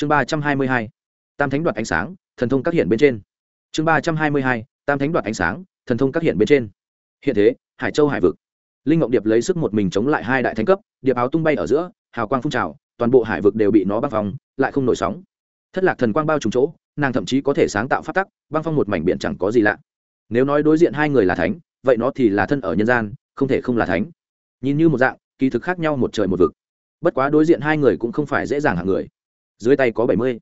chương ba trăm hai mươi hai, tam thánh đoạt ánh sáng, thần thông các hiện bên trên. Chương ba trăm hai mươi hai, tam thánh đoạt ánh sáng, thần thông các hiện bên trên. Hiện thế, hải châu hải vực. Linh ngọc điệp lấy sức một mình chống lại hai đại thánh cấp, điệp áo tung bay ở giữa, hào quang phun trào, toàn bộ hải vực đều bị nó băng phong, lại không nổi sóng. Thất lạc thần quang bao trùng chỗ, nàng thậm chí có thể sáng tạo phát tắc, băng phong một mảnh biển chẳng có gì lạ. Nếu nói đối diện hai người là thánh, vậy nó thì là thân ở nhân gian, không thể không là thánh. Nhìn như một dạng, kỳ thực khác nhau một trời một vực. Bất quá đối diện hai người cũng không phải dễ dàng hạng người dưới tay có bảy mươi.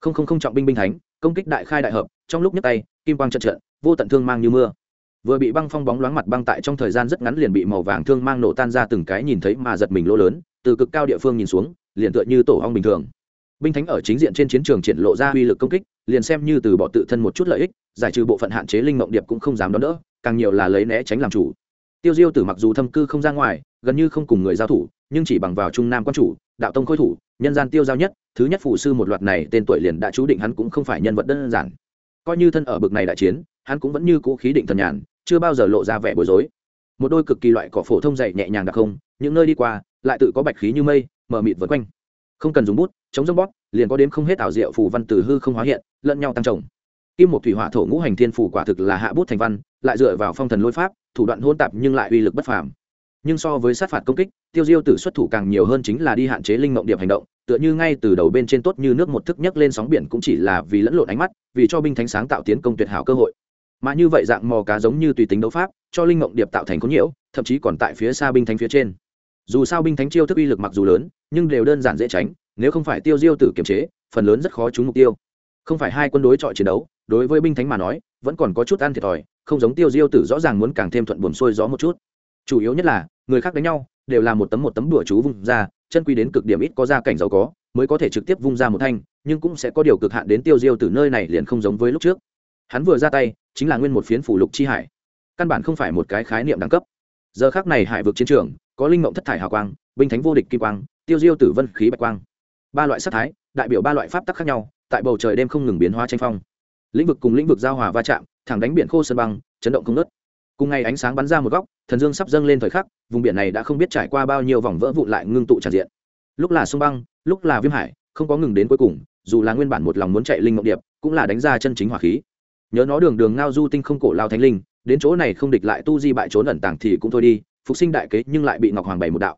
Không không không trọng binh binh thánh, công kích đại khai đại hợp, trong lúc nhấc tay, kim quang trận trận, vô tận thương mang như mưa. Vừa bị băng phong bóng loáng mặt băng tại trong thời gian rất ngắn liền bị màu vàng thương mang nổ tan ra từng cái nhìn thấy mà giật mình lỗ lớn, từ cực cao địa phương nhìn xuống, liền tựa như tổ hong bình thường. Binh thánh ở chính diện trên chiến trường triển lộ ra uy lực công kích, liền xem như từ bỏ tự thân một chút lợi ích, giải trừ bộ phận hạn chế linh mộng điệp cũng không dám đón đỡ, càng nhiều là lấy né tránh làm chủ. Tiêu diêu tử mặc dù thâm cư không ra ngoài, gần như không cùng người giao thủ, nhưng chỉ bằng vào trung nam quan chủ, đạo tông khôi thủ nhân gian tiêu giao nhất, thứ nhất phụ sư một loạt này tên tuổi liền đã chú định hắn cũng không phải nhân vật đơn giản. Coi như thân ở bực này đại chiến, hắn cũng vẫn như cũ khí định thần nhàn, chưa bao giờ lộ ra vẻ bối rối. Một đôi cực kỳ loại cỏ phổ thông dày nhẹ nhàng đặc không, những nơi đi qua, lại tự có bạch khí như mây, mờ mịt vượt quanh. Không cần dùng bút, chống dông bóp, liền có đếm không hết ảo diệu phù văn từ hư không hóa hiện, lẫn nhau tăng trồng kim một thủy hỏa thổ ngũ hành thiên phủ quả thực là hạ bút thành văn, lại dựa vào phong thần lôi pháp, thủ đoạn hôn tạp nhưng lại uy lực bất phàm nhưng so với sát phạt công kích, tiêu diêu tử xuất thủ càng nhiều hơn chính là đi hạn chế linh mộng điệp hành động, tựa như ngay từ đầu bên trên tốt như nước một thức nhấc lên sóng biển cũng chỉ là vì lẫn lộn ánh mắt, vì cho binh thánh sáng tạo tiến công tuyệt hảo cơ hội. Mà như vậy dạng mò cá giống như tùy tính đấu pháp, cho linh mộng điệp tạo thành có nhiễu, thậm chí còn tại phía xa binh thánh phía trên. Dù sao binh thánh chiêu thức uy lực mặc dù lớn, nhưng đều đơn giản dễ tránh, nếu không phải tiêu diêu tử kiềm chế, phần lớn rất khó trúng mục tiêu. Không phải hai quân đối chọi chiến đấu, đối với binh thánh mà nói, vẫn còn có chút ăn thiệt thòi, không giống tiêu diêu tử rõ ràng muốn càng thêm thuận buồm xuôi gió một chút. Chủ yếu nhất là người khác đánh nhau, đều là một tấm một tấm đùa chú vung ra, chân quy đến cực điểm ít có ra cảnh giàu có, mới có thể trực tiếp vung ra một thanh, nhưng cũng sẽ có điều cực hạn đến tiêu diêu từ nơi này liền không giống với lúc trước. Hắn vừa ra tay, chính là nguyên một phiến phủ lục chi hải. Căn bản không phải một cái khái niệm đẳng cấp. Giờ khác này hải vực chiến trường, có linh mộng thất thải hào quang, binh thánh vô địch kim quang, tiêu diêu tử vân khí bạch quang. Ba loại sắc thái, đại biểu ba loại pháp tắc khác nhau, tại bầu trời đêm không ngừng biến hóa tranh phong. Lĩnh vực cùng lĩnh vực giao hòa va chạm, thẳng đánh biển khô sơn băng, chấn động không nớt cùng ngày ánh sáng bắn ra một góc, thần dương sắp dâng lên thời khắc, vùng biển này đã không biết trải qua bao nhiêu vòng vỡ vụn lại ngưng tụ tràn diện. Lúc là sông băng, lúc là viêm hải, không có ngừng đến cuối cùng, dù là nguyên bản một lòng muốn chạy linh ngọc điệp, cũng là đánh ra chân chính hỏa khí. Nhớ nó đường đường ngao du tinh không cổ lao thánh linh, đến chỗ này không địch lại tu di bại trốn ẩn tàng thì cũng thôi đi, phục sinh đại kế nhưng lại bị ngọc hoàng bày một đạo.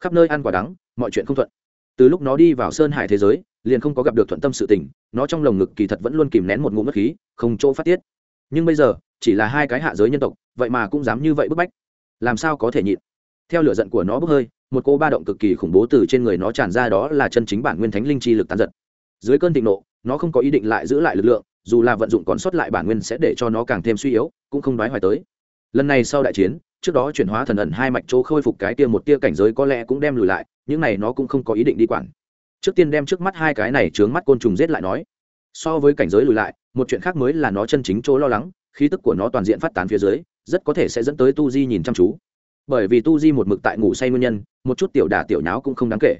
Khắp nơi ăn quả đắng, mọi chuyện không thuận. Từ lúc nó đi vào sơn hải thế giới, liền không có gặp được thuận tâm sự tình, nó trong lồng ngực kỳ thật vẫn luôn kìm nén một ngụm mất khí, không chỗ phát tiết. Nhưng bây giờ chỉ là hai cái hạ giới nhân tộc, vậy mà cũng dám như vậy bức bách. Làm sao có thể nhịn? Theo lửa giận của nó bốc hơi, một cô ba động cực kỳ khủng bố từ trên người nó tràn ra đó là chân chính bản nguyên thánh linh chi lực tàn giật. Dưới cơn thịnh nộ, nó không có ý định lại giữ lại lực lượng, dù là vận dụng còn sót lại bản nguyên sẽ để cho nó càng thêm suy yếu, cũng không đoái hoài tới. Lần này sau đại chiến, trước đó chuyển hóa thần ẩn hai mạch chỗ khôi phục cái tia một tia cảnh giới có lẽ cũng đem lùi lại, những này nó cũng không có ý định đi quản. Trước tiên đem trước mắt hai cái này trướng mắt côn trùng giết lại nói. So với cảnh giới lùi lại, một chuyện khác mới là nó chân chính chỗ lo lắng khí tức của nó toàn diện phát tán phía dưới, rất có thể sẽ dẫn tới tu di nhìn chăm chú. Bởi vì tu di một mực tại ngủ say nguyên nhân, một chút tiểu đả tiểu nháo cũng không đáng kể.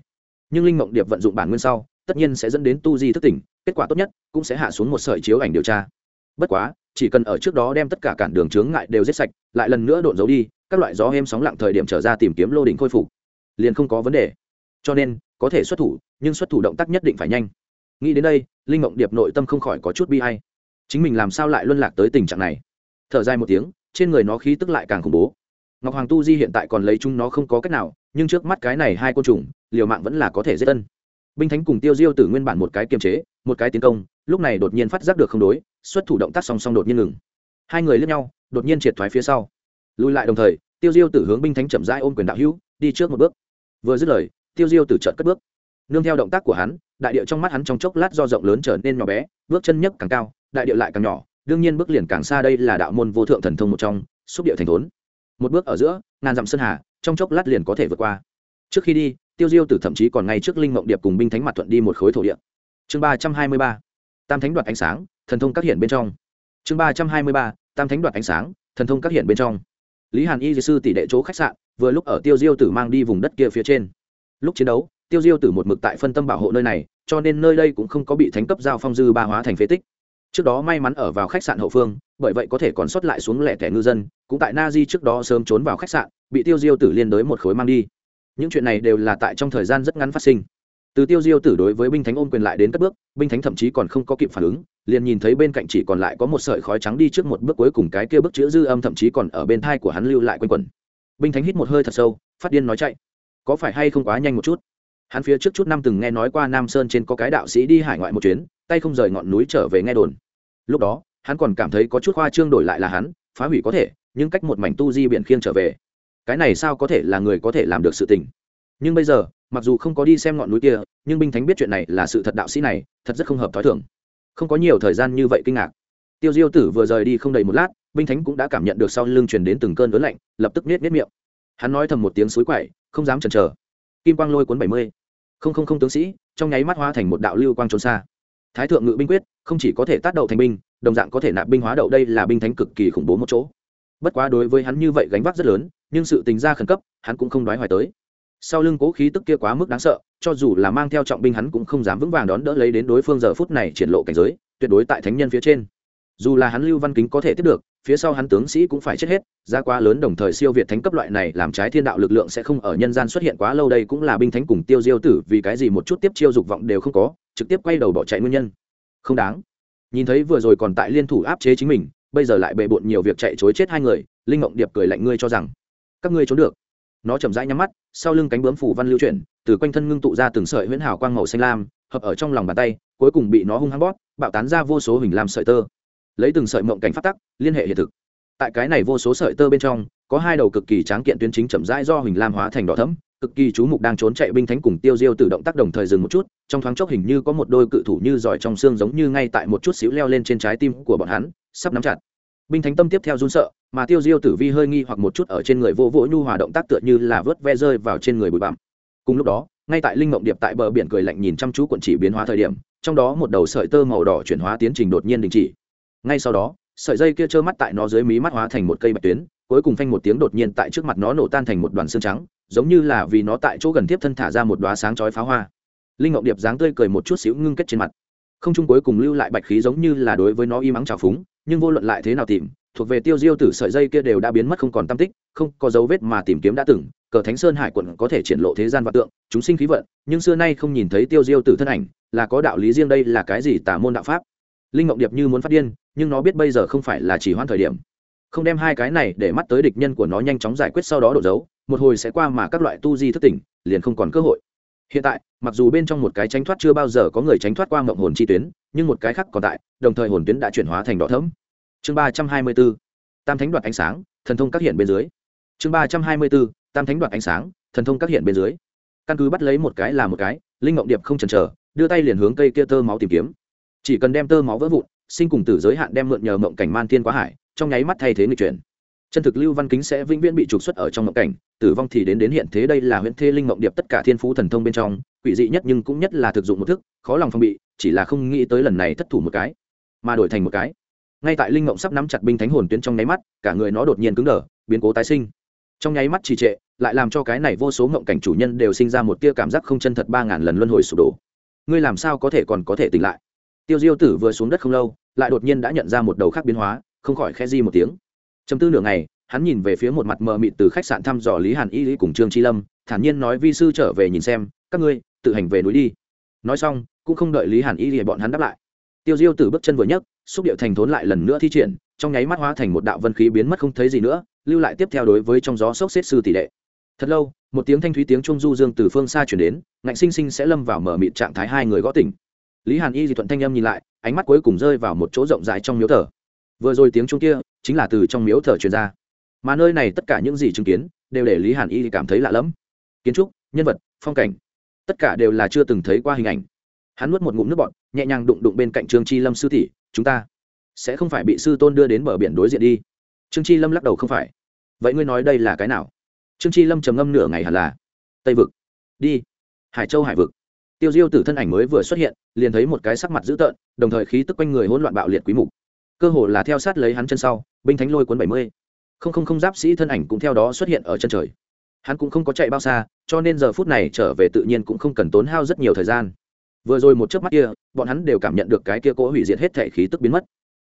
Nhưng linh mộng điệp vận dụng bản nguyên sau, tất nhiên sẽ dẫn đến tu di thức tỉnh, kết quả tốt nhất cũng sẽ hạ xuống một sợi chiếu ảnh điều tra. Bất quá, chỉ cần ở trước đó đem tất cả cản đường chướng ngại đều giết sạch, lại lần nữa độn giấu đi, các loại gió êm sóng lặng thời điểm trở ra tìm kiếm lô đỉnh khôi phục, liền không có vấn đề. Cho nên, có thể xuất thủ, nhưng xuất thủ động tác nhất định phải nhanh. Nghĩ đến đây, linh mộng điệp nội tâm không khỏi có chút bi hay chính mình làm sao lại luân lạc tới tình trạng này? Thở dài một tiếng, trên người nó khí tức lại càng khủng bố. Ngọc hoàng tu di hiện tại còn lấy chúng nó không có cách nào, nhưng trước mắt cái này hai côn trùng, liều mạng vẫn là có thể giết tân binh thánh cùng tiêu diêu tử nguyên bản một cái kiềm chế, một cái tiến công, lúc này đột nhiên phát giác được không đối, xuất thủ động tác song song đột nhiên ngừng. Hai người lướt nhau, đột nhiên triệt thoái phía sau. Lùi lại đồng thời, tiêu diêu tử hướng binh thánh chậm rãi ôm quyền đạo hữu, đi trước một bước. Vừa dứt lời, tiêu diêu tử trợt cất bước. Nương theo động tác của hắn, đại điệu trong mắt hắn trong chốc lát do rộng lớn trở nên nhỏ bé, bước chân nhấc càng cao đại điệu lại càng nhỏ, đương nhiên bước liền càng xa đây là đạo môn vô thượng thần thông một trong, xúc điệu thành thốn. Một bước ở giữa, ngàn dặm sơn hà, trong chốc lát liền có thể vượt qua. Trước khi đi, tiêu diêu tử thậm chí còn ngay trước linh mộng điệp cùng binh thánh mặt thuận đi một khối thổ địa. Chương ba trăm hai mươi ba, tam thánh đoạt ánh sáng, thần thông các hiện bên trong. Chương ba trăm hai mươi ba, tam thánh đoạt ánh sáng, thần thông các hiện bên trong. Lý hàn y sư tỷ đệ chỗ khách sạn, vừa lúc ở tiêu diêu tử mang đi vùng đất kia phía trên. Lúc chiến đấu, tiêu diêu tử một mực tại phân tâm bảo hộ nơi này, cho nên nơi đây cũng không có bị thánh cấp giao phong dư ba hóa thành phế tích trước đó may mắn ở vào khách sạn hậu phương, bởi vậy có thể còn sót lại xuống lẻ thẻ ngư dân, cũng tại na di trước đó sớm trốn vào khách sạn, bị tiêu diêu tử liên đới một khối mang đi. Những chuyện này đều là tại trong thời gian rất ngắn phát sinh. Từ tiêu diêu tử đối với binh thánh ôm quyền lại đến các bước, binh thánh thậm chí còn không có kịp phản ứng, liền nhìn thấy bên cạnh chỉ còn lại có một sợi khói trắng đi trước một bước cuối cùng cái kia bức chữ dư âm thậm chí còn ở bên thai của hắn lưu lại quanh quẩn. Binh thánh hít một hơi thật sâu, phát điên nói chạy. Có phải hay không quá nhanh một chút? Hắn phía trước chút năm từng nghe nói qua nam sơn trên có cái đạo sĩ đi hải ngoại một chuyến tay không rời ngọn núi trở về nghe đồn. Lúc đó, hắn còn cảm thấy có chút khoa trương đổi lại là hắn, phá hủy có thể, nhưng cách một mảnh tu di biển khiêng trở về. Cái này sao có thể là người có thể làm được sự tình? Nhưng bây giờ, mặc dù không có đi xem ngọn núi kia, nhưng binh thánh biết chuyện này là sự thật đạo sĩ này, thật rất không hợp t h ó i thưởng không có nhiều thời gian như vậy kinh ngạc. Tiêu diêu tử vừa rời đi không đầy một lát, binh thánh cũng đã cảm nhận được sau lưng truyền đến từng cơn lớn lạnh, lập tức nết nết miệng. Hắn nói thầm một tiếng suối quậy, không dám chần chờ. Kim quang lôi cuốn bảy mươi. Không không không tướng sĩ, trong nháy mắt hóa thành một đạo lưu quang trốn xa thái thượng ngự binh quyết, không chỉ có thể tác đậu thành binh, đồng dạng có thể nạp binh hóa đậu, đây là binh thánh cực kỳ khủng bố một chỗ. Bất quá đối với hắn như vậy gánh vác rất lớn, nhưng sự tình ra khẩn cấp, hắn cũng không đoái hoài tới. Sau lưng cố khí tức kia quá mức đáng sợ, cho dù là mang theo trọng binh hắn cũng không dám vững vàng đón đỡ lấy đến đối phương giờ phút này triển lộ cảnh giới, tuyệt đối tại thánh nhân phía trên. Dù là hắn lưu văn kính có thể tiếp được, phía sau hắn tướng sĩ cũng phải chết hết, ra quá lớn đồng thời siêu việt thánh cấp loại này làm trái thiên đạo lực lượng sẽ không ở nhân gian xuất hiện quá lâu, đây cũng là binh thánh cùng tiêu diêu tử vì cái gì một chút tiếp chiêu dục vọng đều không có trực tiếp quay đầu bỏ chạy nguyên nhân. Không đáng. Nhìn thấy vừa rồi còn tại liên thủ áp chế chính mình, bây giờ lại bề bộn nhiều việc chạy chối chết hai người, linh mộng điệp cười lạnh ngươi cho rằng, các ngươi trốn được. Nó chậm rãi nhắm mắt, sau lưng cánh bướm phủ văn lưu chuyển, từ quanh thân ngưng tụ ra từng sợi huyễn hào quang màu xanh lam, hợp ở trong lòng bàn tay, cuối cùng bị nó hung hăng bóp, bạo tán ra vô số hình làm sợi tơ. Lấy từng sợi mộng cảnh phát tắc, liên hệ hiện thực tại cái này vô số sợi tơ bên trong, có hai đầu cực kỳ tráng kiện tuyến chính chậm rãi do huỳnh lam hóa thành đỏ thấm cực kỳ chú mục đang trốn chạy binh thánh cùng tiêu diêu tự động tác đồng thời dừng một chút, trong thoáng chốc hình như có một đôi cự thủ như giỏi trong xương giống như ngay tại một chút xíu leo lên trên trái tim của bọn hắn, sắp nắm chặt. Binh thánh tâm tiếp theo run sợ, mà tiêu diêu tử vi hơi nghi hoặc một chút ở trên người vô vỗ nhu hòa động tác tựa như là vớt ve rơi vào trên người bụi bặm. Cùng lúc đó, ngay tại linh mộng điệp tại bờ biển cười lạnh nhìn chăm chú quận chỉ biến hóa thời điểm, trong đó một đầu sợi tơ màu đỏ chuyển hóa tiến trình đột nhiên đình chỉ. Ngay sau đó sợi dây kia trơ mắt tại nó dưới mí mắt hóa thành một cây bạch tuyến, cuối cùng phanh một tiếng đột nhiên tại trước mặt nó nổ tan thành một đoàn xương trắng, giống như là vì nó tại chỗ gần tiếp thân thả ra một đoá sáng chói pháo hoa. Linh ngọc điệp dáng tươi cười một chút xíu ngưng kết trên mặt. Không Chung cuối cùng lưu lại bạch khí giống như là đối với nó y mắng trào phúng, nhưng vô luận lại thế nào tìm, thuộc về tiêu diêu tử sợi dây kia đều đã biến mất không còn tam tích, không có dấu vết mà tìm kiếm đã từng, cờ thánh sơn hải quận có thể triển lộ thế gian vạn tượng, chúng sinh khí vận, nhưng xưa nay không nhìn thấy tiêu diêu tử thân ảnh, là có đạo lý riêng đây là cái gì tả môn đạo pháp? Linh ngọc điệp như muốn phát điên nhưng nó biết bây giờ không phải là chỉ hoãn thời điểm. Không đem hai cái này để mắt tới địch nhân của nó nhanh chóng giải quyết sau đó đổ dấu, một hồi sẽ qua mà các loại tu di thức tỉnh, liền không còn cơ hội. Hiện tại, mặc dù bên trong một cái tránh thoát chưa bao giờ có người tránh thoát qua mộng hồn chi tuyến, nhưng một cái khác còn tại, đồng thời hồn tuyến đã chuyển hóa thành đỏ thẫm. Chương ba trăm hai mươi b ố tam thánh đoạt ánh sáng, thần thông các hiện bên dưới. Chương ba trăm hai mươi b ố tam thánh đoạt ánh sáng, thần thông các hiện bên dưới. Căn cứ bắt lấy một cái là một cái, linh ngộng điệp không chần chờ, đưa tay liền hướng cây kia tơ máu tìm kiếm. Chỉ cần đem tơ máu vỡ vụn sinh cùng tử giới hạn đem mượn nhờ mộng cảnh man thiên quá hải, trong nháy mắt thay thế người chuyển. Chân thực lưu văn kính sẽ vĩnh viễn bị trục xuất ở trong mộng cảnh, tử vong thì đến đến hiện thế đây là huyện thê linh mộng điệp tất cả thiên phú thần thông bên trong, quỷ dị nhất nhưng cũng nhất là thực dụng một thức, khó lòng phong bị, chỉ là không nghĩ tới lần này thất thủ một cái, mà đổi thành một cái. Ngay tại linh mộng sắp nắm chặt binh thánh hồn tuyến trong nháy mắt, cả người nó đột nhiên cứng đờ, biến cố tái sinh. Trong nháy mắt trì trệ, lại làm cho cái này vô số mộng cảnh chủ nhân đều sinh ra một tia cảm giác không chân thật ba ngàn lần luân hồi sụp đổ. Ngươi làm sao có thể còn có thể tỉnh lại? Tiêu diêu tử vừa xuống đất không lâu lại đột nhiên đã nhận ra một đầu khác biến hóa, không khỏi khe di một tiếng. Chấm tư nửa ngày, hắn nhìn về phía một mặt mờ mịt từ khách sạn thăm dò lý hàn y lý cùng trương tri lâm, thản nhiên nói, vi sư trở về nhìn xem, các ngươi, tự hành về núi đi. Nói xong, cũng không đợi lý hàn y lý bọn hắn đáp lại. Tiêu diêu từ bước chân vừa nhấc, xúc điệu thành thốn lại lần nữa thi triển, trong nháy mắt hóa thành một đạo vân khí biến mất không thấy gì nữa, lưu lại tiếp theo đối với trong gió sốc xếp sư tỷ lệ. Thật lâu, một tiếng thanh thúy tiếng trung du dương từ phương xa chuyển đến, ngạnh sinh sinh sẽ lâm vào mở mịt trạng thái hai người gõ tỉnh lý hàn y di thuận thanh âm nhìn lại, ánh mắt cuối cùng rơi vào một chỗ rộng rãi trong miếu thờ. Vừa rồi tiếng trung kia chính là từ trong miếu thờ truyền ra. Mà nơi này tất cả những gì chứng kiến đều để lý hàn y cảm thấy lạ lẫm. Kiến trúc, nhân vật, phong cảnh, tất cả đều là chưa từng thấy qua hình ảnh. Hắn nuốt một ngụm nước bọt, nhẹ nhàng đụng đụng bên cạnh trương chi lâm sư tỷ, chúng ta sẽ không phải bị sư tôn đưa đến bờ biển đối diện đi. Trương chi lâm lắc đầu, không phải. Vậy ngươi nói đây là cái nào? Trương chi lâm trầm ngâm nửa ngày hẳn là, tây vực. Đi. Hải châu hải vực tiêu diêu tử thân ảnh mới vừa xuất hiện, liền thấy một cái sắc mặt dữ tợn, đồng thời khí tức quanh người hỗn loạn bạo liệt quý mục. Cơ hồ là theo sát lấy hắn chân sau, binh thánh lôi cuốn bảy mươi. Không không không giáp sĩ thân ảnh cũng theo đó xuất hiện ở chân trời. Hắn cũng không có chạy bao xa, cho nên giờ phút này trở về tự nhiên cũng không cần tốn hao rất nhiều thời gian. Vừa rồi một chớp mắt kia, bọn hắn đều cảm nhận được cái kia cỗ hủy diệt hết thể khí tức biến mất.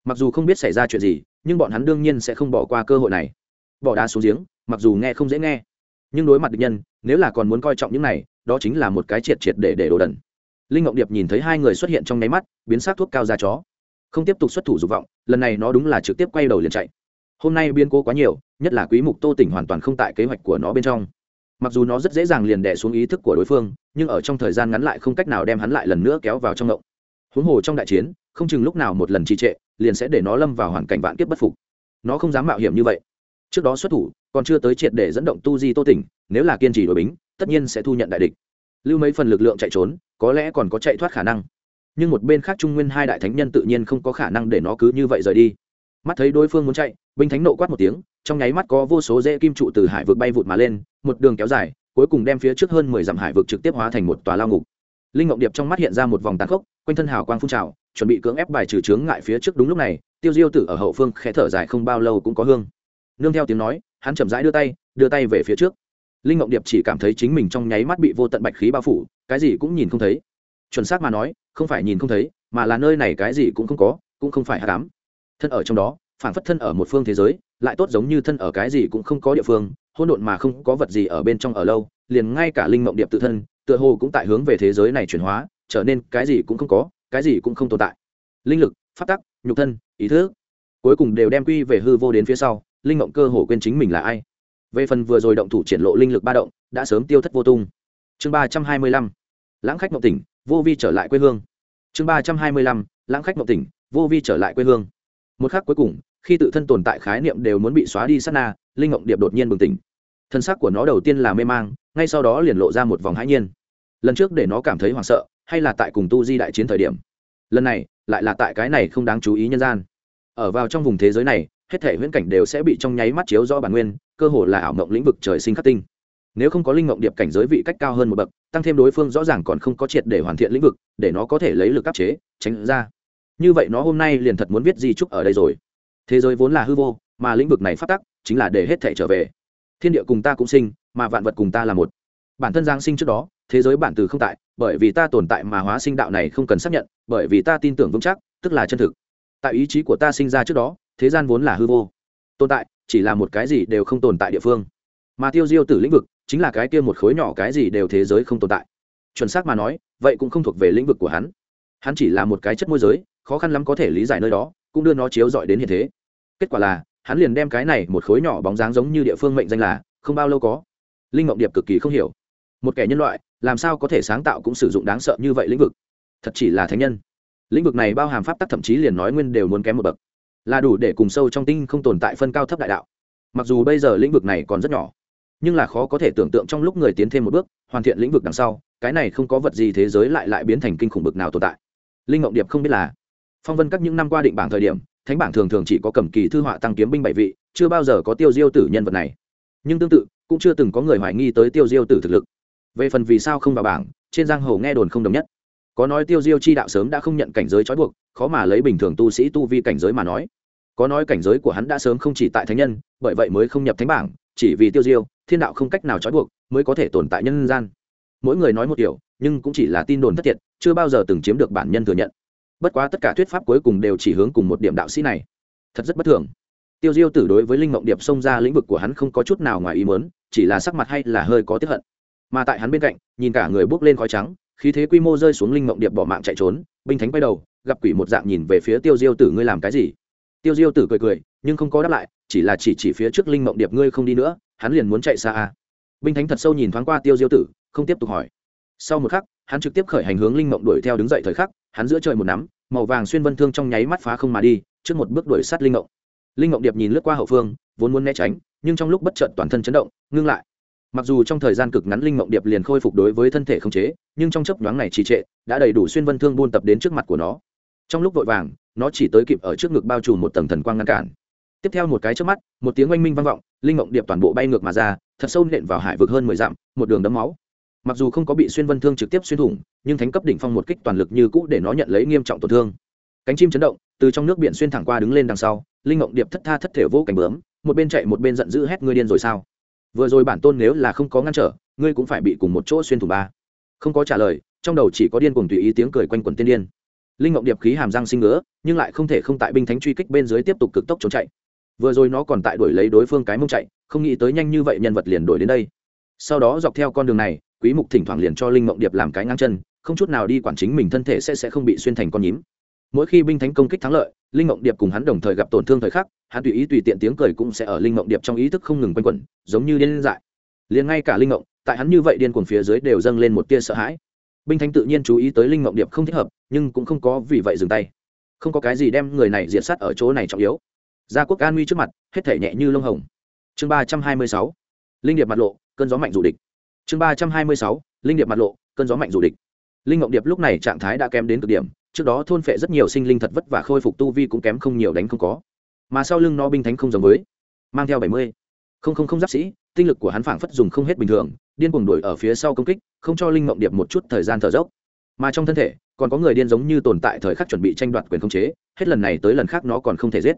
Mặc dù không biết xảy ra chuyện gì, nhưng bọn hắn đương nhiên sẽ không bỏ qua cơ hội này. Bỏ đá xuống giếng, mặc dù nghe không dễ nghe. Nhưng đối mặt địch nhân, nếu là còn muốn coi trọng những này đó chính là một cái triệt triệt để để đồ đần. Linh ngọc điệp nhìn thấy hai người xuất hiện trong nháy mắt, biến sát thuốc cao ra chó. Không tiếp tục xuất thủ dục vọng, lần này nó đúng là trực tiếp quay đầu liền chạy. Hôm nay biên cố quá nhiều, nhất là quý mục tô tỉnh hoàn toàn không tại kế hoạch của nó bên trong. Mặc dù nó rất dễ dàng liền đè xuống ý thức của đối phương, nhưng ở trong thời gian ngắn lại không cách nào đem hắn lại lần nữa kéo vào trong ngộng. Huống hồ trong đại chiến, không chừng lúc nào một lần trì trệ, liền sẽ để nó lâm vào hoàn cảnh vạn kiếp bất phục. Nó không dám mạo hiểm như vậy. Trước đó xuất thủ, còn chưa tới triệt để dẫn động tu di tô tỉnh, nếu là kiên trì đội bính tất nhiên sẽ thu nhận đại địch. Lưu mấy phần lực lượng chạy trốn, có lẽ còn có chạy thoát khả năng. Nhưng một bên khác trung nguyên hai đại thánh nhân tự nhiên không có khả năng để nó cứ như vậy rời đi. Mắt thấy đối phương muốn chạy, binh thánh nộ quát một tiếng, trong nháy mắt có vô số dễ kim trụ từ hải vực bay vụt mà lên, một đường kéo dài, cuối cùng đem phía trước hơn mười dặm hải vực trực tiếp hóa thành một tòa lao ngục. Linh ngọc điệp trong mắt hiện ra một vòng tàn khốc, quanh thân hào quang phun trào, chuẩn bị cưỡng ép bài trừ chướng ngại phía trước đúng lúc này, tiêu diêu tử ở hậu phương khẽ thở dài không bao lâu cũng có hương. Nương theo tiếng nói, hắn chậm rãi đưa tay đưa tay về phía trước linh ngọc điệp chỉ cảm thấy chính mình trong nháy mắt bị vô tận bạch khí bao phủ, cái gì cũng nhìn không thấy. Chuẩn xác mà nói, không phải nhìn không thấy, mà là nơi này cái gì cũng không có, cũng không phải hát cám thân ở trong đó phản phất thân ở một phương thế giới, lại tốt giống như thân ở cái gì cũng không có địa phương hôn độn mà không có vật gì ở bên trong ở lâu, liền ngay cả linh mộng điệp tự thân, tựa hồ cũng tại hướng về thế giới này chuyển hóa, trở nên cái gì cũng không có, cái gì cũng không tồn tại. Linh lực phát tắc, nhục thân, ý thức, cuối cùng đều đem quy về hư vô đến phía sau, linh mộng cơ hồ quên chính mình là ai về phần vừa rồi động thủ triển lộ linh lực ba động, đã sớm tiêu thất vô tung. Chương ba trăm hai mươi lăm, lãng khách mộng tỉnh, vô vi trở lại quê hương. Chương ba trăm hai mươi lăm, lãng khách mộng tỉnh, vô vi trở lại quê hương. Một khắc cuối cùng, khi tự thân tồn tại khái niệm đều muốn bị xóa đi sát na, linh mộng điệp đột nhiên bừng tỉnh. Thân xác của nó đầu tiên là mê mang, ngay sau đó liền lộ ra một vòng hãi nhiên. Lần trước để nó cảm thấy hoảng sợ, hay là tại cùng tu di đại chiến thời điểm? Lần này, lại là tại cái này không đáng chú ý nhân gian ở vào trong vùng thế giới này, hết thể huyễn cảnh đều sẽ bị trong nháy mắt chiếu do bản nguyên, cơ hồ là ảo mộng lĩnh vực trời sinh khắc tinh. Nếu không có linh mộng điệp cảnh giới vị cách cao hơn một bậc, tăng thêm đối phương rõ ràng còn không có triệt để hoàn thiện lĩnh vực, để nó có thể lấy lực áp chế, tránh ra. Như vậy nó hôm nay liền thật muốn viết di trúc ở đây rồi. Thế giới vốn là hư vô, mà lĩnh vực này phát tắc, chính là để hết thể trở về. Thiên địa cùng ta cũng sinh, mà vạn vật cùng ta là một. Bản thân giang sinh trước đó, thế giới bản từ không tại, bởi vì ta tồn tại mà hóa sinh đạo này không cần xác nhận, bởi vì ta tin tưởng vững chắc, tức là chân thực tại ý chí của ta sinh ra trước đó, thế gian vốn là hư vô. Tồn tại, chỉ là một cái gì đều không tồn tại địa phương. Mà tiêu diêu tử lĩnh vực, chính là cái kia một khối nhỏ cái gì đều thế giới không tồn tại. Chuẩn xác mà nói, vậy cũng không thuộc về lĩnh vực của hắn. Hắn chỉ là một cái chất môi giới, khó khăn lắm có thể lý giải nơi đó, cũng đưa nó chiếu dọi đến hiện thế. Kết quả là, hắn liền đem cái này một khối nhỏ bóng dáng giống như địa phương mệnh danh là, không bao lâu có. Linh mộng điệp cực kỳ không hiểu. Một kẻ nhân loại, làm sao có thể sáng tạo cũng sử dụng đáng sợ như vậy lĩnh vực? Thật chỉ là thánh nhân lĩnh vực này bao hàm pháp tắc, thậm chí liền nói nguyên đều muốn kém một bậc. Là đủ để cùng sâu trong tinh không tồn tại phân cao thấp đại đạo. Mặc dù bây giờ lĩnh vực này còn rất nhỏ, nhưng là khó có thể tưởng tượng trong lúc người tiến thêm một bước, hoàn thiện lĩnh vực đằng sau, cái này không có vật gì thế giới lại lại biến thành kinh khủng bực nào tồn tại. Linh ngộng điệp không biết là, phong vân các những năm qua định bảng thời điểm, thánh bảng thường thường chỉ có cầm kỳ thư họa tăng kiếm binh bảy vị, chưa bao giờ có tiêu diêu tử nhân vật này. Nhưng tương tự, cũng chưa từng có người hoài nghi tới tiêu diêu tử thực lực. Về phần vì sao không vào bảng, trên giang hồ nghe đồn không đồng nhất có nói tiêu diêu chi đạo sớm đã không nhận cảnh giới trói buộc, khó mà lấy bình thường tu sĩ tu vi cảnh giới mà nói. Có nói cảnh giới của hắn đã sớm không chỉ tại thánh nhân, bởi vậy mới không nhập thánh bảng, chỉ vì tiêu diêu, thiên đạo không cách nào trói buộc mới có thể tồn tại nhân gian. Mỗi người nói một kiểu nhưng cũng chỉ là tin đồn thất thiệt, chưa bao giờ từng chiếm được bản nhân thừa nhận. Bất quá tất cả thuyết pháp cuối cùng đều chỉ hướng cùng một điểm đạo sĩ này. Thật rất bất thường. Tiêu diêu tử đối với linh mộng điệp xông ra lĩnh vực của hắn không có chút nào ngoài ý mớn chỉ là sắc mặt hay là hơi có tiếp hận. Mà tại hắn bên cạnh, nhìn cả người bước lên khói trắng khí thế quy mô rơi xuống linh mộng điệp bỏ mạng chạy trốn, binh thánh quay đầu, gặp quỷ một dạng nhìn về phía tiêu diêu tử, ngươi làm cái gì? Tiêu diêu tử cười cười, nhưng không có đáp lại, chỉ là chỉ chỉ phía trước linh mộng điệp, ngươi không đi nữa, hắn liền muốn chạy xa a binh thánh thật sâu nhìn thoáng qua tiêu diêu tử, không tiếp tục hỏi. Sau một khắc, hắn trực tiếp khởi hành hướng linh mộng đuổi theo đứng dậy thời khắc, hắn giữa trời một nắm, màu vàng xuyên vân thương trong nháy mắt phá không mà đi, trước một bước đuổi sát linh mộng. Linh mộng điệp nhìn lướt qua hậu phương, vốn muốn né tránh, nhưng trong lúc bất chợt toàn thân chấn động, ngưng lại mặc dù trong thời gian cực ngắn linh mộng điệp liền khôi phục đối với thân thể không chế, nhưng trong chấp nhoáng này trì trệ, đã đầy đủ xuyên vân thương buôn tập đến trước mặt của nó. Trong lúc vội vàng, nó chỉ tới kịp ở trước ngực bao trùm một tầng thần quang ngăn cản. Tiếp theo một cái trước mắt, một tiếng oanh minh vang vọng, linh mộng điệp toàn bộ bay ngược mà ra, thật sâu nện vào hải vực hơn mười dặm, một đường đấm máu. Mặc dù không có bị xuyên vân thương trực tiếp xuyên thủng, nhưng thánh cấp đỉnh phong một kích toàn lực như cũ để nó nhận lấy nghiêm trọng tổn thương. Cánh chim chấn động, từ trong nước biển xuyên thẳng qua đứng lên đằng sau, linh mộng điệp thất tha thất thể vô cảnh bướm, một bên chạy một bên giận dữ hét ngươi điên rồi sao? Vừa rồi bản tôn nếu là không có ngăn trở, ngươi cũng phải bị cùng một chỗ xuyên thủng ba. Không có trả lời, trong đầu chỉ có điên cùng tùy ý tiếng cười quanh quẩn tiên điên. Linh ngộng điệp khí hàm răng sinh ngứa, nhưng lại không thể không tại binh thánh truy kích bên dưới tiếp tục cực tốc trốn chạy. Vừa rồi nó còn tại đuổi lấy đối phương cái mông chạy, không nghĩ tới nhanh như vậy nhân vật liền đổi đến đây. Sau đó dọc theo con đường này, quý mục thỉnh thoảng liền cho linh ngộng điệp làm cái ngang chân, không chút nào đi quản chính mình thân thể sẽ sẽ không bị xuyên thành con nhím. Mỗi khi binh thánh công kích thắng lợi linh mộng điệp cùng hắn đồng thời gặp tổn thương thời khắc, hắn tùy ý tùy tiện tiếng cười cũng sẽ ở linh mộng điệp trong ý thức không ngừng quanh quẩn, giống như điên dại. Liền ngay cả linh mộng, tại hắn như vậy điên cuồng phía dưới đều dâng lên một tia sợ hãi. Binh thánh tự nhiên chú ý tới linh mộng điệp không thích hợp, nhưng cũng không có vì vậy dừng tay. Không có cái gì đem người này diệt sát ở chỗ này trọng yếu. Gia quốc an nguy trước mặt, hết thể nhẹ như lông hồng. Chương ba trăm hai mươi sáu, linh điệp mặt lộ, cơn gió mạnh dù địch. Chương ba trăm hai mươi sáu, linh điệp mặt lộ, cơn gió mạnh dù địch. Linh ngộng điệp lúc này trạng thái đã kém đến cực điểm trước đó thôn phệ rất nhiều sinh linh thật vất vả khôi phục tu vi cũng kém không nhiều đánh không có. Mà sau lưng nó binh thánh không giống với, mang theo bảy mươi. Không không không giáp sĩ, tinh lực của hắn phảng phất dùng không hết bình thường, điên cuồng đuổi ở phía sau công kích, không cho linh mộng điệp một chút thời gian thở dốc. Mà trong thân thể, còn có người điên giống như tồn tại thời khắc chuẩn bị tranh đoạt quyền khống chế, hết lần này tới lần khác nó còn không thể giết.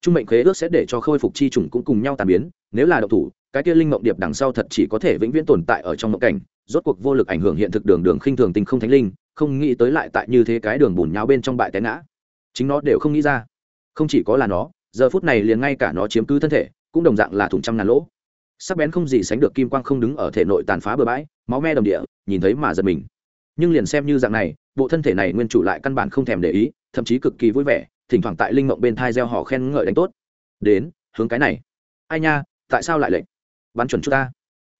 Trung mệnh khế ước sẽ để cho khôi phục chi trùng cũng cùng nhau tàn biến, nếu là độc thủ, cái kia linh mộng điệp đằng sau thật chỉ có thể vĩnh viễn tồn tại ở trong mộng cảnh, rốt cuộc vô lực ảnh hưởng hiện thực đường đường khinh thường tình không thánh linh không nghĩ tới lại tại như thế cái đường bùn nhau bên trong bại té ngã. Chính nó đều không nghĩ ra. Không chỉ có là nó, giờ phút này liền ngay cả nó chiếm cứ thân thể, cũng đồng dạng là thủng trăm ngàn lỗ. Sắc bén không gì sánh được kim quang không đứng ở thể nội tàn phá bừa bãi, máu me đồng địa, nhìn thấy mà giật mình. Nhưng liền xem như dạng này, bộ thân thể này nguyên chủ lại căn bản không thèm để ý, thậm chí cực kỳ vui vẻ, thỉnh thoảng tại linh mộng bên thai gieo họ khen ngợi đánh tốt. Đến, hướng cái này. Ai nha, tại sao lại lệnh bắn chuẩn chúng ta.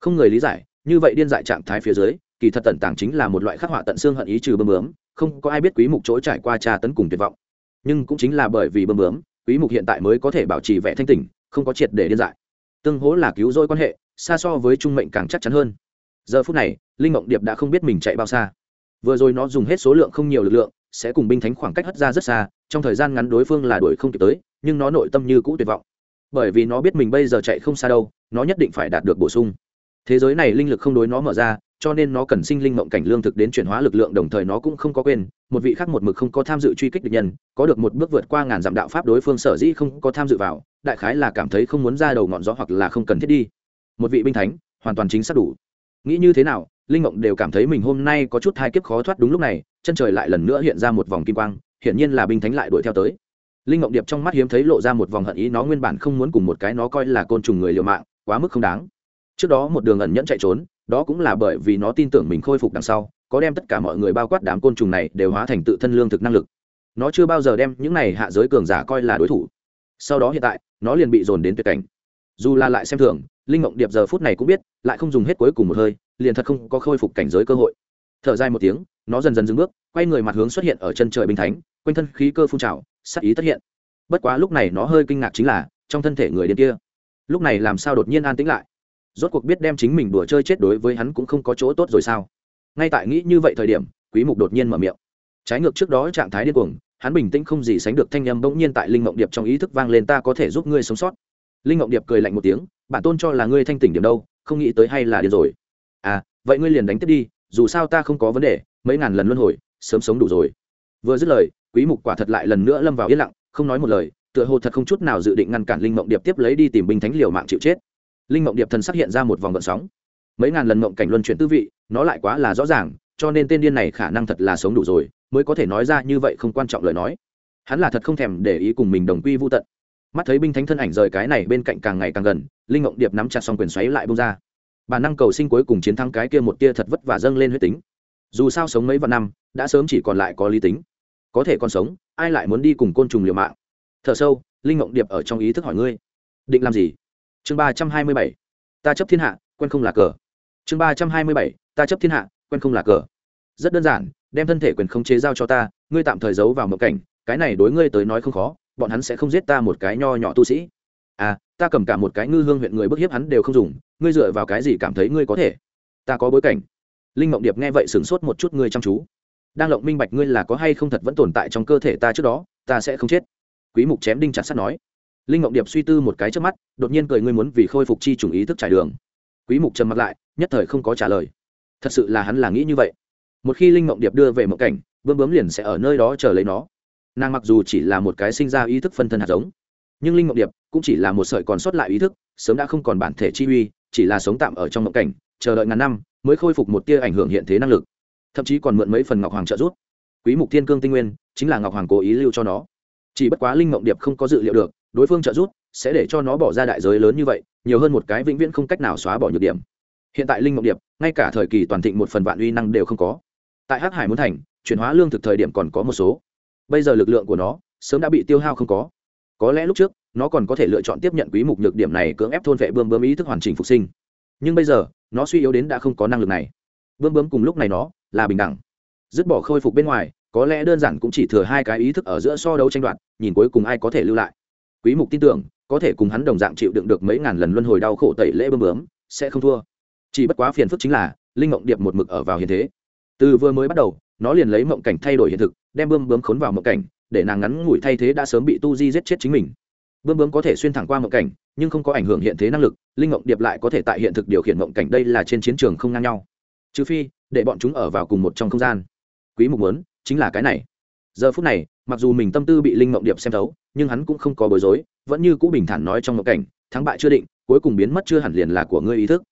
Không người lý giải, như vậy điên dại trạng thái phía dưới kỳ thật tận tàng chính là một loại khắc họa tận xương hận ý trừ bơm bướm, không có ai biết quý mục chỗ trải qua tra tấn cùng tuyệt vọng. Nhưng cũng chính là bởi vì bơm bướm, quý mục hiện tại mới có thể bảo trì vẻ thanh tỉnh, không có triệt để điên dại. Tương hỗ là cứu rỗi quan hệ, xa so với trung mệnh càng chắc chắn hơn. Giờ phút này, linh mộng điệp đã không biết mình chạy bao xa. Vừa rồi nó dùng hết số lượng không nhiều lực lượng, sẽ cùng binh thánh khoảng cách hất ra rất xa, trong thời gian ngắn đối phương là đuổi không kịp tới, nhưng nó nội tâm như cũ tuyệt vọng. Bởi vì nó biết mình bây giờ chạy không xa đâu, nó nhất định phải đạt được bổ sung. Thế giới này linh lực không đối nó mở ra cho nên nó cần sinh linh mộng cảnh lương thực đến chuyển hóa lực lượng, đồng thời nó cũng không có quên, một vị khác một mực không có tham dự truy kích địch nhân, có được một bước vượt qua ngàn dặm đạo pháp đối phương sở dĩ không có tham dự vào, đại khái là cảm thấy không muốn ra đầu ngọn gió hoặc là không cần thiết đi. Một vị binh thánh, hoàn toàn chính xác đủ. Nghĩ như thế nào, linh mộng đều cảm thấy mình hôm nay có chút hai kiếp khó thoát đúng lúc này, chân trời lại lần nữa hiện ra một vòng kim quang, hiển nhiên là binh thánh lại đuổi theo tới. Linh mộng điệp trong mắt hiếm thấy lộ ra một vòng hận ý, nó nguyên bản không muốn cùng một cái nó coi là côn trùng người liều mạng, quá mức không đáng. Trước đó một đường ẩn nhẫn chạy trốn đó cũng là bởi vì nó tin tưởng mình khôi phục đằng sau, có đem tất cả mọi người bao quát đám côn trùng này đều hóa thành tự thân lương thực năng lực. Nó chưa bao giờ đem những này hạ giới cường giả coi là đối thủ. Sau đó hiện tại, nó liền bị dồn đến tuyệt cảnh. Dù là lại xem thường, linh mộng điệp giờ phút này cũng biết, lại không dùng hết cuối cùng một hơi, liền thật không có khôi phục cảnh giới cơ hội. Thở dài một tiếng, nó dần dần dừng bước, quay người mặt hướng xuất hiện ở chân trời bình thánh, quanh thân khí cơ phun trào sắc ý tất hiện. Bất quá lúc này nó hơi kinh ngạc chính là, trong thân thể người điên kia. Lúc này làm sao đột nhiên an tĩnh lại? Rốt cuộc biết đem chính mình đùa chơi chết đối với hắn cũng không có chỗ tốt rồi sao? Ngay tại nghĩ như vậy thời điểm, quý mục đột nhiên mở miệng. Trái ngược trước đó trạng thái điên cuồng, hắn bình tĩnh không gì sánh được thanh âm bỗng nhiên tại linh mộng điệp trong ý thức vang lên, ta có thể giúp ngươi sống sót. Linh mộng điệp cười lạnh một tiếng, bản tôn cho là ngươi thanh tỉnh điểm đâu, không nghĩ tới hay là điên rồi. À vậy ngươi liền đánh tiếp đi, dù sao ta không có vấn đề, mấy ngàn lần luân hồi, sớm sống đủ rồi. Vừa dứt lời, quý mục quả thật lại lần nữa lâm vào yên lặng, không nói một lời, tựa hồ thật không chút nào dự định ngăn cản linh mộng điệp tiếp lấy đi tìm binh thánh liều mạng chịu chết linh mộng điệp thần xác hiện ra một vòng gợn sóng. Mấy ngàn lần mộng cảnh luân chuyển tư vị, nó lại quá là rõ ràng, cho nên tên điên này khả năng thật là sống đủ rồi, mới có thể nói ra như vậy không quan trọng lời nói. Hắn là thật không thèm để ý cùng mình đồng quy vô tận. Mắt thấy binh thánh thân ảnh rời cái này bên cạnh càng ngày càng gần, linh mộng điệp nắm chặt xong quyền xoáy lại bông ra. Bản năng cầu sinh cuối cùng chiến thắng cái kia một tia thật vất và dâng lên huyết tính. Dù sao sống mấy vạn năm, đã sớm chỉ còn lại có lý tính. Có thể còn sống, ai lại muốn đi cùng côn trùng liều mạng? Thở sâu, linh mộng điệp ở trong ý thức hỏi ngươi. Định làm gì? Chương ba trăm hai mươi bảy, ta chấp thiên hạ, quen không là cờ. Chương ba trăm hai mươi bảy, ta chấp thiên hạ, quen không là cờ. Rất đơn giản, đem thân thể quyền khống chế giao cho ta, ngươi tạm thời giấu vào mộng cảnh, cái này đối ngươi tới nói không khó, bọn hắn sẽ không giết ta một cái nho nhỏ tu sĩ. À ta cầm cả một cái ngư hương huyện người bức hiếp hắn đều không dùng, ngươi dựa vào cái gì cảm thấy ngươi có thể? Ta có bối cảnh. Linh mộng điệp nghe vậy sửng sốt một chút ngươi chăm chú. Đang lộng minh bạch ngươi là có hay không thật vẫn tồn tại trong cơ thể ta trước đó, ta sẽ không chết. Quý mục chém đinh chặt sắt nói linh ngọc điệp suy tư một cái trước mắt, đột nhiên cười, ngươi muốn vì khôi phục chi trùng ý thức trải đường? Quý mục trầm mặt lại, nhất thời không có trả lời. Thật sự là hắn là nghĩ như vậy. Một khi linh ngọc điệp đưa về mộng cảnh, bướm bướm liền sẽ ở nơi đó chờ lấy nó. Nàng mặc dù chỉ là một cái sinh ra ý thức phân thân hạt giống, nhưng linh ngọc điệp cũng chỉ là một sợi còn sót lại ý thức, sớm đã không còn bản thể chi uy, chỉ là sống tạm ở trong mộng cảnh, chờ đợi ngàn năm mới khôi phục một tia ảnh hưởng hiện thế năng lực. Thậm chí còn mượn mấy phần ngọc hoàng trợ giúp. Quý mục thiên cương tinh nguyên chính là ngọc hoàng cố ý lưu cho nó. Chỉ bất quá linh mộng điệp không có dự liệu được đối phương trợ giúp, sẽ để cho nó bỏ ra đại giới lớn như vậy, nhiều hơn một cái vĩnh viễn không cách nào xóa bỏ nhược điểm. Hiện tại linh mộng điệp, ngay cả thời kỳ toàn thịnh một phần vạn uy năng đều không có. Tại hắc hải muốn thành, chuyển hóa lương thực thời điểm còn có một số. Bây giờ lực lượng của nó, sớm đã bị tiêu hao không có. Có lẽ lúc trước, nó còn có thể lựa chọn tiếp nhận quý mục nhược điểm này cưỡng ép thôn vệ bươm bướm ý thức hoàn chỉnh phục sinh. Nhưng bây giờ, nó suy yếu đến đã không có năng lực này. Bươm bướm cùng lúc này nó, là bình đẳng. Dứt bỏ khôi phục bên ngoài, có lẽ đơn giản cũng chỉ thừa hai cái ý thức ở giữa so đấu tranh đoạt, nhìn cuối cùng ai có thể lưu lại quý mục tin tưởng, có thể cùng hắn đồng dạng chịu đựng được mấy ngàn lần luân hồi đau khổ tẩy lễ bơm bướm, sẽ không thua. Chỉ bất quá phiền phức chính là, linh mộng điệp một mực ở vào hiện thế. Từ vừa mới bắt đầu, nó liền lấy mộng cảnh thay đổi hiện thực, đem bơm bướm khốn vào mộng cảnh, để nàng ngắn ngủi thay thế đã sớm bị tu di giết chết chính mình. Bơm bướm có thể xuyên thẳng qua mộng cảnh, nhưng không có ảnh hưởng hiện thế năng lực, linh mộng điệp lại có thể tại hiện thực điều khiển mộng cảnh đây là trên chiến trường không ngang nhau. Trừ phi, để bọn chúng ở vào cùng một trong không gian. Quý mục muốn, chính là cái này giờ phút này, mặc dù mình tâm tư bị linh mộng điệp xem thấu, nhưng hắn cũng không có bối rối, vẫn như cũ bình thản nói trong mộng cảnh, thắng bại chưa định, cuối cùng biến mất chưa hẳn liền là của ngươi ý thức.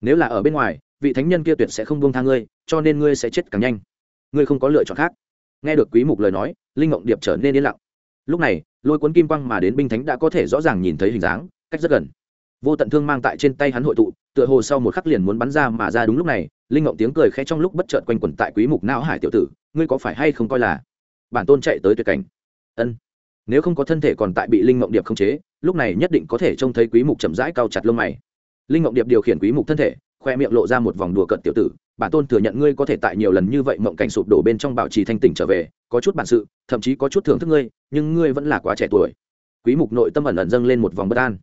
Nếu là ở bên ngoài, vị thánh nhân kia tuyệt sẽ không buông tha ngươi, cho nên ngươi sẽ chết càng nhanh. Ngươi không có lựa chọn khác. Nghe được quý mục lời nói, linh mộng điệp trở nên yên lặng. Lúc này, lôi cuốn kim quang mà đến binh thánh đã có thể rõ ràng nhìn thấy hình dáng, cách rất gần. Vô tận thương mang tại trên tay hắn hội tụ, tựa hồ sau một khắc liền muốn bắn ra mà ra đúng lúc này, linh mộng tiếng cười khẽ trong lúc bất chợt quanh quẩn tại quý mục não hải tiểu tử, ngươi có phải hay không coi là bản tôn chạy tới tuyệt cảnh. Ân. Nếu không có thân thể còn tại bị linh mộng điệp không chế, lúc này nhất định có thể trông thấy quý mục chậm rãi cao chặt lông mày. Linh mộng điệp điều khiển quý mục thân thể, khoe miệng lộ ra một vòng đùa cận tiểu tử, bản tôn thừa nhận ngươi có thể tại nhiều lần như vậy mộng cảnh sụp đổ bên trong bảo trì thanh tỉnh trở về, có chút bản sự, thậm chí có chút thưởng thức ngươi, nhưng ngươi vẫn là quá trẻ tuổi. Quý mục nội tâm ẩn ẩn dâng lên một vòng bất an.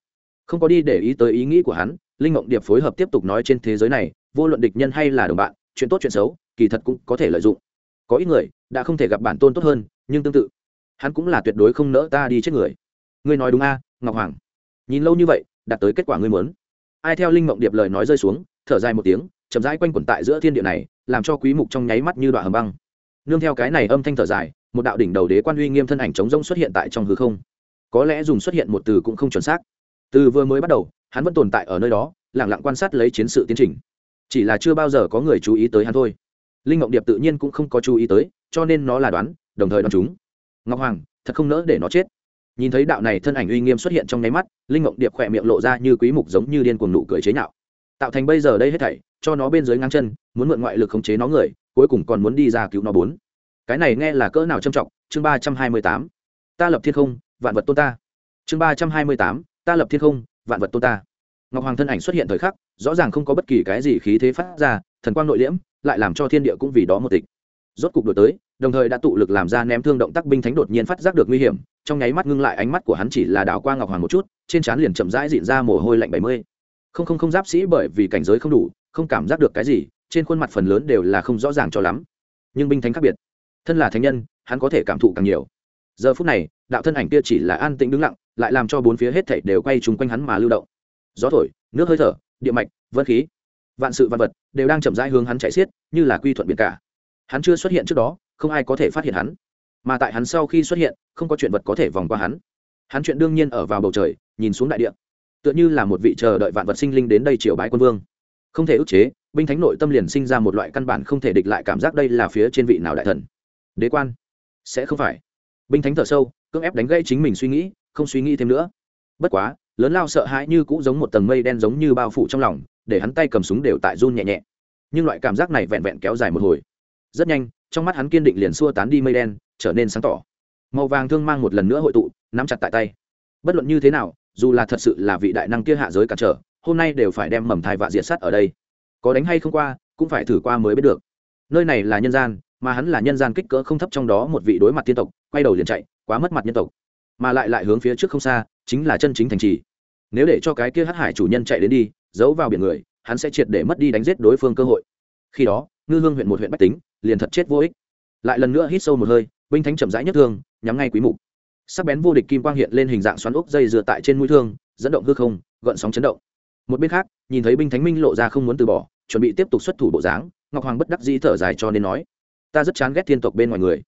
Không có đi để ý tới ý nghĩ của hắn, linh mộng điệp phối hợp tiếp tục nói trên thế giới này, vô luận địch nhân hay là đồng bạn, chuyện tốt chuyện xấu, kỳ thật cũng có thể lợi dụng có ít người đã không thể gặp bản tôn tốt hơn, nhưng tương tự, hắn cũng là tuyệt đối không nỡ ta đi chết người. Ngươi nói đúng a, ngọc hoàng. Nhìn lâu như vậy, đạt tới kết quả ngươi muốn. Ai theo linh mộng điệp lời nói rơi xuống, thở dài một tiếng, chậm rãi quanh quẩn tại giữa thiên địa này, làm cho quý mục trong nháy mắt như đoạn hầm băng. Nương theo cái này âm thanh thở dài, một đạo đỉnh đầu đế quan uy nghiêm thân ảnh trống rỗng xuất hiện tại trong hư không. Có lẽ dùng xuất hiện một từ cũng không chuẩn xác. Từ vừa mới bắt đầu, hắn vẫn tồn tại ở nơi đó, lặng lặng quan sát lấy chiến sự tiến trình. Chỉ là chưa bao giờ có người chú ý tới hắn thôi linh ngọc điệp tự nhiên cũng không có chú ý tới, cho nên nó là đoán, đồng thời đoán chúng. Ngọc hoàng, thật không nỡ để nó chết. Nhìn thấy đạo này thân ảnh uy nghiêm xuất hiện trong nháy mắt, linh ngọc điệp khỏe miệng lộ ra như quý mục giống như điên cuồng nụ cười chế nhạo. Tạo thành bây giờ đây hết thảy, cho nó bên dưới ngang chân, muốn mượn ngoại lực khống chế nó người, cuối cùng còn muốn đi ra cứu nó bốn. Cái này nghe là cỡ nào trâm trọng, chương ba trăm hai mươi tám. Ta lập thiên không, vạn vật tôn ta. Chương ba trăm hai mươi tám, ta lập thiên không, vạn vật tôn ta ngọc hoàng thân ảnh xuất hiện thời khắc, rõ ràng không có bất kỳ cái gì khí thế phát ra, thần quang nội liễm, lại làm cho thiên địa cũng vì đó một tịch. Rốt cục đổi tới, đồng thời đã tụ lực làm ra ném thương động tác binh thánh đột nhiên phát giác được nguy hiểm, trong nháy mắt ngưng lại ánh mắt của hắn chỉ là đảo qua ngọc hoàng một chút, trên trán liền chậm rãi dịn ra mồ hôi lạnh bảy mươi. Không không không giáp sĩ bởi vì cảnh giới không đủ, không cảm giác được cái gì, trên khuôn mặt phần lớn đều là không rõ ràng cho lắm. Nhưng binh thánh khác biệt. Thân là thánh nhân, hắn có thể cảm thụ càng nhiều. Giờ phút này, đạo thân ảnh kia chỉ là an tĩnh đứng lặng, lại làm cho bốn phía hết thảy đều quay chung quanh hắn mà lưu động gió thổi, nước hơi thở, địa mạch, vân khí, vạn sự vạn vật đều đang chậm rãi hướng hắn chạy xiết, như là quy thuận biển cả. Hắn chưa xuất hiện trước đó, không ai có thể phát hiện hắn. Mà tại hắn sau khi xuất hiện, không có chuyện vật có thể vòng qua hắn. Hắn chuyện đương nhiên ở vào bầu trời, nhìn xuống đại địa. Tựa như là một vị chờ đợi vạn vật sinh linh đến đây triều bái quân vương. Không thể ức chế, binh thánh nội tâm liền sinh ra một loại căn bản không thể địch lại cảm giác đây là phía trên vị nào đại thần. Đế quan, sẽ không phải. Binh thánh thở sâu, cưỡng ép đánh gây chính mình suy nghĩ, không suy nghĩ thêm nữa. Bất quá lớn lao sợ hãi như cũ giống một tầng mây đen giống như bao phủ trong lòng, để hắn tay cầm súng đều tại run nhẹ nhẹ. Nhưng loại cảm giác này vẹn vẹn kéo dài một hồi. Rất nhanh, trong mắt hắn kiên định liền xua tán đi mây đen, trở nên sáng tỏ. Màu vàng thương mang một lần nữa hội tụ, nắm chặt tại tay. Bất luận như thế nào, dù là thật sự là vị đại năng kia hạ giới cản trở, hôm nay đều phải đem mầm thai vạ diệt sắt ở đây. Có đánh hay không qua, cũng phải thử qua mới biết được. Nơi này là nhân gian, mà hắn là nhân gian kích cỡ không thấp trong đó một vị đối mặt tiên tộc, quay đầu liền chạy, quá mất mặt nhân tộc mà lại lại hướng phía trước không xa, chính là chân chính thành trì. Nếu để cho cái kia hắc hải chủ nhân chạy đến đi, giấu vào biển người, hắn sẽ triệt để mất đi đánh giết đối phương cơ hội. Khi đó, ngư hương huyện một huyện bách tính, liền thật chết vô ích. Lại lần nữa hít sâu một hơi, binh thánh chậm rãi nhất thương, nhắm ngay quý mục. Sắc bén vô địch kim quang hiện lên hình dạng xoắn ốc dây dựa tại trên mũi thương, dẫn động hư không, gợn sóng chấn động. Một bên khác, nhìn thấy binh thánh minh lộ ra không muốn từ bỏ, chuẩn bị tiếp tục xuất thủ bộ dáng, ngọc hoàng bất đắc dĩ thở dài cho nên nói, ta rất chán ghét thiên tộc bên ngoài người.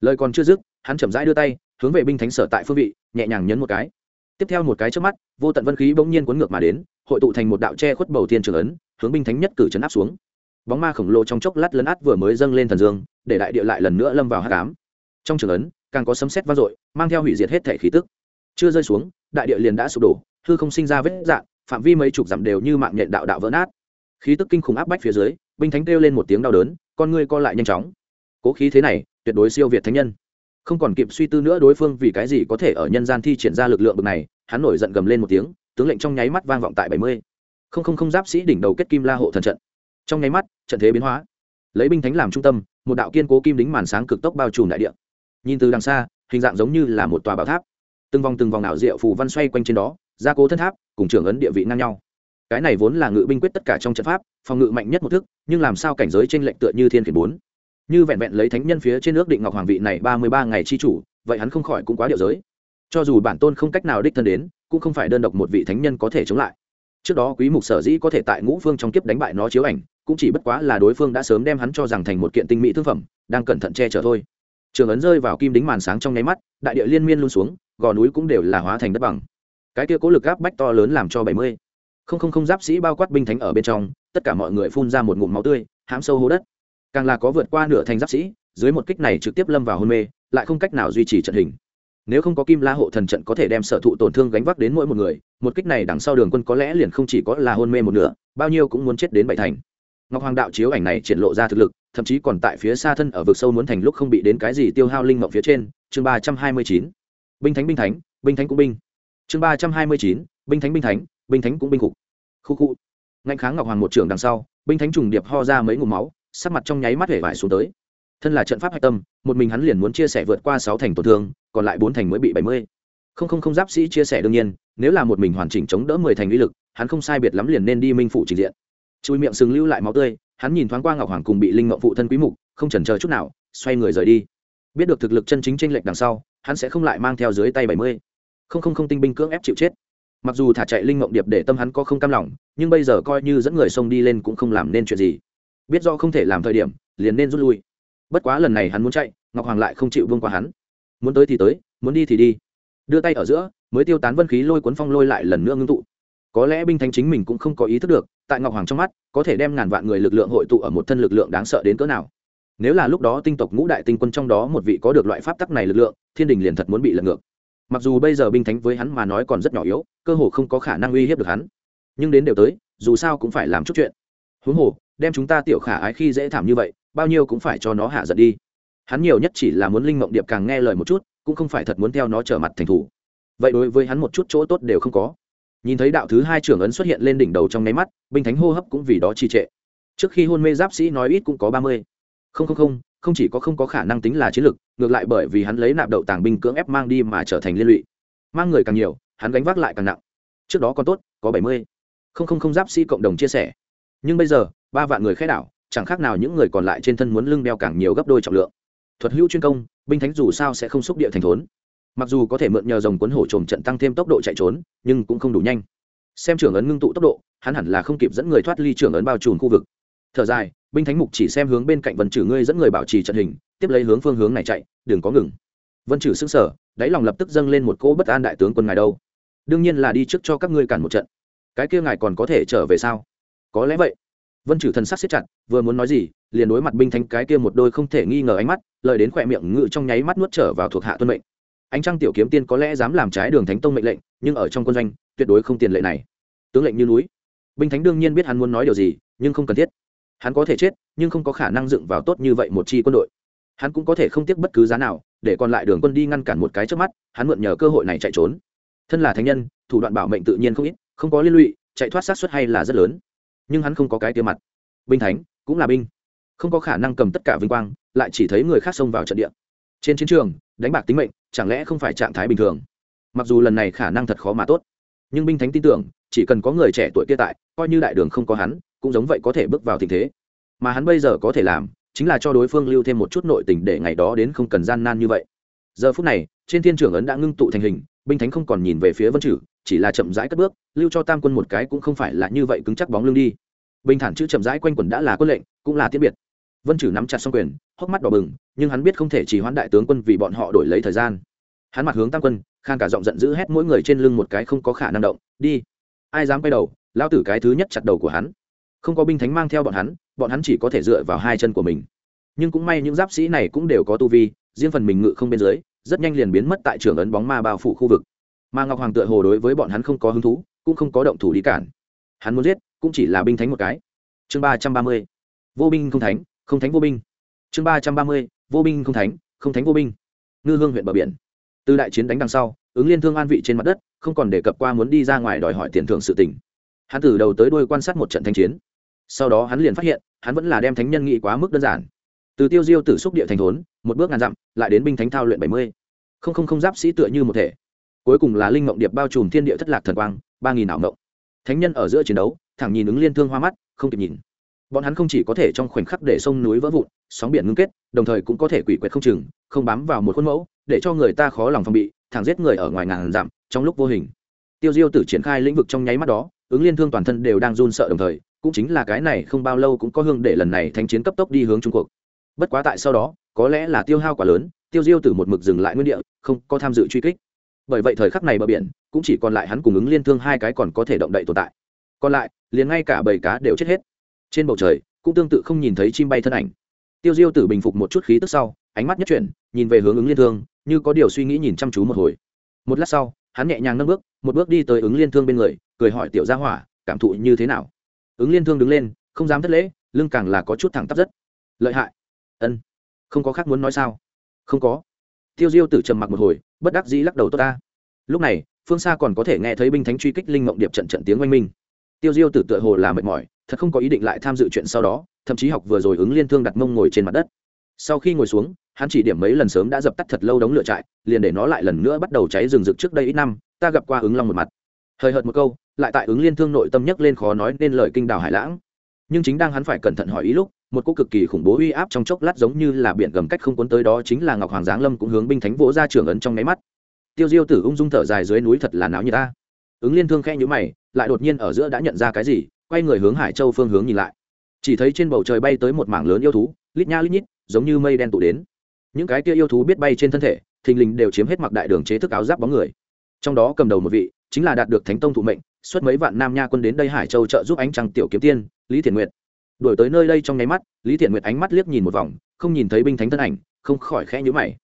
Lời còn chưa dứt, hắn chậm rãi đưa tay hướng về binh thánh sở tại phương vị, nhẹ nhàng nhấn một cái. Tiếp theo một cái trước mắt, vô tận vân khí bỗng nhiên cuốn ngược mà đến, hội tụ thành một đạo che khuất bầu thiên trường ấn, hướng binh thánh nhất cử chấn áp xuống. Bóng ma khổng lồ trong chốc lát lấn át vừa mới dâng lên thần dương, để đại địa lại lần nữa lâm vào hát cám trong trường ấn, càng có sấm sét vang dội, mang theo hủy diệt hết thể khí tức. Chưa rơi xuống, đại địa liền đã sụp đổ, hư không sinh ra vết dạng, phạm vi mấy chục dặm đều như mạng nhện đạo đạo vỡ nát. Khí tức kinh khủng áp bách phía dưới, binh thánh kêu lên một tiếng đau đớn, con ngươi co lại nhanh chóng. Cố khí thế này, tuyệt đối siêu việt thánh nhân không còn kịp suy tư nữa đối phương vì cái gì có thể ở nhân gian thi triển ra lực lượng bực này, hắn nổi giận gầm lên một tiếng, tướng lệnh trong nháy mắt vang vọng tại bảy mươi. Không không không giáp sĩ đỉnh đầu kết kim la hộ thần trận. Trong nháy mắt, trận thế biến hóa. Lấy binh thánh làm trung tâm, một đạo kiên cố kim đính màn sáng cực tốc bao trùm đại địa. Nhìn từ đằng xa, hình dạng giống như là một tòa bảo tháp. Từng vòng từng vòng ảo diệu phù văn xoay quanh trên đó, gia cố thân tháp, cùng trưởng ấn địa vị ngang nhau. Cái này vốn là ngự binh quyết tất cả trong trận pháp, phòng ngự mạnh nhất một thức, nhưng làm sao cảnh giới t r ê n lệnh tựa như thiên khiển bốn như vẹn vẹn lấy thánh nhân phía trên nước định ngọc hoàng vị này ba mươi ba ngày chi chủ, vậy hắn không khỏi cũng quá điệu giới. Cho dù bản tôn không cách nào đích thân đến, cũng không phải đơn độc một vị thánh nhân có thể chống lại. Trước đó quý mục sở dĩ có thể tại ngũ phương trong kiếp đánh bại nó chiếu ảnh, cũng chỉ bất quá là đối phương đã sớm đem hắn cho rằng thành một kiện tinh mỹ thương phẩm, đang cẩn thận che chở thôi. Trường ấn rơi vào kim đính màn sáng trong nháy mắt, đại địa liên miên luôn xuống, gò núi cũng đều là hóa thành đất bằng. Cái kia cố lực áp bách to lớn làm cho bảy mươi. Không không không giáp sĩ bao quát binh thánh ở bên trong, tất cả mọi người phun ra một ngụm máu tươi, hãm sâu hố đất càng là có vượt qua nửa thành giáp sĩ, dưới một kích này trực tiếp lâm vào hôn mê, lại không cách nào duy trì trận hình. Nếu không có kim la hộ thần trận có thể đem sở thụ tổn thương gánh vác đến mỗi một người, một kích này đằng sau đường quân có lẽ liền không chỉ có là hôn mê một nửa, bao nhiêu cũng muốn chết đến bảy thành. Ngọc hoàng đạo chiếu ảnh này triển lộ ra thực lực, thậm chí còn tại phía xa thân ở vực sâu muốn thành lúc không bị đến cái gì tiêu hao linh mộng phía trên, chương ba trăm hai mươi chín. Binh thánh binh thánh binh thánh cũng binh. Chương ba trăm hai mươi chín, binh thánh binh thánh binh thánh cũng binh cục. Khu khu. Ngạnh kháng ngọc hoàng một trưởng đằng sau, binh thánh trùng điệp ho ra mấy ngụm máu sắc mặt trong nháy mắt hể vải xuống tới. Thân là trận pháp hạch tâm, một mình hắn liền muốn chia sẻ vượt qua sáu thành tổn thương, còn lại bốn thành mới bị bảy mươi. Không không không giáp sĩ chia sẻ đương nhiên, nếu là một mình hoàn chỉnh chống đỡ mười thành uy lực, hắn không sai biệt lắm liền nên đi minh phụ trình diện. Chui miệng sừng lưu lại máu tươi, hắn nhìn thoáng qua ngọc hoàng cùng bị linh ngọc phụ thân quý mục, không chần chờ chút nào, xoay người rời đi. Biết được thực lực chân chính tranh lệch đằng sau, hắn sẽ không lại mang theo dưới tay bảy mươi. Không không không tinh binh cưỡng ép chịu chết. Mặc dù thả chạy linh mộng điệp để tâm hắn có không cam lòng, nhưng bây giờ coi như dẫn người xông đi lên cũng không làm nên chuyện gì biết do không thể làm thời điểm, liền nên rút lui. Bất quá lần này hắn muốn chạy, ngọc hoàng lại không chịu vương qua hắn. Muốn tới thì tới, muốn đi thì đi. Đưa tay ở giữa, mới tiêu tán vân khí lôi cuốn phong lôi lại lần nữa ngưng tụ. Có lẽ binh thánh chính mình cũng không có ý thức được, tại ngọc hoàng trong mắt, có thể đem ngàn vạn người lực lượng hội tụ ở một thân lực lượng đáng sợ đến cỡ nào. Nếu là lúc đó tinh tộc ngũ đại tinh quân trong đó một vị có được loại pháp tắc này lực lượng, thiên đình liền thật muốn bị lật ngược. Mặc dù bây giờ binh thánh với hắn mà nói còn rất nhỏ yếu, cơ hồ không có khả năng uy hiếp được hắn. Nhưng đến đều tới, dù sao cũng phải làm chút chuyện. Huống hồ đem chúng ta tiểu khả ái khi dễ thảm như vậy, bao nhiêu cũng phải cho nó hạ giận đi. Hắn nhiều nhất chỉ là muốn linh mộng điệp càng nghe lời một chút, cũng không phải thật muốn theo nó trở mặt thành thủ. Vậy đối với hắn một chút chỗ tốt đều không có. Nhìn thấy đạo thứ hai trưởng ấn xuất hiện lên đỉnh đầu trong nháy mắt, binh thánh hô hấp cũng vì đó trì trệ. Trước khi hôn mê giáp sĩ nói ít cũng có ba mươi. Không không không không chỉ có không có khả năng tính là chiến lược ngược lại bởi vì hắn lấy nạp đậu tàng binh cưỡng ép mang đi mà trở thành liên lụy. Mang người càng nhiều, hắn gánh vác lại càng nặng. Trước đó còn tốt, có bảy mươi. Không không không, giáp sĩ cộng đồng chia sẻ nhưng bây giờ, ba vạn người khai đảo, chẳng khác nào những người còn lại trên thân muốn lưng đeo càng nhiều gấp đôi trọng lượng. Thuật hữu chuyên công, binh thánh dù sao sẽ không xúc địa thành thốn. Mặc dù có thể mượn nhờ dòng cuốn hổ trồm trận tăng thêm tốc độ chạy trốn, nhưng cũng không đủ nhanh. Xem trưởng ấn ngưng tụ tốc độ, hắn hẳn là không kịp dẫn người thoát ly trưởng ấn bao trùm khu vực. Thở dài, binh thánh mục chỉ xem hướng bên cạnh vân trừ ngươi dẫn người bảo trì trận hình, tiếp lấy hướng phương hướng này chạy, đừng có ngừng. Vân trừ xứng sở đáy lòng lập tức dâng lên một cỗ bất an đại tướng quân ngài đâu. Đương nhiên là đi trước cho các ngươi cản một trận. Cái kia ngài còn có thể trở về sao? Có lẽ vậy. Vân chử thần sắc siết chặt, vừa muốn nói gì, liền đối mặt binh thánh cái kia một đôi không thể nghi ngờ ánh mắt lợi đến khỏe miệng ngự trong nháy mắt nuốt trở vào thuộc hạ tuân mệnh. Ánh trăng tiểu kiếm tiên có lẽ dám làm trái đường thánh tông mệnh lệnh, nhưng ở trong quân doanh, tuyệt đối không tiền lệ này. Tướng lệnh như núi. Binh thánh đương nhiên biết hắn muốn nói điều gì, nhưng không cần thiết. Hắn có thể chết, nhưng không có khả năng dựng vào tốt như vậy một chi quân đội. Hắn cũng có thể không tiếc bất cứ giá nào, để còn lại đường quân đi ngăn cản một cái trước mắt, hắn mượn nhờ cơ hội này chạy trốn. Thân là thánh nhân, thủ đoạn bảo mệnh tự nhiên không ít, không có liên lụy, chạy thoát sát xuất hay là rất lớn nhưng hắn không có cái tiêu mặt. Binh thánh, cũng là binh. Không có khả năng cầm tất cả vinh quang, lại chỉ thấy người khác xông vào trận địa. Trên chiến trường, đánh bạc tính mệnh, chẳng lẽ không phải trạng thái bình thường? Mặc dù lần này khả năng thật khó mà tốt, nhưng binh thánh tin tưởng, chỉ cần có người trẻ tuổi kia tại, coi như đại đường không có hắn, cũng giống vậy có thể bước vào tình thế. Mà hắn bây giờ có thể làm, chính là cho đối phương lưu thêm một chút nội tình để ngày đó đến không cần gian nan như vậy. Giờ phút này, trên thiên trường ấn đã ngưng tụ thành hình binh thánh không còn nhìn về phía vân chử, chỉ là chậm rãi cất bước, lưu cho tam quân một cái cũng không phải là như vậy cứng chắc bóng lưng đi. Bình thản chữ chậm rãi quanh quần đã là quân lệnh, cũng là tiết biệt. Vân chử nắm chặt xong quyền, hốc mắt đỏ bừng, nhưng hắn biết không thể chỉ hoãn đại tướng quân vì bọn họ đổi lấy thời gian. Hắn mặt hướng tam quân, khan cả giọng giận dữ hét mỗi người trên lưng một cái không có khả năng động, đi. Ai dám quay đầu lao tử cái thứ nhất chặt đầu của hắn. Không có binh thánh mang theo bọn hắn bọn hắn chỉ có thể dựa vào hai chân của mình. Nhưng cũng may những giáp sĩ này cũng đều có tu vi, riêng phần mình ngự không bên dưới rất nhanh liền biến mất tại trường ấn bóng ma bao phủ khu vực. Mà ngọc hoàng tựa hồ đối với bọn hắn không có hứng thú, cũng không có động thủ đi cản. Hắn muốn giết, cũng chỉ là binh thánh một cái. Chương ba trăm ba mươi, vô binh không thánh không thánh vô binh. Chương ba trăm ba mươi, vô binh không thánh không thánh vô binh. Ngư hương huyện bờ biển. Từ đại chiến đánh đằng sau, ứng liên thương an vị trên mặt đất, không còn đề cập qua muốn đi ra ngoài đòi hỏi tiền thưởng sự tình. Hắn từ đầu tới đuôi quan sát một trận thanh chiến. Sau đó hắn liền phát hiện, hắn vẫn là đem thánh nhân nghĩ quá mức đơn giản từ tiêu diêu tử xúc địa thành thốn, một bước ngàn dặm, lại đến binh thánh thao luyện bảy mươi. Không không không giáp sĩ tựa như một thể. Cuối cùng là linh mộng điệp bao trùm thiên địa thất lạc thần quang, ba nghìn ảo mộng. Thánh nhân ở giữa chiến đấu, thẳng nhìn ứng liên thương hoa mắt, không kịp nhìn. Bọn hắn không chỉ có thể trong khoảnh khắc để sông núi vỡ vụn, sóng biển ngưng kết, đồng thời cũng có thể quỷ quyệt không chừng, không bám vào một khuôn mẫu, để cho người ta khó lòng phòng bị, thẳng giết người ở ngoài ngàn dặm, trong lúc vô hình. Tiêu diêu tử triển khai lĩnh vực trong nháy mắt đó, ứng liên thương toàn thân đều đang run sợ đồng thời, cũng chính là cái này không bao lâu cũng có hương để lần này thanh chiến cấp tốc đi hướng trung cuộc bất quá tại sau đó, có lẽ là tiêu hao quá lớn, tiêu diêu tử một mực dừng lại nguyên địa, không có tham dự truy kích. Bởi vậy thời khắc này bờ biển, cũng chỉ còn lại hắn cùng ứng liên thương hai cái còn có thể động đậy tồn tại. Còn lại, liền ngay cả bầy cá đều chết hết. Trên bầu trời, cũng tương tự không nhìn thấy chim bay thân ảnh. Tiêu diêu tử bình phục một chút khí tức sau, ánh mắt nhất chuyển, nhìn về hướng ứng liên thương, như có điều suy nghĩ nhìn chăm chú một hồi. Một lát sau, hắn nhẹ nhàng nâng bước, một bước đi tới ứng liên thương bên người, cười hỏi tiểu gia hỏa, cảm thụ như thế nào? Ứng liên thương đứng lên, không dám thất lễ, lưng càng là có chút thẳng tắp rất. Lợi hại ân không có khác muốn nói sao không có tiêu diêu tử trầm mặc một hồi bất đắc dĩ lắc đầu tốt ta lúc này phương xa còn có thể nghe thấy binh thánh truy kích linh mộng điệp trận trận tiếng oanh minh tiêu diêu tử tựa hồ là mệt mỏi thật không có ý định lại tham dự chuyện sau đó thậm chí học vừa rồi ứng liên thương đặt mông ngồi trên mặt đất sau khi ngồi xuống hắn chỉ điểm mấy lần sớm đã dập tắt thật lâu đống lửa trại liền để nó lại lần nữa bắt đầu cháy rừng rực trước đây ít năm ta gặp qua ứng long một mặt hời hợt một câu lại tại ứng liên thương nội tâm nhấc lên khó nói nên lời kinh đào hải lãng nhưng chính đang hắn phải cẩn thận hỏi ý lúc một cô cực kỳ khủng bố uy áp trong chốc lát giống như là biển gầm cách không cuốn tới đó chính là ngọc hoàng giáng lâm cũng hướng binh thánh vỗ ra trưởng ấn trong nháy mắt. Tiêu diêu tử ung dung thở dài dưới núi thật là náo như ta. Ứng liên thương khe nhữ mày, lại đột nhiên ở giữa đã nhận ra cái gì, quay người hướng hải châu phương hướng nhìn lại. Chỉ thấy trên bầu trời bay tới một mảng lớn yêu thú, lít nha lít nhít, giống như mây đen tụ đến. Những cái kia yêu thú biết bay trên thân thể, thình lình đều chiếm hết mặc đại đường chế thức áo giáp bóng người. Trong đó cầm đầu một vị, chính là đạt được thánh tông thụ mệnh, xuất mấy vạn nam nha quân đến đây hải châu trợ giúp ánh trăng tiểu kiếm tiên, lý thiền nguyệt đổi tới nơi đây trong nháy mắt, lý thiện nguyệt ánh mắt liếc nhìn một vòng, không nhìn thấy binh thánh thân ảnh, không khỏi khẽ nhữ mày.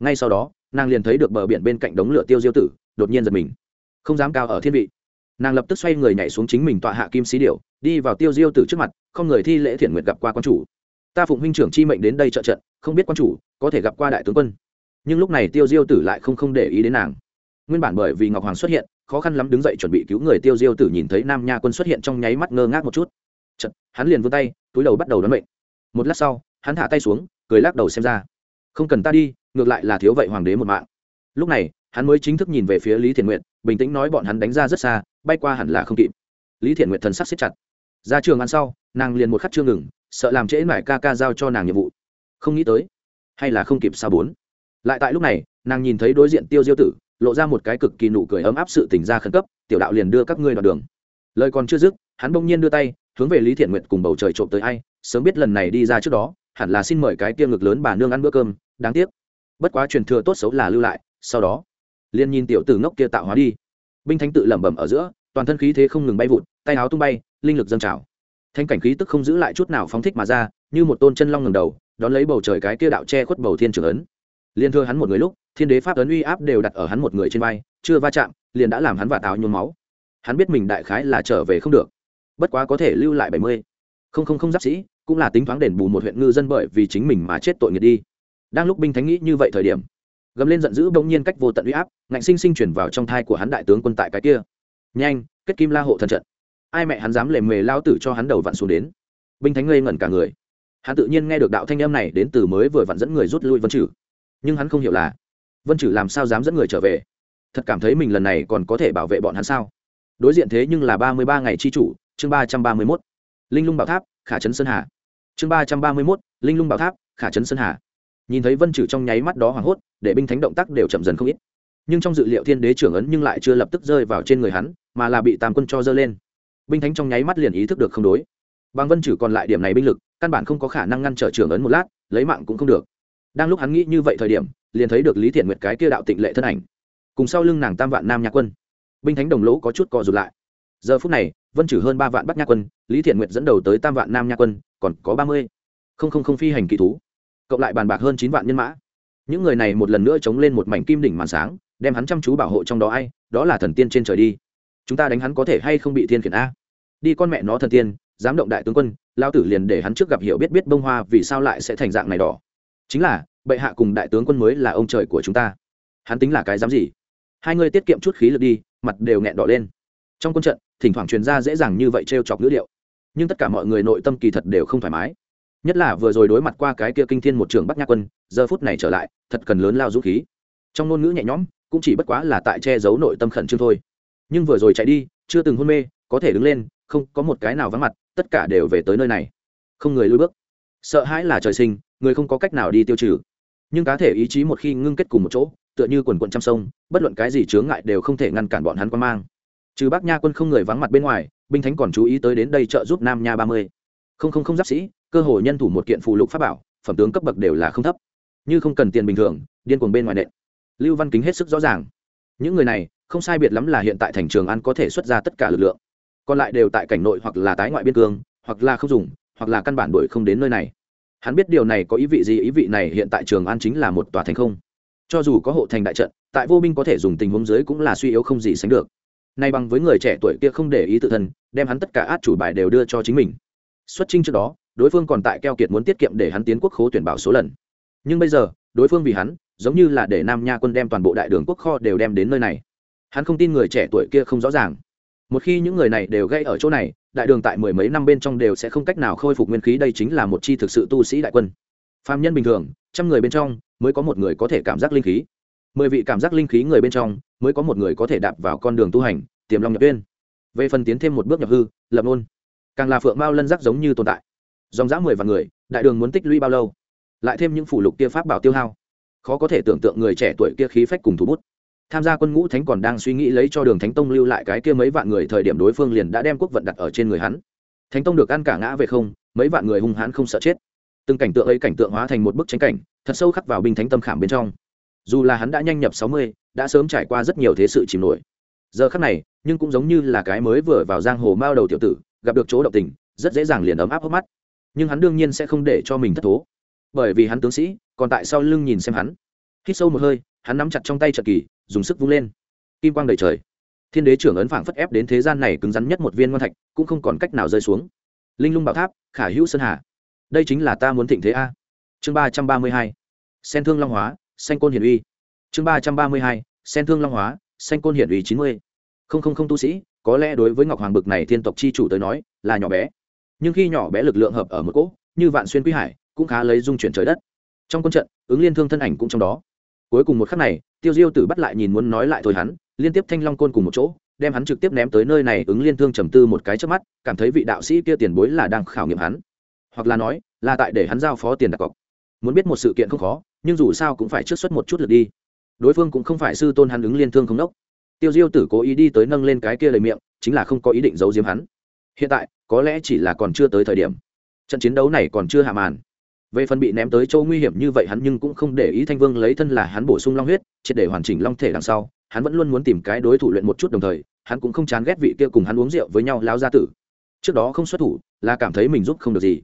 Ngay sau đó, nàng liền thấy được bờ biển bên cạnh đống lửa tiêu diêu tử, đột nhiên giật mình. Không dám cao ở thiên vị. Nàng lập tức xoay người nhảy xuống chính mình tọa hạ kim xí điệu đi vào tiêu diêu tử trước mặt, không người thi lễ thiện Nguyệt gặp qua quan chủ. Ta phụng huynh trưởng chi mệnh đến đây trợ trận, không biết quan chủ có thể gặp qua đại tướng quân. Nhưng lúc này tiêu diêu tử lại không không để ý đến nàng. Nguyên bản bởi vì ngọc hoàng xuất hiện, khó khăn lắm đứng dậy chuẩn bị cứu người tiêu diêu tử nhìn thấy nam nha quân xuất hiện trong nháy mắt ngơ ngác một chút. Chật, hắn liền vươn tay túi đầu bắt đầu đón mệnh. Một lát sau hắn hạ tay xuống cười lắc đầu xem ra. Không cần ta đi ngược lại là thiếu vậy hoàng đế một mạng. Lúc này hắn mới chính thức nhìn về phía lý thiện nguyện bình tĩnh nói bọn hắn đánh ra rất xa bay qua hẳn là không kịp. Lý thiện nguyện thần sắc xếp chặt. Ra trường ăn sau nàng liền một khắc chưa ngừng sợ làm trễ mải ca ca giao cho nàng nhiệm vụ. Không nghĩ tới hay là không kịp sao bốn. Lại tại lúc này nàng nhìn thấy đối diện tiêu diêu tử lộ ra một cái cực kỳ nụ cười ấm áp sự tỉnh ra khẩn cấp tiểu đạo liền đưa các ngươi vào đường. Lời còn chưa dứt hắn bỗng nhiên đưa tay hướng về lý thiện nguyện cùng bầu trời trộm tới ai, sớm biết lần này đi ra trước đó, hẳn là xin mời cái tiêm ngực lớn bà nương ăn bữa cơm, đáng tiếc. Bất quá truyền thừa tốt xấu là lưu lại, sau đó, liền nhìn tiểu tử ngốc kia tạo hóa đi. Binh thánh tự lẩm bẩm ở giữa, toàn thân khí thế không ngừng bay vụt, tay áo tung bay, linh lực dâng trào. Thanh cảnh khí tức không giữ lại chút nào phóng thích mà ra, như một tôn chân long ngừng đầu, đón lấy bầu trời cái kia đạo che khuất bầu thiên trường ấn. Liên thưa hắn một người lúc, thiên đế pháp ấn uy áp đều đặt ở hắn một người trên vai, chưa va chạm, liền đã làm hắn và táo nhuốm máu. Hắn biết mình đại khái là trở về không được bất quá có thể lưu lại bảy mươi. Không không không giáp sĩ, cũng là tính toán đền bù một huyện ngư dân bởi vì chính mình mà chết tội nghiệt đi. Đang lúc binh thánh nghĩ như vậy thời điểm, gầm lên giận dữ bỗng nhiên cách vô tận uy áp, ngạnh sinh sinh chuyển vào trong thai của hắn đại tướng quân tại cái kia. Nhanh, kết kim la hộ thần trận. Ai mẹ hắn dám lề mề lao tử cho hắn đầu vặn xuống đến. Binh thánh ngây ngẩn cả người. Hắn tự nhiên nghe được đạo thanh âm này đến từ mới vừa vặn dẫn người rút lui vân chử. Nhưng hắn không hiểu là, vân chử làm sao dám dẫn người trở về? Thật cảm thấy mình lần này còn có thể bảo vệ bọn hắn sao? Đối diện thế nhưng là ba mươi ba ngày chi chủ chương ba trăm ba mươi mốt, linh lung bảo tháp, khả trấn sơn hà. Chương ba trăm ba mươi mốt, linh lung bảo tháp, khả trấn sơn hà. Nhìn thấy vân trừ trong nháy mắt đó hoảng hốt, để binh thánh động tác đều chậm dần không ít. Nhưng trong dự liệu thiên đế trưởng ấn nhưng lại chưa lập tức rơi vào trên người hắn, mà là bị tam quân cho dơ lên. Binh thánh trong nháy mắt liền ý thức được không đối. Bằng vân trừ còn lại điểm này binh lực, căn bản không có khả năng ngăn trở trưởng ấn một lát, lấy mạng cũng không được. Đang lúc hắn nghĩ như vậy thời điểm, liền thấy được lý thiện nguyệt cái kia đạo tịnh lệ thân ảnh. Cùng sau lưng nàng tam vạn nam nhạc quân. Binh thánh đồng lỗ có chút co rụt lại. Giờ phút này vân trừ hơn ba vạn bắc nha quân, lý thiện nguyện dẫn đầu tới tam vạn nam nha quân, còn có ba mươi. Không không không phi hành kỳ thú. Cộng lại bàn bạc hơn chín vạn nhân mã. Những người này một lần nữa chống lên một mảnh kim đỉnh màn sáng, đem hắn chăm chú bảo hộ trong đó ai, đó là thần tiên trên trời đi. Chúng ta đánh hắn có thể hay không bị thiên khiển a? Đi con mẹ nó thần tiên, dám động đại tướng quân lao tử liền để hắn trước gặp hiểu biết biết bông hoa vì sao lại sẽ thành dạng này đỏ. Chính là, bệ hạ cùng đại tướng quân mới là ông trời của chúng ta. Hắn tính là cái dám gì? Hai người tiết kiệm chút khí lực đi, mặt đều nghẹn đỏ lên. Trong quân trận thỉnh thoảng truyền ra dễ dàng như vậy t r e o chọc ngữ điệu. Nhưng tất cả mọi người nội tâm kỳ thật đều không thoải mái. Nhất là vừa rồi đối mặt qua cái kia kinh thiên một trường bắc nha quân, giờ phút này trở lại, thật cần lớn lao dũng khí. Trong ngôn ngữ nhẹ nhõm, cũng chỉ bất quá là tại che giấu nội tâm khẩn trương thôi. Nhưng vừa rồi chạy đi, chưa từng hôn mê, có thể đứng lên, không có một cái nào vắng mặt, tất cả đều về tới nơi này. Không người lui bước. Sợ hãi là trời sinh, người không có cách nào đi tiêu trừ. Nhưng cá thể ý chí một khi ngưng kết cùng một chỗ, tựa như quần quận trăm sông, bất luận cái gì chướng ngại đều không thể ngăn cản bọn hắn quan mang trừ bác nha quân không người vắng mặt bên ngoài, binh thánh còn chú ý tới đến đây trợ giúp nam nha ba mươi. Không không không giáp sĩ, cơ hội nhân thủ một kiện phù lục pháp bảo, phẩm tướng cấp bậc đều là không thấp. Như không cần tiền bình thường, điên cuồng bên ngoài nện. Lưu văn kính hết sức rõ ràng. Những người này, không sai biệt lắm là hiện tại thành trường an có thể xuất ra tất cả lực lượng. Còn lại đều tại cảnh nội hoặc là tái ngoại biên cương, hoặc là không dùng, hoặc là căn bản đuổi không đến nơi này. Hắn biết điều này có ý vị gì, ý vị này hiện tại trường an chính là một tòa thành không. Cho dù có hộ thành đại trận, tại vô binh có thể dùng tình huống dưới cũng là suy yếu không gì sánh được nay bằng với người trẻ tuổi kia không để ý tự thân, đem hắn tất cả át chủ bài đều đưa cho chính mình. Xuất trinh trước đó, đối phương còn tại keo kiệt muốn tiết kiệm để hắn tiến quốc khố tuyển bảo số lần. Nhưng bây giờ, đối phương vì hắn, giống như là để nam nha quân đem toàn bộ đại đường quốc kho đều đem đến nơi này. Hắn không tin người trẻ tuổi kia không rõ ràng. Một khi những người này đều gây ở chỗ này, đại đường tại mười mấy năm bên trong đều sẽ không cách nào khôi phục nguyên khí, đây chính là một chi thực sự tu sĩ đại quân. Phạm nhân bình thường, trăm người bên trong, mới có một người có thể cảm giác linh khí. Mười vị cảm giác linh khí người bên trong mới có một người có thể đạp vào con đường tu hành, tiềm long nhập tuyên về phần tiến thêm một bước nhập hư, lập nôn. Càng là phượng mao lân giác giống như tồn tại. Dòng dã mười vạn người, đại đường muốn tích lũy bao lâu? Lại thêm những phủ lục kia pháp bảo tiêu hao. Khó có thể tưởng tượng người trẻ tuổi kia khí phách cùng thủ bút. Tham gia quân ngũ thánh còn đang suy nghĩ lấy cho đường thánh tông lưu lại cái kia mấy vạn người thời điểm đối phương liền đã đem quốc vận đặt ở trên người hắn. Thánh tông được ăn cả ngã về không, mấy vạn người hung hãn không sợ chết. Từng cảnh tượng ấy cảnh tượng hóa thành một bức tranh cảnh, thật sâu khắc vào binh thánh tâm khảm bên trong dù là hắn đã nhanh nhập sáu mươi, đã sớm trải qua rất nhiều thế sự chìm nổi. Giờ khắc này, nhưng cũng giống như là cái mới vừa vào giang hồ mao đầu tiểu tử, gặp được chỗ động tình, rất dễ dàng liền ấm áp hốc mắt. Nhưng hắn đương nhiên sẽ không để cho mình thất thố. Bởi vì hắn tướng sĩ, còn tại sau lưng nhìn xem hắn. Hít sâu một hơi, hắn nắm chặt trong tay trận kỳ, dùng sức vung lên. Kim quang đầy trời. Thiên đế trưởng ấn phảng phất ép đến thế gian này cứng rắn nhất một viên ngon thạch, cũng không còn cách nào rơi xuống. Linh lung bảo tháp, khả hữu sơn hà. Đây chính là ta muốn thịnh thế a. Chương ba trăm ba mươi hai. Sen thương long hóa xanh côn hiển uy. Chương ba trăm ba mươi hai, sen thương long hóa, xanh côn hiển uy chín mươi. Không không không tu sĩ, có lẽ đối với ngọc hoàng bực này thiên tộc chi chủ tới nói, là nhỏ bé. Nhưng khi nhỏ bé lực lượng hợp ở một cỗ, như vạn xuyên quý hải, cũng khá lấy dung chuyển trời đất. Trong quân trận, ứng liên thương thân ảnh cũng trong đó. Cuối cùng một khắc này, tiêu diêu tử bắt lại nhìn muốn nói lại thôi hắn, liên tiếp thanh long côn cùng một chỗ, đem hắn trực tiếp ném tới nơi này ứng liên thương trầm tư một cái trước mắt, cảm thấy vị đạo sĩ kia tiền bối là đang khảo nghiệm hắn. Hoặc là nói, là tại để hắn giao phó tiền đặt cọc. Muốn biết một sự kiện không khó nhưng dù sao cũng phải trước xuất một chút lượt đi. Đối phương cũng không phải sư tôn hắn ứng liên thương không đốc. Tiêu diêu tử cố ý đi tới nâng lên cái kia lời miệng, chính là không có ý định giấu giếm hắn. Hiện tại, có lẽ chỉ là còn chưa tới thời điểm. Trận chiến đấu này còn chưa hạ màn. Về phần bị ném tới châu nguy hiểm như vậy hắn nhưng cũng không để ý thanh vương lấy thân là hắn bổ sung long huyết, triệt để hoàn chỉnh long thể đằng sau, hắn vẫn luôn muốn tìm cái đối thủ luyện một chút đồng thời, hắn cũng không chán ghét vị kia cùng hắn uống rượu với nhau lao gia tử. Trước đó không xuất thủ, là cảm thấy mình giúp không được gì.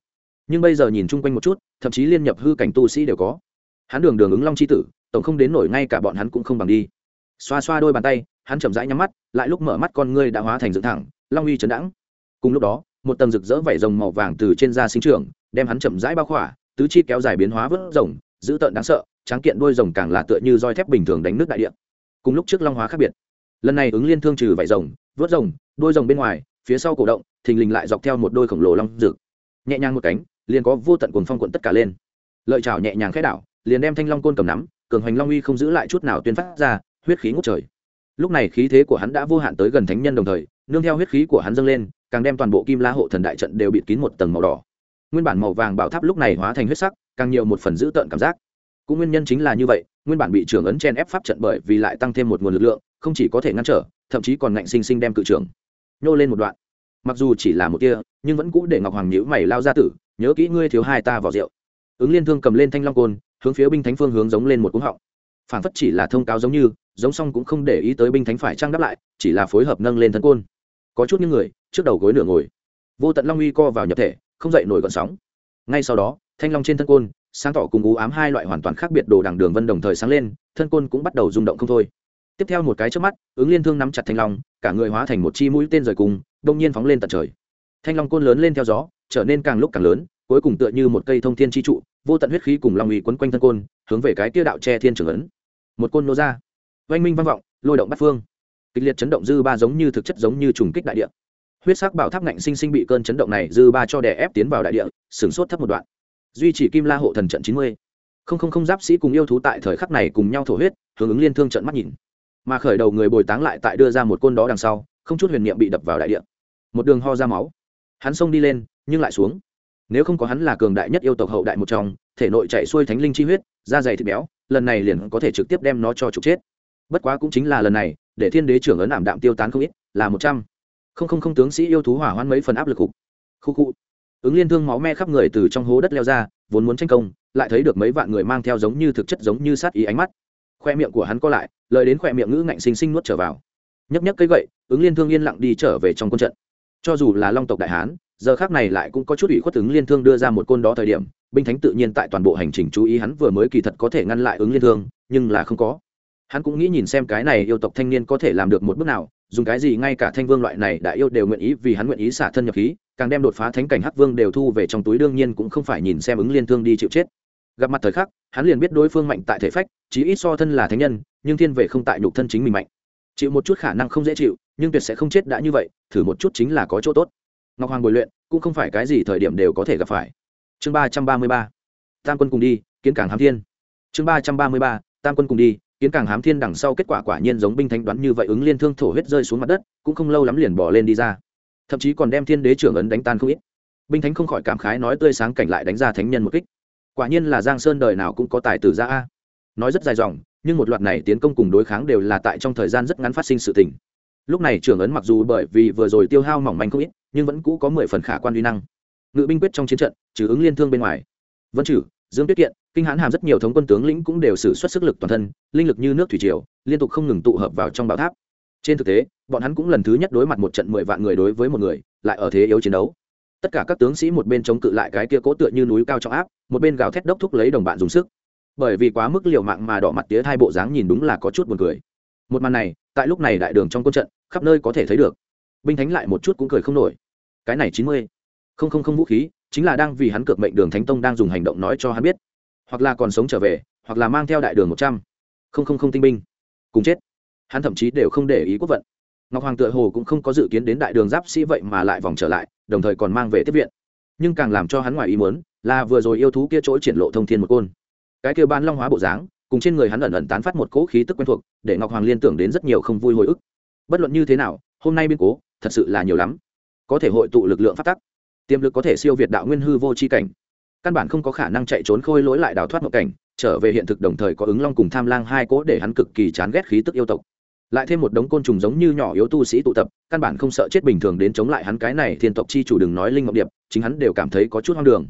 Nhưng bây giờ nhìn chung quanh một chút, thậm chí liên nhập hư cảnh tu sĩ đều có hắn đường đường ứng long c h i tử, tổng không đến nổi ngay cả bọn hắn cũng không bằng đi. Xoa xoa đôi bàn tay, hắn chậm rãi nhắm mắt, lại lúc mở mắt con ngươi đã hóa thành dựng thẳng, long uy chấn đãng. Cùng lúc đó, một tầng rực rỡ vảy rồng màu vàng từ trên da sinh trưởng, đem hắn chậm rãi bao khỏa, tứ chi kéo dài biến hóa vớt rồng, dữ tợn đáng sợ, tráng kiện đôi rồng càng là tựa như roi thép bình thường đánh nước đại địa. Cùng lúc trước long hóa khác biệt. Lần này ứng liên thương trừ vảy rồng, vớt rồng, đôi rồng bên ngoài, phía sau cổ động, thình lình lại dọc theo một đôi khổng lồ long rực. Nhẹ nhàng một cánh, liền có vô tận cuồng phong cuộn tất cả lên. Lợi chảo nhẹ nhàng khẽ đảo liền đem thanh long côn cầm nắm, cường hoành long uy không giữ lại chút nào tuyên phát ra, huyết khí ngút trời. Lúc này khí thế của hắn đã vô hạn tới gần thánh nhân đồng thời, nương theo huyết khí của hắn dâng lên, càng đem toàn bộ kim la hộ thần đại trận đều bịt kín một tầng màu đỏ. Nguyên bản màu vàng bảo tháp lúc này hóa thành huyết sắc, càng nhiều một phần dữ tợn cảm giác. Cũng nguyên nhân chính là như vậy, nguyên bản bị trưởng ấn chen ép pháp trận bởi vì lại tăng thêm một nguồn lực lượng, không chỉ có thể ngăn trở, thậm chí còn ngạnh sinh sinh đem cự trưởng nhô lên một đoạn. Mặc dù chỉ là một kia nhưng vẫn cũ để ngọc hoàng nhữ mày lao ra tử, nhớ kỹ ngươi thiếu hai ta vào rượu. Ứng liên thương cầm lên thanh long côn hướng phía binh thánh phương hướng giống lên một cú họng. Phản phất chỉ là thông cáo giống như, giống xong cũng không để ý tới binh thánh phải trang đáp lại, chỉ là phối hợp nâng lên thân côn. Có chút những người, trước đầu gối nửa ngồi. Vô tận long uy co vào nhập thể, không dậy nổi gọn sóng. Ngay sau đó, thanh long trên thân côn, sáng tỏ cùng ú ám hai loại hoàn toàn khác biệt đồ đằng đường vân đồng thời sáng lên, thân côn cũng bắt đầu rung động không thôi. Tiếp theo một cái trước mắt, ứng liên thương nắm chặt thanh long, cả người hóa thành một chi mũi tên rời cùng, đông nhiên phóng lên tận trời. Thanh long côn lớn lên theo gió, trở nên càng lúc càng lớn cuối cùng tựa như một cây thông thiên chi trụ, vô tận huyết khí cùng long uy quấn quanh thân côn, hướng về cái tia đạo che thiên trưởng ấn. Một côn nô ra. Oanh minh vang vọng, lôi động bắt phương. Kịch liệt chấn động dư ba giống như thực chất giống như trùng kích đại địa. Huyết sắc bảo tháp ngạnh sinh sinh bị cơn chấn động này dư ba cho đè ép tiến vào đại địa, sửng sốt thấp một đoạn. Duy trì kim la hộ thần trận chín mươi. Không không không giáp sĩ cùng yêu thú tại thời khắc này cùng nhau thổ huyết, hướng ứng liên thương trận mắt nhìn. Mà khởi đầu người bồi táng lại tại đưa ra một côn đó đằng sau, không chút huyền niệm bị đập vào đại địa. Một đường ho ra máu. Hắn xông đi lên, nhưng lại xuống nếu không có hắn là cường đại nhất yêu tộc hậu đại một trong, thể nội chạy xuôi thánh linh chi huyết, da dày thịt béo, lần này liền có thể trực tiếp đem nó cho trục chết. Bất quá cũng chính là lần này, để thiên đế trưởng ấn ảm đạm tiêu tán không ít, là một trăm. Không không không tướng sĩ yêu thú hỏa hoãn mấy phần áp lực hụt khu khu. Ứng liên thương máu me khắp người từ trong hố đất leo ra, vốn muốn tranh công, lại thấy được mấy vạn người mang theo giống như thực chất giống như sát ý ánh mắt. Khoe miệng của hắn co lại, lời đến khoe miệng ngữ ngạnh xinh xinh nuốt trở vào. Nhấp nhấp cây gậy, ứng liên thương yên lặng đi trở về trong quân trận. Cho dù là long tộc đại hán giờ khác này lại cũng có chút ủy khuất ứng liên thương đưa ra một côn đó thời điểm, binh thánh tự nhiên tại toàn bộ hành trình chú ý hắn vừa mới kỳ thật có thể ngăn lại ứng liên thương, nhưng là không có. Hắn cũng nghĩ nhìn xem cái này yêu tộc thanh niên có thể làm được một bước nào, dùng cái gì ngay cả thanh vương loại này đã yêu đều nguyện ý vì hắn nguyện ý xả thân nhập khí, càng đem đột phá thánh cảnh hắc vương đều thu về trong túi đương nhiên cũng không phải nhìn xem ứng liên thương đi chịu chết. Gặp mặt thời khắc, hắn liền biết đối phương mạnh tại thể phách, chí ít so thân là thánh nhân, nhưng thiên về không tại nhục thân chính mình mạnh. Chịu một chút khả năng không dễ chịu, nhưng tuyệt sẽ không chết đã như vậy, thử một chút chính là có chỗ tốt ngọc hoàng bồi luyện, cũng không phải cái gì thời điểm đều có thể gặp phải. Chương ba trăm ba mươi ba, tam quân cùng đi, kiến cảng hám thiên. Chương ba trăm ba mươi ba, tam quân cùng đi, kiến cảng hám thiên đằng sau kết quả quả nhiên giống binh thánh đoán như vậy ứng liên thương thổ huyết rơi xuống mặt đất, cũng không lâu lắm liền bỏ lên đi ra. Thậm chí còn đem thiên đế trưởng ấn đánh tan không ít. Binh thánh không khỏi cảm khái nói tươi sáng cảnh lại đánh ra thánh nhân một kích. Quả nhiên là giang sơn đời nào cũng có tài tử ra a. Nói rất dài dòng, nhưng một loạt này tiến công cùng đối kháng đều là tại trong thời gian rất ngắn phát sinh sự tình lúc này trưởng ấn mặc dù bởi vì vừa rồi tiêu hao mỏng manh không ít, nhưng vẫn cũ có mười phần khả quan uy năng. Ngự binh quyết trong chiến trận, trừ ứng liên thương bên ngoài. Vân trừ dương tuyết kiện, kinh hãn hàm rất nhiều thống quân tướng lĩnh cũng đều xử suất sức lực toàn thân, linh lực như nước thủy triều, liên tục không ngừng tụ hợp vào trong bảo tháp. Trên thực tế, bọn hắn cũng lần thứ nhất đối mặt một trận mười vạn người đối với một người, lại ở thế yếu chiến đấu. Tất cả các tướng sĩ một bên chống cự lại cái kia cố tựa như núi cao trọng áp, một bên gào thét đốc thúc lấy đồng bạn dùng sức. Bởi vì quá mức liều mạng mà đỏ mặt tía hai bộ dáng nhìn đúng là có chút buồn cười. Một màn này, tại lúc này đại đường trong quân trận khắp nơi có thể thấy được. Binh thánh lại một chút cũng cười không nổi. Cái này chín mươi. Không không không vũ khí, chính là đang vì hắn cược mệnh đường thánh tông đang dùng hành động nói cho hắn biết. Hoặc là còn sống trở về, hoặc là mang theo đại đường một trăm. Không không không tinh binh. Cùng chết. Hắn thậm chí đều không để ý quốc vận. Ngọc hoàng tựa hồ cũng không có dự kiến đến đại đường giáp sĩ vậy mà lại vòng trở lại, đồng thời còn mang về tiếp viện. Nhưng càng làm cho hắn ngoài ý muốn, là vừa rồi yêu thú kia chỗ triển lộ thông thiên một côn. Cái kia ban long hóa bộ dáng, cùng trên người hắn ẩn ẩn tán phát một cỗ khí tức quen thuộc, để ngọc hoàng liên tưởng đến rất nhiều không vui hồi ức bất luận như thế nào, hôm nay biên cố, thật sự là nhiều lắm. Có thể hội tụ lực lượng phát tắc, tiềm lực có thể siêu việt đạo nguyên hư vô c h i cảnh. Căn bản không có khả năng chạy trốn khôi lỗi lại đào thoát mộng cảnh, trở về hiện thực đồng thời có ứng long cùng tham lang hai cỗ để hắn cực kỳ chán ghét khí tức yêu tộc. Lại thêm một đống côn trùng giống như nhỏ yếu tu sĩ tụ tập, căn bản không sợ chết bình thường đến chống lại hắn cái này thiên tộc chi chủ đừng nói linh ngọc điệp, chính hắn đều cảm thấy có chút hoang đường.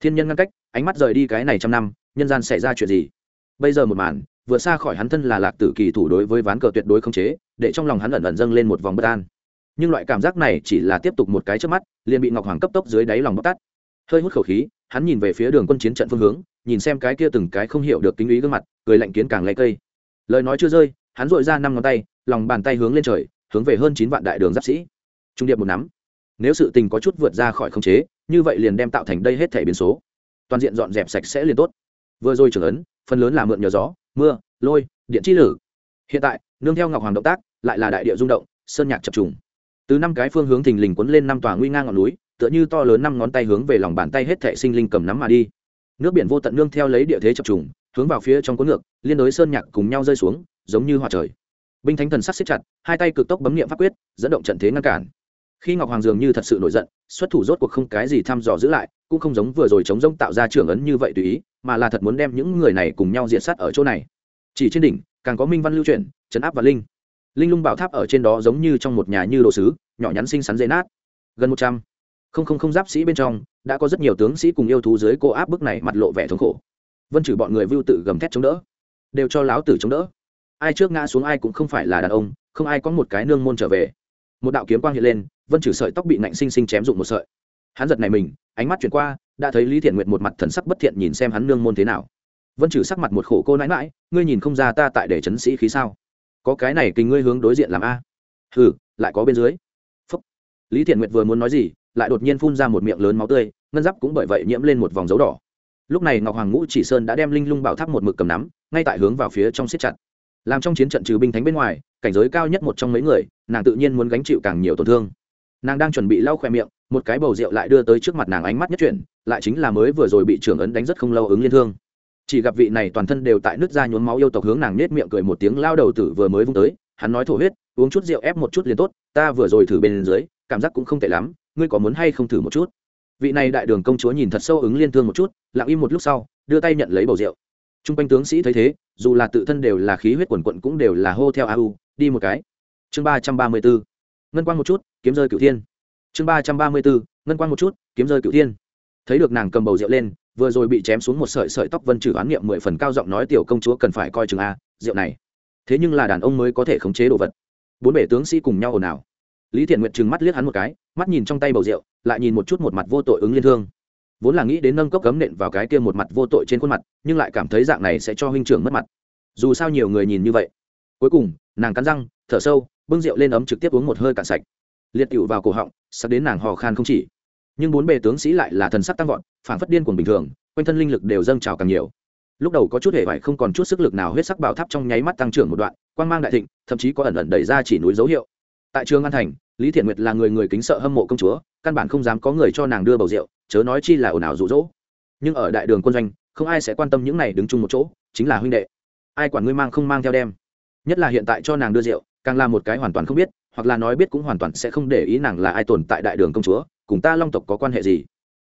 Thiên nhân ngăn cách, ánh mắt rời đi cái này trăm năm, nhân gian xảy ra chuyện gì? Bây giờ một màn, vừa xa khỏi hắn thân là lạc tử kỳ thủ đối với ván cờ tuyệt đối không chế để trong lòng hắn ẩn ẩn dâng lên một vòng bất an. Nhưng loại cảm giác này chỉ là tiếp tục một cái trước mắt, liền bị ngọc hoàng cấp tốc dưới đáy lòng bóc tắt hơi hút khẩu khí, hắn nhìn về phía đường quân chiến trận phương hướng, nhìn xem cái kia từng cái không hiểu được kính ý gương mặt, cười lạnh kiến càng lấy cây. Lời nói chưa rơi, hắn dội ra năm ngón tay, lòng bàn tay hướng lên trời, hướng về hơn chín vạn đại đường giáp sĩ. Trung điệp một nắm. Nếu sự tình có chút vượt ra khỏi khống chế, như vậy liền đem tạo thành đây hết thể biến số. Toàn diện dọn dẹp sạch sẽ liền tốt. Vừa rồi trưởng ấn, phần lớn là mượn nhờ gió, mưa, lôi, điện chi lử. Hiện tại nương theo ngọc hoàng động tác, lại là đại địa rung động, sơn nhạc chập trùng. Từ năm cái phương hướng thình lình quấn lên năm tòa nguy ngang ngọn núi, tựa như to lớn năm ngón tay hướng về lòng bàn tay hết thệ sinh linh cầm nắm mà đi. Nước biển vô tận nương theo lấy địa thế chập trùng, hướng vào phía trong cuốn ngược, liên đối sơn nhạc cùng nhau rơi xuống, giống như hòa trời. Binh thánh thần sắc xếp chặt, hai tay cực tốc bấm nghiệm pháp quyết, dẫn động trận thế ngăn cản. Khi ngọc hoàng dường như thật sự nổi giận, xuất thủ rốt cuộc không cái gì thăm dò giữ lại, cũng không giống vừa rồi chống rông tạo ra trưởng ấn như vậy tùy ý, mà là thật muốn đem những người này cùng nhau diện sát ở chỗ này. Chỉ trên đỉnh, càng có minh văn lưu truyền chấn áp và linh. Linh lung bảo tháp ở trên đó giống như trong một nhà như đồ sứ, nhỏ nhắn xinh xắn dễ nát. Gần một trăm. Không không không giáp sĩ bên trong, đã có rất nhiều tướng sĩ cùng yêu thú dưới cô áp bức này mặt lộ vẻ thống khổ. Vân trừ bọn người vưu tự gầm thét chống đỡ, đều cho láo tử chống đỡ. Ai trước ngã xuống ai cũng không phải là đàn ông, không ai có một cái nương môn trở về. Một đạo kiếm quang hiện lên, vân trừ sợi tóc bị nạnh sinh sinh chém dụng một sợi. Hắn giật này mình, ánh mắt chuyển qua, đã thấy lý thiện nguyệt một mặt thần sắc bất thiện nhìn xem hắn nương môn thế nào. Vân trừ sắc mặt một khổ cô nãi mãi ngươi nhìn không ra ta tại để chấn sĩ khí sao? Có cái này kinh ngươi hướng đối diện làm a. Hừ, lại có bên dưới. Phúc. lý thiện nguyệt vừa muốn nói gì, lại đột nhiên phun ra một miệng lớn máu tươi, ngân giáp cũng bởi vậy nhiễm lên một vòng dấu đỏ. Lúc này ngọc hoàng ngũ chỉ sơn đã đem linh lung bảo tháp một mực cầm nắm, ngay tại hướng vào phía trong siết chặt. Làm trong chiến trận trừ binh thánh bên ngoài, cảnh giới cao nhất một trong mấy người, nàng tự nhiên muốn gánh chịu càng nhiều tổn thương. Nàng đang chuẩn bị lau khoe miệng, một cái bầu rượu lại đưa tới trước mặt nàng ánh mắt nhất chuyển, lại chính là mới vừa rồi bị trưởng ấn đánh rất không lâu ứng liên thương chỉ gặp vị này toàn thân đều tại nước da nhuốm máu yêu tộc hướng nàng nết miệng cười một tiếng, lao đầu tử vừa mới vung tới, hắn nói thổ huyết, uống chút rượu ép một chút liền tốt, ta vừa rồi thử bên dưới, cảm giác cũng không tệ lắm, ngươi có muốn hay không thử một chút? Vị này đại đường công chúa nhìn thật sâu ứng liên thương một chút, lặng im một lúc sau, đưa tay nhận lấy bầu rượu. T r u n g quanh tướng sĩ thấy thế, dù là tự thân đều là khí huyết quần quận cũng đều là hô theo a u, đi một cái. Chương ba trăm ba mươi bốn, ngân quan một chút, kiếm rơi cửu thiên. Chương ba trăm ba mươi bốn, ngân quan một chút, kiếm rơi cửu thiên. Thấy được nàng cầm bầu rượu lên vừa rồi bị chém xuống một sợi sợi tóc vân trừ oán niệm mười phần cao giọng nói, tiểu công chúa cần phải coi chừng a, rượu này. Thế nhưng là đàn ông mới có thể khống chế đồ vật. Bốn bể tướng sĩ cùng nhau ồn ào. Lý thiện nguyệt trừng mắt liếc hắn một cái, mắt nhìn trong tay bầu rượu, lại nhìn một chút một mặt vô tội ứng liên thương. Vốn là nghĩ đến nâng cốc cấm nện vào cái kia một mặt vô tội trên khuôn mặt, nhưng lại cảm thấy dạng này sẽ cho huynh trưởng mất mặt. Dù sao nhiều người nhìn như vậy. Cuối cùng, nàng cắn răng, thở sâu, bưng rượu lên ấm trực tiếp uống một hơi cạn sạch. Liệt cựu vào cổ họng, sắp đến nàng hò khan không chỉ nhưng bốn bề tướng sĩ lại là thần sắc tăng vọt phản phất điên cuồng bình thường, quanh thân linh lực đều dâng trào càng nhiều. Lúc đầu có chút hề vải không còn chút sức lực nào huyết sắc bảo tháp trong nháy mắt tăng trưởng một đoạn, quang mang đại thịnh, thậm chí có ẩn ẩn đẩy ra chỉ núi dấu hiệu. Tại trường an thành, lý thiện nguyệt là người người kính sợ hâm mộ công chúa, căn bản không dám có người cho nàng đưa bầu rượu, chớ nói chi là ồn ào rụ rỗ nhưng ở đại đường quân doanh, không ai sẽ quan tâm những này đứng chung một chỗ, chính là huynh đệ. Ai quản ngươi mang không mang theo đem. Nhất là hiện tại cho nàng đưa rượu, càng là một cái hoàn toàn không biết, hoặc là nói biết cũng hoàn toàn sẽ không để ý nàng là ai tồn tại đại đường công chúa cùng ta long tộc có quan hệ gì?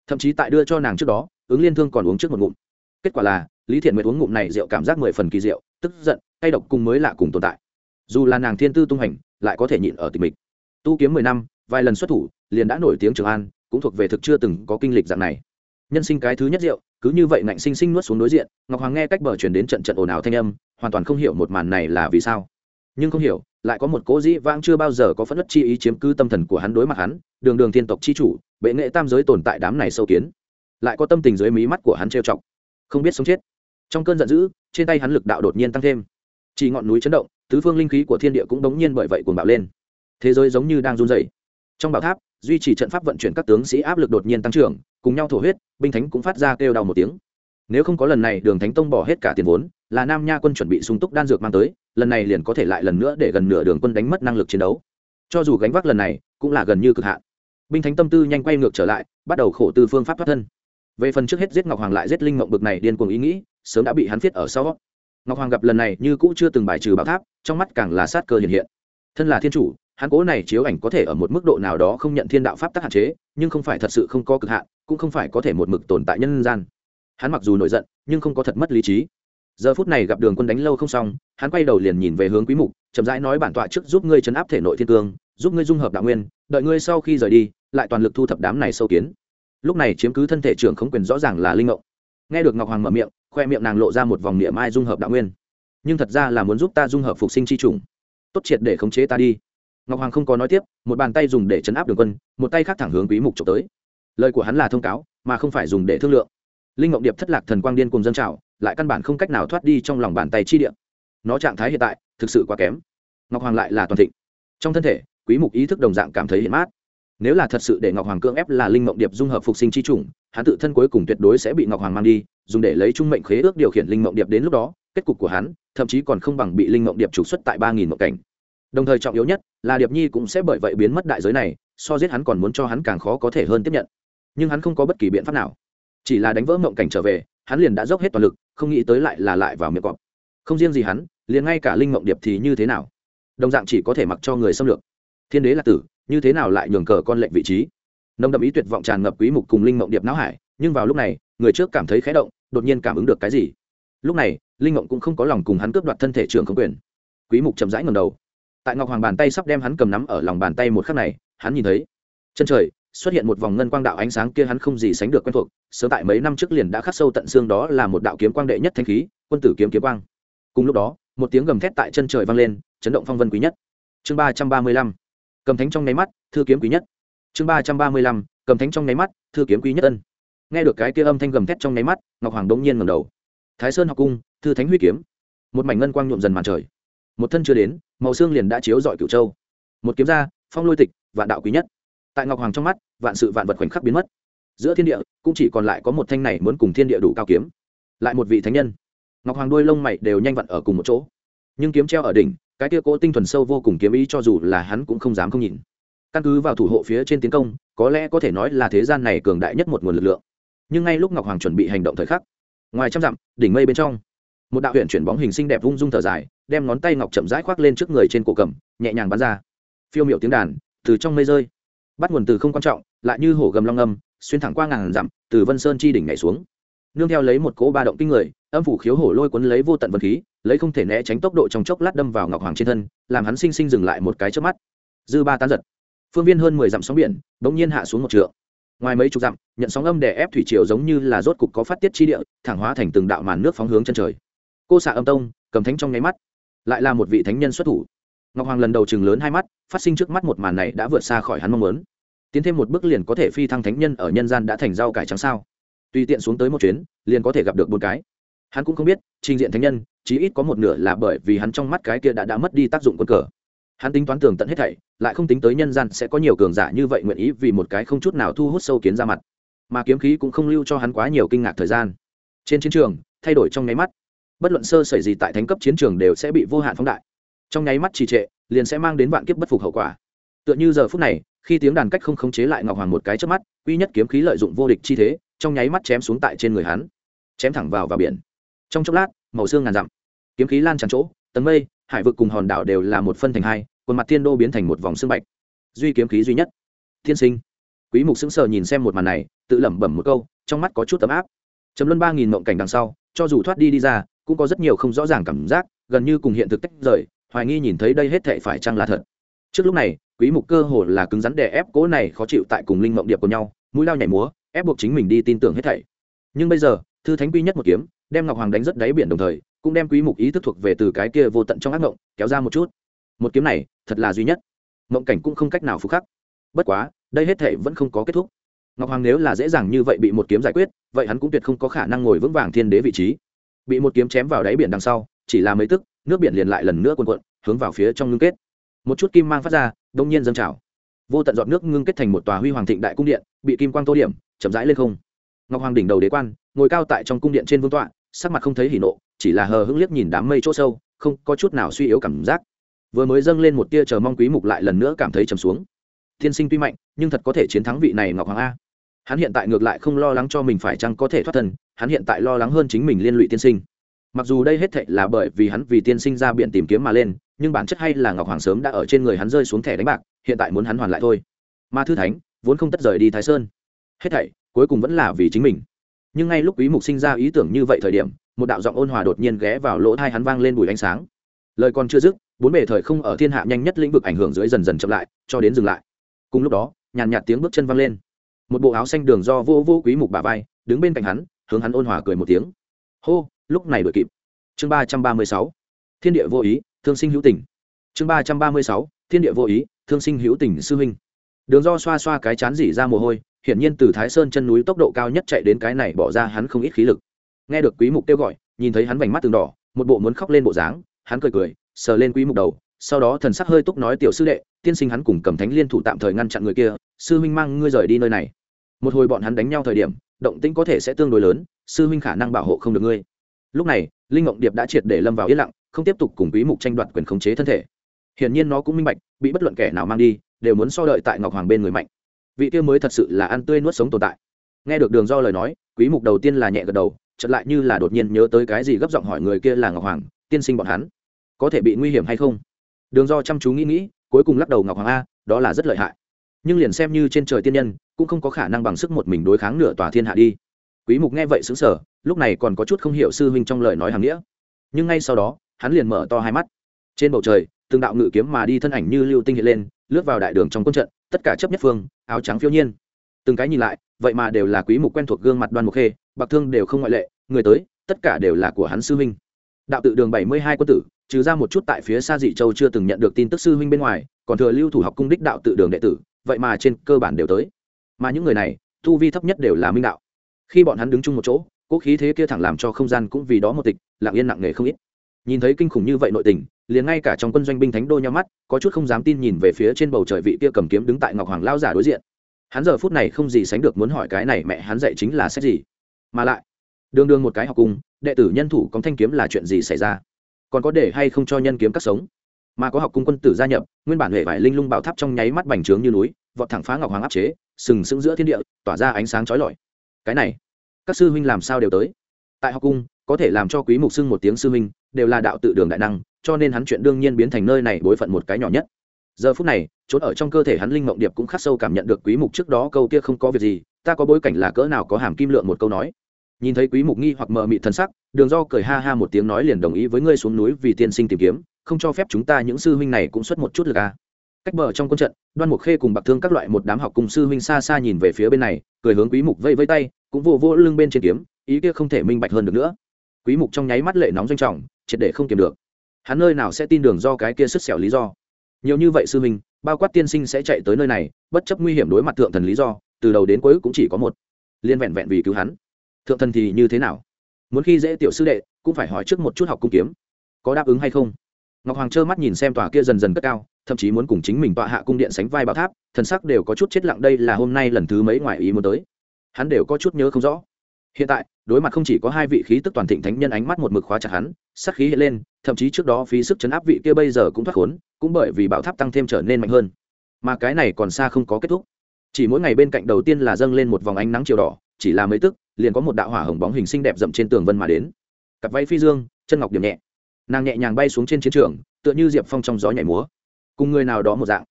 Thậm chí tại đưa cho nàng trước đó, ứng liên thương còn uống trước một ngụm. Kết quả là, lý thiện nguyệt uống ngụm này rượu cảm giác mười phần kỳ diệu, tức giận, cay độc cùng mới lạ cùng tồn tại. Dù là nàng thiên tư tung hành, lại có thể nhịn ở tình mình. Tu kiếm mười năm, vài lần xuất thủ, liền đã nổi tiếng trường an, cũng thuộc về thực chưa từng có kinh lịch dạng này. Nhân sinh cái thứ nhất rượu, cứ như vậy ngạnh sinh sinh nuốt xuống đối diện, ngọc hoàng nghe cách bờ chuyển đến trận trận ồn ào thanh âm, hoàn toàn không hiểu một màn này là vì sao nhưng không hiểu, lại có một cố dĩ vãng chưa bao giờ có phẫn nứt chi ý chiếm cứ tâm thần của hắn đối mặt hắn, đường đường thiên tộc chi chủ, bệ nghệ tam giới tồn tại đám này sâu kiến. Lại có tâm tình dưới mí mắt của hắn trêu chọc. Không biết sống chết. Trong cơn giận dữ, trên tay hắn lực đạo đột nhiên tăng thêm. Chỉ ngọn núi chấn động, tứ phương linh khí của thiên địa cũng đống nhiên bởi vậy cuồng bạo lên. Thế giới giống như đang run dày trong bảo tháp, duy trì trận pháp vận chuyển các tướng sĩ áp lực đột nhiên tăng trưởng, cùng nhau thổ huyết, binh thánh cũng phát ra kêu đau một tiếng. Nếu không có lần này, đường thánh tông bỏ hết cả tiền vốn, là nam nha quân chuẩn bị sung túc đan dược mang tới lần này liền có thể lại lần nữa để gần nửa đường quân đánh mất năng lực chiến đấu. Cho dù gánh vác lần này, cũng là gần như cực hạn. Binh thánh tâm tư nhanh quay ngược trở lại, bắt đầu khổ tư phương pháp thoát thân. Về phần trước hết giết ngọc hoàng lại giết linh mộng bực này điên cuồng ý nghĩ, sớm đã bị hắn viết ở sau. Ngọc hoàng gặp lần này như cũ chưa từng bài trừ bạo tháp, trong mắt càng là sát cơ hiện hiện. Thân là thiên chủ, hắn cố này chiếu ảnh có thể ở một mức độ nào đó không nhận thiên đạo pháp tắc hạn chế, nhưng không phải thật sự không có cực hạn, cũng không phải có thể một mực tồn tại nhân gian. Hắn mặc dù nổi giận, nhưng không có thật mất lý trí giờ phút này gặp đường quân đánh lâu không xong, hắn quay đầu liền nhìn về hướng quý mục, chậm rãi nói bản tọa trước giúp ngươi chấn áp thể nội thiên cương, giúp ngươi dung hợp đạo nguyên, đợi ngươi sau khi rời đi, lại toàn lực thu thập đám này sâu kiến. Lúc này chiếm cứ thân thể trưởng không quyền rõ ràng là linh ngộ. nghe được ngọc hoàng mở miệng, khoe miệng nàng lộ ra một vòng niệm ai dung hợp đạo nguyên. Nhưng thật ra là muốn giúp ta dung hợp phục sinh chi trùng. Tốt triệt để khống chế ta đi. Ngọc hoàng không có nói tiếp, một bàn tay dùng để chấn áp đường quân, một tay khác thẳng hướng quý mục trộm tới. Lời của hắn là thông cáo, mà không phải dùng để thương lượng linh ngọc điệp thất lạc thần quang điên cùng dân trào, lại căn bản không cách nào thoát đi trong lòng bàn tay chi điện nó trạng thái hiện tại, thực sự quá kém. Ngọc hoàng lại là toàn thịnh. Trong thân thể, quý mục ý thức đồng dạng cảm thấy hiện mát. Nếu là thật sự để ngọc hoàng cưỡng ép là linh mộng điệp dung hợp phục sinh chi chủng, hắn tự thân cuối cùng tuyệt đối sẽ bị ngọc hoàng mang đi, dùng để lấy trung mệnh khế ước điều khiển linh mộng điệp đến lúc đó, kết cục của hắn, thậm chí còn không bằng bị linh mộng điệp trục xuất tại ba nghìn mộng cảnh. Đồng thời trọng yếu nhất, là điệp nhi cũng sẽ bởi vậy biến mất đại giới này, so giết hắn còn muốn cho hắn càng khó có thể hơn tiếp nhận. Nhưng hắn không có bất kỳ biện pháp nào chỉ là đánh vỡ mộng cảnh trở về, hắn liền đã dốc hết toàn lực, không nghĩ tới lại là lại vào miệng cọp. Không riêng gì hắn, liền ngay cả linh mộng điệp thì như thế nào? Đồng dạng chỉ có thể mặc cho người xâm lược. Thiên đế là tử, như thế nào lại nhường cờ con lệnh vị trí? Nông đậm ý tuyệt vọng tràn ngập quý mục cùng linh mộng điệp não hải, nhưng vào lúc này, người trước cảm thấy khẽ động, đột nhiên cảm ứng được cái gì? Lúc này, linh mộng cũng không có lòng cùng hắn cướp đoạt thân thể trưởng không quyền. Quý mục chậm rãi ngẩng đầu. Tại ngọc hoàng bàn tay sắp đem hắn cầm nắm ở lòng bàn tay một khắc này, hắn nhìn thấy, chân trời xuất hiện một vòng ngân quang đạo ánh sáng kia hắn không gì sánh được quen thuộc, sớm tại mấy năm trước liền đã khắc sâu tận xương đó là một đạo kiếm quang đệ nhất thanh khí, quân tử kiếm kiếm quang. Cùng lúc đó, một tiếng gầm thét tại chân trời vang lên, chấn động phong vân quý nhất. Chương ba trăm ba mươi lăm, cầm thánh trong nháy mắt, thư kiếm quý nhất. Chương ba trăm ba mươi lăm, cầm thánh trong nháy mắt, thư kiếm quý nhất ân. Nghe được cái kia âm thanh gầm thét trong nháy mắt, ngọc hoàng đống nhiên ngầm đầu. Thái sơn học cung, thư thánh huy kiếm. Một mảnh ngân quang nhuộm dần màn trời. Một thân chưa đến, màu xương liền đã chiếu dọi cửu châu. Một kiếm ra, phong lôi tịch, vạn đạo quý nhất tại ngọc hoàng trong mắt, vạn sự vạn vật khoảnh khắc biến mất. Giữa thiên địa, cũng chỉ còn lại có một thanh này muốn cùng thiên địa đủ cao kiếm. Lại một vị thánh nhân. Ngọc hoàng đuôi lông mày đều nhanh vặn ở cùng một chỗ. Nhưng kiếm treo ở đỉnh, cái tia cỗ tinh thuần sâu vô cùng kiếm ý cho dù là hắn cũng không dám không nhìn. Căn cứ vào thủ hộ phía trên tiến công, có lẽ có thể nói là thế gian này cường đại nhất một nguồn lực lượng. Nhưng ngay lúc ngọc hoàng chuẩn bị hành động thời khắc, ngoài trăm dặm, đỉnh mây bên trong, một đạo huyện chuyển bóng hình xinh đẹp vung dung thở dài, đem ngón tay ngọc chậm rãi khoác lên trước người trên cổ cầm, nhẹ nhàng bắn ra. Phiêu miệu tiếng đàn từ trong mây rơi bắt nguồn từ không quan trọng, lại như hổ gầm long âm, xuyên thẳng qua ngàn dặm, từ vân sơn chi đỉnh nhảy xuống. Nương theo lấy một cỗ ba động kinh người, âm phủ khiếu hổ lôi cuốn lấy vô tận vật khí, lấy không thể né tránh tốc độ trong chốc lát đâm vào ngọc hoàng trên thân, làm hắn sinh sinh dừng lại một cái trước mắt. Dư ba tán giật. Phương viên hơn mười dặm sóng biển, bỗng nhiên hạ xuống một trượng. Ngoài mấy chục dặm, nhận sóng âm đè ép thủy triều giống như là rốt cục có phát tiết chi địa, thẳng hóa thành từng đạo màn nước phóng hướng chân trời. Cô xạ âm tông, cầm thánh trong nháy mắt. Lại là một vị thánh nhân xuất thủ. Ngọc hoàng lần đầu chừng lớn hai mắt, phát sinh trước mắt một màn này đã vượt xa khỏi hắn mong muốn tiến thêm một bước liền có thể phi thăng thánh nhân ở nhân gian đã thành rau cải trắng sao? Tùy tiện xuống tới một chuyến, liền có thể gặp được một cái. Hắn cũng không biết, trình diện thánh nhân, chí ít có một nửa là bởi vì hắn trong mắt cái kia đã đã mất đi tác dụng quân cờ. Hắn tính toán tường tận hết thảy, lại không tính tới nhân gian sẽ có nhiều cường giả như vậy nguyện ý vì một cái không chút nào thu hút sâu kiến ra mặt. Mà kiếm khí cũng không lưu cho hắn quá nhiều kinh ngạc thời gian. Trên chiến trường, thay đổi trong nháy mắt. Bất luận sơ xảy gì tại thánh cấp chiến trường đều sẽ bị vô hạn phóng đại. Trong nháy mắt trì trệ, liền sẽ mang đến vạn kiếp bất phục hậu quả. Tựa như giờ phút này khi tiếng đàn cách không khống chế lại ngọc hoàng một cái trước mắt, uy nhất kiếm khí lợi dụng vô địch chi thế, trong nháy mắt chém xuống tại trên người hắn. Chém thẳng vào vào biển. Trong chốc lát, màu xương ngàn dặm. Kiếm khí lan tràn chỗ, tầng mây, hải vực cùng hòn đảo đều là một phân thành hai, quần mặt thiên đô biến thành một vòng xương bạch. Duy kiếm khí duy nhất. Thiên sinh. Quý mục sững sờ nhìn xem một màn này, tự lẩm bẩm một câu, trong mắt có chút tấm áp. Trầm luân ba nghìn mộng cảnh đằng sau, cho dù thoát đi đi ra, cũng có rất nhiều không rõ ràng cảm giác, gần như cùng hiện thực tách rời, hoài nghi nhìn thấy đây hết thệ phải chăng là thật. Trước lúc này quý mục cơ hồ là cứng rắn đè ép cố này khó chịu tại cùng linh mộng điệp của nhau, mũi lao nhảy múa, ép buộc chính mình đi tin tưởng hết thảy. Nhưng bây giờ, thư thánh quy nhất một kiếm, đem ngọc hoàng đánh rất đáy biển đồng thời, cũng đem quý mục ý thức thuộc về từ cái kia vô tận trong ác mộng, kéo ra một chút. Một kiếm này, thật là duy nhất. Mộng cảnh cũng không cách nào phục khắc. Bất quá, đây hết thảy vẫn không có kết thúc. Ngọc hoàng nếu là dễ dàng như vậy bị một kiếm giải quyết, vậy hắn cũng tuyệt không có khả năng ngồi vững vàng thiên đế vị trí. Bị một kiếm chém vào đáy biển đằng sau, chỉ là mấy tức, nước biển liền lại lần nữa cuồn cuộn, hướng vào phía trong ngưng kết. Một chút kim mang phát ra đông nhiên dâng trào. Vô tận giọt nước ngưng kết thành một tòa huy hoàng thịnh đại cung điện, bị kim quang tô điểm, chậm rãi lên không. Ngọc hoàng đỉnh đầu đế quan, ngồi cao tại trong cung điện trên vương tọa, sắc mặt không thấy hỉ nộ, chỉ là hờ hững liếc nhìn đám mây chỗ sâu, không có chút nào suy yếu cảm giác. Vừa mới dâng lên một tia chờ mong quý mục lại lần nữa cảm thấy trầm xuống. Thiên sinh tuy mạnh, nhưng thật có thể chiến thắng vị này ngọc hoàng a. Hắn hiện tại ngược lại không lo lắng cho mình phải chăng có thể thoát thân, hắn hiện tại lo lắng hơn chính mình liên lụy tiên sinh mặc dù đây hết thệ là bởi vì hắn vì tiên sinh ra biện tìm kiếm mà lên, nhưng bản chất hay là ngọc hoàng sớm đã ở trên người hắn rơi xuống thẻ đánh bạc, hiện tại muốn hắn hoàn lại thôi. Ma thư thánh vốn không tất rời đi thái sơn. Hết thảy cuối cùng vẫn là vì chính mình. Nhưng ngay lúc quý mục sinh ra ý tưởng như vậy thời điểm, một đạo giọng ôn hòa đột nhiên ghé vào lỗ tai hắn vang lên bùi ánh sáng. Lời còn chưa dứt, bốn bề thời không ở thiên hạ nhanh nhất lĩnh vực ảnh hưởng dưới dần dần chậm lại, cho đến dừng lại. Cùng lúc đó, nhàn nhạt tiếng bước chân vang lên. Một bộ áo xanh đường do vô vô quý mục bà vai, đứng bên cạnh hắn, hướng hắn ôn hòa cười một tiếng. Hô! Lúc này đuổi kịp. Chương ba trăm ba mươi sáu, thiên địa vô ý, thương sinh hữu tình. Chương ba trăm ba mươi sáu, thiên địa vô ý, thương sinh hữu tình sư huynh. Đường do xoa xoa cái chán dỉ ra mồ hôi, hiển nhiên từ thái sơn chân núi tốc độ cao nhất chạy đến cái này bỏ ra hắn không ít khí lực. Nghe được quý mục kêu gọi, nhìn thấy hắn vành mắt từng đỏ, một bộ muốn khóc lên bộ dáng, hắn cười cười, sờ lên quý mục đầu, sau đó thần sắc hơi túc nói, tiểu sư đệ, tiên sinh hắn cùng cầm thánh liên thủ tạm thời ngăn chặn người kia, sư huynh mang ngươi rời đi nơi này. Một hồi bọn hắn đánh nhau thời điểm, động tĩnh có thể sẽ tương đối lớn, sư huynh khả năng bảo hộ không được ngươi lúc này, linh ngộng điệp đã triệt để lâm vào yên lặng, không tiếp tục cùng quý mục tranh đoạt quyền khống chế thân thể. Hiển nhiên nó cũng minh bạch, bị bất luận kẻ nào mang đi, đều muốn so đợi tại ngọc hoàng bên người mạnh. Vị kia mới thật sự là ăn tươi nuốt sống tồn tại. Nghe được đường do lời nói, quý mục đầu tiên là nhẹ gật đầu, chợt lại như là đột nhiên nhớ tới cái gì gấp giọng hỏi người kia là ngọc hoàng, tiên sinh bọn hắn, có thể bị nguy hiểm hay không? Đường do chăm chú nghĩ nghĩ, cuối cùng lắc đầu ngọc hoàng, a, đó là rất lợi hại. Nhưng liền xem như trên trời tiên nhân, cũng không có khả năng bằng sức một mình đối kháng nửa tòa thiên hạ đi quý mục nghe vậy sững sờ, lúc này còn có chút không hiểu sư huynh trong lời nói hàng nghĩa. Nhưng ngay sau đó, hắn liền mở to hai mắt. Trên bầu trời, từng đạo ngự kiếm mà đi thân ảnh như lưu tinh hiện lên, lướt vào đại đường trong quân trận, tất cả chấp nhất phương, áo trắng phiêu nhiên. Từng cái nhìn lại, vậy mà đều là quý mục quen thuộc gương mặt đoan mục khê, bạc thương đều không ngoại lệ, người tới, tất cả đều là của hắn sư huynh. Đạo tự đường 72 quân tử, trừ ra một chút tại phía xa dị châu chưa từng nhận được tin tức sư huynh bên ngoài, còn thừa lưu thủ học cung đích đạo tự đường đệ tử, vậy mà trên cơ bản đều tới. Mà những người này thu vi thấp nhất đều là minh đạo khi bọn hắn đứng chung một chỗ, cỗ khí thế kia thẳng làm cho không gian cũng vì đó một tịch, lặng yên nặng nề không ít. Nhìn thấy kinh khủng như vậy nội tình, liền ngay cả trong quân doanh binh thánh đô nhau mắt, có chút không dám tin nhìn về phía trên bầu trời vị kia cầm kiếm đứng tại ngọc hoàng lao giả đối diện. Hắn giờ phút này không gì sánh được muốn hỏi cái này mẹ hắn dạy chính là xét gì. Mà lại đương đương một cái học cung, đệ tử nhân thủ có thanh kiếm là chuyện gì xảy ra? Còn có để hay không cho nhân kiếm cắt sống? Mà có học cung quân tử gia nhập, nguyên bản hệ vải linh lung bảo tháp trong nháy mắt bành trướng như núi, vọt thẳng phá ngọc hoàng áp chế, sừng sững giữa thiên địa, tỏa ra ánh sáng chói lọi cái này, các sư huynh làm sao đều tới? Tại học cung, có thể làm cho quý mục xưng một tiếng sư huynh, đều là đạo tự đường đại năng, cho nên hắn chuyện đương nhiên biến thành nơi này bối phận một cái nhỏ nhất. Giờ phút này, trốn ở trong cơ thể hắn linh mộng điệp cũng khắc sâu cảm nhận được quý mục trước đó câu kia không có việc gì, ta có bối cảnh là cỡ nào có hàm kim lượng một câu nói. Nhìn thấy quý mục nghi hoặc mờ mị thần sắc, đường do cười ha ha một tiếng nói liền đồng ý với ngươi xuống núi vì tiên sinh tìm kiếm, không cho phép chúng ta những sư huynh này cũng xuất một chút lực à? Cách bờ trong quân trận, đoan mục khê cùng bạc thương các loại một đám học cùng sư huynh xa xa nhìn về phía bên này, cười hướng quý mục vây vây tay, cũng vô vô lưng bên trên kiếm, ý kia không thể minh bạch hơn được nữa. Quý mục trong nháy mắt lệ nóng doanh trọng, triệt để không kiềm được. Hắn nơi nào sẽ tin đường do cái kia sức xẻo lý do? Nhiều như vậy sư huynh, bao quát tiên sinh sẽ chạy tới nơi này, bất chấp nguy hiểm đối mặt thượng thần lý do, từ đầu đến cuối cũng chỉ có một. Liên vẹn vẹn vì cứu hắn. Thượng thần thì như thế nào? Muốn khi dễ tiểu sư đệ, cũng phải hỏi trước một chút học cung kiếm. Có đáp ứng hay không? Ngọc hoàng trơ mắt nhìn xem tòa kia dần dần cất cao thậm chí muốn cùng chính mình tọa hạ cung điện sánh vai bảo tháp, thần sắc đều có chút chết lặng đây là hôm nay lần thứ mấy ngoài ý muốn tới. Hắn đều có chút nhớ không rõ. Hiện tại, đối mặt không chỉ có hai vị khí tức toàn thịnh thánh nhân ánh mắt một mực khóa chặt hắn sắc khí hiện lên, thậm chí trước đó phí sức chấn áp vị kia bây giờ cũng thoát khốn, cũng bởi vì bảo tháp tăng thêm trở nên mạnh hơn. Mà cái này còn xa không có kết thúc. Chỉ mỗi ngày bên cạnh đầu tiên là dâng lên một vòng ánh nắng chiều đỏ, chỉ là mấy tức, liền có một đạo hỏa hồng bóng hình xinh đẹp rậm trên tường vân mà đến. Cặp váy phi dương, chân ngọc điểm nhẹ. Nàng nhẹ nhàng bay xuống trên chiến trường, tựa như diệp phong trong gió nhảy múa cùng người nào đó một dạng.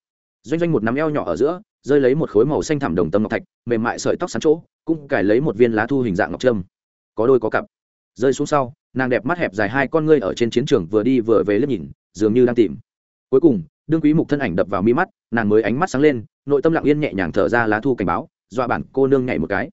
Doanh doanh một nắm eo nhỏ ở giữa, rơi lấy một khối màu xanh thảm đồng tâm ngọc thạch, mềm mại sợi tóc sắn chỗ, cũng cài lấy một viên lá thu hình dạng ngọc trâm. Có đôi có cặp. Rơi xuống sau, nàng đẹp mắt hẹp dài hai con ngươi ở trên chiến trường vừa đi vừa về liếc nhìn, dường như đang tìm. Cuối cùng, đương quý mục thân ảnh đập vào mi mắt, nàng mới ánh mắt sáng lên, nội tâm lặng yên nhẹ nhàng thở ra lá thu cảnh báo, dọa bản cô nương nhảy một cái.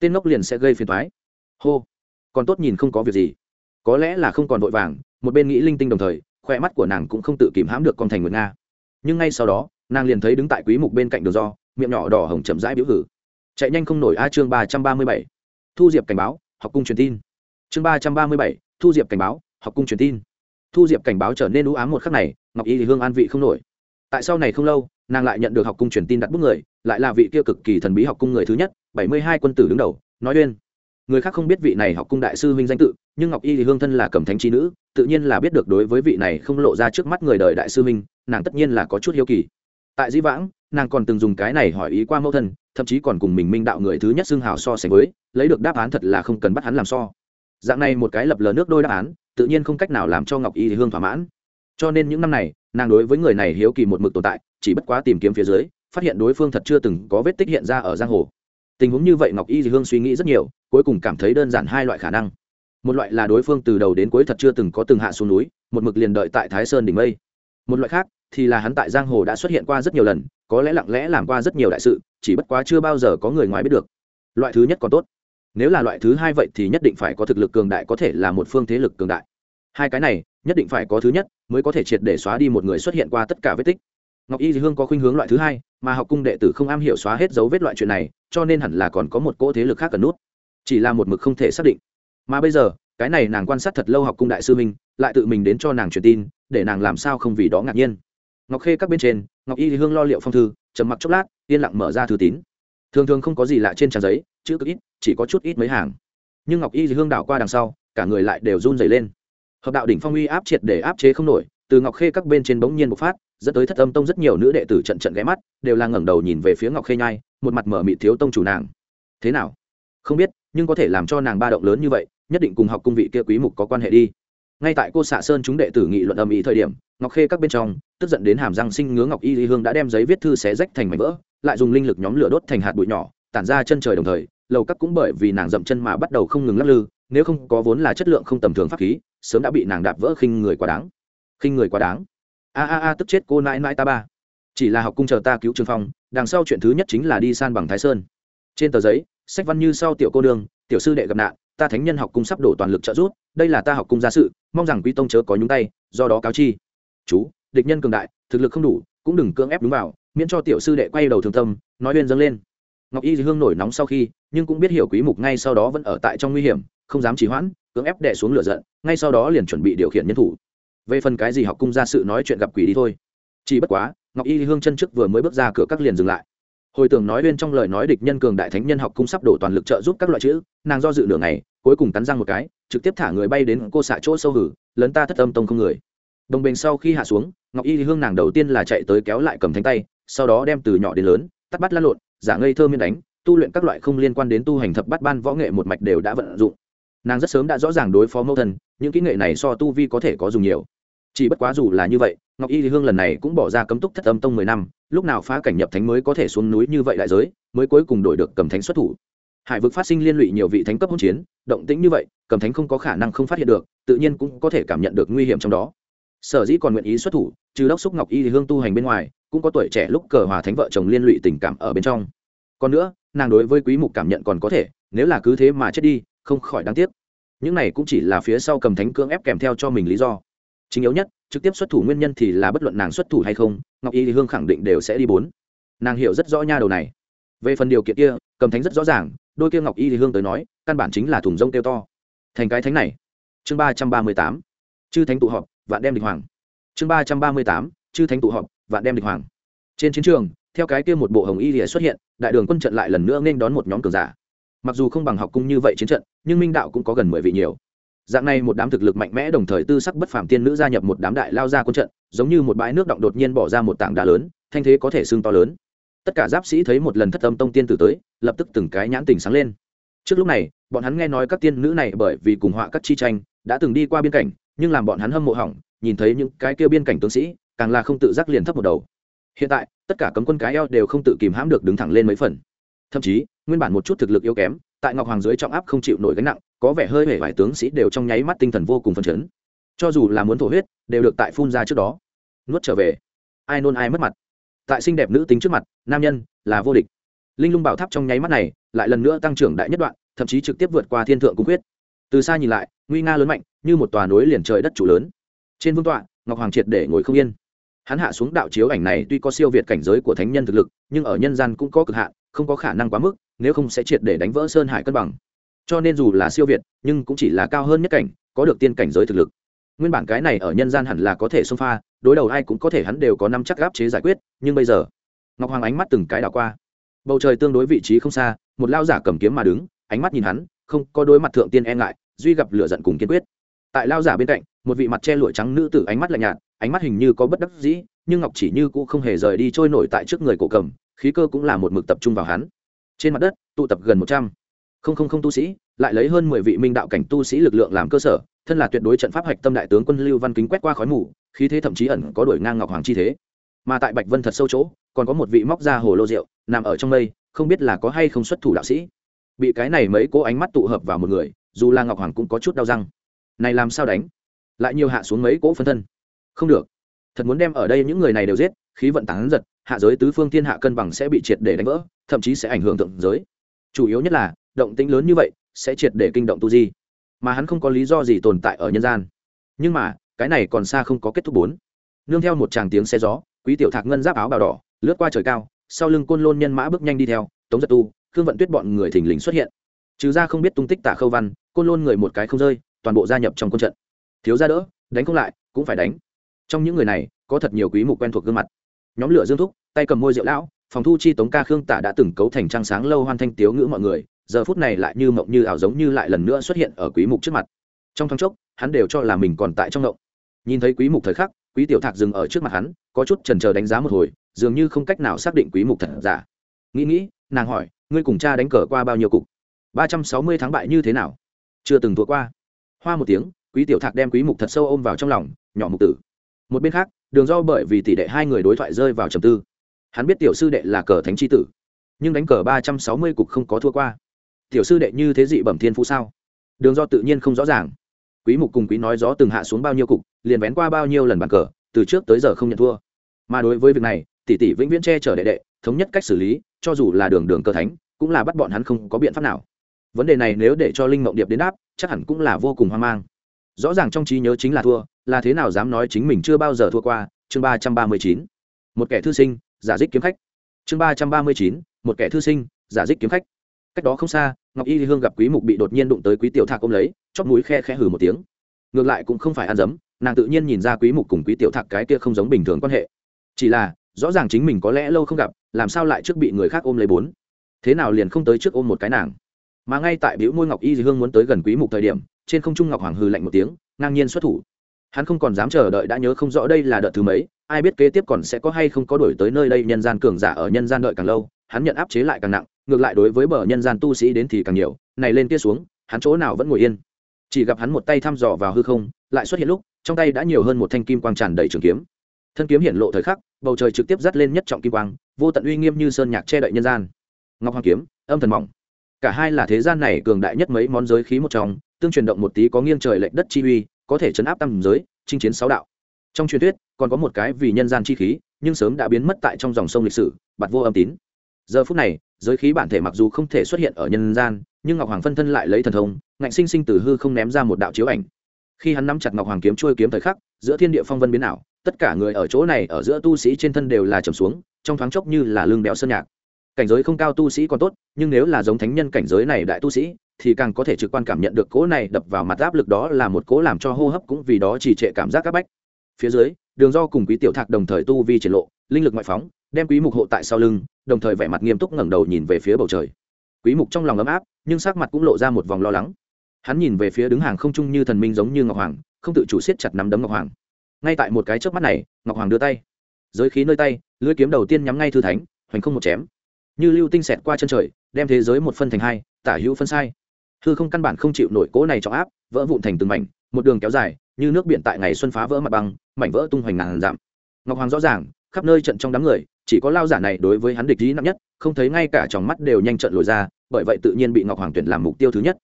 Tên ngốc liền sẽ gây phiền toái. Hô. Còn tốt nhìn không có việc gì. Có lẽ là không còn vội vàng, một bên nghĩ linh tinh đồng thời khoe mắt của nàng cũng không tự kìm hãm được con thành nguyệt nga nhưng ngay sau đó, nàng liền thấy đứng tại quý mục bên cạnh đường do, miệng nhỏ đỏ hồng chậm rãi biểu hử. Chạy nhanh không nổi a chương ba trăm ba mươi bảy. Thu diệp cảnh báo, học cung truyền tin. Chương ba trăm ba mươi bảy, thu diệp cảnh báo, học cung truyền tin. Thu diệp cảnh báo trở nên ú ám một khắc này, ngọc y thì hương an vị không nổi. Tại sau này không lâu, nàng lại nhận được học cung truyền tin đặt bức người, lại là vị kia cực kỳ thần bí học cung người thứ nhất, bảy mươi hai quân tử đứng đầu, nói uyên. Người khác không biết vị này học cung đại sư huynh danh tự, nhưng ngọc y thì hương thân là cầm thánh trí nữ, tự nhiên là biết được đối với vị này không lộ ra trước mắt người đời đại sư huynh nàng tất nhiên là có chút hiếu kỳ. Tại di vãng, nàng còn từng dùng cái này hỏi ý qua mẫu thân, thậm chí còn cùng mình minh đạo người thứ nhất xưng hào so sánh với, lấy được đáp án thật là không cần bắt hắn làm so. Dạng này một cái lập lờ nước đôi đáp án, tự nhiên không cách nào làm cho ngọc y thì hương thỏa mãn. Cho nên những năm này, nàng đối với người này hiếu kỳ một mực tồn tại, chỉ bất quá tìm kiếm phía dưới, phát hiện đối phương thật chưa từng có vết tích hiện ra ở giang hồ. Tình huống như vậy ngọc y thì hương suy nghĩ rất nhiều, cuối cùng cảm thấy đơn giản hai loại khả năng. Một loại là đối phương từ đầu đến cuối thật chưa từng có từng hạ xuống núi, một mực liền đợi tại thái sơn đỉnh mây một loại khác, thì là hắn tại giang hồ đã xuất hiện qua rất nhiều lần, có lẽ lặng lẽ làm qua rất nhiều đại sự, chỉ bất quá chưa bao giờ có người ngoài biết được. Loại thứ nhất còn tốt. Nếu là loại thứ hai vậy thì nhất định phải có thực lực cường đại có thể là một phương thế lực cường đại. Hai cái này, nhất định phải có thứ nhất, mới có thể triệt để xóa đi một người xuất hiện qua tất cả vết tích. Ngọc y hương có khuynh hướng loại thứ hai, mà học cung đệ tử không am hiểu xóa hết dấu vết loại chuyện này, cho nên hẳn là còn có một cỗ thế lực khác cần nút. Chỉ là một mực không thể xác định. Mà bây giờ, cái này nàng quan sát thật lâu học cung đại sư minh lại tự mình đến cho nàng truyền tin để nàng làm sao không vì đó ngạc nhiên. Ngọc khê các bên trên, ngọc y thì hương lo liệu phong thư, trầm mặc chốc lát, yên lặng mở ra thư tín. Thường thường không có gì lạ trên trang giấy, chữ cực ít, chỉ có chút ít mấy hàng. Nhưng ngọc y thì hương đảo qua đằng sau, cả người lại đều run dày lên. Hợp đạo đỉnh phong uy áp triệt để áp chế không nổi, từ ngọc khê các bên trên bỗng nhiên bộc phát, dẫn tới thất âm tông rất nhiều nữ đệ tử trận trận ghé mắt, đều là ngẩng đầu nhìn về phía ngọc khê nhai, một mặt mở mị thiếu tông chủ nàng. Thế nào? Không biết, nhưng có thể làm cho nàng ba động lớn như vậy, nhất định cùng học cung vị kia quý mục có quan hệ đi ngay tại cô xạ sơn chúng đệ tử nghị luận âm ý thời điểm, ngọc khê các bên trong, tức giận đến hàm răng sinh ngứa ngọc y lý hương đã đem giấy viết thư xé rách thành mảnh vỡ, lại dùng linh lực nhóm lửa đốt thành hạt bụi nhỏ, tản ra chân trời đồng thời, lầu các cũng bởi vì nàng dậm chân mà bắt đầu không ngừng lắc lư, nếu không có vốn là chất lượng không tầm thường pháp khí, sớm đã bị nàng đạp vỡ khinh người quá đáng. Khinh người quá đáng. A a a, tức chết cô nãi nãi ta ba. Chỉ là học cung chờ ta cứu trường phong, đằng sau chuyện thứ nhất chính là đi san bằng thái sơn. Trên tờ giấy, sách văn như sau tiểu cô đường tiểu sư đệ gặp nạn ta thánh nhân học cung sắp đổ toàn lực trợ giúp, đây là ta học cung gia sự, mong rằng quý tông chớ có nhúng tay, do đó cáo chi. Chú, địch nhân cường đại, thực lực không đủ, cũng đừng cưỡng ép đúng vào, miễn cho tiểu sư đệ quay đầu thường tâm, nói bên dâng lên. Ngọc y hương nổi nóng sau khi, nhưng cũng biết hiểu quý mục ngay sau đó vẫn ở tại trong nguy hiểm, không dám trì hoãn, cưỡng ép đè xuống lửa giận, ngay sau đó liền chuẩn bị điều khiển nhân thủ. Về phần cái gì học cung ra sự nói chuyện gặp quỷ đi thôi. Chỉ bất quá, ngọc y hương chân trước vừa mới bước ra cửa các liền dừng lại hồi tưởng nói bên trong lời nói địch nhân cường đại thánh nhân học cung sắp đổ toàn lực trợ giúp các loại chữ, nàng do dự nửa ngày, cuối cùng cắn răng một cái, trực tiếp thả người bay đến cô xạ chỗ sâu hử, lấn ta thất âm tông không người. Đồng bình sau khi hạ xuống, ngọc y hương nàng đầu tiên là chạy tới kéo lại cầm thánh tay, sau đó đem từ nhỏ đến lớn, tắt bắt lăn lộn, giả ngây thơ miên đánh, tu luyện các loại không liên quan đến tu hành thập bắt ban võ nghệ một mạch đều đã vận dụng. Nàng rất sớm đã rõ ràng đối phó mẫu thân, những kỹ nghệ này so tu vi có thể có dùng nhiều chỉ bất quá dù là như vậy, ngọc y thì hương lần này cũng bỏ ra cấm túc thất âm tông mười năm, lúc nào phá cảnh nhập thánh mới có thể xuống núi như vậy đại giới, mới cuối cùng đổi được cầm thánh xuất thủ. Hải vực phát sinh liên lụy nhiều vị thánh cấp hỗn chiến, động tĩnh như vậy, cầm thánh không có khả năng không phát hiện được, tự nhiên cũng có thể cảm nhận được nguy hiểm trong đó. Sở dĩ còn nguyện ý xuất thủ, trừ đốc xúc ngọc y thì hương tu hành bên ngoài, cũng có tuổi trẻ lúc cờ hòa thánh vợ chồng liên lụy tình cảm ở bên trong. Còn nữa, nàng đối với quý mục cảm nhận còn có thể, nếu là cứ thế mà chết đi, không khỏi đáng tiếc. Những này cũng chỉ là phía sau cầm thánh cưỡng ép kèm theo cho mình lý do chính yếu nhất, trực tiếp xuất thủ nguyên nhân thì là bất luận nàng xuất thủ hay không, ngọc y thì hương khẳng định đều sẽ đi bốn. Nàng hiểu rất rõ nha đầu này. Về phần điều kiện kia, cầm thánh rất rõ ràng, đôi kia ngọc y thì hương tới nói, căn bản chính là thùng rông kêu to. Thành cái thánh này. Chương ba trăm ba mươi tám. Chư thánh tụ họp, vạn đem địch hoàng. Chương ba trăm ba mươi tám. Chư thánh tụ họp, vạn đem địch hoàng. Trên chiến trường, theo cái kia một bộ hồng y lìa xuất hiện, đại đường quân trận lại lần nữa nên đón một nhóm cường giả. Mặc dù không bằng học cung như vậy chiến trận, nhưng minh đạo cũng có gần mười vị nhiều dạng này một đám thực lực mạnh mẽ đồng thời tư sắc bất phàm tiên nữ gia nhập một đám đại lao ra quân trận, giống như một bãi nước động đột nhiên bỏ ra một tảng đá lớn, thanh thế có thể xương to lớn. Tất cả giáp sĩ thấy một lần thất âm tông tiên tử tới, lập tức từng cái nhãn tình sáng lên. Trước lúc này, bọn hắn nghe nói các tiên nữ này bởi vì cùng họa các chi tranh, đã từng đi qua biên cảnh, nhưng làm bọn hắn hâm mộ hỏng, nhìn thấy những cái kêu biên cảnh tướng sĩ, càng là không tự giác liền thấp một đầu. Hiện tại, tất cả cấm quân cái eo đều không tự kìm hãm được đứng thẳng lên mấy phần. Thậm chí, nguyên bản một chút thực lực yếu kém, tại ngọc hoàng dưới trọng áp không chịu nổi gánh nặng có vẻ hơi hể vài tướng sĩ đều trong nháy mắt tinh thần vô cùng phấn chấn. Cho dù là muốn thổ huyết, đều được tại phun ra trước đó. Nuốt trở về. Ai nôn ai mất mặt. Tại xinh đẹp nữ tính trước mặt, nam nhân là vô địch. Linh lung bảo tháp trong nháy mắt này, lại lần nữa tăng trưởng đại nhất đoạn, thậm chí trực tiếp vượt qua thiên thượng cung quyết. Từ xa nhìn lại, nguy nga lớn mạnh, như một tòa núi liền trời đất chủ lớn. Trên vương tọa, ngọc hoàng triệt để ngồi không yên. Hắn hạ xuống đạo chiếu ảnh này tuy có siêu việt cảnh giới của thánh nhân thực lực, nhưng ở nhân gian cũng có cực hạn, không có khả năng quá mức, nếu không sẽ triệt để đánh vỡ sơn hải cân bằng cho nên dù là siêu việt, nhưng cũng chỉ là cao hơn nhất cảnh, có được tiên cảnh giới thực lực. Nguyên bản cái này ở nhân gian hẳn là có thể xông pha, đối đầu ai cũng có thể hắn đều có năm chắc gáp chế giải quyết, nhưng bây giờ, ngọc hoàng ánh mắt từng cái đảo qua. Bầu trời tương đối vị trí không xa, một lao giả cầm kiếm mà đứng, ánh mắt nhìn hắn, không có đối mặt thượng tiên e ngại, duy gặp lửa giận cùng kiên quyết. Tại lao giả bên cạnh, một vị mặt che lụa trắng nữ tử ánh mắt lạnh nhạt, ánh mắt hình như có bất đắc dĩ, nhưng ngọc chỉ như cũng không hề rời đi trôi nổi tại trước người cổ cầm, khí cơ cũng là một mực tập trung vào hắn. Trên mặt đất, tụ tập gần một trăm không không không tu sĩ, lại lấy hơn mười vị minh đạo cảnh tu sĩ lực lượng làm cơ sở, thân là tuyệt đối trận pháp hạch tâm đại tướng quân lưu văn kính quét qua khói mù, khí thế thậm chí ẩn có đổi ngang ngọc hoàng chi thế. Mà tại bạch vân thật sâu chỗ, còn có một vị móc ra hồ lô rượu, nằm ở trong mây, không biết là có hay không xuất thủ đạo sĩ. Bị cái này mấy cố ánh mắt tụ hợp vào một người, dù là ngọc hoàng cũng có chút đau răng. Này làm sao đánh? Lại nhiều hạ xuống mấy cỗ phân thân. Không được. Thật muốn đem ở đây những người này đều giết, khí vận tán giật, hạ giới tứ phương thiên hạ cân bằng sẽ bị triệt để đánh vỡ, thậm chí sẽ ảnh hưởng thượng giới. Chủ yếu nhất là động tĩnh lớn như vậy, sẽ triệt để kinh động tu di. Mà hắn không có lý do gì tồn tại ở nhân gian. Nhưng mà, cái này còn xa không có kết thúc bốn. Nương theo một tràng tiếng xe gió, quý tiểu thạc ngân giáp áo bào đỏ, lướt qua trời cao, sau lưng côn lôn nhân mã bước nhanh đi theo, tống giật tu, khương vận tuyết bọn người thình lình xuất hiện. Trừ ra không biết tung tích tả khâu văn, côn lôn người một cái không rơi, toàn bộ gia nhập trong quân trận. Thiếu ra đỡ, đánh không lại, cũng phải đánh. Trong những người này, có thật nhiều quý mục quen thuộc gương mặt. Nhóm lửa dương thúc, tay cầm môi rượu lão, phòng thu chi tống ca khương tả đã từng cấu thành trang sáng lâu hoan thanh tiếu ngữ mọi người giờ phút này lại như mộng như ảo giống như lại lần nữa xuất hiện ở quý mục trước mặt. Trong thoáng chốc, hắn đều cho là mình còn tại trong mộng. Nhìn thấy quý mục thời khắc, quý tiểu thạc dừng ở trước mặt hắn, có chút chần chờ đánh giá một hồi, dường như không cách nào xác định quý mục thật giả. Nghĩ nghĩ, nàng hỏi, ngươi cùng cha đánh cờ qua bao nhiêu cục? 360 tháng bại như thế nào? Chưa từng thua qua. Hoa một tiếng, quý tiểu thạc đem quý mục thật sâu ôm vào trong lòng, nhỏ mục tử. Một bên khác, đường do bởi vì tỷ đệ hai người đối thoại rơi vào trầm tư. Hắn biết tiểu sư đệ là cờ thánh chi tử, nhưng đánh cờ ba trăm sáu mươi cục không có thua qua tiểu sư đệ như thế dị bẩm thiên phú sao? Đường do tự nhiên không rõ ràng. Quý mục cùng quý nói gió từng hạ xuống bao nhiêu cục, liền vén qua bao nhiêu lần bàn cờ, từ trước tới giờ không nhận thua. Mà đối với việc này, tỷ tỷ vĩnh viễn che chở đệ đệ, thống nhất cách xử lý, cho dù là đường đường cơ thánh, cũng là bắt bọn hắn không có biện pháp nào. Vấn đề này nếu để cho linh mộng điệp đến đáp, chắc hẳn cũng là vô cùng hoang mang. Rõ ràng trong trí nhớ chính là thua, là thế nào dám nói chính mình chưa bao giờ thua qua, chương ba trăm ba mươi chín. Một kẻ thư sinh, giả dích kiếm khách. Chương ba trăm ba mươi chín, một kẻ thư sinh, giả dích kiếm khách cách đó không xa, ngọc y hương gặp quý mục bị đột nhiên đụng tới quý tiểu thạc ôm lấy, chóp mũi khe khẽ hừ một tiếng. Ngược lại cũng không phải ăn dấm, nàng tự nhiên nhìn ra quý mục cùng quý tiểu thạc cái kia không giống bình thường quan hệ. Chỉ là, rõ ràng chính mình có lẽ lâu không gặp, làm sao lại trước bị người khác ôm lấy bốn? Thế nào liền không tới trước ôm một cái nàng? Mà ngay tại biểu môi ngọc y hương muốn tới gần quý mục thời điểm, trên không trung ngọc hoàng hừ lạnh một tiếng, ngang nhiên xuất thủ. Hắn không còn dám chờ đợi, đã nhớ không rõ đây là đợt thứ mấy ai biết kế tiếp còn sẽ có hay không có đổi tới nơi đây nhân gian cường giả ở nhân gian đợi càng lâu, hắn nhận áp chế lại càng nặng, ngược lại đối với bờ nhân gian tu sĩ đến thì càng nhiều, này lên kia xuống, hắn chỗ nào vẫn ngồi yên. Chỉ gặp hắn một tay thăm dò vào hư không, lại xuất hiện lúc, trong tay đã nhiều hơn một thanh kim quang tràn đầy trường kiếm. Thân kiếm hiện lộ thời khắc, bầu trời trực tiếp dắt lên nhất trọng kim quang, vô tận uy nghiêm như sơn nhạc che đậy nhân gian. Ngọc hoàng kiếm, âm thần mỏng. Cả hai là thế gian này cường đại nhất mấy món giới khí một trong, tương truyền động một tí có nghiêng trời lệch đất chi uy, có thể chấn áp tam giới, chinh chiến sáu đạo. Trong truyền thuyết còn có một cái vì nhân gian chi khí, nhưng sớm đã biến mất tại trong dòng sông lịch sử, bạt vô âm tín. Giờ phút này, giới khí bản thể mặc dù không thể xuất hiện ở nhân gian, nhưng ngọc hoàng phân thân lại lấy thần thông, ngạnh sinh sinh từ hư không ném ra một đạo chiếu ảnh. Khi hắn nắm chặt ngọc hoàng kiếm trôi kiếm thời khắc, giữa thiên địa phong vân biến ảo, tất cả người ở chỗ này ở giữa tu sĩ trên thân đều là trầm xuống, trong thoáng chốc như là lương béo sơn nhạc. Cảnh giới không cao tu sĩ còn tốt, nhưng nếu là giống thánh nhân cảnh giới này đại tu sĩ, thì càng có thể trực quan cảm nhận được cỗ này đập vào mặt áp lực đó là một cỗ làm cho hô hấp cũng vì đó chỉ trệ cảm giác các bách phía dưới, đường do cùng quý tiểu thạc đồng thời tu vi triển lộ, linh lực ngoại phóng, đem quý mục hộ tại sau lưng, đồng thời vẻ mặt nghiêm túc ngẩng đầu nhìn về phía bầu trời. Quý mục trong lòng ấm áp, nhưng sắc mặt cũng lộ ra một vòng lo lắng. Hắn nhìn về phía đứng hàng không trung như thần minh giống như ngọc hoàng, không tự chủ siết chặt nắm đấm ngọc hoàng. Ngay tại một cái chớp mắt này, ngọc hoàng đưa tay. Giới khí nơi tay, lưỡi kiếm đầu tiên nhắm ngay thư thánh, hoành không một chém. Như lưu tinh xẹt qua chân trời, đem thế giới một phân thành hai, tả hữu phân sai. Hư không căn bản không chịu nổi cố này trọng áp, vỡ vụn thành từng mảnh, một đường kéo dài, như nước biển tại ngày xuân phá vỡ mặt băng mảnh vỡ tung hoành ngàn dặm. Ngọc hoàng rõ ràng, khắp nơi trận trong đám người, chỉ có lao giả này đối với hắn địch ý nặng nhất, không thấy ngay cả tròng mắt đều nhanh trận lồi ra, bởi vậy tự nhiên bị ngọc hoàng tuyển làm mục tiêu thứ nhất.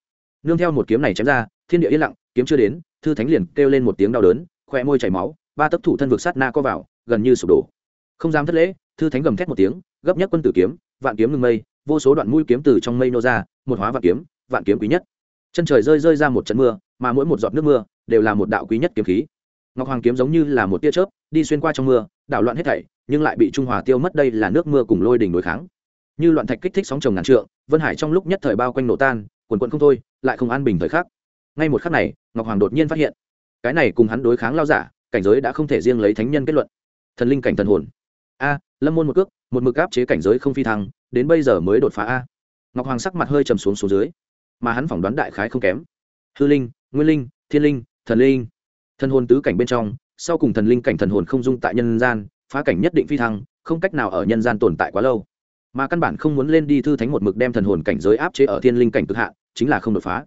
Nương theo một kiếm này chém ra, thiên địa yên lặng, kiếm chưa đến, thư thánh liền kêu lên một tiếng đau đớn khoe môi chảy máu, ba tấc thủ thân vực sát na co vào, gần như sụp đổ. Không dám thất lễ, thư thánh gầm thét một tiếng, gấp nhất quân tử kiếm, vạn kiếm ngừng mây, vô số đoạn mũi kiếm từ trong mây nô ra, một hóa vạn kiếm vạn kiếm quý nhất. Chân trời rơi rơi ra một trận mưa, mà mỗi một giọt nước mưa đều là một đạo quý nhất kiếm khí ngọc hoàng kiếm giống như là một tia chớp, đi xuyên qua trong mưa, đảo loạn hết thảy, nhưng lại bị trung hòa tiêu mất đây là nước mưa cùng lôi đỉnh đối kháng. Như loạn thạch kích thích sóng trồng ngàn trượng, vân hải trong lúc nhất thời bao quanh nổ tan, quần quận không thôi, lại không an bình thời khắc. Ngay một khắc này, ngọc hoàng đột nhiên phát hiện, cái này cùng hắn đối kháng lao giả, cảnh giới đã không thể riêng lấy thánh nhân kết luận. Thần linh cảnh thần hồn. A, lâm môn một cước, một mực áp chế cảnh giới không phi thăng, đến bây giờ mới đột phá a. Ngọc hoàng sắc mặt hơi trầm xuống xuống dưới, mà hắn phỏng đoán đại khái không kém. Hư linh, nguyên linh, thiên linh, thần linh thần hồn tứ cảnh bên trong, sau cùng thần linh cảnh thần hồn không dung tại nhân gian, phá cảnh nhất định phi thăng, không cách nào ở nhân gian tồn tại quá lâu. Mà căn bản không muốn lên đi thư thánh một mực đem thần hồn cảnh giới áp chế ở thiên linh cảnh cực hạ chính là không đột phá.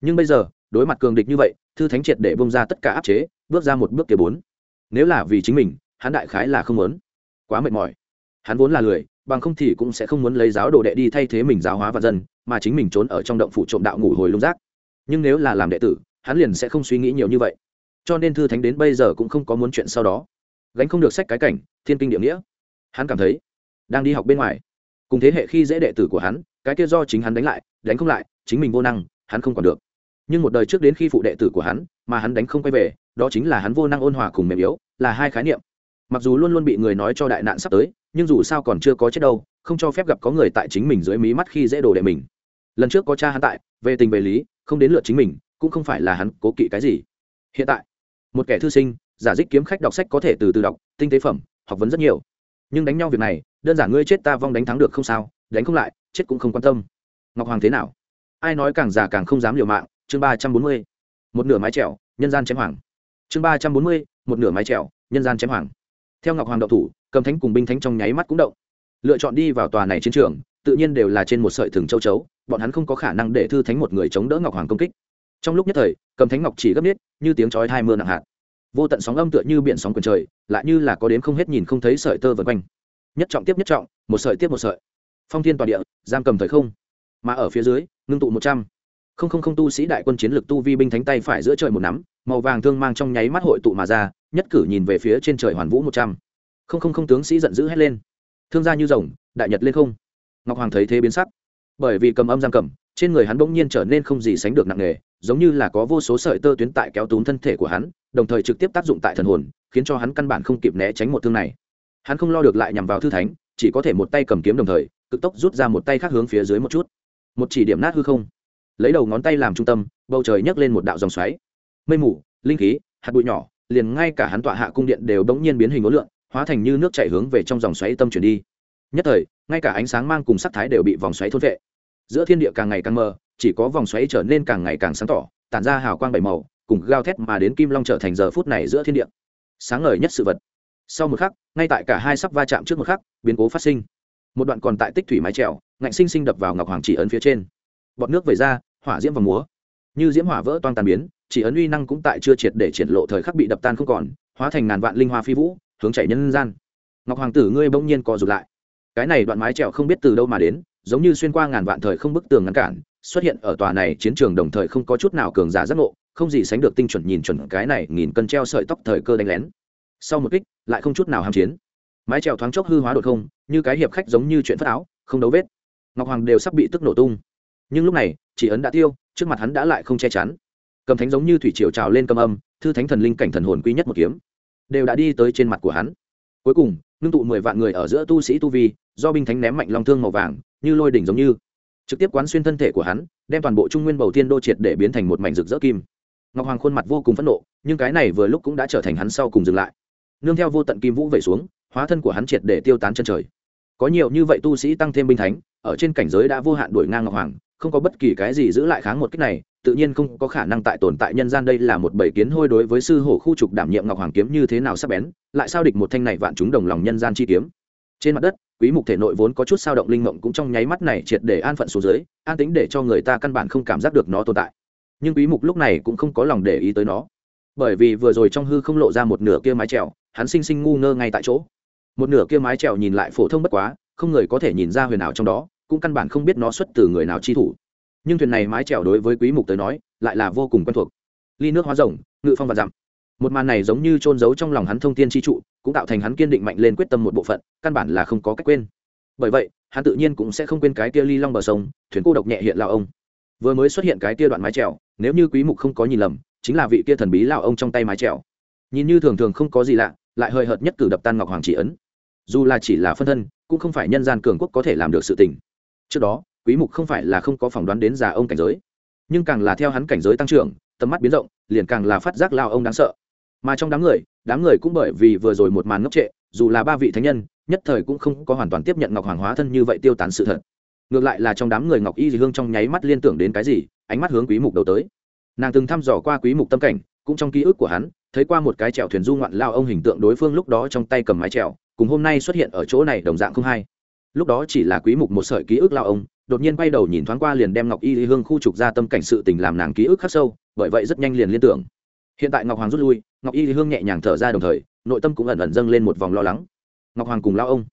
Nhưng bây giờ, đối mặt cường địch như vậy, thư thánh triệt để bông ra tất cả áp chế, bước ra một bước kia bốn. Nếu là vì chính mình, hắn đại khái là không muốn. Quá mệt mỏi. Hắn vốn là lười, bằng không thì cũng sẽ không muốn lấy giáo đồ đệ đi thay thế mình giáo hóa và dân, mà chính mình trốn ở trong động phủ trộm đạo ngủ hồi lung rác nhưng nếu là làm đệ tử, hắn liền sẽ không suy nghĩ nhiều như vậy cho nên thư thánh đến bây giờ cũng không có muốn chuyện sau đó. Gánh không được sách cái cảnh, thiên kinh địa nghĩa. Hắn cảm thấy, đang đi học bên ngoài. Cùng thế hệ khi dễ đệ tử của hắn, cái kia do chính hắn đánh lại, đánh không lại, chính mình vô năng, hắn không còn được. Nhưng một đời trước đến khi phụ đệ tử của hắn, mà hắn đánh không quay về, đó chính là hắn vô năng ôn hòa cùng mềm yếu, là hai khái niệm. Mặc dù luôn luôn bị người nói cho đại nạn sắp tới, nhưng dù sao còn chưa có chết đâu, không cho phép gặp có người tại chính mình dưới mí mắt khi dễ đồ đệ mình. Lần trước có cha hắn tại, về tình về lý, không đến lượt chính mình, cũng không phải là hắn cố kỵ cái gì. Hiện tại một kẻ thư sinh, giả dích kiếm khách đọc sách có thể từ từ đọc, tinh tế phẩm, học vấn rất nhiều. Nhưng đánh nhau việc này, đơn giản ngươi chết ta vong đánh thắng được không sao, đánh không lại, chết cũng không quan tâm. Ngọc hoàng thế nào? Ai nói càng già càng không dám liều mạng? Chương ba trăm bốn mươi, một nửa mái trèo, nhân gian chém hoàng. Chương ba trăm bốn mươi, một nửa mái trèo, nhân gian chém hoàng. Theo ngọc hoàng đậu thủ, cầm thánh cùng binh thánh trong nháy mắt cũng động. Lựa chọn đi vào tòa này chiến trường, tự nhiên đều là trên một sợi thừng châu chấu, bọn hắn không có khả năng để thư thánh một người chống đỡ ngọc hoàng công kích trong lúc nhất thời, cầm thánh ngọc chỉ gấp nít như tiếng chói hai mưa nặng hạt. Vô tận sóng âm tựa như biển sóng quyền trời, lại như là có đến không hết nhìn không thấy sợi tơ vần quanh. Nhất trọng tiếp nhất trọng, một sợi tiếp một sợi. Phong thiên toàn địa, giam cầm thời không. Mà ở phía dưới, ngưng tụ một trăm. Không không không tu sĩ đại quân chiến lược tu vi binh thánh tay phải giữa trời một nắm, màu vàng thương mang trong nháy mắt hội tụ mà ra, nhất cử nhìn về phía trên trời hoàn vũ một trăm. Không không không tướng sĩ giận dữ hét lên. Thương gia như rồng, đại nhật lên không. Ngọc hoàng thấy thế biến sắc. Bởi vì cầm âm giam cầm, trên người hắn bỗng nhiên trở nên không gì sánh được nặng nề giống như là có vô số sợi tơ tuyến tại kéo túm thân thể của hắn, đồng thời trực tiếp tác dụng tại thần hồn, khiến cho hắn căn bản không kịp né tránh một thương này. Hắn không lo được lại nhằm vào thư thánh, chỉ có thể một tay cầm kiếm đồng thời, cực tốc rút ra một tay khác hướng phía dưới một chút. Một chỉ điểm nát hư không. Lấy đầu ngón tay làm trung tâm, bầu trời nhấc lên một đạo dòng xoáy. Mây mù, linh khí, hạt bụi nhỏ, liền ngay cả hắn tọa hạ cung điện đều đống nhiên biến hình ố lượng hóa thành như nước chảy hướng về trong dòng xoáy tâm chuyển đi. Nhất thời, ngay cả ánh sáng mang cùng sắc thái đều bị vòng xoáy thôn vệ giữa thiên địa càng ngày càng mờ, chỉ có vòng xoáy trở nên càng ngày càng sáng tỏ, tản ra hào quang bảy màu, cùng gao thét mà đến kim long trở thành giờ phút này giữa thiên địa. Sáng ngời nhất sự vật. Sau một khắc, ngay tại cả hai sắp va chạm trước một khắc, biến cố phát sinh. Một đoạn còn tại tích thủy mái trèo ngạnh sinh sinh đập vào ngọc hoàng chỉ ấn phía trên. Bọt nước về ra, hỏa diễm và múa. Như diễm hỏa vỡ toan tàn biến, chỉ ấn uy năng cũng tại chưa triệt để triển lộ thời khắc bị đập tan không còn, hóa thành ngàn vạn linh hoa phi vũ, hướng chạy nhân gian. Ngọc hoàng tử ngươi bỗng nhiên co rụt lại. Cái này đoạn mái trèo không biết từ đâu mà đến giống như xuyên qua ngàn vạn thời không bức tường ngăn cản, xuất hiện ở tòa này chiến trường đồng thời không có chút nào cường giả giác ngộ, không gì sánh được tinh chuẩn nhìn chuẩn cái này nghìn cân treo sợi tóc thời cơ đánh lén. Sau một kích, lại không chút nào ham chiến. Mái trèo thoáng chốc hư hóa đột không, như cái hiệp khách giống như chuyện phất áo, không đấu vết. Ngọc hoàng đều sắp bị tức nổ tung. Nhưng lúc này, chỉ ấn đã tiêu, trước mặt hắn đã lại không che chắn. Cầm thánh giống như thủy triều trào lên cầm âm, thư thánh thần linh cảnh thần hồn quý nhất một kiếm, đều đã đi tới trên mặt của hắn. Cuối cùng, ngưng tụ mười vạn người ở giữa tu sĩ tu vi, do binh thánh ném mạnh long thương màu vàng như lôi đỉnh giống như. Trực tiếp quán xuyên thân thể của hắn, đem toàn bộ trung nguyên bầu thiên đô triệt để biến thành một mảnh rực rỡ kim. Ngọc hoàng khuôn mặt vô cùng phẫn nộ, nhưng cái này vừa lúc cũng đã trở thành hắn sau cùng dừng lại. Nương theo vô tận kim vũ về xuống, hóa thân của hắn triệt để tiêu tán chân trời. Có nhiều như vậy tu sĩ tăng thêm binh thánh, ở trên cảnh giới đã vô hạn đuổi ngang ngọc hoàng, không có bất kỳ cái gì giữ lại kháng một cách này, tự nhiên không có khả năng tại tồn tại nhân gian đây là một bầy kiến hôi đối với sư hổ khu trục đảm nhiệm ngọc hoàng kiếm như thế nào sắp bén, lại sao địch một thanh này vạn chúng đồng lòng nhân gian chi kiếm? Trên mặt đất, quý mục thể nội vốn có chút sao động linh mộng cũng trong nháy mắt này triệt để an phận xuống dưới, an tĩnh để cho người ta căn bản không cảm giác được nó tồn tại. Nhưng quý mục lúc này cũng không có lòng để ý tới nó. Bởi vì vừa rồi trong hư không lộ ra một nửa kia mái trèo, hắn sinh sinh ngu ngơ ngay tại chỗ. Một nửa kia mái trèo nhìn lại phổ thông bất quá, không người có thể nhìn ra huyền ảo trong đó, cũng căn bản không biết nó xuất từ người nào chi thủ. Nhưng thuyền này mái trèo đối với quý mục tới nói, lại là vô cùng quen thuộc. Ly nước hóa rồng, ngự phong và dặm một màn này giống như trôn giấu trong lòng hắn thông tiên chi trụ, cũng tạo thành hắn kiên định mạnh lên quyết tâm một bộ phận, căn bản là không có cách quên. Bởi vậy, hắn tự nhiên cũng sẽ không quên cái tia ly long bờ sông, thuyền cô độc nhẹ hiện lao ông. Vừa mới xuất hiện cái tia đoạn mái trèo nếu như quý mục không có nhìn lầm, chính là vị kia thần bí lao ông trong tay mái trèo nhìn như thường thường không có gì lạ, lại hơi hợt nhất cử đập tan ngọc hoàng chỉ ấn. Dù là chỉ là phân thân, cũng không phải nhân gian cường quốc có thể làm được sự tình. Trước đó, quý mục không phải là không có phỏng đoán đến già ông cảnh giới. Nhưng càng là theo hắn cảnh giới tăng trưởng, tầm mắt biến rộng, liền càng là phát giác lao ông đáng sợ mà trong đám người đám người cũng bởi vì vừa rồi một màn ngốc trệ, dù là ba vị thánh nhân, nhất thời cũng không có hoàn toàn tiếp nhận ngọc hoàng hóa thân như vậy tiêu tán sự thật. Ngược lại là trong đám người ngọc y dì hương trong nháy mắt liên tưởng đến cái gì, ánh mắt hướng quý mục đầu tới. Nàng từng thăm dò qua quý mục tâm cảnh, cũng trong ký ức của hắn, thấy qua một cái chèo thuyền du ngoạn lao ông hình tượng đối phương lúc đó trong tay cầm mái chèo cùng hôm nay xuất hiện ở chỗ này đồng dạng không hay. Lúc đó chỉ là quý mục một sợi ký ức lao ông, đột nhiên quay đầu nhìn thoáng qua liền đem ngọc y hương khu trục ra tâm cảnh sự tình làm nàng ký ức khắc sâu, bởi vậy rất nhanh liền liên tưởng. Hiện tại ngọc hoàng rút lui ngọc y hương nhẹ nhàng thở ra đồng thời, nội tâm cũng ẩn ẩn dâng lên một vòng lo lắng. Ngọc hoàng cùng lao ông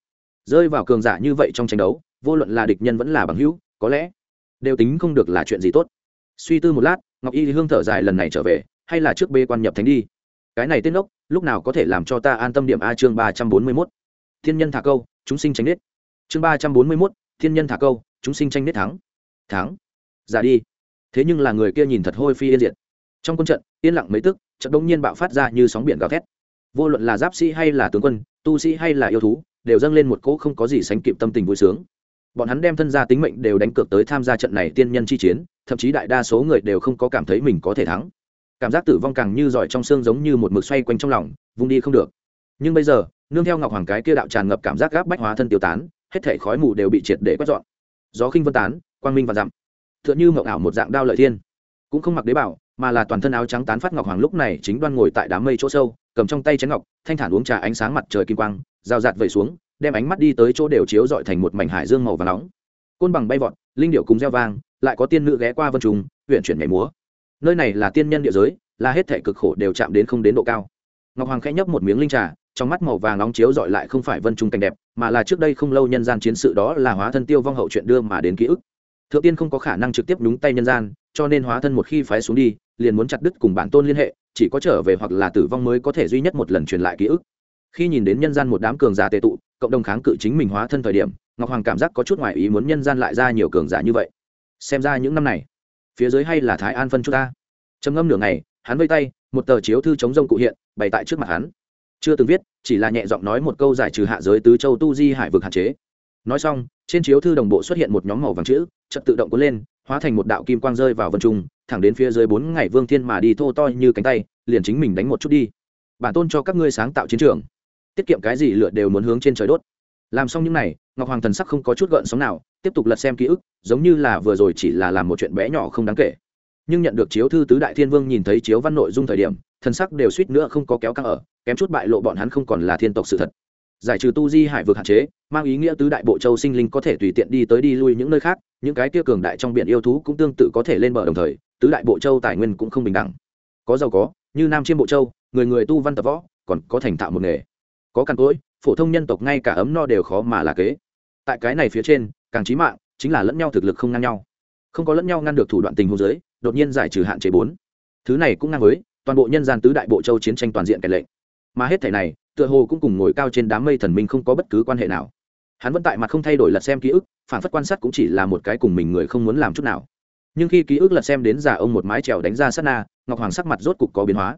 rơi vào cường giả như vậy trong tranh đấu, vô luận là địch nhân vẫn là bằng hữu, có lẽ đều tính không được là chuyện gì tốt. Suy tư một lát, ngọc y hương thở dài lần này trở về, hay là trước bê quan nhập thánh đi. Cái này tên ốc, lúc nào có thể làm cho ta an tâm điểm a chương ba trăm bốn mươi mốt. Thiên nhân thả câu, chúng sinh tranh nết. Chương ba trăm bốn mươi mốt, thiên nhân thả câu, chúng sinh tranh nết thắng. Thắng. Ra đi. Thế nhưng là người kia nhìn thật hôi phi yên diệt. Trong quân trận, yên lặng mấy tức chợt đông nhiên bạo phát ra như sóng biển gào thét. Vô luận là giáp sĩ hay là tướng quân, tu sĩ hay là yêu thú, đều dâng lên một cỗ không có gì sánh kịp tâm tình vui sướng. Bọn hắn đem thân gia tính mệnh đều đánh cược tới tham gia trận này tiên nhân chi chiến, thậm chí đại đa số người đều không có cảm thấy mình có thể thắng. Cảm giác tử vong càng như giỏi trong xương giống như một mực xoay quanh trong lòng, vung đi không được. Nhưng bây giờ, nương theo ngọc hoàng cái kia đạo tràn ngập cảm giác gáp bách hóa thân tiêu tán, hết thể khói mù đều bị triệt để quét dọn. Gió khinh vân tán, quang minh và dặm. T h ư ợ n h ư mậu ảo một dạng đao lợi thiên. Cũng không mặc đế bảo mà là toàn thân áo trắng tán phát ngọc hoàng lúc này chính đoan ngồi tại đám mây chỗ sâu, cầm trong tay chén ngọc, thanh thản uống trà ánh sáng mặt trời kim quang, rào rạt vẩy xuống, đem ánh mắt đi tới chỗ đều chiếu dọi thành một mảnh hải dương màu và nóng. Côn bằng bay vọt, linh điệu cùng gieo vang, lại có tiên nữ ghé qua vân trùng huyện chuyển nhảy múa. Nơi này là tiên nhân địa giới, là hết thể cực khổ đều chạm đến không đến độ cao. Ngọc hoàng khẽ nhấp một miếng linh trà, trong mắt màu vàng nóng chiếu dọi lại không phải vân trung cảnh đẹp, mà là trước đây không lâu nhân gian chiến sự đó là hóa thân tiêu vong hậu chuyện đưa mà đến ký ức. Thượng tiên không có khả năng trực tiếp đúng tay nhân gian, cho nên hóa thân một khi phái xuống đi liền muốn chặt đứt cùng bản tôn liên hệ, chỉ có trở về hoặc là tử vong mới có thể duy nhất một lần truyền lại ký ức. Khi nhìn đến nhân gian một đám cường giả tệ tụ, cộng đồng kháng cự chính mình hóa thân thời điểm, ngọc hoàng cảm giác có chút ngoại ý muốn nhân gian lại ra nhiều cường giả như vậy. Xem ra những năm này, phía dưới hay là thái an phân chúng ta. Trầm ngâm nửa ngày, hắn vây tay, một tờ chiếu thư chống rông cụ hiện, bày tại trước mặt hắn. Chưa từng viết, chỉ là nhẹ giọng nói một câu giải trừ hạ giới tứ châu tu di hải vực hạn chế. Nói xong, trên chiếu thư đồng bộ xuất hiện một nhóm màu vàng chữ chậm tự động cuốn lên, hóa thành một đạo kim quang rơi vào vân trung thẳng đến phía dưới bốn ngày vương thiên mà đi thô to như cánh tay, liền chính mình đánh một chút đi. Bản tôn cho các ngươi sáng tạo chiến trường. Tiết kiệm cái gì lựa đều muốn hướng trên trời đốt. Làm xong những này, ngọc hoàng thần sắc không có chút gợn sóng nào, tiếp tục lật xem ký ức, giống như là vừa rồi chỉ là làm một chuyện bé nhỏ không đáng kể. Nhưng nhận được chiếu thư tứ đại thiên vương nhìn thấy chiếu văn nội dung thời điểm, thần sắc đều suýt nữa không có kéo căng ở, kém chút bại lộ bọn hắn không còn là thiên tộc sự thật. Giải trừ tu di hải vực hạn chế, mang ý nghĩa tứ đại bộ châu sinh linh có thể tùy tiện đi tới đi lui những nơi khác, những cái kia cường đại trong biển yêu thú cũng tương tự có thể lên bờ đồng thời tứ đại bộ châu tài nguyên cũng không bình đẳng. Có giàu có, như nam chiêm bộ châu, người người tu văn tập võ, còn có thành thạo một nghề. Có càn cỗi, phổ thông nhân tộc ngay cả ấm no đều khó mà là kế. Tại cái này phía trên, càng trí mạng, chính là lẫn nhau thực lực không ngăn nhau. Không có lẫn nhau ngăn được thủ đoạn tình huống giới đột nhiên giải trừ hạn chế bốn. Thứ này cũng ngang với, toàn bộ nhân gian tứ đại bộ châu chiến tranh toàn diện kẻ lệnh. Mà hết thể này, tựa hồ cũng cùng ngồi cao trên đám mây thần minh không có bất cứ quan hệ nào. Hắn vẫn tại mặt không thay đổi lật xem ký ức, phản phất quan sát cũng chỉ là một cái cùng mình người không muốn làm chút nào nhưng khi ký ức lật xem đến già ông một mái trèo đánh ra sát na, ngọc hoàng sắc mặt rốt cục có biến hóa.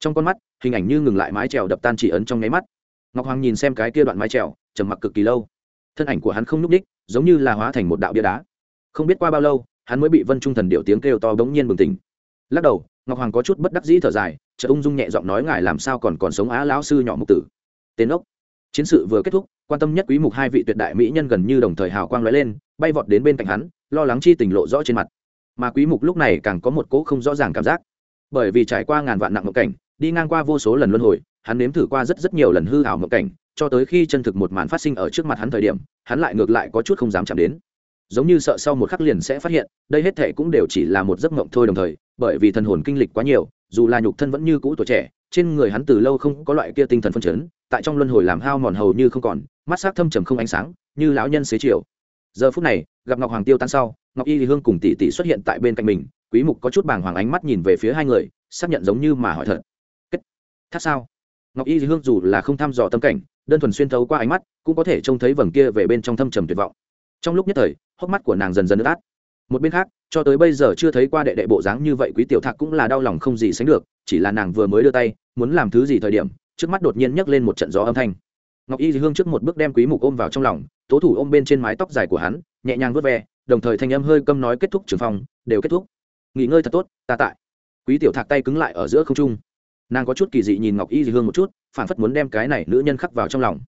Trong con mắt, hình ảnh như ngừng lại mái trèo đập tan chỉ ấn trong nháy mắt. Ngọc hoàng nhìn xem cái kia đoạn mái trèo trầm mặc cực kỳ lâu. Thân ảnh của hắn không n ú c ních giống như là hóa thành một đạo bia đá. Không biết qua bao lâu, hắn mới bị vân trung thần điệu tiếng kêu to bỗng nhiên bừng tỉnh. Lắc đầu, ngọc hoàng có chút bất đắc dĩ thở dài chợ ung dung nhẹ giọng nói ngài làm sao còn còn sống á lão sư nhỏ mục tử. Tên ốc. Chiến sự vừa kết thúc, quan tâm nhất quý mục hai vị tuyệt đại mỹ nhân gần như đồng thời hào quang lóe lên, bay vọt đến bên cạnh hắn, lo lắng chi tình lộ rõ trên mặt mà quý mục lúc này càng có một cỗ không rõ ràng cảm giác. Bởi vì trải qua ngàn vạn nặng mộng cảnh, đi ngang qua vô số lần luân hồi, hắn nếm thử qua rất rất nhiều lần hư ảo mộng cảnh, cho tới khi chân thực một màn phát sinh ở trước mặt hắn thời điểm, hắn lại ngược lại có chút không dám chạm đến. Giống như sợ sau một khắc liền sẽ phát hiện, đây hết thảy cũng đều chỉ là một giấc mộng thôi đồng thời, bởi vì thần hồn kinh lịch quá nhiều, dù là nhục thân vẫn như cũ tuổi trẻ, trên người hắn từ lâu không có loại kia tinh thần phân chấn, tại trong luân hồi làm hao mòn hầu như không còn, mắt s á c thâm trầm không ánh sáng, như lão nhân xế chiều. Giờ phút này, gặp ngọc hoàng tiêu tan sau ngọc y thì hương cùng tỷ tỷ xuất hiện tại bên cạnh mình, quý mục có chút bàng hoàng ánh mắt nhìn về phía hai người, xác nhận giống như mà hỏi thật. Kết thắt sao? Ngọc y thì hương dù là không thăm dò tâm cảnh, đơn thuần xuyên thấu qua ánh mắt, cũng có thể trông thấy vầng kia về bên trong thâm trầm tuyệt vọng. Trong lúc nhất thời, hốc mắt của nàng dần dần ướt át. Một bên khác, cho tới bây giờ chưa thấy qua đệ đệ bộ dáng như vậy, quý tiểu thạc cũng là đau lòng không gì sánh được, chỉ là nàng vừa mới đưa tay, muốn làm thứ gì thời điểm, trước mắt đột nhiên nhấc lên một trận gió âm thanh. Ngọc y hương trước một bước đem quý mục ôm vào trong lòng, tố thủ ôm bên trên mái tóc dài của hắn, nhẹ nhàng vớt ve đồng thời thanh âm hơi câm nói kết thúc trường phòng đều kết thúc. Nghỉ ngơi thật tốt, ta tại. Quý tiểu thạc tay cứng lại ở giữa không trung. Nàng có chút kỳ dị nhìn ngọc y dị hương một chút, phản phất muốn đem cái này nữ nhân khắc vào trong lòng.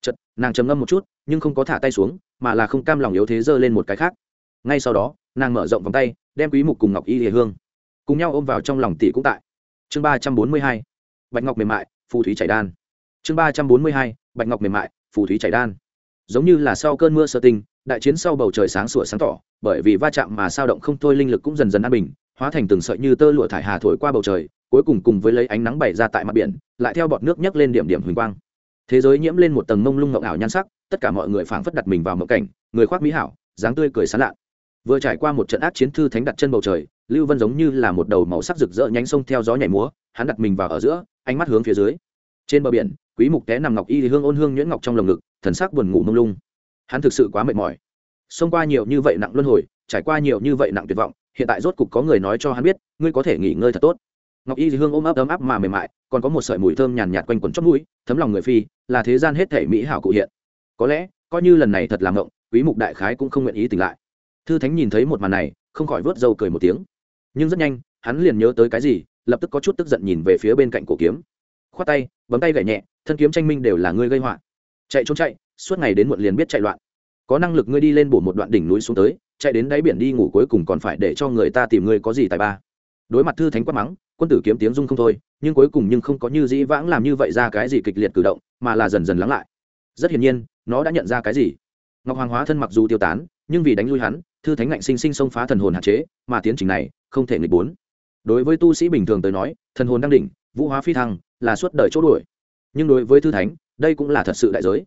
Chật nàng trầm ngâm một chút, nhưng không có thả tay xuống, mà là không cam lòng yếu thế giơ lên một cái khác. Ngay sau đó, nàng mở rộng vòng tay, đem quý mục cùng ngọc y dị hương cùng nhau ôm vào trong lòng tỷ cũng tại. Chương ba trăm bốn mươi hai, bạch ngọc mềm mại, phù thúy chảy đan. Chương ba trăm bốn mươi hai, bạch ngọc mềm mại, phù thúy chảy đan. Giống như là sau cơn mưa sơ tinh đại chiến sau bầu trời sáng sủa sáng tỏ, bởi vì va chạm mà sao động không thôi linh lực cũng dần dần an bình, hóa thành từng sợi như tơ lụa thải hà thổi qua bầu trời, cuối cùng cùng với lấy ánh nắng bày ra tại mặt biển, lại theo bọt nước nhấc lên điểm điểm huỳnh quang. Thế giới nhiễm lên một tầng mông lung ngộng ảo nhan sắc, tất cả mọi người phảng phất đặt mình vào mộng cảnh, người khoác mỹ hảo, dáng tươi cười sán lạ vừa trải qua một trận ác chiến thư thánh đặt chân bầu trời, lưu vân giống như là một đầu màu sắc rực rỡ nhánh sông theo gió nhảy múa, hắn đặt mình vào ở giữa, ánh mắt hướng phía dưới. Trên bờ biển, quý mục té nằm ngọc y thì hương ôn hương nhuyễn ngọc trong lồng ngực, thần sắc buồn ngủ mông lung hắn thực sự quá mệt mỏi. Xông qua nhiều như vậy nặng luân hồi, trải qua nhiều như vậy nặng tuyệt vọng, hiện tại rốt cục có người nói cho hắn biết, ngươi có thể nghỉ ngơi thật tốt. Ngọc y hương ôm ấp ấm áp mà mềm mại, còn có một sợi mùi thơm nhàn nhạt quanh quẩn chót mũi, thấm lòng người phi, là thế gian hết thể mỹ hảo cụ hiện. Có lẽ, coi như lần này thật làm ngộng, quý mục đại khái cũng không nguyện ý tỉnh lại. Thư thánh nhìn thấy một màn này, không khỏi vớt râu cười một tiếng. Nhưng rất nhanh, hắn liền nhớ tới cái gì, lập tức có chút tức giận nhìn về phía bên cạnh cổ kiếm. Khoát tay, bấm tay gảy nhẹ, thân kiếm tranh minh đều là ngươi gây họa. Chạy trốn chạy suốt ngày đến muộn liền biết chạy loạn. Có năng lực ngươi đi lên bổ một đoạn đỉnh núi xuống tới, chạy đến đáy biển đi ngủ cuối cùng còn phải để cho người ta tìm ngươi có gì tài ba. Đối mặt thư thánh quát mắng, quân tử kiếm tiếng rung không thôi, nhưng cuối cùng nhưng không có như dĩ vãng làm như vậy ra cái gì kịch liệt cử động, mà là dần dần lắng lại. Rất hiển nhiên, nó đã nhận ra cái gì. Ngọc hoàng hóa thân mặc dù tiêu tán, nhưng vì đánh lui hắn, thư thánh ngạnh sinh sinh xông phá thần hồn hạn chế, mà tiến trình này, không thể nghịch bốn. Đối với tu sĩ bình thường tới nói, thần hồn đang đỉnh, vũ hóa phi thăng, là suốt đời chỗ đuổi. Nhưng đối với thư thánh, đây cũng là thật sự đại giới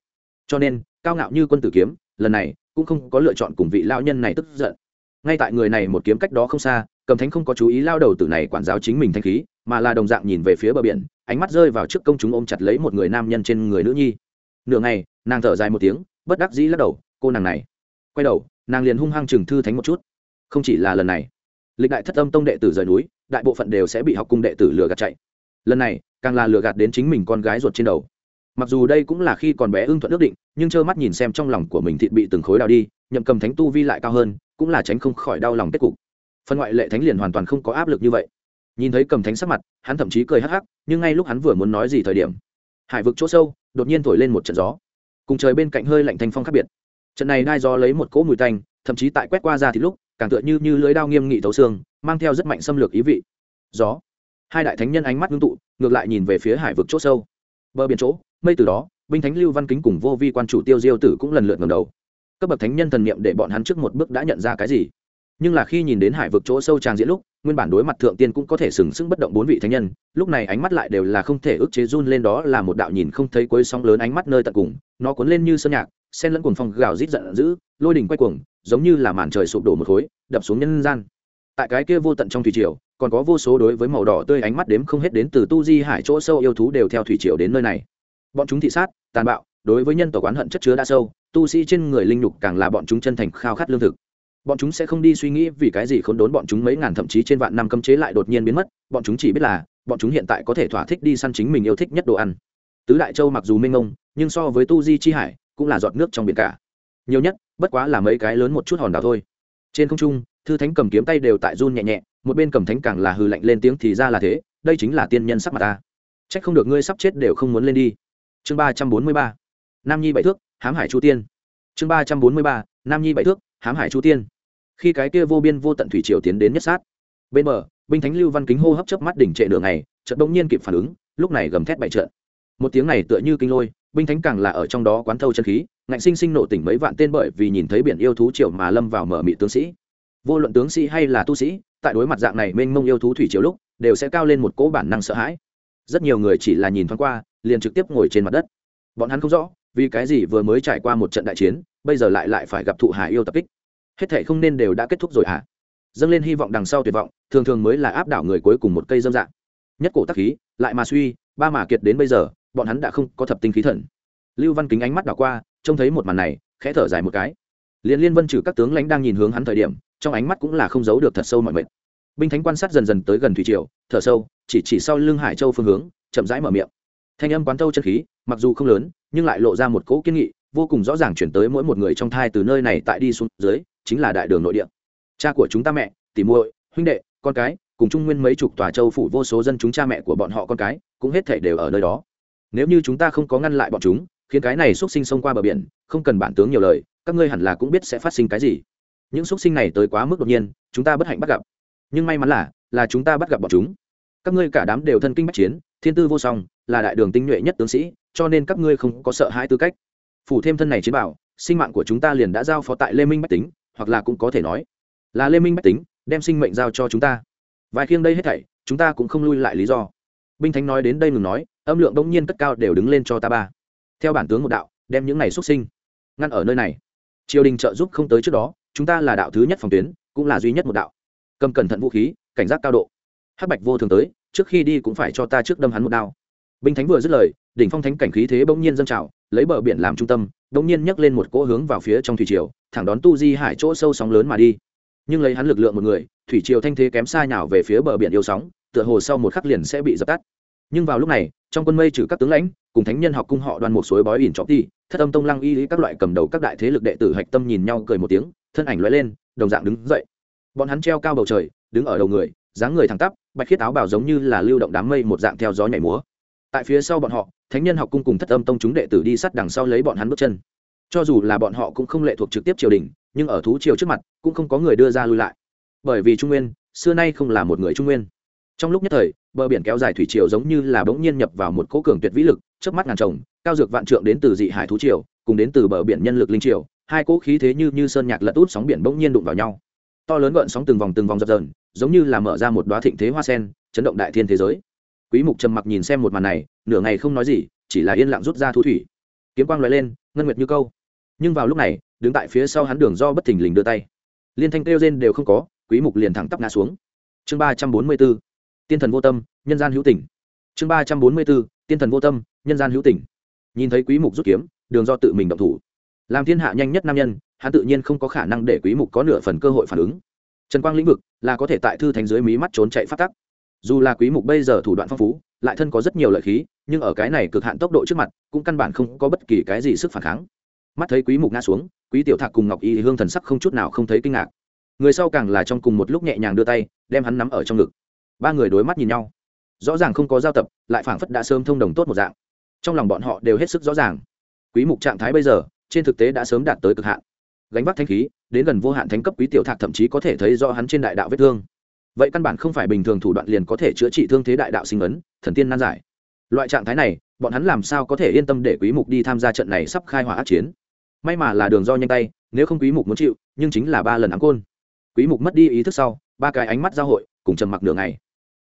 cho nên, cao ngạo như quân tử kiếm, lần này cũng không có lựa chọn cùng vị lao nhân này tức giận. Ngay tại người này một kiếm cách đó không xa, cầm thánh không có chú ý lao đầu tử này quản giáo chính mình thanh khí, mà là đồng dạng nhìn về phía bờ biển, ánh mắt rơi vào trước công chúng ôm chặt lấy một người nam nhân trên người nữ nhi. Nửa ngày, nàng thở dài một tiếng, bất đắc dĩ lắc đầu, cô nàng này. Quay đầu, nàng liền hung hăng chừng thư thánh một chút. Không chỉ là lần này, lịch đại thất âm tông đệ tử rời núi, đại bộ phận đều sẽ bị học cung đệ tử lừa gạt chạy. Lần này, càng là lừa gạt đến chính mình con gái ruột trên đầu mặc dù đây cũng là khi còn bé ưng thuận ước định, nhưng trơ mắt nhìn xem trong lòng của mình thịt bị từng khối đào đi, nhậm cầm thánh tu vi lại cao hơn, cũng là tránh không khỏi đau lòng kết cục. Phần ngoại lệ thánh liền hoàn toàn không có áp lực như vậy. Nhìn thấy cầm thánh sắc mặt, hắn thậm chí cười hắc hắc, nhưng ngay lúc hắn vừa muốn nói gì thời điểm, hải vực chỗ sâu, đột nhiên thổi lên một trận gió. Cùng trời bên cạnh hơi lạnh thanh phong khác biệt. Trận này nai gió lấy một cỗ mùi tanh, thậm chí tại quét qua ra thì lúc, càng tựa như như lưới đao nghiêm nghị thấu xương, mang theo rất mạnh xâm lược ý vị. Gió. Hai đại thánh nhân ánh mắt ngưng tụ, ngược lại nhìn về phía hải vực chỗ sâu. Bờ biển chỗ mây từ đó, binh thánh lưu văn kính cùng vô vi quan chủ tiêu diêu tử cũng lần lượt ngầm đầu. Cấp bậc thánh nhân thần niệm để bọn hắn trước một bước đã nhận ra cái gì? Nhưng là khi nhìn đến hải vực chỗ sâu tràng diễn lúc, nguyên bản đối mặt thượng tiên cũng có thể sừng sững bất động bốn vị thánh nhân, lúc này ánh mắt lại đều là không thể ức chế run lên đó là một đạo nhìn không thấy cuối sóng lớn ánh mắt nơi tận cùng, nó cuốn lên như sơn nhạc sen lẫn cuồng phong gào rít giận dữ, lôi đỉnh quay cuồng, giống như là màn trời sụp đổ một khối, đập xuống nhân gian. Tại cái kia vô tận trong thủy triều, còn có vô số đối với màu đỏ tươi ánh mắt đếm không hết đến từ tu di hải chỗ sâu yêu thú đều theo thủy triều đến nơi này bọn chúng thị sát, tàn bạo, đối với nhân tổ quán hận chất chứa đã sâu, tu sĩ trên người linh nhục càng là bọn chúng chân thành khao khát lương thực. Bọn chúng sẽ không đi suy nghĩ vì cái gì khốn đốn bọn chúng mấy ngàn thậm chí trên vạn năm cấm chế lại đột nhiên biến mất, bọn chúng chỉ biết là, bọn chúng hiện tại có thể thỏa thích đi săn chính mình yêu thích nhất đồ ăn. Tứ đại châu mặc dù minh ông nhưng so với tu di chi hải, cũng là giọt nước trong biển cả. Nhiều nhất, bất quá là mấy cái lớn một chút hòn đảo thôi. Trên không trung, thư thánh cầm kiếm tay đều tại run nhẹ nhẹ, một bên cầm thánh càng là hư lạnh lên tiếng thì ra là thế, đây chính là tiên nhân sắc mặt ta. Trách không được ngươi sắp chết đều không muốn lên đi chương ba trăm bốn mươi ba, nam nhi bảy thước, hám hải chu tiên. Chương ba trăm bốn mươi ba, nam nhi bảy thước, hám hải chu tiên. Khi cái kia vô biên vô tận thủy triều tiến đến nhất sát, bên bờ, binh thánh lưu văn kính hô hấp chớp mắt đỉnh trệ đường này chợt bỗng nhiên kịp phản ứng, lúc này gầm thét bại trận. Một tiếng này tựa như kinh lôi, binh thánh càng là ở trong đó quán thâu chân khí, ngạnh sinh sinh nộ tỉnh mấy vạn tên bởi vì nhìn thấy biển yêu thú triều mà lâm vào mở mị tướng sĩ. Vô luận tướng sĩ hay là tu sĩ, tại đối mặt dạng này mênh mông yêu thú thủy triều lúc, đều sẽ cao lên một cỗ bản năng sợ hãi rất nhiều người chỉ là nhìn thoáng qua, liền trực tiếp ngồi trên mặt đất. Bọn hắn không rõ, vì cái gì vừa mới trải qua một trận đại chiến, bây giờ lại lại phải gặp thụ hải yêu tập kích. Hết thệ không nên đều đã kết thúc rồi hả? À? dâng lên hy vọng đằng sau tuyệt vọng, thường thường mới là áp đảo người cuối cùng một cây dâm dạng. Nhất cổ tắc khí, lại mà suy, ba mà kiệt đến bây giờ, bọn hắn đã không có thập tinh khí thần. Lưu văn kính ánh mắt đảo qua, trông thấy một màn này, khẽ thở dài một cái. Liên liên vân trừ các tướng lãnh đang nhìn hướng hắn thời điểm, trong ánh mắt cũng là không giấu được thật sâu mọi mệt binh thánh quan sát dần dần tới gần thủy triều, thở sâu, chỉ chỉ sau lưng hải châu phương hướng, chậm rãi mở miệng. Thanh âm quán thâu chân khí, mặc dù không lớn, nhưng lại lộ ra một cỗ kiên nghị, vô cùng rõ ràng chuyển tới mỗi một người trong thai từ nơi này tại đi xuống dưới, chính là đại đường nội địa. Cha của chúng ta mẹ tỉ muội, huynh đệ, con cái, cùng trung nguyên mấy chục tòa châu phủ vô số dân chúng cha mẹ của bọn họ con cái, cũng hết thể đều ở nơi đó. Nếu như chúng ta không có ngăn lại bọn chúng, khiến cái này xuất sinh xông qua bờ biển, không cần bản tướng nhiều lời, các ngươi hẳn là cũng biết sẽ phát sinh cái gì. Những xuất sinh này tới quá mức đột nhiên, chúng ta bất hạnh bắt gặp nhưng may mắn là là chúng ta bắt gặp bọn chúng. Các ngươi cả đám đều thân kinh bách chiến, thiên tư vô song, là đại đường tinh nhuệ nhất tướng sĩ, cho nên các ngươi không có sợ hãi tư cách. Phủ thêm thân này chiến bảo, sinh mạng của chúng ta liền đã giao phó tại lê minh bách tính, hoặc là cũng có thể nói, là lê minh bách tính, đem sinh mệnh giao cho chúng ta. Vài khiêng đây hết thảy, chúng ta cũng không lui lại lý do. Binh thánh nói đến đây ngừng nói, âm lượng bỗng nhiên tất cao đều đứng lên cho ta ba. Theo bản tướng một đạo, đem những này xuất sinh, ngăn ở nơi này. Triều đình trợ giúp không tới trước đó, chúng ta là đạo thứ nhất phòng tuyến, cũng là duy nhất một đạo cầm cẩn thận vũ khí, cảnh giác cao độ. Hắc bạch vô thường tới, trước khi đi cũng phải cho ta trước đâm hắn một đao. Binh thánh vừa dứt lời, đỉnh phong thánh cảnh khí thế bỗng nhiên dâng trào, lấy bờ biển làm trung tâm, bỗng nhiên nhấc lên một cỗ hướng vào phía trong thủy triều, thẳng đón tu di hải chỗ sâu sóng lớn mà đi. Nhưng lấy hắn lực lượng một người, thủy triều thanh thế kém xa nhào về phía bờ biển yêu sóng, tựa hồ sau một khắc liền sẽ bị dập tắt. Nhưng vào lúc này, trong quân mây trừ các tướng lãnh, cùng thánh nhân học cung họ đoàn một suối bói ỉn chọc ti thất âm tông lăng y các loại cầm đầu các đại thế lực đệ tử hạch tâm nhìn nhau cười một tiếng, thân ảnh lóe lên, đồng dạng đứng dậy bọn hắn treo cao bầu trời, đứng ở đầu người, dáng người thẳng tắp, bạch khiết áo bảo giống như là lưu động đám mây một dạng theo gió nhảy múa. Tại phía sau bọn họ, thánh nhân học cung cùng thất âm tông chúng đệ tử đi sát đằng sau lấy bọn hắn bước chân. Cho dù là bọn họ cũng không lệ thuộc trực tiếp triều đình, nhưng ở thú triều trước mặt, cũng không có người đưa ra lui lại. Bởi vì trung nguyên, xưa nay không là một người trung nguyên. Trong lúc nhất thời, bờ biển kéo dài thủy triều giống như là bỗng nhiên nhập vào một cỗ cường tuyệt vĩ lực trước mắt ngàn trồng, cao dược vạn trượng đến từ dị hải thú triều, cùng đến từ bờ biển nhân lực linh triều, hai cỗ khí thế như như sơn nhạc lật út sóng biển bỗng nhiên đụng vào nhau to lớn gợn sóng từng vòng từng vòng dập dờn, giống như là mở ra một đoá thịnh thế hoa sen, chấn động đại thiên thế giới. Quý mục trầm mặc nhìn xem một màn này, nửa ngày không nói gì, chỉ là yên lặng rút ra thu thủy. Kiếm quang lóe lên, ngân nguyệt như câu. Nhưng vào lúc này, đứng tại phía sau hắn đường do bất thình lình đưa tay. Liên thanh kêu rên đều không có, quý mục liền thẳng tắp ngã xuống. Chương 344 tiên thần vô tâm, nhân gian hữu tình. Chương 344 tiên thần vô tâm, nhân gian hữu tình. Nhìn thấy quý mục rút kiếm, đường do tự mình động thủ. Làm thiên hạ nhanh nhất nam nhân hắn tự nhiên không có khả năng để quý mục có nửa phần cơ hội phản ứng. Trần quang lĩnh vực là có thể tại thư thánh dưới mí mắt trốn chạy phát tắc. Dù là quý mục bây giờ thủ đoạn phong phú, lại thân có rất nhiều lợi khí, nhưng ở cái này cực hạn tốc độ trước mặt, cũng căn bản không có bất kỳ cái gì sức phản kháng. Mắt thấy quý mục ngã xuống, quý tiểu thạc cùng ngọc y hương thần sắc không chút nào không thấy kinh ngạc. Người sau càng là trong cùng một lúc nhẹ nhàng đưa tay, đem hắn nắm ở trong ngực. Ba người đối mắt nhìn nhau. Rõ ràng không có giao tập, lại phảng phất đã sớm thông đồng tốt một dạng. Trong lòng bọn họ đều hết sức rõ ràng. Quý mục trạng thái bây giờ, trên thực tế đã sớm đạt tới cực hạn gánh vác thanh khí, đến gần vô hạn thánh cấp quý tiểu thạc thậm chí có thể thấy do hắn trên đại đạo vết thương. Vậy căn bản không phải bình thường thủ đoạn liền có thể chữa trị thương thế đại đạo sinh ấn, thần tiên nan giải. Loại trạng thái này, bọn hắn làm sao có thể yên tâm để quý mục đi tham gia trận này sắp khai hỏa ác chiến? May mà là đường do nhanh tay, nếu không quý mục muốn chịu, nhưng chính là ba lần áng côn. Quý mục mất đi ý thức sau, ba cái ánh mắt giao hội, cùng trầm mặc nửa ngày.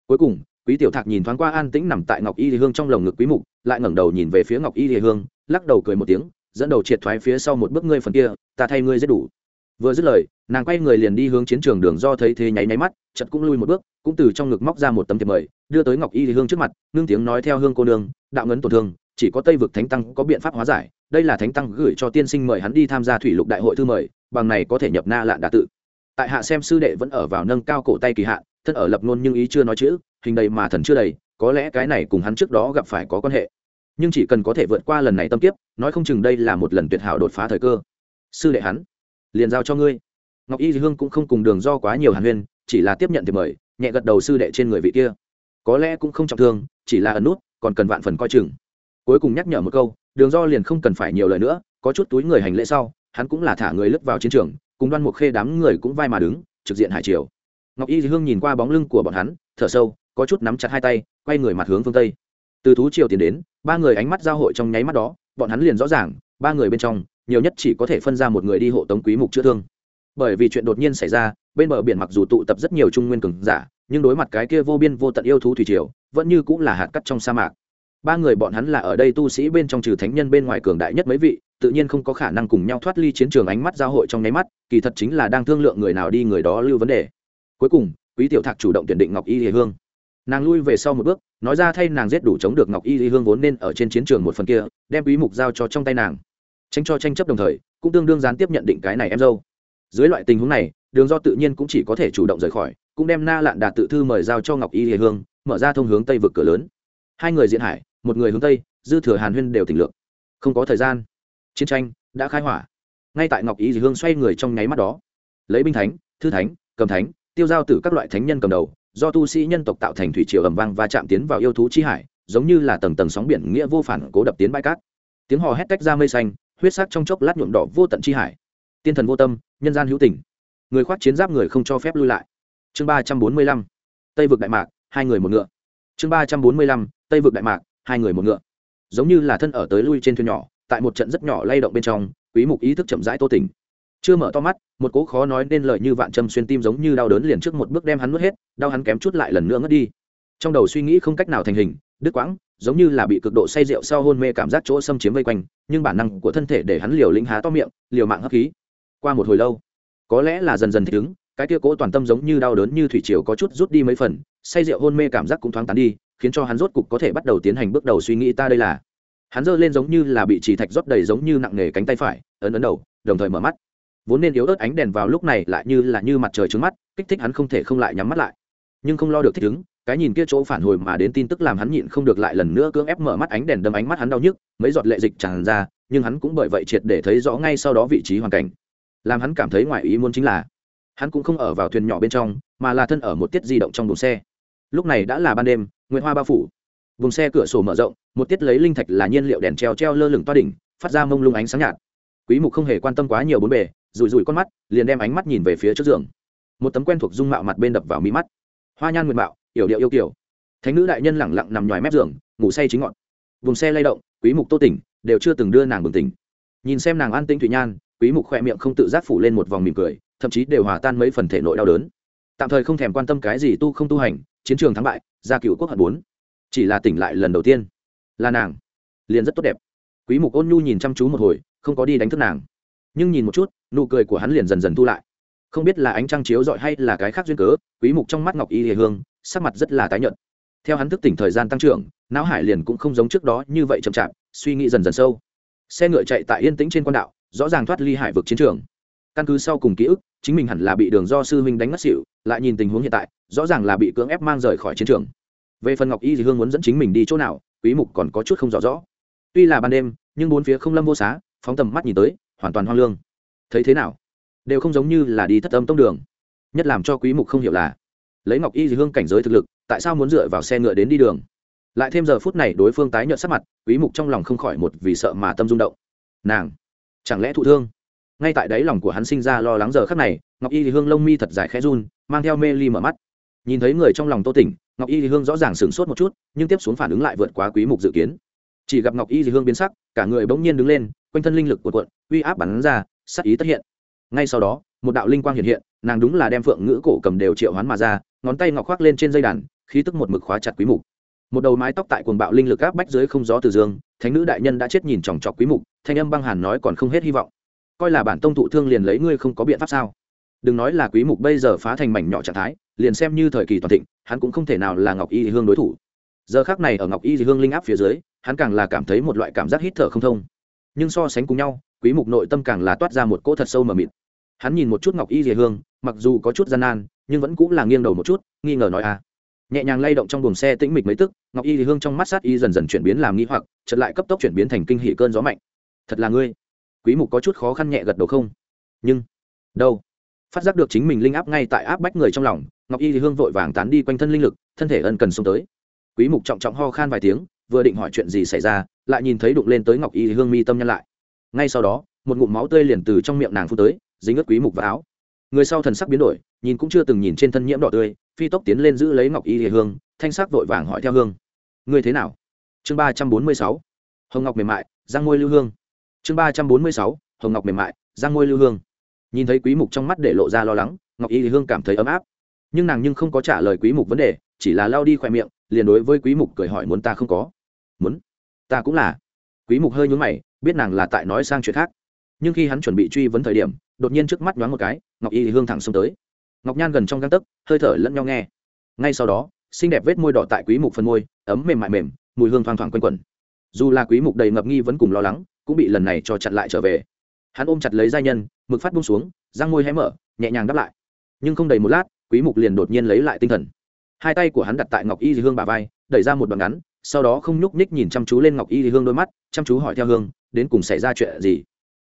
Cuối cùng, quý tiểu thạc nhìn thoáng qua an tĩnh nằm tại ngọc y thì hương trong lồng ngực quý mục, lại ngẩng đầu nhìn về phía ngọc y thì hương, lắc đầu cười một tiếng dẫn đầu triệt thoái phía sau một bước ngươi phần kia, ta thay ngươi rất đủ. Vừa dứt lời, nàng quay người liền đi hướng chiến trường đường do thấy thế nháy nháy mắt chật cũng lui một bước, cũng từ trong ngực móc ra một tấm thiệp mời, đưa tới ngọc y thì hương trước mặt, ngưng tiếng nói theo hương cô nương, đạo ngấn tổn thương, chỉ có tây vực thánh tăng có biện pháp hóa giải, đây là thánh tăng gửi cho tiên sinh mời hắn đi tham gia thủy lục đại hội thư mời, bằng này có thể nhập na lạn đà tự. Tại hạ xem sư đệ vẫn ở vào nâng cao cổ tay kỳ hạ, thân ở lập ngôn nhưng ý chưa nói chữ, hình đầy mà thần chưa đầy, có lẽ cái này cùng hắn trước đó gặp phải có quan hệ nhưng chỉ cần có thể vượt qua lần này tâm kiếp, nói không chừng đây là một lần tuyệt hảo đột phá thời cơ. Sư đệ hắn, liền giao cho ngươi. Ngọc y hương cũng không cùng đường do quá nhiều hàn huyên, chỉ là tiếp nhận thì mời, nhẹ gật đầu sư đệ trên người vị kia. Có lẽ cũng không trọng thương, chỉ là ẩn nút, còn cần vạn phần coi chừng. Cuối cùng nhắc nhở một câu, đường do liền không cần phải nhiều lời nữa, có chút túi người hành lễ sau, hắn cũng là thả người lướt vào chiến trường, cùng đoan mục khê đám người cũng vai mà đứng, trực diện hải triều. Ngọc y hương nhìn qua bóng lưng của bọn hắn, thở sâu, có chút nắm chặt hai tay, quay người mặt hướng phương tây từ thú triều tiến đến, ba người ánh mắt giao hội trong nháy mắt đó, bọn hắn liền rõ ràng, ba người bên trong, nhiều nhất chỉ có thể phân ra một người đi hộ tống quý mục chữa thương. Bởi vì chuyện đột nhiên xảy ra, bên bờ biển mặc dù tụ tập rất nhiều trung nguyên cường giả, nhưng đối mặt cái kia vô biên vô tận yêu thú thủy triều, vẫn như cũng là hạt cắt trong sa mạc. Ba người bọn hắn là ở đây tu sĩ bên trong trừ thánh nhân bên ngoài cường đại nhất mấy vị, tự nhiên không có khả năng cùng nhau thoát ly chiến trường ánh mắt giao hội trong nháy mắt, kỳ thật chính là đang thương lượng người nào đi người đó lưu vấn đề. Cuối cùng, quý tiểu thạc chủ động tuyển định ngọc y hề hương nàng lui về sau một bước, nói ra thay nàng giết đủ chống được ngọc y y hương vốn nên ở trên chiến trường một phần kia, đem quý mục giao cho trong tay nàng. Tránh cho tranh chấp đồng thời, cũng tương đương gián tiếp nhận định cái này em dâu. Dưới loại tình huống này, đường do tự nhiên cũng chỉ có thể chủ động rời khỏi, cũng đem na lạn đạt tự thư mời giao cho ngọc y y hương, mở ra thông hướng tây vực cửa lớn. Hai người diện hải, một người hướng tây, dư thừa hàn huyên đều tỉnh lượng không có thời gian. Chiến tranh đã khai hỏa. Ngay tại ngọc y y hương xoay người trong nháy mắt đó, lấy binh thánh, thư thánh, cầm thánh, tiêu giao từ các loại thánh nhân cầm đầu do tu sĩ nhân tộc tạo thành thủy triều ầm vang và chạm tiến vào yêu thú chi hải, giống như là tầng tầng sóng biển nghĩa vô phản cố đập tiến bãi cát. Tiếng hò hét tách ra mây xanh, huyết sắc trong chốc lát nhuộm đỏ vô tận chi hải. Tiên thần vô tâm, nhân gian hữu tình. Người khoác chiến giáp người không cho phép lui lại. Chương ba trăm bốn mươi lăm, tây vực đại mạc, hai người một ngựa. Chương ba trăm bốn mươi lăm, tây vực đại mạc, hai người một ngựa. Giống như là thân ở tới lui trên thuyền nhỏ, tại một trận rất nhỏ lay động bên trong, quý mục ý thức chậm rãi tô tỉnh chưa mở to mắt, một cố khó nói nên lời như vạn châm xuyên tim giống như đau đớn liền trước một bước đem hắn nuốt hết, đau hắn kém chút lại lần nữa ngất đi. Trong đầu suy nghĩ không cách nào thành hình, đứt quãng, giống như là bị cực độ say rượu sau hôn mê cảm giác chỗ xâm chiếm vây quanh, nhưng bản năng của thân thể để hắn liều lĩnh há to miệng, liều mạng hấp khí. Qua một hồi lâu, có lẽ là dần dần thích ứng, cái kia cố toàn tâm giống như đau đớn như thủy triều có chút rút đi mấy phần, say rượu hôn mê cảm giác cũng thoáng tán đi, khiến cho hắn rốt cục có thể bắt đầu tiến hành bước đầu suy nghĩ ta đây là. Hắn giơ lên giống như là bị chỉ thạch rót đầy giống như nặng nề cánh tay phải, ấn ấn đầu, đồng thời mở mắt vốn nên yếu ớt ánh đèn vào lúc này lại như là như mặt trời trứng mắt, kích thích hắn không thể không lại nhắm mắt lại. Nhưng không lo được thích ứng, cái nhìn kia chỗ phản hồi mà đến tin tức làm hắn nhịn không được lại lần nữa cưỡng ép mở mắt ánh đèn đâm ánh mắt hắn đau nhức, mấy giọt lệ dịch tràn ra, nhưng hắn cũng bởi vậy triệt để thấy rõ ngay sau đó vị trí hoàn cảnh. Làm hắn cảm thấy ngoài ý muốn chính là, hắn cũng không ở vào thuyền nhỏ bên trong, mà là thân ở một tiết di động trong đồn xe. Lúc này đã là ban đêm nguyễn hoa bao phủ. Vùng xe cửa sổ mở rộng, một tiết lấy linh thạch là nhiên liệu đèn treo treo lơ lửng toa đỉnh, phát ra mông lung ánh sáng nhạt. Quý mục không hề quan tâm quá nhiều bốn bề rủi rủi con mắt, liền đem ánh mắt nhìn về phía trước giường. Một tấm quen thuộc dung mạo mặt bên đập vào mi mắt. Hoa nhan nguyện mạo, yểu điệu yêu kiểu thánh nữ đại nhân lẳng lặng nằm nhòi mép giường, ngủ say chính ngọn. Vùng xe lay động, quý mục tô tỉnh đều chưa từng đưa nàng bừng tỉnh. Nhìn xem nàng an tĩnh thủy nhan, quý mục khỏe miệng không tự giác phủ lên một vòng mỉm cười, thậm chí đều hòa tan mấy phần thể nội đau đớn. Tạm thời không thèm quan tâm cái gì tu không tu hành, chiến trường thắng bại, gia cựu quốc hận bốn. Chỉ là tỉnh lại lần đầu tiên. Là nàng. Liền rất tốt đẹp. Quý mục ôn nhu nhìn chăm chú một hồi, không có đi đánh thức nàng nhưng nhìn một chút, nụ cười của hắn liền dần dần thu lại. Không biết là ánh trăng chiếu rọi hay là cái khác duyên cớ, quý mục trong mắt ngọc y hề hương, sắc mặt rất là tái nhợt. Theo hắn thức tỉnh thời gian tăng trưởng, não hải liền cũng không giống trước đó như vậy chậm chạp, suy nghĩ dần dần sâu. Xe ngựa chạy tại yên tĩnh trên quan đạo, rõ ràng thoát ly hải vực chiến trường. Căn cứ sau cùng ký ức, chính mình hẳn là bị đường do sư huynh đánh ngất xỉu, lại nhìn tình huống hiện tại, rõ ràng là bị cưỡng ép mang rời khỏi chiến trường. Về phần ngọc y thì hương muốn dẫn chính mình đi chỗ nào, quý mục còn có chút không rõ rõ. Tuy là ban đêm, nhưng bốn phía không lâm vô xá, phóng tầm mắt nhìn tới hoàn toàn hoang lương. Thấy thế nào? Đều không giống như là đi thất âm tông đường. Nhất làm cho quý mục không hiểu là, lấy ngọc y Dị hương cảnh giới thực lực, tại sao muốn dựa vào xe ngựa đến đi đường? Lại thêm giờ phút này đối phương tái nhợt sắc mặt, quý mục trong lòng không khỏi một vì sợ mà tâm rung động. Nàng, chẳng lẽ thụ thương? Ngay tại đáy lòng của hắn sinh ra lo lắng giờ khắc này, ngọc y thì hương lông mi thật dài khẽ run, mang theo mê ly mở mắt. Nhìn thấy người trong lòng tô tỉnh, ngọc y thì hương rõ ràng sửng sốt một chút, nhưng tiếp xuống phản ứng lại vượt quá quý mục dự kiến. Chỉ gặp ngọc y thì hương biến sắc, cả người bỗng nhiên đứng lên quanh thân linh lực của cuộn, uy áp bắn ra sắc ý tất hiện. Ngay sau đó, một đạo linh quang hiện hiện, nàng đúng là đem phượng ngữ cổ cầm đều triệu hoán mà ra, ngón tay ngọc khoác lên trên dây đàn, khí tức một mực khóa chặt quý mục. Một đầu mái tóc tại cuồng bạo linh lực áp bách dưới không gió từ dương, thánh nữ đại nhân đã chết nhìn chòng chọc quý mục, thanh âm băng hàn nói còn không hết hy vọng. Coi là bản tông thụ thương liền lấy ngươi không có biện pháp sao? Đừng nói là quý mục bây giờ phá thành mảnh nhỏ trạng thái, liền xem như thời kỳ toàn thịnh, hắn cũng không thể nào là ngọc y hương đối thủ. Giờ khắc này ở ngọc y hương linh áp phía dưới, hắn càng là cảm thấy một loại cảm giác hít thở không thông nhưng so sánh cùng nhau, quý mục nội tâm càng là toát ra một cỗ thật sâu mờ mịt. Hắn nhìn một chút ngọc y dì hương, mặc dù có chút gian nan, nhưng vẫn cũng là nghiêng đầu một chút, nghi ngờ nói à. Nhẹ nhàng lay động trong buồng xe tĩnh mịch mấy tức, ngọc y thì hương trong mắt sát y dần dần chuyển biến làm nghi hoặc, chợt lại cấp tốc chuyển biến thành kinh hỉ cơn gió mạnh. Thật là ngươi. Quý mục có chút khó khăn nhẹ gật đầu không? Nhưng, đâu? Phát giác được chính mình linh áp ngay tại áp bách người trong lòng, ngọc y thì hương vội vàng tán đi quanh thân linh lực, thân thể ân cần xông tới. Quý mục trọng trọng ho khan vài tiếng vừa định hỏi chuyện gì xảy ra, lại nhìn thấy đụng lên tới ngọc y hương mi tâm nhân lại. Ngay sau đó, một ngụm máu tươi liền từ trong miệng nàng phun tới, dính ướt quý mục và áo. Người sau thần sắc biến đổi, nhìn cũng chưa từng nhìn trên thân nhiễm đỏ tươi, phi tốc tiến lên giữ lấy ngọc y hề hương, thanh sắc vội vàng hỏi theo hương. Người thế nào? Chương ba trăm bốn mươi sáu. Hồng ngọc mềm mại, giang ngôi lưu hương. Chương ba trăm bốn mươi sáu. Hồng ngọc mềm mại, giang ngôi lưu hương. Nhìn thấy quý mục trong mắt để lộ ra lo lắng, ngọc y hề hương cảm thấy ấm áp. Nhưng nàng nhưng không có trả lời quý mục vấn đề, chỉ là lao đi khỏe miệng liền đối với quý mục cười hỏi muốn ta không có. Muốn. Ta cũng là. Quý mục hơi nhướng mày, biết nàng là tại nói sang chuyện khác. Nhưng khi hắn chuẩn bị truy vấn thời điểm, đột nhiên trước mắt nhoáng một cái, ngọc y thì hương thẳng xông tới. Ngọc nhan gần trong găng tấc, hơi thở lẫn nhau nghe. Ngay sau đó, xinh đẹp vết môi đỏ tại quý mục phần môi, ấm mềm mại mềm, mùi hương thoang thoảng quanh quẩn. Dù là quý mục đầy ngập nghi vẫn cùng lo lắng, cũng bị lần này cho chặn lại trở về. Hắn ôm chặt lấy giai nhân, mực phát buông xuống, răng môi hé mở, nhẹ nhàng đáp lại. Nhưng không đầy một lát, quý mục liền đột nhiên lấy lại tinh thần hai tay của hắn đặt tại ngọc y dì hương bà vai, đẩy ra một đoạn ngắn, sau đó không nhúc nhích nhìn chăm chú lên ngọc y dì hương đôi mắt, chăm chú hỏi theo hương, đến cùng xảy ra chuyện gì?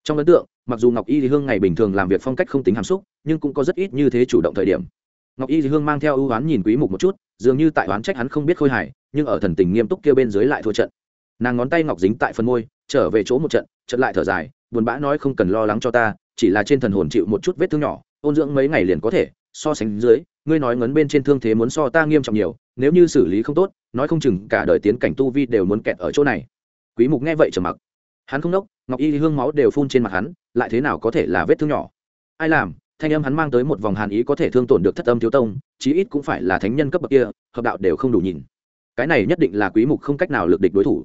Trong ấn tượng, mặc dù ngọc y dì hương ngày bình thường làm việc phong cách không tính hàm xúc, nhưng cũng có rất ít như thế chủ động thời điểm. Ngọc y dì hương mang theo ưu oán nhìn quý mục một chút, dường như tại oán trách hắn không biết khôi hài, nhưng ở thần tình nghiêm túc kia bên dưới lại thua trận. Nàng ngón tay ngọc dính tại phần môi, trở về chỗ một trận trận lại thở dài, buồn bã nói không cần lo lắng cho ta, chỉ là trên thần hồn chịu một chút vết thương nhỏ, ôn dưỡng mấy ngày liền có thể, so sánh dưới ngươi nói ngấn bên trên thương thế muốn so ta nghiêm trọng nhiều, nếu như xử lý không tốt, nói không chừng cả đời tiến cảnh tu vi đều muốn kẹt ở chỗ này. Quý mục nghe vậy trầm mặc. Hắn không đốc, ngọc y hương máu đều phun trên mặt hắn, lại thế nào có thể là vết thương nhỏ? Ai làm? Thanh âm hắn mang tới một vòng hàn ý có thể thương tổn được thất âm thiếu tông, chí ít cũng phải là thánh nhân cấp bậc kia, hợp đạo đều không đủ nhìn. Cái này nhất định là quý mục không cách nào lực địch đối thủ.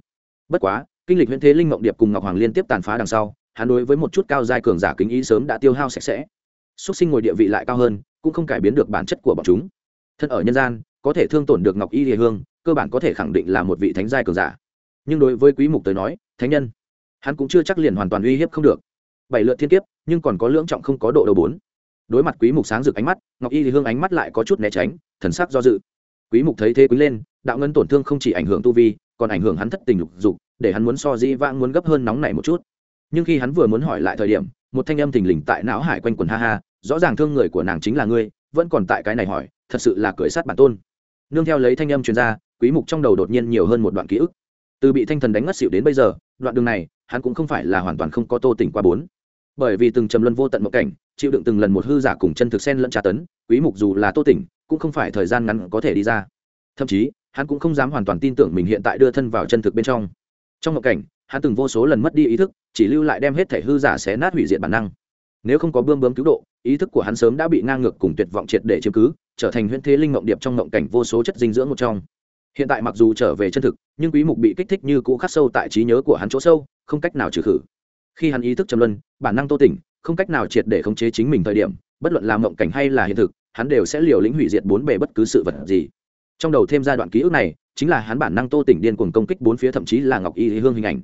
Bất quá, kinh lịch huyễn thế linh ngọc điệp cùng ngọc hoàng liên tiếp tàn phá đằng sau, hắn đối với một chút cao giai cường giả kính ý sớm đã tiêu hao sạch sẽ. Xuất sinh ngồi địa vị lại cao hơn cũng không cải biến được bản chất của bọn chúng. Thân ở nhân gian, có thể thương tổn được ngọc y địa hương, cơ bản có thể khẳng định là một vị thánh giai cường giả. Nhưng đối với quý mục tới nói, thánh nhân, hắn cũng chưa chắc liền hoàn toàn uy hiếp không được. Bảy lượt thiên kiếp, nhưng còn có lưỡng trọng không có độ đầu bốn. Đối mặt quý mục sáng rực ánh mắt, ngọc y thì hương ánh mắt lại có chút né tránh, thần sắc do dự. Quý mục thấy thế quý lên, đạo ngân tổn thương không chỉ ảnh hưởng tu vi, còn ảnh hưởng hắn thất tình lục dục, để hắn muốn so dĩ vãng muốn gấp hơn nóng này một chút. Nhưng khi hắn vừa muốn hỏi lại thời điểm, một thanh âm thình lình tại não hải quanh quần ha ha rõ ràng thương người của nàng chính là ngươi, vẫn còn tại cái này hỏi, thật sự là cưỡi sát bản tôn. Nương theo lấy thanh âm truyền ra, quý mục trong đầu đột nhiên nhiều hơn một đoạn ký ức. Từ bị thanh thần đánh ngất xỉu đến bây giờ, đoạn đường này, hắn cũng không phải là hoàn toàn không có tô tỉnh qua bốn. Bởi vì từng trầm luân vô tận một cảnh, chịu đựng từng lần một hư giả cùng chân thực sen lẫn tra tấn, quý mục dù là tô tỉnh, cũng không phải thời gian ngắn có thể đi ra. Thậm chí, hắn cũng không dám hoàn toàn tin tưởng mình hiện tại đưa thân vào chân thực bên trong. Trong một cảnh, hắn từng vô số lần mất đi ý thức, chỉ lưu lại đem hết thể hư giả xé nát hủy diệt bản năng nếu không có bươm bướm cứu độ, ý thức của hắn sớm đã bị ngang ngược cùng tuyệt vọng triệt để chiếm cứ, trở thành huyễn thế linh mộng điệp trong mộng cảnh vô số chất dinh dưỡng một trong. Hiện tại mặc dù trở về chân thực, nhưng quý mục bị kích thích như cũ khắc sâu tại trí nhớ của hắn chỗ sâu, không cách nào trừ khử. Khi hắn ý thức trầm luân, bản năng tô tỉnh, không cách nào triệt để khống chế chính mình thời điểm, bất luận là mộng cảnh hay là hiện thực, hắn đều sẽ liều lĩnh hủy diệt bốn bề bất cứ sự vật gì. Trong đầu thêm giai đoạn ký ức này, chính là hắn bản năng tô tỉnh điên cuồng công kích bốn phía thậm chí là ngọc y hương hình ảnh.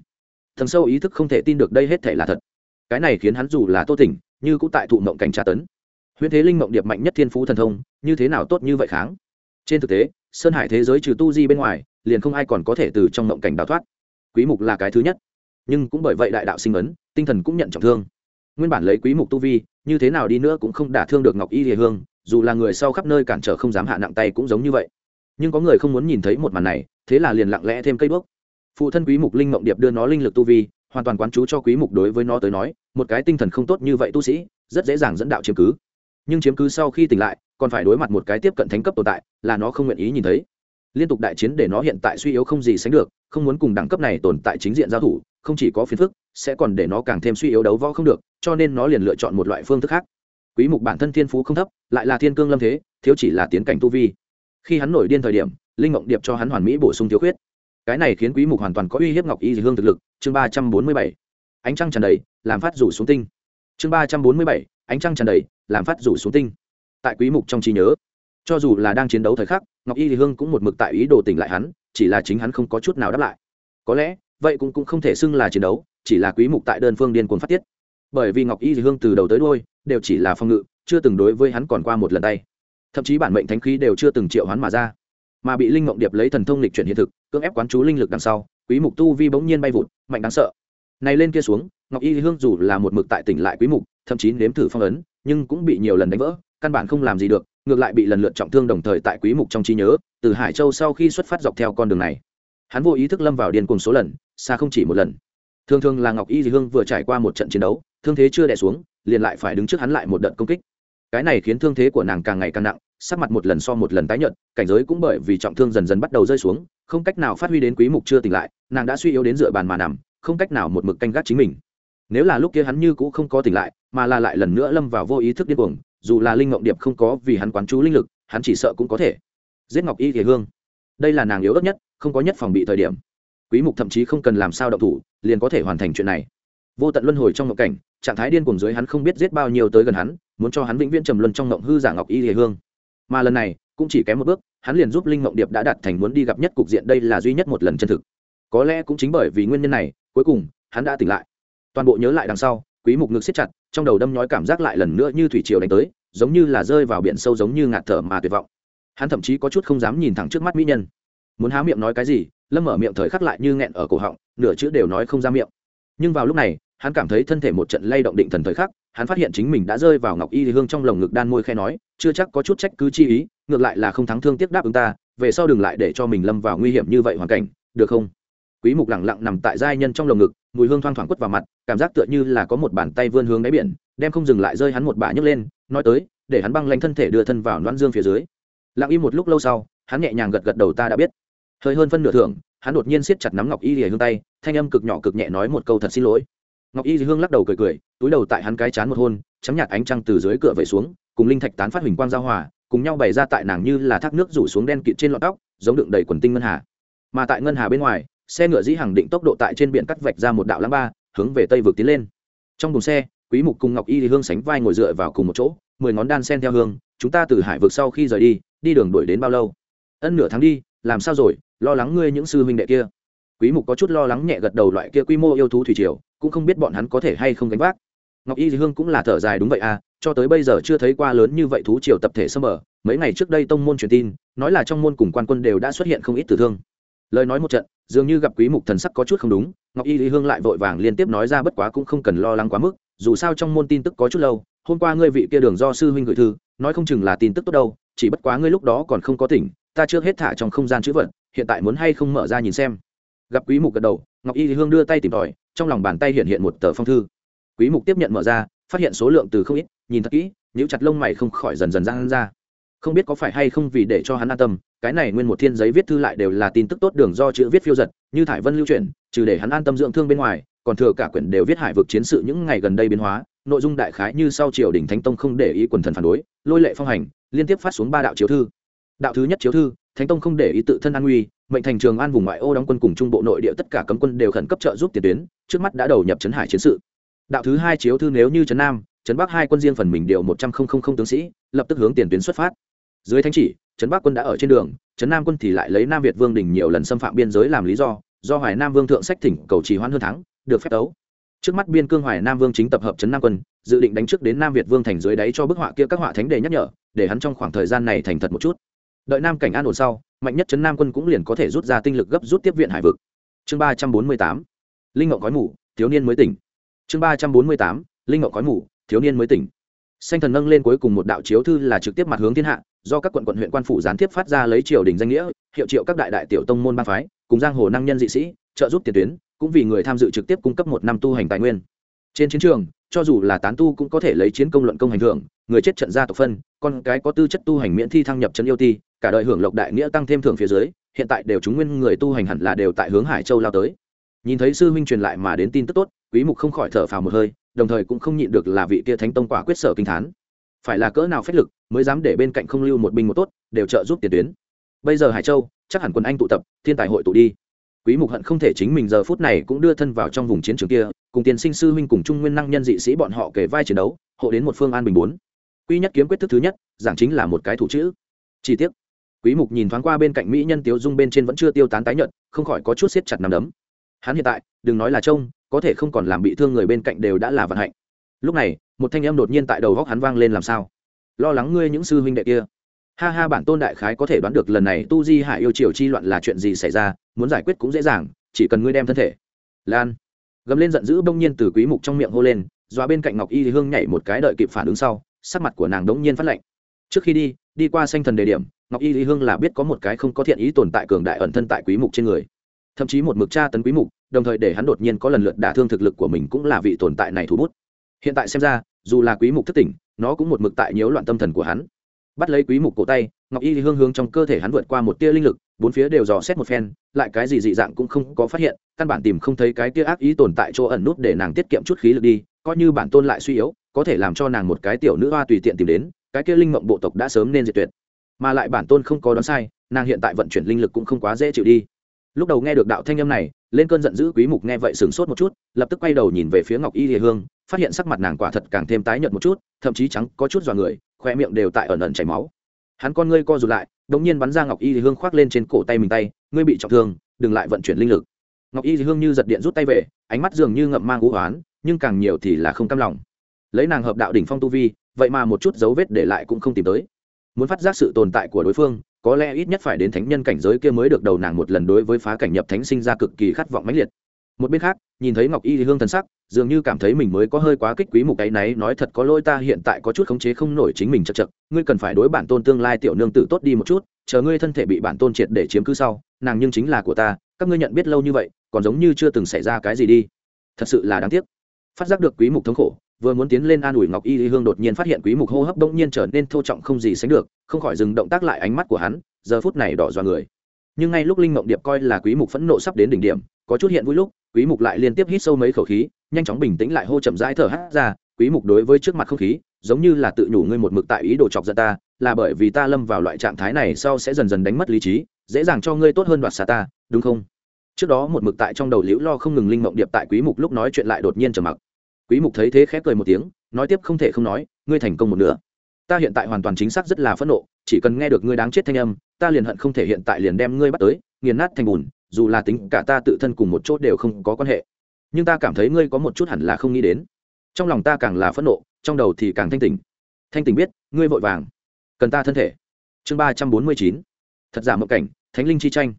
Thần sâu ý thức không thể tin được đây hết thể là thật. Cái này khiến hắn dù là tô tỉnh như cũng tại thụ mộng cảnh tra tấn. Huyễn thế linh mộng điệp mạnh nhất thiên phú thần thông, như thế nào tốt như vậy kháng? Trên thực tế, sơn hải thế giới trừ tu di bên ngoài, liền không ai còn có thể từ trong mộng cảnh đào thoát. Quý mục là cái thứ nhất. Nhưng cũng bởi vậy đại đạo sinh ấn, tinh thần cũng nhận trọng thương. Nguyên bản lấy quý mục tu vi, như thế nào đi nữa cũng không đả thương được ngọc y hề hương, dù là người sau khắp nơi cản trở không dám hạ nặng tay cũng giống như vậy. Nhưng có người không muốn nhìn thấy một màn này, thế là liền lặng lẽ thêm cây bước. Phụ thân quý mục linh mộng điệp đưa nó linh lực tu vi hoàn toàn quán chú cho quý mục đối với nó tới nói, một cái tinh thần không tốt như vậy tu sĩ, rất dễ dàng dẫn đạo chiếm cứ. Nhưng chiếm cứ sau khi tỉnh lại, còn phải đối mặt một cái tiếp cận thánh cấp tồn tại, là nó không nguyện ý nhìn thấy. Liên tục đại chiến để nó hiện tại suy yếu không gì sánh được, không muốn cùng đẳng cấp này tồn tại chính diện giao thủ, không chỉ có phiền phức, sẽ còn để nó càng thêm suy yếu đấu võ không được, cho nên nó liền lựa chọn một loại phương thức khác. Quý mục bản thân thiên phú không thấp, lại là thiên cương lâm thế, thiếu chỉ là tiến cảnh tu vi. Khi hắn nổi điên thời điểm, linh mộng điệp cho hắn hoàn mỹ bổ sung thiếu khuyết cái này khiến quý mục hoàn toàn có uy hiếp ngọc y dị hương thực lực. Chương 347 ánh trăng tràn đầy, làm phát rủ xuống tinh. Chương 347 ánh trăng tràn đầy, làm phát rủ xuống tinh. Tại quý mục trong trí nhớ, cho dù là đang chiến đấu thời khắc, ngọc y dị hương cũng một mực tại ý đồ tỉnh lại hắn, chỉ là chính hắn không có chút nào đáp lại. Có lẽ, vậy cũng cũng không thể xưng là chiến đấu, chỉ là quý mục tại đơn phương điên cuồng phát tiết. Bởi vì ngọc y dị hương từ đầu tới đuôi, đều chỉ là phong ngự, chưa từng đối với hắn còn qua một lần tay. Thậm chí bản mệnh thánh khí đều chưa từng triệu hắn mà ra mà bị linh ngộng điệp lấy thần thông lịch chuyển hiện thực, cưỡng ép quán chú linh lực đằng sau, quý mục tu vi bỗng nhiên bay vụt, mạnh đáng sợ. Này lên kia xuống, ngọc y hương dù là một mực tại tỉnh lại quý mục, thậm chí nếm thử phong ấn, nhưng cũng bị nhiều lần đánh vỡ, căn bản không làm gì được, ngược lại bị lần lượt trọng thương đồng thời tại quý mục trong trí nhớ, từ hải châu sau khi xuất phát dọc theo con đường này. Hắn vô ý thức lâm vào điên cuồng số lần, xa không chỉ một lần. Thường thường là ngọc y hương vừa trải qua một trận chiến đấu, thương thế chưa đè xuống, liền lại phải đứng trước hắn lại một đợt công kích. Cái này khiến thương thế của nàng càng ngày càng nặng sắc mặt một lần so một lần tái nhợt, cảnh giới cũng bởi vì trọng thương dần dần bắt đầu rơi xuống, không cách nào phát huy đến quý mục chưa tỉnh lại, nàng đã suy yếu đến dựa bàn mà nằm, không cách nào một mực canh gác chính mình. Nếu là lúc kia hắn như cũ không có tỉnh lại, mà là lại lần nữa lâm vào vô ý thức điên cuồng, dù là linh ngọc điệp không có vì hắn quán chú linh lực, hắn chỉ sợ cũng có thể. Giết ngọc y thể hương. Đây là nàng yếu ớt nhất, không có nhất phòng bị thời điểm. Quý mục thậm chí không cần làm sao động thủ, liền có thể hoàn thành chuyện này. Vô tận luân hồi trong một cảnh, trạng thái điên cuồng dưới hắn không biết giết bao nhiêu tới gần hắn, muốn cho hắn vĩnh viễn trầm luân trong ngộng hư giả ngọc y thể hương mà lần này, cũng chỉ kém một bước, hắn liền giúp linh mộng điệp đã đạt thành muốn đi gặp nhất cục diện đây là duy nhất một lần chân thực. Có lẽ cũng chính bởi vì nguyên nhân này, cuối cùng, hắn đã tỉnh lại. Toàn bộ nhớ lại đằng sau, quý mục ngực siết chặt, trong đầu đâm nhói cảm giác lại lần nữa như thủy triều đánh tới, giống như là rơi vào biển sâu giống như ngạt thở mà tuyệt vọng. Hắn thậm chí có chút không dám nhìn thẳng trước mắt mỹ nhân. Muốn há miệng nói cái gì, lâm mở miệng thời khắc lại như nghẹn ở cổ họng, nửa chữ đều nói không ra miệng. Nhưng vào lúc này, hắn cảm thấy thân thể một trận lay động định thần thời khắc hắn phát hiện chính mình đã rơi vào ngọc y thì hương trong lồng ngực đan môi khe nói, chưa chắc có chút trách cứ chi ý, ngược lại là không thắng thương tiếc đáp ứng ta, về sau đừng lại để cho mình lâm vào nguy hiểm như vậy hoàn cảnh, được không? Quý mục lặng lặng nằm tại giai nhân trong lồng ngực, mùi hương thoang thoảng quất vào mặt, cảm giác tựa như là có một bàn tay vươn hướng đáy biển, đem không dừng lại rơi hắn một bả nhấc lên, nói tới, để hắn băng lanh thân thể đưa thân vào đoán dương phía dưới. Lặng im một lúc lâu sau, hắn nhẹ nhàng gật gật đầu ta đã biết. Hơi hơn phân nửa thưởng, hắn đột nhiên siết chặt nắm ngọc y lìa hương tay, thanh âm cực nhỏ cực nhẹ nói một câu thật xin lỗi ngọc y hương lắc đầu cười cười, túi đầu tại hắn cái chán một hôn, chấm nhạt ánh trăng từ dưới cửa về xuống, cùng linh thạch tán phát huỳnh quang giao hòa, cùng nhau bày ra tại nàng như là thác nước rủ xuống đen kịt trên lọn tóc, giống đựng đầy quần tinh ngân hà. Mà tại ngân hà bên ngoài, xe ngựa dĩ hàng định tốc độ tại trên biển cắt vạch ra một đạo lãng ba, hướng về tây vực tiến lên. Trong thùng xe, quý mục cùng ngọc y thì hương sánh vai ngồi dựa vào cùng một chỗ, mười ngón đan sen theo hương, chúng ta từ hải vực sau khi rời đi đi đường đuổi đến bao lâu? Ân, nửa tháng đi, làm sao rồi, lo lắng ngươi những sư huynh đệ kia. Quý mục có chút lo lắng nhẹ gật đầu loại kia quy mô yêu thú thủy triều cũng không biết bọn hắn có thể hay không gánh vác. Ngọc y dì hương cũng là thở dài đúng vậy à cho tới bây giờ chưa thấy qua lớn như vậy thú triều tập thể xâm mở. Mấy ngày trước đây tông môn truyền tin, nói là trong môn cùng quan quân đều đã xuất hiện không ít tử thương. Lời nói một trận, dường như gặp quý mục thần sắc có chút không đúng, ngọc y lý hương lại vội vàng liên tiếp nói ra bất quá cũng không cần lo lắng quá mức, dù sao trong môn tin tức có chút lâu, hôm qua ngươi vị kia đường do sư huynh gửi thư, nói không chừng là tin tức tốt đâu, chỉ bất quá ngươi lúc đó còn không có tỉnh, ta trước hết thả trong không gian chữ vật, hiện tại muốn hay không mở ra nhìn xem. Gặp quý mục gật đầu, ngọc y lý hương đưa tay tìm tòi trong lòng bàn tay hiện hiện một tờ phong thư. Quý mục tiếp nhận mở ra, phát hiện số lượng từ không ít, nhìn thật kỹ, nhíu chặt lông mày không khỏi dần dần giãn ra. Không biết có phải hay không vì để cho hắn an tâm, cái này nguyên một thiên giấy viết thư lại đều là tin tức tốt đường do chữ viết phiêu giật, như thải vân lưu truyền, trừ để hắn an tâm dưỡng thương bên ngoài, còn thừa cả quyển đều viết hải vực chiến sự những ngày gần đây biến hóa, nội dung đại khái như sau triều đình thánh tông không để ý quần thần phản đối, lôi lệ phong hành, liên tiếp phát xuống ba đạo chiếu thư đạo thứ nhất chiếu thư thánh tông không để ý tự thân an nguy mệnh thành trường an vùng ngoại ô đóng quân cùng trung bộ nội địa tất cả cấm quân đều khẩn cấp trợ giúp tiền tuyến trước mắt đã đầu nhập trấn hải chiến sự. Đạo thứ hai chiếu thư nếu như trấn nam trấn bắc hai quân riêng phần mình điều một trăm linh tướng sĩ lập tức hướng tiền tuyến xuất phát. Dưới thánh chỉ trấn bắc quân đã ở trên đường trấn nam quân thì lại lấy nam việt vương đình nhiều lần xâm phạm biên giới làm lý do do hoài nam vương thượng sách thỉnh cầu trì hoãn hơn thắng, được phép tấu trước mắt biên cương hoài nam vương chính tập hợp trấn nam quân dự định đánh trước đến nam việt vương thành dưới đáy cho bức họa kia các họa thánh đề nhắc nhở để hắn trong khoảng thời gian này thành thật một chút đợi nam cảnh an ổn sau, mạnh nhất trấn nam quân cũng liền có thể rút ra tinh lực gấp rút tiếp viện hải vực. Chương ba trăm bốn mươi tám, linh ngọc khói mù, thiếu niên mới tỉnh. Chương ba trăm bốn mươi tám, linh ngọc khói mù, thiếu niên mới tỉnh. Xanh thần nâng lên cuối cùng một đạo chiếu thư là trực tiếp mặt hướng thiên hạ, do các quận quận huyện quan phủ gián tiếp phát ra lấy triều đình danh nghĩa, hiệu triệu các đại đại tiểu tông môn ba phái, cùng giang hồ năng nhân dị sĩ, trợ giúp tiền tuyến, cũng vì người tham dự trực tiếp cung cấp một năm tu hành tài nguyên. Trên chiến trường, cho dù là tán tu cũng có thể lấy chiến công luận công hành thưởng, người chết trận gia tộc phân, con cái có tư chất tu hành miễn thi thăng nhập trấn yêu ti cả đời hưởng lộc đại nghĩa tăng thêm thưởng phía dưới, hiện tại đều chúng nguyên người tu hành hẳn là đều tại hướng hải châu lao tới. Nhìn thấy sư huynh truyền lại mà đến tin tức tốt, quý mục không khỏi thở phào một hơi, đồng thời cũng không nhịn được là vị tia thánh tông quả quyết sở kinh thán. Phải là cỡ nào phách lực, mới dám để bên cạnh không lưu một binh một tốt, đều trợ giúp tiền tuyến. Bây giờ hải châu, chắc hẳn quân anh tụ tập, thiên tài hội tụ đi. Quý mục hận không thể chính mình giờ phút này cũng đưa thân vào trong vùng chiến trường kia, cùng tiền sinh sư huynh cùng trung nguyên năng nhân dị sĩ bọn họ kể vai chiến đấu, hộ đến một phương an bình bốn. Quy nhất kiếm quyết thức thứ nhất, giảng chính là một cái thủ chữ. Chi tiết quý mục nhìn thoáng qua bên cạnh mỹ nhân tiếu dung bên trên vẫn chưa tiêu tán tái nhợt, không khỏi có chút siết chặt nắm đấm. Hắn hiện tại, đừng nói là trông, có thể không còn làm bị thương người bên cạnh đều đã là vận hạnh. Lúc này, một thanh âm đột nhiên tại đầu góc hắn vang lên làm sao? Lo lắng ngươi những sư huynh đệ kia. Ha ha, bản tôn đại khái có thể đoán được lần này tu di hải yêu triều chi loạn là chuyện gì xảy ra, muốn giải quyết cũng dễ dàng, chỉ cần ngươi đem thân thể. Lan. Gầm lên giận dữ bỗng nhiên từ quý mục trong miệng hô lên, dọa bên cạnh ngọc y thì hương nhảy một cái đợi kịp phản ứng sau, sắc mặt của nàng đống nhiên phát lạnh. Trước khi đi đi qua xanh thần đề điểm ngọc y lý hương là biết có một cái không có thiện ý tồn tại cường đại ẩn thân tại quý mục trên người. Thậm chí một mực tra tấn quý mục, đồng thời để hắn đột nhiên có lần lượt đả thương thực lực của mình cũng là vị tồn tại này thủ bút. Hiện tại xem ra, dù là quý mục thất tỉnh, nó cũng một mực tại nhiễu loạn tâm thần của hắn. Bắt lấy quý mục cổ tay, ngọc y lý hương hướng trong cơ thể hắn vượt qua một tia linh lực, bốn phía đều dò xét một phen, lại cái gì dị dạng cũng không có phát hiện, căn bản tìm không thấy cái tia ác ý tồn tại chỗ ẩn nút để nàng tiết kiệm chút khí lực đi, coi như bản tôn lại suy yếu, có thể làm cho nàng một cái tiểu nữ hoa tùy tiện tìm đến, cái kia linh mộng bộ tộc đã sớm nên diệt tuyệt mà lại bản tôn không có đoán sai, nàng hiện tại vận chuyển linh lực cũng không quá dễ chịu đi. Lúc đầu nghe được đạo thanh âm này, lên cơn giận dữ quý mục nghe vậy sửng sốt một chút, lập tức quay đầu nhìn về phía ngọc y hề hương, phát hiện sắc mặt nàng quả thật càng thêm tái nhợt một chút, thậm chí trắng, có chút dò người khoe miệng đều tại ẩn ẩn chảy máu. Hắn con ngươi co rụt lại đống nhiên bắn ra ngọc y hề hương khoác lên trên cổ tay mình tay, ngươi bị trọng thương, đừng lại vận chuyển linh lực. Ngọc y hề hương như giật điện rút tay về, ánh mắt dường như ngậm mang u hoán nhưng càng nhiều thì là không cam lòng. Lấy nàng hợp đạo đỉnh phong tu vi, vậy mà một chút dấu vết để lại cũng không tìm tới muốn phát giác sự tồn tại của đối phương, có lẽ ít nhất phải đến thánh nhân cảnh giới kia mới được đầu nàng một lần đối với phá cảnh nhập thánh sinh ra cực kỳ khát vọng mãnh liệt. Một bên khác, nhìn thấy ngọc y hương thần sắc, dường như cảm thấy mình mới có hơi quá kích quý mục cái náy nói thật có lỗi ta hiện tại có chút khống chế không nổi chính mình chật chật, ngươi cần phải đối bản tôn tương lai tiểu nương tử tốt đi một chút, chờ ngươi thân thể bị bản tôn triệt để chiếm cứ sau, nàng nhưng chính là của ta, các ngươi nhận biết lâu như vậy, còn giống như chưa từng xảy ra cái gì đi. Thật sự là đáng tiếc. Phát giác được quý mục thống khổ vừa muốn tiến lên an ủi ngọc y hương đột nhiên phát hiện quý mục hô hấp đông nhiên trở nên thô trọng không gì sánh được, không khỏi dừng động tác lại ánh mắt của hắn, giờ phút này đỏ dọa người. Nhưng ngay lúc linh mộng điệp coi là quý mục phẫn nộ sắp đến đỉnh điểm, có chút hiện vui lúc, quý mục lại liên tiếp hít sâu mấy khẩu khí, nhanh chóng bình tĩnh lại hô chậm rãi thở hắt ra, quý mục đối với trước mặt không khí, giống như là tự nhủ ngươi một mực tại ý đồ chọc giận ta, là bởi vì ta lâm vào loại trạng thái này sau sẽ dần dần đánh mất lý trí, dễ dàng cho ngươi tốt hơn đoạt xa ta, đúng không? Trước đó một mực tại trong đầu liễu lo không ngừng linh mộng điệp tại quý mục lúc nói chuyện lại đột nhiên trầm mặc quý mục thấy thế khép cười một tiếng, nói tiếp không thể không nói, ngươi thành công một nửa. Ta hiện tại hoàn toàn chính xác rất là phẫn nộ, chỉ cần nghe được ngươi đáng chết thanh âm, ta liền hận không thể hiện tại liền đem ngươi bắt tới, nghiền nát thành bùn, dù là tính cả ta tự thân cùng một chỗ đều không có quan hệ. Nhưng ta cảm thấy ngươi có một chút hẳn là không nghĩ đến. Trong lòng ta càng là phẫn nộ, trong đầu thì càng thanh tỉnh. Thanh tỉnh biết, ngươi vội vàng. Cần ta thân thể. Chương ba trăm bốn mươi chín. Thật giả mộng cảnh, thánh linh chi tranh.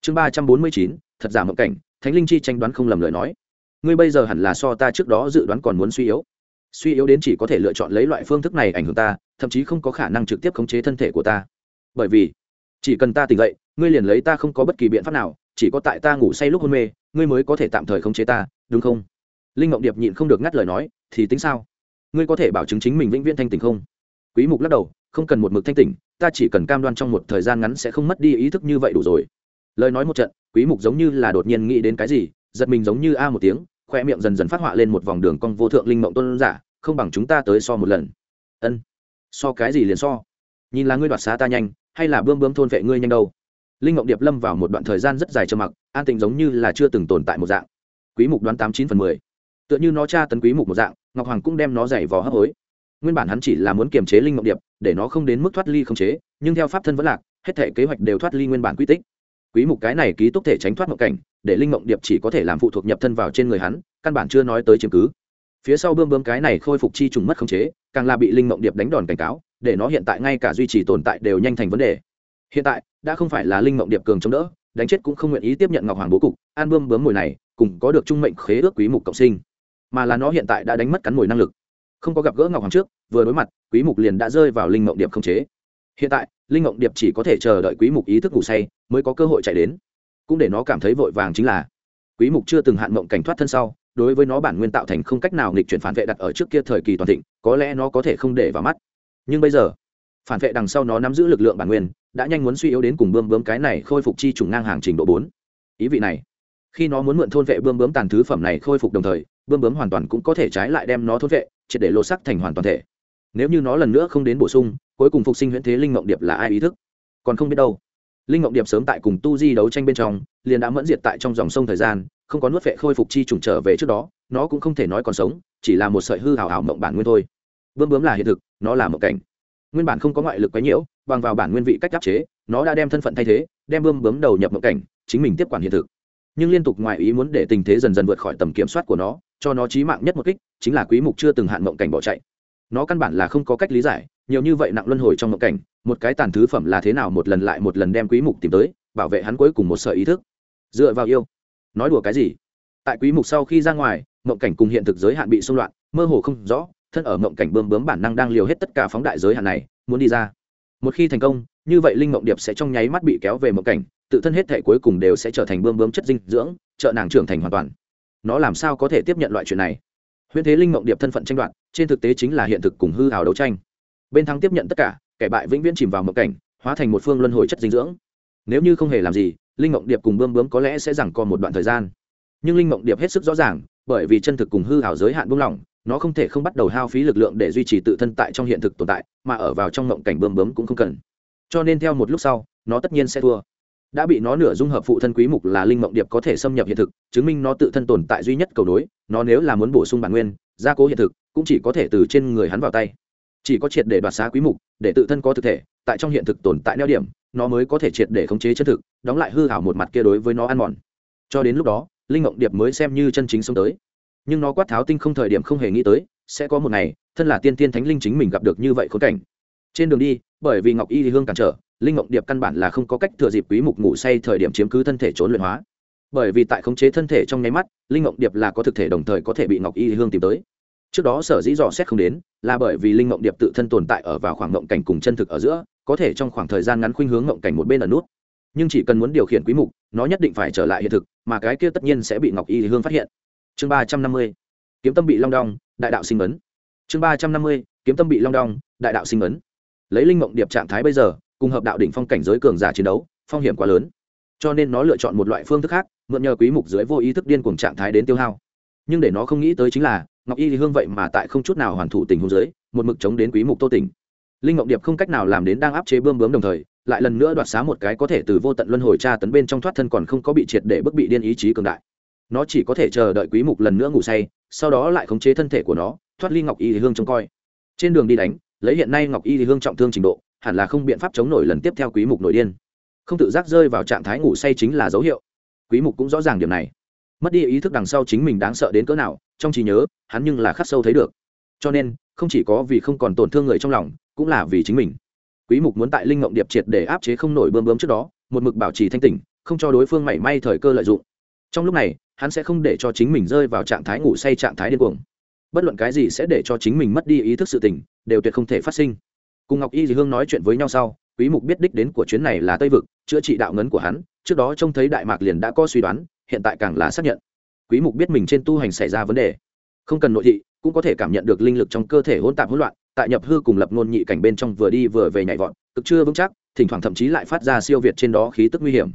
Chương ba trăm bốn mươi chín. Thật giả mộng cảnh, thánh linh chi tranh đoán không lầm lời nói ngươi bây giờ hẳn là so ta trước đó dự đoán còn muốn suy yếu. Suy yếu đến chỉ có thể lựa chọn lấy loại phương thức này ảnh hưởng ta, thậm chí không có khả năng trực tiếp khống chế thân thể của ta. Bởi vì, chỉ cần ta tỉnh dậy, ngươi liền lấy ta không có bất kỳ biện pháp nào, chỉ có tại ta ngủ say lúc hôn mê, ngươi mới có thể tạm thời khống chế ta, đúng không? Linh ngộng điệp nhịn không được ngắt lời nói, thì tính sao? Ngươi có thể bảo chứng chính mình vĩnh viễn thanh tỉnh không? Quý mục lắc đầu, không cần một mực thanh tỉnh, ta chỉ cần cam đoan trong một thời gian ngắn sẽ không mất đi ý thức như vậy đủ rồi. Lời nói một trận, quý mục giống như là đột nhiên nghĩ đến cái gì, giật mình giống như a một tiếng khoe miệng dần dần phát họa lên một vòng đường cong vô thượng linh mộng tôn giả, không bằng chúng ta tới so một lần. Ân. So cái gì liền so? Nhìn là ngươi đoạt xá ta nhanh, hay là bươm bươm thôn vệ ngươi nhanh đâu? Linh mộng điệp lâm vào một đoạn thời gian rất dài trầm mặc, an tĩnh giống như là chưa từng tồn tại một dạng. Quý mục đoán tám chín phần mười. Tựa như nó tra tấn quý mục một dạng, ngọc hoàng cũng đem nó giày vò hấp hối. Nguyên bản hắn chỉ là muốn kiềm chế linh mộng điệp, để nó không đến mức thoát ly không chế, nhưng theo pháp thân vẫn lạc, hết thể kế hoạch đều thoát ly nguyên bản quy tích. Quý mục cái này ký túc thể tránh thoát mộng cảnh để linh mộng điệp chỉ có thể làm phụ thuộc nhập thân vào trên người hắn, căn bản chưa nói tới chứng cứ. Phía sau bươm bươm cái này khôi phục chi trùng mất khống chế, càng là bị linh mộng điệp đánh đòn cảnh cáo, để nó hiện tại ngay cả duy trì tồn tại đều nhanh thành vấn đề. Hiện tại, đã không phải là linh mộng điệp cường chống đỡ, đánh chết cũng không nguyện ý tiếp nhận ngọc hoàng bố cục an bươm bướm mồi này, cùng có được trung mệnh khế ước quý mục cộng sinh. Mà là nó hiện tại đã đánh mất cắn mồi năng lực. Không có gặp gỡ ngọc hoàng trước, vừa đối mặt, quý mục liền đã rơi vào linh mộng điệp không chế. Hiện tại, linh mộng điệp chỉ có thể chờ đợi quý mục ý thức ngủ say, mới có cơ hội chạy đến cũng để nó cảm thấy vội vàng chính là, quý mục chưa từng hạn mộng cảnh thoát thân sau, đối với nó bản nguyên tạo thành không cách nào nghịch chuyển phản vệ đặt ở trước kia thời kỳ toàn thịnh, có lẽ nó có thể không để vào mắt. Nhưng bây giờ, phản vệ đằng sau nó nắm giữ lực lượng bản nguyên, đã nhanh muốn suy yếu đến cùng bơm bướm cái này khôi phục chi trùng ngang hàng trình độ 4. ý vị này, khi nó muốn mượn thôn vệ bơm bướm tàn thứ phẩm này khôi phục đồng thời, bơm bướm hoàn toàn cũng có thể trái lại đem nó thôn vệ, triệt để lột sắc thành hoàn toàn thể. Nếu như nó lần nữa không đến bổ sung, cuối cùng phục sinh huyễn thế linh mộng điệp là ai ý thức? Còn không biết đâu linh ngộng điệp sớm tại cùng tu di đấu tranh bên trong, liền đã mẫn diệt tại trong dòng sông thời gian, không có nuốt vệ khôi phục chi trùng trở về trước đó, nó cũng không thể nói còn sống, chỉ là một sợi hư hào hào mộng bản nguyên thôi. Bướm bướm là hiện thực, nó là mộng cảnh. Nguyên bản không có ngoại lực quấy nhiễu, bằng vào bản nguyên vị cách áp chế, nó đã đem thân phận thay thế, đem bươm bướm đầu nhập mộng cảnh, chính mình tiếp quản hiện thực. Nhưng liên tục ngoại ý muốn để tình thế dần dần vượt khỏi tầm kiểm soát của nó, cho nó trí mạng nhất một kích, chính là quý mục chưa từng hạn mộng cảnh bỏ chạy nó căn bản là không có cách lý giải, nhiều như vậy nặng luân hồi trong mộng cảnh, một cái tàn thứ phẩm là thế nào một lần lại một lần đem quý mục tìm tới, bảo vệ hắn cuối cùng một sợi ý thức. Dựa vào yêu. Nói đùa cái gì? Tại quý mục sau khi ra ngoài, mộng cảnh cùng hiện thực giới hạn bị xung loạn, mơ hồ không rõ, thân ở mộng cảnh bơm bướm bản năng đang liều hết tất cả phóng đại giới hạn này, muốn đi ra. Một khi thành công, như vậy linh mộng điệp sẽ trong nháy mắt bị kéo về mộng cảnh, tự thân hết thể cuối cùng đều sẽ trở thành bơm bướm chất dinh dưỡng, trợ nàng trưởng thành hoàn toàn. Nó làm sao có thể tiếp nhận loại chuyện này? Huyễn thế linh mộng điệp thân phận tranh đoạt, trên thực tế chính là hiện thực cùng hư hào đấu tranh. Bên thắng tiếp nhận tất cả, kẻ bại vĩnh viễn chìm vào mộng cảnh, hóa thành một phương luân hồi chất dinh dưỡng. Nếu như không hề làm gì, linh mộng điệp cùng bơm bướm có lẽ sẽ rằng còn một đoạn thời gian. Nhưng linh mộng điệp hết sức rõ ràng, bởi vì chân thực cùng hư hào giới hạn buông lỏng, nó không thể không bắt đầu hao phí lực lượng để duy trì tự thân tại trong hiện thực tồn tại, mà ở vào trong mộng cảnh bơm bướm cũng không cần. Cho nên theo một lúc sau, nó tất nhiên sẽ thua đã bị nó nửa dung hợp phụ thân quý mục là linh mộng điệp có thể xâm nhập hiện thực, chứng minh nó tự thân tồn tại duy nhất cầu đối nó nếu là muốn bổ sung bản nguyên, gia cố hiện thực, cũng chỉ có thể từ trên người hắn vào tay. Chỉ có triệt để đoạt xá quý mục, để tự thân có thực thể, tại trong hiện thực tồn tại neo điểm, nó mới có thể triệt để khống chế chân thực, đóng lại hư hảo một mặt kia đối với nó ăn mòn. Cho đến lúc đó, linh mộng điệp mới xem như chân chính sống tới. Nhưng nó quát tháo tinh không thời điểm không hề nghĩ tới, sẽ có một ngày, thân là tiên tiên thánh linh chính mình gặp được như vậy khốn cảnh. Trên đường đi, bởi vì ngọc y thì hương cản trở linh mộng điệp căn bản là không có cách thừa dịp quý mục ngủ say thời điểm chiếm cứ thân thể trốn luyện hóa. Bởi vì tại khống chế thân thể trong nháy mắt, linh mộng điệp là có thực thể đồng thời có thể bị ngọc y hương tìm tới. Trước đó sở dĩ dò xét không đến, là bởi vì linh mộng điệp tự thân tồn tại ở vào khoảng mộng cảnh cùng chân thực ở giữa, có thể trong khoảng thời gian ngắn khuynh hướng mộng cảnh một bên ở nút. Nhưng chỉ cần muốn điều khiển quý mục, nó nhất định phải trở lại hiện thực, mà cái kia tất nhiên sẽ bị ngọc y hương phát hiện. Chương ba trăm năm mươi, kiếm tâm bị long đong, đại đạo sinh ấn. Chương ba trăm năm mươi, kiếm tâm bị long đong, đại đạo sinh ấn. Lấy linh mộng điệp trạng thái bây giờ cùng hợp đạo đỉnh phong cảnh giới cường giả chiến đấu, phong hiểm quá lớn. Cho nên nó lựa chọn một loại phương thức khác, mượn nhờ quý mục dưới vô ý thức điên cuồng trạng thái đến tiêu hao. Nhưng để nó không nghĩ tới chính là, ngọc y thì hương vậy mà tại không chút nào hoàn thủ tình huống dưới, một mực chống đến quý mục tô tỉnh linh ngọc điệp không cách nào làm đến đang áp chế bươm bướm đồng thời, lại lần nữa đoạt xá một cái có thể từ vô tận luân hồi tra tấn bên trong thoát thân còn không có bị triệt để bức bị điên ý chí cường đại. Nó chỉ có thể chờ đợi quý mục lần nữa ngủ say, sau đó lại khống chế thân thể của nó, thoát ly ngọc y thì hương trông coi. Trên đường đi đánh, lấy hiện nay ngọc y thì hương trọng thương trình độ hẳn là không biện pháp chống nổi lần tiếp theo quý mục nội điên. Không tự giác rơi vào trạng thái ngủ say chính là dấu hiệu. Quý mục cũng rõ ràng điểm này. Mất đi ý thức đằng sau chính mình đáng sợ đến cỡ nào, trong trí nhớ, hắn nhưng là khắc sâu thấy được. Cho nên, không chỉ có vì không còn tổn thương người trong lòng, cũng là vì chính mình. Quý mục muốn tại linh ngộng điệp triệt để áp chế không nổi bơm bơm trước đó, một mực bảo trì thanh tỉnh, không cho đối phương mảy may thời cơ lợi dụng. Trong lúc này, hắn sẽ không để cho chính mình rơi vào trạng thái ngủ say trạng thái điên cuồng. Bất luận cái gì sẽ để cho chính mình mất đi ý thức sự tỉnh, đều tuyệt không thể phát sinh cùng ngọc y dì hương nói chuyện với nhau sau, quý mục biết đích đến của chuyến này là tây vực, chữa trị đạo ngấn của hắn, trước đó trông thấy đại mạc liền đã có suy đoán, hiện tại càng là xác nhận. Quý mục biết mình trên tu hành xảy ra vấn đề. Không cần nội thị, cũng có thể cảm nhận được linh lực trong cơ thể hỗn tạp hỗn loạn, tại nhập hư cùng lập ngôn nhị cảnh bên trong vừa đi vừa về nhảy vọt, cực chưa vững chắc, thỉnh thoảng thậm chí lại phát ra siêu việt trên đó khí tức nguy hiểm.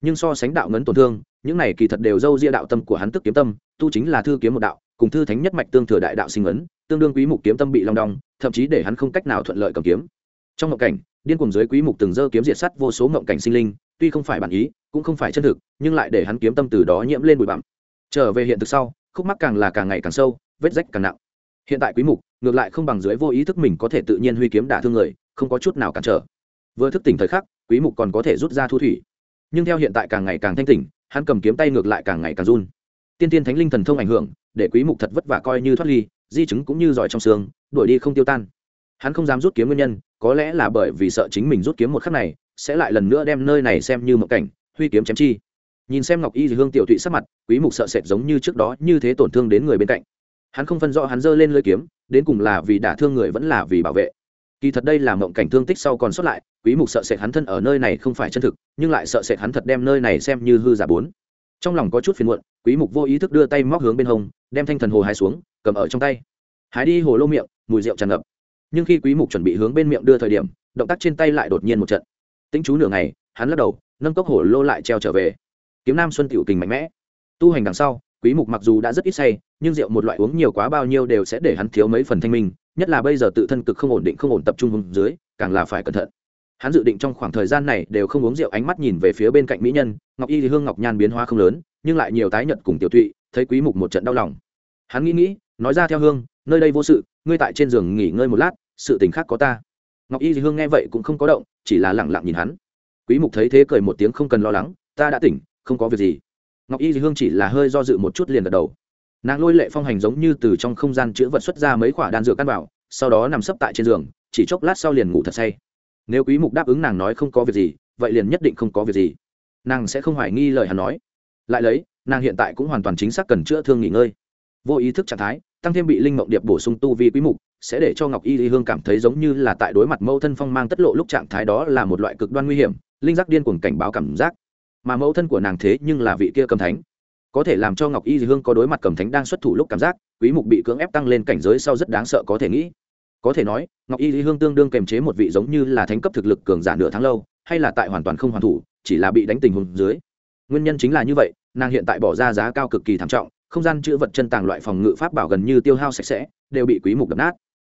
Nhưng so sánh đạo ngấn tổn thương, những này kỳ thật đều dâu ria đạo tâm của hắn tức kiếm tâm, tu chính là thư kiếm một đạo, cùng thư thánh nhất mạch tương thừa đại đạo sinh ấn tương đương quý mục kiếm tâm bị long đong, thậm chí để hắn không cách nào thuận lợi cầm kiếm. Trong ngộng cảnh, điên cuồng dưới quý mục từng dơ kiếm diệt sắt vô số mộng cảnh sinh linh, tuy không phải bản ý, cũng không phải chân thực, nhưng lại để hắn kiếm tâm từ đó nhiễm lên bụi bặm. Trở về hiện thực sau, khúc mắc càng là càng ngày càng sâu, vết rách càng nặng. Hiện tại quý mục, ngược lại không bằng dưới vô ý thức mình có thể tự nhiên huy kiếm đả thương người, không có chút nào cản trở. Vừa thức tỉnh thời khắc, quý mục còn có thể rút ra thu thủy. Nhưng theo hiện tại càng ngày càng thanh tỉnh, hắn cầm kiếm tay ngược lại càng ngày càng run. Tiên tiên thánh linh thần thông ảnh hưởng, để quý mục thật vất vả coi như thoát ly di chứng cũng như giỏi trong xương, đuổi đi không tiêu tan. Hắn không dám rút kiếm nguyên nhân, có lẽ là bởi vì sợ chính mình rút kiếm một khắc này, sẽ lại lần nữa đem nơi này xem như một cảnh, huy kiếm chém chi. Nhìn xem ngọc y hương tiểu thụy sắc mặt, quý mục sợ sệt giống như trước đó, như thế tổn thương đến người bên cạnh. Hắn không phân rõ hắn giơ lên lưỡi kiếm, đến cùng là vì đả thương người vẫn là vì bảo vệ. Kỳ thật đây là mộng cảnh thương tích sau còn sót lại, quý mục sợ sệt hắn thân ở nơi này không phải chân thực, nhưng lại sợ sệt hắn thật đem nơi này xem như hư giả bốn. Trong lòng có chút phiền muộn, quý mục vô ý thức đưa tay móc hướng bên hông, đem thanh thần hồ hai xuống cầm ở trong tay. Hái đi hồ lô miệng, mùi rượu tràn ngập. Nhưng khi quý mục chuẩn bị hướng bên miệng đưa thời điểm, động tác trên tay lại đột nhiên một trận. Tính chú nửa ngày, hắn lắc đầu, nâng cốc hồ lô lại treo trở về. Kiếm nam xuân tiểu kình mạnh mẽ. Tu hành đằng sau, quý mục mặc dù đã rất ít say, nhưng rượu một loại uống nhiều quá bao nhiêu đều sẽ để hắn thiếu mấy phần thanh minh, nhất là bây giờ tự thân cực không ổn định, không ổn tập trung hướng dưới, càng là phải cẩn thận. Hắn dự định trong khoảng thời gian này đều không uống rượu ánh mắt nhìn về phía bên cạnh mỹ nhân, ngọc y thì hương ngọc nhan biến hóa không lớn, nhưng lại nhiều tái nhợt cùng tiểu thụy thấy quý mục một trận đau lòng. Hắn nghĩ nghĩ nói ra theo hương, nơi đây vô sự, ngươi tại trên giường nghỉ ngơi một lát, sự tình khác có ta. Ngọc y thì hương nghe vậy cũng không có động, chỉ là lặng lặng nhìn hắn. Quý mục thấy thế cười một tiếng không cần lo lắng, ta đã tỉnh, không có việc gì. Ngọc y thì hương chỉ là hơi do dự một chút liền gật đầu. Nàng lôi lệ phong hành giống như từ trong không gian chữa vật xuất ra mấy quả đan dược căn bảo, sau đó nằm sấp tại trên giường, chỉ chốc lát sau liền ngủ thật say. Nếu quý mục đáp ứng nàng nói không có việc gì, vậy liền nhất định không có việc gì. Nàng sẽ không hoài nghi lời hắn nói. Lại lấy, nàng hiện tại cũng hoàn toàn chính xác cần chữa thương nghỉ ngơi. Vô ý thức trạng thái tăng thêm bị linh mộng điệp bổ sung tu vi quý mục, sẽ để cho ngọc y lý hương cảm thấy giống như là tại đối mặt mẫu thân phong mang tất lộ lúc trạng thái đó là một loại cực đoan nguy hiểm, linh giác điên cuồng cảnh báo cảm giác. Mà mẫu thân của nàng thế nhưng là vị kia cầm thánh. Có thể làm cho ngọc y lý hương có đối mặt cầm thánh đang xuất thủ lúc cảm giác, quý mục bị cưỡng ép tăng lên cảnh giới sau rất đáng sợ có thể nghĩ. Có thể nói, ngọc y lý hương tương đương kềm chế một vị giống như là thánh cấp thực lực cường giả nửa tháng lâu, hay là tại hoàn toàn không hoàn thủ, chỉ là bị đánh tình huống dưới. Nguyên nhân chính là như vậy, nàng hiện tại bỏ ra giá cao cực kỳ thảm trọng không gian chữ vật chân tàng loại phòng ngự pháp bảo gần như tiêu hao sạch sẽ, đều bị quý mục đập nát.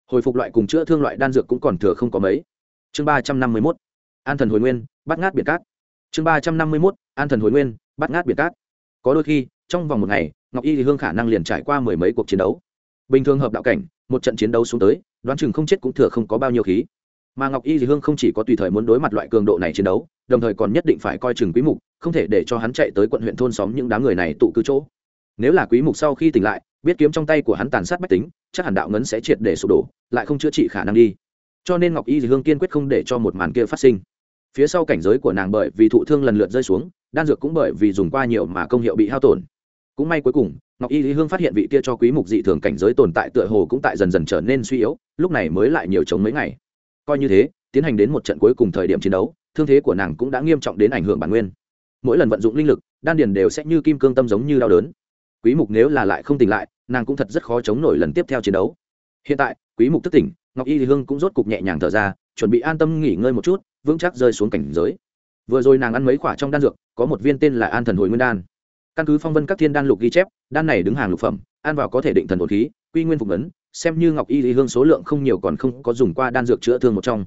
Hồi phục loại cùng chữa thương loại đan dược cũng còn thừa không có mấy. Chương ba trăm năm mươi 351 an thần hồi nguyên, bắt ngát biển cát. Chương ba trăm năm mươi 351 an thần hồi nguyên, bắt ngát biển cát. Có đôi khi, trong vòng một ngày, ngọc y thì hương khả năng liền trải qua mười mấy cuộc chiến đấu. Bình thường hợp đạo cảnh, một trận chiến đấu xuống tới, đoán chừng không chết cũng thừa không có bao nhiêu khí. Mà ngọc y thì hương không chỉ có tùy thời muốn đối mặt loại cường độ này chiến đấu, đồng thời còn nhất định phải coi chừng quý mục, không thể để cho hắn chạy tới quận huyện thôn xóm những đám người này tụ cư chỗ nếu là quý mục sau khi tỉnh lại, biết kiếm trong tay của hắn tàn sát bách tính, chắc hẳn đạo ngấn sẽ triệt để sụp đổ, lại không chữa trị khả năng đi. Cho nên ngọc y dì hương kiên quyết không để cho một màn kia phát sinh. Phía sau cảnh giới của nàng bởi vì thụ thương lần lượt rơi xuống, đan dược cũng bởi vì dùng qua nhiều mà công hiệu bị hao tổn. Cũng may cuối cùng, ngọc y lý hương phát hiện vị kia cho quý mục dị thường cảnh giới tồn tại tựa hồ cũng tại dần dần trở nên suy yếu, lúc này mới lại nhiều chống mấy ngày. Coi như thế, tiến hành đến một trận cuối cùng thời điểm chiến đấu, thương thế của nàng cũng đã nghiêm trọng đến ảnh hưởng bản nguyên. Mỗi lần vận dụng linh lực, đan điền đều sẽ như kim cương tâm giống như đau đớn quý mục nếu là lại không tỉnh lại, nàng cũng thật rất khó chống nổi lần tiếp theo chiến đấu. Hiện tại, quý mục thức tỉnh, ngọc y lý hương cũng rốt cục nhẹ nhàng thở ra, chuẩn bị an tâm nghỉ ngơi một chút, vững chắc rơi xuống cảnh giới. Vừa rồi nàng ăn mấy quả trong đan dược, có một viên tên là an thần hồi nguyên đan. Căn cứ phong vân các thiên đan lục ghi chép, đan này đứng hàng lục phẩm, ăn vào có thể định thần ổn khí, quy nguyên phục ấn, xem như ngọc y lý hương số lượng không nhiều còn không có dùng qua đan dược chữa thương một trong.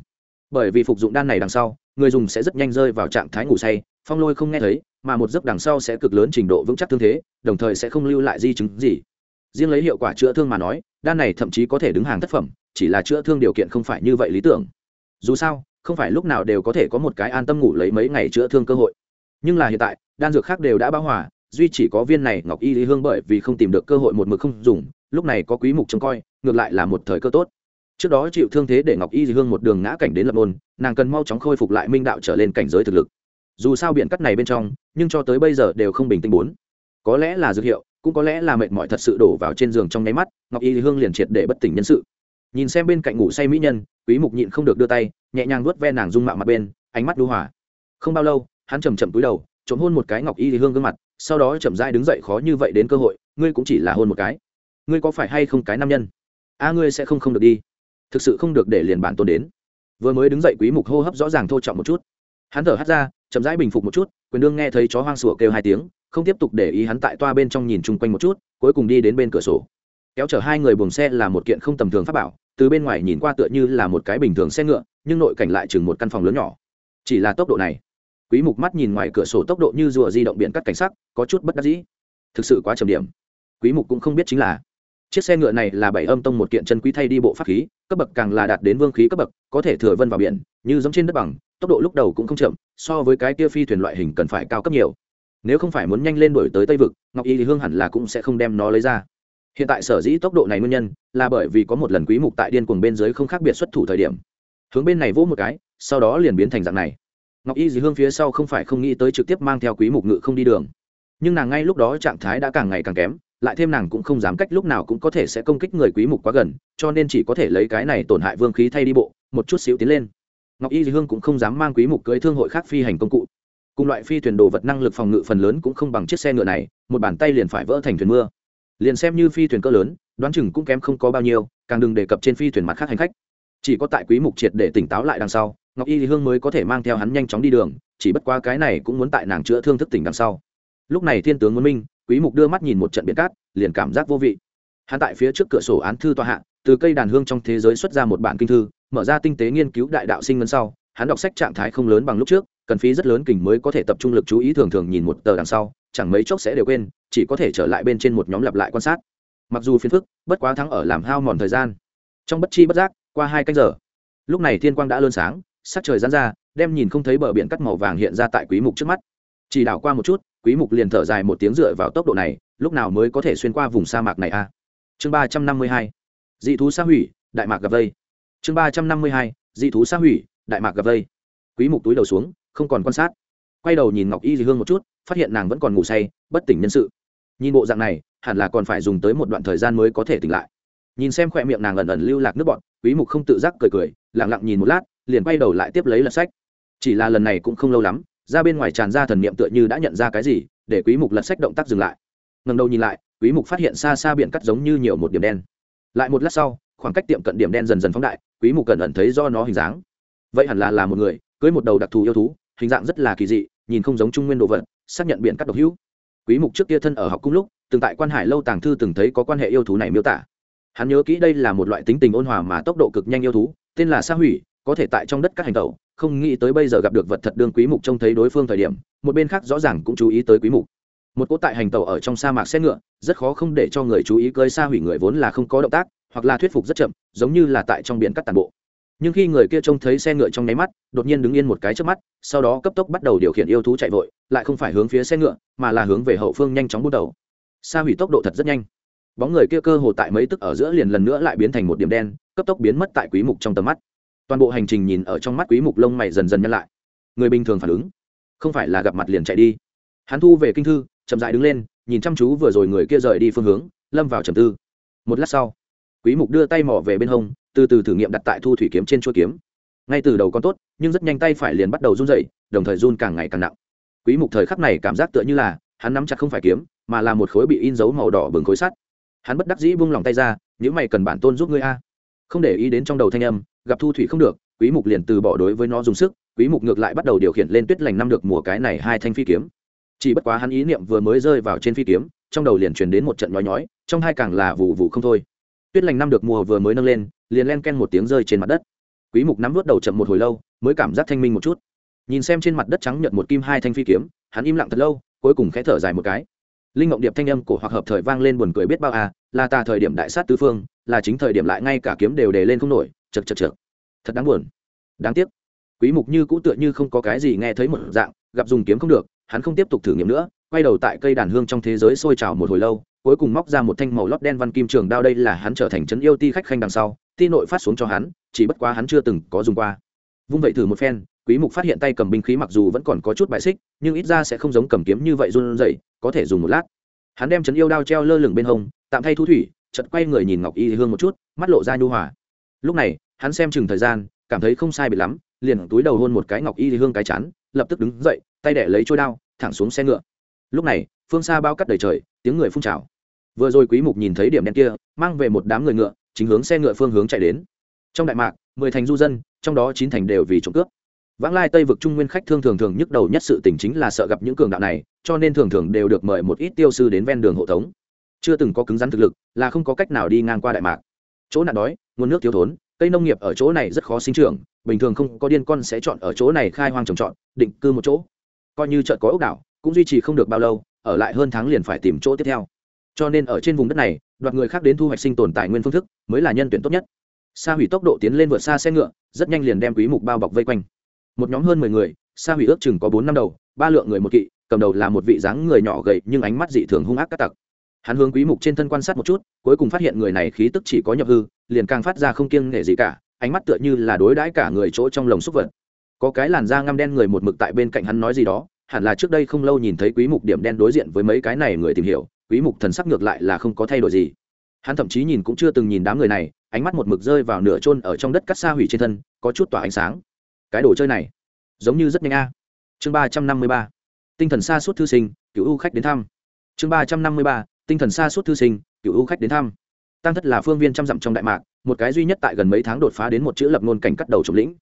Bởi vì phục dụng đan này đằng sau, người dùng sẽ rất nhanh rơi vào trạng thái ngủ say phong lôi không nghe thấy, mà một giấc đằng sau sẽ cực lớn trình độ vững chắc thương thế, đồng thời sẽ không lưu lại di chứng gì. Riêng lấy hiệu quả chữa thương mà nói, đan này thậm chí có thể đứng hàng thất phẩm, chỉ là chữa thương điều kiện không phải như vậy lý tưởng. Dù sao, không phải lúc nào đều có thể có một cái an tâm ngủ lấy mấy ngày chữa thương cơ hội. Nhưng là hiện tại, đan dược khác đều đã bão hòa, duy chỉ có viên này ngọc y lý hương bởi vì không tìm được cơ hội một mực không dùng, lúc này có quý mục trông coi, ngược lại là một thời cơ tốt. Trước đó chịu thương thế để ngọc y lý hương một đường ngã cảnh đến lập môn, nàng cần mau chóng khôi phục lại minh đạo trở lên cảnh giới thực lực dù sao biển cắt này bên trong, nhưng cho tới bây giờ đều không bình tĩnh bốn. Có lẽ là dược hiệu, cũng có lẽ là mệt mỏi thật sự đổ vào trên giường trong nháy mắt, ngọc y hương liền triệt để bất tỉnh nhân sự. Nhìn xem bên cạnh ngủ say mỹ nhân, quý mục nhịn không được đưa tay, nhẹ nhàng nuốt ve nàng dung mạo mặt bên, ánh mắt đu hòa. Không bao lâu, hắn chầm chậm cúi đầu, trộm hôn một cái ngọc y hương gương mặt, sau đó chậm rãi đứng dậy khó như vậy đến cơ hội, ngươi cũng chỉ là hôn một cái. Ngươi có phải hay không cái nam nhân? A, ngươi sẽ không không được đi. Thực sự không được để liền bản tôn đến. Vừa mới đứng dậy quý mục hô hấp rõ ràng thô trọng một chút. Hắn thở hắt ra chậm rãi bình phục một chút, quyền đương nghe thấy chó hoang sủa kêu hai tiếng, không tiếp tục để ý hắn tại toa bên trong nhìn chung quanh một chút, cuối cùng đi đến bên cửa sổ. Kéo chở hai người buồng xe là một kiện không tầm thường pháp bảo, từ bên ngoài nhìn qua tựa như là một cái bình thường xe ngựa, nhưng nội cảnh lại chừng một căn phòng lớn nhỏ. Chỉ là tốc độ này, quý mục mắt nhìn ngoài cửa sổ tốc độ như rùa di động biển cắt cảnh sắc, có chút bất đắc dĩ. Thực sự quá trầm điểm. Quý mục cũng không biết chính là, chiếc xe ngựa này là bảy âm tông một kiện chân quý thay đi bộ pháp khí, cấp bậc càng là đạt đến vương khí cấp bậc, có thể thừa vân vào biển, như giống trên đất bằng tốc độ lúc đầu cũng không chậm, so với cái kia phi thuyền loại hình cần phải cao cấp nhiều. Nếu không phải muốn nhanh lên đổi tới tây vực, ngọc y thì hương hẳn là cũng sẽ không đem nó lấy ra. Hiện tại sở dĩ tốc độ này nguyên nhân, là bởi vì có một lần quý mục tại điên cuồng bên dưới không khác biệt xuất thủ thời điểm. Hướng bên này vỗ một cái, sau đó liền biến thành dạng này. Ngọc y dì hương phía sau không phải không nghĩ tới trực tiếp mang theo quý mục ngự không đi đường. Nhưng nàng ngay lúc đó trạng thái đã càng ngày càng kém, lại thêm nàng cũng không dám cách lúc nào cũng có thể sẽ công kích người quý mục quá gần, cho nên chỉ có thể lấy cái này tổn hại vương khí thay đi bộ, một chút xíu tiến lên ngọc y hương cũng không dám mang quý mục cưới thương hội khác phi hành công cụ. Cùng loại phi thuyền đồ vật năng lực phòng ngự phần lớn cũng không bằng chiếc xe ngựa này, một bàn tay liền phải vỡ thành thuyền mưa. Liền xem như phi thuyền cỡ lớn, đoán chừng cũng kém không có bao nhiêu, càng đừng đề cập trên phi thuyền mặt khác hành khách. Chỉ có tại quý mục triệt để tỉnh táo lại đằng sau, ngọc y hương mới có thể mang theo hắn nhanh chóng đi đường, chỉ bất qua cái này cũng muốn tại nàng chữa thương thức tỉnh đằng sau. Lúc này thiên tướng muốn minh, quý mục đưa mắt nhìn một trận biển cát, liền cảm giác vô vị. Hắn tại phía trước cửa sổ án thư tòa hạ từ cây đàn hương trong thế giới xuất ra một bản kinh thư, mở ra tinh tế nghiên cứu đại đạo sinh ngân sau, hắn đọc sách trạng thái không lớn bằng lúc trước, cần phí rất lớn kình mới có thể tập trung lực chú ý thường thường nhìn một tờ đằng sau, chẳng mấy chốc sẽ đều quên, chỉ có thể trở lại bên trên một nhóm lặp lại quan sát. Mặc dù phiền phức, bất quá thắng ở làm hao mòn thời gian. Trong bất chi bất giác, qua hai canh giờ, lúc này thiên quang đã lơn sáng, sắc trời rán ra, đem nhìn không thấy bờ biển cắt màu vàng hiện ra tại quý mục trước mắt. Chỉ đảo qua một chút, quý mục liền thở dài một tiếng dựa vào tốc độ này, lúc nào mới có thể xuyên qua vùng sa mạc này a à? chương 352 dị thú sa hủy, đại mạc gặp vây. Chương ba trăm năm mươi hai, dị thú sa hủy, đại mạc gặp vây. Quý mục túi đầu xuống, không còn quan sát. Quay đầu nhìn ngọc y dì hương một chút, phát hiện nàng vẫn còn ngủ say, bất tỉnh nhân sự. Nhìn bộ dạng này, hẳn là còn phải dùng tới một đoạn thời gian mới có thể tỉnh lại. Nhìn xem khoe miệng nàng ẩn ẩn lưu lạc nước bọn quý mục không tự giác cười cười, lặng lặng nhìn một lát, liền quay đầu lại tiếp lấy lật sách. Chỉ là lần này cũng không lâu lắm, ra bên ngoài tràn ra thần niệm tựa như đã nhận ra cái gì, để quý mục lật sách động tác dừng lại. Ngẩng đầu nhìn lại, quý mục phát hiện xa xa biển cắt giống như nhiều một điểm đen lại một lát sau, khoảng cách tiệm cận điểm đen dần dần phóng đại, quý mục cẩn ẩn thấy do nó hình dáng. Vậy hẳn là là một người, cưới một đầu đặc thù yêu thú, hình dạng rất là kỳ dị, nhìn không giống trung nguyên đồ vật, xác nhận biển cắt độc hữu. Quý mục trước kia thân ở học cung lúc, từng tại quan hải lâu tàng thư từng thấy có quan hệ yêu thú này miêu tả. Hắn nhớ kỹ đây là một loại tính tình ôn hòa mà tốc độ cực nhanh yêu thú, tên là sa hủy, có thể tại trong đất các hành tẩu, không nghĩ tới bây giờ gặp được vật thật đương quý mục trông thấy đối phương thời điểm, một bên khác rõ ràng cũng chú ý tới quý mục một cỗ tại hành tàu ở trong sa mạc xe ngựa, rất khó không để cho người chú ý cơi xa hủy người vốn là không có động tác, hoặc là thuyết phục rất chậm, giống như là tại trong biển cắt tàn bộ. Nhưng khi người kia trông thấy xe ngựa trong nháy mắt, đột nhiên đứng yên một cái trước mắt, sau đó cấp tốc bắt đầu điều khiển yêu thú chạy vội, lại không phải hướng phía xe ngựa, mà là hướng về hậu phương nhanh chóng bút đầu. Sa hủy tốc độ thật rất nhanh. Bóng người kia cơ hồ tại mấy tức ở giữa liền lần nữa lại biến thành một điểm đen, cấp tốc biến mất tại quý mục trong tầm mắt. Toàn bộ hành trình nhìn ở trong mắt quý mục lông mày dần dần nhăn lại. Người bình thường phản ứng, không phải là gặp mặt liền chạy đi. Hắn thu về kinh thư chậm dại đứng lên, nhìn chăm chú vừa rồi người kia rời đi phương hướng, lâm vào trầm tư. Một lát sau, quý mục đưa tay mỏ về bên hông, từ từ thử nghiệm đặt tại thu thủy kiếm trên chuôi kiếm. Ngay từ đầu còn tốt, nhưng rất nhanh tay phải liền bắt đầu run dậy đồng thời run càng ngày càng nặng. Quý mục thời khắc này cảm giác tựa như là hắn nắm chặt không phải kiếm, mà là một khối bị in dấu màu đỏ bừng khối sắt. Hắn bất đắc dĩ buông lòng tay ra những mày cần bản tôn giúp ngươi a. Không để ý đến trong đầu thanh âm, gặp thu thủy không được, quý mục liền từ bỏ đối với nó dùng sức. Quý mục ngược lại bắt đầu điều khiển lên tuyết lành năm được mùa cái này hai thanh phi kiếm chỉ bất quá hắn ý niệm vừa mới rơi vào trên phi kiếm, trong đầu liền truyền đến một trận nhói nhói, trong hai càng là vụ vụ không thôi. Tuyết lành năm được mùa vừa mới nâng lên, liền len ken một tiếng rơi trên mặt đất. Quý mục nắm vớt đầu chậm một hồi lâu, mới cảm giác thanh minh một chút. Nhìn xem trên mặt đất trắng nhợt một kim hai thanh phi kiếm, hắn im lặng thật lâu, cuối cùng khẽ thở dài một cái. Linh ngọc điệp thanh âm cổ hoặc hợp thời vang lên buồn cười biết bao à là ta thời điểm đại sát tứ phương, là chính thời điểm lại ngay cả kiếm đều đề lên không nổi chật chật chật thật đáng buồn. Đáng tiếc. Quý mục như cũ tựa như không có cái gì nghe thấy một dạng, gặp dùng kiếm không được hắn không tiếp tục thử nghiệm nữa, quay đầu tại cây đàn hương trong thế giới sôi trào một hồi lâu, cuối cùng móc ra một thanh màu lót đen văn kim trường đao đây là hắn trở thành trấn yêu ti khách khanh đằng sau, ti nội phát xuống cho hắn, chỉ bất quá hắn chưa từng có dùng qua. Vung vậy thử một phen, quý mục phát hiện tay cầm binh khí mặc dù vẫn còn có chút bại xích, nhưng ít ra sẽ không giống cầm kiếm như vậy run rẩy, có thể dùng một lát. Hắn đem trấn yêu đao treo lơ lửng bên hông, tạm thay thu thủy, chợt quay người nhìn ngọc y hương một chút, mắt lộ ra nhu hòa. Lúc này, hắn xem chừng thời gian, cảm thấy không sai biệt lắm liền túi đầu hôn một cái ngọc y thì hương cái chán, lập tức đứng dậy, tay đẻ lấy trôi đao, thẳng xuống xe ngựa. Lúc này, phương xa bao cắt đầy trời, tiếng người phun trào. Vừa rồi quý mục nhìn thấy điểm đen kia, mang về một đám người ngựa, chính hướng xe ngựa phương hướng chạy đến. Trong đại mạc, mười thành du dân, trong đó chín thành đều vì trộm cướp. Vãng lai tây vực trung nguyên khách thương thường thường nhức đầu nhất sự tình chính là sợ gặp những cường đạo này, cho nên thường thường đều được mời một ít tiêu sư đến ven đường hộ tống. Chưa từng có cứng rắn thực lực, là không có cách nào đi ngang qua đại mạc. Chỗ nạn đói, nguồn nước thiếu thốn cây nông nghiệp ở chỗ này rất khó sinh trưởng, bình thường không có điên con sẽ chọn ở chỗ này khai hoang trồng trọt, định cư một chỗ. Coi như chợt có ốc đảo, cũng duy trì không được bao lâu, ở lại hơn tháng liền phải tìm chỗ tiếp theo. Cho nên ở trên vùng đất này, đoạt người khác đến thu hoạch sinh tồn tài nguyên phương thức, mới là nhân tuyển tốt nhất. Sa hủy tốc độ tiến lên vượt xa xe ngựa, rất nhanh liền đem quý mục bao bọc vây quanh. Một nhóm hơn mười người, sa hủy ước chừng có bốn năm đầu, ba lượng người một kỵ, cầm đầu là một vị dáng người nhỏ gầy nhưng ánh mắt dị thường hung ác các tặc. Hắn hướng quý mục trên thân quan sát một chút, cuối cùng phát hiện người này khí tức chỉ có nhập hư liền càng phát ra không kiêng nể gì cả, ánh mắt tựa như là đối đãi cả người chỗ trong lồng xúc vật. Có cái làn da ngăm đen người một mực tại bên cạnh hắn nói gì đó, hẳn là trước đây không lâu nhìn thấy quý mục điểm đen đối diện với mấy cái này người tìm hiểu, quý mục thần sắc ngược lại là không có thay đổi gì. Hắn thậm chí nhìn cũng chưa từng nhìn đám người này, ánh mắt một mực rơi vào nửa chôn ở trong đất cắt xa hủy trên thân, có chút tỏa ánh sáng. Cái đồ chơi này, giống như rất nhanh a. Chương ba trăm năm mươi ba. Tinh thần xa suốt thư sinh, cựu u khách đến thăm. Chương ba trăm năm mươi ba, tinh thần xa suốt thư sinh, cựu u khách đến thăm tăng thất là phương viên trăm dặm trong đại mạc, một cái duy nhất tại gần mấy tháng đột phá đến một chữ lập ngôn cảnh cắt đầu trộm lĩnh.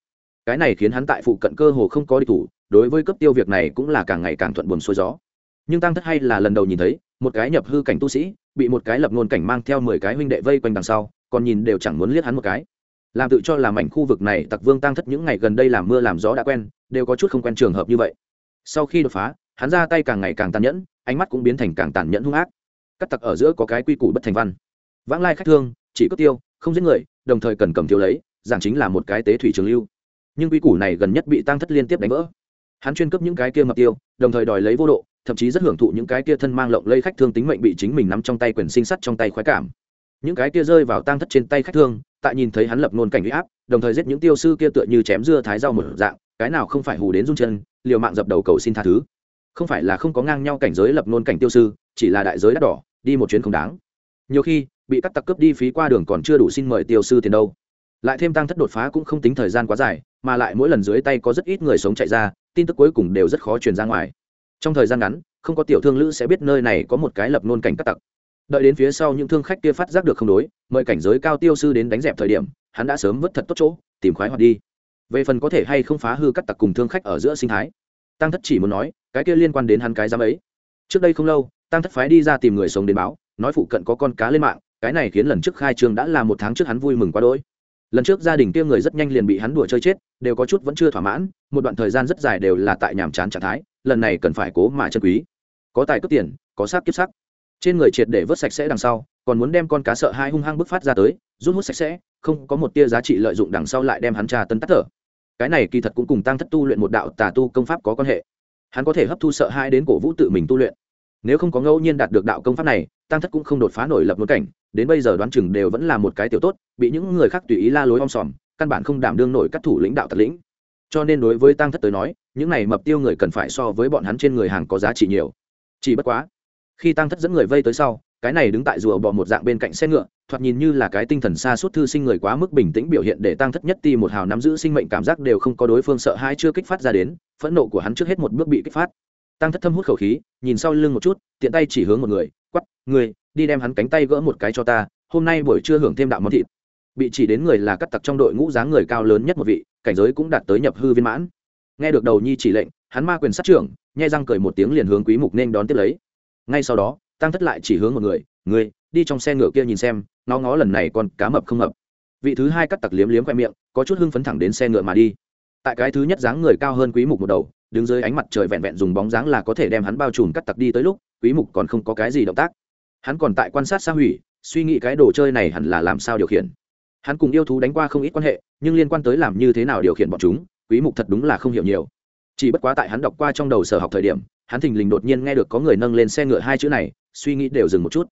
Cái này khiến hắn tại phụ cận cơ hồ không có đi thủ, đối với cấp tiêu việc này cũng là càng ngày càng thuận buồm xuôi gió. Nhưng tăng thất hay là lần đầu nhìn thấy, một cái nhập hư cảnh tu sĩ, bị một cái lập ngôn cảnh mang theo mười cái huynh đệ vây quanh đằng sau, còn nhìn đều chẳng muốn liếc hắn một cái. Làm tự cho làm mảnh khu vực này, tặc vương tăng thất những ngày gần đây làm mưa làm gió đã quen, đều có chút không quen trường hợp như vậy. Sau khi đột phá, hắn ra tay càng ngày càng tàn nhẫn, ánh mắt cũng biến thành càng tàn nhẫn hung ác. Cắt tặc ở giữa có cái quy củ bất thành văn vãng lai khách thương, chỉ cướp tiêu, không giết người, đồng thời cần cầm tiêu lấy, giảng chính là một cái tế thủy trường lưu. Nhưng quy củ này gần nhất bị tăng thất liên tiếp đánh vỡ. Hắn chuyên cấp những cái kia mập tiêu, đồng thời đòi lấy vô độ, thậm chí rất hưởng thụ những cái kia thân mang lộng lây khách thương tính mệnh bị chính mình nắm trong tay quyền sinh sắt trong tay khoái cảm. Những cái kia rơi vào tăng thất trên tay khách thương, tại nhìn thấy hắn lập nôn cảnh huy áp, đồng thời giết những tiêu sư kia tựa như chém dưa thái rau một dạng, cái nào không phải hù đến rung chân, liều mạng dập đầu cầu xin tha thứ. Không phải là không có ngang nhau cảnh giới lập nôn cảnh tiêu sư, chỉ là đại giới đắt đỏ, đi một chuyến không đáng. Nhiều khi bị cắt tặc cướp đi phí qua đường còn chưa đủ xin mời tiêu sư tiền đâu. Lại thêm tăng thất đột phá cũng không tính thời gian quá dài, mà lại mỗi lần dưới tay có rất ít người sống chạy ra, tin tức cuối cùng đều rất khó truyền ra ngoài. Trong thời gian ngắn, không có tiểu thương lữ sẽ biết nơi này có một cái lập nôn cảnh cắt tặc. Đợi đến phía sau những thương khách kia phát giác được không đối, mời cảnh giới cao tiêu sư đến đánh dẹp thời điểm, hắn đã sớm vứt thật tốt chỗ, tìm khoái hoạt đi. Về phần có thể hay không phá hư cắt tặc cùng thương khách ở giữa sinh thái, tăng thất chỉ muốn nói, cái kia liên quan đến hắn cái giám ấy. Trước đây không lâu, tăng thất phái đi ra tìm người sống đến báo, nói phụ cận có con cá lên mạng cái này khiến lần trước khai trương đã là một tháng trước hắn vui mừng quá đỗi. Lần trước gia đình kia người rất nhanh liền bị hắn đùa chơi chết, đều có chút vẫn chưa thỏa mãn, một đoạn thời gian rất dài đều là tại nhàm chán trạng thái, lần này cần phải cố mà chân quý. Có tài cướp tiền, có sát kiếp sắc trên người triệt để vớt sạch sẽ đằng sau, còn muốn đem con cá sợ hai hung hăng bức phát ra tới, rút hút sạch sẽ, không có một tia giá trị lợi dụng đằng sau lại đem hắn trà tân tắt thở. Cái này kỳ thật cũng cùng tăng thất tu luyện một đạo tà tu công pháp có quan hệ. Hắn có thể hấp thu sợ hai đến cổ vũ tự mình tu luyện. Nếu không có ngẫu nhiên đạt được đạo công pháp này tam thất cũng không đột phá nổi lập một cảnh, đến bây giờ đoán chừng đều vẫn là một cái tiểu tốt, bị những người khác tùy ý la lối om sòm, căn bản không đảm đương nổi các thủ lĩnh đạo tật lĩnh. Cho nên đối với tăng thất tới nói, những này mập tiêu người cần phải so với bọn hắn trên người hàng có giá trị nhiều. Chỉ bất quá, khi tăng thất dẫn người vây tới sau, cái này đứng tại rùa bò một dạng bên cạnh xe ngựa, thoạt nhìn như là cái tinh thần xa suốt thư sinh người quá mức bình tĩnh biểu hiện để tăng thất nhất ti một hào nắm giữ sinh mệnh cảm giác đều không có đối phương sợ hãi chưa kích phát ra đến, phẫn nộ của hắn trước hết một bước bị kích phát. Tăng thất thâm hút khẩu khí, nhìn sau lưng một chút, tiện tay chỉ hướng một người quắp người đi đem hắn cánh tay gỡ một cái cho ta, hôm nay buổi trưa hưởng thêm đạo món thịt. Bị chỉ đến người là cắt tặc trong đội ngũ dáng người cao lớn nhất một vị, cảnh giới cũng đạt tới nhập hư viên mãn. Nghe được đầu nhi chỉ lệnh, hắn ma quyền sát trưởng, nhai răng cười một tiếng liền hướng quý mục nên đón tiếp lấy. Ngay sau đó, tăng thất lại chỉ hướng một người người đi trong xe ngựa kia nhìn xem nó ngó lần này còn cá mập không mập. Vị thứ hai cắt tặc liếm liếm khoe miệng, có chút hưng phấn thẳng đến xe ngựa mà đi. Tại cái thứ nhất dáng người cao hơn quý mục một đầu đứng dưới ánh mặt trời vẹn vẹn dùng bóng dáng là có thể đem hắn bao trùm cắt tặc đi tới lúc, quý mục còn không có cái gì động tác. Hắn còn tại quan sát xa hủy, suy nghĩ cái đồ chơi này hẳn là làm sao điều khiển. Hắn cùng yêu thú đánh qua không ít quan hệ, nhưng liên quan tới làm như thế nào điều khiển bọn chúng, quý mục thật đúng là không hiểu nhiều. Chỉ bất quá tại hắn đọc qua trong đầu sở học thời điểm, hắn thình lình đột nhiên nghe được có người nâng lên xe ngựa hai chữ này, suy nghĩ đều dừng một chút.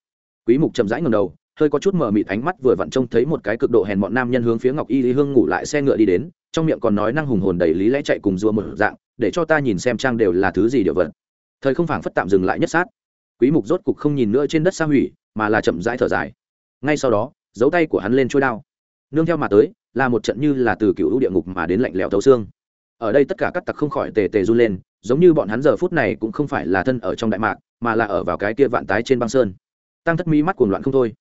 Quý mục chậm rãi ngẩng đầu, hơi có chút mờ mịt ánh mắt vừa vặn trông thấy một cái cực độ hèn mọn nam nhân hướng phía ngọc y lý hương ngủ lại xe ngựa đi đến trong miệng còn nói năng hùng hồn đầy lý lẽ chạy cùng rùa một dạng, để cho ta nhìn xem trang đều là thứ gì điều vật. Thời không phảng phất tạm dừng lại nhất sát. Quý mục rốt cục không nhìn nữa trên đất xa hủy, mà là chậm rãi thở dài. Ngay sau đó dấu tay của hắn lên trôi đao. Nương theo mà tới, là một trận như là từ cựu địa ngục mà đến lạnh lẽo thấu xương. Ở đây tất cả các tặc không khỏi tề tề run lên, giống như bọn hắn giờ phút này cũng không phải là thân ở trong đại mạc, mà là ở vào cái kia vạn tái trên băng sơn. Tăng thất mi mắt cuồng loạn không thôi,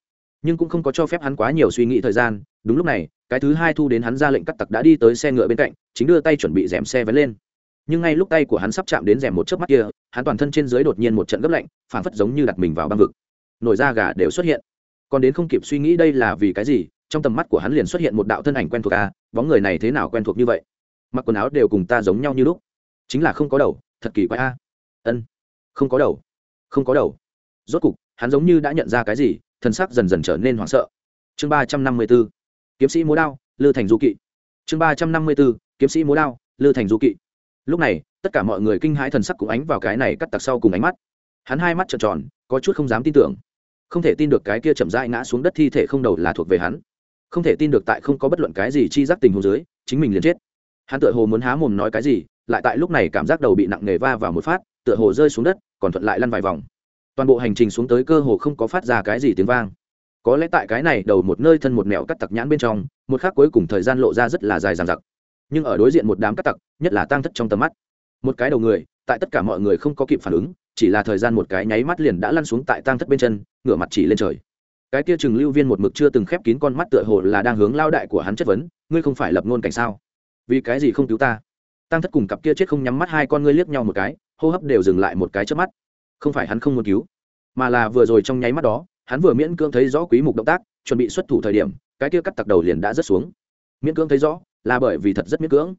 nhưng cũng không có cho phép hắn quá nhiều suy nghĩ thời gian. Đúng lúc này cái thứ hai thu đến hắn ra lệnh cắt tặc đã đi tới xe ngựa bên cạnh chính đưa tay chuẩn bị rèm xe vén lên. Nhưng ngay lúc tay của hắn sắp chạm đến rèm một chớp mắt kia hắn toàn thân trên dưới đột nhiên một trận gấp lạnh phảng phất giống như đặt mình vào băng vực. Nổi da gà đều xuất hiện. Còn đến không kịp suy nghĩ đây là vì cái gì trong tầm mắt của hắn liền xuất hiện một đạo thân ảnh quen thuộc a à, bóng người này thế nào quen thuộc như vậy? Mặc quần áo đều cùng ta giống nhau như lúc. Chính là không có đầu thật kỳ quái a. Ân không có đầu không có đầu. Rốt cục hắn giống như đã nhận ra cái gì thân xác dần dần trở nên hoảng sợ. Chương ba trăm năm mươi b ố kiếm sĩ múa đao, lư thành du kỵ. Chương ba trăm năm mươi b ố kiếm sĩ múa đao, lư thành du kỵ. Lúc này, tất cả mọi người kinh hãi thần sắc cũng ánh vào cái này cắt tặc sau cùng ánh mắt. Hắn hai mắt trợn tròn, có chút không dám tin tưởng. Không thể tin được cái kia chậm rãi ngã xuống đất thi thể không đầu là thuộc về hắn. Không thể tin được tại không có bất luận cái gì chi giác tình hồ dưới, chính mình liền chết. Hắn tựa hồ muốn há mồm nói cái gì, lại tại lúc này cảm giác đầu bị nặng nề va vào một phát, tựa hồ rơi xuống đất, còn thuận lại lăn vài vòng. Toàn bộ hành trình xuống tới cơ hồ không có phát ra cái gì tiếng vang có lẽ tại cái này đầu một nơi thân một mẹo cắt tặc nhãn bên trong, một khắc cuối cùng thời gian lộ ra rất là dài dằng dặc. Nhưng ở đối diện một đám cắt tặc, nhất là tang thất trong tầm mắt. Một cái đầu người, tại tất cả mọi người không có kịp phản ứng, chỉ là thời gian một cái nháy mắt liền đã lăn xuống tại tang thất bên chân, ngửa mặt chỉ lên trời. Cái kia chừng lưu viên một mực chưa từng khép kín con mắt tựa hồ là đang hướng lao đại của hắn chất vấn, ngươi không phải lập ngôn cảnh sao? Vì cái gì không cứu ta? Tăng thất cùng cặp kia chết không nhắm mắt hai con ngươi liếc nhau một cái, hô hấp đều dừng lại một cái trước mắt. Không phải hắn không muốn cứu, mà là vừa rồi trong nháy mắt đó hắn vừa miễn cưỡng thấy rõ quý mục động tác, chuẩn bị xuất thủ thời điểm, cái kia cắt tặc đầu liền đã rớt xuống. Miễn cưỡng thấy rõ, là bởi vì thật rất miễn cưỡng.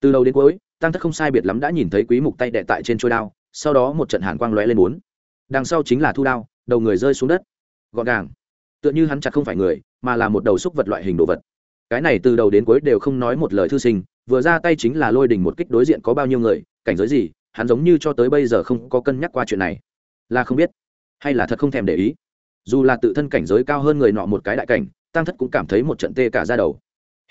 Từ đầu đến cuối, tăng thất không sai biệt lắm đã nhìn thấy quý mục tay đệ tại trên trôi đao, sau đó một trận hàn quang lóe lên bốn. Đằng sau chính là thu đao, đầu người rơi xuống đất. Gọn gàng. Tựa như hắn chặt không phải người, mà là một đầu xúc vật loại hình đồ vật. Cái này từ đầu đến cuối đều không nói một lời thư sinh, vừa ra tay chính là lôi đình một kích đối diện có bao nhiêu người, cảnh giới gì, hắn giống như cho tới bây giờ không có cân nhắc qua chuyện này. Là không biết, hay là thật không thèm để ý dù là tự thân cảnh giới cao hơn người nọ một cái đại cảnh, tăng thất cũng cảm thấy một trận tê cả ra đầu.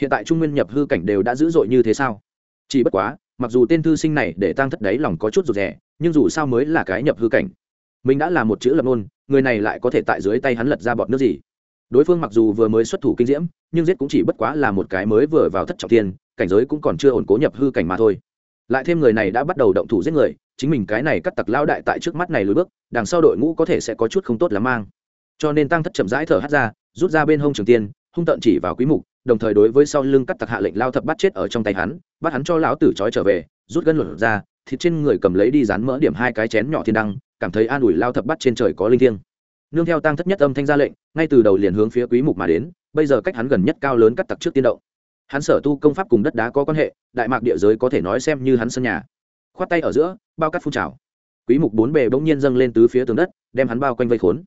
Hiện tại trung nguyên nhập hư cảnh đều đã dữ dội như thế sao? Chỉ bất quá, mặc dù tên thư sinh này để tăng thất đấy lòng có chút rụt rè, nhưng dù sao mới là cái nhập hư cảnh. Mình đã là một chữ lập ngôn, người này lại có thể tại dưới tay hắn lật ra bọt nước gì? Đối phương mặc dù vừa mới xuất thủ kinh diễm, nhưng giết cũng chỉ bất quá là một cái mới vừa vào thất trọng thiên, cảnh giới cũng còn chưa ổn cố nhập hư cảnh mà thôi. Lại thêm người này đã bắt đầu động thủ giết người, chính mình cái này cắt tặc lao đại tại trước mắt này lùi bước, đằng sau đội ngũ có thể sẽ có chút không tốt lắm mang cho nên tăng thất chậm rãi thở hắt ra, rút ra bên hông trường tiên, hung tận chỉ vào quý mục, đồng thời đối với sau lưng cắt tặc hạ lệnh lao thập bắt chết ở trong tay hắn, bắt hắn cho lão tử trói trở về, rút gân luận ra, thịt trên người cầm lấy đi dán mỡ điểm hai cái chén nhỏ thiên đăng, cảm thấy an ủi lao thập bắt trên trời có linh thiêng. Nương theo tăng thất nhất âm thanh ra lệnh, ngay từ đầu liền hướng phía quý mục mà đến, bây giờ cách hắn gần nhất cao lớn cắt tặc trước tiên động. Hắn sở tu công pháp cùng đất đá có quan hệ, đại mạc địa giới có thể nói xem như hắn sân nhà. Khoát tay ở giữa, bao cắt phun trào. Quý mục bốn bề bỗng nhiên dâng lên tứ phía tường đất, đem hắn bao quanh vây khốn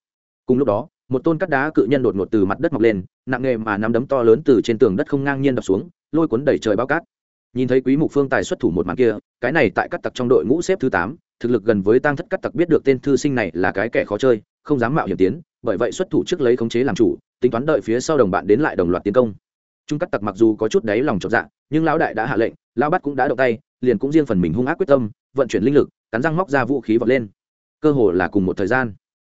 cùng lúc đó một tôn cắt đá cự nhân đột ngột từ mặt đất mọc lên nặng nghề mà nắm đấm to lớn từ trên tường đất không ngang nhiên đập xuống lôi cuốn đẩy trời bao cát. Nhìn thấy quý mục phương tài xuất thủ một màn kia cái này tại cắt tặc trong đội ngũ xếp thứ 8, thực lực gần với tăng thất cắt tặc biết được tên thư sinh này là cái kẻ khó chơi không dám mạo hiểm tiến bởi vậy xuất thủ trước lấy khống chế làm chủ tính toán đợi phía sau đồng bạn đến lại đồng loạt tiến công. Trung cắt tặc mặc dù có chút đáy lòng chột dạ nhưng lão đại đã hạ lệnh lão bắt cũng đã động tay liền cũng riêng phần mình hung ác quyết tâm vận chuyển linh lực cắn răng móc ra vũ khí vọt lên. Cơ hồ là cùng một thời gian.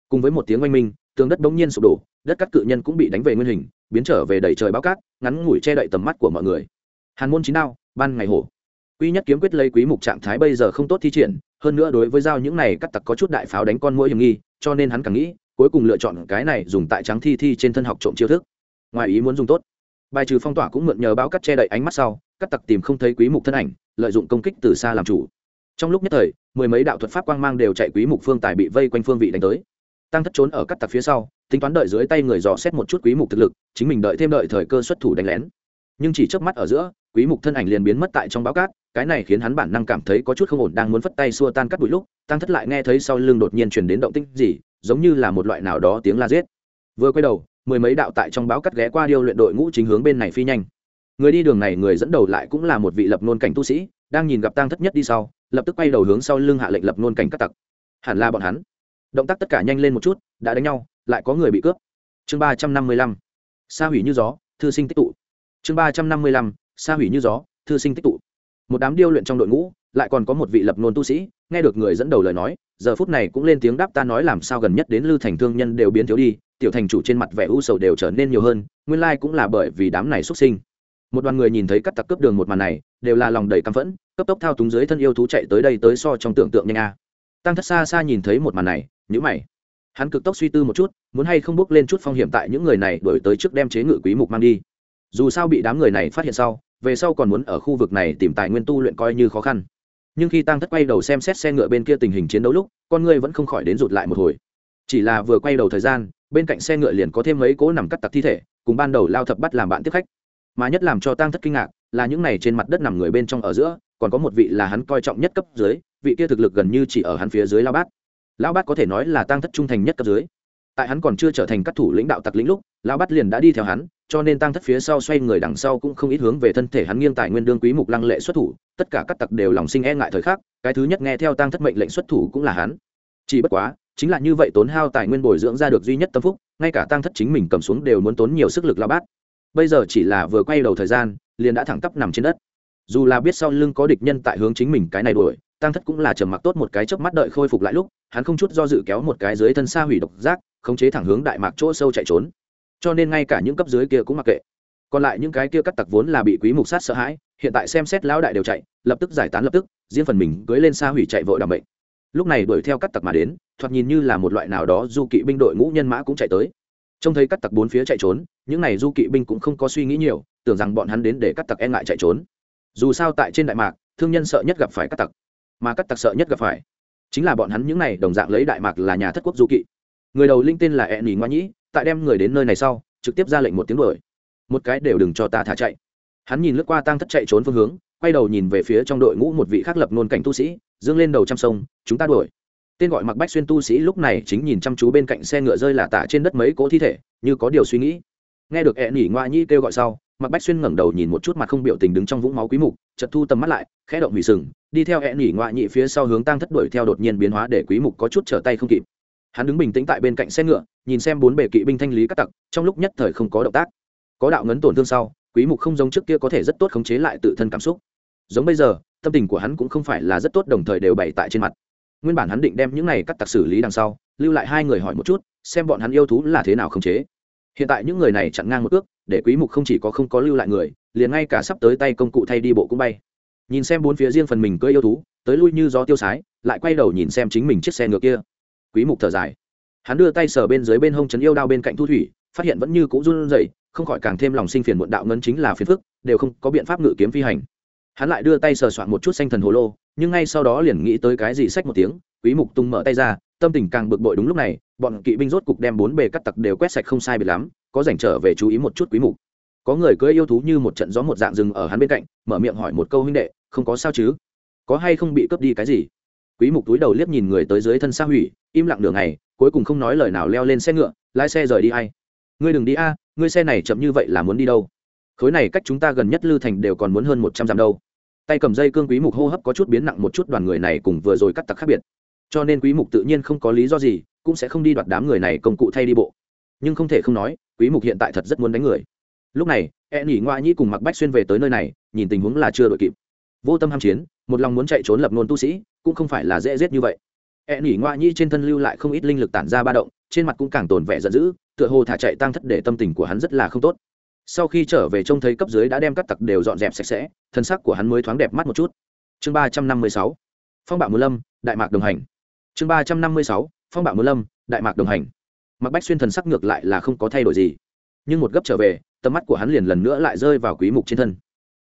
Cùng với một tiếng oanh minh tường đất bỗng nhiên sụp đổ, đất cắt cự nhân cũng bị đánh về nguyên hình, biến trở về đầy trời bao cát, ngắn ngủi che đậy tầm mắt của mọi người. Hàn môn chín đao, ban ngày hổ. Quy nhất kiếm quyết lấy quý mục trạng thái bây giờ không tốt thi triển, hơn nữa đối với dao những này cắt tặc có chút đại pháo đánh con mũi hiểm nghi, cho nên hắn càng nghĩ, cuối cùng lựa chọn cái này dùng tại trắng thi thi trên thân học trộm chiêu thức. Ngoài ý muốn dùng tốt. Bài trừ phong tỏa cũng mượn nhờ báo cắt che đậy ánh mắt sau các tặc tìm không thấy quý mục thân ảnh, lợi dụng công kích từ xa làm chủ. Trong lúc nhất thời, mười mấy đạo thuật pháp quang mang đều chạy quý mục phương tài bị vây quanh phương vị đánh tới tăng thất trốn ở cắt tặc phía sau, tính toán đợi dưới tay người dò xét một chút quý mục thực lực, chính mình đợi thêm đợi thời cơ xuất thủ đánh lén. Nhưng chỉ chớp mắt ở giữa, quý mục thân ảnh liền biến mất tại trong báo cát, cái này khiến hắn bản năng cảm thấy có chút không ổn, đang muốn phất tay xua tan cắt bụi lúc, tăng thất lại nghe thấy sau lưng đột nhiên truyền đến động tĩnh gì, giống như là một loại nào đó tiếng la giết. Vừa quay đầu, mười mấy đạo tại trong báo cắt ghé qua điêu luyện đội ngũ chính hướng bên này phi nhanh. Người đi đường này người dẫn đầu lại cũng là một vị lập nôn cảnh tu sĩ, đang nhìn gặp tang thất nhất đi sau, lập tức quay đầu hướng sau lưng hạ lệnh lập nôn cảnh cắt tặc. Hẳn là bọn hắn động tác tất cả nhanh lên một chút, đã đánh nhau, lại có người bị cướp. Chương ba trăm năm mươi lăm. Sa hủy như gió, thư sinh tích tụ. Chương ba trăm năm mươi lăm. Sa hủy như gió, thư sinh tích tụ. Một đám điêu luyện trong đội ngũ, lại còn có một vị lập nôn tu sĩ, nghe được người dẫn đầu lời nói, giờ phút này cũng lên tiếng đáp ta nói làm sao gần nhất đến lư thành thương nhân đều biến thiếu đi, tiểu thành chủ trên mặt vẻ u sầu đều trở nên nhiều hơn, nguyên lai cũng là bởi vì đám này xuất sinh. Một đoàn người nhìn thấy các tặc cướp đường một màn này, đều là lòng đầy căm phẫn, cấp tốc thao túng dưới thân yêu thú chạy tới đây tới so trong tưởng tượng nhanh a. Tăng thất xa xa nhìn thấy một màn này nhữ mày. Hắn cực tốc suy tư một chút, muốn hay không bước lên chút phong hiểm tại những người này đổi tới trước đem chế ngự quý mục mang đi. Dù sao bị đám người này phát hiện sau, về sau còn muốn ở khu vực này tìm tài nguyên tu luyện coi như khó khăn. Nhưng khi tăng thất quay đầu xem xét xe ngựa bên kia tình hình chiến đấu lúc, con người vẫn không khỏi đến rụt lại một hồi. Chỉ là vừa quay đầu thời gian, bên cạnh xe ngựa liền có thêm mấy cố nằm cắt tặc thi thể, cùng ban đầu lao thập bắt làm bạn tiếp khách. Mà nhất làm cho tăng thất kinh ngạc là những này trên mặt đất nằm người bên trong ở giữa, còn có một vị là hắn coi trọng nhất cấp dưới, vị kia thực lực gần như chỉ ở hắn phía dưới lao bát. Lão bát có thể nói là tăng thất trung thành nhất cấp dưới. Tại hắn còn chưa trở thành các thủ lĩnh đạo tặc lĩnh lúc, lão bát liền đã đi theo hắn, cho nên tăng thất phía sau xoay người đằng sau cũng không ít hướng về thân thể hắn nghiêng tài nguyên đương quý mục lăng lệ xuất thủ, tất cả các tặc đều lòng sinh e ngại thời khắc, cái thứ nhất nghe theo tăng thất mệnh lệnh xuất thủ cũng là hắn. Chỉ bất quá, chính là như vậy tốn hao tài nguyên bồi dưỡng ra được duy nhất tâm phúc, ngay cả tăng thất chính mình cầm xuống đều muốn tốn nhiều sức lực lao bát. Bây giờ chỉ là vừa quay đầu thời gian, liền đã thẳng tắp nằm trên đất. Dù là biết sau lưng có địch nhân tại hướng chính mình cái này đuổi tăng thất cũng là trầm mặc tốt một cái chớp mắt đợi khôi phục lại lúc, hắn không chút do dự kéo một cái dưới thân xa hủy độc giác, khống chế thẳng hướng đại mạc chỗ sâu chạy trốn. Cho nên ngay cả những cấp dưới kia cũng mặc kệ. Còn lại những cái kia cắt tặc vốn là bị quý mục sát sợ hãi, hiện tại xem xét lão đại đều chạy, lập tức giải tán lập tức, riêng phần mình cưỡi lên xa hủy chạy vội đảm bệnh lúc này đuổi theo cắt tặc mà đến, thoạt nhìn như là một loại nào đó du kỵ binh đội ngũ nhân mã cũng chạy tới. Trông thấy cắt tặc bốn phía chạy trốn, những này du kỵ binh cũng không có suy nghĩ nhiều, tưởng rằng bọn hắn đến để cắt tặc e ngại chạy trốn. Dù sao tại trên đại mạc, thương nhân sợ nhất gặp phải cắt tặc mà các tặc sợ nhất gặp phải. Chính là bọn hắn những này đồng dạng lấy đại mạc là nhà thất quốc du kỵ. Người đầu linh tên là e nỉ ngoa nhĩ, tại đem người đến nơi này sau, trực tiếp ra lệnh một tiếng đuổi. Một cái đều đừng cho ta thả chạy. Hắn nhìn lướt qua tang thất chạy trốn phương hướng, quay đầu nhìn về phía trong đội ngũ một vị khác lập nôn cảnh tu sĩ, dương lên đầu trăm sông, chúng ta đuổi. Tên gọi mặc bách xuyên tu sĩ lúc này chính nhìn chăm chú bên cạnh xe ngựa rơi là tả trên đất mấy cỗ thi thể, như có điều suy nghĩ. Nghe được e nỉ ngoa nhĩ kêu gọi sau mặc bách xuyên ngẩng đầu nhìn một chút mặt không biểu tình đứng trong vũng máu quý mục chật thu tầm mắt lại, khẽ động hủy sừng, đi theo hẹn nhỉ ngoại nhị phía sau hướng tăng thất đuổi theo đột nhiên biến hóa để quý mục có chút trở tay không kịp. Hắn đứng bình tĩnh tại bên cạnh xe ngựa, nhìn xem bốn bề kỵ binh thanh lý các tặc, trong lúc nhất thời không có động tác. Có đạo ngấn tổn thương sau, quý mục không giống trước kia có thể rất tốt khống chế lại tự thân cảm xúc. Giống bây giờ, tâm tình của hắn cũng không phải là rất tốt đồng thời đều bày tại trên mặt. Nguyên bản hắn định đem những này cắt tặc xử lý đằng sau, lưu lại hai người hỏi một chút, xem bọn hắn yêu thú là thế nào khống chế. Hiện tại những người này chặn ngang một ước để quý mục không chỉ có không có lưu lại người, liền ngay cả sắp tới tay công cụ thay đi bộ cũng bay. Nhìn xem bốn phía riêng phần mình cưỡi yêu thú, tới lui như gió tiêu sái, lại quay đầu nhìn xem chính mình chiếc xe ngựa kia. Quý mục thở dài. Hắn đưa tay sờ bên dưới bên hông chấn yêu đao bên cạnh thu thủy, phát hiện vẫn như cũ run rẩy, không khỏi càng thêm lòng sinh phiền muộn đạo ngân chính là phiền phức, đều không có biện pháp ngự kiếm phi hành. Hắn lại đưa tay sờ soạn một chút xanh thần hồ lô, nhưng ngay sau đó liền nghĩ tới cái gì sách một tiếng, quý mục tung mở tay ra, tâm tình càng bực bội đúng lúc này, bọn kỵ binh rốt cục đem bốn bề cắt tặc đều quét sạch không sai biệt lắm có rảnh trở về chú ý một chút quý mục. Có người cưỡi yêu thú như một trận gió một dạng rừng ở hắn bên cạnh, mở miệng hỏi một câu huynh đệ, không có sao chứ? Có hay không bị cướp đi cái gì? Quý mục túi đầu liếc nhìn người tới dưới thân xa hủy, im lặng nửa ngày, cuối cùng không nói lời nào leo lên xe ngựa, lái xe rời đi ai? Ngươi đừng đi a, ngươi xe này chậm như vậy là muốn đi đâu? Khối này cách chúng ta gần nhất lư thành đều còn muốn hơn một trăm dặm đâu. Tay cầm dây cương quý mục hô hấp có chút biến nặng một chút đoàn người này cùng vừa rồi cắt tặc khác biệt. Cho nên quý mục tự nhiên không có lý do gì, cũng sẽ không đi đoạt đám người này công cụ thay đi bộ. Nhưng không thể không nói quý mục hiện tại thật rất muốn đánh người. Lúc này e nhỉ ngoa nhĩ cùng mặc bách xuyên về tới nơi này, nhìn tình huống là chưa đội kịp. Vô tâm ham chiến, một lòng muốn chạy trốn lập nôn tu sĩ, cũng không phải là dễ giết như vậy. E nhỉ ngoa nhĩ trên thân lưu lại không ít linh lực tản ra ba động, trên mặt cũng càng tồn vẻ giận dữ, tựa hồ thả chạy tăng thất để tâm tình của hắn rất là không tốt. Sau khi trở về trông thấy cấp dưới đã đem các tặc đều dọn dẹp sạch sẽ, thân sắc của hắn mới thoáng đẹp mắt một chút. Chương ba trăm năm mươi sáu, phong bạo mưa lâm, đại mạc đồng hành. Chương ba trăm năm mươi sáu, phong bạo mưa lâm, đại mạc đồng hành mặc bách xuyên thần sắc ngược lại là không có thay đổi gì. Nhưng một gấp trở về, tầm mắt của hắn liền lần nữa lại rơi vào quý mục trên thân.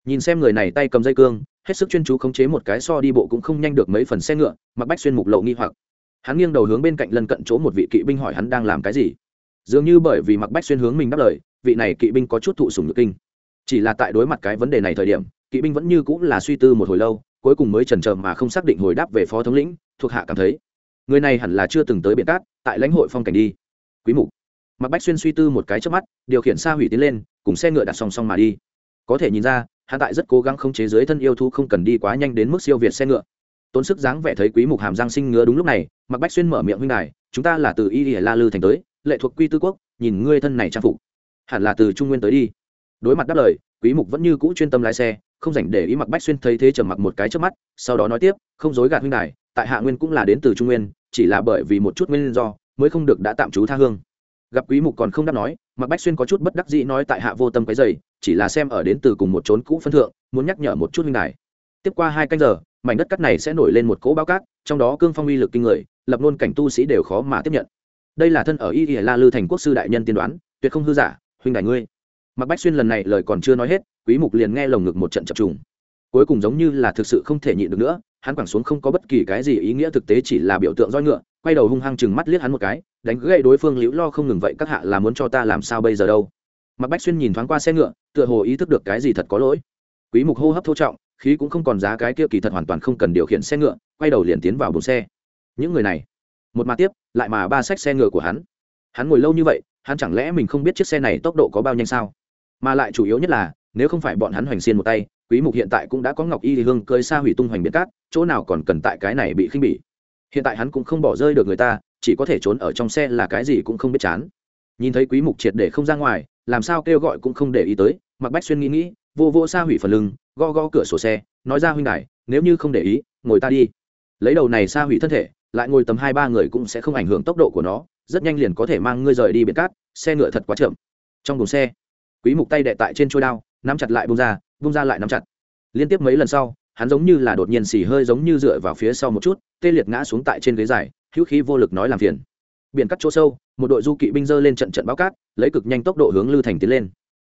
Nhìn xem người này tay cầm dây cương, hết sức chuyên chú khống chế một cái so đi bộ cũng không nhanh được mấy phần xe ngựa, mặc bách xuyên mục lộ nghi hoặc. Hắn nghiêng đầu hướng bên cạnh lân cận chỗ một vị kỵ binh hỏi hắn đang làm cái gì. Dường như bởi vì mặc bách xuyên hướng mình đáp lời, vị này kỵ binh có chút thụ sùng nhược kinh. Chỉ là tại đối mặt cái vấn đề này thời điểm, kỵ binh vẫn như cũng là suy tư một hồi lâu, cuối cùng mới chần chờ mà không xác định hồi đáp về phó thống lĩnh, thuộc hạ cảm thấy. Người này hẳn là chưa từng tới biển cát, tại lãnh hội phong cảnh đi quý mục. Mặc bách xuyên suy tư một cái trước mắt, điều khiển xa hủy tiến lên, cùng xe ngựa đặt song song mà đi. Có thể nhìn ra Hạ tại rất cố gắng không chế giới thân yêu thu không cần đi quá nhanh đến mức siêu việt xe ngựa. Tốn sức dáng vẻ thấy quý mục hàm giang sinh ngứa đúng lúc này mặc bách xuyên mở miệng huynh đài, chúng ta là từ y la lư thành tới, lệ thuộc quy tư quốc, nhìn ngươi thân này trang phục. Hẳn là từ trung nguyên tới đi. Đối mặt đáp lời, quý mục vẫn như cũ chuyên tâm lái xe, không dành để ý mặc bách xuyên thấy thế trầm mặc một cái trước mắt, sau đó nói tiếp, không dối gạt huynh đài, tại hạ nguyên cũng là đến từ trung nguyên, chỉ là bởi vì một chút nguyên do mới không được đã tạm trú tha hương. Gặp quý mục còn không đáp nói mặc bách xuyên có chút bất đắc dĩ nói tại hạ vô tâm cái dày chỉ là xem ở đến từ cùng một chốn cũ phân thượng, muốn nhắc nhở một chút huynh đài. Tiếp qua hai canh giờ, mảnh đất cắt này sẽ nổi lên một cỗ báo cát, trong đó cương phong uy lực kinh người, lập luôn cảnh tu sĩ đều khó mà tiếp nhận. Đây là thân ở y la lư thành quốc sư đại nhân tiên đoán, tuyệt không hư giả, huynh đại ngươi. Mặc bách xuyên lần này lời còn chưa nói hết, quý mục liền nghe lồng ngực một trận chập trùng. Cuối cùng giống như là thực sự không thể nhịn được nữa hắn quẳng xuống không có bất kỳ cái gì ý nghĩa thực tế, chỉ là biểu tượng roi ngựa, quay đầu hung hăng chừng mắt liếc hắn một cái, đánh gậy đối phương liễu lo không ngừng, vậy các hạ là muốn cho ta làm sao bây giờ đâu? Mặc bách xuyên nhìn thoáng qua xe ngựa, tựa hồ ý thức được cái gì thật có lỗi. Quý mục hô hấp thô trọng, khí cũng không còn giá cái kia kỳ thật hoàn toàn không cần điều khiển xe ngựa, quay đầu liền tiến vào buồng xe. Những người này, một mà tiếp, lại mà ba sách xe ngựa của hắn. Hắn ngồi lâu như vậy, hắn chẳng lẽ mình không biết chiếc xe này tốc độ có bao nhanh sao? Mà lại chủ yếu nhất là, nếu không phải bọn hắn hoành xiên một tay quý mục hiện tại cũng đã có ngọc y hương cơi xa hủy tung hoành biệt cát, chỗ nào còn cần tại cái này bị khinh bỉ. Hiện tại hắn cũng không bỏ rơi được người ta, chỉ có thể trốn ở trong xe là cái gì cũng không biết chán. Nhìn thấy quý mục triệt để không ra ngoài, làm sao kêu gọi cũng không để ý tới mặc bách xuyên nghĩ nghĩ, vô vô xa hủy phần lưng go go cửa sổ xe, nói ra huynh đài, nếu như không để ý, ngồi ta đi. Lấy đầu này xa hủy thân thể, lại ngồi tầm hai ba người cũng sẽ không ảnh hưởng tốc độ của nó, rất nhanh liền có thể mang ngươi rời đi biển cát, xe ngựa thật quá chậm. Trong buồng xe, quý mục tay đệ tại trên trôi đao, nắm chặt lại buông ra bung ra lại nắm chặt. Liên tiếp mấy lần sau, hắn giống như là đột nhiên xì hơi giống như dựa vào phía sau một chút, tê liệt ngã xuống tại trên ghế dài, hữu khí vô lực nói làm phiền. Biển cắt chỗ sâu, một đội du kỵ binh dơ lên trận trận báo cát, lấy cực nhanh tốc độ hướng lư thành tiến lên.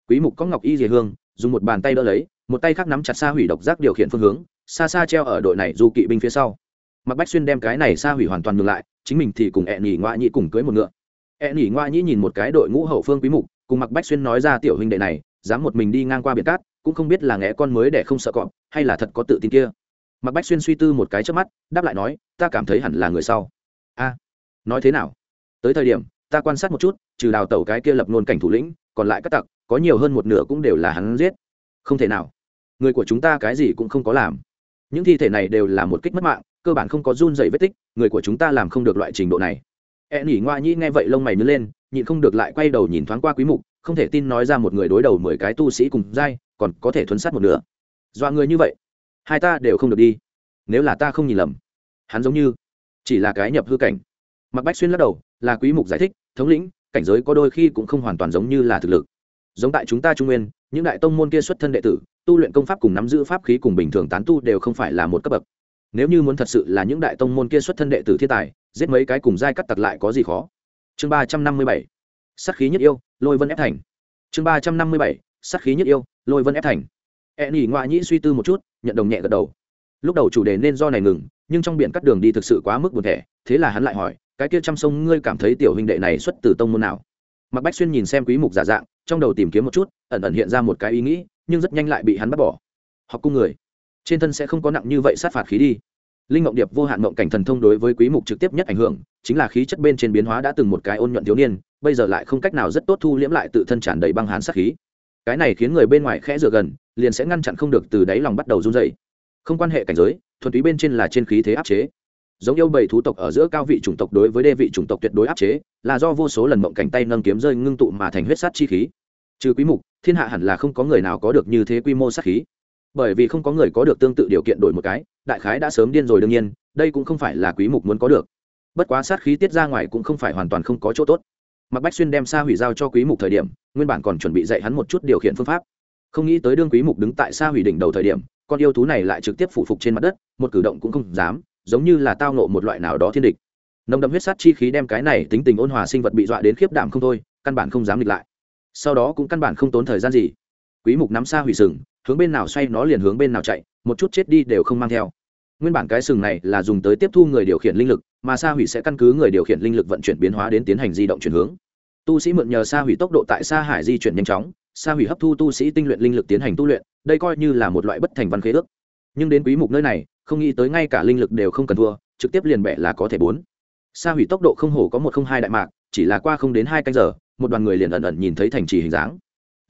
Quý mục có ngọc y dì hương, dùng một bàn tay đỡ lấy, một tay khác nắm chặt xa hủy độc giác điều khiển phương hướng, xa xa treo ở đội này du kỵ binh phía sau. Mặc bách xuyên đem cái này xa hủy hoàn toàn ngược lại, chính mình thì cùng ẹn nhỉ ngoại nhĩ cùng cưới một ngựa. Ẹn nhỉ ngoại nhĩ nhìn một cái đội ngũ hậu phương quý mục, cùng mặc bách xuyên nói ra tiểu huynh đệ này, dám một mình đi ngang qua biển cát cũng không biết là ngẽ con mới để không sợ cọp, hay là thật có tự tin kia. Mặc bách xuyên suy tư một cái trước mắt, đáp lại nói, ta cảm thấy hẳn là người sau. A, nói thế nào? Tới thời điểm, ta quan sát một chút, trừ đào tẩu cái kia lập nôn cảnh thủ lĩnh, còn lại các tặc, có nhiều hơn một nửa cũng đều là hắn giết. Không thể nào. Người của chúng ta cái gì cũng không có làm. Những thi thể này đều là một kích mất mạng, cơ bản không có run dày vết tích, người của chúng ta làm không được loại trình độ này. E nỉ ngoa nhi nghe vậy lông mày nứt lên, nhịn không được lại quay đầu nhìn thoáng qua quý mục không thể tin nói ra một người đối đầu mười cái tu sĩ cùng dai còn có thể thuấn sát một nửa. Dọa người như vậy, hai ta đều không được đi. Nếu là ta không nhìn lầm, hắn giống như chỉ là cái nhập hư cảnh. Mặc bách xuyên lắc đầu, là quý mục giải thích, thống lĩnh, cảnh giới có đôi khi cũng không hoàn toàn giống như là thực lực. Giống tại chúng ta trung nguyên, những đại tông môn kia xuất thân đệ tử, tu luyện công pháp cùng nắm giữ pháp khí cùng bình thường tán tu đều không phải là một cấp bậc. Nếu như muốn thật sự là những đại tông môn kia xuất thân đệ tử thiên tài, giết mấy cái cùng giai cắt tặc lại có gì khó? Chương ba trăm năm mươi bảy. Sắc khí nhất yêu lôi vân ép thành. Chương ba trăm năm mươi bảy sắc khí nhất yêu, lôi vân ép thành. E nỉ ngoại nhĩ suy tư một chút, nhận đồng nhẹ gật đầu. Lúc đầu chủ đề nên do này ngừng, nhưng trong biển cắt đường đi thực sự quá mức buồn thẻ, thế là hắn lại hỏi, cái kia chăm sông ngươi cảm thấy tiểu huynh đệ này xuất từ tông môn nào? Mặc bách xuyên nhìn xem quý mục giả dạng, trong đầu tìm kiếm một chút, ẩn ẩn hiện ra một cái ý nghĩ, nhưng rất nhanh lại bị hắn bắt bỏ. Học cung người, trên thân sẽ không có nặng như vậy sát phạt khí đi linh mộng điệp vô hạn mộng cảnh thần thông đối với quý mục trực tiếp nhất ảnh hưởng, chính là khí chất bên trên biến hóa đã từng một cái ôn nhuận thiếu niên, bây giờ lại không cách nào rất tốt thu liễm lại tự thân tràn đầy băng hán sát khí. Cái này khiến người bên ngoài khẽ dựa gần, liền sẽ ngăn chặn không được từ đáy lòng bắt đầu run rẩy. Không quan hệ cảnh giới, thuần túy bên trên là trên khí thế áp chế. Giống yêu bầy thú tộc ở giữa cao vị chủng tộc đối với đê vị chủng tộc tuyệt đối áp chế, là do vô số lần mộng cảnh tay nâng kiếm rơi ngưng tụ mà thành huyết sát chi khí. Trừ quý mục, thiên hạ hẳn là không có người nào có được như thế quy mô sát khí bởi vì không có người có được tương tự điều kiện đổi một cái đại khái đã sớm điên rồi đương nhiên đây cũng không phải là quý mục muốn có được bất quá sát khí tiết ra ngoài cũng không phải hoàn toàn không có chỗ tốt mặc Bách Xuyên đem Sa Hủy giao cho Quý Mục thời điểm, nguyên bản còn chuẩn bị dạy hắn một chút điều khiển phương pháp. Không nghĩ tới đương Quý Mục đứng tại Sa Hủy đỉnh đầu thời điểm, con yêu thú này lại trực tiếp phủ phục trên mặt đất, một cử động cũng không dám, giống như là tao nộ một loại nào đó thiên địch. Nồng đậm huyết sát chi khí đem cái này tính tình ôn hòa sinh vật bị dọa đến khiếp đảm không thôi, căn bản không dám địch lại. Sau đó cũng căn bản không tốn thời gian gì. Quý Mục nắm Sa Hủy sừng, hướng bên nào xoay nó liền hướng bên nào chạy, một chút chết đi đều không mang theo. Nguyên bản cái sừng này là dùng tới tiếp thu người điều khiển linh lực, mà Sa Hủy sẽ căn cứ người điều khiển linh lực vận chuyển biến hóa đến tiến hành di động chuyển hướng. Tu sĩ mượn nhờ sa hủy tốc độ tại sa hải di chuyển nhanh chóng sa hủy hấp thu tu sĩ tinh luyện linh lực tiến hành tu luyện đây coi như là một loại bất thành văn khế ước. Nhưng đến quý mục nơi này không nghĩ tới ngay cả linh lực đều không cần thua trực tiếp liền bẻ là có thể bốn. Sa hủy tốc độ không hổ có một không hai đại mạc chỉ là qua không đến hai canh giờ một đoàn người liền ẩn ẩn nhìn thấy thành trì hình dáng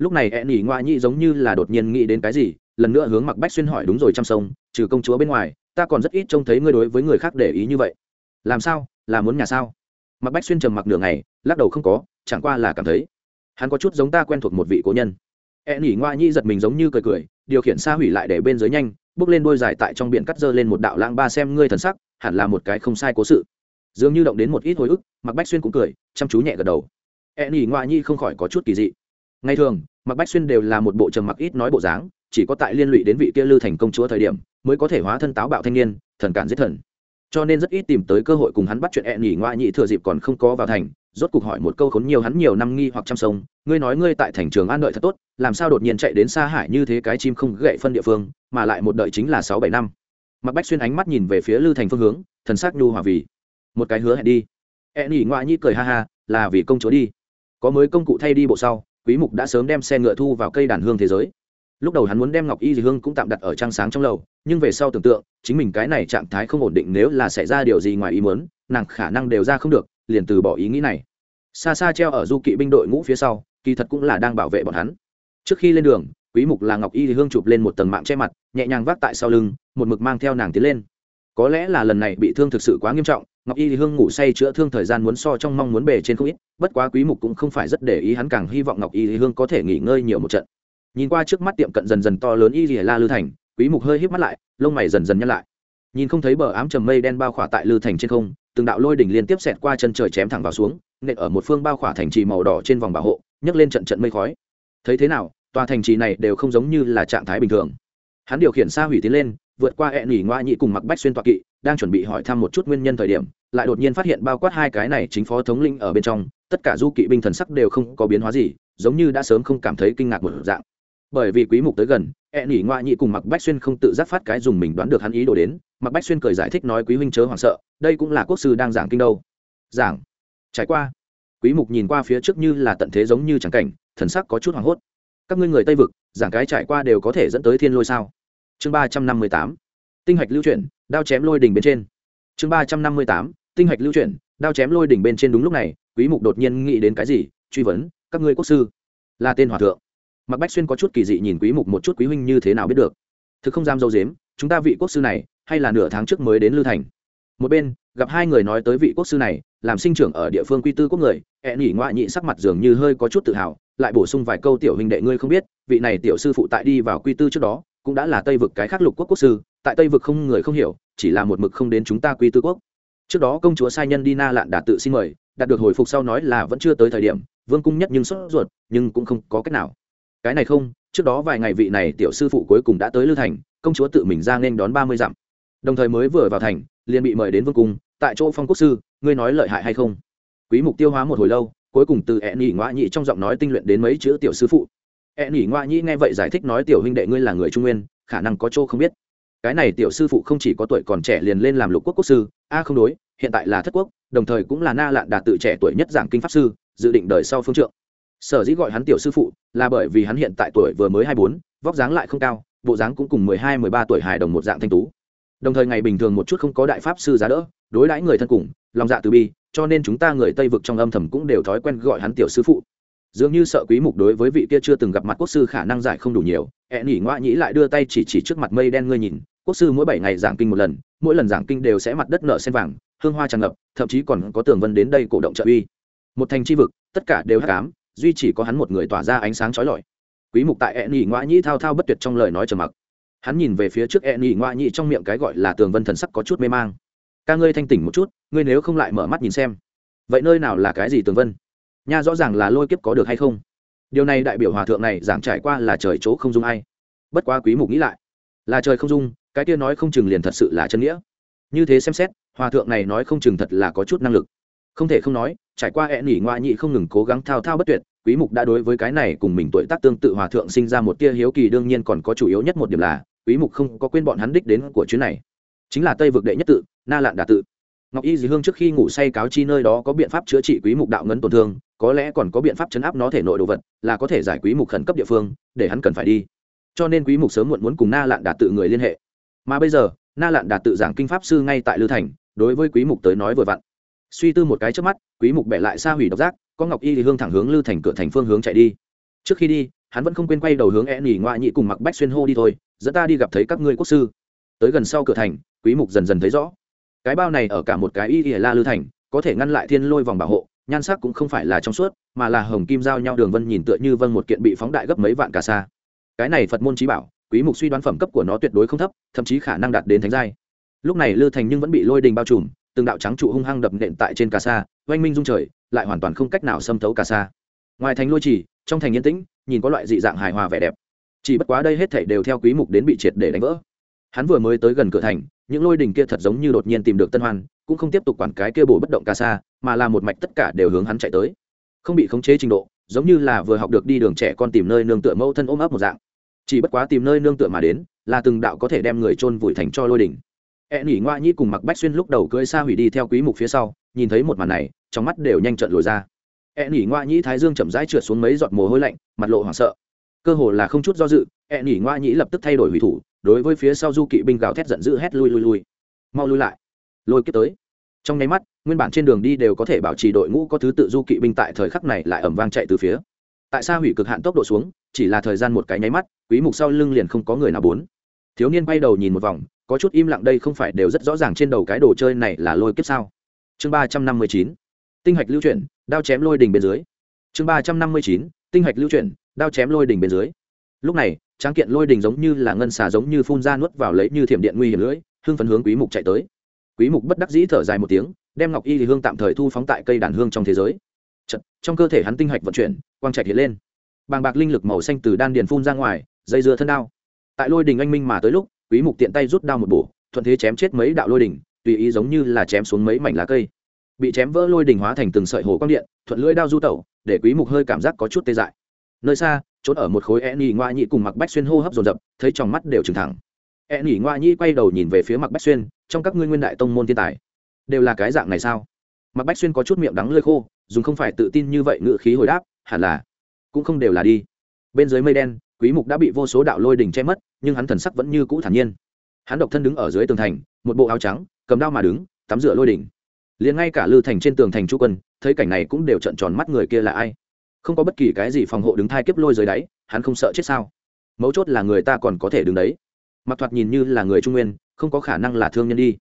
lúc này e nỉ ngoa nhị giống như là đột nhiên nghĩ đến cái gì, lần nữa hướng mặc bách xuyên hỏi, đúng rồi, chăm sông, trừ công chúa bên ngoài, ta còn rất ít trông thấy ngươi đối với người khác để ý như vậy. Làm sao? Là muốn nhà sao? Mặc bách xuyên trầm mặc nửa ngày, lắc đầu, không có, chẳng qua là cảm thấy hắn có chút giống ta quen thuộc một vị cố nhân. E nỉ ngoa nhị giật mình giống như cười cười, điều khiển xa hủy lại để bên dưới nhanh, bước lên đôi dài tại trong biển cắt dơ lên một đạo lãng ba xem ngươi thần sắc, hẳn là một cái không sai cố sự. Dường như động đến một ít hồi ức mặc bách xuyên cũng cười, chăm chú nhẹ gật đầu. E nỉ ngoa nhi không khỏi có chút kỳ dị. Ngày thường mặc bách xuyên đều là một bộ trầm mặc ít nói bộ dáng, chỉ có tại liên lụy đến vị kia lư thành công chúa thời điểm, mới có thể hóa thân táo bạo thanh niên, thần cản giết thần. Cho nên rất ít tìm tới cơ hội cùng hắn bắt chuyện e nghỉ ngoại nhị thừa dịp còn không có vào thành, rốt cục hỏi một câu khốn nhiều hắn nhiều năm nghi hoặc chăm sông, ngươi nói ngươi tại thành trường an đợi thật tốt, làm sao đột nhiên chạy đến xa hải như thế cái chim không gậy phân địa phương, mà lại một đợi chính là sáu bảy năm? Mặc bách xuyên ánh mắt nhìn về phía lư thành phương hướng, thần sắc nhu hòa vì, một cái hứa hẹn đi. E nghỉ ngoại nhị cười ha ha, là vì công chúa đi. Có mới công cụ thay đi bộ sau quý mục đã sớm đem xe ngựa thu vào cây đàn hương thế giới. Lúc đầu hắn muốn đem ngọc y dì hương cũng tạm đặt ở trang sáng trong lầu, nhưng về sau tưởng tượng, chính mình cái này trạng thái không ổn định nếu là xảy ra điều gì ngoài ý muốn, nàng khả năng đều ra không được, liền từ bỏ ý nghĩ này. Xa xa treo ở du kỵ binh đội ngũ phía sau, kỳ thật cũng là đang bảo vệ bọn hắn. Trước khi lên đường, quý mục là ngọc y thì hương chụp lên một tầng mạng che mặt, nhẹ nhàng vác tại sau lưng, một mực mang theo nàng tiến lên. Có lẽ là lần này bị thương thực sự quá nghiêm trọng ngọc y thì hương ngủ say chữa thương thời gian muốn so trong mong muốn bề trên không ít, bất quá quý mục cũng không phải rất để ý hắn càng hy vọng ngọc y thì hương có thể nghỉ ngơi nhiều một trận. Nhìn qua trước mắt tiệm cận dần dần to lớn y thì la lư thành, quý mục hơi híp mắt lại, lông mày dần dần nhăn lại. Nhìn không thấy bờ ám trầm mây đen bao khỏa tại lư thành trên không, từng đạo lôi đỉnh liên tiếp xẹt qua chân trời chém thẳng vào xuống, nện ở một phương bao khỏa thành trì màu đỏ trên vòng bảo hộ, nhấc lên trận trận mây khói. Thấy thế nào, tòa thành trì này đều không giống như là trạng thái bình thường. Hắn điều khiển xa hủy tiến lên vượt qua hẹn nghỉ ngoa nhị cùng mặc bách xuyên Toạc kỵ, đang chuẩn bị hỏi thăm một chút nguyên nhân thời điểm, lại đột nhiên phát hiện bao quát hai cái này chính phó thống linh ở bên trong, tất cả du kỵ binh thần sắc đều không có biến hóa gì, giống như đã sớm không cảm thấy kinh ngạc một dạng. Bởi vì quý mục tới gần hẹn nghỉ ngoa nhị cùng mặc bách xuyên không tự giác phát cái dùng mình đoán được hắn ý đồ đến mặc bách xuyên cười giải thích nói quý huynh chớ hoảng sợ, đây cũng là quốc sư đang giảng kinh đâu. Giảng? Trải qua. Quý mục nhìn qua phía trước như là tận thế giống như chẳng cảnh, thần sắc có chút hoảng hốt. Các ngươi người tây vực, giảng cái trải qua đều có thể dẫn tới thiên lôi sao? Chương ba trăm năm mươi tám, tinh hạch lưu chuyển, đao chém lôi đỉnh bên trên. Chương ba trăm năm mươi tám, tinh hạch lưu chuyển, đao chém lôi đỉnh bên trên đúng lúc này, quý mục đột nhiên nghĩ đến cái gì? Truy vấn, các ngươi quốc sư, là tên hòa thượng. Mặc bách xuyên có chút kỳ dị nhìn quý mục một chút, quý huynh như thế nào biết được? Thực không dám dâu dếm, chúng ta vị quốc sư này, hay là nửa tháng trước mới đến lưu thành. Một bên, gặp hai người nói tới vị quốc sư này, làm sinh trưởng ở địa phương quy tư quốc người hẹn nghỉ ngoại nhị sắc mặt dường như hơi có chút tự hào, lại bổ sung vài câu, tiểu hình đệ ngươi không biết, vị này tiểu sư phụ tại đi vào quy tư trước đó cũng đã là tây vực cái khác lục quốc quốc sư, tại tây vực không người không hiểu, chỉ là một mực không đến chúng ta quy tư quốc. Trước đó công chúa sai nhân đi na lạn đà tự xin mời, đạt được hồi phục sau nói là vẫn chưa tới thời điểm, vương cung nhất nhưng sốt ruột, nhưng cũng không có cách nào. Cái này không, trước đó vài ngày vị này tiểu sư phụ cuối cùng đã tới lưu thành, công chúa tự mình ra nên đón ba mươi dặm. Đồng thời mới vừa vào thành, liền bị mời đến vương cung, tại chỗ phong quốc sư, ngươi nói lợi hại hay không? Quý mục tiêu hóa một hồi lâu, cuối cùng từ ẹ nhị ngoại nhị trong giọng nói tinh luyện đến mấy chữ tiểu sư phụ. E ẹ nhị ngoa nhị nghe vậy giải thích nói, tiểu huynh đệ ngươi là người trung nguyên, khả năng có chỗ không biết. Cái này tiểu sư phụ không chỉ có tuổi còn trẻ liền lên làm lục quốc quốc sư, a không đối, hiện tại là thất quốc, đồng thời cũng là na lạn đạt tự trẻ tuổi nhất giảng kinh pháp sư, dự định đời sau phương trượng. Sở dĩ gọi hắn tiểu sư phụ là bởi vì hắn hiện tại tuổi vừa mới hai bốn, vóc dáng lại không cao, bộ dáng cũng cùng mười hai, mười ba tuổi hài đồng một dạng thanh tú. Đồng thời ngày bình thường một chút không có đại pháp sư giá đỡ, đối đãi người thân cùng, lòng dạ từ bi, cho nên chúng ta người tây vực trong âm thầm cũng đều thói quen gọi hắn tiểu sư phụ dường như sợ quý mục đối với vị kia chưa từng gặp mặt quốc sư khả năng giải không đủ nhiều e nỉ ngoại nhĩ lại đưa tay chỉ chỉ trước mặt mây đen ngươi nhìn, quốc sư mỗi bảy ngày giảng kinh một lần, mỗi lần giảng kinh đều sẽ mặt đất nợ sen vàng, hương hoa tràn ngập, thậm chí còn có tường vân đến đây cổ động trợ uy. Một thành chi vực, tất cả đều hắc ám, duy chỉ có hắn một người tỏa ra ánh sáng chói lọi. Quý mục tại e nỉ ngoại nhĩ thao thao bất tuyệt trong lời nói trầm mặc. Hắn nhìn về phía trước e nỉ ngoại nhĩ trong miệng cái gọi là tường vân thần sắc có chút mê mang. Ca ngươi thanh tỉnh một chút, ngươi nếu không lại mở mắt nhìn xem, vậy nơi nào là cái gì tường vân? Nha rõ ràng là lôi kiếp có được hay không? Điều này đại biểu hòa thượng này giảng trải qua là trời chỗ không dung ai. Bất quá quý mục nghĩ lại, là trời không dung, cái kia nói không chừng liền thật sự là chân nghĩa. Như thế xem xét, hòa thượng này nói không chừng thật là có chút năng lực. Không thể không nói, trải qua hẹn nghỉ ngoại nhị không ngừng cố gắng thao thao bất tuyệt, quý mục đã đối với cái này cùng mình tuổi tác tương tự hòa thượng sinh ra một tia hiếu kỳ, đương nhiên còn có chủ yếu nhất một điểm là, quý mục không có quên bọn hắn đích đến của chuyến này. Chính là tây vực đệ nhất tự, na lạn đà tự ngọc y dì hương trước khi ngủ say cáo chi nơi đó có biện pháp chữa trị quý mục đạo ngấn tổn thương, có lẽ còn có biện pháp chấn áp nó thể nội đồ vật, là có thể giải quý mục khẩn cấp địa phương, để hắn cần phải đi. Cho nên quý mục sớm muộn muốn cùng na lạn đạt tự người liên hệ. Mà bây giờ, na lạn đạt tự giảng kinh pháp sư ngay tại lư thành, đối với quý mục tới nói vừa vặn. Suy tư một cái trước mắt, quý mục bẻ lại xa hủy độc giác, có ngọc y thì hương thẳng hướng lư thành cửa thành phương hướng chạy đi. Trước khi đi, hắn vẫn không quên quay đầu hướng e nỉ ngoại nhị cùng mặc bách xuyên hô đi thôi, dẫn ta đi gặp thấy các ngươi quốc sư. Tới gần sau cửa thành, quý mục dần dần thấy rõ cái bao này ở cả một cái y ỉa la lư thành có thể ngăn lại thiên lôi vòng bảo hộ nhan sắc cũng không phải là trong suốt mà là hồng kim giao nhau đường vân nhìn tựa như vân một kiện bị phóng đại gấp mấy vạn cả xa cái này phật môn trí bảo quý mục suy đoán phẩm cấp của nó tuyệt đối không thấp thậm chí khả năng đạt đến thánh giai. Lúc này lư thành nhưng vẫn bị lôi đình bao trùm từng đạo trắng trụ hung hăng đập nện tại trên cà sa oanh minh dung trời lại hoàn toàn không cách nào xâm thấu cà sa. Ngoài thành lôi trì, trong thành yên tĩnh nhìn có loại dị dạng hài hòa vẻ đẹp. Chỉ bất quá đây hết thảy đều theo quý mục đến bị triệt để đánh vỡ. Hắn vừa mới tới gần cửa thành những lôi đình kia thật giống như đột nhiên tìm được tân hoan, cũng không tiếp tục quản cái kia bổ bất động ca xa mà là một mạch tất cả đều hướng hắn chạy tới. Không bị khống chế trình độ, giống như là vừa học được đi đường trẻ con tìm nơi nương tựa mẫu thân ôm ấp một dạng. Chỉ bất quá tìm nơi nương tựa mà đến, là từng đạo có thể đem người chôn vùi thành cho lôi đỉnh. E nỉ ngoa nhĩ cùng mặc bách xuyên lúc đầu cưỡi xa hủy đi theo quý mục phía sau, nhìn thấy một màn này, trong mắt đều nhanh trận lùi ra. E nỉ ngoa nhĩ thái dương chậm rãi trượt xuống mấy giọt mồ hôi lạnh, mặt lộ hoảng sợ. Cơ hồ là không chút do dự e nỉ ngoa nhĩ lập tức thay đổi hủy thủ đối với phía sau du kỵ binh gào thét giận dữ hét lui lui lui. Mau lui lại. Lôi kiếp tới. Trong nháy mắt, nguyên bản trên đường đi đều có thể bảo trì đội ngũ có thứ tự du kỵ binh tại thời khắc này lại ẩm vang chạy từ phía. Tại sao hủy cực hạn tốc độ xuống, chỉ là thời gian một cái nháy mắt, quý mục sau lưng liền không có người nào bốn. Thiếu niên bay đầu nhìn một vòng, có chút im lặng đây không phải đều rất rõ ràng trên đầu cái đồ chơi này là lôi kiếp sao? Chương ba trăm năm mươi chín, tinh hạch lưu chuyển, đao chém lôi đỉnh bên dưới. Chương ba trăm năm mươi chín, tinh hạch lưu chuyển, đao chém lôi đỉnh bên dưới. Lúc này tráng kiện lôi đình giống như là ngân xà giống như phun ra nuốt vào lấy như thiểm điện nguy hiểm lưỡi hương phấn hướng quý mục chạy tới. Quý mục bất đắc dĩ thở dài một tiếng đem ngọc y thì hương tạm thời thu phóng tại cây đàn hương trong thế giới. Chật, trong cơ thể hắn tinh hạch vận chuyển quang trạch hiện lên. Bàng bạc linh lực màu xanh từ đan điền phun ra ngoài dây dưa thân đao. Tại lôi đình anh minh mà tới lúc quý mục tiện tay rút đao một bổ thuận thế chém chết mấy đạo lôi đình tùy ý giống như là chém xuống mấy mảnh lá cây. Bị chém vỡ lôi đình hóa thành từng sợi hồ quang điện thuận lưỡi đao du tẩu để quý mục hơi cảm giác có chút tê dại. Nơi xa trốn ở một khối e nỉ ngoa nhị cùng mặc bách xuyên hô hấp dồn dập, thấy trong mắt đều trừng thẳng. E nỉ ngoa nhị quay đầu nhìn về phía mặc bách xuyên, trong các ngươi nguyên đại tông môn thiên tài, đều là cái dạng này sao? Mặc bách xuyên có chút miệng đắng lơi khô, dùng không phải tự tin như vậy ngự khí hồi đáp, hẳn là, cũng không đều là đi. Bên dưới mây đen, quý mục đã bị vô số đạo lôi đỉnh che mất, nhưng hắn thần sắc vẫn như cũ thản nhiên. Hắn độc thân đứng ở dưới tường thành, một bộ áo trắng, cầm đao mà đứng, tắm rửa lôi đỉnh liền ngay cả lư thành trên tường thành chu quân, thấy cảnh này cũng đều trợn tròn mắt người kia là ai? Không có bất kỳ cái gì phòng hộ đứng thai kiếp lôi dưới đáy, hắn không sợ chết sao? Mấu chốt là người ta còn có thể đứng đấy. Mặc thoạt nhìn như là người trung nguyên, không có khả năng là thương nhân đi.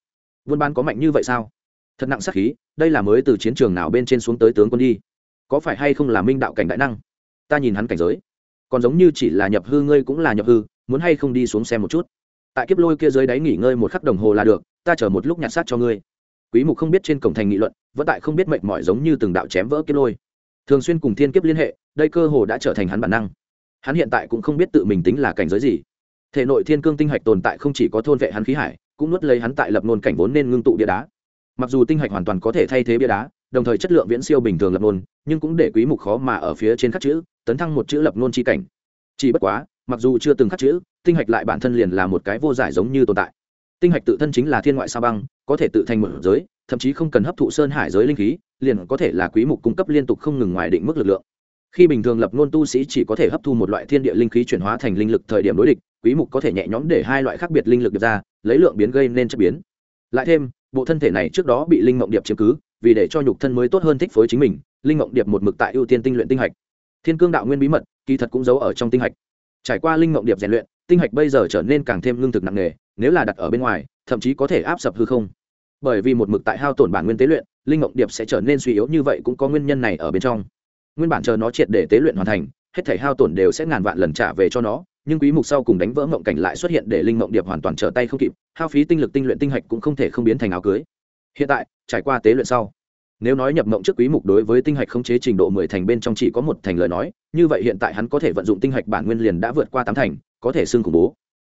Buôn bán có mạnh như vậy sao? Thật nặng sắc khí, đây là mới từ chiến trường nào bên trên xuống tới tướng quân đi. Có phải hay không là minh đạo cảnh đại năng? Ta nhìn hắn cảnh giới. Còn giống như chỉ là nhập hư, ngươi cũng là nhập hư, muốn hay không đi xuống xem một chút. Tại kiếp lôi kia dưới đáy nghỉ ngơi một khắc đồng hồ là được, ta chờ một lúc nhặt sát cho ngươi. Quý mục không biết trên cổng thành nghị luận, vẫn tại không biết mệnh mỏi giống như từng đạo chém vỡ kiếp lôi thường xuyên cùng thiên kiếp liên hệ, đây cơ hồ đã trở thành hắn bản năng. Hắn hiện tại cũng không biết tự mình tính là cảnh giới gì. Thể nội thiên cương tinh hạch tồn tại không chỉ có thôn vệ hắn khí hải, cũng nuốt lấy hắn tại lập nôn cảnh vốn nên ngưng tụ bia đá. Mặc dù tinh hạch hoàn toàn có thể thay thế bia đá, đồng thời chất lượng viễn siêu bình thường lập nôn, nhưng cũng để quý mục khó mà ở phía trên khắc chữ, tấn thăng một chữ lập nôn chi cảnh. Chỉ bất quá, mặc dù chưa từng khắc chữ, tinh hạch lại bản thân liền là một cái vô giải giống như tồn tại. Tinh hạch tự thân chính là thiên ngoại Sa băng, có thể tự thành một giới thậm chí không cần hấp thụ sơn hải giới linh khí, liền có thể là quý mục cung cấp liên tục không ngừng ngoài định mức lực lượng. Khi bình thường lập ngôn tu sĩ chỉ có thể hấp thu một loại thiên địa linh khí chuyển hóa thành linh lực thời điểm đối địch, quý mục có thể nhẹ nhõm để hai loại khác biệt linh lực điệp ra, lấy lượng biến gây nên chất biến. Lại thêm, bộ thân thể này trước đó bị linh mộng điệp chiếm cứ, vì để cho nhục thân mới tốt hơn thích phối chính mình, linh mộng điệp một mực tại ưu tiên tinh luyện tinh hạch. Thiên cương đạo nguyên bí mật, kỳ thật cũng giấu ở trong tinh hạch. Trải qua linh mộng điệp rèn luyện, tinh hạch bây giờ trở nên càng thêm lương thực nặng nề, nếu là đặt ở bên ngoài, thậm chí có thể áp sập hư không bởi vì một mực tại hao tổn bản nguyên tế luyện, linh mộng điệp sẽ trở nên suy yếu như vậy cũng có nguyên nhân này ở bên trong. Nguyên bản chờ nó triệt để tế luyện hoàn thành, hết thể hao tổn đều sẽ ngàn vạn lần trả về cho nó, nhưng quý mục sau cùng đánh vỡ mộng cảnh lại xuất hiện để linh mộng điệp hoàn toàn trở tay không kịp, hao phí tinh lực tinh luyện tinh hạch cũng không thể không biến thành áo cưới. Hiện tại, trải qua tế luyện sau, nếu nói nhập mộng trước quý mục đối với tinh hạch không chế trình độ 10 thành bên trong chỉ có một thành lời nói, như vậy hiện tại hắn có thể vận dụng tinh hạch bản nguyên liền đã vượt qua tám thành, có thể xưng khủng bố.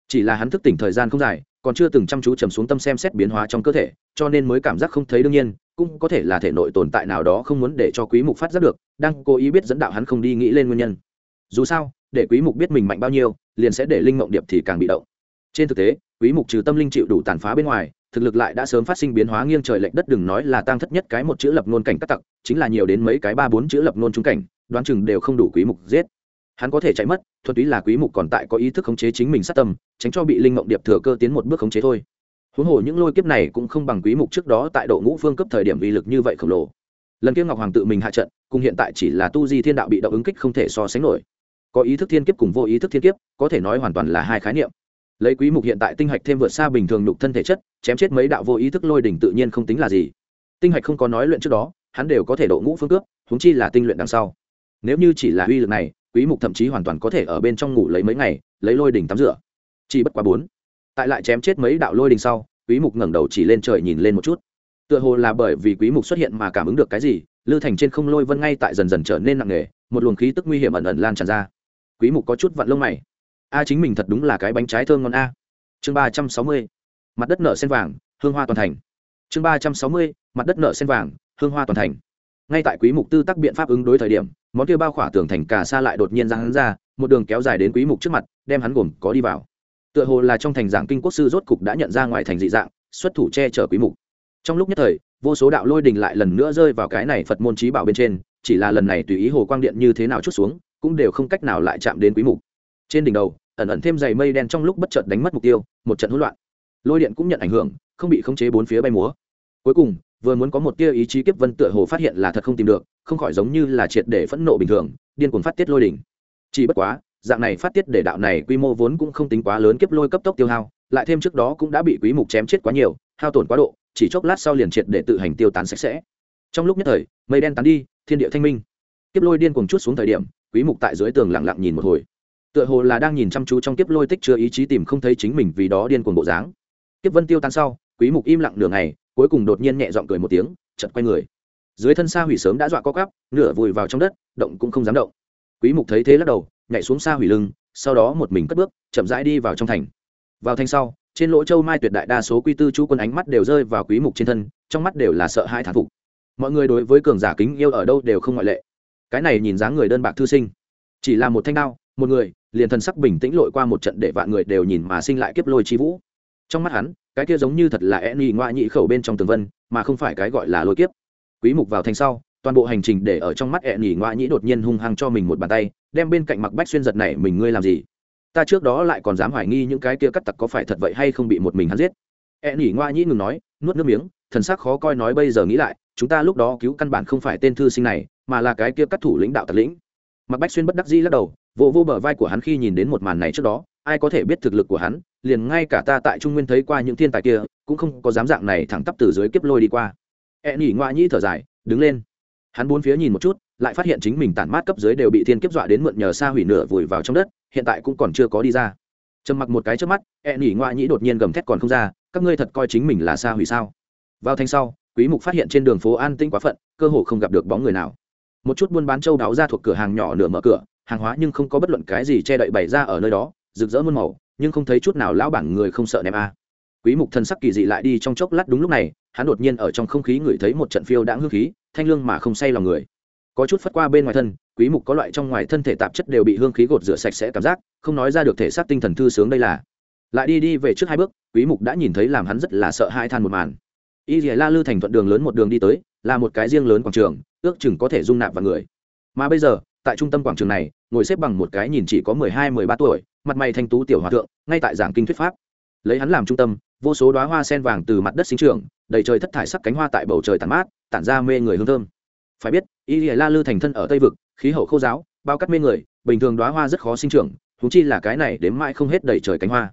Chỉ là hắn thức tỉnh thời gian không dài còn chưa từng chăm chú trầm xuống tâm xem xét biến hóa trong cơ thể, cho nên mới cảm giác không thấy đương nhiên, cũng có thể là thể nội tồn tại nào đó không muốn để cho quý mục phát giác được, đang cố ý biết dẫn đạo hắn không đi nghĩ lên nguyên nhân. Dù sao, để quý mục biết mình mạnh bao nhiêu, liền sẽ để linh mộng điệp thì càng bị động. Trên thực tế, quý mục trừ tâm linh chịu đủ tàn phá bên ngoài, thực lực lại đã sớm phát sinh biến hóa nghiêng trời lệch đất đừng nói là tăng thất nhất cái một chữ lập ngôn cảnh các tặc, chính là nhiều đến mấy cái ba bốn chữ lập ngôn trung cảnh, đoán chừng đều không đủ quý mục giết hắn có thể chạy mất, thuần túy là quý mục còn tại có ý thức khống chế chính mình sát tâm, tránh cho bị linh ngọng điệp thừa cơ tiến một bước khống chế thôi. Huống hồ những lôi kiếp này cũng không bằng quý mục trước đó tại độ ngũ phương cấp thời điểm uy lực như vậy khổng lồ. Lần kia ngọc hoàng tự mình hạ trận, cùng hiện tại chỉ là tu di thiên đạo bị động ứng kích không thể so sánh nổi. Có ý thức thiên kiếp cùng vô ý thức thiên kiếp, có thể nói hoàn toàn là hai khái niệm. Lấy quý mục hiện tại tinh hạch thêm vượt xa bình thường nhục thân thể chất, chém chết mấy đạo vô ý thức lôi đỉnh tự nhiên không tính là gì. Tinh hạch không có nói luyện trước đó, hắn đều có thể độ ngũ phương cướp huống chi là tinh luyện đằng sau. Nếu như chỉ là uy lực này quý mục thậm chí hoàn toàn có thể ở bên trong ngủ lấy mấy ngày, lấy lôi đỉnh tắm rửa. Chỉ bất quá bốn. Tại lại chém chết mấy đạo lôi đỉnh sau, quý mục ngẩng đầu chỉ lên trời nhìn lên một chút. Tựa hồ là bởi vì quý mục xuất hiện mà cảm ứng được cái gì, lư thành trên không lôi vân ngay tại dần dần trở nên nặng nề, một luồng khí tức nguy hiểm ẩn ẩn lan tràn ra. Quý mục có chút vặn lông mày. A, chính mình thật đúng là cái bánh trái thơm ngon a. Chương 360 mặt đất nở sen vàng, hương hoa toàn thành. Chương 360 mặt đất nở sen vàng, hương hoa toàn thành ngay tại quý mục tư tác biện pháp ứng đối thời điểm, món kia bao khỏa tường thành cà sa lại đột nhiên ra hắn ra, một đường kéo dài đến quý mục trước mặt, đem hắn gồm có đi vào. Tựa hồ là trong thành giảng kinh quốc sư rốt cục đã nhận ra ngoài thành dị dạng, xuất thủ che chở quý mục. Trong lúc nhất thời, vô số đạo lôi đình lại lần nữa rơi vào cái này phật môn trí bảo bên trên, chỉ là lần này tùy ý hồ quang điện như thế nào chút xuống, cũng đều không cách nào lại chạm đến quý mục. Trên đỉnh đầu, ẩn ẩn thêm dày mây đen trong lúc bất chợt đánh mất mục tiêu, một trận hỗn loạn. Lôi điện cũng nhận ảnh hưởng, không bị khống chế bốn phía bay múa. Cuối cùng vừa muốn có một tia ý chí kiếp vân tựa hồ phát hiện là thật không tìm được, không khỏi giống như là triệt để phẫn nộ bình thường, điên cuồng phát tiết lôi đỉnh. Chỉ bất quá, dạng này phát tiết để đạo này quy mô vốn cũng không tính quá lớn kiếp lôi cấp tốc tiêu hao, lại thêm trước đó cũng đã bị quý mục chém chết quá nhiều, hao tổn quá độ, chỉ chốc lát sau liền triệt để tự hành tiêu tán sạch sẽ. Trong lúc nhất thời, mây đen tán đi, thiên địa thanh minh. Kiếp lôi điên cuồng chút xuống thời điểm, quý mục tại dưới tường lặng lặng nhìn một hồi. Tựa hồ là đang nhìn chăm chú trong kiếp lôi tích chưa ý chí tìm không thấy chính mình vì đó điên cuồng bộ dáng. Kiếp vân tiêu tan sau, quý mục im lặng nửa ngày cuối cùng đột nhiên nhẹ giọng cười một tiếng, chợt quay người. Dưới thân xa hủy sớm đã dọa co cắp nửa vùi vào trong đất, động cũng không dám động. Quý mục thấy thế lắc đầu, nhảy xuống xa hủy lưng, sau đó một mình cất bước, chậm rãi đi vào trong thành. Vào thành sau, trên lỗ châu mai tuyệt đại đa số quy tư chú quân ánh mắt đều rơi vào quý mục trên thân, trong mắt đều là sợ hãi thán phục. Mọi người đối với cường giả kính yêu ở đâu đều không ngoại lệ. Cái này nhìn dáng người đơn bạc thư sinh. Chỉ là một thanh đao, một người, liền thần sắc bình tĩnh lội qua một trận để vạn người đều nhìn mà sinh lại kiếp lôi chi vũ trong mắt hắn, cái kia giống như thật là e nghi ngoại nhị khẩu bên trong tường vân, mà không phải cái gọi là lôi kiếp. Quý mục vào thành sau, toàn bộ hành trình để ở trong mắt e nghi ngoại nhị đột nhiên hung hăng cho mình một bàn tay, đem bên cạnh mặc bách xuyên giật này mình ngươi làm gì? Ta trước đó lại còn dám hoài nghi những cái kia cắt tặc có phải thật vậy hay không bị một mình hắn giết. E nghi ngoại nhị ngừng nói, nuốt nước miếng, thần sắc khó coi nói bây giờ nghĩ lại, chúng ta lúc đó cứu căn bản không phải tên thư sinh này, mà là cái kia cắt thủ lãnh đạo tật lĩnh. Mặc bách xuyên bất đắc dĩ lắc đầu vô vô bờ vai của hắn khi nhìn đến một màn này trước đó, ai có thể biết thực lực của hắn liền ngay cả ta tại trung nguyên thấy qua những thiên tài kia, cũng không có dám dạng này thẳng tắp từ dưới kiếp lôi đi qua. E nhỉ ngoại nhĩ thở dài, đứng lên. Hắn bốn phía nhìn một chút, lại phát hiện chính mình tản mát cấp dưới đều bị thiên kiếp dọa đến mượn nhờ xa hủy nửa vùi vào trong đất, hiện tại cũng còn chưa có đi ra. Trầm mặc một cái trước mắt e nhỉ ngoại nhĩ đột nhiên gầm thét còn không ra, các ngươi thật coi chính mình là xa hủy sao? Vào thanh sau, quý mục phát hiện trên đường phố an tĩnh quá phận, cơ hồ không gặp được bóng người nào. Một chút buôn bán châu đáo ra thuộc cửa hàng nhỏ nửa mở cửa, hàng hóa nhưng không có bất luận cái gì che đậy bày ra ở nơi đó, rực rỡ muôn màu nhưng không thấy chút nào lão bản người không sợ ném a. Quý mục thần sắc kỳ dị lại đi trong chốc lát đúng lúc này, hắn đột nhiên ở trong không khí ngửi thấy một trận phiêu đãng hương khí, thanh lương mà không say lòng người. Có chút phất qua bên ngoài thân, quý mục có loại trong ngoài thân thể tạp chất đều bị hương khí gột rửa sạch sẽ cảm giác, không nói ra được thể xác tinh thần thư sướng đây là. Lại đi đi về trước hai bước, quý mục đã nhìn thấy làm hắn rất là sợ hai than một màn. Y dì la lư thành thuận đường lớn một đường đi tới, là một cái riêng lớn quảng trường, ước chừng có thể dung nạp vào người. Mà bây giờ tại trung tâm quảng trường này, ngồi xếp bằng một cái nhìn chỉ có mười hai, mười ba tuổi, mặt mày thanh tú tiểu hòa thượng, ngay tại giảng kinh thuyết pháp. Lấy hắn làm trung tâm, vô số đoá hoa sen vàng từ mặt đất sinh trưởng, đầy trời thất thải sắc cánh hoa tại bầu trời tàn mát, tản ra mê người hương thơm. Phải biết, y lìa la lư thành thân ở tây vực, khí hậu khô giáo, bao cắt mê người, bình thường đoá hoa rất khó sinh trưởng thú chi là cái này đến mãi không hết đầy trời cánh hoa.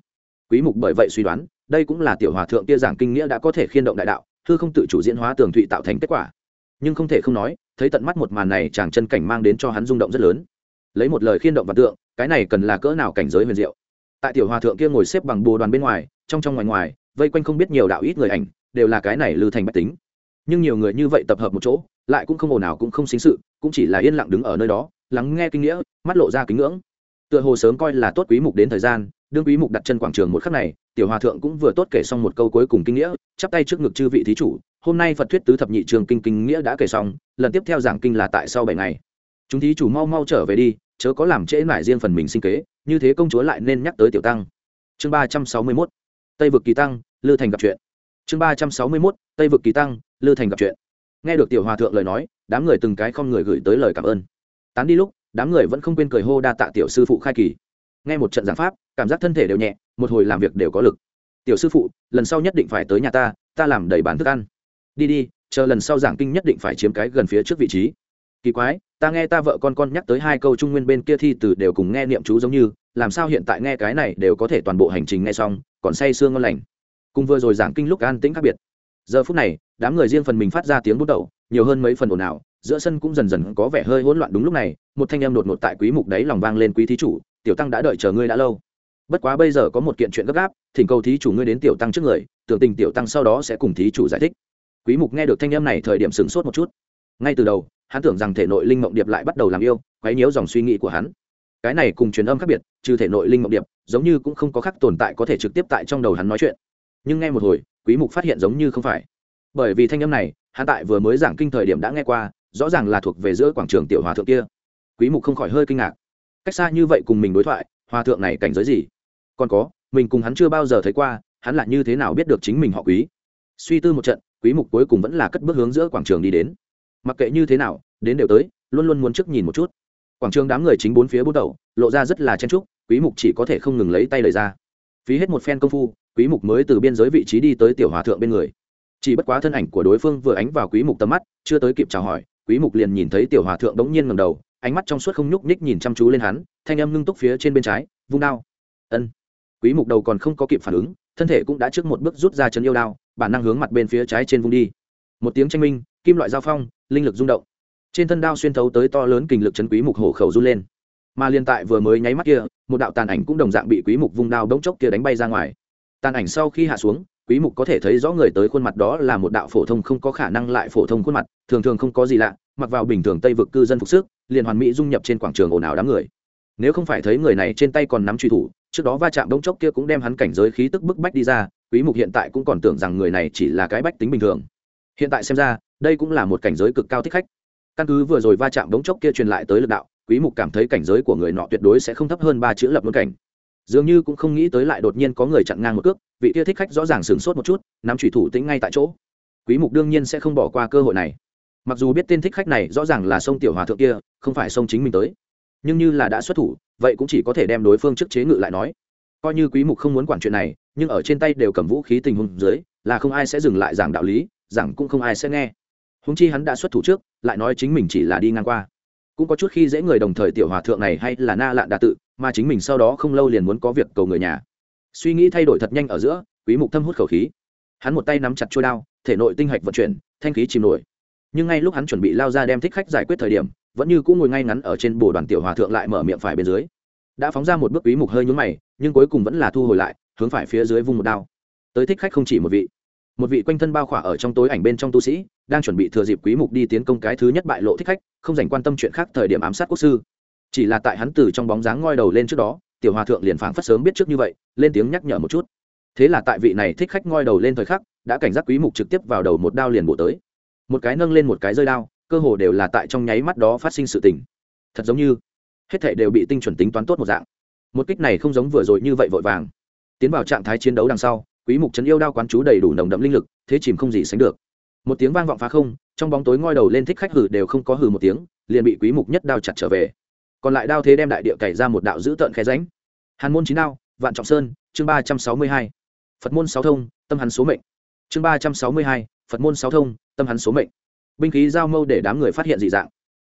Quý mục bởi vậy suy đoán, đây cũng là tiểu hòa thượng kia giảng kinh nghĩa đã có thể khiên động đại đạo thư không tự chủ diễn hóa tường thụy tạo thành kết quả. Nhưng không thể không nói thấy tận mắt một màn này chàng chân cảnh mang đến cho hắn rung động rất lớn. Lấy một lời khiên động và tượng, cái này cần là cỡ nào cảnh giới huyền diệu. Tại tiểu hòa thượng kia ngồi xếp bằng bồ đoàn bên ngoài, trong trong ngoài ngoài, vây quanh không biết nhiều đạo ít người ảnh, đều là cái này lư thành bách tính. Nhưng nhiều người như vậy tập hợp một chỗ, lại cũng không ồn nào cũng không xính sự, cũng chỉ là yên lặng đứng ở nơi đó, lắng nghe kinh nghĩa, mắt lộ ra kính ngưỡng. Tựa hồ sớm coi là tốt quý mục đến thời gian đương quý mục đặt chân quảng trường một khắc này, tiểu hòa thượng cũng vừa tốt kể xong một câu cuối cùng kinh nghĩa, chắp tay trước ngực chư vị thí chủ, hôm nay phật thuyết tứ thập nhị trường kinh kinh nghĩa đã kể xong, lần tiếp theo giảng kinh là tại sau bảy ngày. Chúng thí chủ mau mau trở về đi, chớ có làm trễ mải riêng phần mình sinh kế, như thế công chúa lại nên nhắc tới tiểu tăng. Chương ba trăm sáu mươi mốt, tây vực kỳ tăng, lư thành gặp chuyện. Chương ba trăm sáu mươi mốt, tây vực kỳ tăng, lư thành gặp chuyện. Nghe được tiểu hòa thượng lời nói, đám người từng cái không người gửi tới lời cảm ơn. Tán đi lúc, đám người vẫn không quên cười hô đa tạ tiểu sư phụ khai kỳ nghe một trận giảng pháp, cảm giác thân thể đều nhẹ, một hồi làm việc đều có lực. Tiểu sư phụ, lần sau nhất định phải tới nhà ta ta làm đầy bán thức ăn. Đi đi, chờ lần sau giảng kinh nhất định phải chiếm cái gần phía trước vị trí. Kỳ quái, ta nghe ta vợ con con nhắc tới hai câu trung nguyên bên kia thi từ đều cùng nghe niệm chú giống như, làm sao hiện tại nghe cái này đều có thể toàn bộ hành trình nghe xong, còn say sương ngon lành. Cùng vừa rồi giảng kinh lúc an tĩnh khác biệt. Giờ phút này, đám người riêng phần mình phát ra tiếng bút đầu, nhiều hơn mấy phần ồn ào giữa sân cũng dần dần có vẻ hơi hỗn loạn đúng lúc này, một thanh em đột ngột tại quý mục đấy lòng vang lên, quý thí chủ, tiểu tăng đã đợi chờ ngươi đã lâu. Bất quá bây giờ có một kiện chuyện gấp gáp, thỉnh cầu thí chủ ngươi đến tiểu tăng trước người, tưởng tình tiểu tăng sau đó sẽ cùng thí chủ giải thích. Quý mục nghe được thanh em này thời điểm sửng sốt một chút. Ngay từ đầu, hắn tưởng rằng thể nội linh mộng điệp lại bắt đầu làm yêu, quấy nhiễu dòng suy nghĩ của hắn. Cái này cùng truyền âm khác biệt, trừ thể nội linh mộng điệp, giống như cũng không có khác tồn tại có thể trực tiếp tại trong đầu hắn nói chuyện. Nhưng nghe một hồi, quý mục phát hiện giống như không phải. Bởi vì thanh âm này, hắn tại vừa mới giảng kinh thời điểm đã nghe qua rõ ràng là thuộc về giữa quảng trường tiểu hòa thượng kia. Quý mục không khỏi hơi kinh ngạc. Cách xa như vậy cùng mình đối thoại, hòa thượng này cảnh giới gì? Còn có, mình cùng hắn chưa bao giờ thấy qua, hắn là như thế nào biết được chính mình họ quý? Suy tư một trận, quý mục cuối cùng vẫn là cất bước hướng giữa quảng trường đi đến. Mặc kệ như thế nào, đến đều tới, luôn luôn muốn trước nhìn một chút. Quảng trường đám người chính bốn phía bút đầu, lộ ra rất là chen trúc quý mục chỉ có thể không ngừng lấy tay lời ra. Phí hết một phen công phu, quý mục mới từ biên giới vị trí đi tới tiểu hòa thượng bên người. Chỉ bất quá thân ảnh của đối phương vừa ánh vào quý mục tầm mắt, chưa tới kịp chào hỏi quý mục liền nhìn thấy tiểu hòa thượng đống nhiên ngẩng đầu, ánh mắt trong suốt không nhúc nhích nhìn chăm chú lên hắn, thanh âm ngưng túc phía trên bên trái, vung đao. Ân. Quý mục đầu còn không có kịp phản ứng, thân thể cũng đã trước một bước rút ra chân yêu đao, bản năng hướng mặt bên phía trái trên vung đi. Một tiếng tranh minh, kim loại giao phong, linh lực rung động. Trên thân đao xuyên thấu tới to lớn kình lực chấn quý mục hổ khẩu run lên. Mà liên tại vừa mới nháy mắt kia, một đạo tàn ảnh cũng đồng dạng bị quý mục vung đao đống chốc kia đánh bay ra ngoài. Tàn ảnh sau khi hạ xuống quý mục có thể thấy rõ người tới khuôn mặt đó là một đạo phổ thông không có khả năng lại phổ thông khuôn mặt, thường thường không có gì lạ, mặc vào bình thường tây vực cư dân phục sức, liền hoàn mỹ dung nhập trên quảng trường ồn ào đám người. Nếu không phải thấy người này trên tay còn nắm truy thủ, trước đó va chạm đống chốc kia cũng đem hắn cảnh giới khí tức bức bách đi ra, quý mục hiện tại cũng còn tưởng rằng người này chỉ là cái bách tính bình thường. Hiện tại xem ra, đây cũng là một cảnh giới cực cao thích khách. Căn cứ vừa rồi va chạm đống chốc kia truyền lại tới lực đạo, quý mục cảm thấy cảnh giới của người nọ tuyệt đối sẽ không thấp hơn ba chữ lập luân cảnh dường như cũng không nghĩ tới lại đột nhiên có người chặn ngang một cước, vị kia thích khách rõ ràng sửng sốt một chút, nắm thủy thủ tĩnh ngay tại chỗ. Quý mục đương nhiên sẽ không bỏ qua cơ hội này. Mặc dù biết tên thích khách này rõ ràng là sông tiểu hòa thượng kia, không phải sông chính mình tới, nhưng như là đã xuất thủ, vậy cũng chỉ có thể đem đối phương trước chế ngự lại nói. Coi như quý mục không muốn quản chuyện này, nhưng ở trên tay đều cầm vũ khí tình huống dưới, là không ai sẽ dừng lại giảng đạo lý, giảng cũng không ai sẽ nghe. Húng chi hắn đã xuất thủ trước, lại nói chính mình chỉ là đi ngang qua. Cũng có chút khi dễ người đồng thời tiểu hòa thượng này hay là na lạn đà tự mà chính mình sau đó không lâu liền muốn có việc cầu người nhà. Suy nghĩ thay đổi thật nhanh ở giữa, quý mục thâm hút khẩu khí. Hắn một tay nắm chặt chuôi đao, thể nội tinh hạch vận chuyển, thanh khí chìm nổi. Nhưng ngay lúc hắn chuẩn bị lao ra đem thích khách giải quyết thời điểm, vẫn như cũng ngồi ngay ngắn ở trên bồ đoàn tiểu hòa thượng lại mở miệng phải bên dưới. Đã phóng ra một bước, quý mục hơi nhướng mày, nhưng cuối cùng vẫn là thu hồi lại, hướng phải phía dưới vung một đao. Tới thích khách không chỉ một vị. Một vị quanh thân bao khỏa ở trong tối ảnh bên trong tu sĩ, đang chuẩn bị thừa dịp quý mục đi tiến công cái thứ nhất bại lộ thích khách, không dành quan tâm chuyện khác thời điểm ám sát quốc sư chỉ là tại hắn từ trong bóng dáng ngoi đầu lên trước đó, tiểu hòa thượng liền phảng phất sớm biết trước như vậy, lên tiếng nhắc nhở một chút. Thế là tại vị này thích khách ngoi đầu lên thời khắc, đã cảnh giác quý mục trực tiếp vào đầu một đao liền bổ tới. Một cái nâng lên một cái rơi đao, cơ hồ đều là tại trong nháy mắt đó phát sinh sự tình. Thật giống như, hết thảy đều bị tinh chuẩn tính toán tốt một dạng. Một kích này không giống vừa rồi như vậy vội vàng. Tiến vào trạng thái chiến đấu đằng sau, quý mục chấn yêu đao quán chú đầy đủ nồng đậm linh lực, thế chìm không gì sánh được. Một tiếng vang vọng phá không, trong bóng tối ngoi đầu lên thích khách hử đều không có hử một tiếng, liền bị quý mục nhất đao chặt trở về còn lại đao thế đem đại địa cày ra một đạo dữ tợn khe ránh hàn môn chín đao, vạn trọng sơn, chương ba trăm sáu mươi hai. Phật môn sáu thông, tâm hắn số mệnh. Chương ba trăm sáu mươi hai, phật môn sáu thông, tâm hắn số mệnh. Binh khí giao mâu để đám người phát hiện dị dạng.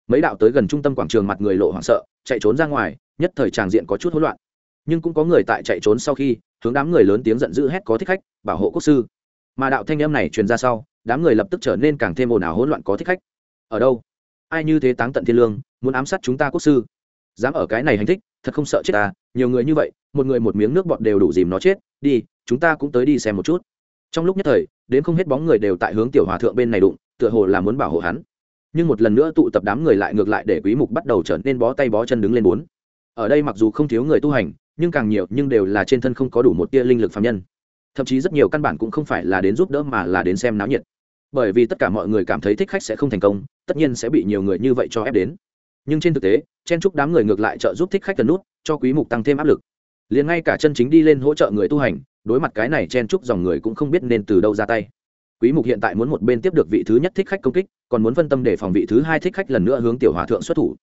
Mấy đạo tới gần trung tâm quảng trường mặt người lộ hoảng sợ, chạy trốn ra ngoài, nhất thời tràng diện có chút hỗn loạn. Nhưng cũng có người tại chạy trốn sau khi, hướng đám người lớn tiếng giận dữ hét có thích khách, bảo hộ quốc sư. Mà đạo thanh âm này truyền ra sau, đám người lập tức trở nên càng thêm ồn ào hỗn loạn có thích khách. Ở đâu? Ai như thế táng tận thiên lương, muốn ám sát chúng ta quốc sư? Dám ở cái này hành thích, thật không sợ chết ta, nhiều người như vậy, một người một miếng nước bọt đều đủ dìm nó chết, đi, chúng ta cũng tới đi xem một chút. Trong lúc nhất thời, đến không hết bóng người đều tại hướng tiểu hòa thượng bên này đụng, tựa hồ là muốn bảo hộ hắn. Nhưng một lần nữa tụ tập đám người lại ngược lại để quý mục bắt đầu trở nên bó tay bó chân đứng lên bốn. Ở đây mặc dù không thiếu người tu hành, nhưng càng nhiều, nhưng đều là trên thân không có đủ một tia linh lực phạm nhân. Thậm chí rất nhiều căn bản cũng không phải là đến giúp đỡ mà là đến xem náo nhiệt. Bởi vì tất cả mọi người cảm thấy thích khách sẽ không thành công, tất nhiên sẽ bị nhiều người như vậy cho ép đến nhưng trên thực tế, chen chúc đám người ngược lại trợ giúp thích khách cần nút, cho quý mục tăng thêm áp lực. Liền ngay cả chân chính đi lên hỗ trợ người tu hành, đối mặt cái này chen chúc dòng người cũng không biết nên từ đâu ra tay. Quý mục hiện tại muốn một bên tiếp được vị thứ nhất thích khách công kích, còn muốn phân tâm để phòng vị thứ hai thích khách lần nữa hướng tiểu hòa thượng xuất thủ.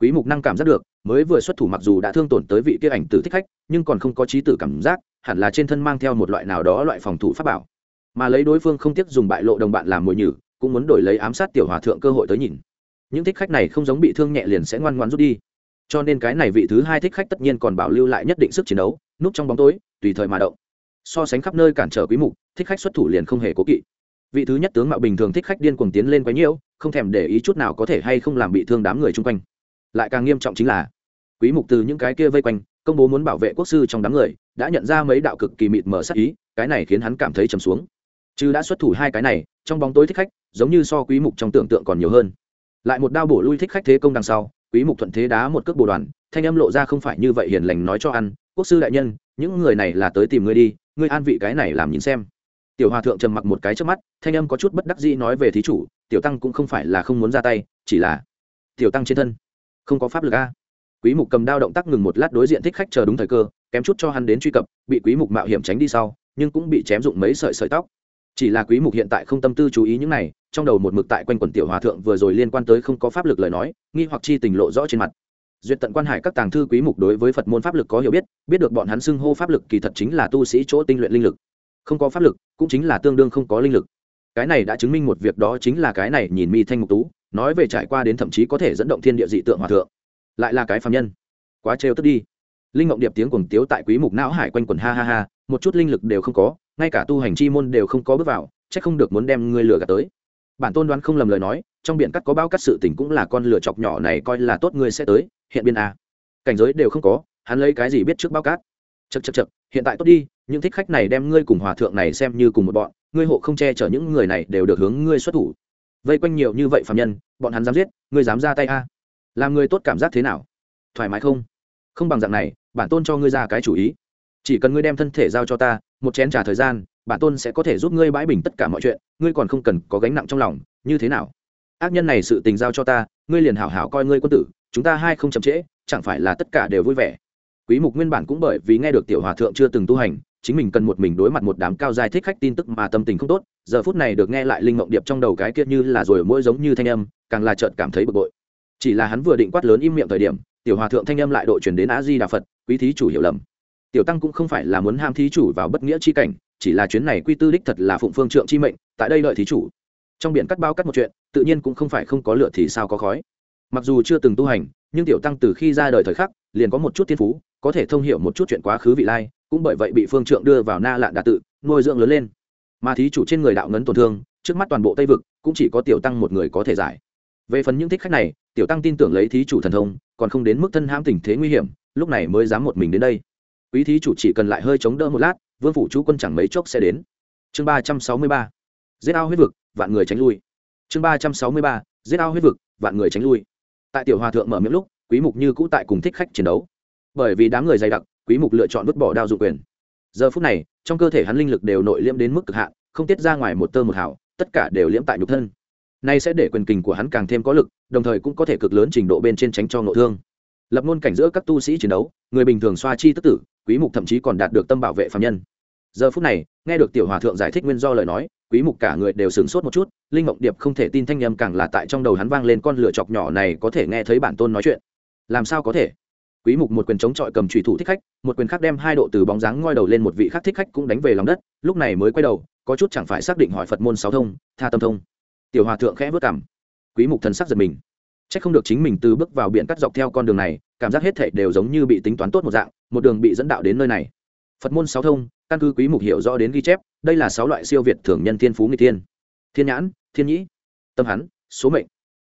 Quý mục năng cảm giác được, mới vừa xuất thủ mặc dù đã thương tổn tới vị kia ảnh tử thích khách, nhưng còn không có trí tử cảm giác, hẳn là trên thân mang theo một loại nào đó loại phòng thủ pháp bảo. Mà lấy đối phương không tiếc dùng bại lộ đồng bạn làm mồi nhử, cũng muốn đổi lấy ám sát tiểu hòa thượng cơ hội tới nhìn những thích khách này không giống bị thương nhẹ liền sẽ ngoan ngoan rút đi. Cho nên cái này vị thứ hai thích khách tất nhiên còn bảo lưu lại nhất định sức chiến đấu, núp trong bóng tối, tùy thời mà động. So sánh khắp nơi cản trở quý mục, thích khách xuất thủ liền không hề cố kỵ. Vị thứ nhất tướng mạo bình thường thích khách điên cuồng tiến lên quấy nhiễu, không thèm để ý chút nào có thể hay không làm bị thương đám người chung quanh. Lại càng nghiêm trọng chính là, quý mục từ những cái kia vây quanh, công bố muốn bảo vệ quốc sư trong đám người, đã nhận ra mấy đạo cực kỳ mịt mở sắc ý, cái này khiến hắn cảm thấy trầm xuống. Chứ đã xuất thủ hai cái này, trong bóng tối thích khách, giống như so quý mục trong tưởng tượng còn nhiều hơn lại một đao bổ lui thích khách thế công đằng sau, quý mục thuận thế đá một cước bồ đoàn, thanh âm lộ ra không phải như vậy hiền lành nói cho ăn, quốc sư đại nhân, những người này là tới tìm ngươi đi, ngươi an vị cái này làm nhìn xem. Tiểu hòa thượng trầm mặc một cái trước mắt, thanh âm có chút bất đắc dĩ nói về thí chủ, tiểu tăng cũng không phải là không muốn ra tay, chỉ là tiểu tăng trên thân không có pháp lực a. Quý mục cầm đao động tác ngừng một lát đối diện thích khách chờ đúng thời cơ, kém chút cho hắn đến truy cập, bị quý mục mạo hiểm tránh đi sau, nhưng cũng bị chém dụng mấy sợi sợi tóc. Chỉ là quý mục hiện tại không tâm tư chú ý những này trong đầu một mực tại quanh quần tiểu hòa thượng vừa rồi liên quan tới không có pháp lực lời nói, nghi hoặc chi tình lộ rõ trên mặt. Duyệt tận quan hải các tàng thư quý mục đối với phật môn pháp lực có hiểu biết biết được bọn hắn xưng hô pháp lực kỳ thật chính là tu sĩ chỗ tinh luyện linh lực. Không có pháp lực, cũng chính là tương đương không có linh lực. Cái này đã chứng minh một việc đó chính là cái này nhìn mi thanh mục tú, nói về trải qua đến thậm chí có thể dẫn động thiên địa dị tượng hòa thượng. Lại là cái phạm nhân. Quá trêu tức đi. Linh mộng điệp tiếng cuồng tiếu tại quý mục não hải quanh quần ha ha ha, một chút linh lực đều không có, ngay cả tu hành chi môn đều không có bước vào, chắc không được muốn đem ngươi lừa gạt tới bản tôn đoán không lầm lời nói, trong biển cắt có bao cắt sự tình cũng là con lửa chọc nhỏ này coi là tốt ngươi sẽ tới, hiện biên a. Cảnh giới đều không có, hắn lấy cái gì biết trước bao cát? Chật chật chật hiện tại tốt đi, những thích khách này đem ngươi cùng hòa thượng này xem như cùng một bọn, ngươi hộ không che chở những người này đều được hướng ngươi xuất thủ. Vây quanh nhiều như vậy phạm nhân, bọn hắn dám giết, ngươi dám ra tay a. Làm người tốt cảm giác thế nào? Thoải mái không? Không bằng dạng này, bản tôn cho ngươi ra cái chủ ý. Chỉ cần ngươi đem thân thể giao cho ta, một chén t thời gian bản tôn sẽ có thể giúp ngươi bãi bình tất cả mọi chuyện, ngươi còn không cần có gánh nặng trong lòng, như thế nào? Ác nhân này sự tình giao cho ta, ngươi liền hảo hảo coi ngươi quân tử, chúng ta hai không chậm trễ, chẳng phải là tất cả đều vui vẻ? Quý mục nguyên bản cũng bởi vì nghe được tiểu hòa thượng chưa từng tu hành, chính mình cần một mình đối mặt một đám cao giai thích khách tin tức mà tâm tình không tốt, giờ phút này được nghe lại linh mộng điệp trong đầu cái kia như là rồi mỗi giống như thanh âm, càng là chợt cảm thấy bực bội. Chỉ là hắn vừa định quát lớn im miệng thời điểm, tiểu hòa thượng thanh âm lại độ truyền đến a di đà phật, quý thí chủ hiểu lầm. Tiểu tăng cũng không phải là muốn ham thí chủ vào bất nghĩa chi cảnh chỉ là chuyến này quy tư đích thật là phụng phương trượng chi mệnh, tại đây đợi thí chủ. Trong biển cắt bao cắt một chuyện, tự nhiên cũng không phải không có lửa thì sao có khói. Mặc dù chưa từng tu hành, nhưng tiểu tăng từ khi ra đời thời khắc, liền có một chút thiên phú, có thể thông hiểu một chút chuyện quá khứ vị lai, cũng bởi vậy bị phương trượng đưa vào na lạn đà tự, nuôi dưỡng lớn lên. Mà thí chủ trên người đạo ngấn tổn thương, trước mắt toàn bộ tây vực, cũng chỉ có tiểu tăng một người có thể giải. Về phần những thích khách này, tiểu tăng tin tưởng lấy thí chủ thần thông, còn không đến mức thân hãm tình thế nguy hiểm, lúc này mới dám một mình đến đây. Quý thí chủ chỉ cần lại hơi chống đỡ một lát vương phủ chú quân chẳng mấy chốc sẽ đến. Chương ba trăm sáu mươi ba, giết ao huyết vực, vạn người tránh lui. Chương ba trăm sáu mươi ba, giết ao huyết vực, vạn người tránh lui. Tại tiểu hòa thượng mở miệng lúc, quý mục như cũ tại cùng thích khách chiến đấu. Bởi vì đám người dày đặc, quý mục lựa chọn vứt bỏ đao dụng quyền. Giờ phút này, trong cơ thể hắn linh lực đều nội liễm đến mức cực hạn, không tiết ra ngoài một tơ một hào, tất cả đều liễm tại nhục thân. Nay sẽ để quyền kình của hắn càng thêm có lực, đồng thời cũng có thể cực lớn trình độ bên trên tránh cho nội thương. Lập ngôn cảnh giữa các tu sĩ chiến đấu, người bình thường xoa chi tức tử quý mục thậm chí còn đạt được tâm bảo vệ phạm nhân. Giờ phút này, nghe được tiểu hòa thượng giải thích nguyên do lời nói, quý mục cả người đều sửng sốt một chút, linh mộng điệp không thể tin thanh âm càng là tại trong đầu hắn vang lên con lửa chọc nhỏ này có thể nghe thấy bản tôn nói chuyện. Làm sao có thể? Quý mục một quyền chống chọi cầm chủy thủ thích khách, một quyền khác đem hai độ từ bóng dáng ngoi đầu lên một vị khác thích khách cũng đánh về lòng đất, lúc này mới quay đầu, có chút chẳng phải xác định hỏi phật môn sáu thông, tha tâm thông. Tiểu hòa thượng khẽ vớt cảm quý mục thần sắc giật mình. Chắc không được chính mình từ bước vào biển cắt dọc theo con đường này, cảm giác hết thảy đều giống như bị tính toán tốt một dạng một đường bị dẫn đạo đến nơi này. Phật môn sáu thông, căn cứ quý mục hiểu rõ đến ghi chép, đây là sáu loại siêu việt thường nhân thiên phú nghịch thiên. Thiên nhãn, thiên nhĩ, tâm hắn, số mệnh,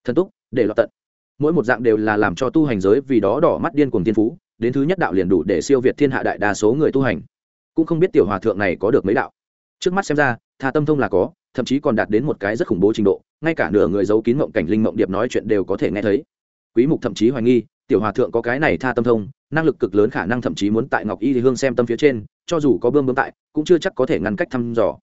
thần túc, để lọt tận. Mỗi một dạng đều là làm cho tu hành giới vì đó đỏ mắt điên cuồng thiên phú, đến thứ nhất đạo liền đủ để siêu việt thiên hạ đại đa số người tu hành. Cũng không biết tiểu hòa thượng này có được mấy đạo. Trước mắt xem ra, tha tâm thông là có, thậm chí còn đạt đến một cái rất khủng bố trình độ, ngay cả nửa người giấu kín mộng cảnh linh mộng điệp nói chuyện đều có thể nghe thấy. Quý mục thậm chí hoài nghi, tiểu hòa thượng có cái này tha tâm thông năng lực cực lớn khả năng thậm chí muốn tại ngọc y thì hương xem tâm phía trên, cho dù có bơm bướm tại, cũng chưa chắc có thể ngăn cách thăm dò.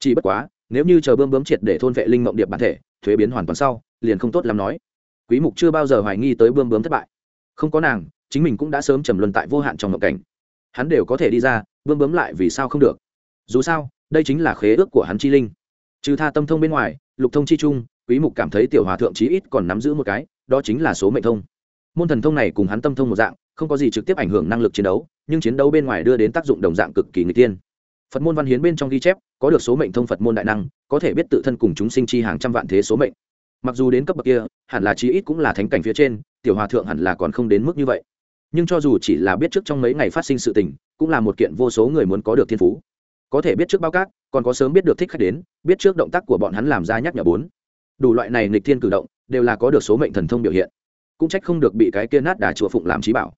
Chỉ bất quá, nếu như chờ bơm bướm triệt để thôn vệ linh mộng điệp bản thể, thuế biến hoàn toàn sau, liền không tốt làm nói. Quý mục chưa bao giờ hoài nghi tới bơm bướm thất bại. Không có nàng, chính mình cũng đã sớm trầm luân tại vô hạn trong ngộng cảnh. Hắn đều có thể đi ra, bơm bướm lại vì sao không được? Dù sao, đây chính là khế ước của hắn chi linh. Trừ tha tâm thông bên ngoài, lục thông chi trung, quý mục cảm thấy tiểu hòa thượng chí ít còn nắm giữ một cái, đó chính là số mệnh thông. Môn thần thông này cùng hắn tâm thông một dạng không có gì trực tiếp ảnh hưởng năng lực chiến đấu, nhưng chiến đấu bên ngoài đưa đến tác dụng đồng dạng cực kỳ người tiên phật môn văn hiến bên trong ghi chép, có được số mệnh thông phật môn đại năng, có thể biết tự thân cùng chúng sinh chi hàng trăm vạn thế số mệnh. Mặc dù đến cấp bậc kia, hẳn là chí ít cũng là thánh cảnh phía trên, tiểu hòa thượng hẳn là còn không đến mức như vậy. Nhưng cho dù chỉ là biết trước trong mấy ngày phát sinh sự tình, cũng là một kiện vô số người muốn có được thiên phú. Có thể biết trước bao cát, còn có sớm biết được thích khách đến, biết trước động tác của bọn hắn làm ra nhắc nhở bốn. Đủ loại này nghịch thiên cử động, đều là có được số mệnh thần thông biểu hiện. Cũng trách không được bị cái kia nát đà chùa phụng làm trí bảo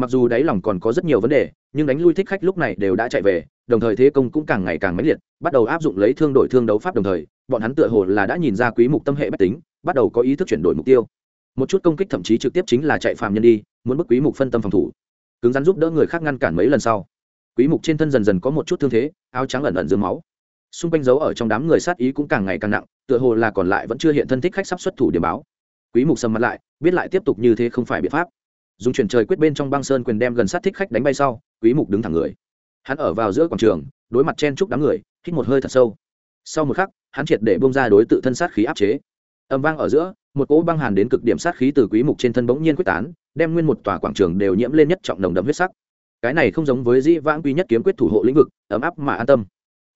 mặc dù đáy lòng còn có rất nhiều vấn đề, nhưng đánh lui thích khách lúc này đều đã chạy về, đồng thời thế công cũng càng ngày càng mãnh liệt, bắt đầu áp dụng lấy thương đổi thương đấu pháp đồng thời, bọn hắn tựa hồ là đã nhìn ra quý mục tâm hệ bách tính, bắt đầu có ý thức chuyển đổi mục tiêu. Một chút công kích thậm chí trực tiếp chính là chạy phàm nhân đi, muốn bức quý mục phân tâm phòng thủ. Cứng rắn giúp đỡ người khác ngăn cản mấy lần sau, quý mục trên thân dần dần có một chút thương thế, áo trắng ẩn ẩn dưới máu. Xung quanh dấu ở trong đám người sát ý cũng càng ngày càng nặng, tựa hồ là còn lại vẫn chưa hiện thân thích khách sắp xuất thủ điểm báo. Quý mục sầm mặt lại, biết lại tiếp tục như thế không phải biện pháp dùng chuyển trời quyết bên trong băng sơn quyền đem gần sát thích khách đánh bay sau, quý mục đứng thẳng người. Hắn ở vào giữa quảng trường, đối mặt chen chúc đám người, hít một hơi thật sâu. Sau một khắc, hắn triệt để bông ra đối tự thân sát khí áp chế. Âm vang ở giữa, một cỗ băng hàn đến cực điểm sát khí từ quý mục trên thân bỗng nhiên quyết tán, đem nguyên một tòa quảng trường đều nhiễm lên nhất trọng nồng đậm huyết sắc. Cái này không giống với dĩ vãng quý nhất kiếm quyết thủ hộ lĩnh vực, ấm áp mà an tâm.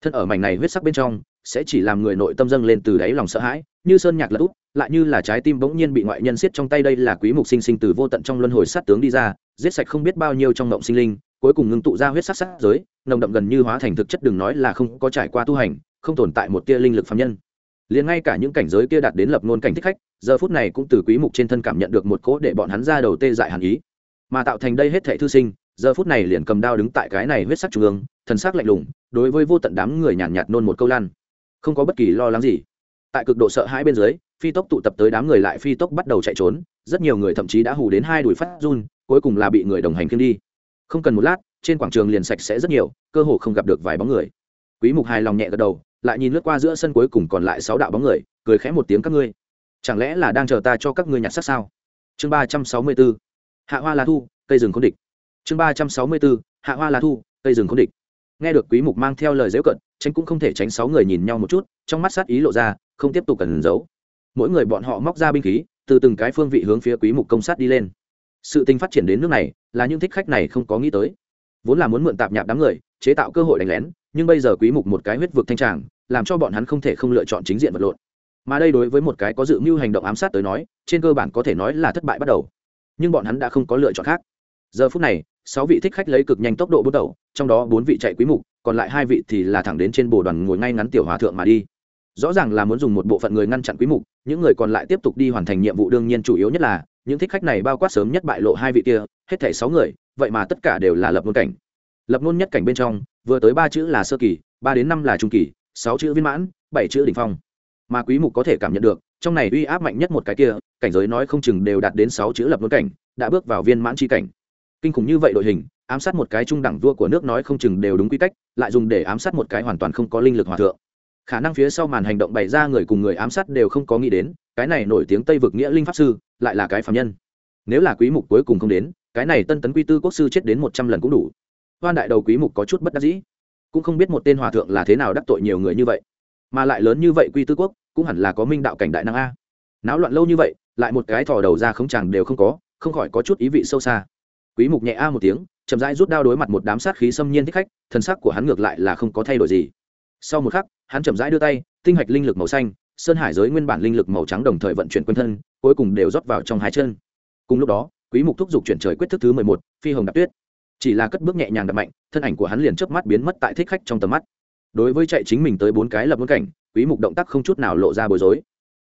Thân ở mảnh này huyết sắc bên trong, sẽ chỉ làm người nội tâm dâng lên từ đáy lòng sợ hãi, như sơn nhạc lật úp lại như là trái tim bỗng nhiên bị ngoại nhân siết trong tay đây là quý mục sinh sinh từ vô tận trong luân hồi sát tướng đi ra giết sạch không biết bao nhiêu trong ngộng sinh linh cuối cùng ngưng tụ ra huyết sắc sắc giới nồng đậm gần như hóa thành thực chất đừng nói là không có trải qua tu hành không tồn tại một tia linh lực phàm nhân. Liền ngay cả những cảnh giới kia đạt đến lập ngôn cảnh thích khách giờ phút này cũng từ quý mục trên thân cảm nhận được một cỗ để bọn hắn ra đầu tê dại hàn ý. Mà tạo thành đây hết thảy thư sinh giờ phút này liền cầm đao đứng tại cái này huyết sắc trung ương thần sắc lạnh lùng đối với vô tận đám người nhàn nhạt, nhạt nôn một câu lan. Không có bất kỳ lo lắng gì. Tại cực độ sợ hãi bên dưới phi tốc tụ tập tới đám người lại phi tốc bắt đầu chạy trốn, rất nhiều người thậm chí đã hù đến hai đùi phát run, cuối cùng là bị người đồng hành khiêng đi. Không cần một lát, trên quảng trường liền sạch sẽ rất nhiều, cơ hồ không gặp được vài bóng người. Quý mục hài lòng nhẹ gật đầu, lại nhìn lướt qua giữa sân cuối cùng còn lại sáu đạo bóng người, cười khẽ một tiếng các ngươi. Chẳng lẽ là đang chờ ta cho các ngươi nhặt xác sao? Chương ba trăm sáu mươi 364 hạ hoa lá thu, cây rừng khốn địch. Chương ba trăm sáu mươi 364 hạ hoa lá thu, cây rừng khốn địch. Nghe được quý mục mang theo lời dễ cận, tránh cũng không thể tránh sáu người nhìn nhau một chút, trong mắt sát ý lộ ra, không tiếp tục cần giấu mỗi người bọn họ móc ra binh khí, từ từng cái phương vị hướng phía quý mục công sát đi lên. Sự tình phát triển đến nước này, là những thích khách này không có nghĩ tới. Vốn là muốn mượn tạp nhạp đám người, chế tạo cơ hội đánh lén, nhưng bây giờ quý mục một cái huyết vực thanh tràng, làm cho bọn hắn không thể không lựa chọn chính diện vật lộn. Mà đây đối với một cái có dự mưu hành động ám sát tới nói, trên cơ bản có thể nói là thất bại bắt đầu. Nhưng bọn hắn đã không có lựa chọn khác. Giờ phút này, sáu vị thích khách lấy cực nhanh tốc độ bước đầu, trong đó bốn vị chạy quý mục, còn lại hai vị thì là thẳng đến trên bồ đoàn ngồi ngay ngắn tiểu hòa thượng mà đi. Rõ ràng là muốn dùng một bộ phận người ngăn chặn quý mục những người còn lại tiếp tục đi hoàn thành nhiệm vụ đương nhiên chủ yếu nhất là, những thích khách này bao quát sớm nhất bại lộ hai vị kia, hết thảy sáu người, vậy mà tất cả đều là lập ngôn cảnh. Lập ngôn nhất cảnh bên trong, vừa tới ba chữ là sơ kỳ, ba đến năm là trung kỳ, sáu chữ viên mãn, bảy chữ đỉnh phong. Mà quý mục có thể cảm nhận được, trong này uy áp mạnh nhất một cái kia, cảnh giới nói không chừng đều đạt đến sáu chữ lập ngôn cảnh, đã bước vào viên mãn chi cảnh. Kinh khủng như vậy đội hình, ám sát một cái trung đẳng vua của nước nói không chừng đều đúng quy cách, lại dùng để ám sát một cái hoàn toàn không có linh lực hòa thượng khả năng phía sau màn hành động bày ra người cùng người ám sát đều không có nghĩ đến, cái này nổi tiếng tây vực nghĩa linh pháp sư, lại là cái phạm nhân. Nếu là quý mục cuối cùng không đến, cái này tân tấn quy tư quốc sư chết đến một trăm lần cũng đủ. Hoan đại đầu quý mục có chút bất đắc dĩ. Cũng không biết một tên hòa thượng là thế nào đắc tội nhiều người như vậy. Mà lại lớn như vậy quy tư quốc, cũng hẳn là có minh đạo cảnh đại năng a. Náo loạn lâu như vậy, lại một cái thò đầu ra không chẳng đều không có, không khỏi có chút ý vị sâu xa. Quý mục nhẹ a một tiếng, chậm rãi rút đao đối mặt một đám sát khí xâm nhiên thích khách thân sắc của hắn ngược lại là không có thay đổi gì sau một khắc hắn chậm rãi đưa tay tinh hạch linh lực màu xanh sơn hải giới nguyên bản linh lực màu trắng đồng thời vận chuyển quanh thân cuối cùng đều rót vào trong hai chân. Cùng lúc đó quý mục thúc giục chuyển trời quyết thức thứ 11, phi hồng đạp tuyết. Chỉ là cất bước nhẹ nhàng đập mạnh thân ảnh của hắn liền chớp mắt biến mất tại thích khách trong tầm mắt. Đối với chạy chính mình tới bốn cái lập ngôn cảnh quý mục động tác không chút nào lộ ra bối rối.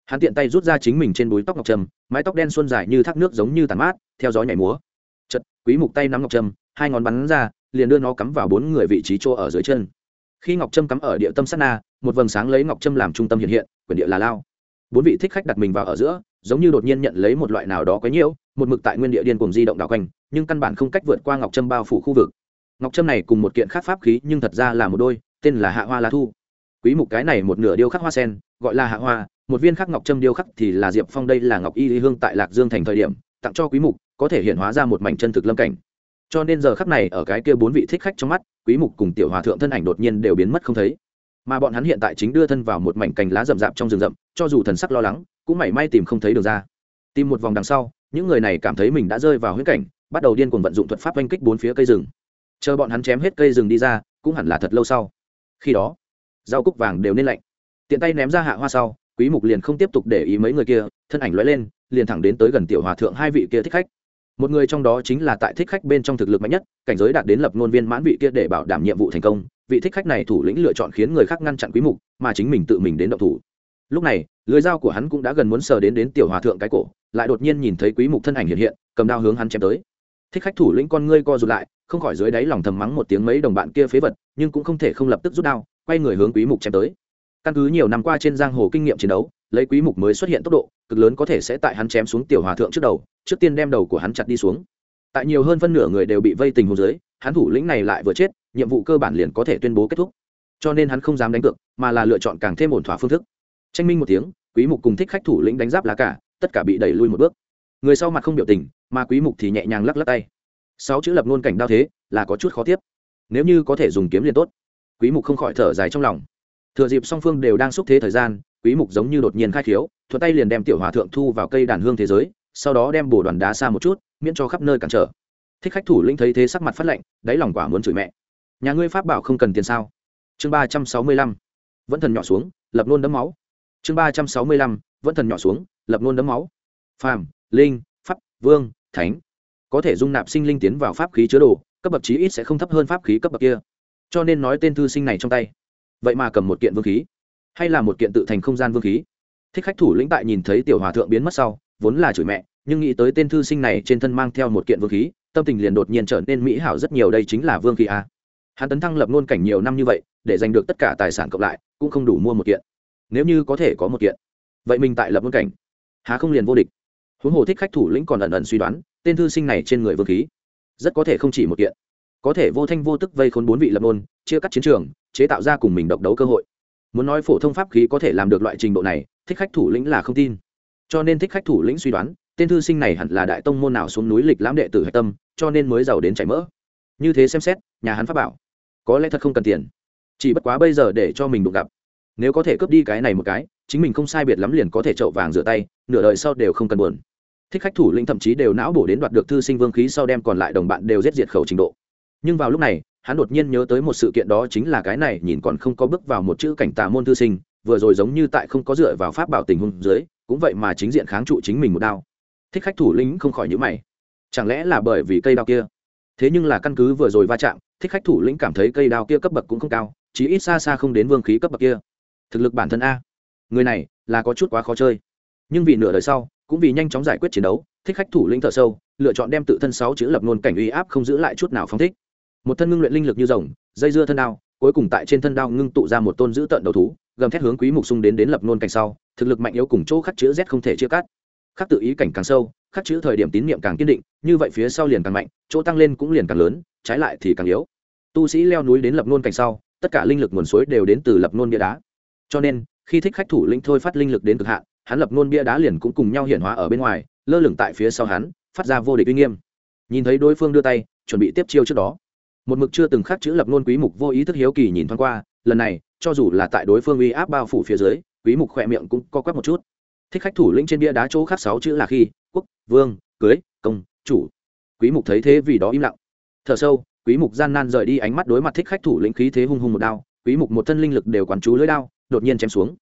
Hắn tiện tay rút ra chính mình trên búi tóc ngọc trâm mái tóc đen xuân dài như thác nước giống như tàn mát theo gió nhảy múa. Chật quý mục tay nắm ngọc trâm hai ngón bắn ra liền đưa nó cắm vào bốn người vị trí chỗ ở dưới chân khi ngọc trâm cắm ở địa tâm sát na, một vầng sáng lấy ngọc trâm làm trung tâm hiện hiện, quyền địa là lao. Bốn vị thích khách đặt mình vào ở giữa, giống như đột nhiên nhận lấy một loại nào đó quấy nhiễu, một mực tại nguyên địa điên cùng di động đảo quanh, nhưng căn bản không cách vượt qua ngọc trâm bao phủ khu vực. Ngọc trâm này cùng một kiện khác pháp khí, nhưng thật ra là một đôi, tên là hạ hoa lá thu. Quý mục cái này một nửa điêu khắc hoa sen, gọi là hạ hoa, một viên khắc ngọc trâm điêu khắc thì là diệp phong đây là ngọc y hương tại lạc dương thành thời điểm, tặng cho quý mục, có thể hiện hóa ra một mảnh chân thực lâm cảnh cho nên giờ khắc này ở cái kia bốn vị thích khách trong mắt, quý mục cùng tiểu hòa thượng thân ảnh đột nhiên đều biến mất không thấy. Mà bọn hắn hiện tại chính đưa thân vào một mảnh cành lá rậm rạp trong rừng rậm, cho dù thần sắc lo lắng, cũng mảy may tìm không thấy đường ra. Tìm một vòng đằng sau, những người này cảm thấy mình đã rơi vào huyễn cảnh, bắt đầu điên cuồng vận dụng thuật pháp oanh kích bốn phía cây rừng. Chờ bọn hắn chém hết cây rừng đi ra, cũng hẳn là thật lâu sau. Khi đó, rau cúc vàng đều nên lạnh. Tiện tay ném ra hạ hoa sau, quý mục liền không tiếp tục để ý mấy người kia, thân ảnh lóe lên, liền thẳng đến tới gần tiểu hòa thượng hai vị kia thích khách một người trong đó chính là tại thích khách bên trong thực lực mạnh nhất, cảnh giới đạt đến lập ngôn viên mãn vị kia để bảo đảm nhiệm vụ thành công, vị thích khách này thủ lĩnh lựa chọn khiến người khác ngăn chặn quý mục, mà chính mình tự mình đến động thủ. Lúc này, lưới dao của hắn cũng đã gần muốn sờ đến đến tiểu hòa thượng cái cổ, lại đột nhiên nhìn thấy quý mục thân ảnh hiện hiện, cầm đao hướng hắn chém tới. Thích khách thủ lĩnh con ngươi co rụt lại, không khỏi dưới đáy lòng thầm mắng một tiếng mấy đồng bạn kia phế vật, nhưng cũng không thể không lập tức rút đao, quay người hướng quý mục chém tới. Căn cứ nhiều năm qua trên giang hồ kinh nghiệm chiến đấu lấy quý mục mới xuất hiện tốc độ, cực lớn có thể sẽ tại hắn chém xuống tiểu hòa thượng trước đầu, trước tiên đem đầu của hắn chặt đi xuống. Tại nhiều hơn phân nửa người đều bị vây tình hồ dưới, hắn thủ lĩnh này lại vừa chết, nhiệm vụ cơ bản liền có thể tuyên bố kết thúc. Cho nên hắn không dám đánh cược, mà là lựa chọn càng thêm ổn thỏa phương thức. Tranh minh một tiếng, quý mục cùng thích khách thủ lĩnh đánh giáp lá cả, tất cả bị đẩy lui một bước. Người sau mặt không biểu tình, mà quý mục thì nhẹ nhàng lắc lắc tay. Sáu chữ lập ngôn cảnh đao thế, là có chút khó tiếp. Nếu như có thể dùng kiếm liền tốt. Quý mục không khỏi thở dài trong lòng thừa dịp song phương đều đang xúc thế thời gian, quý mục giống như đột nhiên khai khiếu, thuận tay liền đem tiểu hòa thượng thu vào cây đàn hương thế giới, sau đó đem bổ đoàn đá xa một chút, miễn cho khắp nơi cản trở. Thích khách thủ lĩnh thấy thế sắc mặt phát lạnh, đáy lòng quả muốn chửi mẹ. Nhà ngươi pháp bảo không cần tiền sao? Chương ba trăm sáu mươi lăm, vẫn thần nhỏ xuống, lập nôn đấm máu. Chương ba trăm sáu mươi lăm, vẫn thần nhỏ xuống, lập nôn đấm máu. Phàm, linh, pháp, vương, thánh. Có thể dung nạp sinh linh tiến vào pháp khí chứa đồ, cấp bậc chí ít sẽ không thấp hơn pháp khí cấp bậc kia. Cho nên nói tên thư sinh này trong tay vậy mà cầm một kiện vương khí, hay là một kiện tự thành không gian vương khí. Thích khách thủ lĩnh tại nhìn thấy tiểu hòa thượng biến mất sau, vốn là chửi mẹ, nhưng nghĩ tới tên thư sinh này trên thân mang theo một kiện vương khí, tâm tình liền đột nhiên trở nên mỹ hảo rất nhiều, đây chính là vương khí a. Hắn tấn thăng lập ngôn cảnh nhiều năm như vậy, để giành được tất cả tài sản cộng lại, cũng không đủ mua một kiện. Nếu như có thể có một kiện, vậy mình tại lập ngôn cảnh, há không liền vô địch? Huống hồ thích khách thủ lĩnh còn ẩn ẩn suy đoán, tên thư sinh này trên người vương khí, rất có thể không chỉ một kiện có thể vô thanh vô tức vây khốn bốn vị lập môn, chia cắt chiến trường, chế tạo ra cùng mình độc đấu cơ hội. Muốn nói phổ thông pháp khí có thể làm được loại trình độ này, thích khách thủ lĩnh là không tin. Cho nên thích khách thủ lĩnh suy đoán, tên thư sinh này hẳn là đại tông môn nào xuống núi lịch lãm đệ tử hạch tâm, cho nên mới giàu đến chảy mỡ. Như thế xem xét, nhà hắn pháp bảo, có lẽ thật không cần tiền. Chỉ bất quá bây giờ để cho mình đụng gặp. Nếu có thể cướp đi cái này một cái, chính mình không sai biệt lắm liền có thể trậu vàng rửa tay, nửa đời sau đều không cần buồn. Thích khách thủ lĩnh thậm chí đều não bổ đến đoạt được thư sinh vương khí sau đem còn lại đồng bạn đều giết diệt khẩu trình độ nhưng vào lúc này, hắn đột nhiên nhớ tới một sự kiện đó chính là cái này, nhìn còn không có bước vào một chữ cảnh tà môn thư sinh, vừa rồi giống như tại không có dựa vào pháp bảo tình huống dưới, cũng vậy mà chính diện kháng trụ chính mình một đao. Thích khách thủ lĩnh không khỏi nhữ mày. Chẳng lẽ là bởi vì cây đao kia? Thế nhưng là căn cứ vừa rồi va chạm, thích khách thủ lĩnh cảm thấy cây đao kia cấp bậc cũng không cao chỉ ít xa xa không đến vương khí cấp bậc kia. Thực lực bản thân a. Người này, là có chút quá khó chơi. Nhưng vì nửa đời sau, cũng vì nhanh chóng giải quyết chiến đấu, thích khách thủ lĩnh thợ sâu, lựa chọn đem tự thân sáu chữ lập nôn cảnh uy áp không giữ lại chút nào phong thích một thân ngưng luyện linh lực như rồng, dây dưa thân đao, cuối cùng tại trên thân đao ngưng tụ ra một tôn dữ tận đầu thú, gầm thét hướng quý mục sung đến đến lập nôn cảnh sau, thực lực mạnh yếu cùng chỗ khắc chữ z không thể chia cắt. Khắc tự ý cảnh càng sâu, khắc chữ thời điểm tín niệm càng kiên định, như vậy phía sau liền càng mạnh, chỗ tăng lên cũng liền càng lớn, trái lại thì càng yếu. Tu sĩ leo núi đến lập nôn cảnh sau, tất cả linh lực nguồn suối đều đến từ lập nôn bia đá. Cho nên, khi thích khách thủ lĩnh thôi phát linh lực đến cực hạn, hắn lập nôn bia đá liền cũng cùng nhau hiện hóa ở bên ngoài, lơ lửng tại phía sau hắn, phát ra vô địch uy nghiêm. Nhìn thấy đối phương đưa tay, chuẩn bị tiếp chiêu trước đó một mực chưa từng khắc chữ lập nôn quý mục vô ý thức hiếu kỳ nhìn thoáng qua, lần này, cho dù là tại đối phương uy áp bao phủ phía dưới, quý mục khỏe miệng cũng co quắp một chút. Thích khách thủ lĩnh trên bia đá chỗ khắc sáu chữ là khi, quốc, vương, cưới, công, chủ. Quý mục thấy thế vì đó im lặng. Thở sâu, quý mục gian nan rời đi ánh mắt đối mặt thích khách thủ lĩnh khí thế hung hung một đao, quý mục một thân linh lực đều quán chú lưỡi đao, đột nhiên chém xuống.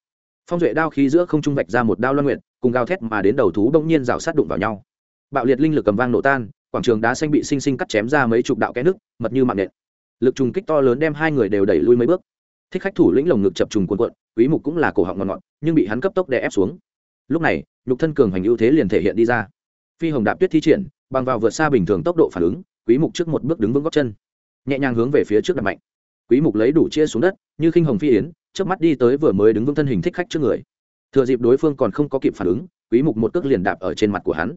Phong duệ đao khí giữa không trung vạch ra một đao loan nguyện cùng gào thét mà đến đầu thú bỗng nhiên rào sát đụng vào nhau. Bạo liệt linh lực cầm vang nổ tan quảng trường đá xanh bị sinh sinh cắt chém ra mấy chục đạo kẽ nước, mật như mạng nện. Lực trùng kích to lớn đem hai người đều đẩy lui mấy bước. Thích khách thủ lĩnh lồng ngực chập trùng cuộn cuộn, quý mục cũng là cổ họng ngọn ngọn nhưng bị hắn cấp tốc đè ép xuống. Lúc này, nhục thân cường hành ưu thế liền thể hiện đi ra. Phi hồng đạp tuyết thi triển, bằng vào vượt xa bình thường tốc độ phản ứng, quý mục trước một bước đứng vững góc chân. Nhẹ nhàng hướng về phía trước đặt mạnh. Quý mục lấy đủ chia xuống đất, như khinh hồng phi yến, chớp mắt đi tới vừa mới đứng vững thân hình thích khách trước người. Thừa dịp đối phương còn không có kịp phản ứng, quý mục một cước liền đạp ở trên mặt của hắn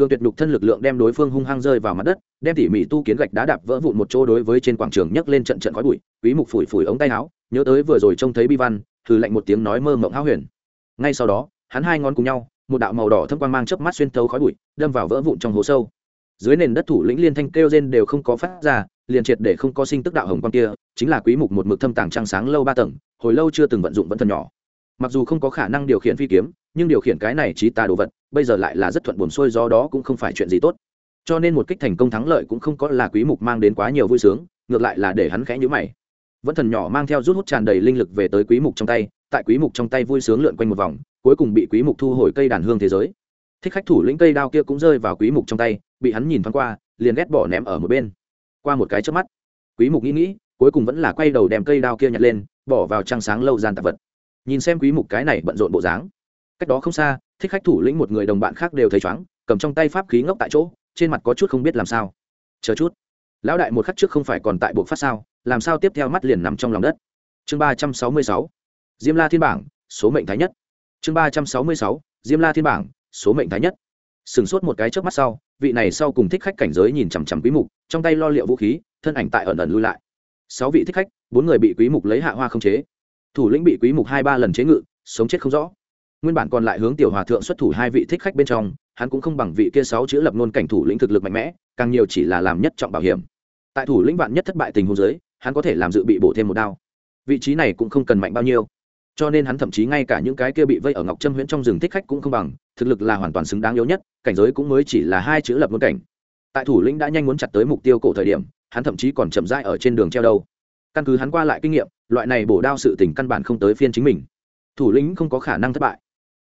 cường tuyệt nhục thân lực lượng đem đối phương hung hăng rơi vào mặt đất, đem tỉ mỉ tu kiến gạch đá đạp vỡ vụn một chỗ đối với trên quảng trường nhấc lên trận trận khói bụi, quý mục phủi phủi ống tay áo, nhớ tới vừa rồi trông thấy bi văn thử lạnh một tiếng nói mơ mộng háo huyền. Ngay sau đó, hắn hai ngón cùng nhau, một đạo màu đỏ thâm quang mang chớp mắt xuyên thấu khói bụi, đâm vào vỡ vụn trong hố sâu. Dưới nền đất thủ lĩnh liên thanh kêu rên đều không có phát ra, liền triệt để không có sinh tức đạo hồng quang kia, chính là quý mục một mực thâm tàng trăng sáng lâu ba tầng, hồi lâu chưa từng vận dụng vẫn thần nhỏ. Mặc dù không có khả năng điều khiển phi kiếm nhưng điều khiển cái này trí tà đồ vật, bây giờ lại là rất thuận buồn xuôi do đó cũng không phải chuyện gì tốt. Cho nên một kích thành công thắng lợi cũng không có là quý mục mang đến quá nhiều vui sướng, ngược lại là để hắn khẽ nhíu mày. Vẫn thần nhỏ mang theo rút hút tràn đầy linh lực về tới quý mục trong tay, tại quý mục trong tay vui sướng lượn quanh một vòng, cuối cùng bị quý mục thu hồi cây đàn hương thế giới. Thích khách thủ lĩnh cây đao kia cũng rơi vào quý mục trong tay, bị hắn nhìn thoáng qua, liền ghét bỏ ném ở một bên. Qua một cái chớp mắt, quý mục nghĩ nghĩ, cuối cùng vẫn là quay đầu đem cây đao kia nhặt lên, bỏ vào trang sáng lâu gian tạp vật. Nhìn xem quý mục cái này bận rộn bộ dáng cách đó không xa, thích khách thủ lĩnh một người đồng bạn khác đều thấy chóng, cầm trong tay pháp khí ngốc tại chỗ, trên mặt có chút không biết làm sao. Chờ chút. Lão đại một khắc trước không phải còn tại bộ phát sao, làm sao tiếp theo mắt liền nằm trong lòng đất. Chương ba trăm sáu mươi sáu. Diêm la thiên bảng, số mệnh thái nhất. Chương ba trăm sáu mươi sáu. Diêm la thiên bảng, số mệnh thái nhất. Sừng sốt một cái trước mắt sau, vị này sau cùng thích khách cảnh giới nhìn chằm chằm quý mục, trong tay lo liệu vũ khí, thân ảnh tại ẩn ẩn lui lại. Sáu vị thích khách, bốn người bị quý mục lấy hạ hoa không chế. Thủ lĩnh bị quý mục hai ba lần chế ngự, sống chết không rõ nguyên bản còn lại hướng tiểu hòa thượng xuất thủ hai vị thích khách bên trong, hắn cũng không bằng vị kia sáu chữ lập nôn cảnh thủ lĩnh thực lực mạnh mẽ, càng nhiều chỉ là làm nhất trọng bảo hiểm. Tại thủ lĩnh vạn nhất thất bại tình huống giới hắn có thể làm dự bị bổ thêm một đao. Vị trí này cũng không cần mạnh bao nhiêu. Cho nên hắn thậm chí ngay cả những cái kia bị vây ở ngọc trâm huyễn trong rừng thích khách cũng không bằng, thực lực là hoàn toàn xứng đáng yếu nhất, cảnh giới cũng mới chỉ là hai chữ lập nôn cảnh. Tại thủ lĩnh đã nhanh muốn chặt tới mục tiêu cổ thời điểm, hắn thậm chí còn chậm rãi ở trên đường treo đâu. Căn cứ hắn qua lại kinh nghiệm, loại này bổ đao sự tình căn bản không tới phiên chính mình. Thủ lĩnh không có khả năng thất bại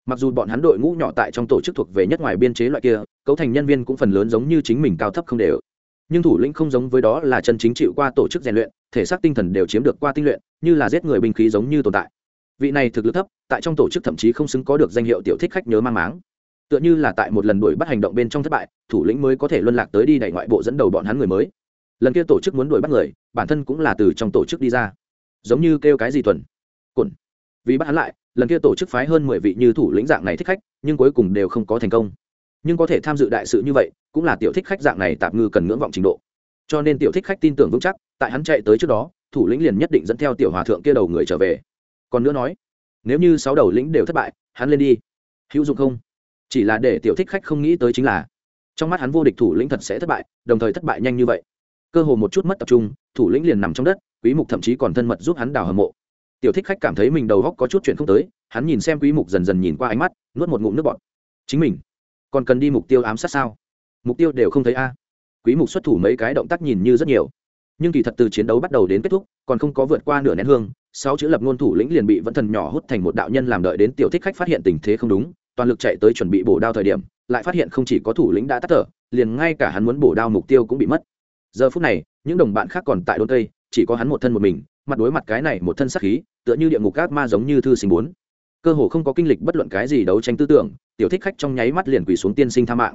mặc dù bọn hắn đội ngũ nhỏ tại trong tổ chức thuộc về nhất ngoài biên chế loại kia, cấu thành nhân viên cũng phần lớn giống như chính mình cao thấp không đều. Nhưng thủ lĩnh không giống với đó là chân chính chịu qua tổ chức rèn luyện, thể xác tinh thần đều chiếm được qua tinh luyện, như là giết người binh khí giống như tồn tại. Vị này thực lực thấp, tại trong tổ chức thậm chí không xứng có được danh hiệu tiểu thích khách nhớ mang máng. Tựa như là tại một lần đuổi bắt hành động bên trong thất bại, thủ lĩnh mới có thể luân lạc tới đi đẩy ngoại bộ dẫn đầu bọn hắn người mới. Lần kia tổ chức muốn đuổi bắt người, bản thân cũng là từ trong tổ chức đi ra. Giống như kêu cái gì tuần cuộn vì bắt hắn lại lần kia tổ chức phái hơn mười vị như thủ lĩnh dạng này thích khách, nhưng cuối cùng đều không có thành công. Nhưng có thể tham dự đại sự như vậy, cũng là tiểu thích khách dạng này tạm ngư cần ngưỡng vọng trình độ. Cho nên tiểu thích khách tin tưởng vững chắc, tại hắn chạy tới trước đó, thủ lĩnh liền nhất định dẫn theo tiểu hòa thượng kia đầu người trở về. Còn nữa nói, nếu như sáu đầu lĩnh đều thất bại, hắn lên đi. Hữu dụng không? Chỉ là để tiểu thích khách không nghĩ tới chính là, trong mắt hắn vô địch thủ lĩnh thật sẽ thất bại, đồng thời thất bại nhanh như vậy. Cơ hồ một chút mất tập trung, thủ lĩnh liền nằm trong đất, quý mục thậm chí còn thân mật giúp hắn đào hầm mộ tiểu thích khách cảm thấy mình đầu góc có chút chuyện không tới, hắn nhìn xem quý mục dần dần nhìn qua ánh mắt, nuốt một ngụm nước bọt. Chính mình còn cần đi mục tiêu ám sát sao? Mục tiêu đều không thấy a. Quý mục xuất thủ mấy cái động tác nhìn như rất nhiều. Nhưng kỳ thật từ chiến đấu bắt đầu đến kết thúc, còn không có vượt qua nửa nén hương, sáu chữ lập ngôn thủ lĩnh liền bị vẫn thần nhỏ hút thành một đạo nhân làm đợi đến tiểu thích khách phát hiện tình thế không đúng, toàn lực chạy tới chuẩn bị bổ đao thời điểm, lại phát hiện không chỉ có thủ lĩnh đã tắt thở, liền ngay cả hắn muốn bổ đao mục tiêu cũng bị mất. Giờ phút này, những đồng bạn khác còn tại đôn tây chỉ có hắn một thân một mình mặt đối mặt cái này một thân sắc khí, tựa như địa ngục ác ma giống như thư sinh bốn. Cơ hồ không có kinh lịch bất luận cái gì đấu tranh tư tưởng, tiểu thích khách trong nháy mắt liền quỳ xuống tiên sinh tha mạng.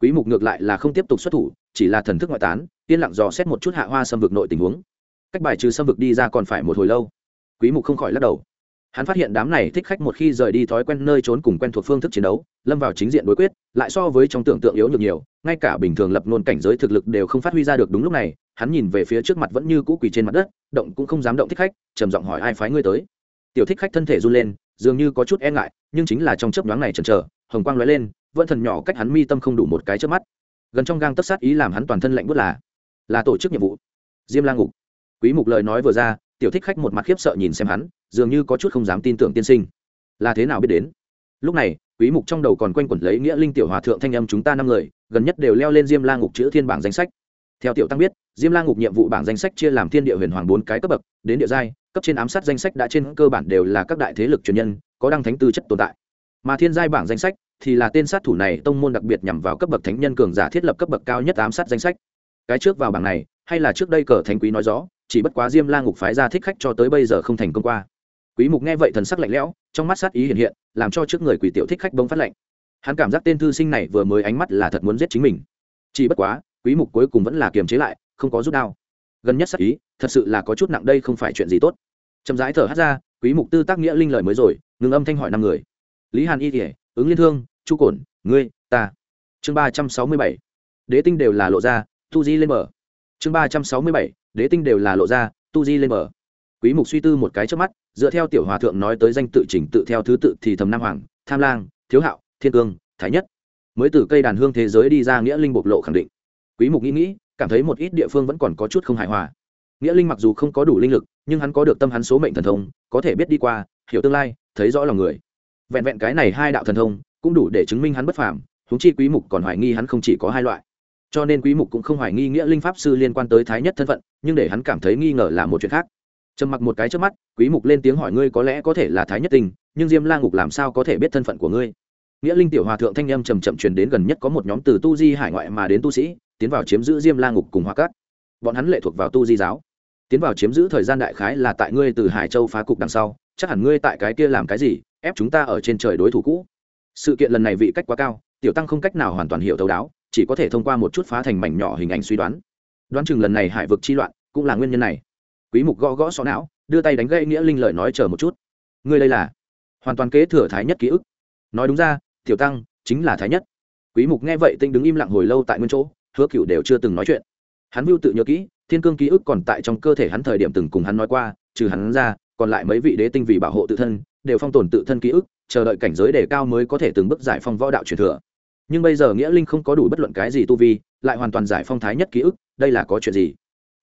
Quý mục ngược lại là không tiếp tục xuất thủ, chỉ là thần thức ngoại tán, yên lặng dò xét một chút hạ hoa xâm vực nội tình huống. Cách bài trừ xâm vực đi ra còn phải một hồi lâu. Quý mục không khỏi lắc đầu. Hắn phát hiện đám này thích khách một khi rời đi thói quen nơi trốn cùng quen thuộc phương thức chiến đấu, lâm vào chính diện đối quyết, lại so với trong tưởng tượng yếu nhược nhiều, ngay cả bình thường lập nôn cảnh giới thực lực đều không phát huy ra được đúng lúc này hắn nhìn về phía trước mặt vẫn như cũ quỳ trên mặt đất, động cũng không dám động thích khách, trầm giọng hỏi ai phái ngươi tới. Tiểu thích khách thân thể run lên, dường như có chút e ngại, nhưng chính là trong chớp nhoáng này chần chờ, hồng quang lóe lên, vẫn thần nhỏ cách hắn mi tâm không đủ một cái chớp mắt. Gần trong gang tất sát ý làm hắn toàn thân lạnh bút là là tổ chức nhiệm vụ. Diêm la ngục. Quý mục lời nói vừa ra, tiểu thích khách một mặt khiếp sợ nhìn xem hắn, dường như có chút không dám tin tưởng tiên sinh. Là thế nào biết đến? Lúc này, quý mục trong đầu còn quanh quẩn lấy nghĩa linh tiểu hòa thượng thanh âm chúng ta năm người, gần nhất đều leo lên diêm la ngục chữ thiên bảng danh sách theo tiểu tăng biết, diêm la ngục nhiệm vụ bảng danh sách chia làm thiên địa huyền hoàng bốn cái cấp bậc, đến địa giai, cấp trên ám sát danh sách đã trên cơ bản đều là các đại thế lực truyền nhân, có đăng thánh tư chất tồn tại. Mà thiên giai bảng danh sách thì là tên sát thủ này tông môn đặc biệt nhằm vào cấp bậc thánh nhân cường giả thiết lập cấp bậc cao nhất ám sát danh sách. Cái trước vào bảng này, hay là trước đây cờ thánh quý nói rõ, chỉ bất quá diêm la ngục phái ra thích khách cho tới bây giờ không thành công qua. Quý mục nghe vậy thần sắc lạnh lẽo, trong mắt sát ý hiện hiện, làm cho trước người quỷ tiểu thích khách bỗng phát lạnh. Hắn cảm giác tên thư sinh này vừa mới ánh mắt là thật muốn giết chính mình. Chỉ bất quá quý mục cuối cùng vẫn là kiềm chế lại, không có rút đao. Gần nhất sắc ý, thật sự là có chút nặng đây không phải chuyện gì tốt. Chậm rãi thở hắt ra, quý mục tư tác nghĩa linh lời mới rồi, ngừng âm thanh hỏi năm người. Lý hàn y kể ứng liên thương, chu cổn, ngươi, ta. Chương ba trăm sáu mươi bảy. Đế tinh đều là lộ ra, tu di lên mở chương ba trăm sáu mươi bảy. Đế tinh đều là lộ ra, tu di lên mở quý mục suy tư một cái trước mắt, dựa theo tiểu hòa thượng nói tới danh tự chỉnh tự theo thứ tự thì thầm nam hoàng, tham lang, thiếu hạo, thiên cương, thái nhất. Mới từ cây đàn hương thế giới đi ra nghĩa linh bộc lộ khẳng định quý mục nghĩ nghĩ, cảm thấy một ít địa phương vẫn còn có chút không hài hòa. Nghĩa linh mặc dù không có đủ linh lực, nhưng hắn có được tâm hắn số mệnh thần thông, có thể biết đi qua, hiểu tương lai, thấy rõ lòng người. Vẹn vẹn cái này hai đạo thần thông, cũng đủ để chứng minh hắn bất phàm húng chi quý mục còn hoài nghi hắn không chỉ có hai loại. Cho nên quý mục cũng không hoài nghi nghĩa linh pháp sư liên quan tới thái nhất thân phận, nhưng để hắn cảm thấy nghi ngờ là một chuyện khác. Trầm mặc một cái trước mắt, quý mục lên tiếng hỏi ngươi có lẽ có thể là thái nhất tình nhưng diêm la ngục làm sao có thể biết thân phận của ngươi? Nghĩa linh tiểu hòa thượng thanh âm trầm chậm truyền đến gần nhất có một nhóm từ tu di hải ngoại mà đến tu sĩ tiến vào chiếm giữ diêm la ngục cùng hoa cát. Bọn hắn lệ thuộc vào tu di giáo. Tiến vào chiếm giữ thời gian đại khái là tại ngươi từ hải châu phá cục đằng sau, chắc hẳn ngươi tại cái kia làm cái gì, ép chúng ta ở trên trời đối thủ cũ. Sự kiện lần này vị cách quá cao, tiểu tăng không cách nào hoàn toàn hiểu thấu đáo, chỉ có thể thông qua một chút phá thành mảnh nhỏ hình ảnh suy đoán. Đoán chừng lần này hải vực chi loạn cũng là nguyên nhân này. Quý mục gõ gõ xó não, đưa tay đánh gãy nghĩa linh lời nói chờ một chút. Ngươi đây là hoàn toàn kế thừa thái nhất ký ức. Nói đúng ra, tiểu tăng chính là thái nhất. Quý mục nghe vậy tinh đứng im lặng hồi lâu tại nguyên chỗ hứa cửu đều chưa từng nói chuyện. Hắn vưu tự nhớ kỹ, thiên cương ký ức còn tại trong cơ thể hắn thời điểm từng cùng hắn nói qua, trừ hắn ra, còn lại mấy vị đế tinh vì bảo hộ tự thân, đều phong tồn tự thân ký ức, chờ đợi cảnh giới đề cao mới có thể từng bước giải phong võ đạo truyền thừa. Nhưng bây giờ nghĩa linh không có đủ bất luận cái gì tu vi, lại hoàn toàn giải phong thái nhất ký ức, đây là có chuyện gì?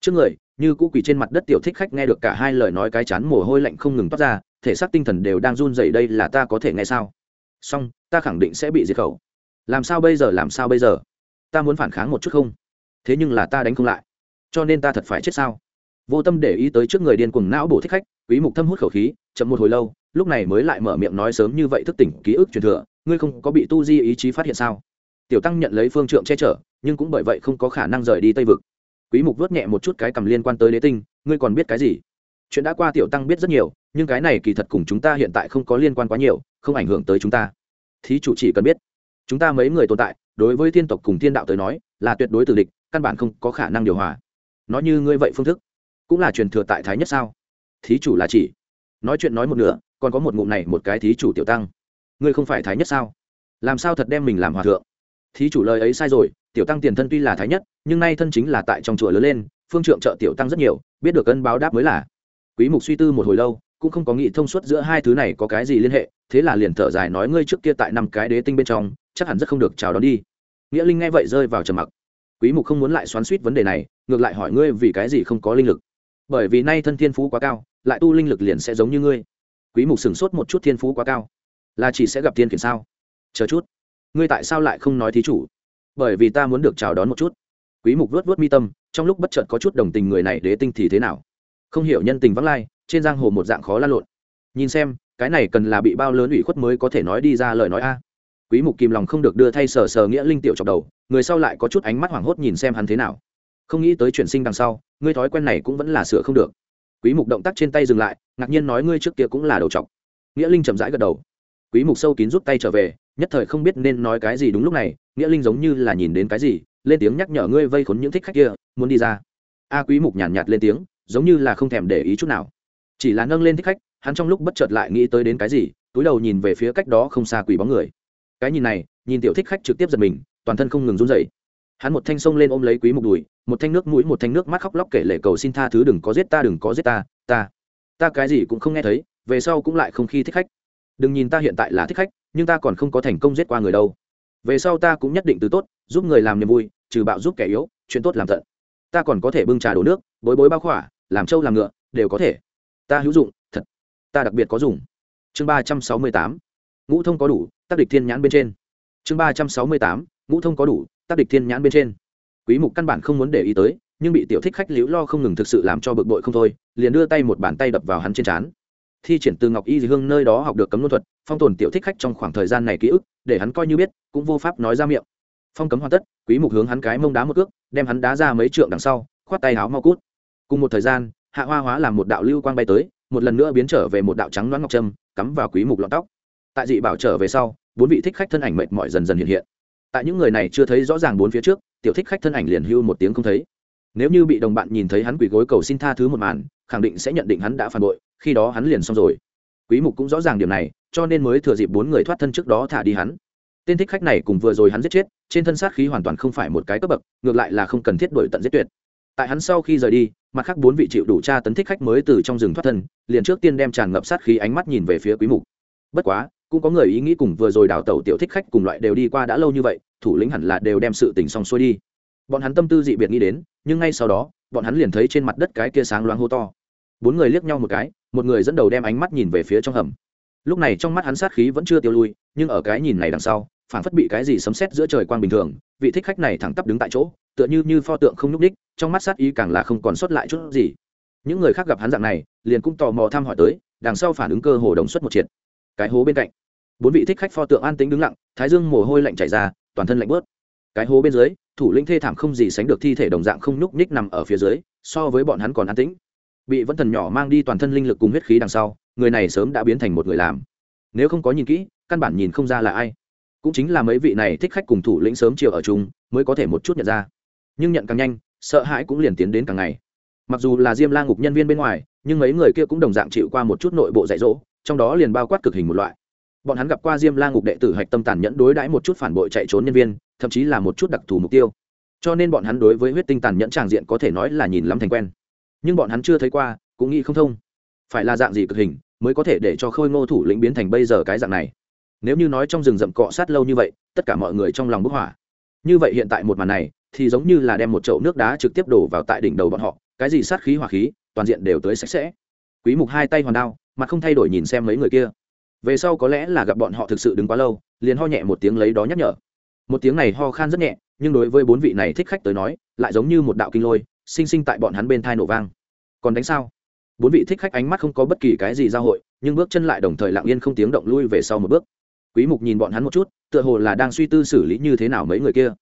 Trước người, như cũ quỳ trên mặt đất tiểu thích khách nghe được cả hai lời nói cái chán mồ hôi lạnh không ngừng toát ra, thể xác tinh thần đều đang run dậy đây là ta có thể nghe sao? Song ta khẳng định sẽ bị diệt khẩu. Làm sao bây giờ, làm sao bây giờ? Ta muốn phản kháng một chút không? Thế nhưng là ta đánh không lại. Cho nên ta thật phải chết sao? Vô tâm để ý tới trước người điên cuồng não bổ thích khách, quý mục thâm hút khẩu khí, chậm một hồi lâu, lúc này mới lại mở miệng nói sớm như vậy thức tỉnh ký ức truyền thừa, ngươi không có bị tu di ý chí phát hiện sao? Tiểu tăng nhận lấy phương trượng che chở, nhưng cũng bởi vậy không có khả năng rời đi tây vực. Quý mục vớt nhẹ một chút cái cầm liên quan tới đế tinh, ngươi còn biết cái gì? Chuyện đã qua tiểu tăng biết rất nhiều, nhưng cái này kỳ thật cùng chúng ta hiện tại không có liên quan quá nhiều, không ảnh hưởng tới chúng ta. Thí chủ chỉ cần biết, chúng ta mấy người tồn tại đối với thiên tộc cùng thiên đạo tới nói, là tuyệt đối tử địch, căn bản không có khả năng điều hòa. Nói như ngươi vậy phương thức, cũng là truyền thừa tại thái nhất sao? Thí chủ là chỉ. Nói chuyện nói một nửa, còn có một ngụm này một cái thí chủ tiểu tăng. Ngươi không phải thái nhất sao? Làm sao thật đem mình làm hòa thượng? Thí chủ lời ấy sai rồi, tiểu tăng tiền thân tuy là thái nhất, nhưng nay thân chính là tại trong chùa lớn lên, phương trượng trợ tiểu tăng rất nhiều, biết được ân báo đáp mới là. Quý mục suy tư một hồi lâu, cũng không có nghĩ thông suốt giữa hai thứ này có cái gì liên hệ thế là liền thở dài nói ngươi trước kia tại năm cái đế tinh bên trong, chắc hẳn rất không được chào đón đi. Nghĩa linh nghe vậy rơi vào trầm mặc. Quý mục không muốn lại xoắn suýt vấn đề này, ngược lại hỏi ngươi vì cái gì không có linh lực? Bởi vì nay thân thiên phú quá cao, lại tu linh lực liền sẽ giống như ngươi. Quý mục sừng sốt một chút thiên phú quá cao. Là chỉ sẽ gặp thiên khiển sao? Chờ chút. Ngươi tại sao lại không nói thí chủ? Bởi vì ta muốn được chào đón một chút. Quý mục vớt vớt mi tâm, trong lúc bất chợt có chút đồng tình người này đế tinh thì thế nào? Không hiểu nhân tình vắng lai, trên giang hồ một dạng khó lan lộn. Nhìn xem cái này cần là bị bao lớn ủy khuất mới có thể nói đi ra lời nói a. Quý mục kìm lòng không được đưa thay sờ sờ nghĩa linh tiểu chọc đầu người sau lại có chút ánh mắt hoảng hốt nhìn xem hắn thế nào. Không nghĩ tới chuyển sinh đằng sau ngươi thói quen này cũng vẫn là sửa không được. Quý mục động tác trên tay dừng lại ngạc nhiên nói ngươi trước kia cũng là đầu chọc. Nghĩa linh chậm rãi gật đầu. Quý mục sâu kín rút tay trở về nhất thời không biết nên nói cái gì đúng lúc này nghĩa linh giống như là nhìn đến cái gì lên tiếng nhắc nhở ngươi vây khốn những thích khách kia muốn đi ra. A quý mục nhàn nhạt, nhạt lên tiếng giống như là không thèm để ý chút nào. Chỉ là nâng lên thích khách hắn trong lúc bất chợt lại nghĩ tới đến cái gì, túi đầu nhìn về phía cách đó không xa quỷ bóng người. Cái nhìn này, nhìn tiểu thích khách trực tiếp giật mình, toàn thân không ngừng run rẩy. Hắn một thanh sông lên ôm lấy quý mục đùi, một thanh nước mũi, một thanh nước mắt khóc lóc kể lệ cầu xin tha thứ đừng có giết ta, đừng có giết ta ta. Ta cái gì cũng không nghe thấy, về sau cũng lại không khi thích khách. Đừng nhìn ta hiện tại là thích khách, nhưng ta còn không có thành công giết qua người đâu. Về sau ta cũng nhất định từ tốt, giúp người làm niềm vui, trừ bạo giúp kẻ yếu, chuyện tốt làm tận. Ta còn có thể bưng trà đổ nước, bối bối bao khỏa, làm trâu làm ngựa, đều có thể. Ta hữu dụng ta đặc biệt có dùng. Chương ba trăm sáu mươi tám, ngũ thông có đủ, tác địch thiên nhãn bên trên. Chương ba trăm sáu mươi tám, ngũ thông có đủ, tác địch thiên nhãn bên trên. Quý mục căn bản không muốn để ý tới, nhưng bị tiểu thích khách liễu lo không ngừng thực sự làm cho bực bội không thôi, liền đưa tay một bàn tay đập vào hắn trên trán. Thi triển từ ngọc y dì hương nơi đó học được cấm luân thuật, phong tồn tiểu thích khách trong khoảng thời gian này ký ức, để hắn coi như biết, cũng vô pháp nói ra miệng. Phong cấm hoàn tất, quý mục hướng hắn cái mông đá một cước, đem hắn đá ra mấy trượng đằng sau, khoát tay háo mau cút. Cùng một thời gian, hạ hoa hóa làm một đạo lưu quang bay tới một lần nữa biến trở về một đạo trắng đoán ngọc trâm, cắm vào quý mục lọn tóc. Tại dị bảo trở về sau, bốn vị thích khách thân ảnh mệt mỏi dần dần hiện hiện. Tại những người này chưa thấy rõ ràng bốn phía trước, tiểu thích khách thân ảnh liền hưu một tiếng không thấy. Nếu như bị đồng bạn nhìn thấy hắn quỳ gối cầu xin tha thứ một màn, khẳng định sẽ nhận định hắn đã phản bội, khi đó hắn liền xong rồi. Quý mục cũng rõ ràng điểm này, cho nên mới thừa dịp bốn người thoát thân trước đó thả đi hắn. Tên thích khách này cùng vừa rồi hắn giết chết, trên thân sát khí hoàn toàn không phải một cái cấp bậc, ngược lại là không cần thiết đổi tận giết tuyệt tại hắn sau khi rời đi, mặt khác bốn vị chịu đủ tra tấn thích khách mới từ trong rừng thoát thân, liền trước tiên đem tràn ngập sát khí ánh mắt nhìn về phía quý mục. Bất quá, cũng có người ý nghĩ cùng vừa rồi đào tẩu tiểu thích khách cùng loại đều đi qua đã lâu như vậy, thủ lĩnh hẳn là đều đem sự tình xong xuôi đi. Bọn hắn tâm tư dị biệt nghĩ đến, nhưng ngay sau đó, bọn hắn liền thấy trên mặt đất cái kia sáng loáng hô to. Bốn người liếc nhau một cái, một người dẫn đầu đem ánh mắt nhìn về phía trong hầm. Lúc này trong mắt hắn sát khí vẫn chưa tiêu lui, nhưng ở cái nhìn này đằng sau phản phất bị cái gì sấm sét giữa trời quang bình thường, vị thích khách này thẳng tắp đứng tại chỗ, tựa như như pho tượng không nhúc đích trong mắt sát ý càng là không còn sót lại chút gì. Những người khác gặp hắn dạng này, liền cũng tò mò thăm hỏi tới, đằng sau phản ứng cơ hồ đồng xuất một triệt. Cái hố bên cạnh, bốn vị thích khách pho tượng an tĩnh đứng lặng, thái dương mồ hôi lạnh chảy ra, toàn thân lạnh bớt. Cái hố bên dưới, thủ lĩnh thê thảm không gì sánh được thi thể đồng dạng không nhúc nhích nằm ở phía dưới, so với bọn hắn còn an tĩnh. Bị vẫn thần nhỏ mang đi toàn thân linh lực cùng huyết khí đằng sau, người này sớm đã biến thành một người làm. Nếu không có nhìn kỹ, căn bản nhìn không ra là ai. Cũng chính là mấy vị này thích khách cùng thủ lĩnh sớm chiều ở chung, mới có thể một chút nhận ra. Nhưng nhận càng nhanh sợ hãi cũng liền tiến đến càng ngày. Mặc dù là diêm la ngục nhân viên bên ngoài, nhưng mấy người kia cũng đồng dạng chịu qua một chút nội bộ dạy dỗ, trong đó liền bao quát cực hình một loại. Bọn hắn gặp qua diêm la ngục đệ tử hạch tâm tàn nhẫn đối đãi một chút phản bội chạy trốn nhân viên, thậm chí là một chút đặc thù mục tiêu. Cho nên bọn hắn đối với huyết tinh tàn nhẫn tràng diện có thể nói là nhìn lắm thành quen. Nhưng bọn hắn chưa thấy qua, cũng nghĩ không thông. Phải là dạng gì cực hình, mới có thể để cho khôi ngô thủ lĩnh biến thành bây giờ cái dạng này? Nếu như nói trong rừng rậm cọ sát lâu như vậy, tất cả mọi người trong lòng bức hỏa. Như vậy hiện tại một màn này thì giống như là đem một chậu nước đá trực tiếp đổ vào tại đỉnh đầu bọn họ, cái gì sát khí hỏa khí, toàn diện đều tới sạch sẽ. Quý mục hai tay hoàn đao mà không thay đổi nhìn xem mấy người kia. Về sau có lẽ là gặp bọn họ thực sự đứng quá lâu, liền ho nhẹ một tiếng lấy đó nhắc nhở. Một tiếng này ho khan rất nhẹ, nhưng đối với bốn vị này thích khách tới nói, lại giống như một đạo kinh lôi, sinh sinh tại bọn hắn bên thai nổ vang. Còn đánh sao? Bốn vị thích khách ánh mắt không có bất kỳ cái gì giao hội, nhưng bước chân lại đồng thời lặng yên không tiếng động lui về sau một bước. Quý mục nhìn bọn hắn một chút, tựa hồ là đang suy tư xử lý như thế nào mấy người kia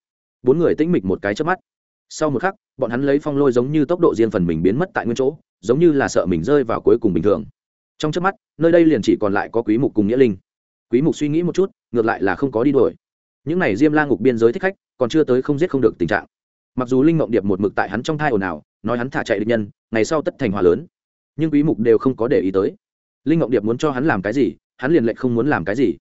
bốn người tĩnh mịch một cái chớp mắt. Sau một khắc, bọn hắn lấy phong lôi giống như tốc độ riêng phần mình biến mất tại nguyên chỗ, giống như là sợ mình rơi vào cuối cùng bình thường. Trong chớp mắt, nơi đây liền chỉ còn lại có quý mục cùng nghĩa linh. Quý mục suy nghĩ một chút, ngược lại là không có đi đuổi. Những này diêm la ngục biên giới thích khách, còn chưa tới không giết không được tình trạng. Mặc dù linh mộng điệp một mực tại hắn trong thai ồn ào, nói hắn thả chạy địch nhân, ngày sau tất thành hòa lớn. Nhưng quý mục đều không có để ý tới. Linh mộng điệp muốn cho hắn làm cái gì, hắn liền lệnh không muốn làm cái gì.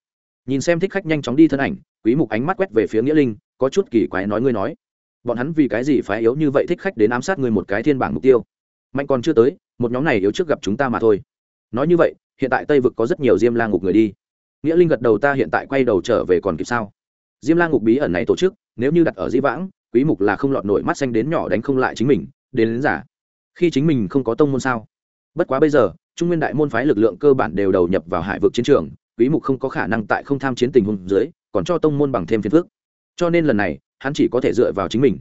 Nhìn xem thích khách nhanh chóng đi thân ảnh, quý mục ánh mắt quét về phía nghĩa linh có chút kỳ quái nói ngươi nói. Bọn hắn vì cái gì phải yếu như vậy thích khách đến ám sát ngươi một cái thiên bảng mục tiêu? Mạnh còn chưa tới một nhóm này yếu trước gặp chúng ta mà thôi. Nói như vậy hiện tại tây vực có rất nhiều diêm la ngục người đi. Nghĩa linh gật đầu ta hiện tại quay đầu trở về còn kịp sao? Diêm la ngục bí ẩn này tổ chức nếu như đặt ở di vãng quý mục là không lọt nổi mắt xanh đến nhỏ đánh không lại chính mình đến, đến giả. Khi chính mình không có tông môn sao? Bất quá bây giờ trung nguyên đại môn phái lực lượng cơ bản đều đầu nhập vào hải vực chiến trường quý mục không có khả năng tại không tham chiến tình huống dưới còn cho tông môn bằng thêm phiền phức cho nên lần này, hắn chỉ có thể dựa vào chính mình.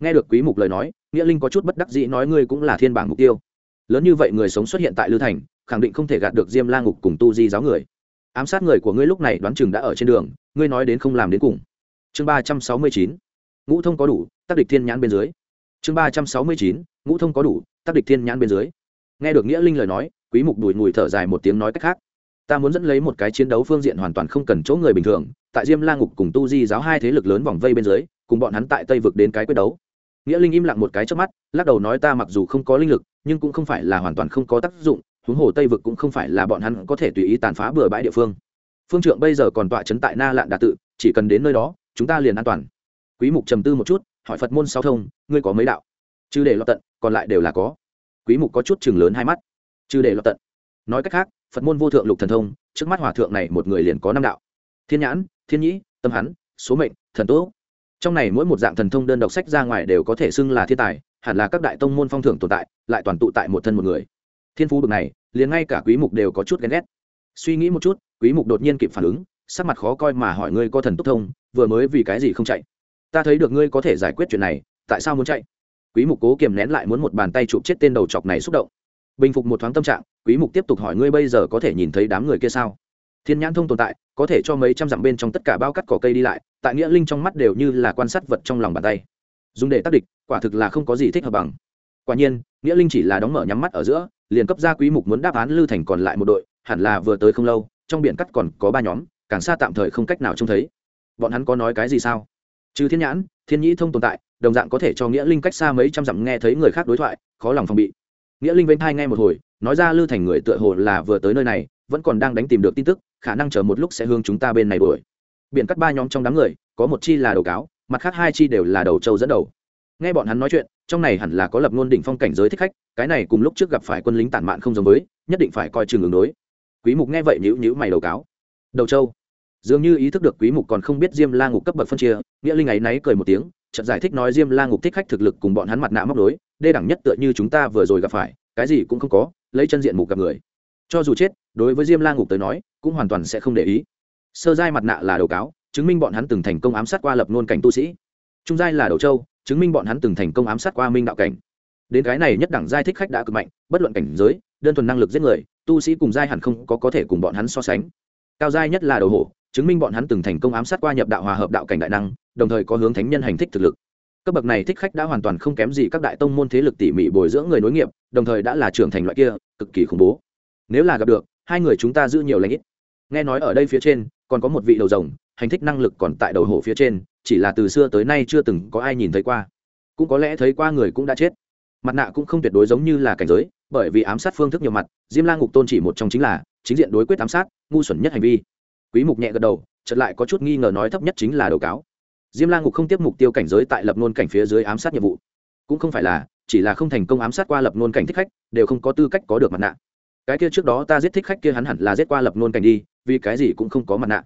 Nghe được quý mục lời nói, nghĩa linh có chút bất đắc dĩ nói ngươi cũng là thiên bảng mục tiêu. Lớn như vậy người sống xuất hiện tại lư thành, khẳng định không thể gạt được diêm la ngục cùng tu di giáo người. Ám sát người của ngươi lúc này đoán chừng đã ở trên đường, ngươi nói đến không làm đến cùng. Chương ba trăm sáu mươi chín, ngũ thông có đủ tác địch thiên nhãn bên dưới. Chương ba trăm sáu mươi chín, ngũ thông có đủ tác địch thiên nhãn bên dưới. Nghe được nghĩa linh lời nói, quý mục đùi ngùi thở dài một tiếng nói cách khác ta muốn dẫn lấy một cái chiến đấu phương diện hoàn toàn không cần chỗ người bình thường, tại diêm la ngục cùng tu di giáo hai thế lực lớn vòng vây bên dưới, cùng bọn hắn tại tây vực đến cái quyết đấu. Nghĩa linh im lặng một cái trước mắt, lắc đầu nói ta mặc dù không có linh lực, nhưng cũng không phải là hoàn toàn không có tác dụng, huống hồ tây vực cũng không phải là bọn hắn có thể tùy ý tàn phá bừa bãi địa phương. Phương trượng bây giờ còn tọa chấn tại na lạn đà tự, chỉ cần đến nơi đó, chúng ta liền an toàn. Quý mục trầm tư một chút, hỏi phật môn sáu thông, ngươi có mấy đạo? Chứ để lọt tận, còn lại đều là có. Quý mục có chút chừng lớn hai mắt. Chứ để lọt tận. Nói cách khác phật môn vô thượng lục thần thông, trước mắt hòa thượng này một người liền có năm đạo. Thiên nhãn, thiên nhĩ, tâm hắn, số mệnh, thần tố. Trong này mỗi một dạng thần thông đơn độc sách ra ngoài đều có thể xưng là thiên tài, hẳn là các đại tông môn phong thưởng tồn tại, lại toàn tụ tại một thân một người. Thiên phú bực này, liền ngay cả quý mục đều có chút ghen ghét. Suy nghĩ một chút, quý mục đột nhiên kịp phản ứng, sắc mặt khó coi mà hỏi ngươi có thần tốc thông, vừa mới vì cái gì không chạy? Ta thấy được ngươi có thể giải quyết chuyện này, tại sao muốn chạy? Quý mục cố kiềm nén lại muốn một bàn tay chụp chết tên đầu chọc này xúc động. Bình phục một thoáng tâm trạng quý mục tiếp tục hỏi ngươi bây giờ có thể nhìn thấy đám người kia sao? Thiên nhãn thông tồn tại, có thể cho mấy trăm dặm bên trong tất cả bao cắt cỏ cây đi lại, tại nghĩa linh trong mắt đều như là quan sát vật trong lòng bàn tay. Dùng để tác địch, quả thực là không có gì thích hợp bằng. Quả nhiên, nghĩa linh chỉ là đóng mở nhắm mắt ở giữa, liền cấp ra quý mục muốn đáp án lưu thành còn lại một đội, hẳn là vừa tới không lâu, trong biển cắt còn có ba nhóm, càng xa tạm thời không cách nào trông thấy. Bọn hắn có nói cái gì sao? Trừ thiên nhãn, thiên nhĩ thông tồn tại, đồng dạng có thể cho nghĩa linh cách xa mấy trăm dặm nghe thấy người khác đối thoại, khó lòng phòng bị nghĩa linh vênh thai nghe một hồi, nói ra lư thành người tựa hồ là vừa tới nơi này, vẫn còn đang đánh tìm được tin tức, khả năng chờ một lúc sẽ hướng chúng ta bên này đuổi. Biện cắt ba nhóm trong đám người, có một chi là đầu cáo, mặt khác hai chi đều là đầu châu dẫn đầu. Nghe bọn hắn nói chuyện, trong này hẳn là có lập ngôn đỉnh phong cảnh giới thích khách, cái này cùng lúc trước gặp phải quân lính tản mạn không giống với, nhất định phải coi chừng ứng đối. Quý mục nghe vậy nhữ nhữ mày đầu cáo. Đầu châu dường như ý thức được quý mục còn không biết diêm la ngục cấp bậc phân chia, nghĩa linh ấy náy cười một tiếng, chợt giải thích nói diêm la ngục thích khách thực lực cùng bọn hắn mặt nạ móc đối đê đẳng nhất tựa như chúng ta vừa rồi gặp phải, cái gì cũng không có, lấy chân diện mục gặp người. Cho dù chết, đối với diêm la ngục tới nói, cũng hoàn toàn sẽ không để ý. Sơ giai mặt nạ là đầu cáo, chứng minh bọn hắn từng thành công ám sát qua lập nôn cảnh tu sĩ. Trung giai là đầu châu chứng minh bọn hắn từng thành công ám sát qua minh đạo cảnh. Đến cái này nhất đẳng giai thích khách đã cực mạnh, bất luận cảnh giới, đơn thuần năng lực giết người, tu sĩ cùng giai hẳn không có có thể cùng bọn hắn so sánh. Cao giai nhất là đầu hổ, chứng minh bọn hắn từng thành công ám sát qua nhập đạo hòa hợp đạo cảnh đại năng, đồng thời có hướng thánh nhân hành thích thực lực cấp bậc này thích khách đã hoàn toàn không kém gì các đại tông môn thế lực tỉ mỉ bồi dưỡng người nối nghiệp, đồng thời đã là trưởng thành loại kia, cực kỳ khủng bố. Nếu là gặp được, hai người chúng ta giữ nhiều lãnh ít. Nghe nói ở đây phía trên, còn có một vị đầu rồng, hành thích năng lực còn tại đầu hổ phía trên, chỉ là từ xưa tới nay chưa từng có ai nhìn thấy qua. Cũng có lẽ thấy qua người cũng đã chết. Mặt nạ cũng không tuyệt đối giống như là cảnh giới, bởi vì ám sát phương thức nhiều mặt, diêm la ngục tôn chỉ một trong chính là, chính diện đối quyết ám sát, ngu xuẩn nhất hành vi. Quý mục nhẹ gật đầu, chợt lại có chút nghi ngờ nói thấp nhất chính là đầu cáo diêm la ngục không tiếp mục tiêu cảnh giới tại lập nôn cảnh phía dưới ám sát nhiệm vụ. Cũng không phải là, chỉ là không thành công ám sát qua lập nôn cảnh thích khách, đều không có tư cách có được mặt nạ. Cái kia trước đó ta giết thích khách kia hắn hẳn là giết qua lập nôn cảnh đi, vì cái gì cũng không có mặt nạ.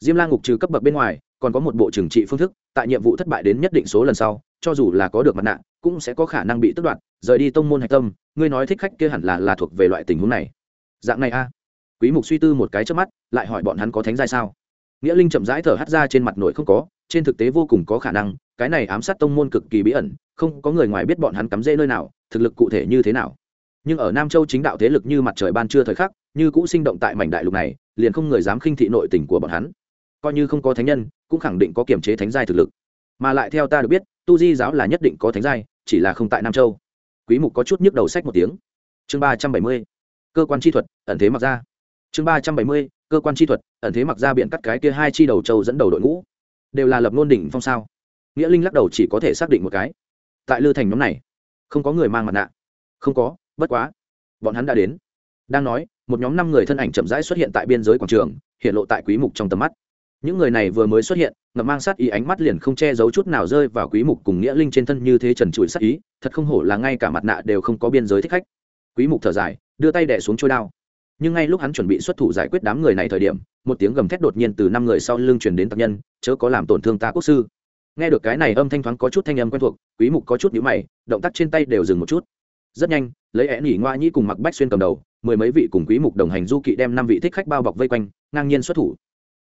Diêm la ngục trừ cấp bậc bên ngoài, còn có một bộ trừng trị phương thức, tại nhiệm vụ thất bại đến nhất định số lần sau, cho dù là có được mặt nạ, cũng sẽ có khả năng bị tước đoạt. Rời đi tông môn hạch tâm, ngươi nói thích khách kia hẳn là là thuộc về loại tình huống này. Dạng này a. Quý mục suy tư một cái trước mắt, lại hỏi bọn hắn có thánh giai sao? Nghĩa linh chậm rãi thở hắt ra trên mặt nội không có trên thực tế vô cùng có khả năng, cái này ám sát tông môn cực kỳ bí ẩn, không có người ngoài biết bọn hắn cắm rễ nơi nào, thực lực cụ thể như thế nào. Nhưng ở nam châu chính đạo thế lực như mặt trời ban trưa thời khắc, như cũ sinh động tại mảnh đại lục này, liền không người dám khinh thị nội tình của bọn hắn. Coi như không có thánh nhân, cũng khẳng định có kiểm chế thánh giai thực lực. Mà lại theo ta được biết, tu di giáo là nhất định có thánh giai, chỉ là không tại nam châu. Quý mục có chút nhức đầu sách một tiếng. Chương ba trăm bảy mươi, cơ quan chi thuật, ẩn thế mặc ra. Chương ba trăm bảy mươi, cơ quan chi thuật, ẩn thế mặc ra biện cắt cái kia hai chi đầu châu dẫn đầu đội ngũ đều là lập ngôn đỉnh phong sao? Nghĩa linh lắc đầu chỉ có thể xác định một cái. Tại lư thành nhóm này, không có người mang mặt nạ. Không có, bất quá, bọn hắn đã đến. Đang nói, một nhóm năm người thân ảnh chậm rãi xuất hiện tại biên giới quảng trường, hiện lộ tại quý mục trong tầm mắt. Những người này vừa mới xuất hiện, ngậm mang sát ý ánh mắt liền không che giấu chút nào rơi vào quý mục cùng nghĩa linh trên thân như thế trần trụi sát ý, thật không hổ là ngay cả mặt nạ đều không có biên giới thích khách. Quý mục thở dài, đưa tay đè xuống trôi đao. Nhưng ngay lúc hắn chuẩn bị xuất thủ giải quyết đám người này thời điểm một tiếng gầm thét đột nhiên từ năm người sau lưng truyền đến tập nhân, chớ có làm tổn thương ta quốc sư. Nghe được cái này âm thanh thoáng có chút thanh âm quen thuộc, quý mục có chút nhíu mày, động tác trên tay đều dừng một chút. Rất nhanh, lấy én nhỉ ngoa nhĩ cùng mặc bách xuyên cầm đầu, mười mấy vị cùng quý mục đồng hành du kỵ đem năm vị thích khách bao bọc vây quanh, ngang nhiên xuất thủ.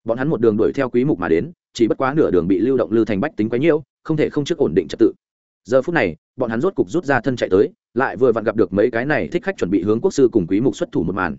Bọn hắn một đường đuổi theo quý mục mà đến, chỉ bất quá nửa đường bị lưu động lưu thành bách tính quấy nhiễu, không thể không trước ổn định trật tự. Giờ phút này, bọn hắn rốt cục rút ra thân chạy tới, lại vừa vặn gặp được mấy cái này thích khách chuẩn bị hướng quốc sư cùng quý mục xuất thủ một màn.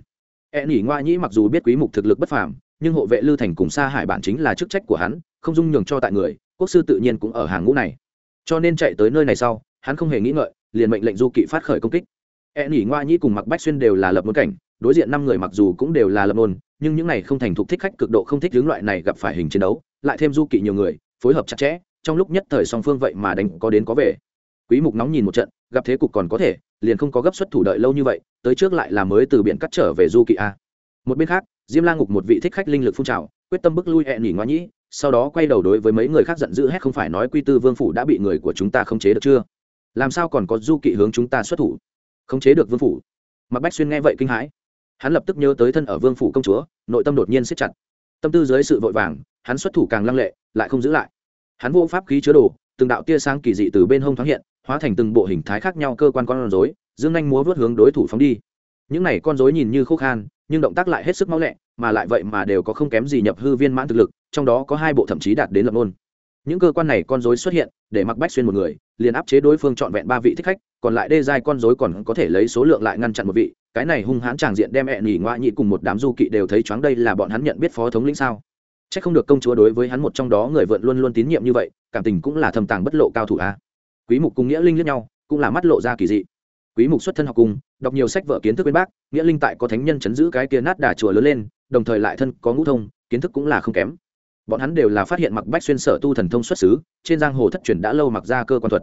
Én nỉ ngoa nhĩ mặc dù biết quý mục thực lực bất phàm nhưng hộ vệ lưu thành cùng xa hải bản chính là chức trách của hắn, không dung nhường cho tại người, quốc sư tự nhiên cũng ở hàng ngũ này. Cho nên chạy tới nơi này sau, hắn không hề nghĩ ngợi, liền mệnh lệnh du kỵ phát khởi công kích. E nỉ ngoa nhĩ cùng mặc bách xuyên đều là lập môn cảnh, đối diện năm người mặc dù cũng đều là lập môn, nhưng những này không thành thục thích khách cực độ không thích hướng loại này gặp phải hình chiến đấu, lại thêm du kỵ nhiều người, phối hợp chặt chẽ, trong lúc nhất thời song phương vậy mà đánh có đến có về. Quý mục nóng nhìn một trận, gặp thế cục còn có thể, liền không có gấp xuất thủ đợi lâu như vậy, tới trước lại là mới từ biển cắt trở về du kỵ a. Một bên khác diêm la ngục một vị thích khách linh lực phun trào, quyết tâm bức lui hẹn nghỉ ngoa nhĩ, sau đó quay đầu đối với mấy người khác giận dữ hét không phải nói quy tư vương phủ đã bị người của chúng ta khống chế được chưa? Làm sao còn có du kỵ hướng chúng ta xuất thủ? Khống chế được vương phủ? Mặc bách xuyên nghe vậy kinh hãi. Hắn lập tức nhớ tới thân ở vương phủ công chúa, nội tâm đột nhiên siết chặt. Tâm tư dưới sự vội vàng, hắn xuất thủ càng lăng lệ, lại không giữ lại. Hắn vô pháp khí chứa đồ, từng đạo tia sáng kỳ dị từ bên hông thoáng hiện, hóa thành từng bộ hình thái khác nhau cơ quan con rối, dương nhanh múa vớt hướng đối thủ phóng đi. Những này con rối nhìn như khô khan nhưng động tác lại hết sức máu lẹ, mà lại vậy mà đều có không kém gì nhập hư viên mãn thực lực, trong đó có hai bộ thậm chí đạt đến lập nôn những cơ quan này con rối xuất hiện, để mặc bách xuyên một người, liền áp chế đối phương trọn vẹn ba vị thích khách, còn lại đê giai con rối còn có thể lấy số lượng lại ngăn chặn một vị, cái này hung hãn tràng diện đem hẹn nghỉ ngoại nhị cùng một đám du kỵ đều thấy choáng đây là bọn hắn nhận biết phó thống lĩnh sao. Chắc không được công chúa đối với hắn một trong đó người vợn luôn luôn tín nhiệm như vậy, cảm tình cũng là thầm tàng bất lộ cao thủ a. Quý mục cùng nghĩa linh lẫn nhau, cũng là mắt lộ ra kỳ dị. Quý mục xuất thân học cung đọc nhiều sách vở kiến thức bên bác, nghĩa linh tại có thánh nhân chấn giữ cái kia nát đà chùa lớn lên, đồng thời lại thân có ngũ thông, kiến thức cũng là không kém. Bọn hắn đều là phát hiện mặc bách xuyên sở tu thần thông xuất xứ, trên giang hồ thất truyền đã lâu mặc ra cơ quan thuật.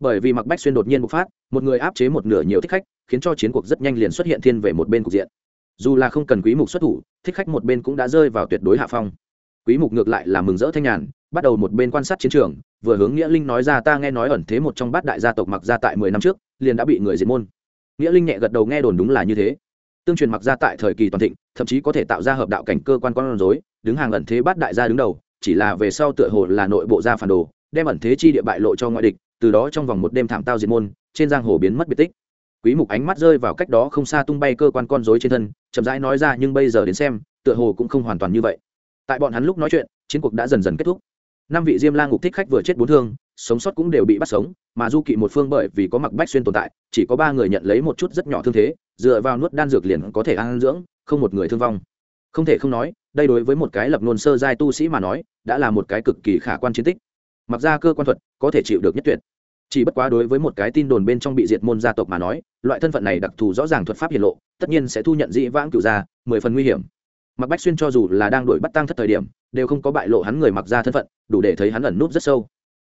Bởi vì mặc bách xuyên đột nhiên bộc phát, một người áp chế một nửa nhiều thích khách, khiến cho chiến cuộc rất nhanh liền xuất hiện thiên về một bên cục diện. Dù là không cần quý mục xuất thủ, thích khách một bên cũng đã rơi vào tuyệt đối hạ phong. Quý mục ngược lại là mừng rỡ thanh nhàn, bắt đầu một bên quan sát chiến trường, vừa hướng nghĩa linh nói ra, ta nghe nói ẩn thế một trong bát đại gia tộc mặc ra tại mười năm trước, liền đã bị người diệt môn nghĩa linh nhẹ gật đầu nghe đồn đúng là như thế. Tương truyền mặc ra tại thời kỳ toàn thịnh, thậm chí có thể tạo ra hợp đạo cảnh cơ quan con rối, đứng hàng ẩn thế bát đại gia đứng đầu, chỉ là về sau tựa hồ là nội bộ gia phản đồ, đem ẩn thế chi địa bại lộ cho ngoại địch, từ đó trong vòng một đêm thảm tao diệt môn, trên giang hồ biến mất biệt tích. Quý mục ánh mắt rơi vào cách đó không xa tung bay cơ quan con rối trên thân, chậm rãi nói ra nhưng bây giờ đến xem, tựa hồ cũng không hoàn toàn như vậy. Tại bọn hắn lúc nói chuyện, chiến cuộc đã dần dần kết thúc. Năm vị diêm la ngục thích khách vừa chết bốn thương sống sót cũng đều bị bắt sống, mà du kỵ một phương bởi vì có mặc bách xuyên tồn tại, chỉ có ba người nhận lấy một chút rất nhỏ thương thế, dựa vào nuốt đan dược liền có thể ăn dưỡng, không một người thương vong. Không thể không nói, đây đối với một cái lập nôn sơ giai tu sĩ mà nói, đã là một cái cực kỳ khả quan chiến tích. Mặc ra cơ quan thuật, có thể chịu được nhất tuyệt. Chỉ bất quá đối với một cái tin đồn bên trong bị diệt môn gia tộc mà nói, loại thân phận này đặc thù rõ ràng thuật pháp hiển lộ, tất nhiên sẽ thu nhận dĩ vãng cựu gia, mười phần nguy hiểm. Mặc bách xuyên cho dù là đang đuổi bắt tăng thất thời điểm, đều không có bại lộ hắn người mặc ra thân phận, đủ để thấy hắn ẩn núp rất sâu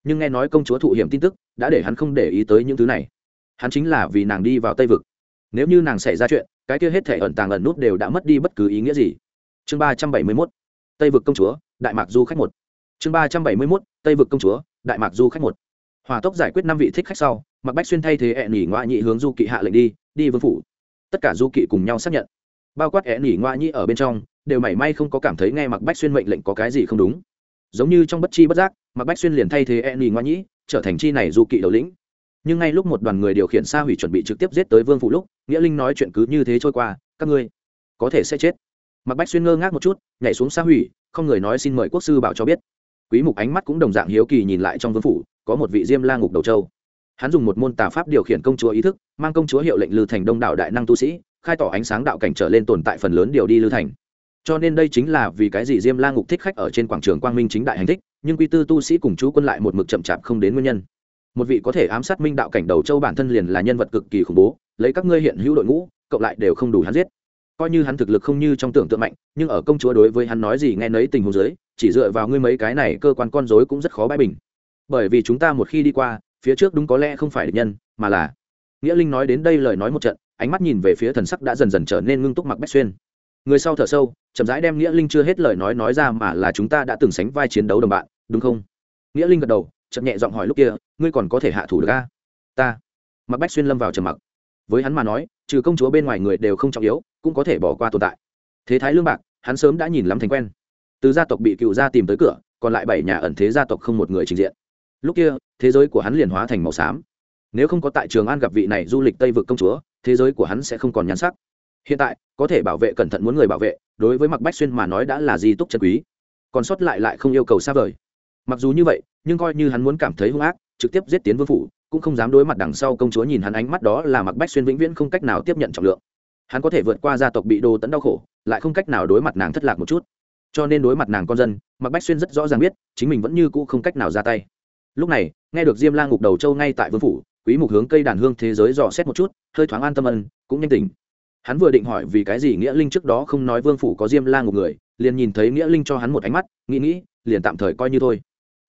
nhưng nghe nói công chúa thụ hiểm tin tức, đã để hắn không để ý tới những thứ này. Hắn chính là vì nàng đi vào tây vực. Nếu như nàng xảy ra chuyện, cái kia hết thể ẩn tàng ẩn nút đều đã mất đi bất cứ ý nghĩa gì. Chương ba trăm bảy mươi mốt. Tây vực công chúa, đại mạc du khách một. Chương ba trăm bảy mươi mốt. Tây vực công chúa, đại mạc du khách một. Hòa tốc giải quyết năm vị thích khách sau mặc bách xuyên thay thế hẹn nghỉ ngoại nhị hướng du kỵ hạ lệnh đi đi vương phủ. Tất cả du kỵ cùng nhau xác nhận. Bao quát hẹn nghỉ ngoại nhị ở bên trong, đều mảy may không có cảm thấy nghe mặc bách xuyên mệnh lệnh có cái gì không đúng. Giống như trong bất chi bất giác mặc bách xuyên liền thay thế E nỉ ngoa nhĩ, trở thành chi này du kỵ đầu lĩnh. Nhưng ngay lúc một đoàn người điều khiển xa hủy chuẩn bị trực tiếp giết tới vương phủ lúc, nghĩa linh nói chuyện cứ như thế trôi qua, các ngươi có thể sẽ chết. Mặc bách xuyên ngơ ngác một chút, nhảy xuống xa hủy, không người nói xin mời quốc sư bảo cho biết. Quý mục ánh mắt cũng đồng dạng hiếu kỳ nhìn lại trong vương phủ, có một vị diêm la ngục đầu châu hắn dùng một môn tà pháp điều khiển công chúa ý thức, mang công chúa hiệu lệnh lư thành đông đảo đại năng tu sĩ, khai tỏ ánh sáng đạo cảnh trở lên tồn tại phần lớn điều đi lư thành cho nên đây chính là vì cái gì diêm la ngục thích khách ở trên quảng trường quang minh chính đại hành thích, nhưng quy tư tu sĩ cùng chú quân lại một mực chậm chạp không đến nguyên nhân. Một vị có thể ám sát minh đạo cảnh đầu châu bản thân liền là nhân vật cực kỳ khủng bố, lấy các ngươi hiện hữu đội ngũ, cộng lại đều không đủ hắn giết. Coi như hắn thực lực không như trong tưởng tượng mạnh, nhưng ở công chúa đối với hắn nói gì nghe nấy tình huống dưới, chỉ dựa vào ngươi mấy cái này cơ quan con dối cũng rất khó bãi bình. Bởi vì chúng ta một khi đi qua, phía trước đúng có lẽ không phải địch nhân, mà là nghĩa linh nói đến đây lời nói một trận, ánh mắt nhìn về phía thần sắc đã dần dần trở nên ngưng túc mặc bách xuyên người sau thở sâu, chậm rãi đem nghĩa linh chưa hết lời nói nói ra mà là chúng ta đã từng sánh vai chiến đấu đồng bạn, đúng không? Nghĩa linh gật đầu, chậm nhẹ giọng hỏi lúc kia, ngươi còn có thể hạ thủ được a ta. Mặc bách xuyên lâm vào trầm mặc. Với hắn mà nói, trừ công chúa bên ngoài người đều không trọng yếu, cũng có thể bỏ qua tồn tại. Thế thái lương bạc, hắn sớm đã nhìn lắm thành quen. Từ gia tộc bị cựu gia tìm tới cửa, còn lại bảy nhà ẩn thế gia tộc không một người trình diện. Lúc kia, thế giới của hắn liền hóa thành màu xám. Nếu không có tại trường an gặp vị này du lịch tây vực công chúa, thế giới của hắn sẽ không còn nhắn sắc hiện tại, có thể bảo vệ cẩn thận muốn người bảo vệ, đối với mặc bách xuyên mà nói đã là di túc chân quý. Còn sót lại lại không yêu cầu xa vời. Mặc dù như vậy, nhưng coi như hắn muốn cảm thấy hung ác, trực tiếp giết tiến vương phủ, cũng không dám đối mặt đằng sau công chúa nhìn hắn ánh mắt đó là mặc bách xuyên vĩnh viễn không cách nào tiếp nhận trọng lượng. Hắn có thể vượt qua gia tộc bị đồ tẫn đau khổ, lại không cách nào đối mặt nàng thất lạc một chút. Cho nên đối mặt nàng con dân mặc bách xuyên rất rõ ràng biết, chính mình vẫn như cũ không cách nào ra tay. Lúc này, nghe được diêm la ngục đầu châu ngay tại vương phủ, quý mục hướng cây đàn hương thế giới dò xét một chút, hơi thoáng an tâm ân, cũng nhanh tỉnh hắn vừa định hỏi vì cái gì nghĩa linh trước đó không nói vương phủ có diêm la ngục người, liền nhìn thấy nghĩa linh cho hắn một ánh mắt, nghĩ nghĩ, liền tạm thời coi như thôi.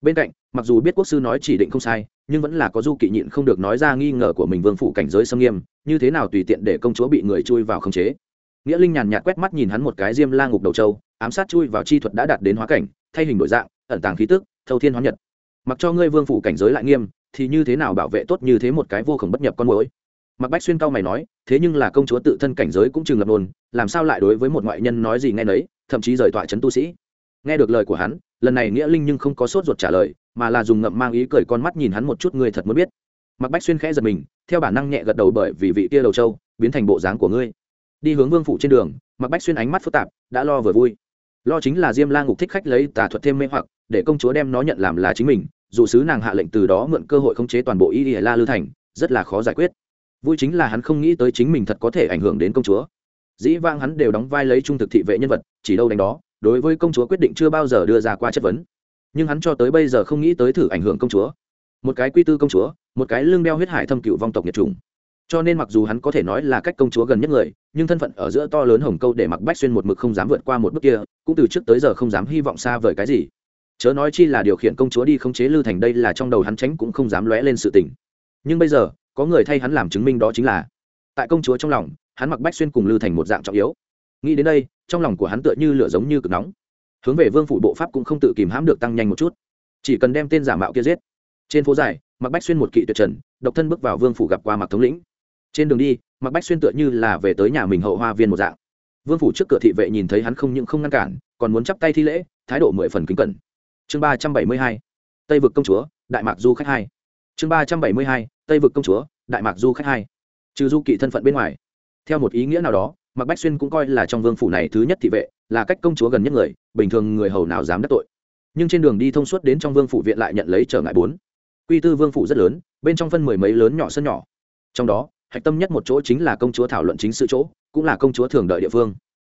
Bên cạnh, mặc dù biết quốc sư nói chỉ định không sai, nhưng vẫn là có du kỵ nhịn không được nói ra nghi ngờ của mình vương phủ cảnh giới xâm nghiêm, như thế nào tùy tiện để công chúa bị người chui vào khống chế. Nghĩa linh nhàn nhạt quét mắt nhìn hắn một cái diêm la ngục đầu châu ám sát chui vào chi thuật đã đạt đến hóa cảnh, thay hình đổi dạng, ẩn tàng khí tức, thâu thiên hóa nhật. Mặc cho ngươi vương phủ cảnh giới lại nghiêm, thì như thế nào bảo vệ tốt như thế một cái vô khổng bất nhập con mối mặc bách xuyên cao mày nói, thế nhưng là công chúa tự thân cảnh giới cũng chừng lập nôn làm sao lại đối với một ngoại nhân nói gì nghe nấy, thậm chí rời tọa trấn tu sĩ. Nghe được lời của hắn, lần này nghĩa linh nhưng không có sốt ruột trả lời, mà là dùng ngậm mang ý cười con mắt nhìn hắn một chút, ngươi thật muốn biết. Mặc bách xuyên khẽ giật mình, theo bản năng nhẹ gật đầu bởi vì vị tia đầu trâu, biến thành bộ dáng của ngươi. Đi hướng vương phủ trên đường, mặc bách xuyên ánh mắt phức tạp, đã lo vừa vui. Lo chính là diêm la ngục thích khách lấy tà thuật thêm mê hoặc, để công chúa đem nó nhận làm là chính mình, dù sứ nàng hạ lệnh từ đó mượn cơ hội khống chế toàn bộ y la lư thành, rất là khó giải quyết vui chính là hắn không nghĩ tới chính mình thật có thể ảnh hưởng đến công chúa. Dĩ vang hắn đều đóng vai lấy trung thực thị vệ nhân vật, chỉ đâu đánh đó, đối với công chúa quyết định chưa bao giờ đưa ra qua chất vấn. Nhưng hắn cho tới bây giờ không nghĩ tới thử ảnh hưởng công chúa. Một cái quy tư công chúa, một cái lương đeo huyết hải thâm cựu vong tộc nhiệt trùng cho nên mặc dù hắn có thể nói là cách công chúa gần nhất người, nhưng thân phận ở giữa to lớn hồng câu để mặc bách xuyên một mực không dám vượt qua một bước kia, cũng từ trước tới giờ không dám hy vọng xa vời cái gì. Chớ nói chi là điều khiển công chúa đi khống chế lư thành đây là trong đầu hắn tránh cũng không dám lóe lên sự tình. Nhưng bây giờ có người thay hắn làm chứng minh đó chính là tại công chúa trong lòng hắn mặc bách xuyên cùng lư thành một dạng trọng yếu nghĩ đến đây trong lòng của hắn tựa như lửa giống như cực nóng hướng về vương phủ bộ pháp cũng không tự kìm hãm được tăng nhanh một chút chỉ cần đem tên giả mạo kia giết trên phố dài mặc bách xuyên một kỵ tuyệt trần độc thân bước vào vương phủ gặp qua mặc thống lĩnh trên đường đi mặc bách xuyên tựa như là về tới nhà mình hậu hoa viên một dạng vương phủ trước cửa thị vệ nhìn thấy hắn không những không ngăn cản còn muốn chắp tay thi lễ thái độ mười phần kính cẩn chương ba trăm bảy mươi hai tây vực công chúa đại mạc du khách hai chương ba trăm bảy mươi hai tây vực công chúa, đại mạc du khách hai. Trừ du kỵ thân phận bên ngoài, theo một ý nghĩa nào đó, mạc bách xuyên cũng coi là trong vương phủ này thứ nhất thị vệ, là cách công chúa gần nhất người, bình thường người hầu nào dám đắc tội. Nhưng trên đường đi thông suốt đến trong vương phủ viện lại nhận lấy trở ngại bốn. Quy tư vương phủ rất lớn, bên trong phân mười mấy lớn nhỏ sân nhỏ. Trong đó, hạch tâm nhất một chỗ chính là công chúa thảo luận chính sự chỗ, cũng là công chúa thường đợi địa phương.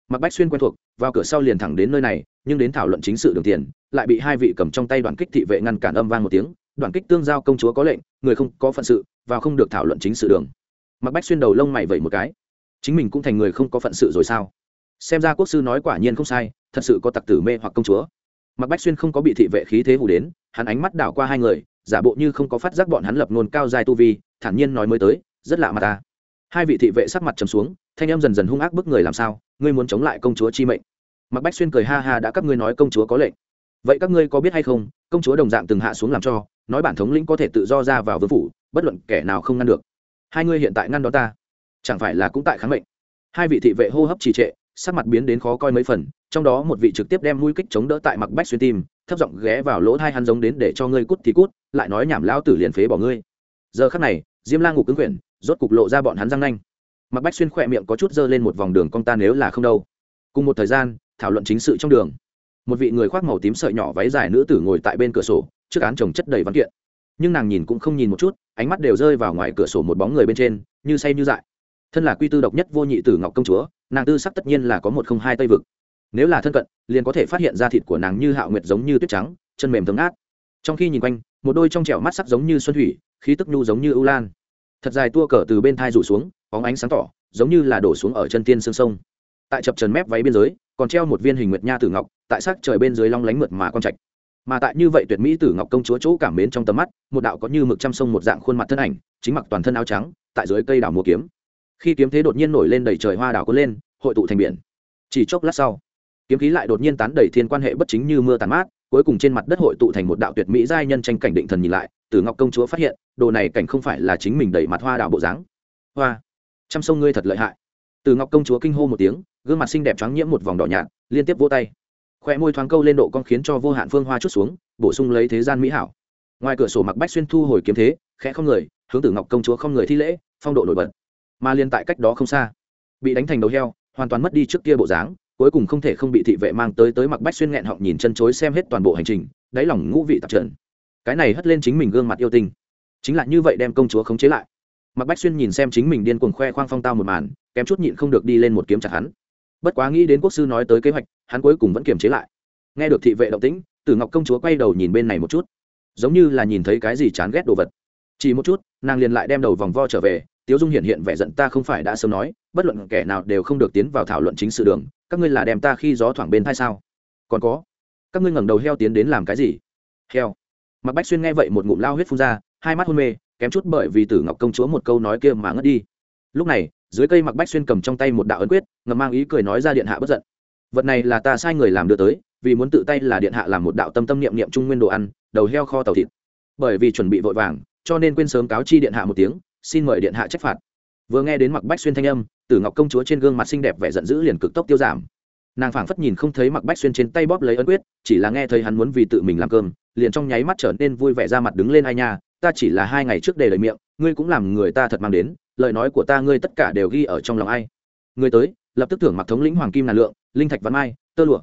Mặc bách xuyên quen thuộc, vào cửa sau liền thẳng đến nơi này, nhưng đến thảo luận chính sự đường tiền, lại bị hai vị cầm trong tay đoàn kích thị vệ ngăn cản âm vang một tiếng đoàn kích tương giao công chúa có lệnh, người không có phận sự, vào không được thảo luận chính sự đường. Mặc bách xuyên đầu lông mày vẩy một cái. Chính mình cũng thành người không có phận sự rồi sao? Xem ra quốc sư nói quả nhiên không sai, thật sự có tặc tử mê hoặc công chúa. Mặc bách xuyên không có bị thị vệ khí thế hù đến, hắn ánh mắt đảo qua hai người, giả bộ như không có phát giác bọn hắn lập nôn cao dài tu vi, thản nhiên nói mới tới, rất lạ mà ta. Hai vị thị vệ sắc mặt trầm xuống, thanh em dần dần hung ác bức người làm sao, ngươi muốn chống lại công chúa chi mệnh. Mặc bách xuyên cười ha ha đã các ngươi nói công chúa có lệnh. Vậy các ngươi có biết hay không, công chúa đồng dạng từng hạ xuống làm cho nói bản thống lĩnh có thể tự do ra vào vương phủ, bất luận kẻ nào không ngăn được. Hai ngươi hiện tại ngăn đó ta, chẳng phải là cũng tại kháng mệnh? Hai vị thị vệ hô hấp trì trệ, sắc mặt biến đến khó coi mấy phần, trong đó một vị trực tiếp đem mũi kích chống đỡ tại mặc bách xuyên tim, thấp giọng ghé vào lỗ thai hắn giống đến để cho ngươi cút thì cút, lại nói nhảm lao tử liền phế bỏ ngươi. Giờ khắc này, diêm la ngục cứng quyển, rốt cục lộ ra bọn hắn răng nanh. Mặc bách xuyên khỏe miệng có chút dơ lên một vòng đường cong ta nếu là không đâu. Cùng một thời gian, thảo luận chính sự trong đường. Một vị người khoác màu tím sợi nhỏ váy dài nữ tử ngồi tại bên cửa sổ trước án chồng chất đầy văn kiện. Nhưng nàng nhìn cũng không nhìn một chút, ánh mắt đều rơi vào ngoài cửa sổ một bóng người bên trên, như say như dại. Thân là quy tư độc nhất vô nhị tử ngọc công chúa, nàng tư sắc tất nhiên là có một không hai tây vực. Nếu là thân cận, liền có thể phát hiện ra thịt của nàng như hạo nguyệt giống như tuyết trắng, chân mềm thấm át trong khi nhìn quanh, một đôi trong trẻo mắt sắc giống như xuân thủy, khí tức nhu giống như ưu lan. Thật dài tua cờ từ bên thai rủ xuống, bóng ánh sáng tỏ, giống như là đổ xuống ở chân tiên sương sông. Tại chập trần mép váy biên giới, còn treo một viên hình nguyệt nha tử ngọc, tại sắc trời bên dưới long lánh mượt mà con trạch mà tại như vậy tuyệt mỹ tử ngọc công chúa chỗ cảm mến trong tầm mắt, một đạo có như mực chăm sông một dạng khuôn mặt thân ảnh, chính mặc toàn thân áo trắng, tại dưới cây đảo mùa kiếm. Khi kiếm thế đột nhiên nổi lên đầy trời hoa đảo cuốn lên, hội tụ thành biển. Chỉ chốc lát sau, kiếm khí lại đột nhiên tán đầy thiên quan hệ bất chính như mưa tàn mát, cuối cùng trên mặt đất hội tụ thành một đạo tuyệt mỹ giai nhân tranh cảnh định thần nhìn lại, tử ngọc công chúa phát hiện, đồ này cảnh không phải là chính mình đẩy mặt hoa đảo bộ dáng. Hoa chăm sông ngươi thật lợi hại. Tử ngọc công chúa kinh hô một tiếng, gương mặt xinh đẹp trắng nhiễm một vòng đỏ nhạt, liên tiếp vỗ tay khoe môi thoáng câu lên độ con khiến cho vô hạn phương hoa chút xuống, bổ sung lấy thế gian mỹ hảo. Ngoài cửa sổ mặc bách xuyên thu hồi kiếm thế, khẽ không người, hướng tử ngọc công chúa không người thi lễ, phong độ nổi bật. Mà liên tại cách đó không xa, bị đánh thành đầu heo, hoàn toàn mất đi trước kia bộ dáng, cuối cùng không thể không bị thị vệ mang tới tới mặc bách xuyên nghẹn họng nhìn chân chối xem hết toàn bộ hành trình, đáy lòng ngũ vị tạp trần. Cái này hất lên chính mình gương mặt yêu tinh. Chính là như vậy đem công chúa khống chế lại. Mặc bách xuyên nhìn xem chính mình điên cuồng khoe khoang phong tao một màn, kém chút nhịn không được đi lên một kiếm chặt hắn. Bất quá nghĩ đến quốc sư nói tới kế hoạch hắn cuối cùng vẫn kiềm chế lại. Nghe được thị vệ động tĩnh, tử ngọc công chúa quay đầu nhìn bên này một chút. Giống như là nhìn thấy cái gì chán ghét đồ vật. Chỉ một chút, nàng liền lại đem đầu vòng vo trở về, tiếu dung hiện hiện vẻ giận ta không phải đã sớm nói, bất luận kẻ nào đều không được tiến vào thảo luận chính sự đường, các ngươi là đem ta khi gió thoảng bên thai sao? Còn có, các ngươi ngẩng đầu heo tiến đến làm cái gì? Heo. Mặc bách xuyên nghe vậy một ngụm lao huyết phun ra, hai mắt hôn mê, kém chút bởi vì tử ngọc công chúa một câu nói kia mà ngất đi. Lúc này, dưới cây mặc bách xuyên cầm trong tay một đạo ấn quyết ngầm mang ý cười nói ra điện hạ bất giận vật này là ta sai người làm đưa tới, vì muốn tự tay là điện hạ làm một đạo tâm tâm niệm niệm trung nguyên đồ ăn, đầu heo kho tàu thịt. Bởi vì chuẩn bị vội vàng, cho nên quên sớm cáo chi điện hạ một tiếng, xin mời điện hạ trách phạt. Vừa nghe đến mặc bách xuyên thanh âm, tử ngọc công chúa trên gương mặt xinh đẹp vẻ giận dữ liền cực tốc tiêu giảm. Nàng phảng phất nhìn không thấy mặc bách xuyên trên tay bóp lấy ấn quyết, chỉ là nghe thấy hắn muốn vì tự mình làm cơm, liền trong nháy mắt trở nên vui vẻ ra mặt đứng lên ai nha, ta chỉ là hai ngày trước để lời miệng, ngươi cũng làm người ta thật mang đến, lời nói của ta ngươi tất cả đều ghi ở trong lòng ai. Ngươi tới lập tức thưởng mặc thống lĩnh hoàng kim ngàn lượng, linh thạch văn mai, tơ lụa.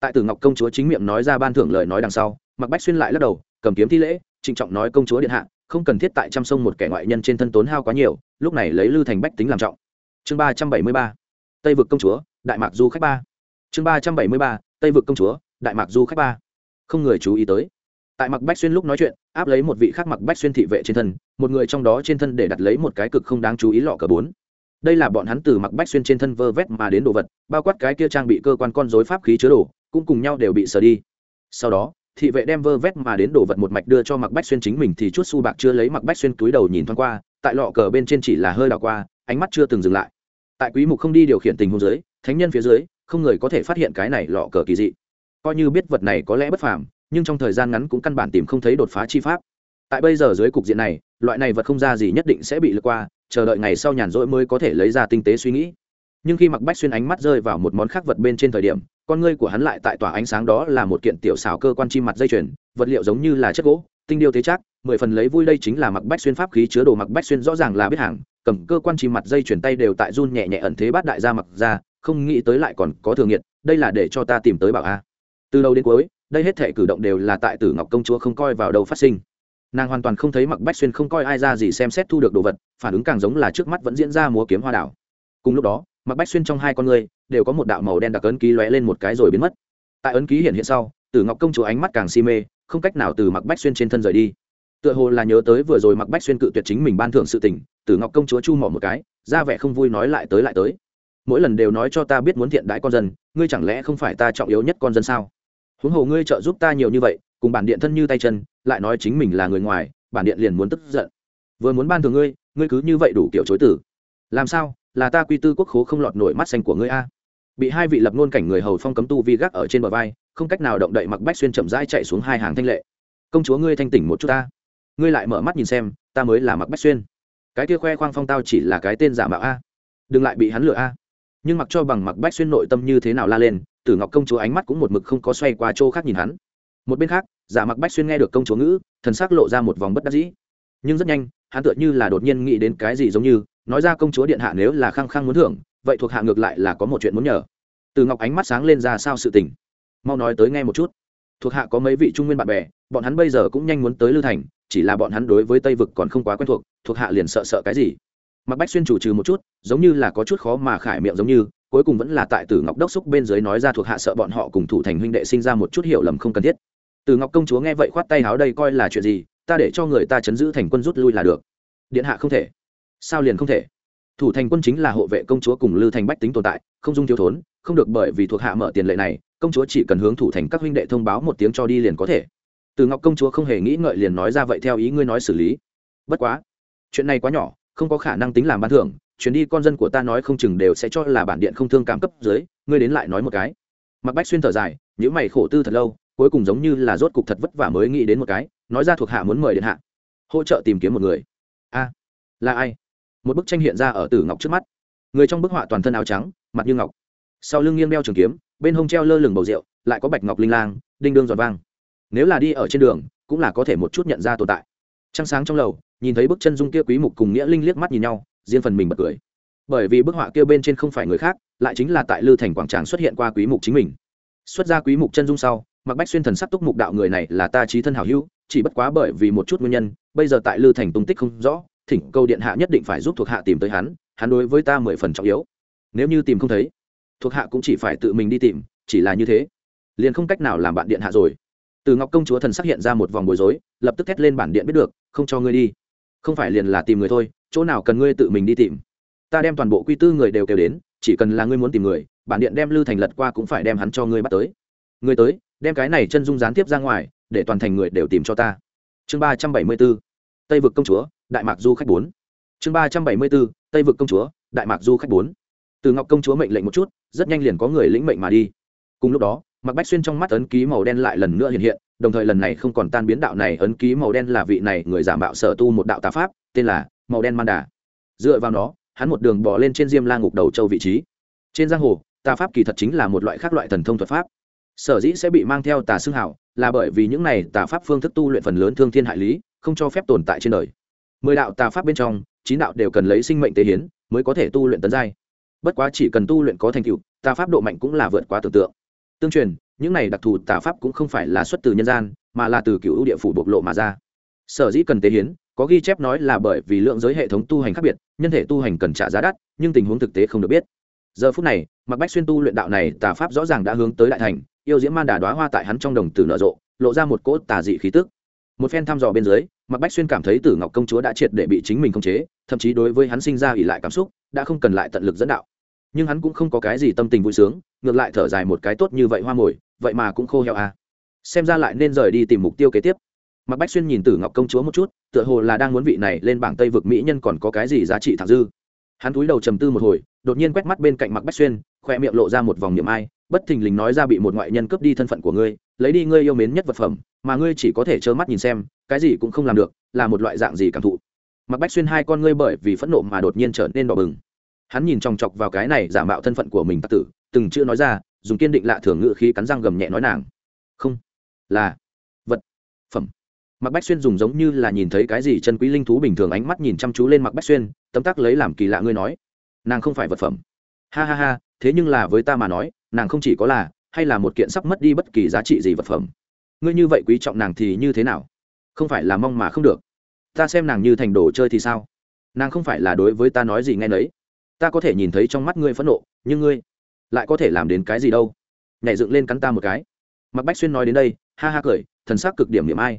Tại tử ngọc công chúa chính miệng nói ra ban thưởng lời nói đằng sau mặc bách xuyên lại lắc đầu, cầm kiếm thi lễ, trịnh trọng nói công chúa điện hạ, không cần thiết tại trăm sông một kẻ ngoại nhân trên thân tốn hao quá nhiều, lúc này lấy lư thành bách tính làm trọng. Chương ba trăm bảy mươi ba, tây vực công chúa, đại mạc du khách ba. Chương ba trăm bảy mươi ba, tây vực công chúa, đại mạc du khách ba. Không người chú ý tới. Tại mặc bách xuyên lúc nói chuyện, áp lấy một vị khác mặc bách xuyên thị vệ trên thân, một người trong đó trên thân để đặt lấy một cái cực không đáng chú ý lọ cờ bốn đây là bọn hắn từ mặc bách xuyên trên thân vơ vét mà đến đồ vật, bao quát cái kia trang bị cơ quan con dối pháp khí chứa đồ, cũng cùng nhau đều bị sờ đi. Sau đó, thị vệ đem vơ vét mà đến đồ vật một mạch đưa cho mặc bách xuyên chính mình thì chút su bạc chưa lấy mặc bách xuyên túi đầu nhìn thoáng qua, tại lọ cờ bên trên chỉ là hơi đảo qua, ánh mắt chưa từng dừng lại. Tại quý mục không đi điều khiển tình huống dưới, thánh nhân phía dưới, không người có thể phát hiện cái này lọ cờ kỳ dị. Coi như biết vật này có lẽ bất phàm, nhưng trong thời gian ngắn cũng căn bản tìm không thấy đột phá chi pháp. Tại bây giờ dưới cục diện này, loại này vật không ra gì nhất định sẽ bị lướt qua chờ đợi ngày sau nhàn rỗi mới có thể lấy ra tinh tế suy nghĩ. Nhưng khi mặc bách xuyên ánh mắt rơi vào một món khác vật bên trên thời điểm, con ngươi của hắn lại tại tỏa ánh sáng đó là một kiện tiểu xảo cơ quan chim mặt dây chuyền, vật liệu giống như là chất gỗ, tinh điêu thế chắc mười phần lấy vui đây chính là mặc bách xuyên pháp khí chứa đồ mặc bách xuyên rõ ràng là biết hàng, cầm cơ quan chim mặt dây chuyền tay đều tại run nhẹ nhẹ ẩn thế bát đại gia mặc ra, không nghĩ tới lại còn có thường nghiệt, đây là để cho ta tìm tới bảo a. Từ đầu đến cuối, đây hết thể cử động đều là tại tử ngọc công chúa không coi vào đâu phát sinh nàng hoàn toàn không thấy mặc bách xuyên không coi ai ra gì xem xét thu được đồ vật, phản ứng càng giống là trước mắt vẫn diễn ra múa kiếm hoa đảo. Cùng lúc đó, mặc bách xuyên trong hai con người, đều có một đạo màu đen đặc ấn ký lóe lên một cái rồi biến mất. Tại ấn ký hiện hiện sau, tử ngọc công chúa ánh mắt càng si mê, không cách nào từ mặc bách xuyên trên thân rời đi. Tựa hồ là nhớ tới vừa rồi mặc bách xuyên cự tuyệt chính mình ban thưởng sự tình, tử ngọc công chúa chu mỏ một cái, ra vẻ không vui nói lại tới lại tới. Mỗi lần đều nói cho ta biết muốn thiện đãi con dân, ngươi chẳng lẽ không phải ta trọng yếu nhất con dân sao? Huống hồ ngươi trợ giúp ta nhiều như vậy cùng bản điện thân như tay chân, lại nói chính mình là người ngoài, bản điện liền muốn tức giận. Vừa muốn ban thường ngươi ngươi cứ như vậy đủ kiểu chối tử. Làm sao? Là ta quy tư quốc khố không lọt nổi mắt xanh của ngươi a. Bị hai vị lập ngôn cảnh người hầu phong cấm tu vi gác ở trên bờ vai, không cách nào động đậy mặc bách xuyên chậm rãi chạy xuống hai hàng thanh lệ. Công chúa ngươi thanh tỉnh một chút ta. Ngươi lại mở mắt nhìn xem, ta mới là mặc bách xuyên. Cái kia khoe khoang phong tao chỉ là cái tên giả mạo a. Đừng lại bị hắn lừa a. Nhưng mặc cho bằng mặc bách xuyên nội tâm như thế nào la lên, tử ngọc công chúa ánh mắt cũng một mực không có xoay qua chỗ khác nhìn hắn. Một bên khác giả mặc bách xuyên nghe được công chúa ngữ, thần sắc lộ ra một vòng bất đắc dĩ. Nhưng rất nhanh, hắn tựa như là đột nhiên nghĩ đến cái gì giống như, nói ra công chúa điện hạ nếu là khăng khăng muốn thưởng, vậy thuộc hạ ngược lại là có một chuyện muốn nhờ. Từ ngọc ánh mắt sáng lên ra sao sự tình. Mau nói tới nghe một chút. Thuộc hạ có mấy vị trung nguyên bạn bè, bọn hắn bây giờ cũng nhanh muốn tới lưu thành, chỉ là bọn hắn đối với tây vực còn không quá quen thuộc thuộc hạ liền sợ sợ cái gì. Mặc bách xuyên chủ trừ một chút, giống như là có chút khó mà khải miệng giống như, cuối cùng vẫn là tại tử ngọc đốc xúc bên dưới nói ra thuộc hạ sợ bọn họ cùng thủ thành huynh đệ sinh ra một chút hiểu lầm không cần thiết từ ngọc công chúa nghe vậy khoát tay háo, đây coi là chuyện gì? Ta để cho người ta chấn giữ thành quân rút lui là được. Điện hạ không thể. Sao liền không thể? Thủ thành quân chính là hộ vệ công chúa cùng lư thành bách tính tồn tại, không dung thiếu thốn, không được bởi vì thuộc hạ mở tiền lệ này, công chúa chỉ cần hướng thủ thành các huynh đệ thông báo một tiếng cho đi liền có thể. Từ ngọc công chúa không hề nghĩ ngợi liền nói ra, vậy theo ý ngươi nói xử lý. Bất quá, chuyện này quá nhỏ, không có khả năng tính làm ban thưởng, chuyến đi con dân của ta nói không chừng đều sẽ cho là bản điện không thương cảm cấp dưới, ngươi đến lại nói một cái. Mặc bách xuyên thở dài những mày khổ tư thật lâu cuối cùng giống như là rốt cục thật vất vả mới nghĩ đến một cái, nói ra thuộc hạ muốn mời điện hạ, hỗ trợ tìm kiếm một người. A, là ai? Một bức tranh hiện ra ở tử ngọc trước mắt. Người trong bức họa toàn thân áo trắng, mặt như ngọc. Sau lưng nghiêng đeo trường kiếm, bên hông treo lơ lửng bầu rượu, lại có bạch ngọc linh lang, đinh đương giọt vang. Nếu là đi ở trên đường, cũng là có thể một chút nhận ra tồn tại. Trăng sáng trong lầu, nhìn thấy bức chân dung kia quý mục cùng nghĩa linh liếc mắt nhìn nhau, riêng phần mình bật cười. Bởi vì bức họa kia bên trên không phải người khác, lại chính là tại lư thành quảng tràng xuất hiện qua quý mục chính mình. Xuất ra quý mục chân dung sau mặc bách xuyên thần sắc túc mục đạo người này là ta trí thân hảo hữu, chỉ bất quá bởi vì một chút nguyên nhân, bây giờ tại lư thành tung tích không rõ, thỉnh câu điện hạ nhất định phải giúp thuộc hạ tìm tới hắn hắn đối với ta mười phần trọng yếu. Nếu như tìm không thấy, thuộc hạ cũng chỉ phải tự mình đi tìm, chỉ là như thế, liền không cách nào làm bạn điện hạ rồi. Từ ngọc công chúa thần sắc hiện ra một vòng bối rối, lập tức thét lên bản điện biết được, không cho ngươi đi. Không phải liền là tìm người thôi, chỗ nào cần ngươi tự mình đi tìm. Ta đem toàn bộ quy tư người đều kêu đến, chỉ cần là ngươi muốn tìm người, bản điện đem lư thành lật qua cũng phải đem hắn cho ngươi bắt tới. Ngươi tới đem cái này chân dung gián tiếp ra ngoài, để toàn thành người đều tìm cho ta. Chương ba trăm bảy mươi b ố tây vực công chúa, đại mạc du khách bốn. Chương ba trăm bảy mươi b ố tây vực công chúa, đại mạc du khách bốn. Từ ngọc công chúa mệnh lệnh một chút, rất nhanh liền có người lĩnh mệnh mà đi. Cùng lúc đó mặc bách xuyên trong mắt ấn ký màu đen lại lần nữa hiện hiện, đồng thời lần này không còn tan biến đạo này, ấn ký màu đen là vị này người giả mạo sở tu một đạo tà pháp, tên là màu đen man đà. Dựa vào nó, hắn một đường bỏ lên trên diêm la ngục đầu châu vị trí. Trên giang hồ, tà pháp kỳ thật chính là một loại khác loại thần thông thuật pháp sở dĩ sẽ bị mang theo tà xương hảo là bởi vì những này tà pháp phương thức tu luyện phần lớn thương thiên hại lý, không cho phép tồn tại trên đời. Mười đạo tà pháp bên trong, chín đạo đều cần lấy sinh mệnh tế hiến mới có thể tu luyện tấn giai. Bất quá chỉ cần tu luyện có thành tựu, tà pháp độ mạnh cũng là vượt quá tưởng tượng. Tương truyền, những này đặc thù tà pháp cũng không phải là xuất từ nhân gian, mà là từ cựu địa phủ bộc lộ mà ra. Sở dĩ cần tế hiến, có ghi chép nói là bởi vì lượng giới hệ thống tu hành khác biệt, nhân thể tu hành cần trả giá đắt, nhưng tình huống thực tế không được biết. Giờ phút này mặc bách xuyên tu luyện đạo này tà pháp rõ ràng đã hướng tới đại thành yêu diễm man đà đoá hoa tại hắn trong đồng tử nở rộ, lộ ra một cỗ tà dị khí tức. Một phen thăm dò bên dưới mặc bách xuyên cảm thấy tử ngọc công chúa đã triệt để bị chính mình khống chế, thậm chí đối với hắn sinh ra ỉ lại cảm xúc, đã không cần lại tận lực dẫn đạo. Nhưng hắn cũng không có cái gì tâm tình vui sướng, ngược lại thở dài một cái tốt như vậy hoa mồi, vậy mà cũng khô heo à. xem ra lại nên rời đi tìm mục tiêu kế tiếp. Mặc bách xuyên nhìn tử ngọc công chúa một chút, tựa hồ là đang muốn vị này lên bảng tây vực mỹ nhân còn có cái gì giá trị thẳng dư. Hắn cúi đầu trầm tư một hồi, đột nhiên quét mắt bên cạnh mặc bách xuyên, khoe miệng lộ ra một vòng niệm ai bất thình lình nói ra bị một ngoại nhân cướp đi thân phận của ngươi, lấy đi ngươi yêu mến nhất vật phẩm, mà ngươi chỉ có thể trơ mắt nhìn xem, cái gì cũng không làm được, là một loại dạng gì cảm thụ. Mặc bách xuyên hai con ngươi bởi vì phẫn nộ mà đột nhiên trở nên đỏ bừng. Hắn nhìn chòng chọc vào cái này giả mạo thân phận của mình tặc tử, từng chữ nói ra, dùng kiên định lạ thường ngự khí cắn răng gầm nhẹ nói nàng. Không, là vật phẩm. Mặc bách xuyên dùng giống như là nhìn thấy cái gì chân quý linh thú bình thường ánh mắt nhìn chăm chú lên mặc bách xuyên, tấm tắc lấy làm kỳ lạ ngươi nói, nàng không phải vật phẩm. Ha ha ha, thế nhưng là với ta mà nói nàng không chỉ có là, hay là một kiện sắp mất đi bất kỳ giá trị gì vật phẩm. Ngươi như vậy quý trọng nàng thì như thế nào? Không phải là mong mà không được. Ta xem nàng như thành đồ chơi thì sao? Nàng không phải là đối với ta nói gì nghe nấy. Ta có thể nhìn thấy trong mắt ngươi phẫn nộ, nhưng ngươi lại có thể làm đến cái gì đâu? Nhảy dựng lên cắn ta một cái. Mặc bách xuyên nói đến đây, ha ha cười, thần sắc cực điểm điểm ai.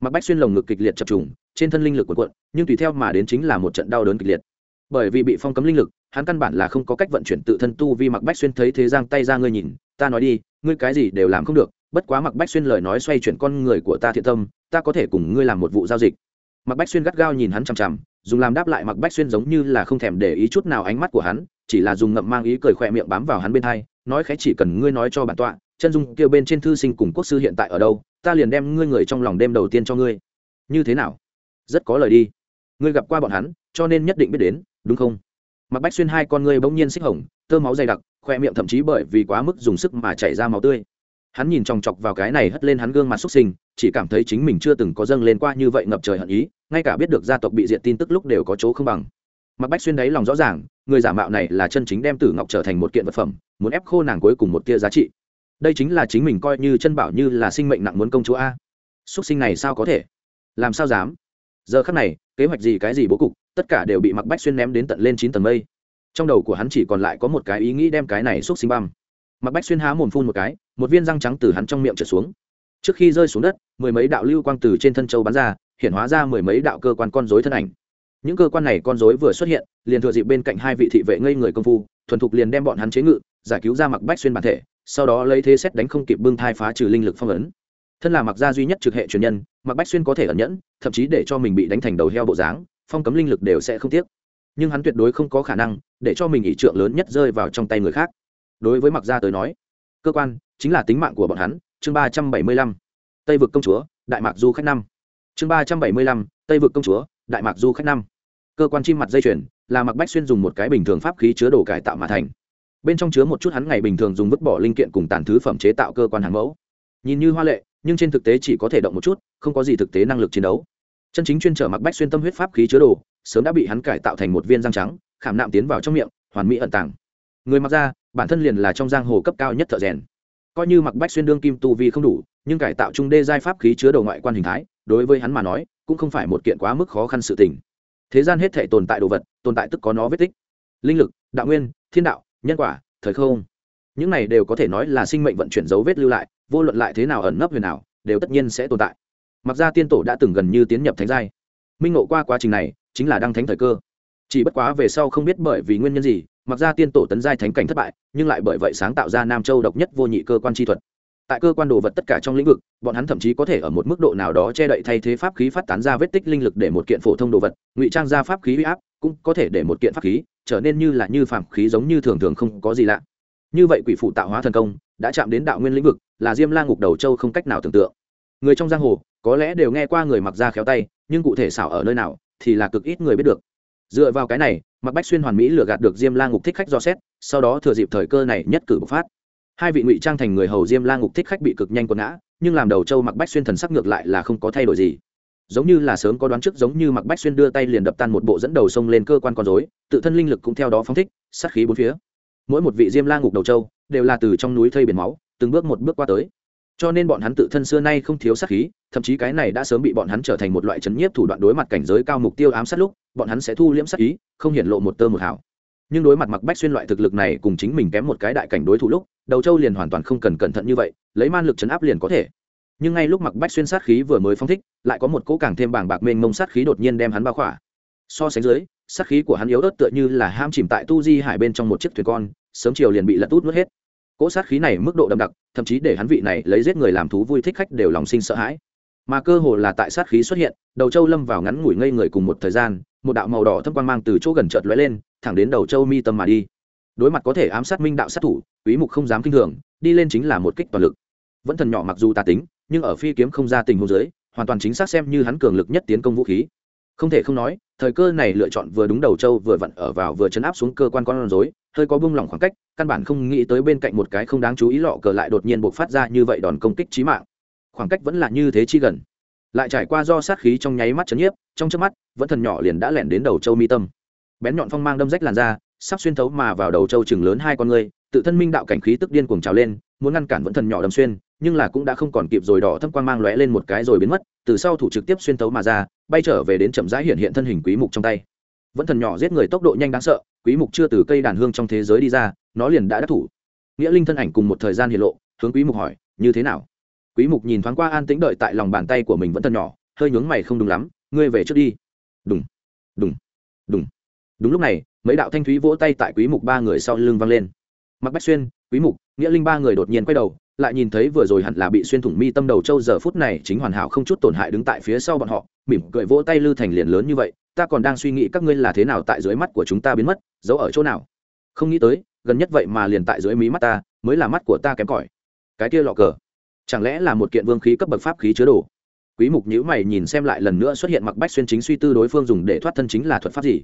Mặc bách xuyên lồng ngực kịch liệt chập trùng, trên thân linh lực quần cuộn, nhưng tùy theo mà đến chính là một trận đau đớn kịch liệt. Bởi vì bị phong cấm linh lực hắn căn bản là không có cách vận chuyển tự thân tu vi mặc bách xuyên thấy thế giang tay ra ngươi nhìn, ta nói đi, ngươi cái gì đều làm không được, bất quá mặc bách xuyên lời nói xoay chuyển con người của ta thiện tâm, ta có thể cùng ngươi làm một vụ giao dịch. Mặc bách xuyên gắt gao nhìn hắn chằm chằm, dùng làm đáp lại mặc bách xuyên giống như là không thèm để ý chút nào ánh mắt của hắn, chỉ là dùng ngậm mang ý cười khỏe miệng bám vào hắn bên thai nói khẽ chỉ cần ngươi nói cho bản tọa, chân dung kêu bên trên thư sinh cùng quốc sư hiện tại ở đâu, ta liền đem ngươi người trong lòng đêm đầu tiên cho ngươi. Như thế nào? Rất có lời đi. Ngươi gặp qua bọn hắn, cho nên nhất định biết đến, đúng không? Mặc bách xuyên hai con ngươi bỗng nhiên xích hồng, tơ máu dày đặc, khoe miệng thậm chí bởi vì quá mức dùng sức mà chảy ra máu tươi. Hắn nhìn chòng chọc vào cái này hất lên hắn gương mặt xúc sinh, chỉ cảm thấy chính mình chưa từng có dâng lên qua như vậy ngập trời hận ý, ngay cả biết được gia tộc bị diệt tin tức lúc đều có chỗ không bằng. Mặc bách xuyên đáy lòng rõ ràng, người giả mạo này là chân chính đem tử ngọc trở thành một kiện vật phẩm, muốn ép khô nàng cuối cùng một tia giá trị. Đây chính là chính mình coi như chân bảo như là sinh mệnh nặng muốn công chúa a. Xúc sinh này sao có thể? Làm sao dám? Giờ khắc này, kế hoạch gì cái gì bố cục? Tất cả đều bị mặc bách xuyên ném đến tận lên chín tầng mây. Trong đầu của hắn chỉ còn lại có một cái ý nghĩ đem cái này xúc sinh băm. Mặc bách xuyên há mồm phun một cái, một viên răng trắng từ hắn trong miệng trở xuống. Trước khi rơi xuống đất, mười mấy đạo lưu quang từ trên thân châu bắn ra, hiện hóa ra mười mấy đạo cơ quan con dối thân ảnh. Những cơ quan này con rối vừa xuất hiện, liền thừa dịp bên cạnh hai vị thị vệ ngây người công phu, thuần thục liền đem bọn hắn chế ngự, giải cứu ra mặc bách xuyên bản thể, sau đó lấy thế xét đánh không kịp bưng thai phá trừ linh lực phong ấn. Thân là mặc gia duy nhất trực hệ truyền nhân mặc bách xuyên có thể ẩn nhẫn, thậm chí để cho mình bị đánh thành đầu heo bộ dáng phong cấm linh lực đều sẽ không tiếc. Nhưng hắn tuyệt đối không có khả năng để cho mình ỷ trượng lớn nhất rơi vào trong tay người khác. Đối với mặc gia tới nói, cơ quan chính là tính mạng của bọn hắn. Chương ba trăm bảy mươi lăm, tây vực công chúa, đại mạc du khách năm. Chương ba trăm bảy mươi lăm, tây vực công chúa, đại mạc du khách năm. Cơ quan chim mặt dây chuyền là mặc bách xuyên dùng một cái bình thường pháp khí chứa đồ cải tạo mà thành. Bên trong chứa một chút hắn ngày bình thường dùng vứt bỏ linh kiện cùng tàn thứ phẩm chế tạo cơ quan hàng mẫu. Nhìn như hoa lệ, nhưng trên thực tế chỉ có thể động một chút, không có gì thực tế năng lực chiến đấu chân chính chuyên trở mặc bách xuyên tâm huyết pháp khí chứa đồ, sớm đã bị hắn cải tạo thành một viên răng trắng, khảm nạm tiến vào trong miệng, hoàn mỹ ẩn tàng. Người mặc ra, bản thân liền là trong giang hồ cấp cao nhất thợ rèn. Coi như mặc bách xuyên đương kim tu vi không đủ, nhưng cải tạo trung đê giai pháp khí chứa đồ ngoại quan hình thái, đối với hắn mà nói, cũng không phải một kiện quá mức khó khăn sự tình. Thế gian hết thể tồn tại đồ vật, tồn tại tức có nó vết tích. Linh lực, đạo nguyên, thiên đạo, nhân quả, thời không. Những này đều có thể nói là sinh mệnh vận chuyển dấu vết lưu lại, vô luận lại thế nào ẩn nấp huyền nào đều tất nhiên sẽ tồn tại mặc ra tiên tổ đã từng gần như tiến nhập thánh giai. Minh ngộ qua quá trình này, chính là đăng thánh thời cơ. Chỉ bất quá về sau không biết bởi vì nguyên nhân gì, mặc ra tiên tổ tấn giai thánh cảnh thất bại, nhưng lại bởi vậy sáng tạo ra nam châu độc nhất vô nhị cơ quan chi thuật. Tại cơ quan đồ vật tất cả trong lĩnh vực, bọn hắn thậm chí có thể ở một mức độ nào đó che đậy thay thế pháp khí phát tán ra vết tích linh lực để một kiện phổ thông đồ vật, ngụy trang ra pháp khí huy áp, cũng có thể để một kiện pháp khí trở nên như là như phạm khí giống như thường thường không có gì lạ. Như vậy quỷ phụ tạo hóa thần công, đã chạm đến đạo nguyên lĩnh vực, là diêm la ngục đầu châu không cách nào tưởng tượng người trong giang hồ có lẽ đều nghe qua người mặc ra khéo tay, nhưng cụ thể xảo ở nơi nào thì là cực ít người biết được. Dựa vào cái này, mặc bách xuyên hoàn mỹ lừa gạt được diêm la ngục thích khách do xét, sau đó thừa dịp thời cơ này nhất cử bộc phát. Hai vị ngụy trang thành người hầu diêm la ngục thích khách bị cực nhanh quật ngã, nhưng làm đầu châu mặc bách xuyên thần sắc ngược lại là không có thay đổi gì. Giống như là sớm có đoán trước giống như mặc bách xuyên đưa tay liền đập tan một bộ dẫn đầu sông lên cơ quan con dối tự thân linh lực cũng theo đó phóng thích, sát khí bốn phía. Mỗi một vị diêm la ngục đầu châu đều là từ trong núi thây biển máu, từng bước một bước qua tới cho nên bọn hắn tự thân xưa nay không thiếu sát khí, thậm chí cái này đã sớm bị bọn hắn trở thành một loại chấn nhiếp thủ đoạn đối mặt cảnh giới cao mục tiêu ám sát lúc, bọn hắn sẽ thu liễm sát ý, không hiển lộ một tơ một hảo nhưng đối mặt mặc bách xuyên loại thực lực này cùng chính mình kém một cái đại cảnh đối thủ lúc, đầu châu liền hoàn toàn không cần cẩn thận như vậy, lấy man lực chấn áp liền có thể. Nhưng ngay lúc mặc bách xuyên sát khí vừa mới phóng thích, lại có một cỗ càng thêm bảng bạc mênh mông sát khí đột nhiên đem hắn bao khỏa. So sánh dưới, sát khí của hắn yếu ớt tựa như là ham chìm tại tu di hải bên trong một chiếc thuyền con, sớm chiều liền bị lật út nuốt hết cỗ sát khí này mức độ đậm đặc, thậm chí để hắn vị này lấy giết người làm thú vui thích khách đều lòng sinh sợ hãi. Mà cơ hồ là tại sát khí xuất hiện, đầu châu lâm vào ngắn ngủi ngây người cùng một thời gian, một đạo màu đỏ thâm quang mang từ chỗ gần chợt lóe lên, thẳng đến đầu châu mi tâm mà đi. Đối mặt có thể ám sát minh đạo sát thủ, quý mục không dám kinh thường, đi lên chính là một kích toàn lực. Vẫn thần nhỏ mặc dù tà tính, nhưng ở phi kiếm không ra tình huống dưới, hoàn toàn chính xác xem như hắn cường lực nhất tiến công vũ khí không thể không nói, thời cơ này lựa chọn vừa đúng đầu châu vừa vặn ở vào vừa chấn áp xuống cơ quan con rối, hơi có bung lỏng khoảng cách, căn bản không nghĩ tới bên cạnh một cái không đáng chú ý lọ cờ lại đột nhiên buộc phát ra như vậy đòn công kích chí mạng. Khoảng cách vẫn là như thế chi gần. Lại trải qua do sát khí trong nháy mắt chấn nhiếp, trong chớp mắt, vẫn thần nhỏ liền đã lẻn đến đầu châu mi tâm. Bén nhọn phong mang đâm rách làn da, sắp xuyên thấu mà vào đầu châu chừng lớn hai con người, tự thân minh đạo cảnh khí tức điên cuồng trào lên, muốn ngăn cản vẫn thần nhỏ đâm xuyên, nhưng là cũng đã không còn kịp rồi đỏ thâm quang mang lóe lên một cái rồi biến mất từ sau thủ trực tiếp xuyên tấu mà ra, bay trở về đến chậm rãi hiện hiện thân hình quý mục trong tay. Vẫn thần nhỏ giết người tốc độ nhanh đáng sợ, quý mục chưa từ cây đàn hương trong thế giới đi ra, nó liền đã đắc thủ. Nghĩa linh thân ảnh cùng một thời gian hiện lộ, hướng quý mục hỏi, như thế nào? Quý mục nhìn thoáng qua an tĩnh đợi tại lòng bàn tay của mình vẫn thần nhỏ, hơi nhướng mày không đúng lắm, ngươi về trước đi. Đúng đúng đúng đúng lúc này, mấy đạo thanh thúy vỗ tay tại quý mục ba người sau lưng vang lên. Mặc bách xuyên, quý mục, nghĩa linh ba người đột nhiên quay đầu lại nhìn thấy vừa rồi hẳn là bị xuyên thủng mi tâm đầu châu giờ phút này, chính hoàn hảo không chút tổn hại đứng tại phía sau bọn họ, mỉm cười vỗ tay lư thành liền lớn như vậy, ta còn đang suy nghĩ các ngươi là thế nào tại dưới mắt của chúng ta biến mất, giấu ở chỗ nào? Không nghĩ tới, gần nhất vậy mà liền tại dưới mí mắt ta, mới là mắt của ta kém cỏi. Cái kia lọ cờ, chẳng lẽ là một kiện vương khí cấp bậc pháp khí chứa đồ? Quý mục nhíu mày nhìn xem lại lần nữa xuất hiện mặc bách xuyên chính suy tư đối phương dùng để thoát thân chính là thuật pháp gì.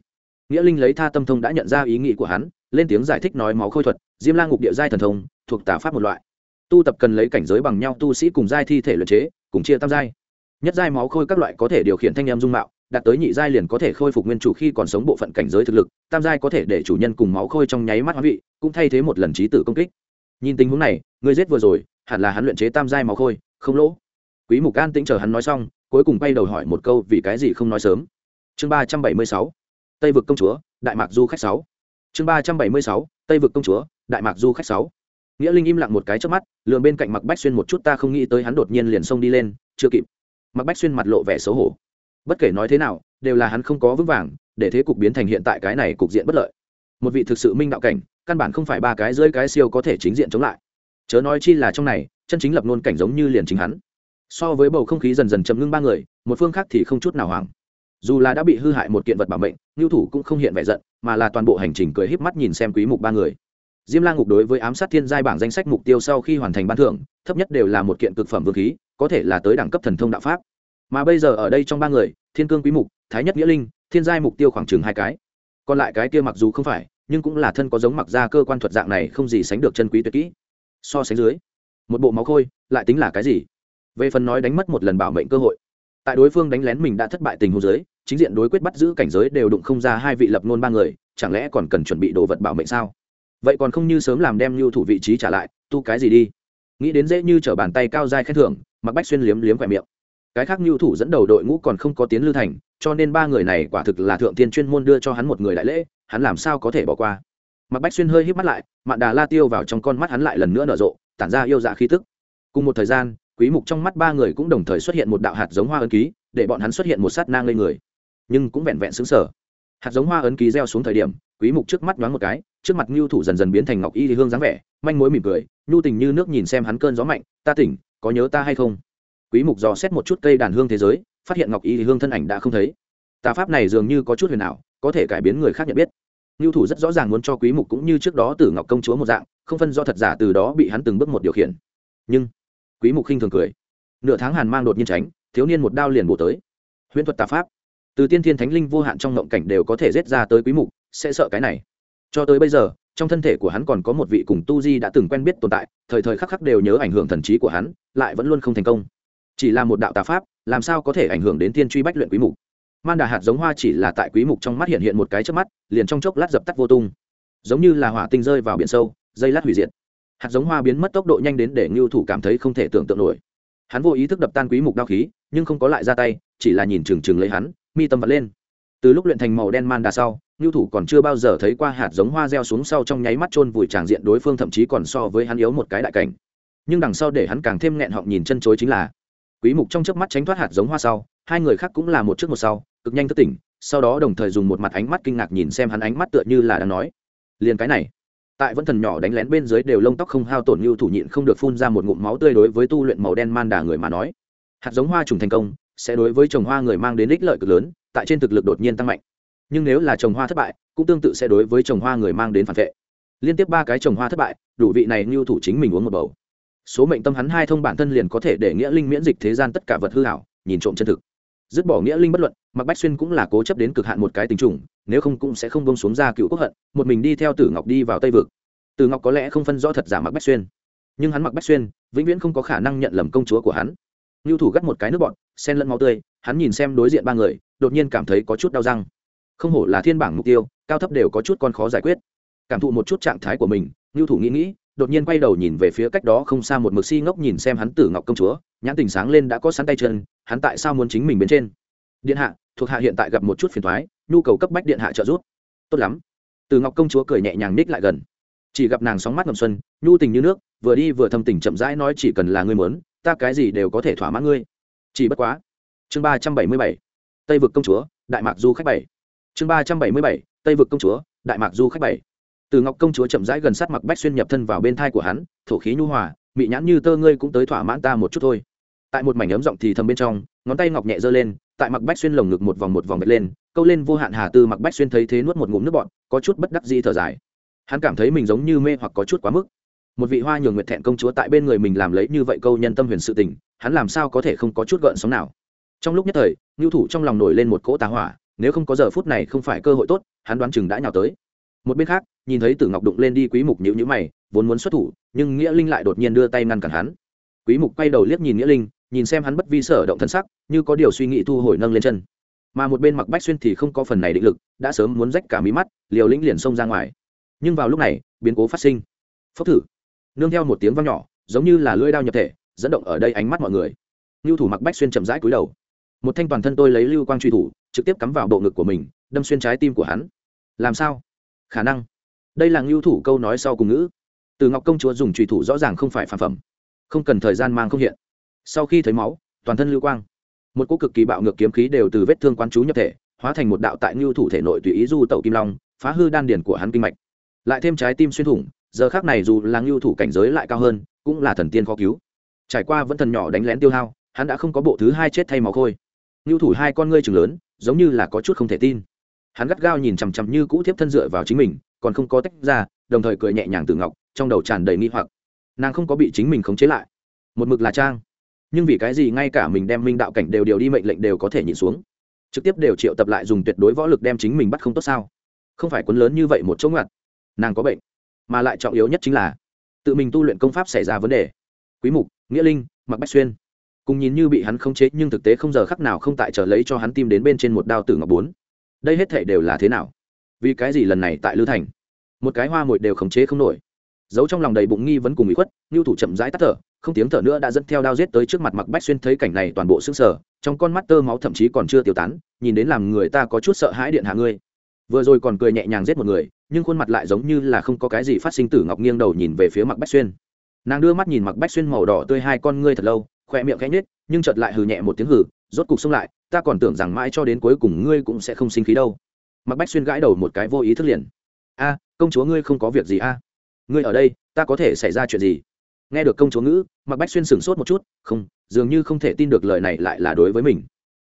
Nghĩa linh lấy tha tâm thông đã nhận ra ý nghĩ của hắn, lên tiếng giải thích nói máu khôi thuật, diêm la ngục địa giai thần thông, thuộc tà pháp một loại tu tập cần lấy cảnh giới bằng nhau tu sĩ cùng giai thi thể luyện chế, cùng chia tam giai. Nhất giai máu khôi các loại có thể điều khiển thanh em dung mạo, đạt tới nhị giai liền có thể khôi phục nguyên chủ khi còn sống bộ phận cảnh giới thực lực, tam giai có thể để chủ nhân cùng máu khôi trong nháy mắt hóa vị, cũng thay thế một lần trí tử công kích. Nhìn tình huống này, người giết vừa rồi, hẳn là hắn luyện chế tam giai máu khôi, không lỗ. Quý mục an tĩnh chờ hắn nói xong, cuối cùng bay đầu hỏi một câu, vì cái gì không nói sớm? Chương ba trăm bảy mươi sáu, tây vực công chúa, đại mạc du khách sáu. Chương ba trăm bảy mươi sáu, tây vực công chúa, đại mạc du khách sáu nghĩa linh im lặng một cái trước mắt lường bên cạnh mặc bách xuyên một chút, ta không nghĩ tới hắn đột nhiên liền xông đi lên, chưa kịp. Mặc bách xuyên mặt lộ vẻ xấu hổ. Bất kể nói thế nào, đều là hắn không có vững vàng, để thế cục biến thành hiện tại cái này cục diện bất lợi. Một vị thực sự minh đạo cảnh, căn bản không phải ba cái rơi cái siêu có thể chính diện chống lại. Chớ nói chi là trong này, chân chính lập nôn cảnh giống như liền chính hắn. So với bầu không khí dần dần chậm ngưng ba người, một phương khác thì không chút nào hoảng. Dù là đã bị hư hại một kiện vật bảo mệnh ngưu thủ cũng không hiện vẻ giận, mà là toàn bộ hành trình cười híp mắt nhìn xem quý mục ba người diêm la ngục đối với ám sát thiên giai bảng danh sách mục tiêu sau khi hoàn thành ban thưởng, thấp nhất đều là một kiện cực phẩm vương khí, có thể là tới đẳng cấp thần thông đạo pháp. Mà bây giờ ở đây trong ba người, thiên cương quý mục, thái nhất nghĩa linh, thiên giai mục tiêu khoảng chừng hai cái. Còn lại cái kia mặc dù không phải, nhưng cũng là thân có giống mặc ra cơ quan thuật dạng này không gì sánh được chân quý tuyệt kỹ. So sánh dưới, một bộ máu khôi, lại tính là cái gì? Về phần nói đánh mất một lần bảo mệnh cơ hội, tại đối phương đánh lén mình đã thất bại tình huống giới chính diện đối quyết bắt giữ cảnh giới đều đụng không ra hai vị lập nôn ba người, chẳng lẽ còn cần chuẩn bị đồ vật bảo mệnh sao? Vậy còn không như sớm làm đem lưu thủ vị trí trả lại, tu cái gì đi? Nghĩ đến dễ như t r ở bàn tay cao dai khen thưởng mặc bách xuyên liếm liếm khỏe miệng. Cái khác lưu thủ dẫn đầu đội ngũ còn không có tiến lưu thành, cho nên ba người này quả thực là thượng tiên chuyên môn đưa cho hắn một người đại lễ, hắn làm sao có thể bỏ qua? Mặc bách xuyên hơi hít mắt lại, mạn đà la tiêu vào trong con mắt hắn lại lần nữa nở rộ, tản ra yêu dạ khí tức. Cùng một thời gian, quý mục trong mắt ba người cũng đồng thời xuất hiện một đạo hạt giống hoa ấn ký, để bọn hắn xuất hiện một sát nang lên người. Nhưng cũng vẹn vẹn xứng sở hạt giống hoa ấn ký gieo xuống thời điểm, quý mục trước mắt nhoáng một cái, trước mặt nhu thủ dần dần biến thành ngọc y hương dáng vẻ, manh mối mỉm cười nhu tình như nước nhìn xem hắn cơn gió mạnh, ta tỉnh, có nhớ ta hay không? Quý mục dò xét một chút cây đàn hương thế giới, phát hiện ngọc y hương thân ảnh đã không thấy. Tà pháp này dường như có chút huyền ảo, có thể cải biến người khác nhận biết. Nhu thủ rất rõ ràng muốn cho quý mục cũng như trước đó từ ngọc công chúa một dạng, không phân do thật giả từ đó bị hắn từng bước một điều khiển. Nhưng, quý mục khinh thường cười. Nửa tháng hàn mang đột nhiên tránh, thiếu niên một đao liền bổ tới. Huyễn thuật tà pháp từ tiên thiên thánh linh vô hạn trong ngộng cảnh đều có thể giết ra tới quý mục, sẽ sợ cái này. Cho tới bây giờ, trong thân thể của hắn còn có một vị cùng tu di đã từng quen biết tồn tại, thời thời khắc khắc đều nhớ ảnh hưởng thần trí của hắn, lại vẫn luôn không thành công. Chỉ là một đạo tà pháp, làm sao có thể ảnh hưởng đến tiên truy bách luyện quý mục? Man đà hạt giống hoa chỉ là tại quý mục trong mắt hiện hiện một cái chớp mắt, liền trong chốc lát dập tắt vô tung. Giống như là hỏa tinh rơi vào biển sâu, dây lát hủy diệt. Hạt giống hoa biến mất tốc độ nhanh đến để ngưu thủ cảm thấy không thể tưởng tượng nổi. Hắn vô ý thức đập tan quý mục đao khí, nhưng không có lại ra tay, chỉ là nhìn chừng chừng lấy hắn mi tâm vật lên. Từ lúc luyện thành màu đen man đà sau ngưu thủ còn chưa bao giờ thấy qua hạt giống hoa gieo xuống sau trong nháy mắt chôn vùi tràng diện đối phương, thậm chí còn so với hắn yếu một cái đại cảnh. Nhưng đằng sau để hắn càng thêm nghẹn họng nhìn chân chối chính là, quý mục trong chớp mắt tránh thoát hạt giống hoa sau, hai người khác cũng là một trước một sau, cực nhanh thức tỉnh, sau đó đồng thời dùng một mặt ánh mắt kinh ngạc nhìn xem hắn ánh mắt tựa như là đang nói, liền cái này. Tại vẫn thần nhỏ đánh lén bên dưới đều lông tóc không hao tổn như thủ nhịn không được phun ra một ngụm máu tươi đối với tu luyện màu đen man đà người mà nói. Hạt giống hoa trùng thành công sẽ đối với trồng hoa người mang đến ích lợi cực lớn, tại trên thực lực đột nhiên tăng mạnh. Nhưng nếu là trồng hoa thất bại, cũng tương tự sẽ đối với trồng hoa người mang đến phản vệ. Liên tiếp ba cái trồng hoa thất bại, đủ vị này như thủ chính mình uống một bầu. Số mệnh tâm hắn hai thông bản thân liền có thể để nghĩa linh miễn dịch thế gian tất cả vật hư hảo, nhìn trộm chân thực. Dứt bỏ nghĩa linh bất luận mặc bách xuyên cũng là cố chấp đến cực hạn một cái tình trùng, nếu không cũng sẽ không bông xuống ra cựu quốc hận, một mình đi theo tử ngọc đi vào tây vực. Tử ngọc có lẽ không phân rõ thật giả mặc bách xuyên. Nhưng hắn mặc bách xuyên vĩnh viễn không có khả năng nhận lầm công chúa của hắn ngưu thủ gắt một cái nước bọn sen lẫn máu tươi, hắn nhìn xem đối diện ba người, đột nhiên cảm thấy có chút đau răng. Không hổ là thiên bảng mục tiêu, cao thấp đều có chút con khó giải quyết. Cảm thụ một chút trạng thái của mình ngưu thủ nghĩ nghĩ, đột nhiên quay đầu nhìn về phía cách đó không xa một mực si ngốc nhìn xem hắn tử ngọc công chúa, nhãn tình sáng lên đã có sẵn tay chân, hắn tại sao muốn chính mình bên trên? Điện hạ, thuộc hạ hiện tại gặp một chút phiền thoái nhu cầu cấp bách điện hạ trợ giúp. Tốt lắm. Từ ngọc công chúa cười nhẹ nhàng ních lại gần. Chỉ gặp nàng sóng mắt ngầm xuân, nhu tình như nước, vừa đi vừa thâm tình chậm rãi nói chỉ cần là ngươi muốn ta cái gì đều có thể thỏa mãn ngươi. Chỉ bất quá, chương ba trăm bảy mươi bảy, tây vực công chúa, đại mạc du khách bảy. Chương ba trăm bảy mươi bảy, tây vực công chúa, đại mạc du khách bảy. Từ ngọc công chúa chậm rãi gần sát mặc bách xuyên nhập thân vào bên thai của hắn, thổ khí nhu hòa, mị nhãn như tơ ngươi cũng tới thỏa mãn ta một chút thôi. Tại một mảnh ấm giọng thì thầm bên trong, ngón tay ngọc nhẹ giơ lên, tại mặc bách xuyên lồng ngực một vòng một vòng bật lên, câu lên vô hạn hà tư mặc bách xuyên thấy thế nuốt một ngụm nước bọn có chút bất đắc dĩ thở dài. Hắn cảm thấy mình giống như mê hoặc có chút quá mức một vị hoa nhường nguyệt thẹn công chúa tại bên người mình làm lấy như vậy câu nhân tâm huyền sự tình, hắn làm sao có thể không có chút gợn sóng nào? Trong lúc nhất thời ngưu thủ trong lòng nổi lên một cỗ tá hỏa, nếu không có giờ phút này không phải cơ hội tốt, hắn đoán chừng đã nhào tới. Một bên khác, nhìn thấy tử ngọc đụng lên đi quý mục nhữ nhữ mày, vốn muốn xuất thủ, nhưng nghĩa linh lại đột nhiên đưa tay ngăn cản hắn. Quý mục quay đầu liếc nhìn nghĩa linh, nhìn xem hắn bất vi sở động thân sắc, như có điều suy nghĩ thu hồi nâng lên chân. Mà một bên mặc bách xuyên thì không có phần này định lực, đã sớm muốn rách cả mí mắt, liều lĩnh liền xông ra ngoài. Nhưng vào lúc này, biến cố phát sinh. Phốc thử nương theo một tiếng vang nhỏ, giống như là lưỡi đao nhập thể, dẫn động ở đây ánh mắt mọi người. Lưu thủ mặc bách xuyên chậm rãi cúi đầu. Một thanh toàn thân tôi lấy lưu quang truy thủ, trực tiếp cắm vào bộ ngực của mình, đâm xuyên trái tim của hắn. Làm sao? Khả năng. Đây là lưu thủ câu nói sau cùng ngữ. Từ ngọc công chúa dùng truy thủ rõ ràng không phải phản phẩm. Không cần thời gian mang không hiện. Sau khi thấy máu, toàn thân lưu quang, một cỗ cực kỳ bạo ngược kiếm khí đều từ vết thương quán chú nhập thể, hóa thành một đạo tại ngưu thủ thể nội tùy ý du tẩu kim long, phá hư đan điền của hắn kinh mạch. Lại thêm trái tim xuyên thủng giờ khác này dù là ngưu thủ cảnh giới lại cao hơn, cũng là thần tiên khó cứu. Trải qua vẫn thần nhỏ đánh lén tiêu hao, hắn đã không có bộ thứ hai chết thay máu khôi. Ngưu thủ hai con ngươi chừng lớn, giống như là có chút không thể tin. Hắn gắt gao nhìn chằm chằm như cũ thiếp thân dựa vào chính mình, còn không có tách ra, đồng thời cười nhẹ nhàng từ ngọc, trong đầu tràn đầy nghi hoặc. Nàng không có bị chính mình khống chế lại. Một mực là trang. Nhưng vì cái gì ngay cả mình đem minh đạo cảnh đều điều đi mệnh lệnh đều có thể nhịn xuống? Trực tiếp đều triệu tập lại dùng tuyệt đối võ lực đem chính mình bắt không tốt sao? Không phải quấn lớn như vậy một chỗ ngặt nàng có bệnh mà lại trọng yếu nhất chính là tự mình tu luyện công pháp xảy ra vấn đề. Quý mục, nghĩa linh mặc bách xuyên. Cùng nhìn như bị hắn khống chế nhưng thực tế không giờ khắc nào không tại trở lấy cho hắn tim đến bên trên một đao tử ngọc bốn. Đây hết thể đều là thế nào? Vì cái gì lần này tại lư thành? Một cái hoa muội đều khống chế không nổi. Giấu trong lòng đầy bụng nghi vấn cùng bị khuất ngưu thủ chậm rãi tắt thở, không tiếng thở nữa đã dẫn theo đao giết tới trước mặt mặc bách xuyên thấy cảnh này toàn bộ sững sờ, trong con mắt tơ máu thậm chí còn chưa tiêu tán, nhìn đến làm người ta có chút sợ hãi điện hạ ngươi. Vừa rồi còn cười nhẹ nhàng giết một người nhưng khuôn mặt lại giống như là không có cái gì phát sinh tử ngọc nghiêng đầu nhìn về phía mặc bách xuyên nàng đưa mắt nhìn mặc bách xuyên màu đỏ tươi hai con ngươi thật lâu khoe miệng khẽ nhếch, nhưng chợt lại hừ nhẹ một tiếng hừ, rốt cục xông lại, ta còn tưởng rằng mãi cho đến cuối cùng ngươi cũng sẽ không sinh khí đâu. Mặc bách xuyên gãi đầu một cái vô ý thức liền. A, công chúa ngươi không có việc gì a? Ngươi ở đây, ta có thể xảy ra chuyện gì? Nghe được công chúa ngữ, mặc bách xuyên sửng sốt một chút, không, dường như không thể tin được lời này lại là đối với mình.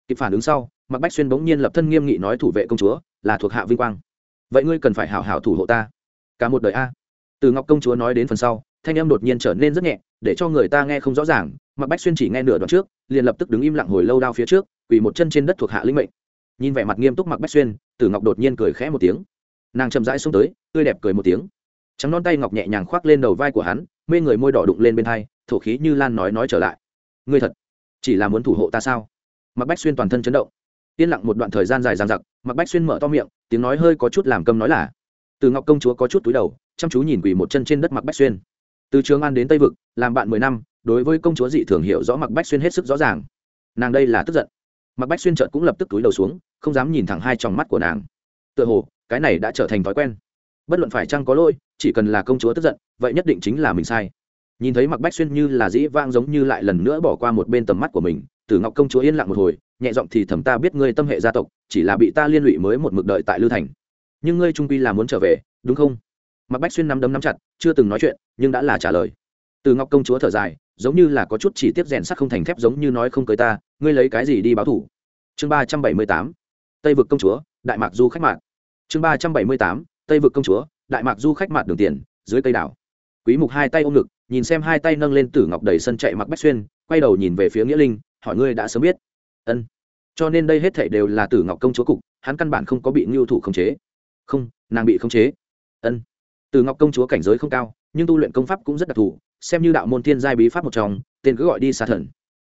Kịp phản ứng sau, mặc bách xuyên bỗng nhiên lập thân nghiêm nghị nói thủ vệ công chúa, là thuộc hạ vinh quang vậy ngươi cần phải hảo hảo thủ hộ ta. Cả một đời a. Từ ngọc công chúa nói đến phần sau, thanh em đột nhiên trở nên rất nhẹ, để cho người ta nghe không rõ ràng mặc bách xuyên chỉ nghe nửa đoạn trước, liền lập tức đứng im lặng hồi lâu đao phía trước, quỳ một chân trên đất thuộc hạ linh mệnh. Nhìn vẻ mặt nghiêm túc mặc bách xuyên tử ngọc đột nhiên cười khẽ một tiếng. Nàng chậm rãi xuống tới, tươi đẹp cười một tiếng. Trắng non tay ngọc nhẹ nhàng khoác lên đầu vai của hắn, mê người môi đỏ đụng lên bên thai thổ khí như lan nói nói trở lại. Ngươi thật chỉ là muốn thủ hộ ta sao? Mặc bách xuyên toàn thân chấn động yên lặng một đoạn thời gian dài dằng dặc mặc bách xuyên mở to miệng, tiếng nói hơi có chút làm câm nói là, từ ngọc công chúa có chút túi đầu, chăm chú nhìn quỳ một chân trên đất mặc bách xuyên. Từ trường an đến tây vực, làm bạn mười năm, đối với công chúa dị thường hiểu rõ mặc bách xuyên hết sức rõ ràng. Nàng đây là tức giận. Mặc bách xuyên trợt cũng lập tức túi đầu xuống, không dám nhìn thẳng hai tròng mắt của nàng. Tựa hồ, cái này đã trở thành thói quen. Bất luận phải chăng có lỗi, chỉ cần là công chúa tức giận, vậy nhất định chính là mình sai. Nhìn thấy mặc bách xuyên như là dĩ vang giống như lại lần nữa bỏ qua một bên tầm mắt của mình tử ngọc công chúa yên lặng một hồi nhẹ giọng thì thầm ta biết ngươi tâm hệ gia tộc, chỉ là bị ta liên lụy mới một mực đợi tại lưu thành. Nhưng ngươi trung quy là muốn trở về, đúng không? Mặc bách xuyên nắm đấm nắm chặt, chưa từng nói chuyện, nhưng đã là trả lời. Từ ngọc công chúa thở dài, giống như là có chút chỉ tiếp rèn sắc không thành thép giống như nói không cưới ta, ngươi lấy cái gì đi báo thủ? Chương ba trăm bảy mươi tám, tây vực công chúa, đại mạc du khách mạc. Chương ba trăm bảy mươi tám, tây vực công chúa, đại mạc du khách mạc đường tiền, dưới cây đảo. Quý mục hai tay ôm ngực, nhìn xem hai tay nâng lên tử ngọc đầy sân chạy mặc bách xuyên, quay đầu nhìn về phía nghĩa linh, hỏi ngươi đã sớm biết. Ân cho nên đây hết thảy đều là tử ngọc công chúa cục, hắn căn bản không có bị ngưu thủ khống chế. Không, nàng bị khống chế. Ân. Tử ngọc công chúa cảnh giới không cao, nhưng tu luyện công pháp cũng rất đặc thù, xem như đạo môn thiên giai bí pháp một trong, tên cứ gọi đi xa thần.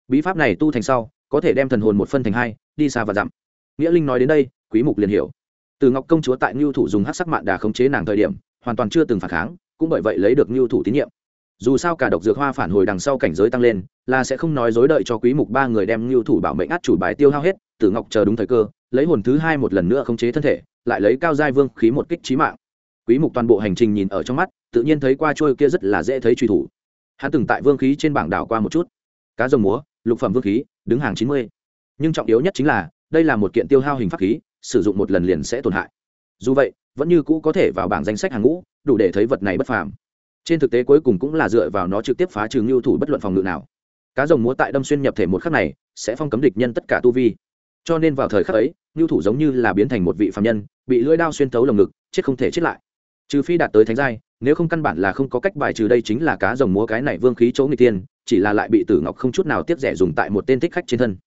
Bí pháp này tu thành sau, có thể đem thần hồn một phân thành hai, đi xa và dặm. Nghĩa linh nói đến đây, quý mục liền hiểu. Từ ngọc công chúa tại ngưu thủ dùng hắc sắc mạn đà khống chế nàng thời điểm, hoàn toàn chưa từng phản kháng, cũng bởi vậy lấy được ngưu thủ tín nhiệm dù sao cả độc dược hoa phản hồi đằng sau cảnh giới tăng lên, là sẽ không nói dối đợi cho quý mục ba người đem lưu thủ bảo mệnh át chủ bài tiêu hao hết, tử ngọc chờ đúng thời cơ, lấy hồn thứ hai một lần nữa khống chế thân thể, lại lấy cao giai vương khí một kích chí mạng. Quý mục toàn bộ hành trình nhìn ở trong mắt, tự nhiên thấy qua trôi kia rất là dễ thấy truy thủ. Hắn từng tại vương khí trên bảng đảo qua một chút. Cá rồng múa, lục phẩm vương khí, đứng hàng 90. nhưng trọng yếu nhất chính là, đây là một kiện tiêu hao hình pháp khí, sử dụng một lần liền sẽ tổn hại. Dù vậy, vẫn như cũ có thể vào bảng danh sách hàng ngũ, đủ để thấy vật này bất phàm trên thực tế cuối cùng cũng là dựa vào nó trực tiếp phá trừ ngưu thủ bất luận phòng ngự nào. Cá rồng múa tại đâm xuyên nhập thể một khắc này, sẽ phong cấm địch nhân tất cả tu vi. Cho nên vào thời khắc ấy, ngưu thủ giống như là biến thành một vị phạm nhân, bị lưỡi đao xuyên thấu lồng ngực, chết không thể chết lại. Trừ phi đạt tới thánh giai, nếu không căn bản là không có cách bài trừ đây chính là cá rồng múa cái này vương khí chỗ người tiên, chỉ là lại bị tử ngọc không chút nào tiếp rẻ dùng tại một tên thích khách trên thân.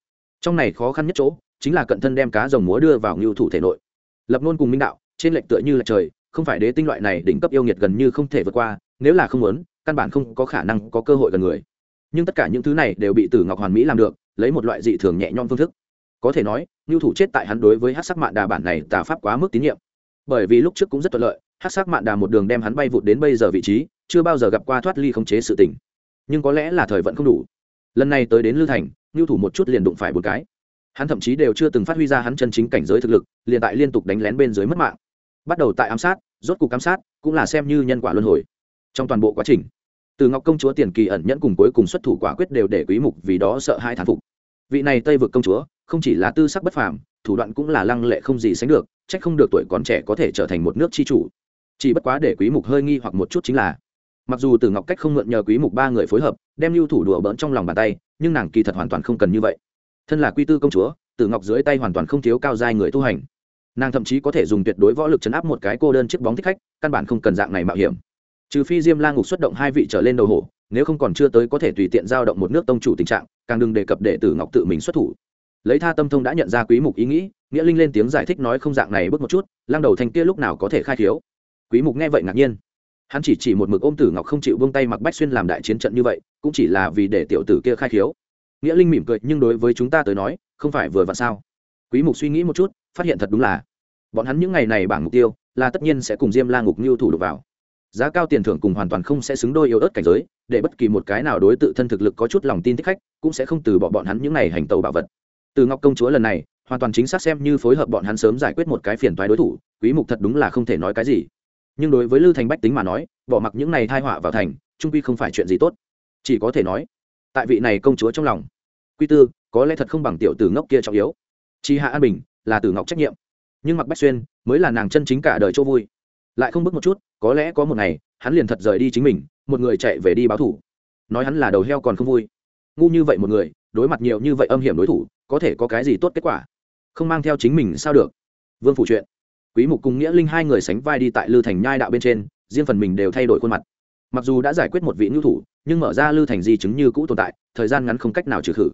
Trong này khó khăn nhất chỗ, chính là cận thân đem cá rồng múa đưa vào ngưu thủ thể nội. Lập nôn cùng minh đạo, trên lệnh tựa như là trời, không phải đế tinh loại này đỉnh cấp yêu nghiệt gần như không thể vượt qua nếu là không muốn, căn bản không có khả năng có cơ hội gần người. Nhưng tất cả những thứ này đều bị tử ngọc hoàn mỹ làm được, lấy một loại dị thường nhẹ nhõm phương thức. Có thể nói ngưu thủ chết tại hắn đối với hát sắc mạn đà bản này tà pháp quá mức tín nhiệm. Bởi vì lúc trước cũng rất thuận lợi hát sắc mạn đà một đường đem hắn bay vụt đến bây giờ vị trí, chưa bao giờ gặp qua thoát ly khống chế sự tình. Nhưng có lẽ là thời vận không đủ. Lần này tới đến lưu thành ngưu thủ một chút liền đụng phải một cái. Hắn thậm chí đều chưa từng phát huy ra hắn chân chính cảnh giới thực lực, liền tại liên tục đánh lén bên dưới mất mạng. Bắt đầu tại ám sát, rốt cuộc ám sát, cũng là xem như nhân quả luân hồi trong toàn bộ quá trình. Từ ngọc công chúa tiền kỳ ẩn nhẫn cùng cuối cùng xuất thủ quả quyết đều để quý mục vì đó sợ hai thán phục. Vị này tây vực công chúa, không chỉ là tư sắc bất phàm, thủ đoạn cũng là lăng lệ không gì sánh được trách không được tuổi còn trẻ có thể trở thành một nước chi chủ. Chỉ bất quá để quý mục hơi nghi hoặc một chút chính là, mặc dù từ ngọc cách không mượn nhờ quý mục ba người phối hợp, đem lưu thủ đùa bỡn trong lòng bàn tay, nhưng nàng kỳ thật hoàn toàn không cần như vậy. Thân là quy tư công chúa, từ ngọc dưới tay hoàn toàn không thiếu cao giai người tu hành. Nàng thậm chí có thể dùng tuyệt đối võ lực chấn áp một cái cô đơn chiếc bóng thích khách, căn bản không cần dạng này mạo hiểm trừ phi diêm la ngục xuất động hai vị trở lên đầu hổ, nếu không còn chưa tới có thể tùy tiện giao động một nước tông chủ tình trạng, càng đừng đề cập đệ tử ngọc tự mình xuất thủ. Lấy tha tâm thông đã nhận ra quý mục ý nghĩ, nghĩa linh lên tiếng giải thích nói không dạng này bước một chút, lăng đầu thanh kia lúc nào có thể khai thiếu quý mục nghe vậy ngạc nhiên. Hắn chỉ chỉ một mực ôm tử ngọc không chịu buông tay mặc bách xuyên làm đại chiến trận như vậy, cũng chỉ là vì để tiểu tử kia khai thiếu nghĩa linh mỉm cười, nhưng đối với chúng ta tới nói, không phải vừa vặn sao? Quý mục suy nghĩ một chút, phát hiện thật đúng là, bọn hắn những ngày này bảng mục tiêu, là tất nhiên sẽ cùng diêm la ngục lưu thủ đục vào giá cao tiền thưởng cùng hoàn toàn không sẽ xứng đôi yếu ớt cảnh giới, để bất kỳ một cái nào đối tự thân thực lực có chút lòng tin thích khách, cũng sẽ không từ bỏ bọn hắn những ngày hành tàu bảo vật. Từ ngọc công chúa lần này, hoàn toàn chính xác xem như phối hợp bọn hắn sớm giải quyết một cái phiền toái đối thủ, quý mục thật đúng là không thể nói cái gì. Nhưng đối với lư thành bách tính mà nói, bỏ mặc những này thai họa vào thành, trung quy không phải chuyện gì tốt. Chỉ có thể nói, tại vị này công chúa trong lòng, quy tư, có lẽ thật không bằng tiểu tử ngốc kia trọng yếu. Chi hạ an bình, là tử ngọc trách nhiệm. Nhưng mặc bách xuyên, mới là nàng chân chính cả đời chỗ vui lại không bước một chút, có lẽ có một ngày, hắn liền thật rời đi chính mình, một người chạy về đi báo thủ. Nói hắn là đầu heo còn không vui. Ngu như vậy một người, đối mặt nhiều như vậy âm hiểm đối thủ, có thể có cái gì tốt kết quả? Không mang theo chính mình sao được? Vương phủ chuyện. Quý mục cùng nghĩa linh hai người sánh vai đi tại lư thành nhai đạo bên trên, riêng phần mình đều thay đổi khuôn mặt. Mặc dù đã giải quyết một vị ngưu thủ, nhưng mở ra lư thành di chứng như cũ tồn tại, thời gian ngắn không cách nào trừ khử.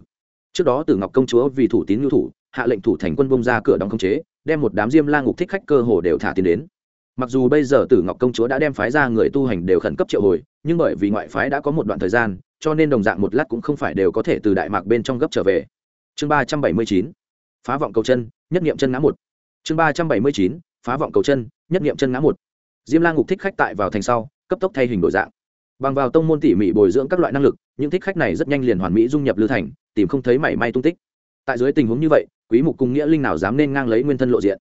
Trước đó tử ngọc công chúa vì thủ tín ngưu thủ, hạ lệnh thủ thành quân bông ra cửa đóng không chế, đem một đám diêm la ngục thích khách cơ hồ đều thả tiền đến mặc dù bây giờ tử ngọc công chúa đã đem phái ra người tu hành đều khẩn cấp triệu hồi, nhưng bởi vì ngoại phái đã có một đoạn thời gian, cho nên đồng dạng một lát cũng không phải đều có thể từ đại mạc bên trong gấp trở về. Chương ba trăm bảy mươi chín, phá vọng cầu chân, nhất nghiệm chân ngã một. Chương ba trăm bảy mươi chín, phá vọng cầu chân, nhất nghiệm chân ngã một. Diêm la ngục thích khách tại vào thành sau, cấp tốc thay hình đổi dạng. Bằng vào tông môn tỉ mỉ bồi dưỡng các loại năng lực, những thích khách này rất nhanh liền hoàn mỹ dung nhập lưu thành, tìm không thấy mảy may tung tích. Tại dưới tình huống như vậy, quý mục cùng nghĩa linh nào dám nên ngang lấy nguyên thân lộ diện?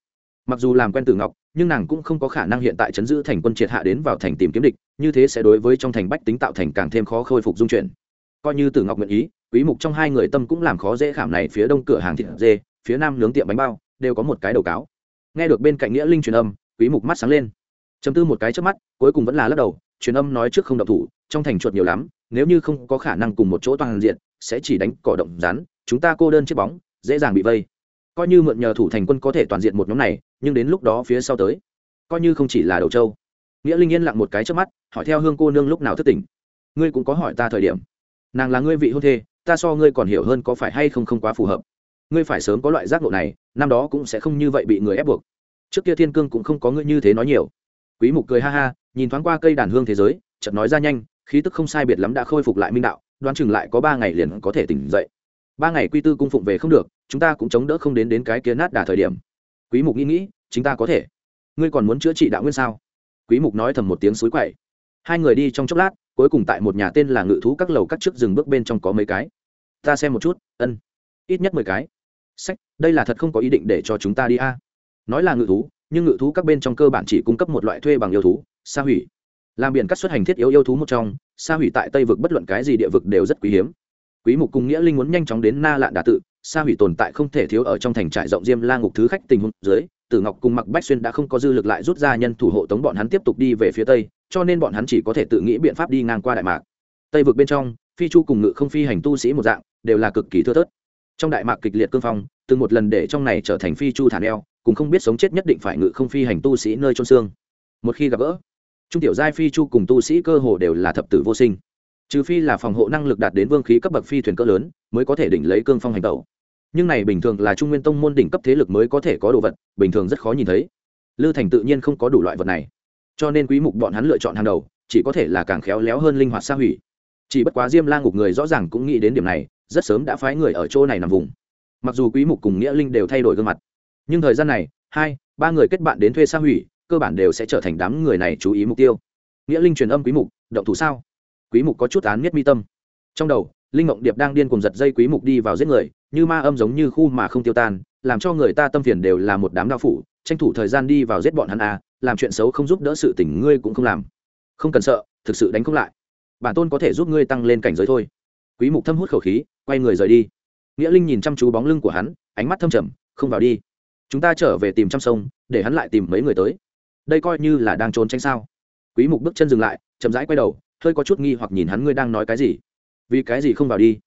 Mặc dù làm quen tử ngọc nhưng nàng cũng không có khả năng hiện tại chấn giữ thành quân triệt hạ đến vào thành tìm kiếm địch như thế sẽ đối với trong thành bách tính tạo thành càng thêm khó khôi phục dung chuyển. Coi như tử ngọc nguyện ý quý mục trong hai người tâm cũng làm khó dễ khảm này phía đông cửa hàng thịt dê phía nam nướng tiệm bánh bao đều có một cái đầu cáo. Nghe được bên cạnh nghĩa linh truyền âm quý mục mắt sáng lên. Chấm tư một cái trước mắt cuối cùng vẫn là lắc đầu truyền âm nói trước không động thủ trong thành chuột nhiều lắm nếu như không có khả năng cùng một chỗ toàn diện sẽ chỉ đánh cỏ động rán, chúng ta cô đơn chiếc bóng dễ dàng bị vây coi như mượn nhờ thủ thành quân có thể toàn diện một nhóm này, nhưng đến lúc đó phía sau tới, coi như không chỉ là đầu châu. Nghĩa linh yên lặng một cái trước mắt, hỏi theo hương cô nương lúc nào thất tỉnh. Ngươi cũng có hỏi ta thời điểm. Nàng là ngươi vị hôn thê, ta so ngươi còn hiểu hơn có phải hay không không quá phù hợp. Ngươi phải sớm có loại giác ngộ này, năm đó cũng sẽ không như vậy bị người ép buộc. Trước kia thiên cương cũng không có ngươi như thế nói nhiều. Quý mục cười ha ha, nhìn thoáng qua cây đàn hương thế giới, chợt nói ra nhanh, khí tức không sai biệt lắm đã khôi phục lại minh đạo, đoán chừng lại có ba ngày liền có thể tỉnh dậy. Ba ngày quy tư cung phụng về không được chúng ta cũng chống đỡ không đến đến cái kia nát đà thời điểm. Quý mục nghĩ nghĩ chúng ta có thể. Ngươi còn muốn chữa trị đạo nguyên sao? Quý mục nói thầm một tiếng suối quậy. Hai người đi trong chốc lát, cuối cùng tại một nhà tên là ngự thú các lầu các trước rừng bước bên trong có mấy cái. Ta xem một chút, ân. Ít nhất mười cái. Sách, đây là thật không có ý định để cho chúng ta đi a. Nói là ngự thú, nhưng ngự thú các bên trong cơ bản chỉ cung cấp một loại thuê bằng yêu thú, sa hủy. Làm biển cắt xuất hành thiết yếu yêu thú một trong, sa hủy tại tây vực bất luận cái gì địa vực đều rất quý hiếm. Quý mục cùng nghĩa linh muốn nhanh chóng đến na lạn đà tự sa hủy tồn tại không thể thiếu ở trong thành trại rộng diêm la ngục thứ khách tình huống dưới, tử ngọc cùng mặc bách xuyên đã không có dư lực lại rút ra nhân thủ hộ tống bọn hắn tiếp tục đi về phía tây, cho nên bọn hắn chỉ có thể tự nghĩ biện pháp đi ngang qua đại mạc. Tây vực bên trong, phi chu cùng ngự không phi hành tu sĩ một dạng, đều là cực kỳ thưa thớt. Trong đại mạc kịch liệt cương phong, từng một lần để trong này trở thành phi chu thả neo cùng không biết sống chết nhất định phải ngự không phi hành tu sĩ nơi trôn xương. Một khi gặp gỡ, trung tiểu giai phi chu cùng tu sĩ cơ hồ đều là thập tử vô sinh trừ phi là phòng hộ năng lực đạt đến vương khí cấp bậc phi thuyền cỡ lớn mới có thể đỉnh lấy cương phong hành tẩu. Nhưng này bình thường là trung nguyên tông môn đỉnh cấp thế lực mới có thể có đồ vật, bình thường rất khó nhìn thấy. Lư thành tự nhiên không có đủ loại vật này. Cho nên quý mục bọn hắn lựa chọn hàng đầu, chỉ có thể là càng khéo léo hơn linh hoạt xa hủy. Chỉ bất quá diêm la ngục người rõ ràng cũng nghĩ đến điểm này, rất sớm đã phái người ở chỗ này nằm vùng. Mặc dù quý mục cùng nghĩa linh đều thay đổi gương mặt, nhưng thời gian này, hai, ba người kết bạn đến thuê xa hủy, cơ bản đều sẽ trở thành đám người này chú ý mục tiêu. Nghĩa linh truyền âm quý mục, động thủ sao? Quý mục có chút án miết mi tâm. Trong đầu, linh mộng điệp đang điên cuồng giật dây quý mục đi vào giết người, như ma âm giống như khu mà không tiêu tan, làm cho người ta tâm phiền đều là một đám đao phủ, tranh thủ thời gian đi vào giết bọn hắn à làm chuyện xấu không giúp đỡ sự tình ngươi cũng không làm. Không cần sợ, thực sự đánh không lại. Bản tôn có thể giúp ngươi tăng lên cảnh giới thôi. Quý mục thâm hút khẩu khí, quay người rời đi. Nghĩa linh nhìn chăm chú bóng lưng của hắn, ánh mắt thâm trầm, không vào đi. Chúng ta trở về tìm trăm sông, để hắn lại tìm mấy người tới. Đây coi như là đang trốn tránh sao. Quý mục bước chân dừng lại, chậm rãi quay đầu hơi có chút nghi hoặc nhìn hắn ngươi đang nói cái gì. Vì cái gì không vào đi?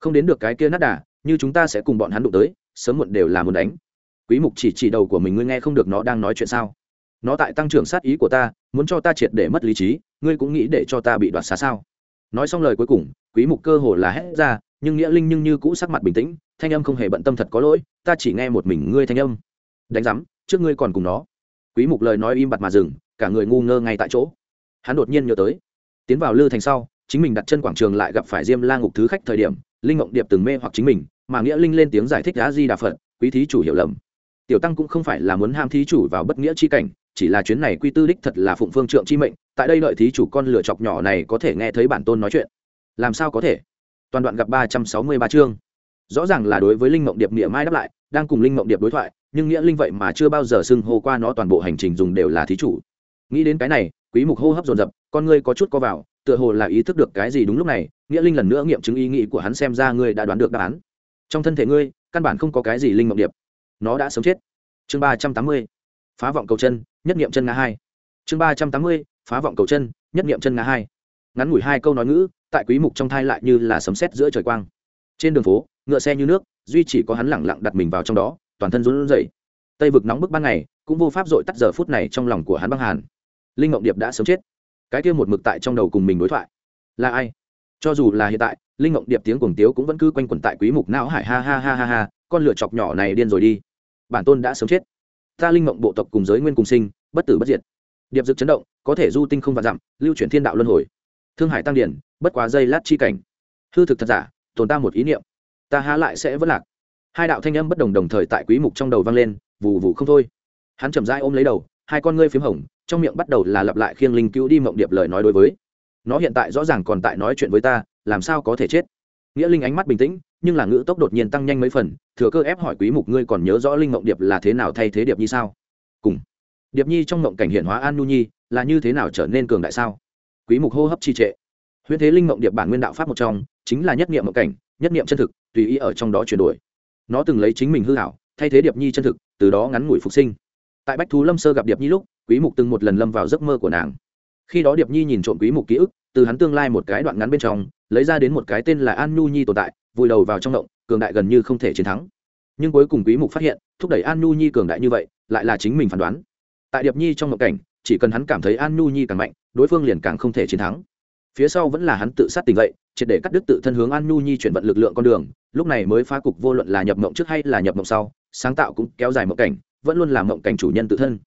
Không đến được cái kia nát đà, như chúng ta sẽ cùng bọn hắn đụng tới, sớm muộn đều là muốn đánh. Quý mục chỉ chỉ đầu của mình ngươi nghe không được nó đang nói chuyện sao? Nó tại tăng trưởng sát ý của ta, muốn cho ta triệt để mất lý trí, ngươi cũng nghĩ để cho ta bị đoạt xá sao? Nói xong lời cuối cùng, quý mục cơ hồ là hét ra, nhưng nghĩa linh nhưng như cũ sắc mặt bình tĩnh, thanh âm không hề bận tâm thật có lỗi, ta chỉ nghe một mình ngươi thanh âm. Đánh giám, trước ngươi còn cùng nó. Quý mục lời nói im bặt mà dừng, cả người ngu ngơ ngay tại chỗ. Hắn đột nhiên nhớ tới tiến vào lư thành sau, chính mình đặt chân quảng trường lại gặp phải diêm la ngục thứ khách thời điểm, linh ngộng điệp từng mê hoặc chính mình, mà nghĩa linh lên tiếng giải thích đã di đà phật, quý thí chủ hiểu lầm. Tiểu tăng cũng không phải là muốn ham thí chủ vào bất nghĩa chi cảnh, chỉ là chuyến này quy tư đích thật là phụng phương trượng chi mệnh, tại đây đợi thí chủ con lửa chọc nhỏ này có thể nghe thấy bản tôn nói chuyện. Làm sao có thể? Toàn đoạn gặp ba trăm sáu mươi ba chương. Rõ ràng là đối với linh mộng điệp nghĩa mai đáp lại, đang cùng linh mộng điệp đối thoại, nhưng nghĩa linh vậy mà chưa bao giờ xưng hô qua nó toàn bộ hành trình dùng đều là thí chủ. Nghĩ đến cái này quý mục hô hấp dồn dập, con ngươi có chút co vào, tựa hồ là ý thức được cái gì đúng lúc này, nghĩa linh lần nữa nghiệm chứng ý nghĩ của hắn xem ra ngươi đã đoán được đáp án. Trong thân thể ngươi, căn bản không có cái gì linh mộng điệp. Nó đã sống chết. Chương ba trăm tám mươi, phá vọng cầu chân, nhất nghiệm chân ngã hai. Chương ba trăm tám mươi, phá vọng cầu chân, nhất nghiệm chân ngã hai. Ngắn ngủi hai câu nói ngữ, tại quý mục trong thai lại như là sấm sét giữa trời quang. Trên đường phố, ngựa xe như nước, duy chỉ có hắn lẳng lặng đặt mình vào trong đó, toàn thân run rẩy. Tây vực nóng bức ban ngày, cũng vô pháp dội tắt giờ phút này trong lòng của hắn băng hàn linh ngộng điệp đã sớm chết. Cái kia một mực tại trong đầu cùng mình đối thoại. Là ai? Cho dù là hiện tại, linh ngộng điệp tiếng cuồng tiếu cũng vẫn cứ quanh quẩn tại quý mục não hải, ha ha ha ha ha, con lửa chọc nhỏ này điên rồi đi. Bản tôn đã sớm chết. Ta linh ngộng bộ tộc cùng giới nguyên cùng sinh, bất tử bất diệt. Điệp dực chấn động, có thể du tinh không vạn dặm, lưu chuyển thiên đạo luân hồi. Thương hải tăng điển, bất quá dây lát chi cảnh. Hư thực thật giả, tồn ta một ý niệm. Ta há lại sẽ vẫn lạc. Hai đạo thanh âm bất đồng đồng thời tại quý mục trong đầu vang lên, vù vù không thôi. Hắn chậm rãi ôm lấy đầu, hai con ngươi phím hồng trong miệng bắt đầu là lặp lại khiêng linh cứu đi mộng điệp lời nói đối với. Nó hiện tại rõ ràng còn tại nói chuyện với ta, làm sao có thể chết? Nghĩa linh ánh mắt bình tĩnh, nhưng là ngữ tốc đột nhiên tăng nhanh mấy phần, thừa cơ ép hỏi quý mục ngươi còn nhớ rõ linh mộng điệp là thế nào thay thế điệp nhi sao? Cùng. Điệp nhi trong mộng cảnh hiện hóa an nu nhi, là như thế nào trở nên cường đại sao? Quý mục hô hấp trì trệ. Huyễn thế linh mộng điệp bản nguyên đạo pháp một trong, chính là nhất niệm mộng cảnh, nhất niệm chân thực, tùy ý ở trong đó chuyển đổi. Nó từng lấy chính mình hư hảo thay thế điệp nhi chân thực, từ đó ngắn ngủi phục sinh. Tại bách thú lâm sơ gặp điệp nhi lúc quý mục từng một lần lâm vào giấc mơ của nàng. Khi đó điệp nhi nhìn trộm quý mục ký ức, từ hắn tương lai một cái đoạn ngắn bên trong, lấy ra đến một cái tên là an nhu nhi tồn tại, vùi đầu vào trong động, cường đại gần như không thể chiến thắng. Nhưng cuối cùng quý mục phát hiện, thúc đẩy an nhu nhi cường đại như vậy, lại là chính mình phán đoán. Tại điệp nhi trong ngộ cảnh, chỉ cần hắn cảm thấy an nhu nhi càng mạnh, đối phương liền càng không thể chiến thắng. Phía sau vẫn là hắn tự sát tình vậy triệt để cắt đứt tự thân hướng an nhu nhi chuyển vận lực lượng con đường, lúc này mới phá cục vô luận là nhập mộng trước hay là nhập mộng sau, sáng tạo cũng kéo dài mộng cảnh, vẫn luôn là mộng cảnh chủ nhân tự thân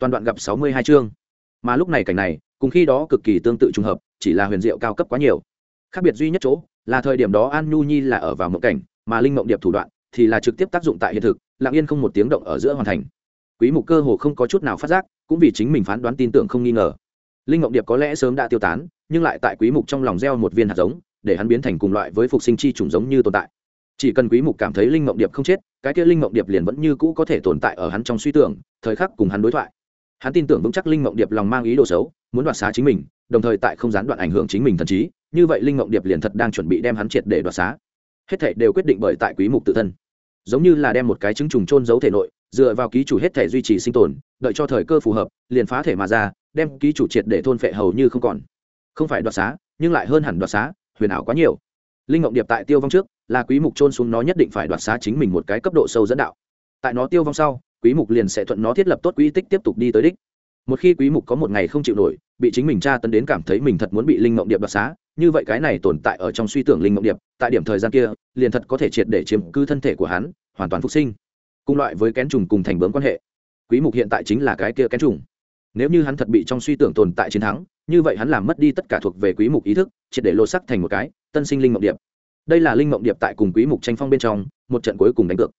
toàn đoạn gặp sáu mươi hai chương. Mà lúc này cảnh này, cùng khi đó cực kỳ tương tự trùng hợp, chỉ là huyền diệu cao cấp quá nhiều. Khác biệt duy nhất chỗ, là thời điểm đó an nhu nhi là ở vào mộng cảnh, mà linh mộng điệp thủ đoạn thì là trực tiếp tác dụng tại hiện thực, lặng yên không một tiếng động ở giữa hoàn thành. Quý mục cơ hồ không có chút nào phát giác, cũng vì chính mình phán đoán tin tưởng không nghi ngờ. Linh mộng điệp có lẽ sớm đã tiêu tán, nhưng lại tại quý mục trong lòng gieo một viên hạt giống, để hắn biến thành cùng loại với phục sinh chi trùng giống như tồn tại. Chỉ cần quý mục cảm thấy linh mộng điệp không chết, cái kia linh mộng điệp liền vẫn như cũ có thể tồn tại ở hắn trong suy tưởng, thời khắc cùng hắn đối thoại hắn tin tưởng vững chắc linh mộng điệp lòng mang ý đồ xấu, muốn đoạt xá chính mình, đồng thời tại không gián đoạn ảnh hưởng chính mình thần trí, như vậy linh mộng điệp liền thật đang chuẩn bị đem hắn triệt để đoạt xá. Hết thể đều quyết định bởi tại quý mục tự thân. Giống như là đem một cái trứng trùng trôn giấu thể nội, dựa vào ký chủ hết thể duy trì sinh tồn, đợi cho thời cơ phù hợp, liền phá thể mà ra, đem ký chủ triệt để thôn phệ hầu như không còn. Không phải đoạt xá, nhưng lại hơn hẳn đoạt xá, huyền ảo quá nhiều. Linh mộng điệp tại tiêu vong trước, là quý mục trôn xuống nó nhất định phải đoạt xá chính mình một cái cấp độ sâu dẫn đạo. Tại nó tiêu vong sau quý mục liền sẽ thuận nó thiết lập tốt quỹ tích tiếp tục đi tới đích. Một khi quý mục có một ngày không chịu nổi, bị chính mình tra tấn đến cảm thấy mình thật muốn bị linh ngọc điệp đoạt xá, như vậy cái này tồn tại ở trong suy tưởng linh ngọc điệp, tại điểm thời gian kia, liền thật có thể triệt để chiếm cứ thân thể của hắn, hoàn toàn phục sinh. Cùng loại với kén trùng cùng thành bướm quan hệ, quý mục hiện tại chính là cái kia kén trùng. Nếu như hắn thật bị trong suy tưởng tồn tại chiến thắng, như vậy hắn làm mất đi tất cả thuộc về quý mục ý thức, triệt để lột sắc thành một cái, tân sinh linh ngọc điệp. Đây là linh ngọc điệp tại cùng quý mục tranh phong bên trong, một trận cuối cùng đánh cược.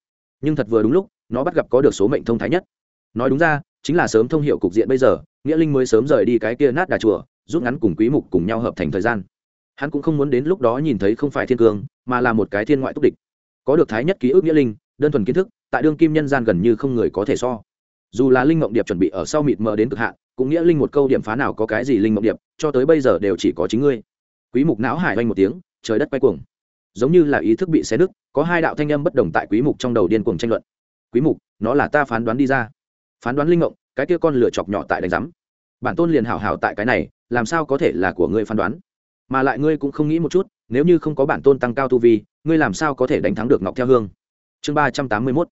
Nhưng thật vừa đúng lúc nó bắt gặp có được số mệnh thông thái nhất. Nói đúng ra, chính là sớm thông hiệu cục diện bây giờ, nghĩa linh mới sớm rời đi cái kia nát đà chùa, rút ngắn cùng quý mục cùng nhau hợp thành thời gian. Hắn cũng không muốn đến lúc đó nhìn thấy không phải thiên cương, mà là một cái thiên ngoại túc địch. Có được thái nhất ký ức nghĩa linh, đơn thuần kiến thức, tại đương kim nhân gian gần như không người có thể so. Dù là linh mộng điệp chuẩn bị ở sau mịt mờ đến cực hạn, cũng nghĩa linh một câu điểm phá nào có cái gì linh mộng điệp, cho tới bây giờ đều chỉ có chính ngươi. Quý mục não hải oanh một tiếng, trời đất quay cuồng. Giống như là ý thức bị xé nứt, có hai đạo thanh âm bất đồng tại quý mục trong đầu điên cuồng tranh luận quý mục, nó là ta phán đoán đi ra. Phán đoán linh ngộng, cái kia con lửa chọc nhỏ tại đánh giám bản tôn liền hảo hảo tại cái này, làm sao có thể là của ngươi phán đoán? Mà lại ngươi cũng không nghĩ một chút, nếu như không có bản tôn tăng cao tu vi, ngươi làm sao có thể đánh thắng được ngọc theo hương? Chương ba trăm tám mươi mốt.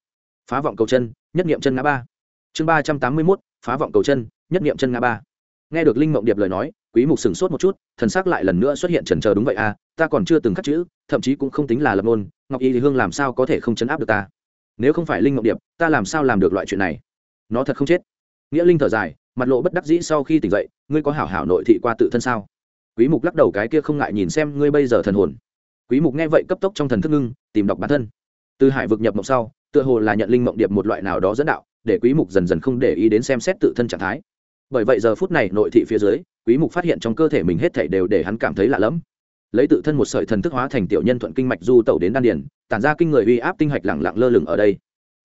Phá vọng cầu chân, nhất nghiệm chân ngã ba. Chương ba trăm tám mươi mốt. Phá vọng cầu chân, nhất nghiệm chân ngã ba. Nghe được linh mộng điệp lời nói, quý mục sửng sốt một chút, thần sắc lại lần nữa xuất hiện trần chờ đúng vậy à ta còn chưa từng khắc chữ, thậm chí cũng không tính là lập ngôn, ngọc y thì hương làm sao có thể không chấn áp được ta? Nếu không phải linh ngọc điệp, ta làm sao làm được loại chuyện này? Nó thật không chết. Nghĩa linh thở dài, mặt lộ bất đắc dĩ sau khi tỉnh dậy, ngươi có hảo hảo nội thị qua tự thân sao? Quý mục lắc đầu cái kia không ngại nhìn xem ngươi bây giờ thần hồn. Quý mục nghe vậy cấp tốc trong thần thức ngưng, tìm đọc bản thân. Từ hải vực nhập mộng sau, tựa hồ là nhận linh mộng điệp một loại nào đó dẫn đạo, để quý mục dần dần không để ý đến xem xét tự thân trạng thái. Bởi vậy giờ phút này nội thị phía dưới, quý mục phát hiện trong cơ thể mình hết thảy đều để hắn cảm thấy lạ lẫm lấy tự thân một sợi thần thức hóa thành tiểu nhân thuận kinh mạch du tẩu đến đan điền, tản ra kinh người uy áp tinh hạch lẳng lặng lơ lửng ở đây.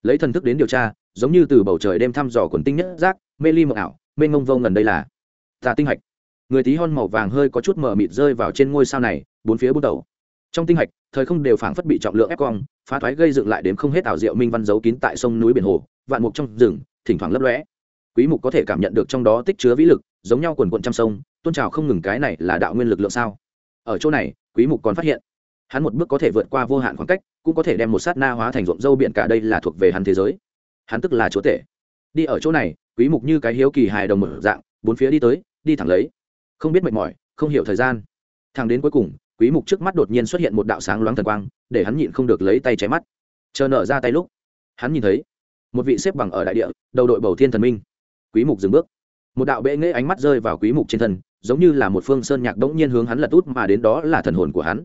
Lấy thần thức đến điều tra, giống như từ bầu trời đem thăm dò quần tinh nhất giác, mê ly mộng ảo, mê ngông vông gần đây là. Tà tinh hạch. Người tí hon màu vàng hơi có chút mờ mịt rơi vào trên ngôi sao này, bốn phía bút đầu trong tinh hạch, thời không đều phảng phất bị trọng lượng ép cong, phá thoái gây dựng lại đến không hết ảo diệu minh văn giấu kín tại sông núi biển hồ, vạn mục trong rừng, thỉnh thoảng lấp lóe. Quý mục có thể cảm nhận được trong đó tích chứa vĩ lực, giống nhau quần quận trăm sông, tôn trào không ngừng cái này là đạo nguyên lực lượng sao? Ở chỗ này, quý mục còn phát hiện. Hắn một bước có thể vượt qua vô hạn khoảng cách, cũng có thể đem một sát na hóa thành ruộng dâu biển cả đây là thuộc về hắn thế giới. Hắn tức là chúa tể. Đi ở chỗ này, quý mục như cái hiếu kỳ hài đồng mở dạng, bốn phía đi tới, đi thẳng lấy. Không biết mệt mỏi, không hiểu thời gian. Thẳng đến cuối cùng, quý mục trước mắt đột nhiên xuất hiện một đạo sáng loáng thần quang, để hắn nhịn không được lấy tay chém mắt. Chờ nở ra tay lúc, hắn nhìn thấy một vị xếp bằng ở đại địa, đầu đội bầu thiên thần minh. Quý mục dừng bước. Một đạo bệ nghệ ánh mắt rơi vào quý mục trên thân giống như là một phương sơn nhạc đống nhiên hướng hắn lật út mà đến đó là thần hồn của hắn.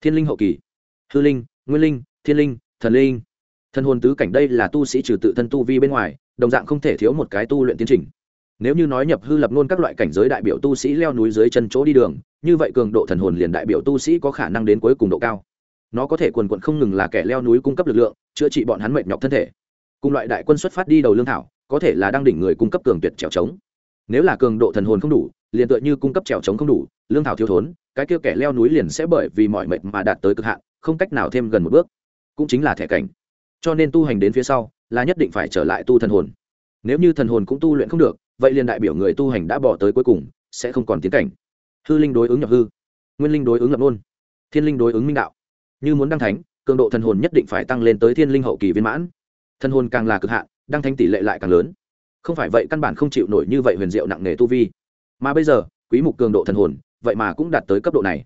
Thiên linh hậu kỳ. Hư linh, nguyên linh, thiên linh, thần linh. Thần hồn tứ cảnh đây là tu sĩ trừ tự thân tu vi bên ngoài, đồng dạng không thể thiếu một cái tu luyện tiến trình. Nếu như nói nhập hư lập luôn các loại cảnh giới đại biểu tu sĩ leo núi dưới chân chỗ đi đường, như vậy cường độ thần hồn liền đại biểu tu sĩ có khả năng đến cuối cùng độ cao. Nó có thể quần quận không ngừng là kẻ leo núi cung cấp lực lượng, chữa trị bọn hắn mệt nhọc thân thể. Cùng loại đại quân xuất phát đi đầu lương thảo, có thể là đang đỉnh người cung cấp cường tuyệt trèo trống. Nếu là cường độ thần hồn không đủ liền tựa như cung cấp trèo trống không đủ, lương thảo thiếu thốn, cái kia kẻ leo núi liền sẽ bởi vì mọi mệt mà đạt tới cực hạn, không cách nào thêm gần một bước. Cũng chính là thẻ cảnh. Cho nên tu hành đến phía sau, là nhất định phải trở lại tu thần hồn. Nếu như thần hồn cũng tu luyện không được, vậy liền đại biểu người tu hành đã bỏ tới cuối cùng, sẽ không còn tiến cảnh. Hư linh đối ứng nhập hư, nguyên linh đối ứng lập nôn thiên linh đối ứng minh đạo. Như muốn đăng thánh, cường độ thần hồn nhất định phải tăng lên tới thiên linh hậu kỳ viên mãn. Thần hồn càng là cực hạn, đăng thánh tỷ lệ lại càng lớn. Không phải vậy căn bản không chịu nổi như vậy huyền diệu nặng nề tu vi mà bây giờ, quý mục cường độ thần hồn, vậy mà cũng đạt tới cấp độ này.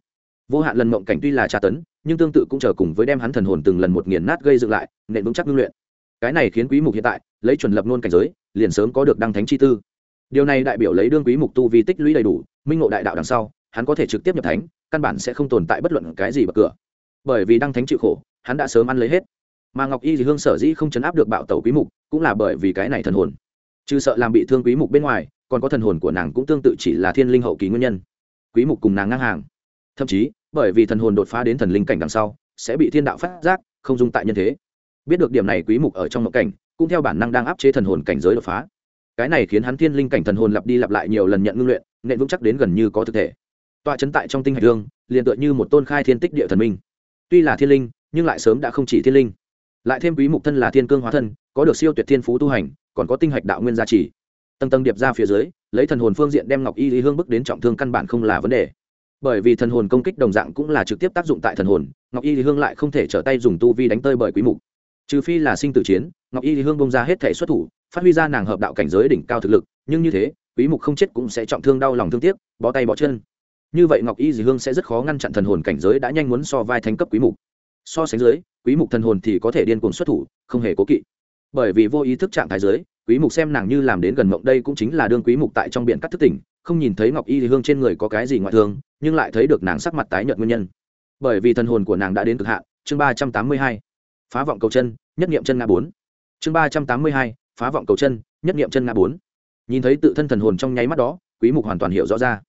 Vô hạn lần mộng cảnh tuy là tra tấn, nhưng tương tự cũng chờ cùng với đem hắn thần hồn từng lần một nghiền nát gây dựng lại nên vững chắc ngưng luyện. Cái này khiến quý mục hiện tại, lấy chuẩn lập nôn cảnh giới, liền sớm có được đăng thánh chi tư. Điều này đại biểu lấy đương quý mục tu vi tích lũy đầy đủ, minh ngộ đại đạo đằng sau, hắn có thể trực tiếp nhập thánh, căn bản sẽ không tồn tại bất luận cái gì bậc cửa. Bởi vì đăng thánh chịu khổ, hắn đã sớm ăn lấy hết. Mà ngọc y thì hương sở dĩ không chấn áp được bạo tẩu quý mục, cũng là bởi vì cái này thần hồn. Trừ sợ làm bị thương quý mục bên ngoài còn có thần hồn của nàng cũng tương tự chỉ là thiên linh hậu kỳ nguyên nhân. Quý mục cùng nàng ngang hàng. Thậm chí, bởi vì thần hồn đột phá đến thần linh cảnh đằng sau, sẽ bị thiên đạo phát giác, không dung tại nhân thế. Biết được điểm này quý mục ở trong mộng cảnh, cũng theo bản năng đang áp chế thần hồn cảnh giới đột phá. Cái này khiến hắn thiên linh cảnh thần hồn lặp đi lặp lại nhiều lần nhận ngưng luyện nện vững chắc đến gần như có thực thể. Tọa chấn tại trong tinh hải dương liền tựa như một tôn khai thiên tích địa thần minh. Tuy là thiên linh, nhưng lại sớm đã không chỉ thiên linh. Lại thêm quý mục thân là thiên cương hóa thân, có được siêu tuyệt thiên phú tu hành, còn có tinh hạch đạo nguyên gia trì tầng tầng điệp ra phía dưới, lấy thần hồn phương diện đem ngọc y lý hương bước đến trọng thương căn bản không là vấn đề. Bởi vì thần hồn công kích đồng dạng cũng là trực tiếp tác dụng tại thần hồn, ngọc y lý hương lại không thể trở tay dùng tu vi đánh tơi bởi quý mục. Trừ phi là sinh tử chiến, ngọc y lý hương bông ra hết thể xuất thủ, phát huy ra nàng hợp đạo cảnh giới đỉnh cao thực lực, nhưng như thế, quý mục không chết cũng sẽ trọng thương đau lòng thương tiếc, bó tay bó chân. Như vậy ngọc y dì hương sẽ rất khó ngăn chặn thần hồn cảnh giới đã nhanh muốn so vai thánh cấp quý mục. So sánh dưới, quý mục thần hồn thì có thể điên cuồng xuất thủ, không hề cố kỵ. Bởi vì vô ý thức trạng thái giới quý mục xem nàng như làm đến gần mộng đây cũng chính là đương quý mục tại trong biển cắt thức tỉnh không nhìn thấy ngọc y thì hương trên người có cái gì ngoại thương nhưng lại thấy được nàng sắc mặt tái nhợt nguyên nhân. Bởi vì thần hồn của nàng đã đến cực hạn chương 382 phá vọng cầu chân nhất niệm chân ngã bốn. Chương 382 phá vọng cầu chân nhất niệm chân ngã bốn. Nhìn thấy tự thân thần hồn trong nháy mắt đó quý mục hoàn toàn hiểu rõ ra.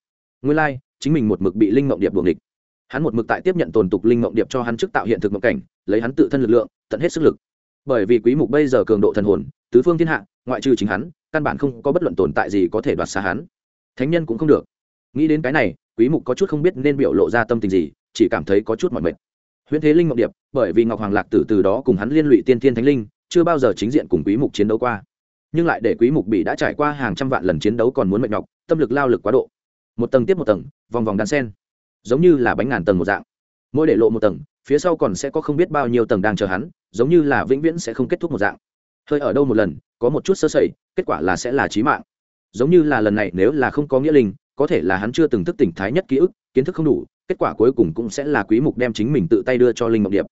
Nguyên lai like, chính mình một mực bị linh mộng điệp buồng địch hắn một mực tại tiếp nhận tồn tục linh mộng điệp cho hắn trước tạo hiện thực mộng cảnh lấy hắn tự thân lực lượng tận hết sức lực. Bởi vì quý mục bây giờ cường độ thần hồn tứ phương thiên hạ ngoại trừ chính hắn, căn bản không có bất luận tồn tại gì có thể đoạt xa hắn. Thánh nhân cũng không được. Nghĩ đến cái này, quý mục có chút không biết nên biểu lộ ra tâm tình gì, chỉ cảm thấy có chút mỏi mệt. Huyễn thế linh ngọc điệp, bởi vì ngọc hoàng lạc tử từ đó cùng hắn liên lụy tiên thiên thánh linh, chưa bao giờ chính diện cùng quý mục chiến đấu qua. Nhưng lại để quý mục bị đã trải qua hàng trăm vạn lần chiến đấu còn muốn mệt nhọc, tâm lực lao lực quá độ. Một tầng tiếp một tầng, vòng vòng đan sen. Giống như là bánh ngàn tầng một dạng. Mỗi để lộ một tầng, phía sau còn sẽ có không biết bao nhiêu tầng đang chờ hắn, giống như là vĩnh viễn sẽ không kết thúc một dạng hơi ở đâu một lần, có một chút sơ sẩy, kết quả là sẽ là chí mạng. Giống như là lần này nếu là không có nghĩa linh, có thể là hắn chưa từng thức tỉnh thái nhất ký ức, kiến thức không đủ, kết quả cuối cùng cũng sẽ là quý mục đem chính mình tự tay đưa cho linh ngọc điệp.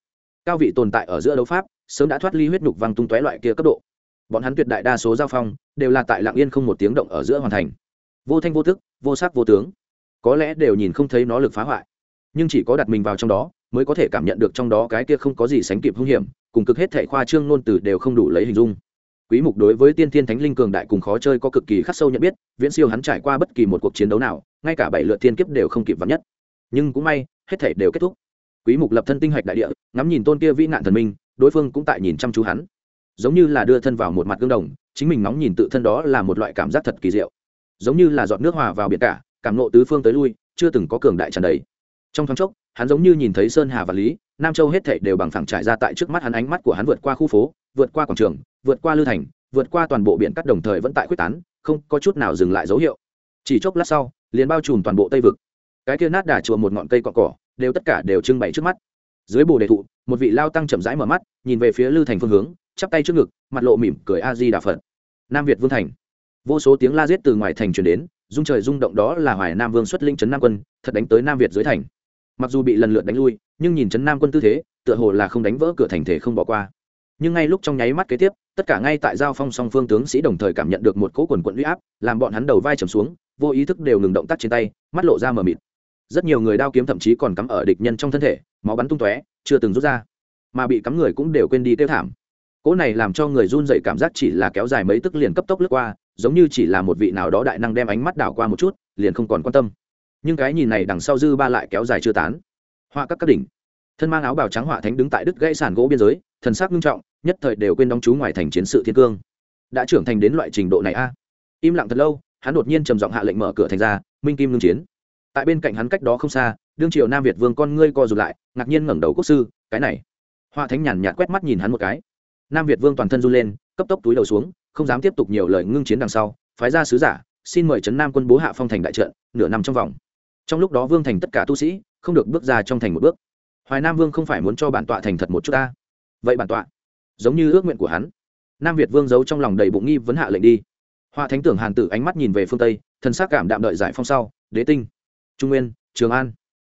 Cao vị tồn tại ở giữa đấu pháp, sớm đã thoát ly huyết nhục văng tung tóe loại kia cấp độ. Bọn hắn tuyệt đại đa số giao phong, đều là tại lạng yên không một tiếng động ở giữa hoàn thành. Vô thanh vô thức vô sắc vô tướng. Có lẽ đều nhìn không thấy nó lực phá hoại. Nhưng chỉ có đặt mình vào trong đó, mới có thể cảm nhận được trong đó cái kia không có gì sánh kịp hung hiểm cùng cực hết thể khoa trương ngôn từ đều không đủ lấy hình dung. Quý mục đối với tiên thiên thánh linh cường đại cùng khó chơi có cực kỳ khắc sâu nhận biết, viễn siêu hắn trải qua bất kỳ một cuộc chiến đấu nào, ngay cả bảy lượt thiên kiếp đều không kịp vắn nhất. Nhưng cũng may, hết thể đều kết thúc. Quý mục lập thân tinh hạch đại địa, ngắm nhìn tôn kia vĩ nạn thần minh, đối phương cũng tại nhìn chăm chú hắn. Giống như là đưa thân vào một mặt gương đồng, chính mình nóng nhìn tự thân đó là một loại cảm giác thật kỳ diệu. Giống như là giọt nước hòa vào biển cả, cảm nộ tứ phương tới lui, chưa từng có cường đại tràn đầy. Trong thoáng chốc, hắn giống như nhìn thấy sơn hà và lý nam châu hết thảy đều bằng phẳng trải ra tại trước mắt hắn ánh mắt của hắn vượt qua khu phố, vượt qua quảng trường, vượt qua lư thành, vượt qua toàn bộ biển cắt đồng thời vẫn tại quyết tán, không có chút nào dừng lại dấu hiệu. Chỉ chốc lát sau, liền bao trùm toàn bộ tây vực. Cái kia nát đà chùa một ngọn cây cọ cỏ, đều tất cả đều trưng bày trước mắt. Dưới bồ đề thụ, một vị lao tăng chậm rãi mở mắt, nhìn về phía lư thành phương hướng, chắp tay trước ngực, mặt lộ mỉm cười a di đà phật. Nam việt vương thành. Vô số tiếng la giết từ ngoài thành truyền đến, rung trời rung động đó là hoài nam vương xuất linh trấn nam quân, thật đánh tới nam việt dưới thành mặc dù bị lần lượt đánh lui, nhưng nhìn trấn nam quân tư thế, tựa hồ là không đánh vỡ cửa thành thể không bỏ qua. Nhưng ngay lúc trong nháy mắt kế tiếp, tất cả ngay tại giao phong song phương tướng sĩ đồng thời cảm nhận được một cỗ quần quận huy áp, làm bọn hắn đầu vai trầm xuống, vô ý thức đều ngừng động tác trên tay, mắt lộ ra mờ mịt. Rất nhiều người đao kiếm thậm chí còn cắm ở địch nhân trong thân thể, máu bắn tung tóe, chưa từng rút ra. Mà bị cắm người cũng đều quên đi tiêu thảm. Cỗ này làm cho người run dậy cảm giác chỉ là kéo dài mấy tức liền cấp tốc lướt qua, giống như chỉ là một vị nào đó đại năng đem ánh mắt đảo qua một chút, liền không còn quan tâm nhưng cái nhìn này đằng sau dư ba lại kéo dài chưa tán. Họa các các đỉnh. Thân mang áo bào trắng họa thánh đứng tại đứt gãy sàn gỗ biên giới, thần sắc nghiêm trọng, nhất thời đều quên đóng chú ngoài thành chiến sự thiên cương. Đã trưởng thành đến loại trình độ này a. Im lặng thật lâu, hắn đột nhiên trầm giọng hạ lệnh mở cửa thành ra, minh kim ngưng chiến. Tại bên cạnh hắn cách đó không xa, đương triều nam việt vương con ngươi co rụt lại, ngạc nhiên ngẩng đầu quốc sư, cái này. Họa thánh nhàn nhạt quét mắt nhìn hắn một cái. Nam việt vương toàn thân run lên, cấp tốc túi đầu xuống, không dám tiếp tục nhiều lời ngưng chiến đằng sau, phái ra sứ giả, xin mời trấn nam quân bố hạ phong thành đại trận, nửa năm trong vòng trong lúc đó vương thành tất cả tu sĩ không được bước ra trong thành một bước. Hoài nam vương không phải muốn cho bản tọa thành thật một chút ta. Vậy bản tọa, giống như ước nguyện của hắn, nam việt vương giấu trong lòng đầy bụng nghi vấn hạ lệnh đi. Hoa thánh tưởng hàn tử ánh mắt nhìn về phương tây, thần s á c cảm đạm đợi giải phong sau, đế tinh, trung nguyên, trường an.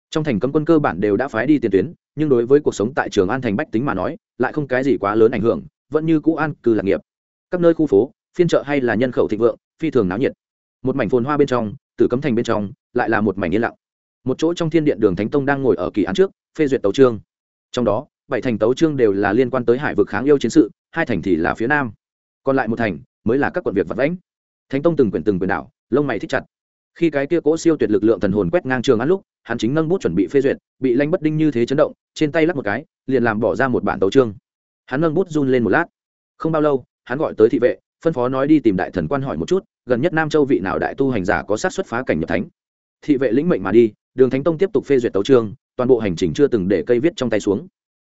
Trong thành cấm quân cơ bản đều đã phái đi tiền tuyến, nhưng đối với cuộc sống tại trường an thành bách tính mà nói, lại không cái gì quá lớn ảnh hưởng, vẫn như cũ an cư lạc nghiệp. Các nơi khu phố, phiên chợ hay là nhân khẩu thịnh vượng, phi thường náo nhiệt. Một mảnh phồn hoa bên trong, tử cấm thành bên trong lại là một mảnh yên lặng. Một chỗ trong thiên điện đường thánh tông đang ngồi ở kỳ án trước, phê duyệt tấu trương trong đó, bảy thành tấu trương đều là liên quan tới hải vực kháng yêu chiến sự, hai thành thì là phía nam. Còn lại một thành mới là các quận việc vật lãnh thánh tông từng quyển từng quyền đảo lông mày thích chặt. Khi cái kia cỗ siêu tuyệt lực lượng thần hồn quét ngang trường ăn lúc, hắn chính nâng bút chuẩn bị phê duyệt, bị lanh bất đinh như thế chấn động, trên tay lắc một cái, liền làm bỏ ra một bản tấu trương hắn nâng bút run lên một lát. Không bao lâu, hắn gọi tới thị vệ, phân phó nói đi tìm đại thần quan hỏi một chút, gần nhất nam châu vị nào đại tu hành giả có sát xuất phá cảnh nhập thánh thị vệ lĩnh mệnh mà đi, đường thánh tông tiếp tục phê duyệt tấu trương toàn bộ hành trình chưa từng để cây viết trong tay xuống.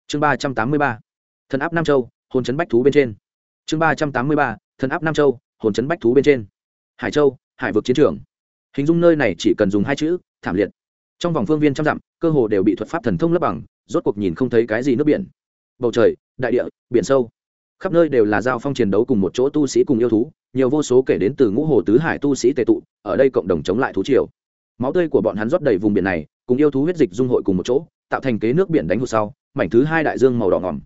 Chương ba trăm tám mươi ba, thần áp nam châu, hồn chấn bách thú bên trên. Chương ba trăm tám mươi ba, thần áp nam châu, hồn chấn bách thú bên trên. Hải châu, hải vực chiến trường. Hình dung nơi này chỉ cần dùng hai chữ, thảm liệt. Trong vòng phương viên trăm dặm, cơ hồ đều bị thuật pháp thần thông lấp bằng, rốt cuộc nhìn không thấy cái gì nước biển. Bầu trời, đại địa, biển sâu. Khắp nơi đều là giao phong chiến đấu cùng một chỗ tu sĩ cùng yêu thú, nhiều vô số kể đến từ ngũ hồ tứ hải tu sĩ tệ tụ, ở đây cộng đồng chống lại thú triều máu tươi của bọn hắn rót đầy vùng biển này, cùng yêu thú huyết dịch dung hội cùng một chỗ, tạo thành kế nước biển đánh hụt sau, mảnh thứ hai đại dương màu đỏ ngòm.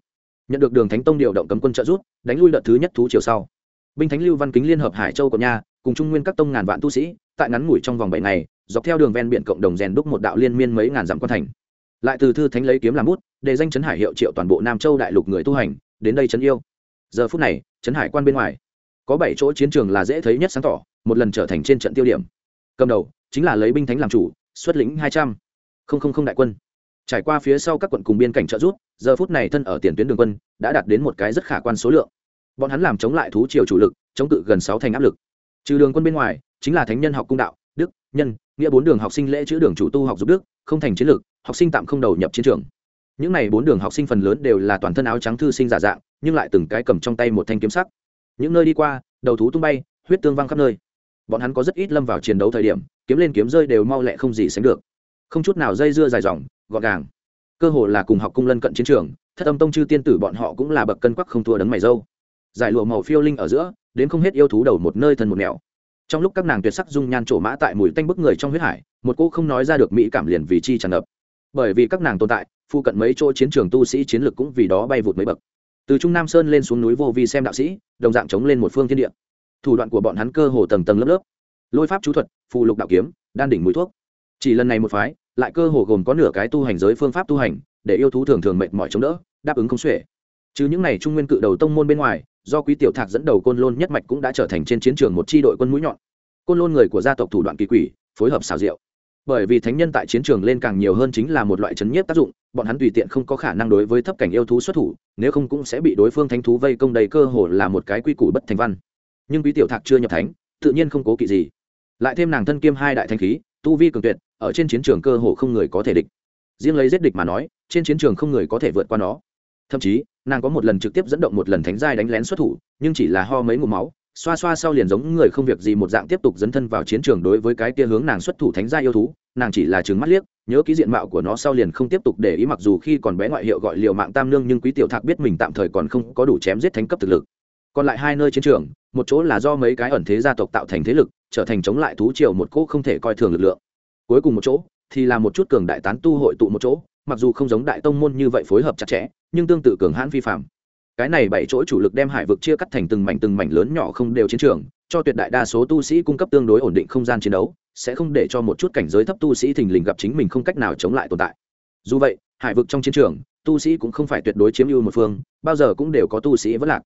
Nhận được đường thánh tông điều động cấm quân trợ rút đánh lui đợt thứ nhất thú chiều sau. Binh thánh lưu văn kính liên hợp hải châu của nha, cùng trung nguyên các tông ngàn vạn tu sĩ, tại ngắn ngủi trong vòng bảy ngày, dọc theo đường ven biển cộng đồng rèn đúc một đạo liên miên mấy ngàn dặm quan thành. Lại từ thư thánh lấy kiếm làm bút, để danh chấn hải hiệu triệu toàn bộ nam châu đại lục người tu hành, đến đây chấn yêu. Giờ phút này chấn hải quan bên ngoài, có bảy chỗ chiến trường là dễ thấy nhất sáng tỏ, một lần trở thành trên trận tiêu điểm cầm đầu chính là lấy binh thánh làm chủ, xuất lĩnh hai trăm. Linh đại quân. Trải qua phía sau các quận cùng biên cảnh trợ rút giờ phút này thân ở tiền tuyến đường quân, đã đạt đến một cái rất khả quan số lượng. Bọn hắn làm chống lại thú triều chủ lực, chống cự gần sáu thành áp lực. Trừ đường quân bên ngoài, chính là thánh nhân học cung đạo, đức, nhân, nghĩa bốn đường học sinh lễ chữ đường chủ tu học giúp đức, không thành chiến lược, học sinh tạm không đầu nhập chiến trường. Những n à y bốn đường học sinh phần lớn đều là toàn thân áo trắng thư sinh giả dạng, nhưng lại từng cái cầm trong tay một thanh kiếm sắc. Những nơi đi qua, đầu thú tung bay, huyết tương văng khắp nơi bọn hắn có rất ít lâm vào chiến đấu thời điểm, kiếm lên kiếm rơi đều mau lẹ không gì sánh được. Không chút nào dây dưa dài dòng, gọn gàng. Cơ hồ là cùng học cung lân cận chiến trường, thất âm tông chư tiên tử bọn họ cũng là bậc cân quắc không thua đấng mày dâu. Giải lụa màu phiêu linh ở giữa, đến không hết yêu thú đầu một nơi thân một nẻo trong lúc các nàng tuyệt sắc dung nhan trổ mã tại mùi tanh bức người trong huyết hải, một cô không nói ra được mỹ cảm liền vì chi tràn ngập. Bởi vì các nàng tồn tại phụ cận mấy chỗ chiến trường tu sĩ chiến lược cũng vì đó bay vụt mấy bậc. Từ trung nam sơn lên xuống núi vô vi xem đạo sĩ, đồng dạng chống lên một phương thiên địa thủ đoạn của bọn hắn cơ hồ tầng tầng lớp lớp. Lôi pháp chú thuật, phù lục đạo kiếm, đan đỉnh mũi thuốc. Chỉ lần này một phái, lại cơ hồ gồm có nửa cái tu hành giới phương pháp tu hành, để yêu thú thường thường mệt mỏi chống đỡ, đáp ứng không xuể. Chứ những này trung nguyên cự đầu tông môn bên ngoài, do quý tiểu thạc dẫn đầu côn lôn nhất mạch cũng đã trở thành trên chiến trường một tri đội quân mũi nhọn. Côn lôn người của gia tộc thủ đoạn kỳ quỷ, phối hợp xào rượu bởi vì thánh nhân tại chiến trường lên càng nhiều hơn chính là một loại chấn nhiếp tác dụng, bọn hắn tùy tiện không có khả năng đối với thấp cảnh yêu thú xuất thủ, nếu không cũng sẽ bị đối phương thánh thú vây công đầy cơ hồ là một cái quy củ bất thành văn nhưng quý tiểu thạc chưa nhập thánh, tự nhiên không cố kỵ gì. Lại thêm nàng thân kiêm hai đại thanh khí, tu vi cường tuyệt, ở trên chiến trường cơ hồ không người có thể địch. Riêng lấy giết địch mà nói, trên chiến trường không người có thể vượt qua nó. Thậm chí, nàng có một lần trực tiếp dẫn động một lần thánh giai đánh lén xuất thủ, nhưng chỉ là ho mấy ngụm máu, xoa xoa sau liền giống người không việc gì một dạng tiếp tục dấn thân vào chiến trường đối với cái kia hướng nàng xuất thủ thánh gia yêu thú, nàng chỉ là trừng mắt liếc, nhớ ký diện mạo của nó sau liền không tiếp tục để ý mặc dù khi còn bé ngoại hiệu gọi liệu mạng tam nương nhưng quý tiểu thạc biết mình tạm thời còn không có đủ chém giết thánh cấp thực lực còn lại hai nơi chiến trường, một chỗ là do mấy cái ẩn thế gia tộc tạo thành thế lực, trở thành chống lại thú triều một cỗ không thể coi thường lực lượng. Cuối cùng một chỗ, thì là một chút cường đại tán tu hội tụ một chỗ, mặc dù không giống đại tông môn như vậy phối hợp chặt chẽ, nhưng tương tự cường hãn vi phạm cái này bảy chỗ chủ lực đem hải vực chia cắt thành từng mảnh từng mảnh lớn nhỏ không đều chiến trường, cho tuyệt đại đa số tu sĩ cung cấp tương đối ổn định không gian chiến đấu, sẽ không để cho một chút cảnh giới thấp tu sĩ thình lình gặp chính mình không cách nào chống lại tồn tại. Dù vậy, hải vực trong chiến trường, tu sĩ cũng không phải tuyệt đối chiếm ưu một phương, bao giờ cũng đều có tu sĩ vất lạc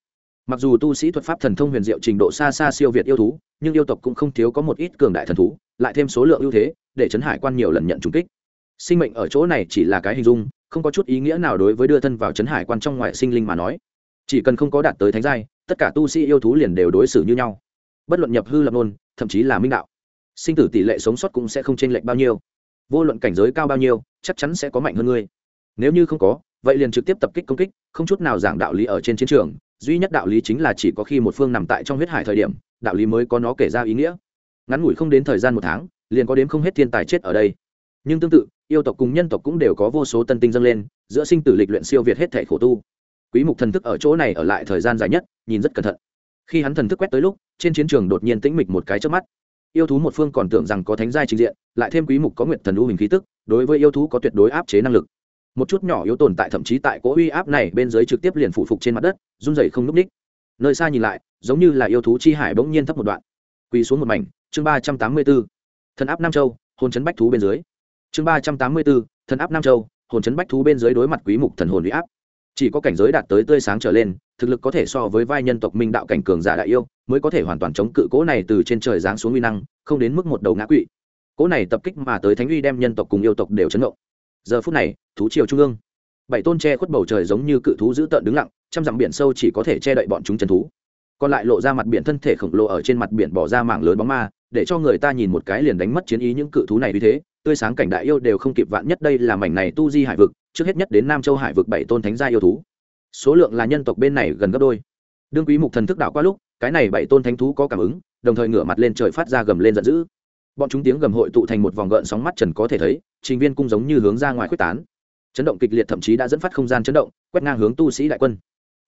mặc dù tu sĩ thuật pháp thần thông huyền diệu trình độ xa xa siêu việt yêu thú, nhưng yêu tộc cũng không thiếu có một ít cường đại thần thú, lại thêm số lượng ưu thế, để chấn hải quan nhiều lần nhận trùng kích. Sinh mệnh ở chỗ này chỉ là cái hình dung, không có chút ý nghĩa nào đối với đưa thân vào chấn hải quan trong ngoại sinh linh mà nói. Chỉ cần không có đạt tới thánh giai, tất cả tu sĩ yêu thú liền đều đối xử như nhau. Bất luận nhập hư lập nôn thậm chí là minh đạo, sinh tử tỷ lệ sống sót cũng sẽ không chênh lệch bao nhiêu. Vô luận cảnh giới cao bao nhiêu, chắc chắn sẽ có mạnh hơn ngươi. Nếu như không có, vậy liền trực tiếp tập kích công kích, không chút nào giảng đạo lý ở trên chiến trường duy nhất đạo lý chính là chỉ có khi một phương nằm tại trong huyết hải thời điểm, đạo lý mới có nó kể ra ý nghĩa. Ngắn ngủi không đến thời gian một tháng, liền có đến không hết thiên tài chết ở đây. Nhưng tương tự, yêu tộc cùng nhân tộc cũng đều có vô số tân tinh dâng lên, giữa sinh tử lịch luyện siêu việt hết thể khổ tu. Quý mục thần thức ở chỗ này ở lại thời gian dài nhất, nhìn rất cẩn thận. Khi hắn thần thức quét tới lúc, trên chiến trường đột nhiên tĩnh mịch một cái trước mắt. Yêu thú một phương còn tưởng rằng có thánh giai trình diện, lại thêm quý mục có nguyệt thần u hình khí tức, đối với yêu thú có tuyệt đối áp chế năng lực một chút nhỏ yếu tồn tại thậm chí tại cỗ uy áp này bên dưới trực tiếp liền phụ phục trên mặt đất run rẩy không núp ních nơi xa nhìn lại giống như là yêu thú chi hải bỗng nhiên thấp một đoạn. Quỳ xuống một mảnh chương ba trăm tám mươi 384. thần áp nam châu hồn chấn bách thú bên dưới. Chương ba trăm tám mươi 384, thần áp nam châu hồn chấn bách thú bên dưới đối mặt quý mục thần hồn uy áp. Chỉ có cảnh giới đạt tới tươi sáng trở lên thực lực có thể so với vai nhân tộc minh đạo cảnh cường giả đại yêu mới có thể hoàn toàn chống cự cố này từ trên trời giáng xuống uy năng không đến mức một đầu ngã quỵ. Cố này tập kích mà tới thánh uy đem nhân tộc cùng yêu tộc đều chấn động giờ phút này, thú triều trung ương. Bảy tôn che khuất bầu trời giống như cự thú dữ tợn đứng lặng, trăm dặm biển sâu chỉ có thể che đậy bọn chúng chân thú. Còn lại lộ ra mặt biển thân thể khổng lồ ở trên mặt biển bỏ ra mảng lớn bóng ma, để cho người ta nhìn một cái liền đánh mất chiến ý những cự thú này như thế. Tươi sáng cảnh đại yêu đều không kịp vạn nhất đây là mảnh này tu di hải vực, trước hết nhất đến nam châu hải vực bảy tôn thánh gia yêu thú. Số lượng là nhân tộc bên này gần gấp đôi. Đương quý mục thần thức đạo qua lúc, cái này bảy tôn thánh thú có cảm ứng, đồng thời ngửa mặt lên trời phát ra gầm lên giận dữ bọn chúng tiếng gầm hội tụ thành một vòng gợn sóng mắt trần có thể thấy, trình viên cung giống như hướng ra ngoài quyết tán. Chấn động kịch liệt thậm chí đã dẫn phát không gian chấn động, quét ngang hướng tu sĩ đại quân.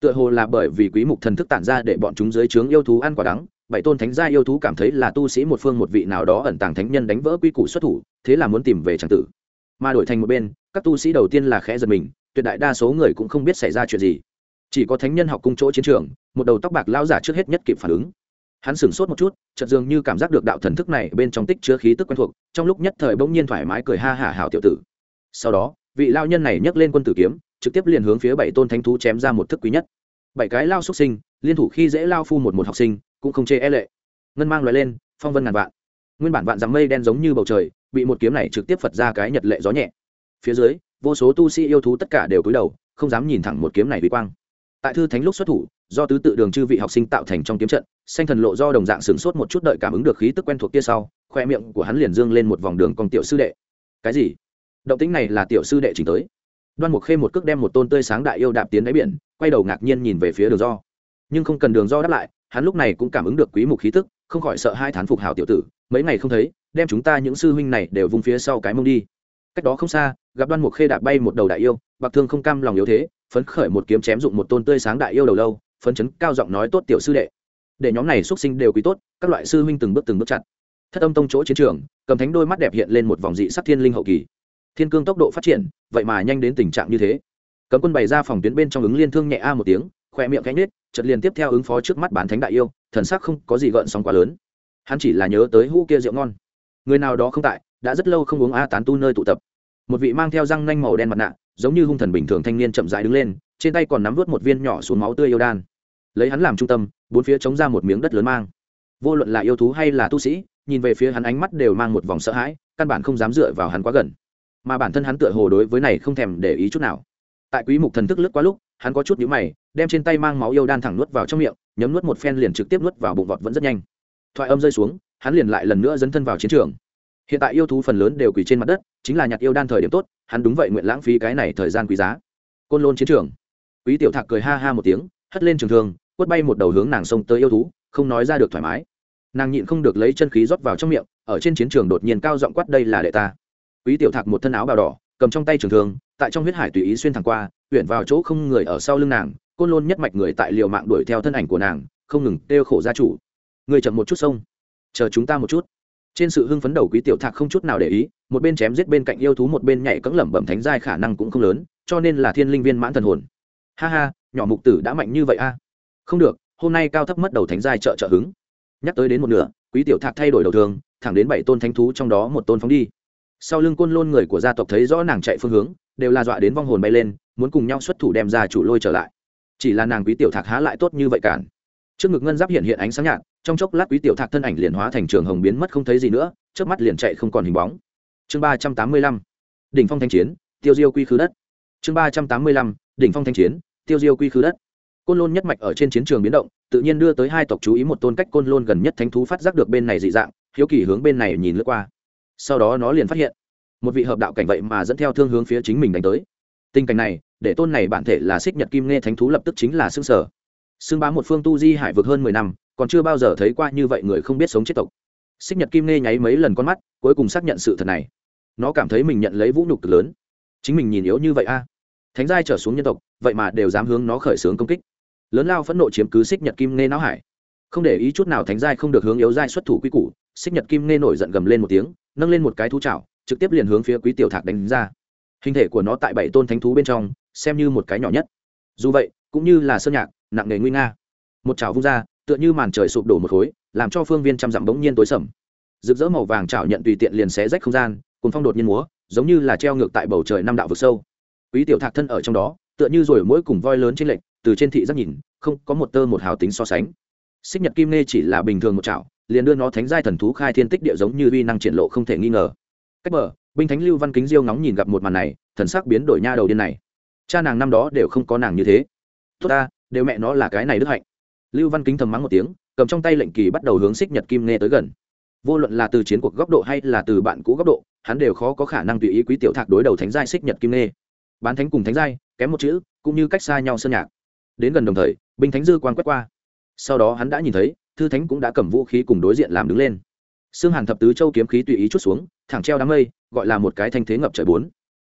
Tựa hồ là bởi vì quý mục thần thức tản ra để bọn chúng dưới trướng yêu thú ăn quả đắng, bảy tôn thánh gia yêu thú cảm thấy là tu sĩ một phương một vị nào đó ẩn tàng thánh nhân đánh vỡ quy củ xuất thủ, thế là muốn tìm về tràng tử. Mà đổi thành một bên, các tu sĩ đầu tiên là khẽ giật mình, tuyệt đại đa số người cũng không biết xảy ra chuyện gì. Chỉ có thánh nhân học cung chỗ chiến trường, một đầu tóc bạc lao giả trước hết nhất kịp phản ứng hắn sửng sốt một chút, chợt dường như cảm giác được đạo thần thức này bên trong tích chứa khí tức quen thuộc, trong lúc nhất thời bỗng nhiên thoải mái cười ha hả hảo tiểu tử. Sau đó, vị lao nhân này nhấc lên quân tử kiếm, trực tiếp liền hướng phía bảy tôn thánh thú chém ra một thức quý nhất. Bảy cái lao xuất sinh, liên thủ khi dễ lao phu một một học sinh, cũng không chê e lệ. Ngân mang loại lên, phong vân ngàn vạn. Nguyên bản vạn dắm mây đen giống như bầu trời, bị một kiếm này trực tiếp phật ra cái nhật lệ gió nhẹ. Phía dưới, vô số tu sĩ yêu thú tất cả đều cúi đầu, không dám nhìn thẳng một kiếm này vì quang tại thư thánh lúc xuất thủ, do tứ tự đường chư vị học sinh tạo thành trong kiếm trận, xanh thần lộ do đồng dạng sửng sốt một chút đợi cảm ứng được khí tức quen thuộc kia sau, khoe miệng của hắn liền dương lên một vòng đường con tiểu sư đệ. Cái gì? Động tính này là tiểu sư đệ chỉnh tới. Đoan mục khê một cước đem một tôn tươi sáng đại yêu đạp tiến đáy biển, quay đầu ngạc nhiên nhìn về phía đường do. Nhưng không cần đường do đáp lại, hắn lúc này cũng cảm ứng được quý mục khí tức, không khỏi sợ hai thán phục hảo tiểu tử, mấy ngày không thấy, đem chúng ta những sư huynh này đều vung phía sau cái mông đi. Cách đó không xa, gặp đoan mục khê đạp bay một đầu đại yêu, bạc thương không cam lòng yếu thế phấn khởi một kiếm chém dụng một tôn tươi sáng đại yêu đầu lâu, phấn chấn cao giọng nói, tốt tiểu sư đệ, để nhóm này xuất sinh đều quý tốt, các loại sư huynh từng bước từng bước chặt. Thất âm tông chỗ chiến trường, cầm thánh đôi mắt đẹp hiện lên một vòng dị sắc thiên linh hậu kỳ. Thiên cương tốc độ phát triển, vậy mà nhanh đến tình trạng như thế. Cấm quân bày ra phòng tuyến bên trong ứng liên thương nhẹ a một tiếng, khoe miệng cánh nết chật liền tiếp theo ứng phó trước mắt bán thánh đại yêu, thần sắc không có gì gợn sóng quá lớn. Hắn chỉ là nhớ tới hũ kia rượu ngon. Người nào đó không tại, đã rất lâu không uống a tán tu nơi tụ tập. Một vị mang theo răng nanh màu đen mặt nạ giống như hung thần bình thường thanh niên chậm rãi đứng lên, trên tay còn nắm vớt một viên nhỏ xuống máu tươi yêu đan. Lấy hắn làm trung tâm, bốn phía chống ra một miếng đất lớn mang. Vô luận là yêu thú hay là tu sĩ, nhìn về phía hắn ánh mắt đều mang một vòng sợ hãi, căn bản không dám dựa vào hắn quá gần. Mà bản thân hắn tựa hồ đối với này không thèm để ý chút nào. Tại quý mục thần thức lướt qua lúc, hắn có chút nhíu mày, đem trên tay mang máu yêu đan thẳng nuốt vào trong miệng, nhấm nuốt một phen liền trực tiếp nuốt vào bụng vọt vẫn rất nhanh. Thoại âm rơi xuống, hắn liền lại lần nữa dấn thân vào chiến trường. Hiện tại yêu thú phần lớn đều quỳ trên mặt đất, chính là nhặt yêu đan thời điểm tốt hắn đúng vậy nguyện lãng phí cái này thời gian quý giá. Côn lôn chiến trường. Quý tiểu thạc cười ha ha một tiếng, hất lên trường thương, quất bay một đầu hướng nàng sông tới yêu thú, không nói ra được thoải mái. Nàng nhịn không được lấy chân khí rót vào trong miệng, ở trên chiến trường đột nhiên cao giọng quát, đây là đệ ta. Quý tiểu thạc một thân áo bào đỏ, cầm trong tay trường thương, tại trong huyết hải tùy ý xuyên thẳng qua huyện vào chỗ không người ở sau lưng nàng, côn lôn nhất mạch người tại liều mạng đuổi theo thân ảnh của nàng, không ngừng kêu khổ gia chủ. Người chậm một chút sông, chờ chúng ta một chút trên sự hưng phấn đầu quý tiểu thạc không chút nào để ý, một bên chém giết bên cạnh yêu thú một bên nhảy cẫng lẩm bẩm thánh giai khả năng cũng không lớn, cho nên là thiên linh viên mãn thần hồn. Ha ha, nhỏ mục tử đã mạnh như vậy a. Không được, hôm nay cao thấp mất đầu thánh giai trợ trợ hứng. Nhắc tới đến một nửa, quý tiểu thạc thay đổi đầu thường, thẳng đến bảy tôn thánh thú trong đó một tôn phóng đi. Sau lưng côn lôn người của gia tộc thấy rõ nàng chạy phương hướng, đều là dọa đến vong hồn bay lên, muốn cùng nhau xuất thủ đem ra chủ lôi trở lại. Chỉ là nàng quý tiểu thạc há lại tốt như vậy cản. Trước ngực ngân giáp hiện hiện ánh sáng nhạt trong chốc lát quý tiểu thạc thân ảnh liền hóa thành trường hồng biến mất không thấy gì nữa trước mắt liền chạy không còn hình bóng. Chương ba trăm tám mươi lăm, đỉnh phong thanh chiến, tiêu diêu quy khứ đất. Chương ba trăm tám mươi lăm, đỉnh phong thanh chiến, tiêu diêu quy khứ đất. Côn lôn nhất mạch ở trên chiến trường biến động, tự nhiên đưa tới hai tộc chú ý một tôn cách côn lôn gần nhất thánh thú phát giác được bên này dị dạng, hiếu kỳ hướng bên này nhìn lướt qua. Sau đó nó liền phát hiện, một vị hợp đạo cảnh vậy mà dẫn theo thương hướng phía chính mình đánh tới. Tình cảnh này, để tôn này bản thể là xích nhật kim nghe thánh thú lập tức chính là xương sở xưng bá một phương tu di hải vực hơn mười năm, còn chưa bao giờ thấy qua như vậy người không biết sống chết tộc. Xích nhật kim nghe nháy mấy lần con mắt, cuối cùng xác nhận sự thật này. Nó cảm thấy mình nhận lấy vũ nhục cực lớn. Chính mình nhìn yếu như vậy a. Thánh giai trở xuống nhân tộc, vậy mà đều dám hướng nó khởi xướng công kích. Lớn lao phẫn nộ chiếm cứ xích nhật kim nghe não hải. Không để ý chút nào thánh giai không được hướng yếu giai xuất thủ quy củ, xích nhật kim nghe nổi giận gầm lên một tiếng, nâng lên một cái thú chảo, trực tiếp liền hướng phía quý tiểu thạc đánh ra. Hình thể của nó tại bảy tôn thánh thú bên trong, xem như một cái nhỏ nhất. Dù vậy, cũng như là sơn nhạc nặng nề nguy nga. Một chảo vung ra, tựa như màn trời sụp đổ một khối, làm cho phương viên trăm dặm bỗng nhiên tối sầm. Rực rỡ màu vàng chảo nhận tùy tiện liền xé rách không gian cùng phong đột nhiên múa, giống như là treo ngược tại bầu trời năm đạo vực sâu. Quý tiểu thạc thân ở trong đó, tựa như rồi mỗi cùng voi lớn trên lệnh từ trên thị giác nhìn, không có một tơ một hào tính so sánh. Xích nhật kim nê chỉ là bình thường một chảo, liền đưa nó thánh giai thần thú khai thiên tích địa giống như uy năng triển lộ không thể nghi ngờ. Cách bờ, binh thánh lưu văn kính diêu ngóng nhìn gặp một màn này, thần sắc biến đổi nha đầu điên này. Cha nàng năm đó đều không có nàng như thế. Tốt ta đều mẹ nó là cái này đức hạnh. Lưu văn kính thầm mắng một tiếng, cầm trong tay lệnh kỳ bắt đầu hướng xích nhật kim nghe tới gần. Vô luận là từ chiến cuộc góc độ hay là từ bạn cũ góc độ, hắn đều khó có khả năng tùy ý quý tiểu thạc đối đầu thánh giai xích nhật kim nghe bán thánh cùng thánh giai, kém một chữ, cũng như cách xa nhau sơn nhạc. Đến gần đồng thời, binh thánh dư quan quét qua. Sau đó hắn đã nhìn thấy, thư thánh cũng đã cầm vũ khí cùng đối diện làm đứng lên. Xương hàn thập tứ châu kiếm khí tùy ý chút xuống, thẳng treo đám mây, gọi là một cái thanh thế ngập trời bốn.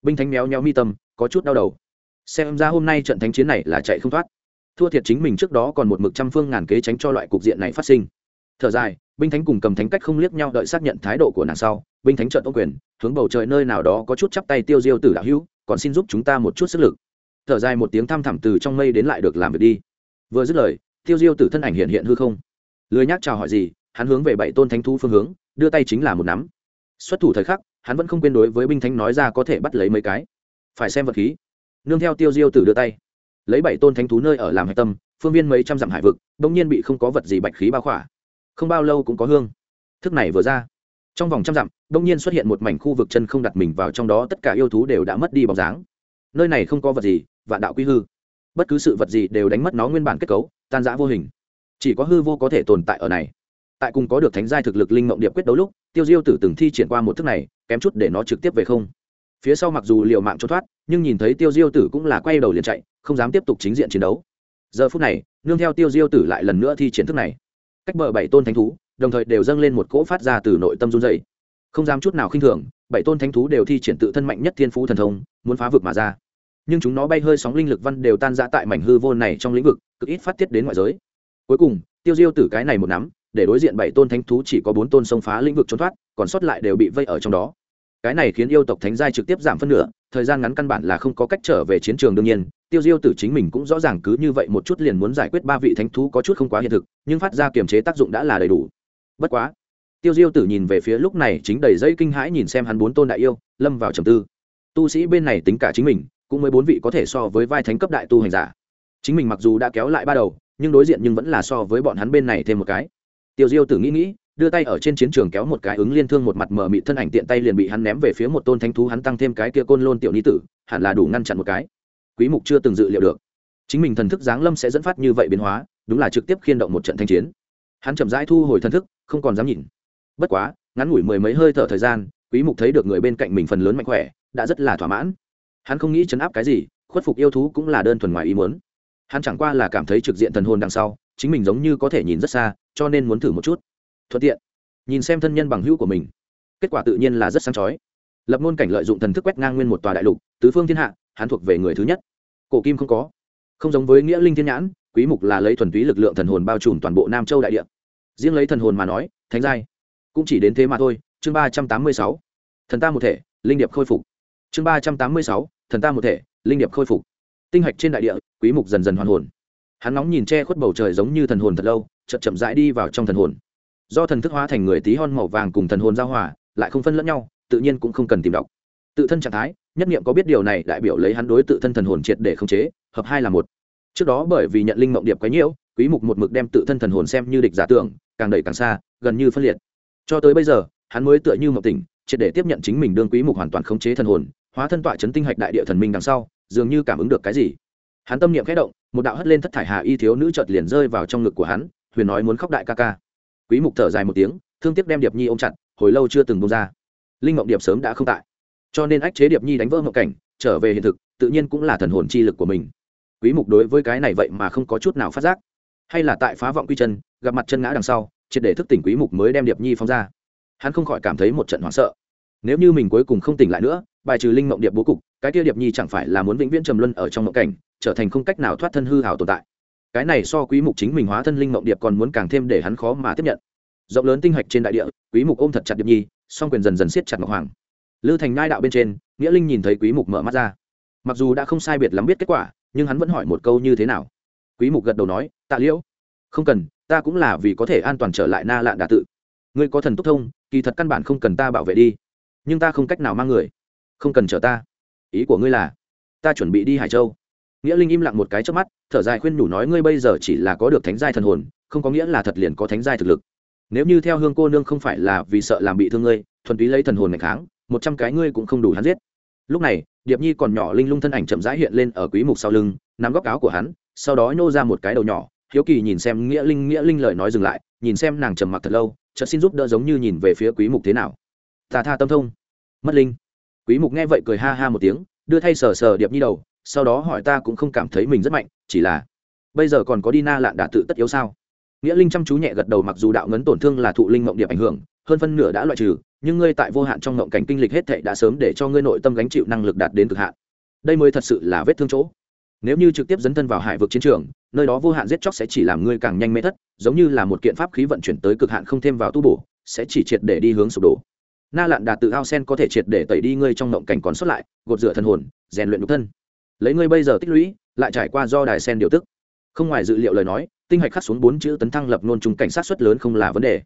Binh thánh méo nheo mi tâm, có chút đau đầu. Xem ra hôm nay trận thánh chiến này là chạy không thoát thua thiệt chính mình trước đó còn một mực trăm phương ngàn kế tránh cho loại cục diện này phát sinh. Thở dài, binh thánh cùng cầm thánh cách không liếc nhau đợi xác nhận thái độ của nàng sau, binh thánh trợn ô quyền, hướng bầu trời nơi nào đó có chút chắp tay tiêu diêu tử đạo hữu, còn xin giúp chúng ta một chút sức lực. Thở dài một tiếng thăm thẳm từ trong mây đến lại được làm việc đi. Vừa dứt lời, tiêu diêu tử thân ảnh hiện hiện hư không. Lười nhác chào hỏi gì, hắn hướng về bảy tôn thánh thú phương hướng, đưa tay chính là một nắm. Xuất thủ thời khắc, hắn vẫn không quên đối với binh thánh nói ra có thể bắt lấy mấy cái. Phải xem vật khí. Nương theo tiêu diêu tử đưa tay lấy bảy tôn thánh thú nơi ở làm hạch tâm, phương viên mấy trăm dặm hải vực đ ỗ n g nhiên bị không có vật gì bạch khí bao khỏa. Không bao lâu cũng có hương. Thức này vừa ra, trong vòng trăm dặm đ ỗ n g nhiên xuất hiện một mảnh khu vực chân không đặt mình vào trong đó, tất cả yêu thú đều đã mất đi bóng dáng. Nơi này không có vật gì, vạn đạo quy hư. Bất cứ sự vật gì đều đánh mất nó nguyên bản kết cấu, tan giã vô hình. Chỉ có hư vô có thể tồn tại ở này. Tại cùng có được thánh giai thực lực linh mộng điệp quyết đấu lúc, tiêu diêu tử từng thi triển qua một thức này, kém chút để nó trực tiếp về không phía sau mặc dù liều mạng trốn thoát, nhưng nhìn thấy tiêu diêu tử cũng là quay đầu liền chạy, không dám tiếp tục chính diện chiến đấu. Giờ phút này, nương theo tiêu diêu tử lại lần nữa thi chiến thức này. Cách bờ bảy tôn thánh thú, đồng thời đều dâng lên một cỗ phát ra từ nội tâm run dày không dám chút nào khinh thường, bảy tôn thánh thú đều thi triển tự thân mạnh nhất thiên phú thần thông, muốn phá vực mà ra. Nhưng chúng nó bay hơi sóng linh lực văn đều tan ra tại mảnh hư vô này trong lĩnh vực, cực ít phát tiết đến ngoại giới. Cuối cùng, tiêu diêu tử cái này một nắm, để đối diện bảy tôn thánh thú chỉ có bốn tôn xông phá lĩnh vực trốn thoát, còn sót lại đều bị vây ở trong đó cái này khiến yêu tộc thánh giai trực tiếp giảm phân nửa, thời gian ngắn căn bản là không có cách trở về chiến trường đương nhiên, tiêu diêu tử chính mình cũng rõ ràng cứ như vậy một chút liền muốn giải quyết ba vị thánh thú có chút không quá hiện thực, nhưng phát ra kiềm chế tác dụng đã là đầy đủ. Bất quá, tiêu diêu tử nhìn về phía lúc này chính đầy dây kinh hãi nhìn xem hắn bốn tôn đại yêu, lâm vào trầm tư. Tu sĩ bên này tính cả chính mình, cũng mới bốn vị có thể so với vai thánh cấp đại tu hành giả. Chính mình mặc dù đã kéo lại ba đầu, nhưng đối diện nhưng vẫn là so với bọn hắn bên này thêm một cái. Tiêu diêu tử nghĩ nghĩ đưa tay ở trên chiến trường kéo một cái ứng liên thương một mặt mở mị thân ảnh tiện tay liền bị hắn ném về phía một tôn thánh thú, hắn tăng thêm cái kia côn lôn tiểu ni tử, hẳn là đủ ngăn chặn một cái. Quý mục chưa từng dự liệu được. Chính mình thần thức giáng lâm sẽ dẫn phát như vậy biến hóa, đúng là trực tiếp khiên động một trận thanh chiến. Hắn chậm rãi thu hồi thần thức, không còn dám nhìn. Bất quá, ngắn ngủi mười mấy hơi thở thời gian, quý mục thấy được người bên cạnh mình phần lớn mạnh khỏe, đã rất là thỏa mãn. Hắn không nghĩ chấn áp cái gì, khuất phục yêu thú cũng là đơn thuần ngoài ý muốn. Hắn chẳng qua là cảm thấy trực diện thần hồn đằng sau, chính mình giống như có thể nhìn rất xa, cho nên muốn thử một chút thuận tiện, nhìn xem thân nhân bằng hữu của mình. Kết quả tự nhiên là rất sáng chói. Lập ngôn cảnh lợi dụng thần thức quét ngang nguyên một tòa đại lục, tứ phương thiên hạ, hắn thuộc về người thứ nhất. Cổ kim không có. Không giống với nghĩa linh thiên nhãn, quý mục là lấy thuần túy lực lượng thần hồn bao trùm toàn bộ nam châu đại địa. Riêng lấy thần hồn mà nói, thánh giai, cũng chỉ đến thế mà thôi. Chương ba trăm tám mươi sáu, thần ta một thể, linh điệp khôi phục. Chương ba trăm tám mươi sáu, thần ta một thể, linh điệp khôi phục. Tinh hạch trên đại địa, quý mục dần dần hoàn hồn. Hắn nóng nhìn che khuất bầu trời giống như thần hồn thật lâu, chậm chậm rãi đi vào trong thần hồn do thần thức hóa thành người tí hon màu vàng cùng thần hồn giao hòa, lại không phân lẫn nhau, tự nhiên cũng không cần tìm đọc. Tự thân trạng thái, nhất niệm có biết điều này đại biểu lấy hắn đối tự thân thần hồn triệt để khống chế, hợp hai là một. Trước đó bởi vì nhận linh mộng điệp quấy nhiễu, quý mục một mực đem tự thân thần hồn xem như địch giả tưởng, càng đẩy càng xa, gần như phân liệt. Cho tới bây giờ, hắn mới tựa như mộng tỉnh, triệt để tiếp nhận chính mình đương quý mục hoàn toàn khống chế thần hồn, hóa thân tọa chấn tinh hạch đại địa thần minh đằng sau, dường như cảm ứng được cái gì. Hắn tâm niệm khẽ động, một đạo hất lên thất thải hà y thiếu nữ chợt liền rơi vào trong ngực của hắn, huyền nói muốn khóc đại ca ca quý mục thở dài một tiếng, thương tiếc đem điệp nhi ôm chặt, hồi lâu chưa từng bông ra. Linh mộng điệp sớm đã không tại. Cho nên ách chế điệp nhi đánh vỡ mộng cảnh, trở về hiện thực, tự nhiên cũng là thần hồn chi lực của mình. Quý mục đối với cái này vậy mà không có chút nào phát giác. Hay là tại phá vọng quy chân, gặp mặt chân ngã đằng sau, triệt để thức tỉnh quý mục mới đem điệp nhi phóng ra. Hắn không khỏi cảm thấy một trận hoảng sợ. Nếu như mình cuối cùng không tỉnh lại nữa, bài trừ linh mộng điệp bố cục, cái kia điệp nhi chẳng phải là muốn vĩnh viễn trầm luân ở trong mộng cảnh, trở thành không cách nào thoát thân hư hào tồn tại cái này so quý mục chính mình hóa thân linh mộng điệp còn muốn càng thêm để hắn khó mà tiếp nhận. Rộng lớn tinh hạch trên đại địa, quý mục ôm thật chặt điệp nhi, song quyền dần dần siết chặt ngọc hoàng. Lư thành ngai đạo bên trên, nghĩa linh nhìn thấy quý mục mở mắt ra. Mặc dù đã không sai biệt lắm biết kết quả, nhưng hắn vẫn hỏi một câu như thế nào. Quý mục gật đầu nói, tạ liễu, không cần, ta cũng là vì có thể an toàn trở lại na lạn đà tự. Ngươi có thần túc thông, kỳ thật căn bản không cần ta bảo vệ đi. Nhưng ta không cách nào mang người. Không cần chở ta. Ý của ngươi là, ta chuẩn bị đi hải châu nghĩa linh im lặng một cái trước mắt, thở dài khuyên nhủ nói, ngươi bây giờ chỉ là có được thánh giai thần hồn, không có nghĩa là thật liền có thánh giai thực lực. Nếu như theo hương cô nương không phải là vì sợ làm bị thương ngươi, thuần túy lấy thần hồn ngày kháng, một trăm cái ngươi cũng không đủ hắn giết. Lúc này, điệp nhi còn nhỏ linh lung thân ảnh chậm rãi hiện lên ở quý mục sau lưng, nắm góc áo của hắn, sau đó nhô ra một cái đầu nhỏ. Hiếu kỳ nhìn xem nghĩa linh nghĩa linh lời nói dừng lại, nhìn xem nàng trầm mặc thật lâu, chợt xin giúp đỡ giống như nhìn về phía quý mục thế nào. Ta tha tâm thông. Mất linh. Quý mục nghe vậy cười ha ha một tiếng, đưa thay sờ sờ điệp nhi đầu sau đó hỏi ta cũng không cảm thấy mình rất mạnh, chỉ là, bây giờ còn có đi na lạn đả tự tất yếu sao? Nghĩa linh chăm chú nhẹ gật đầu mặc dù đạo ngấn tổn thương là thụ linh mộng điệp ảnh hưởng, hơn phân nửa đã loại trừ, nhưng ngươi tại vô hạn trong mộng cảnh kinh lịch hết thệ đã sớm để cho ngươi nội tâm gánh chịu năng lực đạt đến cực hạn. Đây mới thật sự là vết thương chỗ. Nếu như trực tiếp dấn thân vào hải vực chiến trường, nơi đó vô hạn giết chóc sẽ chỉ làm ngươi càng nhanh mê thất, giống như là một kiện pháp khí vận chuyển tới cực hạn không thêm vào tu bổ, sẽ chỉ triệt để đi hướng sụp đổ. Na lạn đạt tự ao sen có thể triệt để tẩy đi ngươi trong mộng cảnh còn xuất lại, gột rửa thân hồn, rèn luyện nhục thân lấy ngươi bây giờ tích lũy, lại trải qua do đài sen điều tức. Không ngoài dự liệu lời nói, tinh hạch khắc xuống bốn chữ tấn thăng lập nôn trùng cảnh sát xuất lớn không là vấn đề.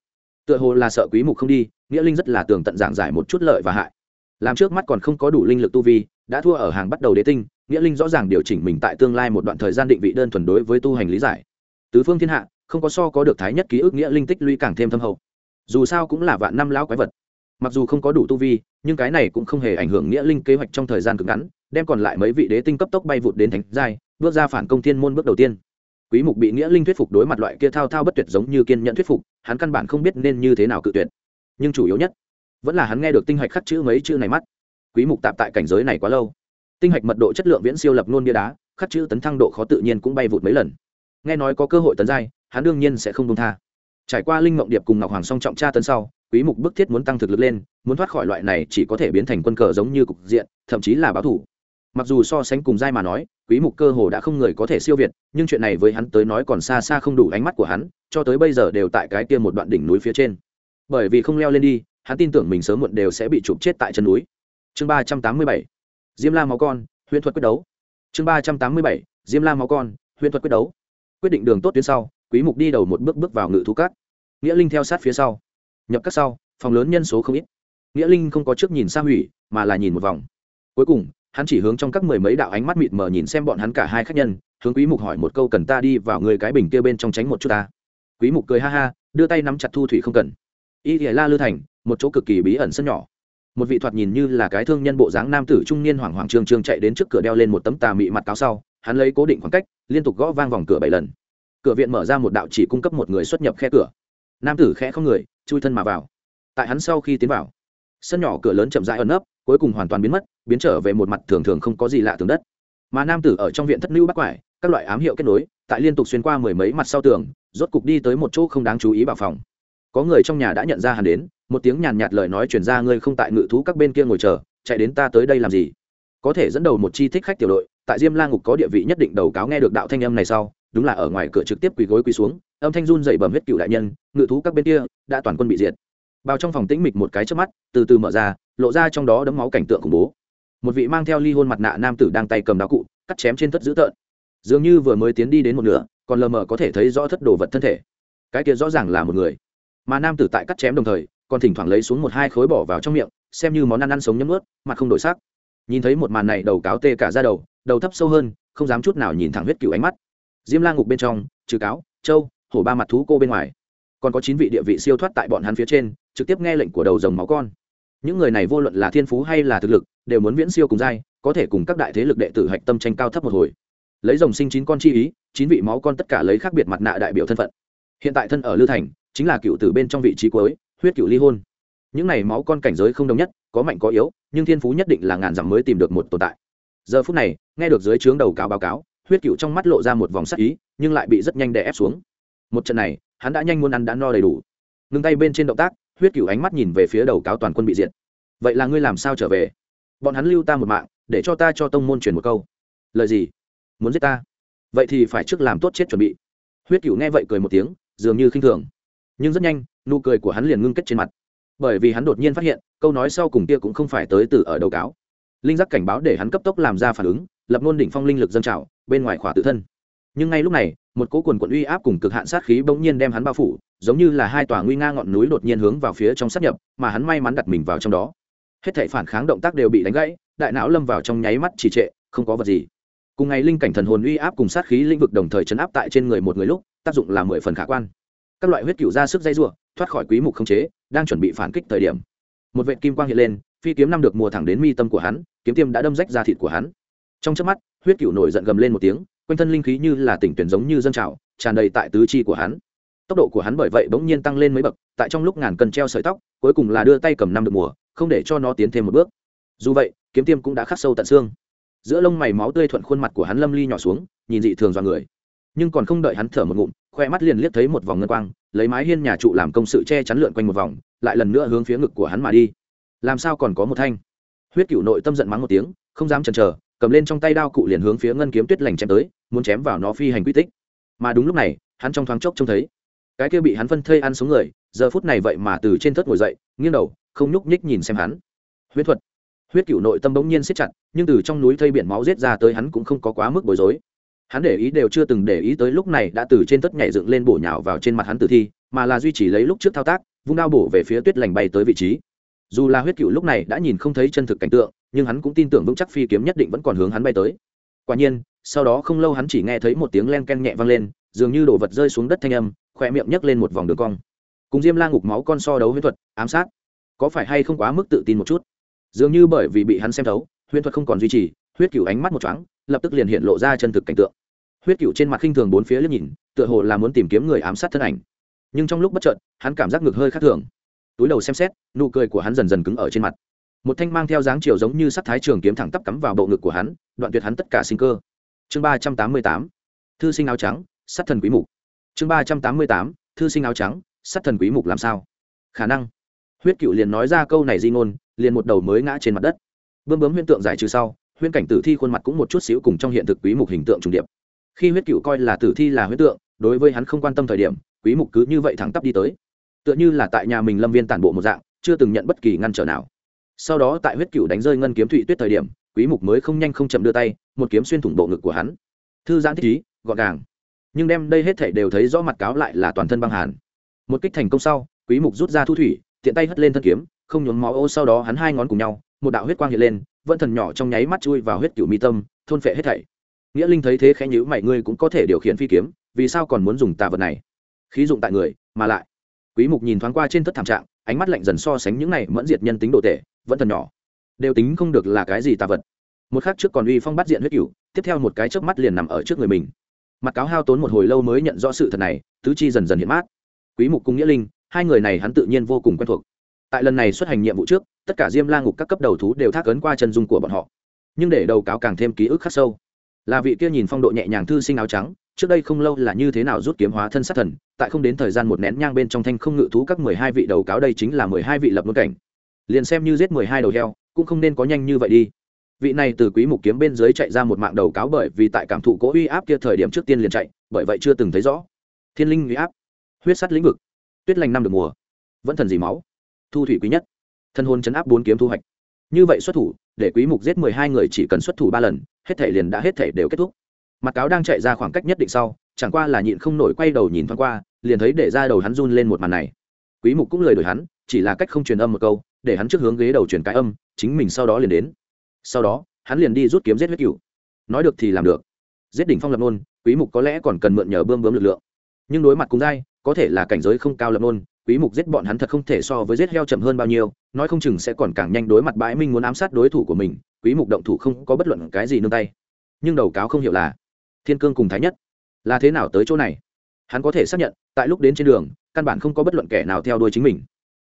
Tựa hồ là sợ quý mục không đi, nghĩa linh rất là tường tận giảng giải một chút lợi và hại. Làm trước mắt còn không có đủ linh lực tu vi, đã thua ở hàng bắt đầu đế tinh, nghĩa linh rõ ràng điều chỉnh mình tại tương lai một đoạn thời gian định vị đơn thuần đối với tu hành lý giải. Tứ phương thiên hạ, không có so có được thái nhất ký ức nghĩa linh tích lũy càng thêm thâm hậu. Dù sao cũng là vạn năm lão quái vật. Mặc dù không có đủ tu vi, nhưng cái này cũng không hề ảnh hưởng nghĩa linh kế hoạch trong thời gian cực ngắn đem còn lại mấy vị đế tinh cấp tốc bay vụt đến thánh giai, bước ra phản công thiên môn bước đầu tiên. Quý mục bị nghĩa linh thuyết phục đối mặt loại kia thao thao bất tuyệt giống như kiên nhẫn thuyết phục, hắn căn bản không biết nên như thế nào cự tuyệt. Nhưng chủ yếu nhất, vẫn là hắn nghe được tinh hạch khắc chữ mấy chữ này mắt. Quý mục tạm tại cảnh giới này quá lâu. Tinh hạch mật độ chất lượng viễn siêu lập nôn bia đá, khắc chữ tấn thăng độ khó tự nhiên cũng bay vụt mấy lần. Nghe nói có cơ hội tấn giai, hắn đương nhiên sẽ không buông tha. Trải qua linh mộng điệp cùng ngọc hoàng song trọng tra tấn sau, quý mục bức thiết muốn tăng thực lực lên, muốn thoát khỏi loại này chỉ có thể biến thành quân cờ giống như cục diện, thậm chí là báo thủ mặc dù so sánh cùng giai mà nói, quý mục cơ hồ đã không người có thể siêu việt, nhưng chuyện này với hắn tới nói còn xa xa không đủ ánh mắt của hắn, cho tới bây giờ đều tại cái kia một đoạn đỉnh núi phía trên. Bởi vì không leo lên đi, hắn tin tưởng mình sớm muộn đều sẽ bị chụp chết tại chân núi. Chương 387 diêm la máu con, huyễn thuật quyết đấu. Chương 387 diêm la máu con, huyễn thuật quyết đấu. Quyết định đường tốt tuyến sau, quý mục đi đầu một bước bước vào ngự thú cát. Nghĩa linh theo sát phía sau. Nhập các sau, phòng lớn nhân số không ít. Nghĩa linh không có trước nhìn xa hủy, mà là nhìn một vòng. Cuối cùng hắn chỉ hướng trong các mười mấy đạo ánh mắt mịt mờ nhìn xem bọn hắn cả hai khách nhân, hướng quý mục hỏi một câu cần ta đi vào người cái bình kia bên trong tránh một chút ta. Quý mục cười ha ha, đưa tay nắm chặt thu thủy không cần. Y la lư thành, một chỗ cực kỳ bí ẩn sân nhỏ. Một vị thoạt nhìn như là cái thương nhân bộ dáng nam tử trung niên hoảng hoảng trương trương chạy đến trước cửa đeo lên một tấm tà mị mặt cáo sau, hắn lấy cố định khoảng cách, liên tục gõ vang vòng cửa bảy lần. Cửa viện mở ra một đạo chỉ cung cấp một người xuất nhập khe cửa. Nam tử khẽ không người, chui thân mà vào. Tại hắn sau khi tiến vào sân nhỏ cửa lớn chậm rãi ẩn nấp, cuối cùng hoàn toàn biến mất, biến trở về một mặt thường thường không có gì lạ tường đất. Mà nam tử ở trong viện thất lưu bắc quải, các loại ám hiệu kết nối, tại liên tục xuyên qua mười mấy mặt sau tường, rốt cục đi tới một chỗ không đáng chú ý vào phòng. Có người trong nhà đã nhận ra hắn đến, một tiếng nhàn nhạt lời nói chuyển ra ngươi không tại ngự thú các bên kia ngồi chờ, chạy đến ta tới đây làm gì? Có thể dẫn đầu một chi thích khách tiểu đội, tại diêm la ngục có địa vị nhất định đầu cáo nghe được đạo thanh âm này sau, đúng là ở ngoài cửa trực tiếp quỳ gối quỳ xuống, âm thanh run dậy bầm huyết cựu đại nhân, ngự thú các bên kia đã toàn quân bị diệt bao trong phòng tĩnh mịch một cái trước mắt, từ từ mở ra, lộ ra trong đó đấm máu cảnh tượng khủng bố. Một vị mang theo ly hôn mặt nạ nam tử đang tay cầm đá cụ, cắt chém trên thất dữ tợn. Dường như vừa mới tiến đi đến một nửa, còn lờ mờ có thể thấy rõ thất đồ vật thân thể. Cái kia rõ ràng là một người. Mà nam tử tại cắt chém đồng thời, còn thỉnh thoảng lấy xuống một hai khối bỏ vào trong miệng, xem như món ăn ăn sống nhấm ướt mặt không đổi sắc. Nhìn thấy một màn này đầu cáo tê cả ra đầu đầu thấp sâu hơn, không dám chút nào nhìn thẳng huyết cựu ánh mắt. Diêm la ngục bên trong, trừ cáo, châu, hổ ba mặt thú cô bên ngoài. Còn có chín vị địa vị siêu thoát tại bọn hắn phía trên trực tiếp nghe lệnh của đầu rồng máu con. Những người này vô luận là thiên phú hay là thực lực, đều muốn viễn siêu cùng giai, có thể cùng các đại thế lực đệ tử hạch tâm tranh cao thấp một hồi. Lấy rồng sinh chín con chi ý, chín vị máu con tất cả lấy khác biệt mặt nạ đại biểu thân phận. Hiện tại thân ở lư thành, chính là cựu tử bên trong vị trí cuối, huyết cựu ly hôn. Những này máu con cảnh giới không đồng nhất, có mạnh có yếu, nhưng thiên phú nhất định là ngàn dặm mới tìm được một tồn tại. Giờ phút này, nghe được dưới trướng đầu cáo báo cáo, huyết cựu trong mắt lộ ra một vòng sắc ý, nhưng lại bị rất nhanh đè ép xuống. Một trận này, hắn đã nhanh muốn ăn đã no đầy đủ. Ngừng tay bên trên động tác huyết cựu ánh mắt nhìn về phía đầu cáo toàn quân bị diệt. Vậy là ngươi làm sao trở về? Bọn hắn lưu ta một mạng, để cho ta cho tông môn truyền một câu. Lời gì? Muốn giết ta? Vậy thì phải trước làm tốt chết chuẩn bị. Huyết cựu nghe vậy cười một tiếng, dường như khinh thường. Nhưng rất nhanh, nụ cười của hắn liền ngưng kết trên mặt. Bởi vì hắn đột nhiên phát hiện, câu nói sau cùng kia cũng không phải tới từ ở đầu cáo. Linh giác cảnh báo để hắn cấp tốc làm ra phản ứng, lập ngôn đỉnh phong linh lực dân trào, bên ngoài khỏa tự thân. Nhưng ngay lúc này, một cỗ quần quận uy áp cùng cực hạn sát khí bỗng nhiên đem hắn bao phủ giống như là hai tòa nguy nga ngọn núi đột nhiên hướng vào phía trong sát nhập, mà hắn may mắn đặt mình vào trong đó. Hết thể phản kháng động tác đều bị đánh gãy, đại não lâm vào trong nháy mắt trì trệ, không có vật gì. Cùng ngày linh cảnh thần hồn uy áp cùng sát khí lĩnh vực đồng thời chấn áp tại trên người một người lúc, tác dụng là mười phần khả quan. Các loại huyết cựu ra sức dây r thoát khỏi quý mục không chế, đang chuẩn bị phản kích thời điểm. Một vệ kim quang hiện lên, phi kiếm năm được mùa thẳng đến mi tâm của hắn, kiếm tiêm đã đâm rách ra thịt của hắn. Trong chớp mắt, huyết cựu nổi giận gầm lên một tiếng, quanh thân linh khí như là tỉnh tuyển giống như dân trào, tràn đầy tại tứ chi của hắn tốc độ của hắn bởi vậy bỗng nhiên tăng lên mấy bậc, tại trong lúc ngàn cần treo sợi tóc, cuối cùng là đưa tay cầm năm được mùa, không để cho nó tiến thêm một bước. Dù vậy, kiếm tiêm cũng đã khắc sâu tận xương. Giữa lông mày máu tươi thuận khuôn mặt của hắn lâm ly nhỏ xuống, nhìn dị thường do người. Nhưng còn không đợi hắn thở một ngụm, khoe mắt liền liếc thấy một vòng ngân quang, lấy mái hiên nhà trụ làm công sự che chắn lượn quanh một vòng, lại lần nữa hướng phía ngực của hắn mà đi. Làm sao còn có một thanh? Huyết cựu nội tâm giận mắng một tiếng, không dám chần chờ, cầm lên trong tay đao cụ liền hướng phía ngân kiếm tuyết lành chém tới, muốn chém vào nó phi hành quy tích. Mà đúng lúc này, hắn trong thoáng chốc trông thấy cái kia bị hắn phân thây ăn xuống người, giờ phút này vậy mà từ trên thất ngồi dậy, nghiêng đầu, không nhúc nhích nhìn xem hắn. Huyết thuật. Huyết cựu nội tâm bỗng nhiên siết chặt, nhưng từ trong núi thây biển máu giết ra tới hắn cũng không có quá mức bối rối. Hắn để ý đều chưa từng để ý tới lúc này đã từ trên tất nhảy dựng lên bổ nhào vào trên mặt hắn tử thi, mà là duy trì lấy lúc trước thao tác, vung đao bổ về phía tuyết lành bay tới vị trí. Dù là huyết cựu lúc này đã nhìn không thấy chân thực cảnh tượng, nhưng hắn cũng tin tưởng vững chắc phi kiếm nhất định vẫn còn hướng hắn bay tới. Quả nhiên, sau đó không lâu hắn chỉ nghe thấy một tiếng len ken nhẹ vang lên, dường như đồ vật rơi xuống đất thanh âm khoe miệng nhấc lên một vòng đường cong. Cùng diêm la ngục máu con so đấu huyễn thuật, ám sát. Có phải hay không quá mức tự tin một chút? Dường như bởi vì bị hắn xem thấu, huyễn thuật không còn duy trì, huyết cựu ánh mắt một chóng lập tức liền hiện lộ ra chân thực cảnh tượng. Huyết cựu trên mặt khinh thường bốn phía liếc nhìn, tựa hồ là muốn tìm kiếm người ám sát thân ảnh. Nhưng trong lúc bất chợt, hắn cảm giác ngực hơi khác thường. Túi đầu xem xét, nụ cười của hắn dần dần cứng ở trên mặt. Một thanh mang theo dáng chiều giống như sắc thái trường kiếm thẳng tắp cắm vào bộ ngực của hắn, đoạn tuyệt hắn tất cả sinh cơ. Chương ba trăm tám mươi tám. Thư sinh áo trắng, sát thần quý mục chương ba trăm tám mươi tám, thư sinh áo trắng, sát thần quý mục làm sao? Khả năng. Huyết cựu liền nói ra câu này di ngôn, liền một đầu mới ngã trên mặt đất. Bơm bướm huyễn tượng giải trừ sau, huyễn cảnh tử thi khuôn mặt cũng một chút xíu cùng trong hiện thực quý mục hình tượng trùng điệp. Khi huyết cựu coi là tử thi là huyễn tượng, đối với hắn không quan tâm thời điểm, quý mục cứ như vậy thẳng tắp đi tới. Tựa như là tại nhà mình lâm viên tản bộ một dạng, chưa từng nhận bất kỳ ngăn trở nào. Sau đó tại huyết cựu đánh rơi ngân kiếm thụy tuyết thời điểm, quý mục mới không nhanh không chậm đưa tay, một kiếm xuyên thủng bộ ngực của hắn. Thư giãn thích ý, gọn gàng nhưng đem đây hết thảy đều thấy rõ mặt cáo lại là toàn thân băng hàn. Một kích thành công sau, quý mục rút ra thu thủy, tiện tay hất lên thân kiếm, không nhốn máu, ô, sau đó hắn hai ngón cùng nhau, một đạo huyết quang hiện lên, vẫn thần nhỏ trong nháy mắt chui vào huyết cửu mi tâm, thôn phệ hết thảy. Nghĩa linh thấy thế khẽ nhíu mày, ngươi cũng có thể điều khiển phi kiếm, vì sao còn muốn dùng tà vật này? Khí dụng tại người, mà lại. Quý mục nhìn thoáng qua trên thất thảm trạng, ánh mắt lạnh dần so sánh những này mẫn diệt nhân tính đồ tệ vẫn thần nhỏ. Đều tính không được là cái gì tà vật. Một khắc trước còn uy phong bắt diện huyết cửu, tiếp theo một cái chớp mắt liền nằm ở trước người mình mặt cáo hao tốn một hồi lâu mới nhận rõ sự thật này, tứ chi dần dần hiện mát. Quý mục cùng nghĩa linh, hai người này hắn tự nhiên vô cùng quen thuộc. Tại lần này xuất hành nhiệm vụ trước, tất cả diêm la ngục các cấp đầu thú đều thác ấn qua chân dung của bọn họ. Nhưng để đầu cáo càng thêm ký ức khắc sâu. Là vị kia nhìn phong độ nhẹ nhàng thư sinh áo trắng, trước đây không lâu là như thế nào rút kiếm hóa thân sát thần, tại không đến thời gian một nén nhang bên trong thanh không ngự thú các mười hai vị đầu cáo đây chính là mười hai vị lập luân cảnh. Liền xem như giết mười hai đầu heo, cũng không nên có nhanh như vậy đi vị này từ quý mục kiếm bên dưới chạy ra một mạng đầu cáo bởi vì tại cảm thụ cố uy áp kia thời điểm trước tiên liền chạy, bởi vậy chưa từng thấy rõ. Thiên linh uy áp, huyết sắt lĩnh vực, tuyết lành năm được mùa, vẫn thần gì máu, thu thủy quý nhất, thân hôn chấn áp bốn kiếm thu hoạch. Như vậy xuất thủ, để quý mục giết mười hai người chỉ cần xuất thủ ba lần, hết thể liền đã hết thể đều kết thúc. Mặt cáo đang chạy ra khoảng cách nhất định sau, chẳng qua là nhịn không nổi quay đầu nhìn thoáng qua, liền thấy để ra đầu hắn run lên một màn này. Quý mục cũng lời đổi hắn, chỉ là cách không truyền âm một câu, để hắn trước hướng ghế đầu truyền cái âm, chính mình sau đó liền đến sau đó, hắn liền đi rút kiếm giết huyết cựu nói được thì làm được. Giết đỉnh phong lập nôn, quý mục có lẽ còn cần mượn nhờ bơm bướm lực lượng. Nhưng đối mặt cùng dai có thể là cảnh giới không cao lập nôn, quý mục giết bọn hắn thật không thể so với giết heo chậm hơn bao nhiêu, nói không chừng sẽ còn càng nhanh đối mặt bãi minh muốn ám sát đối thủ của mình, quý mục động thủ không có bất luận cái gì nương tay. Nhưng đầu cáo không hiểu là, thiên cương cùng thái nhất, là thế nào tới chỗ này? Hắn có thể xác nhận, tại lúc đến trên đường, căn bản không có bất luận kẻ nào theo đuôi chính mình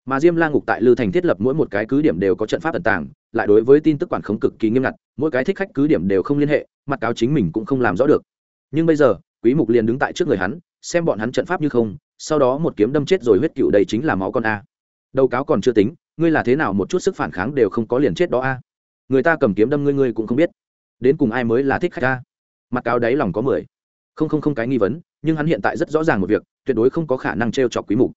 mà diêm la ngục tại lư thành thiết lập mỗi một cái cứ điểm đều có trận pháp tận tàng, lại đối với tin tức quản khống cực kỳ nghiêm ngặt, mỗi cái thích khách cứ điểm đều không liên hệ, mặt cáo chính mình cũng không làm rõ được. Nhưng bây giờ, quý mục liền đứng tại trước người hắn, xem bọn hắn trận pháp như không, sau đó một kiếm đâm chết rồi huyết cựu đầy chính là máu con a. Đầu cáo còn chưa tính, ngươi là thế nào một chút sức phản kháng đều không có liền chết đó a. Người ta cầm kiếm đâm ngươi ngươi cũng không biết. Đến cùng ai mới là thích khách a? Mặt cáo đáy lòng có mười. Không không không cái nghi vấn, nhưng hắn hiện tại rất rõ ràng một việc, tuyệt đối không có khả năng trêu chọc quý mục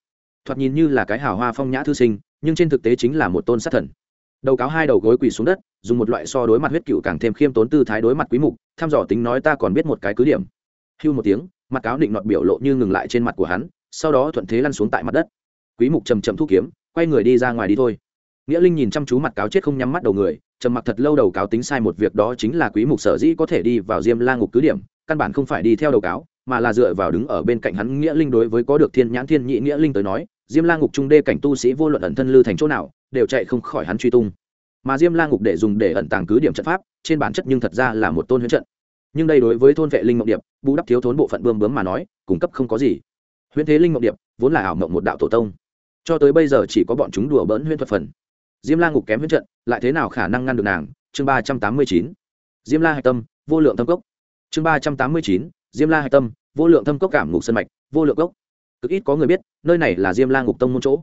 thoạt nhìn như là cái hào hoa phong nhã thư sinh, nhưng trên thực tế chính là một tôn sát thần. Đầu cáo hai đầu gối quỳ xuống đất, dùng một loại so đối mặt huyết cựu càng thêm khiêm tốn tư thái đối mặt quý mục, thăm dò tính nói ta còn biết một cái cứ điểm. Hưu một tiếng, mặt cáo định nọt biểu lộ như ngừng lại trên mặt của hắn, sau đó thuận thế lăn xuống tại mặt đất. Quý mục chầm chậm thu kiếm, quay người đi ra ngoài đi thôi. Nghĩa linh nhìn chăm chú mặt cáo chết không nhắm mắt đầu người, trầm mặc thật lâu đầu cáo tính sai một việc đó chính là quý mục sở dĩ có thể đi vào diêm la ngục cứ điểm, căn bản không phải đi theo đầu cáo, mà là dựa vào đứng ở bên cạnh hắn nghĩa linh đối với có được thiên nhãn thiên nhị nghĩa linh tới nói diêm la ngục trung đê cảnh tu sĩ vô luận ẩn thân lư thành chỗ nào, đều chạy không khỏi hắn truy tung. Mà diêm la ngục để dùng để ẩn tàng cứ điểm trận pháp, trên bản chất nhưng thật ra là một tôn huyễn trận. Nhưng đây đối với thôn vệ linh mộng điệp, bù đắp thiếu thốn bộ phận bươm bướm mà nói, cung cấp không có gì. Huyễn thế linh mộng điệp vốn là ảo mộng một đạo tổ tông. Cho tới bây giờ chỉ có bọn chúng đùa bỡn huyễn thuật phần. Diêm la ngục kém huyễn trận, lại thế nào khả năng ngăn được nàng? Chương ba trăm tám mươi chín. Diêm la hạch tâm, vô lượng tâm cốc. Chương ba trăm tám mươi chín. Diêm la hạch tâm, vô lượng thâm cốc cảm ngục sân mạch, vô lượng cốc cực ít có người biết, nơi này là diêm la ngục tông môn chỗ.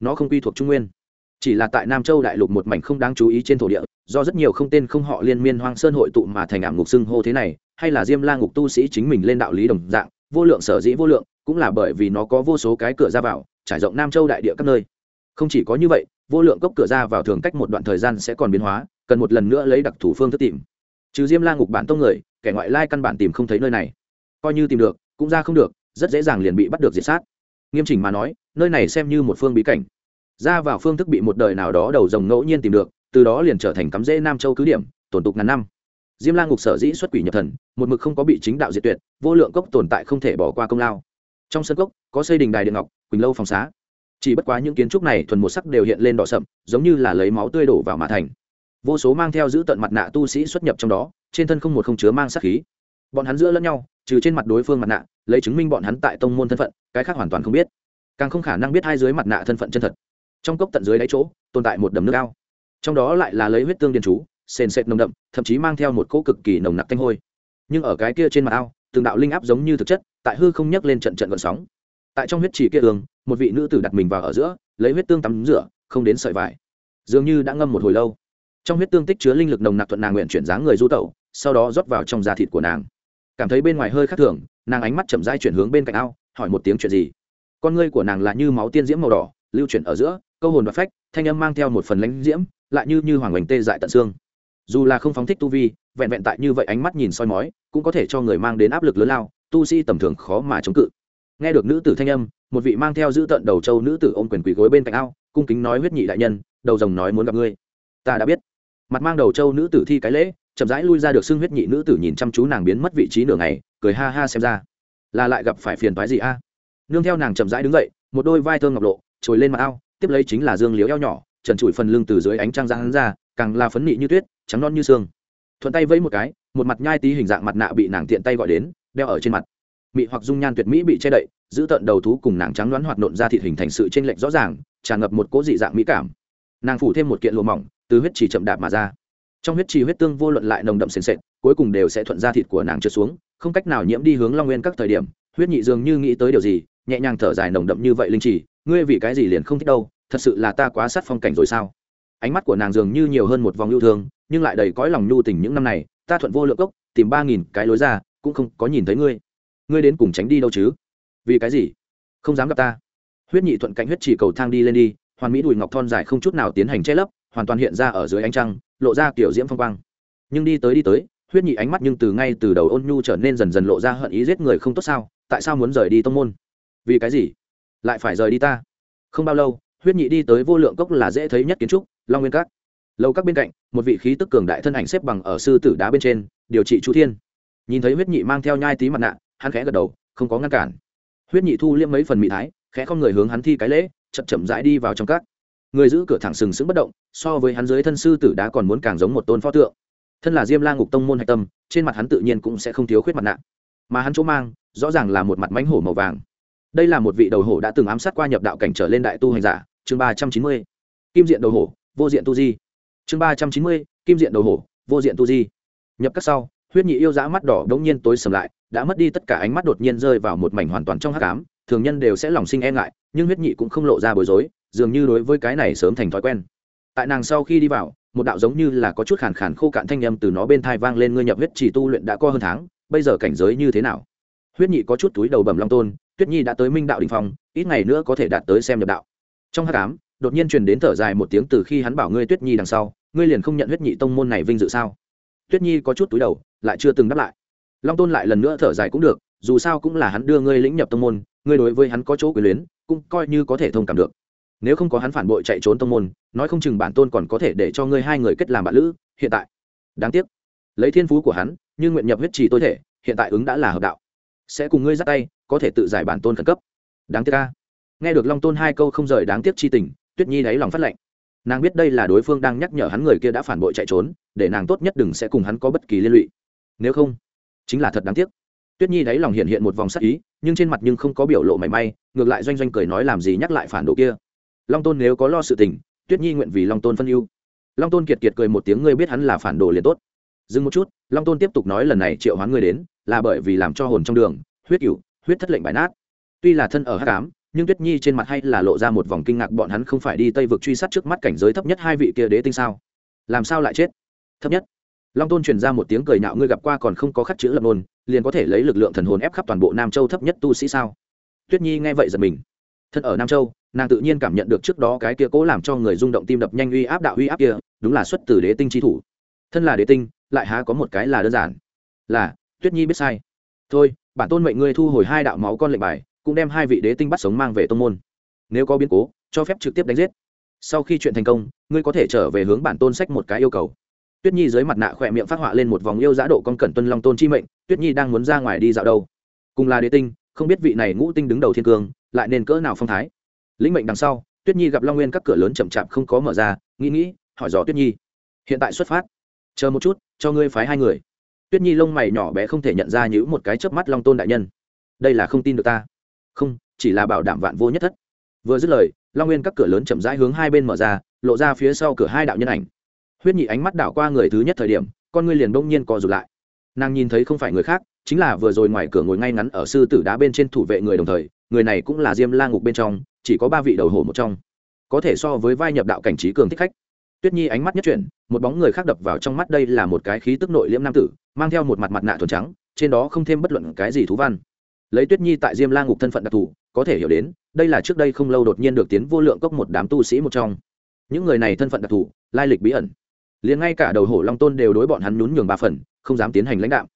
Nó không quy thuộc trung nguyên. Chỉ là tại nam châu đại lục một mảnh không đáng chú ý trên thổ địa, do rất nhiều không tên không họ liên miên hoang sơn hội tụ mà thành ảm ngục xưng hô thế này, hay là diêm la ngục tu sĩ chính mình lên đạo lý đồng dạng, vô lượng sở dĩ vô lượng, cũng là bởi vì nó có vô số cái cửa ra vào, trải rộng nam châu đại địa các nơi. Không chỉ có như vậy, vô lượng cốc cửa ra vào thường cách một đoạn thời gian sẽ còn biến hóa, cần một lần nữa lấy đặc thủ phương thức tìm. Trừ diêm la ngục bản tông người, kẻ ngoại lai căn bản tìm không thấy nơi này. Coi như tìm được, cũng ra không được rất dễ dàng liền bị bắt được diệt sát. Nghiêm chỉnh mà nói, nơi này xem như một phương bí cảnh. Ra vào phương thức bị một đời nào đó đầu rồng ngẫu nhiên tìm được, từ đó liền trở thành cắm rễ nam châu cứ điểm, tổn tục ngàn năm. Diêm la ngục sở dĩ xuất quỷ nhập thần, một mực không có bị chính đạo diệt tuyệt, vô lượng cốc tồn tại không thể bỏ qua công lao. Trong sân cốc, có xây đình đài điện ngọc, quỳnh lâu phòng xá. Chỉ bất quá những kiến trúc này thuần một sắc đều hiện lên đỏ sậm, giống như là lấy máu tươi đổ vào mã thành. Vô số mang theo giữ tận mặt nạ tu sĩ xuất nhập trong đó, trên thân không một không chứa mang sát khí. Bọn hắn giữa lẫn nhau, trừ trên mặt đối phương mặt nạ lấy chứng minh bọn hắn tại tông môn thân phận, cái khác hoàn toàn không biết. Càng không khả năng biết hai dưới mặt nạ thân phận chân thật. Trong cốc tận dưới đáy chỗ, tồn tại một đầm nước ao. Trong đó lại là lấy huyết tương điền chú, sền sệt nồng đậm, thậm chí mang theo một cỗ cực kỳ nồng nặc tanh hôi. Nhưng ở cái kia trên mặt ao, từng đạo linh áp giống như thực chất, tại hư không nhấc lên trận trận gợn sóng. Tại trong huyết trì kia tường, một vị nữ tử đặt mình vào ở giữa, lấy huyết tương tắm rửa, không đến sợi vải. Dường như đã ngâm một hồi lâu. Trong huyết tương tích chứa linh lực nồng nặc thuận nàng nguyện chuyển dáng người du tẩu, sau đó rót vào trong da thịt của nàng cảm thấy bên ngoài hơi khác thường, nàng ánh mắt chậm dai chuyển hướng bên cạnh ao, hỏi một tiếng chuyện gì? Con ngươi của nàng là như máu tiên diễm màu đỏ, lưu chuyển ở giữa, câu hồn và phách, thanh âm mang theo một phần lãnh diễm, lại như như hoàng hoành tê dại tận xương. Dù là không phóng thích tu vi, vẹn vẹn tại như vậy ánh mắt nhìn soi mói, cũng có thể cho người mang đến áp lực lớn lao, tu sĩ tầm thường khó mà chống cự. Nghe được nữ tử thanh âm, một vị mang theo giữ tận đầu châu nữ tử ôm quyền quỳ gối bên cạnh ao, cung kính nói huyết nhị đại nhân, đầu rồng nói muốn gặp ngươi. Ta đã biết. Mặt mang đầu châu nữ tử thi cái lễ chậm rãi lui ra được xương huyết nhị nữ tử nhìn chăm chú nàng biến mất vị trí nửa ngày, cười ha ha xem ra. Là lại gặp phải phiền toái gì a? Nương theo nàng chậm rãi đứng dậy, một đôi vai thơm ngọc lộ, trồi lên mặt ao, tiếp lấy chính là dương liếu eo nhỏ, trần trụi phần lưng từ dưới ánh trăng ra hắn ra, càng là phấn nị như tuyết, trắng non như xương. Thuận tay vẫy một cái, một mặt nhai tí hình dạng mặt nạ bị nàng tiện tay gọi đến, đeo ở trên mặt. Mị hoặc dung nhan tuyệt mỹ bị che đậy, giữ tận đầu thú cùng nàng trắng đoán hoạt nộn ra thịt hình thành sự chênh lệch rõ ràng, tràn ngập một cỗ dị dạng mỹ cảm. Nàng phủ thêm một kiện lụa mỏng, từ huyết chỉ chậm đạp mà ra trong huyết trì huyết tương vô luận lại nồng đậm sền sệt, cuối cùng đều sẽ thuận ra thịt của nàng trượt xuống, không cách nào nhiễm đi hướng long nguyên các thời điểm, huyết nhị dường như nghĩ tới điều gì, nhẹ nhàng thở dài nồng đậm như vậy linh trì, ngươi vì cái gì liền không thích đâu, thật sự là ta quá sát phong cảnh rồi sao? Ánh mắt của nàng dường như nhiều hơn một vòng yêu thương, nhưng lại đầy cõi lòng nhu tình những năm này, ta thuận vô lượng cốc, tìm ba nghìn cái lối ra, cũng không có nhìn thấy ngươi. Ngươi đến cùng tránh đi đâu chứ? Vì cái gì? Không dám gặp ta. Huyết nhị thuận cạnh huyết chỉ cầu thang đi lên đi, hoàn mỹ đùi ngọc thon dài không chút nào tiến hành che lấp, hoàn toàn hiện ra ở dưới ánh trăng lộ ra kiểu diễm phong quang. Nhưng đi tới đi tới, huyết nhị ánh mắt nhưng từ ngay từ đầu ôn nhu trở nên dần dần lộ ra hận ý giết người không tốt sao, tại sao muốn rời đi tông môn? Vì cái gì? Lại phải rời đi ta? Không bao lâu, huyết nhị đi tới vô lượng cốc là dễ thấy nhất kiến trúc, long nguyên các. Lâu các bên cạnh, một vị khí tức cường đại thân ảnh xếp bằng ở sư tử đá bên trên, điều trị chu thiên. Nhìn thấy huyết nhị mang theo nhai tí mặt nạ, hắn khẽ gật đầu, không có ngăn cản. Huyết nhị thu liêm mấy phần mỹ thái, khẽ không người hướng hắn thi cái lễ, chậm chậm rãi đi vào trong các người giữ cửa thẳng sừng sững bất động, so với hắn dưới thân sư tử đá còn muốn càng giống một tôn pho tượng. Thân là diêm la ngục tông môn hạch tâm, trên mặt hắn tự nhiên cũng sẽ không thiếu khuyết mặt nạ. Mà hắn chỗ mang, rõ ràng là một mặt mánh hổ màu vàng. Đây là một vị đầu hổ đã từng ám sát qua nhập đạo cảnh trở lên đại tu hành giả, chương ba trăm chín mươi. Kim diện đầu hổ, vô diện tu di. Chương ba trăm chín mươi, kim diện đầu hổ, vô diện tu di. Nhập các sau, huyết nhị yêu dã mắt đỏ đ ố n g nhiên tối sầm lại, đã mất đi tất cả ánh mắt đột nhiên rơi vào một mảnh hoàn toàn trong hát cám thường nhân đều sẽ lòng sinh e ngại, nhưng huyết nhị cũng không lộ ra bối rối dường như đối với cái này sớm thành thói quen. Tại nàng sau khi đi vào, một đạo giống như là có chút khàn khàn khô cạn thanh â m từ nó bên thai vang lên ngươi nhập huyết chỉ tu luyện đã co hơn tháng, bây giờ cảnh giới như thế nào? Huyết nhị có chút túi đầu bầm long tôn, tuyết nhi đã tới minh đạo đình phong, ít ngày nữa có thể đạt tới xem nhập đạo. Trong hắc ám, đột nhiên truyền đến thở dài một tiếng từ khi hắn bảo ngươi tuyết nhi đằng sau, ngươi liền không nhận huyết nhị tông môn này vinh dự sao? Tuyết nhi có chút túi đầu, lại chưa từng đáp lại. Long tôn lại lần nữa thở dài cũng được, dù sao cũng là hắn đưa ngươi lĩnh nhập tông môn, ngươi đối với hắn có chỗ quyền luyến, cũng coi như có thể thông cảm được nếu không có hắn phản bội chạy trốn tông môn, nói không chừng bản tôn còn có thể để cho ngươi hai người kết làm bạn lữ, hiện tại. Đáng tiếc. Lấy thiên phú của hắn nhưng nguyện nhập huyết trì tôi thể, hiện tại ứng đã là hợp đạo. Sẽ cùng ngươi dắt tay, có thể tự giải bản tôn khẩn cấp. Đáng tiếc ca nghe được long tôn hai câu không rời đáng tiếc chi tình, tuyết nhi đáy lòng phát lệnh. Nàng biết đây là đối phương đang nhắc nhở hắn người kia đã phản bội chạy trốn, để nàng tốt nhất đừng sẽ cùng hắn có bất kỳ liên lụy. Nếu không, chính là thật đáng tiếc. Tuyết nhi đáy lòng hiện hiện một vòng sắc ý, nhưng trên mặt nhưng không có biểu lộ mảy may, ngược lại doanh doanh cười nói làm gì nhắc lại phản đồ kia long tôn nếu có lo sự tình, tuyết nhi nguyện vì long tôn phân ưu. Long tôn kiệt kiệt cười một tiếng, ngươi biết hắn là phản đồ liền tốt. Dừng một chút, long tôn tiếp tục nói lần này triệu hoán ngươi đến, là bởi vì làm cho hồn trong đường, huyết cựu huyết thất lệnh bài nát. Tuy là thân ở h tám nhưng tuyết nhi trên mặt hay là lộ ra một vòng kinh ngạc, bọn hắn không phải đi tây vực truy sát trước mắt cảnh giới thấp nhất hai vị kia đế tinh sao? Làm sao lại chết? Thấp nhất. Long tôn truyền ra một tiếng cười nhạo, ngươi gặp qua còn không có khắc chữ lập nôn liền có thể lấy lực lượng thần hồn ép khắp toàn bộ nam châu thấp nhất tu sĩ sao? Tuyết nhi nghe vậy giật mình. Thân ở nam châu nàng tự nhiên cảm nhận được trước đó cái kia cố làm cho người rung động tim đập nhanh uy áp đạo uy áp kia, đúng là xuất từ đế tinh chi thủ. Thân là đế tinh, lại há có một cái là đơn giản. Là, tuyết nhi biết sai. Thôi, bản tôn mệnh ngươi thu hồi hai đạo máu con lệnh bài, cũng đem hai vị đế tinh bắt sống mang về tông môn. Nếu có biến cố, cho phép trực tiếp đánh giết. Sau khi chuyện thành công, ngươi có thể trở về hướng bản tôn sách một cái yêu cầu. Tuyết nhi dưới mặt nạ khỏe miệng phát họa lên một vòng yêu giã độ con cẩn tuân long tôn chi mệnh, tuyết nhi đang muốn ra ngoài đi dạo đâu? Cùng là đế tinh, không biết vị này ngũ tinh đứng đầu thiên cương, lại nên cỡ nào phong thái? Lĩnh mệnh đằng sau, tuyết nhi gặp long nguyên các cửa lớn chậm chạp không có mở ra, nghĩ nghĩ, hỏi dò tuyết nhi. Hiện tại xuất phát. Chờ một chút, cho ngươi phái hai người. Tuyết nhi lông mày nhỏ bé không thể nhận ra như một cái chớp mắt long tôn đại nhân. Đây là không tin được ta. Không, chỉ là bảo đảm vạn vô nhất thất. Vừa dứt lời, long nguyên các cửa lớn chậm rãi hướng hai bên mở ra, lộ ra phía sau cửa hai đạo nhân ảnh. Huyết nhị ánh mắt đảo qua người thứ nhất thời điểm, con ngươi liền bỗng nhiên co rụt lại. Nàng nhìn thấy không phải người khác, chính là vừa rồi ngoài cửa ngồi ngay ngắn ở sư tử đá bên trên thủ vệ người đồng thời, người này cũng là diêm la ngục bên trong chỉ có ba vị đầu hổ một trong. Có thể so với vai nhập đạo cảnh trí cường thích khách. Tuyết nhi ánh mắt nhất chuyển, một bóng người khác đập vào trong mắt đây là một cái khí tức nội liễm nam tử, mang theo một mặt mặt nạ thuần trắng, trên đó không thêm bất luận cái gì thú văn. Lấy tuyết nhi tại diêm la ngục thân phận đặc thù, có thể hiểu đến, đây là trước đây không lâu đột nhiên được tiến vô lượng cốc một đám tu sĩ một trong. Những người này thân phận đặc thù, lai lịch bí ẩn. Liền ngay cả đầu hổ long tôn đều đối bọn hắn nhún nhường ba phần, không dám tiến hành lãnh đạo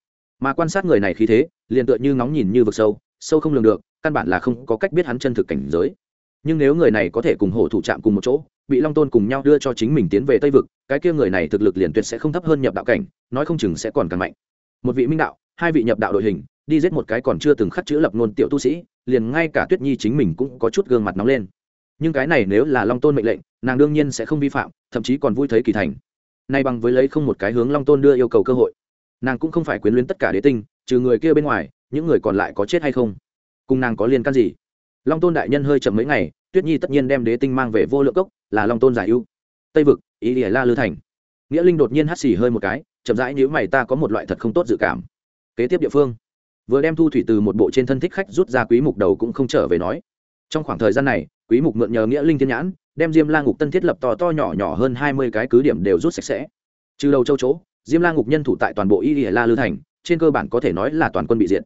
mà quan sát người này khí thế, liền tựa như ngóng nhìn như vực sâu sâu không lường được, căn bản là không có cách biết hắn chân thực cảnh giới nhưng nếu người này có thể cùng hổ thủ Trạm cùng một chỗ, bị long tôn cùng nhau đưa cho chính mình tiến về tây vực, cái kia người này thực lực liền tuyệt sẽ không thấp hơn nhập đạo cảnh, nói không chừng sẽ còn càng mạnh. Một vị minh đạo, hai vị nhập đạo đội hình, đi giết một cái còn chưa từng khắc chữ lập nôn tiểu tu sĩ, liền ngay cả tuyết nhi chính mình cũng có chút gương mặt nóng lên. Nhưng cái này nếu là long tôn mệnh lệnh, nàng đương nhiên sẽ không vi phạm, thậm chí còn vui thấy kỳ thành. Nay bằng với lấy không một cái hướng long tôn đưa yêu cầu cơ hội, nàng cũng không phải quyến luyến tất cả đế tinh, trừ người kia bên ngoài, những người còn lại có chết hay không? Cùng nàng có liên can gì? Long tôn đại nhân hơi chậm mấy ngày, tuyết nhi tất nhiên đem đế tinh mang về vô lượng cốc, là long tôn giải ưu. Tây vực, ý ỉa la lư thành. Nghĩa linh đột nhiên hắt xì hơi một cái, chậm rãi nhữ mày, ta có một loại thật không tốt dự cảm. Kế tiếp địa phương. Vừa đem thu thủy từ một bộ trên thân thích khách rút ra quý mục đầu cũng không trở về nói. Trong khoảng thời gian này, quý mục mượn nhờ nghĩa linh thiên nhãn, đem diêm la ngục tân thiết lập to to nhỏ nhỏ hơn 20 cái cứ điểm đều rút sạch sẽ. Trừ đầu châu chỗ, diêm la ngục nhân thủ tại toàn bộ y la lư thành, trên cơ bản có thể nói là toàn quân bị diệt.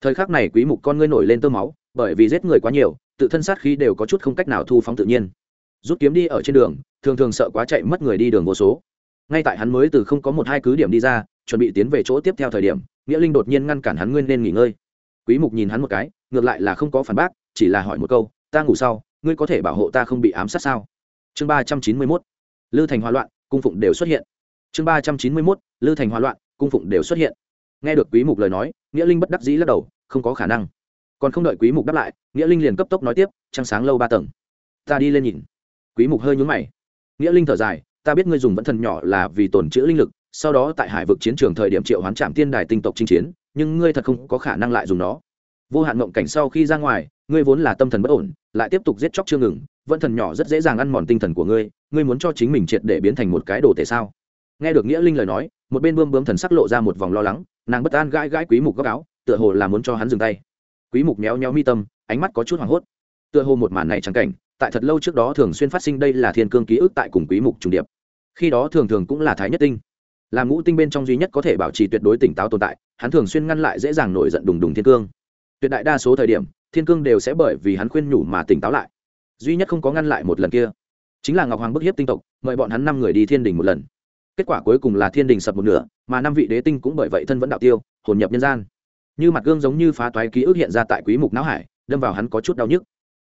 Thời khắc này quý mục con ngươi nổi lên tơ máu bởi vì giết người quá nhiều, tự thân sát khí đều có chút không cách nào thu phóng tự nhiên. Rút kiếm đi ở trên đường, thường thường sợ quá chạy mất người đi đường vô số. Ngay tại hắn mới từ không có một hai cứ điểm đi ra, chuẩn bị tiến về chỗ tiếp theo thời điểm, nghĩa linh đột nhiên ngăn cản hắn nguyên nên nghỉ ngơi. Quý mục nhìn hắn một cái, ngược lại là không có phản bác, chỉ là hỏi một câu, ta ngủ sau, ngươi có thể bảo hộ ta không bị ám sát sao? Chương ba trăm chín mươi 391 lư thành hoa loạn, cung phụng đều xuất hiện. Chương ba trăm chín mươi 391 lư thành hoa loạn, cung phụng đều xuất hiện. Nghe được quý mục lời nói, nghĩa linh bất đắc dĩ lắc đầu, không có khả năng còn không đợi quý mục đáp lại, nghĩa linh liền cấp tốc nói tiếp, trăng sáng lâu ba tầng. Ta đi lên nhìn. Quý mục hơi nhún mày. Nghĩa linh thở dài, ta biết ngươi dùng vẫn thần nhỏ là vì tổn chữa linh lực, sau đó tại hải vực chiến trường thời điểm triệu hoán trạm tiên đài tinh tộc chinh chiến, nhưng ngươi thật không có khả năng lại dùng nó. Vô hạn mộng cảnh sau khi ra ngoài, ngươi vốn là tâm thần bất ổn, lại tiếp tục giết chóc chưa ngừng, vẫn thần nhỏ rất dễ dàng ăn mòn tinh thần của ngươi ngươi muốn cho chính mình triệt để biến thành một cái đồ tệ sao? Nghe được nghĩa linh lời nói, một bên bươm bướm thần sắc lộ ra một vòng lo lắng, nàng bất an gãi gãi quý mục góc áo, tựa hồ là muốn cho hắn dừng tay quý mục méo méo mi tâm, ánh mắt có chút hoảng hốt. Tựa hồ một màn này chẳng cảnh, tại thật lâu trước đó thường xuyên phát sinh đây là thiên cương ký ức tại cùng quý mục trùng điệp. Khi đó thường thường cũng là thái nhất tinh. Là ngũ tinh bên trong duy nhất có thể bảo trì tuyệt đối tỉnh táo tồn tại, hắn thường xuyên ngăn lại dễ dàng nổi giận đùng đùng thiên cương. Tuyệt đại đa số thời điểm, thiên cương đều sẽ bởi vì hắn khuyên nhủ mà tỉnh táo lại. Duy nhất không có ngăn lại một lần kia, chính là ngọc hoàng bức hiếp tinh tộc, mời bọn hắn năm người đi thiên đình một lần. Kết quả cuối cùng là thiên đình sập một nửa, mà năm vị đế tinh cũng bởi vậy thân vẫn đạo tiêu, hồn nhập nhân gian như mặt gương giống như phá toái ký ức hiện ra tại quý mục não hải, đâm vào hắn có chút đau nhức.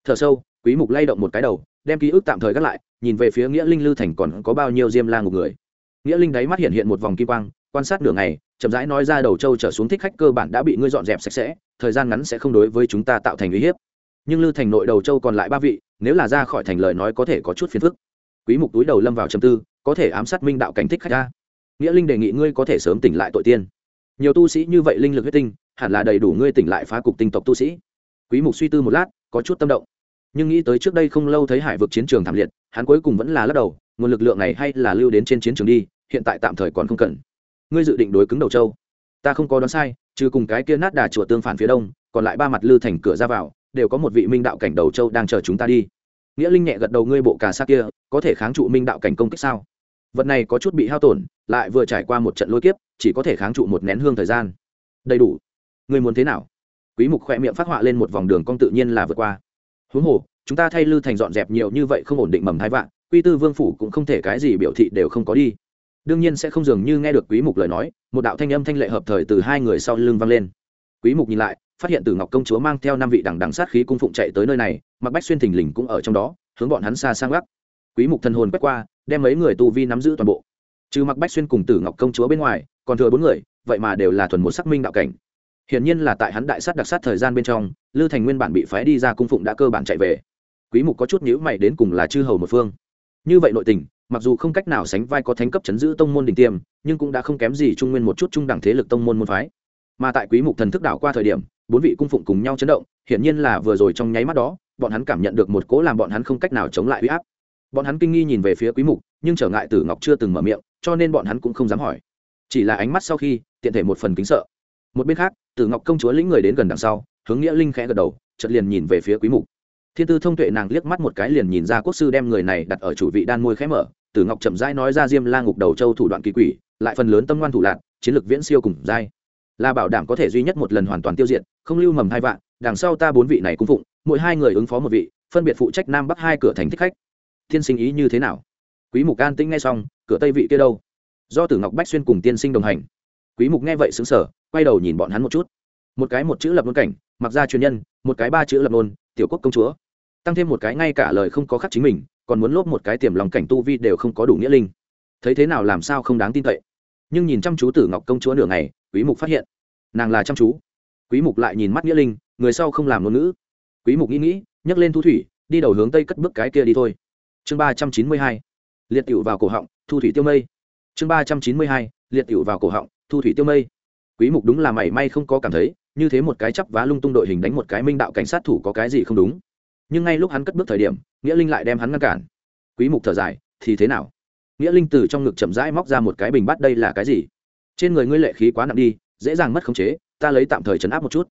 Thở sâu, quý mục lay động một cái đầu, đem ký ức tạm thời gác lại, nhìn về phía nghĩa linh lư thành còn có bao nhiêu diêm la ngục người. Nghĩa linh đáy mắt hiện hiện một vòng kim quang, quan sát nửa ngày, chậm rãi nói ra đầu châu trở xuống thích khách cơ bản đã bị ngươi dọn dẹp sạch sẽ, thời gian ngắn sẽ không đối với chúng ta tạo thành uy hiếp. Nhưng lư thành nội đầu châu còn lại ba vị, nếu là ra khỏi thành lời nói có thể có chút phiền phức. Quý mục túi đầu lâm vào trầm tư, có thể ám sát minh đạo cảnh thích khách ra. Nghĩa linh đề nghị ngươi có thể sớm tỉnh lại tội tiên. Nhiều tu sĩ như vậy linh lực huyết tinh hẳn là đầy đủ ngươi tỉnh lại phá cục tinh tộc tu sĩ. Quý mục suy tư một lát, có chút tâm động. Nhưng nghĩ tới trước đây không lâu thấy hải vực chiến trường thảm liệt, hắn cuối cùng vẫn là lắc đầu, nguồn lực lượng này hay là lưu đến trên chiến trường đi, hiện tại tạm thời còn không cần. Ngươi dự định đối cứng đầu châu. Ta không có đoán sai, trừ cùng cái kia nát đà chùa tương phản phía đông, còn lại ba mặt lư thành cửa ra vào, đều có một vị minh đạo cảnh đầu châu đang chờ chúng ta đi. Nghĩa linh nhẹ gật đầu ngươi bộ cà sa kia, có thể kháng trụ minh đạo cảnh công kích sao? Vật này có chút bị hao tổn, lại vừa trải qua một trận lôi kiếp, chỉ có thể kháng trụ một nén hương thời gian. Đầy đủ ngươi muốn thế nào? Quý mục khỏe miệng phát họa lên một vòng đường cong tự nhiên là vượt qua. Huống hồ, chúng ta thay lư thành dọn dẹp nhiều như vậy không ổn định mầm thái vạn, quy tư vương phủ cũng không thể cái gì biểu thị đều không có đi. Đương nhiên sẽ không dường như nghe được quý mục lời nói, một đạo thanh âm thanh lệ hợp thời từ hai người sau lưng vang lên. Quý mục nhìn lại, phát hiện từ ngọc công chúa mang theo năm vị đằng đằng sát khí cung phụng chạy tới nơi này, mặc bách xuyên thình lình cũng ở trong đó, hướng bọn hắn xa sang gác quý mục thần hồn quét qua, đem mấy người tu vi nắm giữ toàn bộ. Trừ mặc bách xuyên cùng tử ngọc công chúa bên ngoài, còn thừa bốn người, vậy mà đều là thuần một sắc minh đạo cảnh hiển nhiên là tại hắn đại sát đặc sát thời gian bên trong, lư thành nguyên bản bị phái đi ra cung phụng đã cơ bản chạy về. Quý mục có chút nhíu mày đến cùng là chư hầu một phương. Như vậy nội tình, mặc dù không cách nào sánh vai có thánh cấp chấn giữ tông môn đỉnh tiêm, nhưng cũng đã không kém gì trung nguyên một chút trung đẳng thế lực tông môn môn phái. Mà tại quý mục thần thức đảo qua thời điểm, bốn vị cung phụng cùng nhau chấn động, hiển nhiên là vừa rồi trong nháy mắt đó, bọn hắn cảm nhận được một cố làm bọn hắn không cách nào chống lại uy áp. Bọn hắn kinh nghi nhìn về phía quý mục, nhưng trở ngại tử ngọc chưa từng mở miệng, cho nên bọn hắn cũng không dám hỏi. Chỉ là ánh mắt sau khi, tiện thể một phần kính sợ một bên khác, tử ngọc công chúa lĩnh người đến gần đằng sau, hướng nghĩa linh khẽ gật đầu, chợt liền nhìn về phía quý mục. Thiên tư thông tuệ nàng liếc mắt một cái liền nhìn ra quốc sư đem người này đặt ở chủ vị đan môi khẽ mở, tử ngọc chậm rãi nói ra diêm la ngục đầu châu thủ đoạn kỳ quỷ, lại phần lớn tâm ngoan thủ lạc, chiến lược viễn siêu cùng dai là bảo đảm có thể duy nhất một lần hoàn toàn tiêu diệt, không lưu mầm hai vạn, đằng sau ta bốn vị này cung phụng, mỗi hai người ứng phó một vị, phân biệt phụ trách nam bắc hai cửa thành thích khách. Tiên sinh ý như thế nào? Quý mục an tĩnh nghe xong, cửa tây vị kia đâu? Do tử ngọc bách xuyên cùng tiên sinh đồng hành. Quý mục nghe vậy sững sờ quay đầu nhìn bọn hắn một chút. Một cái một chữ lập ngôn cảnh, mặc ra truyền nhân, một cái ba chữ lập ngôn tiểu quốc công chúa. Tăng thêm một cái ngay cả lời không có khắc chính mình, còn muốn lốp một cái tiềm lòng cảnh tu vi đều không có đủ nghĩa linh. Thấy thế nào làm sao không đáng tin cậy. Nhưng nhìn chăm chú tử ngọc công chúa nửa ngày, quý mục phát hiện, nàng là chăm chú. Quý mục lại nhìn mắt nghĩa linh, người sau không làm ngôn ngữ. Quý mục nghĩ nghĩ, nhấc lên thu thủy, đi đầu hướng tây cất bước cái kia đi thôi. Chương 392 liệt tiểu vào cổ họng, thu thủy tiêu mây. Chương 392 liệt tiểu vào cổ họng, thu thủy tiêu mây quý mục đúng là mảy may không có cảm thấy, như thế một cái chắp vá lung tung đội hình đánh một cái minh đạo cảnh sát thủ có cái gì không đúng. Nhưng ngay lúc hắn cất bước thời điểm, nghĩa linh lại đem hắn ngăn cản. Quý mục thở dài, thì thế nào? Nghĩa linh từ trong ngực chậm rãi móc ra một cái bình bát, đây là cái gì? Trên người ngươi lệ khí quá nặng đi, dễ dàng mất khống chế, ta lấy tạm thời chấn áp một chút.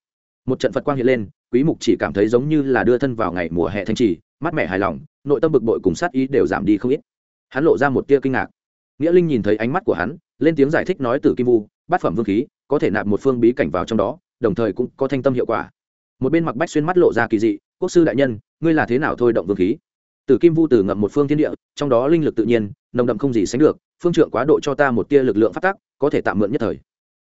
Một trận phật quang hiện lên, quý mục chỉ cảm thấy giống như là đưa thân vào ngày mùa hè thanh trì, mắt mẻ hài lòng, nội tâm bực bội cùng sát ý đều giảm đi không ít. Hắn lộ ra một tia kinh ngạc. Nghĩa linh nhìn thấy ánh mắt của hắn, lên tiếng giải thích nói từ kim vu bát phẩm vương khí, có thể nạp một phương bí cảnh vào trong đó, đồng thời cũng có thanh tâm hiệu quả. Một bên mặc bách xuyên mắt lộ ra kỳ dị, quốc sư đại nhân, ngươi là thế nào thôi động vương khí? Từ kim vu từ ngậm một phương thiên địa, trong đó linh lực tự nhiên, nồng đậm không gì sánh được, phương trượng quá độ cho ta một tia lực lượng phát tác có thể tạm mượn nhất thời.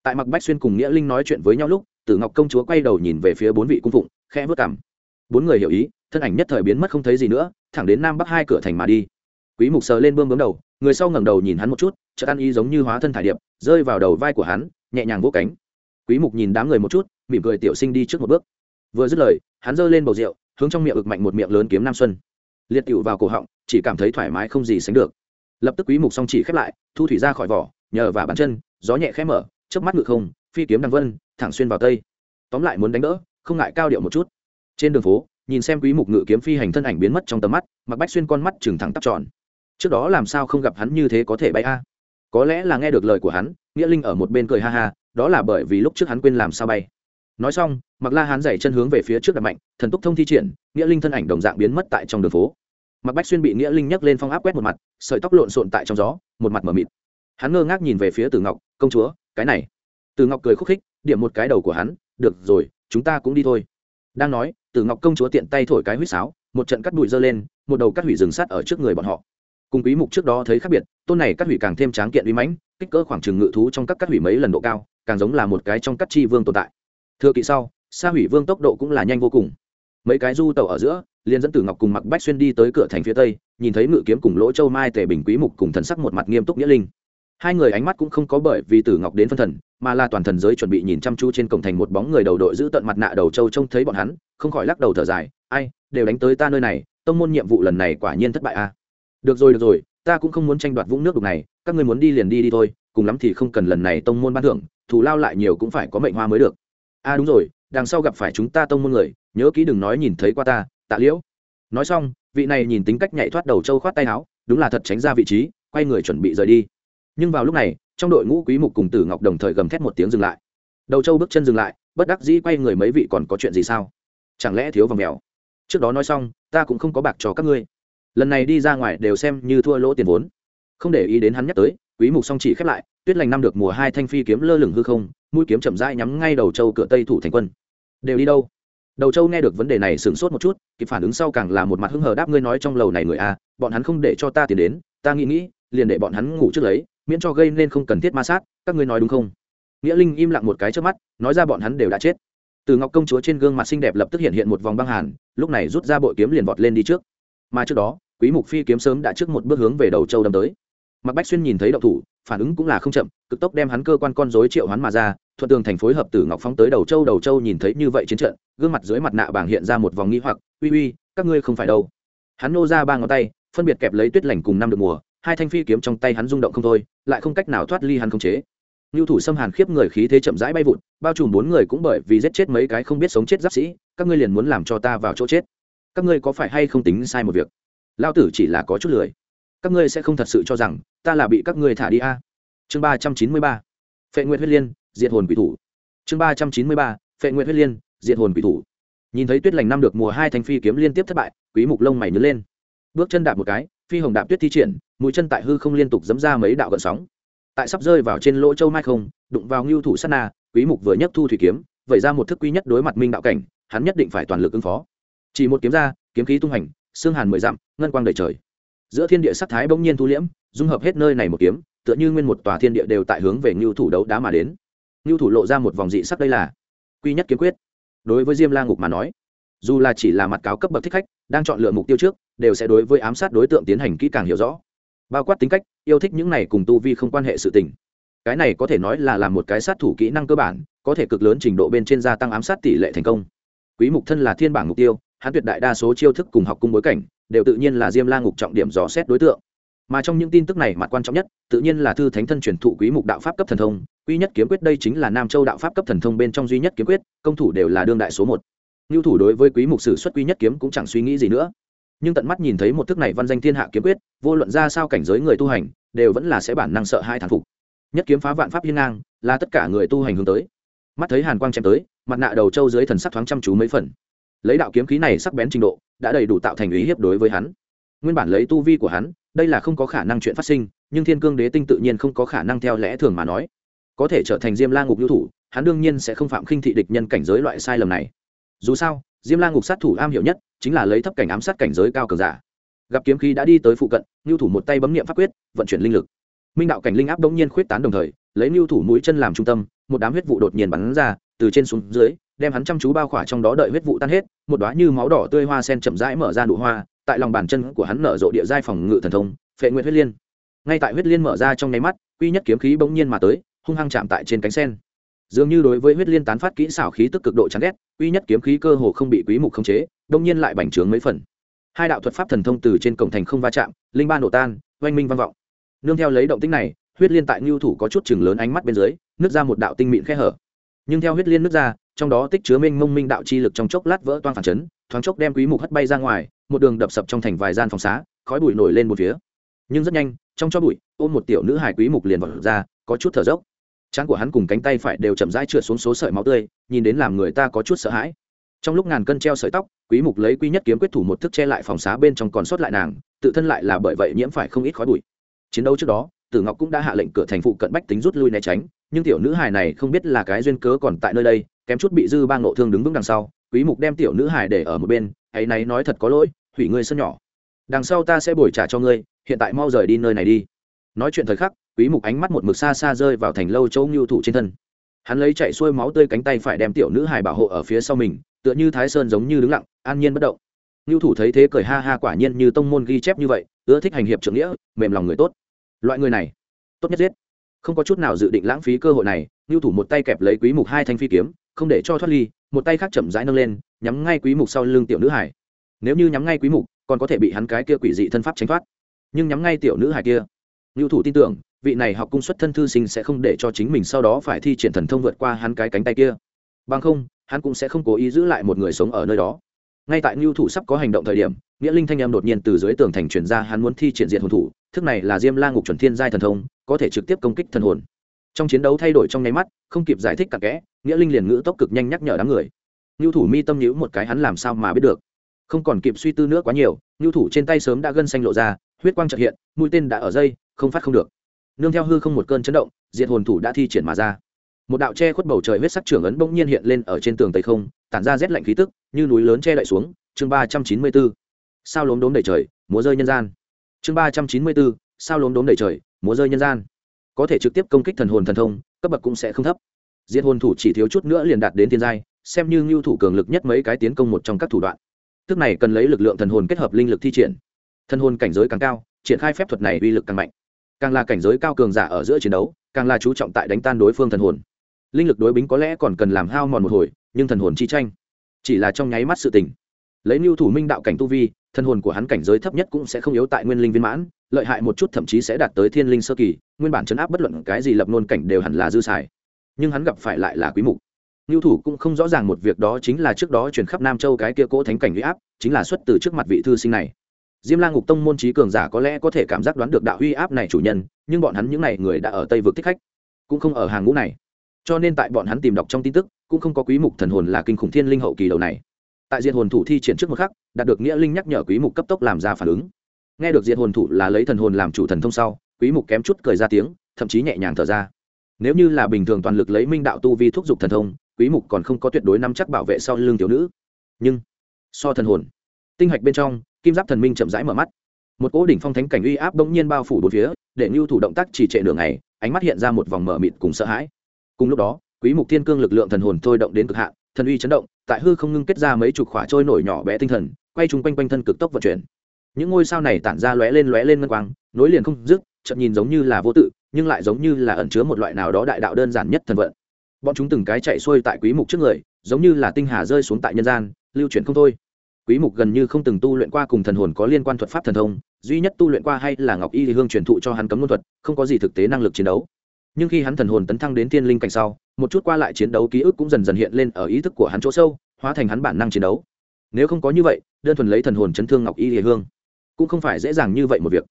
Tại mặc bách xuyên cùng nghĩa linh nói chuyện với nhau lúc, tử ngọc công chúa quay đầu nhìn về phía bốn vị cung phụng, khẽ vớt cảm bốn người hiểu ý, thân ảnh nhất thời biến mất không thấy gì nữa, thẳng đến nam bắc hai cửa thành mà đi quý mục sờ lên bơm bướm đầu, người sau ngẩng đầu nhìn hắn một chút, chợt ăn y giống như hóa thân thải điệp, rơi vào đầu vai của hắn, nhẹ nhàng vỗ cánh. Quý mục nhìn đám người một chút, mỉm cười tiểu sinh đi trước một bước. Vừa dứt lời, hắn giơ lên bầu rượu, hướng trong miệng ực mạnh một miệng lớn kiếm nam xuân. Liệt tiểu vào cổ họng, chỉ cảm thấy thoải mái không gì sánh được. Lập tức quý mục song chỉ khép lại, thu thủy ra khỏi vỏ, nhờ và bàn chân, gió nhẹ khẽ mở, chớp mắt ngự không, phi kiếm đằng vân, thẳng xuyên vào tây. Tóm lại muốn đánh đỡ, không ngại cao điệu một chút. Trên đường phố, nhìn xem quý mục ngự kiếm phi hành thân ảnh biến mất trong tầm mắt, mặc bách xuyên con mắt trừng thẳng tắp tròn trước đó làm sao không gặp hắn như thế có thể bay a? Có lẽ là nghe được lời của hắn, nghĩa linh ở một bên cười ha ha, đó là bởi vì lúc trước hắn quên làm sao bay. Nói xong mặc la hán dày chân hướng về phía trước đặt mạnh, thần túc thông thi triển, nghĩa linh thân ảnh đồng dạng biến mất tại trong đường phố. Mặc bách xuyên bị nghĩa linh nhấc lên phong áp quét một mặt, sợi tóc lộn xộn tại trong gió, một mặt mờ mịt. Hắn ngơ ngác nhìn về phía từ ngọc, công chúa, cái này. Từ ngọc cười khúc khích, điểm một cái đầu của hắn, được rồi, chúng ta cũng đi thôi. Đang nói từ ngọc công chúa tiện tay thổi cái huýt sáo, một trận cắt bụi dơ lên, một đầu cắt hủy rừng sắt ở trước người bọn họ cùng quý mục trước đó thấy khác biệt, tôn này cắt hủy càng thêm tráng kiện uy mãnh, kích cỡ khoảng chừng ngự thú trong các cắt hủy mấy lần độ cao, càng giống là một cái trong cắt chi vương tồn tại. Thừa kỵ sau, sa hủy vương tốc độ cũng là nhanh vô cùng. Mấy cái du tàu ở giữa liền dẫn tử ngọc cùng mặc bách xuyên đi tới cửa thành phía tây, nhìn thấy ngự kiếm cùng lỗ châu mai tề bình quý mục cùng thần sắc một mặt nghiêm túc nghĩa linh. Hai người ánh mắt cũng không có bởi vì tử ngọc đến phân thần, mà là toàn thần giới chuẩn bị nhìn chăm chú trên cổng thành một bóng người đầu đội giữ tận mặt nạ đầu châu trông thấy bọn hắn, không khỏi lắc đầu thở dài, ai, đều đánh tới ta nơi này, tông môn nhiệm vụ lần này quả nhiên thất bại a. à? Được rồi được rồi, ta cũng không muốn tranh đoạt vũng nước đục này, các ngươi muốn đi liền đi đi thôi, cùng lắm thì không cần lần này tông môn ban thưởng, thù lao lại nhiều cũng phải có mệnh hoa mới được. A à đúng rồi, đằng sau gặp phải chúng ta tông môn người, nhớ kỹ đừng nói nhìn thấy qua ta, tạ liễu. Nói xong, vị này nhìn tính cách nhảy thoát đầu châu khoát tay áo, đúng là thật tránh ra vị trí, quay người chuẩn bị rời đi. Nhưng vào lúc này, trong đội ngũ quý mục cùng tử ngọc đồng thời gầm thét một tiếng dừng lại. Đầu châu bước chân dừng lại, bất đắc dĩ quay người mấy vị còn có chuyện gì sao? Chẳng lẽ thiếu vòng mèo? Trước đó nói xong, ta cũng không có bạc cho các ngươi lần này đi ra ngoài đều xem như thua lỗ tiền vốn. Không để ý đến hắn nhắc tới quý mục song chỉ khép lại tuyết lành năm được mùa hai thanh phi kiếm lơ lửng hư không mũi kiếm chậm rãi nhắm ngay đầu châu cửa tây thủ thành quân. Đều đi đâu? Đầu châu nghe được vấn đề này sửng sốt một chút kịp phản ứng sau càng là một mặt hứng hờ đáp ngươi nói trong lầu này người a à, bọn hắn không để cho ta tiền đến ta nghĩ nghĩ liền để bọn hắn ngủ trước lấy miễn cho gây nên không cần thiết ma sát các ngươi nói đúng không? Nghĩa linh im lặng một cái trước mắt nói ra bọn hắn đều đã chết. Từ ngọc công chúa trên gương mặt xinh đẹp lập tức hiện hiện một vòng băng hàn lúc này rút ra bội kiếm liền vọt lên đi trước mà trước đó quý mục phi kiếm sớm đã trước một bước hướng về đầu châu đâm tới. Mặc bách xuyên nhìn thấy động thủ phản ứng cũng là không chậm cực tốc đem hắn cơ quan con rối triệu hắn mà ra thuận tường thành phối hợp tử ngọc phóng tới đầu châu đầu châu nhìn thấy như vậy chiến trận gương mặt dưới mặt nạ bảng hiện ra một vòng nghi hoặc uy uy các ngươi không phải đâu. Hắn nô ra ba ngón tay phân biệt kẹp lấy tuyết lành cùng năm được mùa hai thanh phi kiếm trong tay hắn rung động không thôi lại không cách nào thoát ly hắn không chế. Lưu thủ xâm hàn khiếp người khí thế chậm rãi bay vụt, bao trùm bốn người cũng bởi vì giết chết mấy cái không biết sống chết giáp sĩ, các ngươi liền muốn làm cho ta vào chỗ chết. Các ngươi có phải hay không tính sai một việc? lao tử chỉ là có chút lười. Các ngươi sẽ không thật sự cho rằng, ta là bị các ngươi thả đi a. Chương ba trăm chín mươi ba, phệ nguyện huyết liên, diệt hồn quỷ thủ. Chương ba trăm chín mươi ba, phệ nguyện huyết liên, diệt hồn quỷ thủ. Nhìn thấy tuyết lành năm được mùa hai thanh phi kiếm liên tiếp thất bại, quý mục lông mày nhớ lên. Bước chân đạp một cái, phi hồng đạp tuyết thi triển, mũi chân tại hư không liên tục dẫm ra mấy đạo gợn sóng. Tại sắp rơi vào trên lỗ châu mai không, đụng vào ngưu thủ sát na, quý mục vừa nhấc thu thủy kiếm vậy ra một thức quý nhất đối mặt minh đạo cảnh, hắn nhất định phải toàn lực ứng phó chỉ một kiếm ra, kiếm khí tung hành, xương hàn mười dặm, ngân quang đầy trời. Giữa thiên địa sắc thái bỗng nhiên thu liễm, dung hợp hết nơi này một kiếm, tựa như nguyên một tòa thiên địa đều tại hướng về ngưu thủ đấu đá mà đến. Ngưu thủ lộ ra một vòng dị sắc đây là quy nhất kiếm quyết. Đối với diêm la ngục mà nói, dù là chỉ là mặt cáo cấp bậc thích khách, đang chọn lựa mục tiêu trước, đều sẽ đối với ám sát đối tượng tiến hành kỹ càng hiểu rõ. Bao quát tính cách, yêu thích những này cùng tu vi không quan hệ sự tình. Cái này có thể nói là làm một cái sát thủ kỹ năng cơ bản, có thể cực lớn trình độ bên trên gia tăng ám sát tỷ lệ thành công. Quý mục thân là thiên bảng mục tiêu hắn tuyệt đại đa số chiêu thức cùng học cung bối cảnh đều tự nhiên là diêm la ngục trọng điểm dò xét đối tượng. Mà trong những tin tức này mặt quan trọng nhất, tự nhiên là thư thánh thân truyền thụ quý mục đạo pháp cấp thần thông, quý nhất kiếm quyết đây chính là nam châu đạo pháp cấp thần thông bên trong duy nhất kiếm quyết, công thủ đều là đương đại số một. Lưu thủ đối với quý mục sử xuất quý nhất kiếm cũng chẳng suy nghĩ gì nữa. Nhưng tận mắt nhìn thấy một thức này văn danh thiên hạ kiếm quyết, vô luận ra sao cảnh giới người tu hành, đều vẫn là sẽ bản năng sợ hai thản phục. Nhất kiếm phá vạn pháp hiên ngang, là tất cả người tu hành hướng tới. Mắt thấy hàn quang chém tới, mặt nạ đầu châu dưới thần sắc thoáng chăm chú mấy phần lấy đạo kiếm khí này sắc bén trình độ, đã đầy đủ tạo thành ý hiếp đối với hắn. Nguyên bản lấy tu vi của hắn, đây là không có khả năng chuyện phát sinh, nhưng thiên cương đế tinh tự nhiên không có khả năng theo lẽ thường mà nói. Có thể trở thành diêm la ngục lưu thủ, hắn đương nhiên sẽ không phạm khinh thị địch nhân cảnh giới loại sai lầm này. Dù sao, diêm la ngục sát thủ am hiểu nhất, chính là lấy thấp cảnh ám sát cảnh giới cao cường giả. Gặp kiếm khí đã đi tới phụ cận, lưu thủ một tay bấm nghiệm pháp quyết, vận chuyển linh lực. Minh đạo cảnh linh áp đống nhiên khuyết tán đồng thời, lấy lưu thủ mũi chân làm trung tâm, một đám huyết vụ đột nhiên bắn ra, từ trên xuống dưới đem hắn chăm chú bao khỏa trong đó đợi huyết vụ tan hết, một đóa như máu đỏ tươi hoa sen chậm rãi mở ra nụ hoa, tại lòng bàn chân của hắn nở rộ địa giai phòng ngự thần thông, phệ nguyện huyết liên. Ngay tại huyết liên mở ra trong nháy mắt, quy nhất kiếm khí bỗng nhiên mà tới, hung hăng chạm tại trên cánh sen. Dường như đối với huyết liên tán phát kỹ xảo khí tức cực độ chán ghét, quy nhất kiếm khí cơ hồ không bị quý mục khống chế đông nhiên lại bành trướng mấy phần. Hai đạo thuật pháp thần thông từ trên cổng thành không va chạm, linh ba nổ tan, oanh minh vang vọng. Nương theo lấy động tĩnh này, huyết liên tại ngưu thủ có chút chừng lớn ánh mắt bên dưới, nứt ra một đạo tinh mịn khe hở. Nhưng theo huyết liên nứt ra trong đó tích chứa minh mông minh đạo chi lực trong chốc lát vỡ toang phản chấn, thoáng chốc đem quý mục hất bay ra ngoài, một đường đập sập trong thành vài gian phòng xá, khói bụi nổi lên một phía. Nhưng rất nhanh, trong cho bụi, ôm một tiểu nữ hài quý mục liền vọt ra, có chút thở dốc. Trán của hắn cùng cánh tay phải đều chậm rãi trượt xuống số sợi máu tươi, nhìn đến làm người ta có chút sợ hãi. Trong lúc ngàn cân treo sợi tóc, quý mục lấy quý nhất kiếm quyết thủ một thức che lại phòng xá bên trong còn sót lại nàng, tự thân lại là bởi vậy nhiễm phải không ít khói bụi. Chiến đấu trước đó, tử ngọc cũng đã hạ lệnh cửa thành phụ cận bách tính rút lui né tránh, nhưng tiểu nữ hài này không biết là cái duyên cớ còn tại nơi đây kém chút bị dư ba ngộ thương đứng vững đằng sau, quý mục đem tiểu nữ hài để ở một bên, ấy này nói thật có lỗi, hủy ngươi sân nhỏ. Đằng sau ta sẽ bồi trả cho ngươi, hiện tại mau rời đi nơi này đi. Nói chuyện thời khắc, quý mục ánh mắt một mực xa xa rơi vào thành lâu châu ngưu thủ trên thân. Hắn lấy chạy xuôi máu tươi cánh tay phải đem tiểu nữ hài bảo hộ ở phía sau mình, tựa như thái sơn giống như đứng lặng, an nhiên bất động. Ngưu thủ thấy thế cười ha ha quả nhiên như tông môn ghi chép như vậy, ưa thích hành hiệp trưởng nghĩa, mềm lòng người tốt. Loại người này, tốt nhất giết. Không có chút nào dự định lãng phí cơ hội này, ngưu thủ một tay kẹp lấy quý mục hai thanh phi kiếm không để cho thoát ly, một tay khác chậm rãi nâng lên, nhắm ngay quý mục sau lưng tiểu nữ hải. Nếu như nhắm ngay quý mục, còn có thể bị hắn cái kia quỷ dị thân pháp tránh thoát. Nhưng nhắm ngay tiểu nữ hải kia lưu thủ tin tưởng, vị này học cung xuất thân thư sinh sẽ không để cho chính mình sau đó phải thi triển thần thông vượt qua hắn cái cánh tay kia. Bằng không, hắn cũng sẽ không cố ý giữ lại một người sống ở nơi đó. Ngay tại lưu thủ sắp có hành động thời điểm, nghĩa linh thanh em đột nhiên từ dưới tường thành truyền ra hắn muốn thi triển diện hồn thủ, thức này là diêm la ngục chuẩn thiên giai thần thông, có thể trực tiếp công kích thần hồn trong chiến đấu thay đổi trong nháy mắt, không kịp giải thích cặn kẽ, nghĩa linh liền ngữ tốc cực nhanh nhắc nhở đám người. Ngưu thủ mi tâm nhữ một cái hắn làm sao mà biết được. Không còn kịp suy tư nữa quá nhiều ngưu thủ trên tay sớm đã gân xanh lộ ra, huyết quang trợ hiện, mũi tên đã ở dây, không phát không được. Nương theo hư không một cơn chấn động, diệt hồn thủ đã thi triển mà ra. Một đạo che khuất bầu trời huyết sắc trưởng ấn bỗng nhiên hiện lên ở trên tường tây không, tản ra rét lạnh khí tức, như núi lớn che đậy xuống. Chương ba trăm chín mươi bốn. Sao lốm đốm đầy trời, múa rơi nhân gian. Chương ba trăm chín mươi bốn. Sao lốm đốm đầy trời, múa rơi nhân gian có thể trực tiếp công kích thần hồn thần thông, cấp bậc cũng sẽ không thấp. Diệt hồn thủ chỉ thiếu chút nữa liền đạt đến thiên giai, xem như ngưu thủ cường lực nhất mấy cái tiến công một trong các thủ đoạn. Tức này cần lấy lực lượng thần hồn kết hợp linh lực thi triển. Thần hồn cảnh giới càng cao, triển khai phép thuật này uy lực càng mạnh. Càng là cảnh giới cao cường giả ở giữa chiến đấu, càng là chú trọng tại đánh tan đối phương thần hồn. Linh lực đối bính có lẽ còn cần làm hao mòn một hồi, nhưng thần hồn chi tranh, chỉ là trong nháy mắt sự tình. Lấy mưu thủ minh đạo cảnh tu vi, thần hồn của hắn cảnh giới thấp nhất cũng sẽ không yếu tại nguyên linh viên mãn lợi hại một chút thậm chí sẽ đạt tới thiên linh sơ kỳ nguyên bản chấn áp bất luận cái gì lập nôn cảnh đều hẳn là dư xài. Nhưng hắn gặp phải lại là quý mục. Nưu thủ cũng không rõ ràng một việc đó chính là trước đó truyền khắp Nam Châu cái kia cỗ thánh cảnh uy áp, chính là xuất từ trước mặt vị thư sinh này. diêm la ngục tông môn trí cường giả có lẽ có thể cảm giác đoán được đạo uy áp này chủ nhân nhưng bọn hắn những này người đã ở tây vực thích khách cũng không ở hàng ngũ này. Cho nên tại bọn hắn tìm đọc trong tin tức cũng không có quý mục thần hồn là kinh khủng thiên linh hậu kỳ đầu này. Tại diện hồn thủ thi triển trước một khắc đạt được nghĩa linh nhắc nhở quý mục cấp tốc làm ra phản ứng nghe được diệt hồn thủ là lấy thần hồn làm chủ thần thông sau, quý mục kém chút cười ra tiếng, thậm chí nhẹ nhàng thở ra. Nếu như là bình thường toàn lực lấy minh đạo tu vi thúc giục thần thông, quý mục còn không có tuyệt đối nắm chắc bảo vệ sau lưng tiểu nữ. Nhưng, so thần hồn, tinh hạch bên trong, kim giáp thần minh chậm rãi mở mắt. Một cỗ đỉnh phong thánh cảnh uy áp bỗng nhiên bao phủ bốn phía, để lưu thủ động tác chỉ trệ nửa ngày, ánh mắt hiện ra một vòng mở mịt cùng sợ hãi. Cùng lúc đó, quý mục thiên cương lực lượng thần hồn thôi động đến cực hạn, thần uy chấn động, tại hư không ngưng kết ra mấy chục khỏa trôi nổi nhỏ bé tinh thần, quay chung quanh quanh thân cực tốc vận chuyển những ngôi sao này tản ra lóe lên lóe lên ngân quang, nối liền không dứt chậm nhìn giống như là vô tự, nhưng lại giống như là ẩn chứa một loại nào đó đại đạo đơn giản nhất thần vận. Bọn chúng từng cái chạy xuôi tại quý mục trước người, giống như là tinh hà rơi xuống tại nhân gian, lưu chuyển không thôi. Quý mục gần như không từng tu luyện qua cùng thần hồn có liên quan thuật pháp thần thông, duy nhất tu luyện qua hay là ngọc y thì hương truyền thụ cho hắn cấm luân thuật, không có gì thực tế năng lực chiến đấu. Nhưng khi hắn thần hồn tấn thăng đến thiên linh cảnh sau, một chút qua lại chiến đấu ký ức cũng dần dần hiện lên ở ý thức của hắn chỗ sâu, hóa thành hắn bản năng chiến đấu. Nếu không có như vậy, đơn thuần lấy thần hồn chấn thương ngọc y hương cũng không phải dễ dàng như vậy một việc.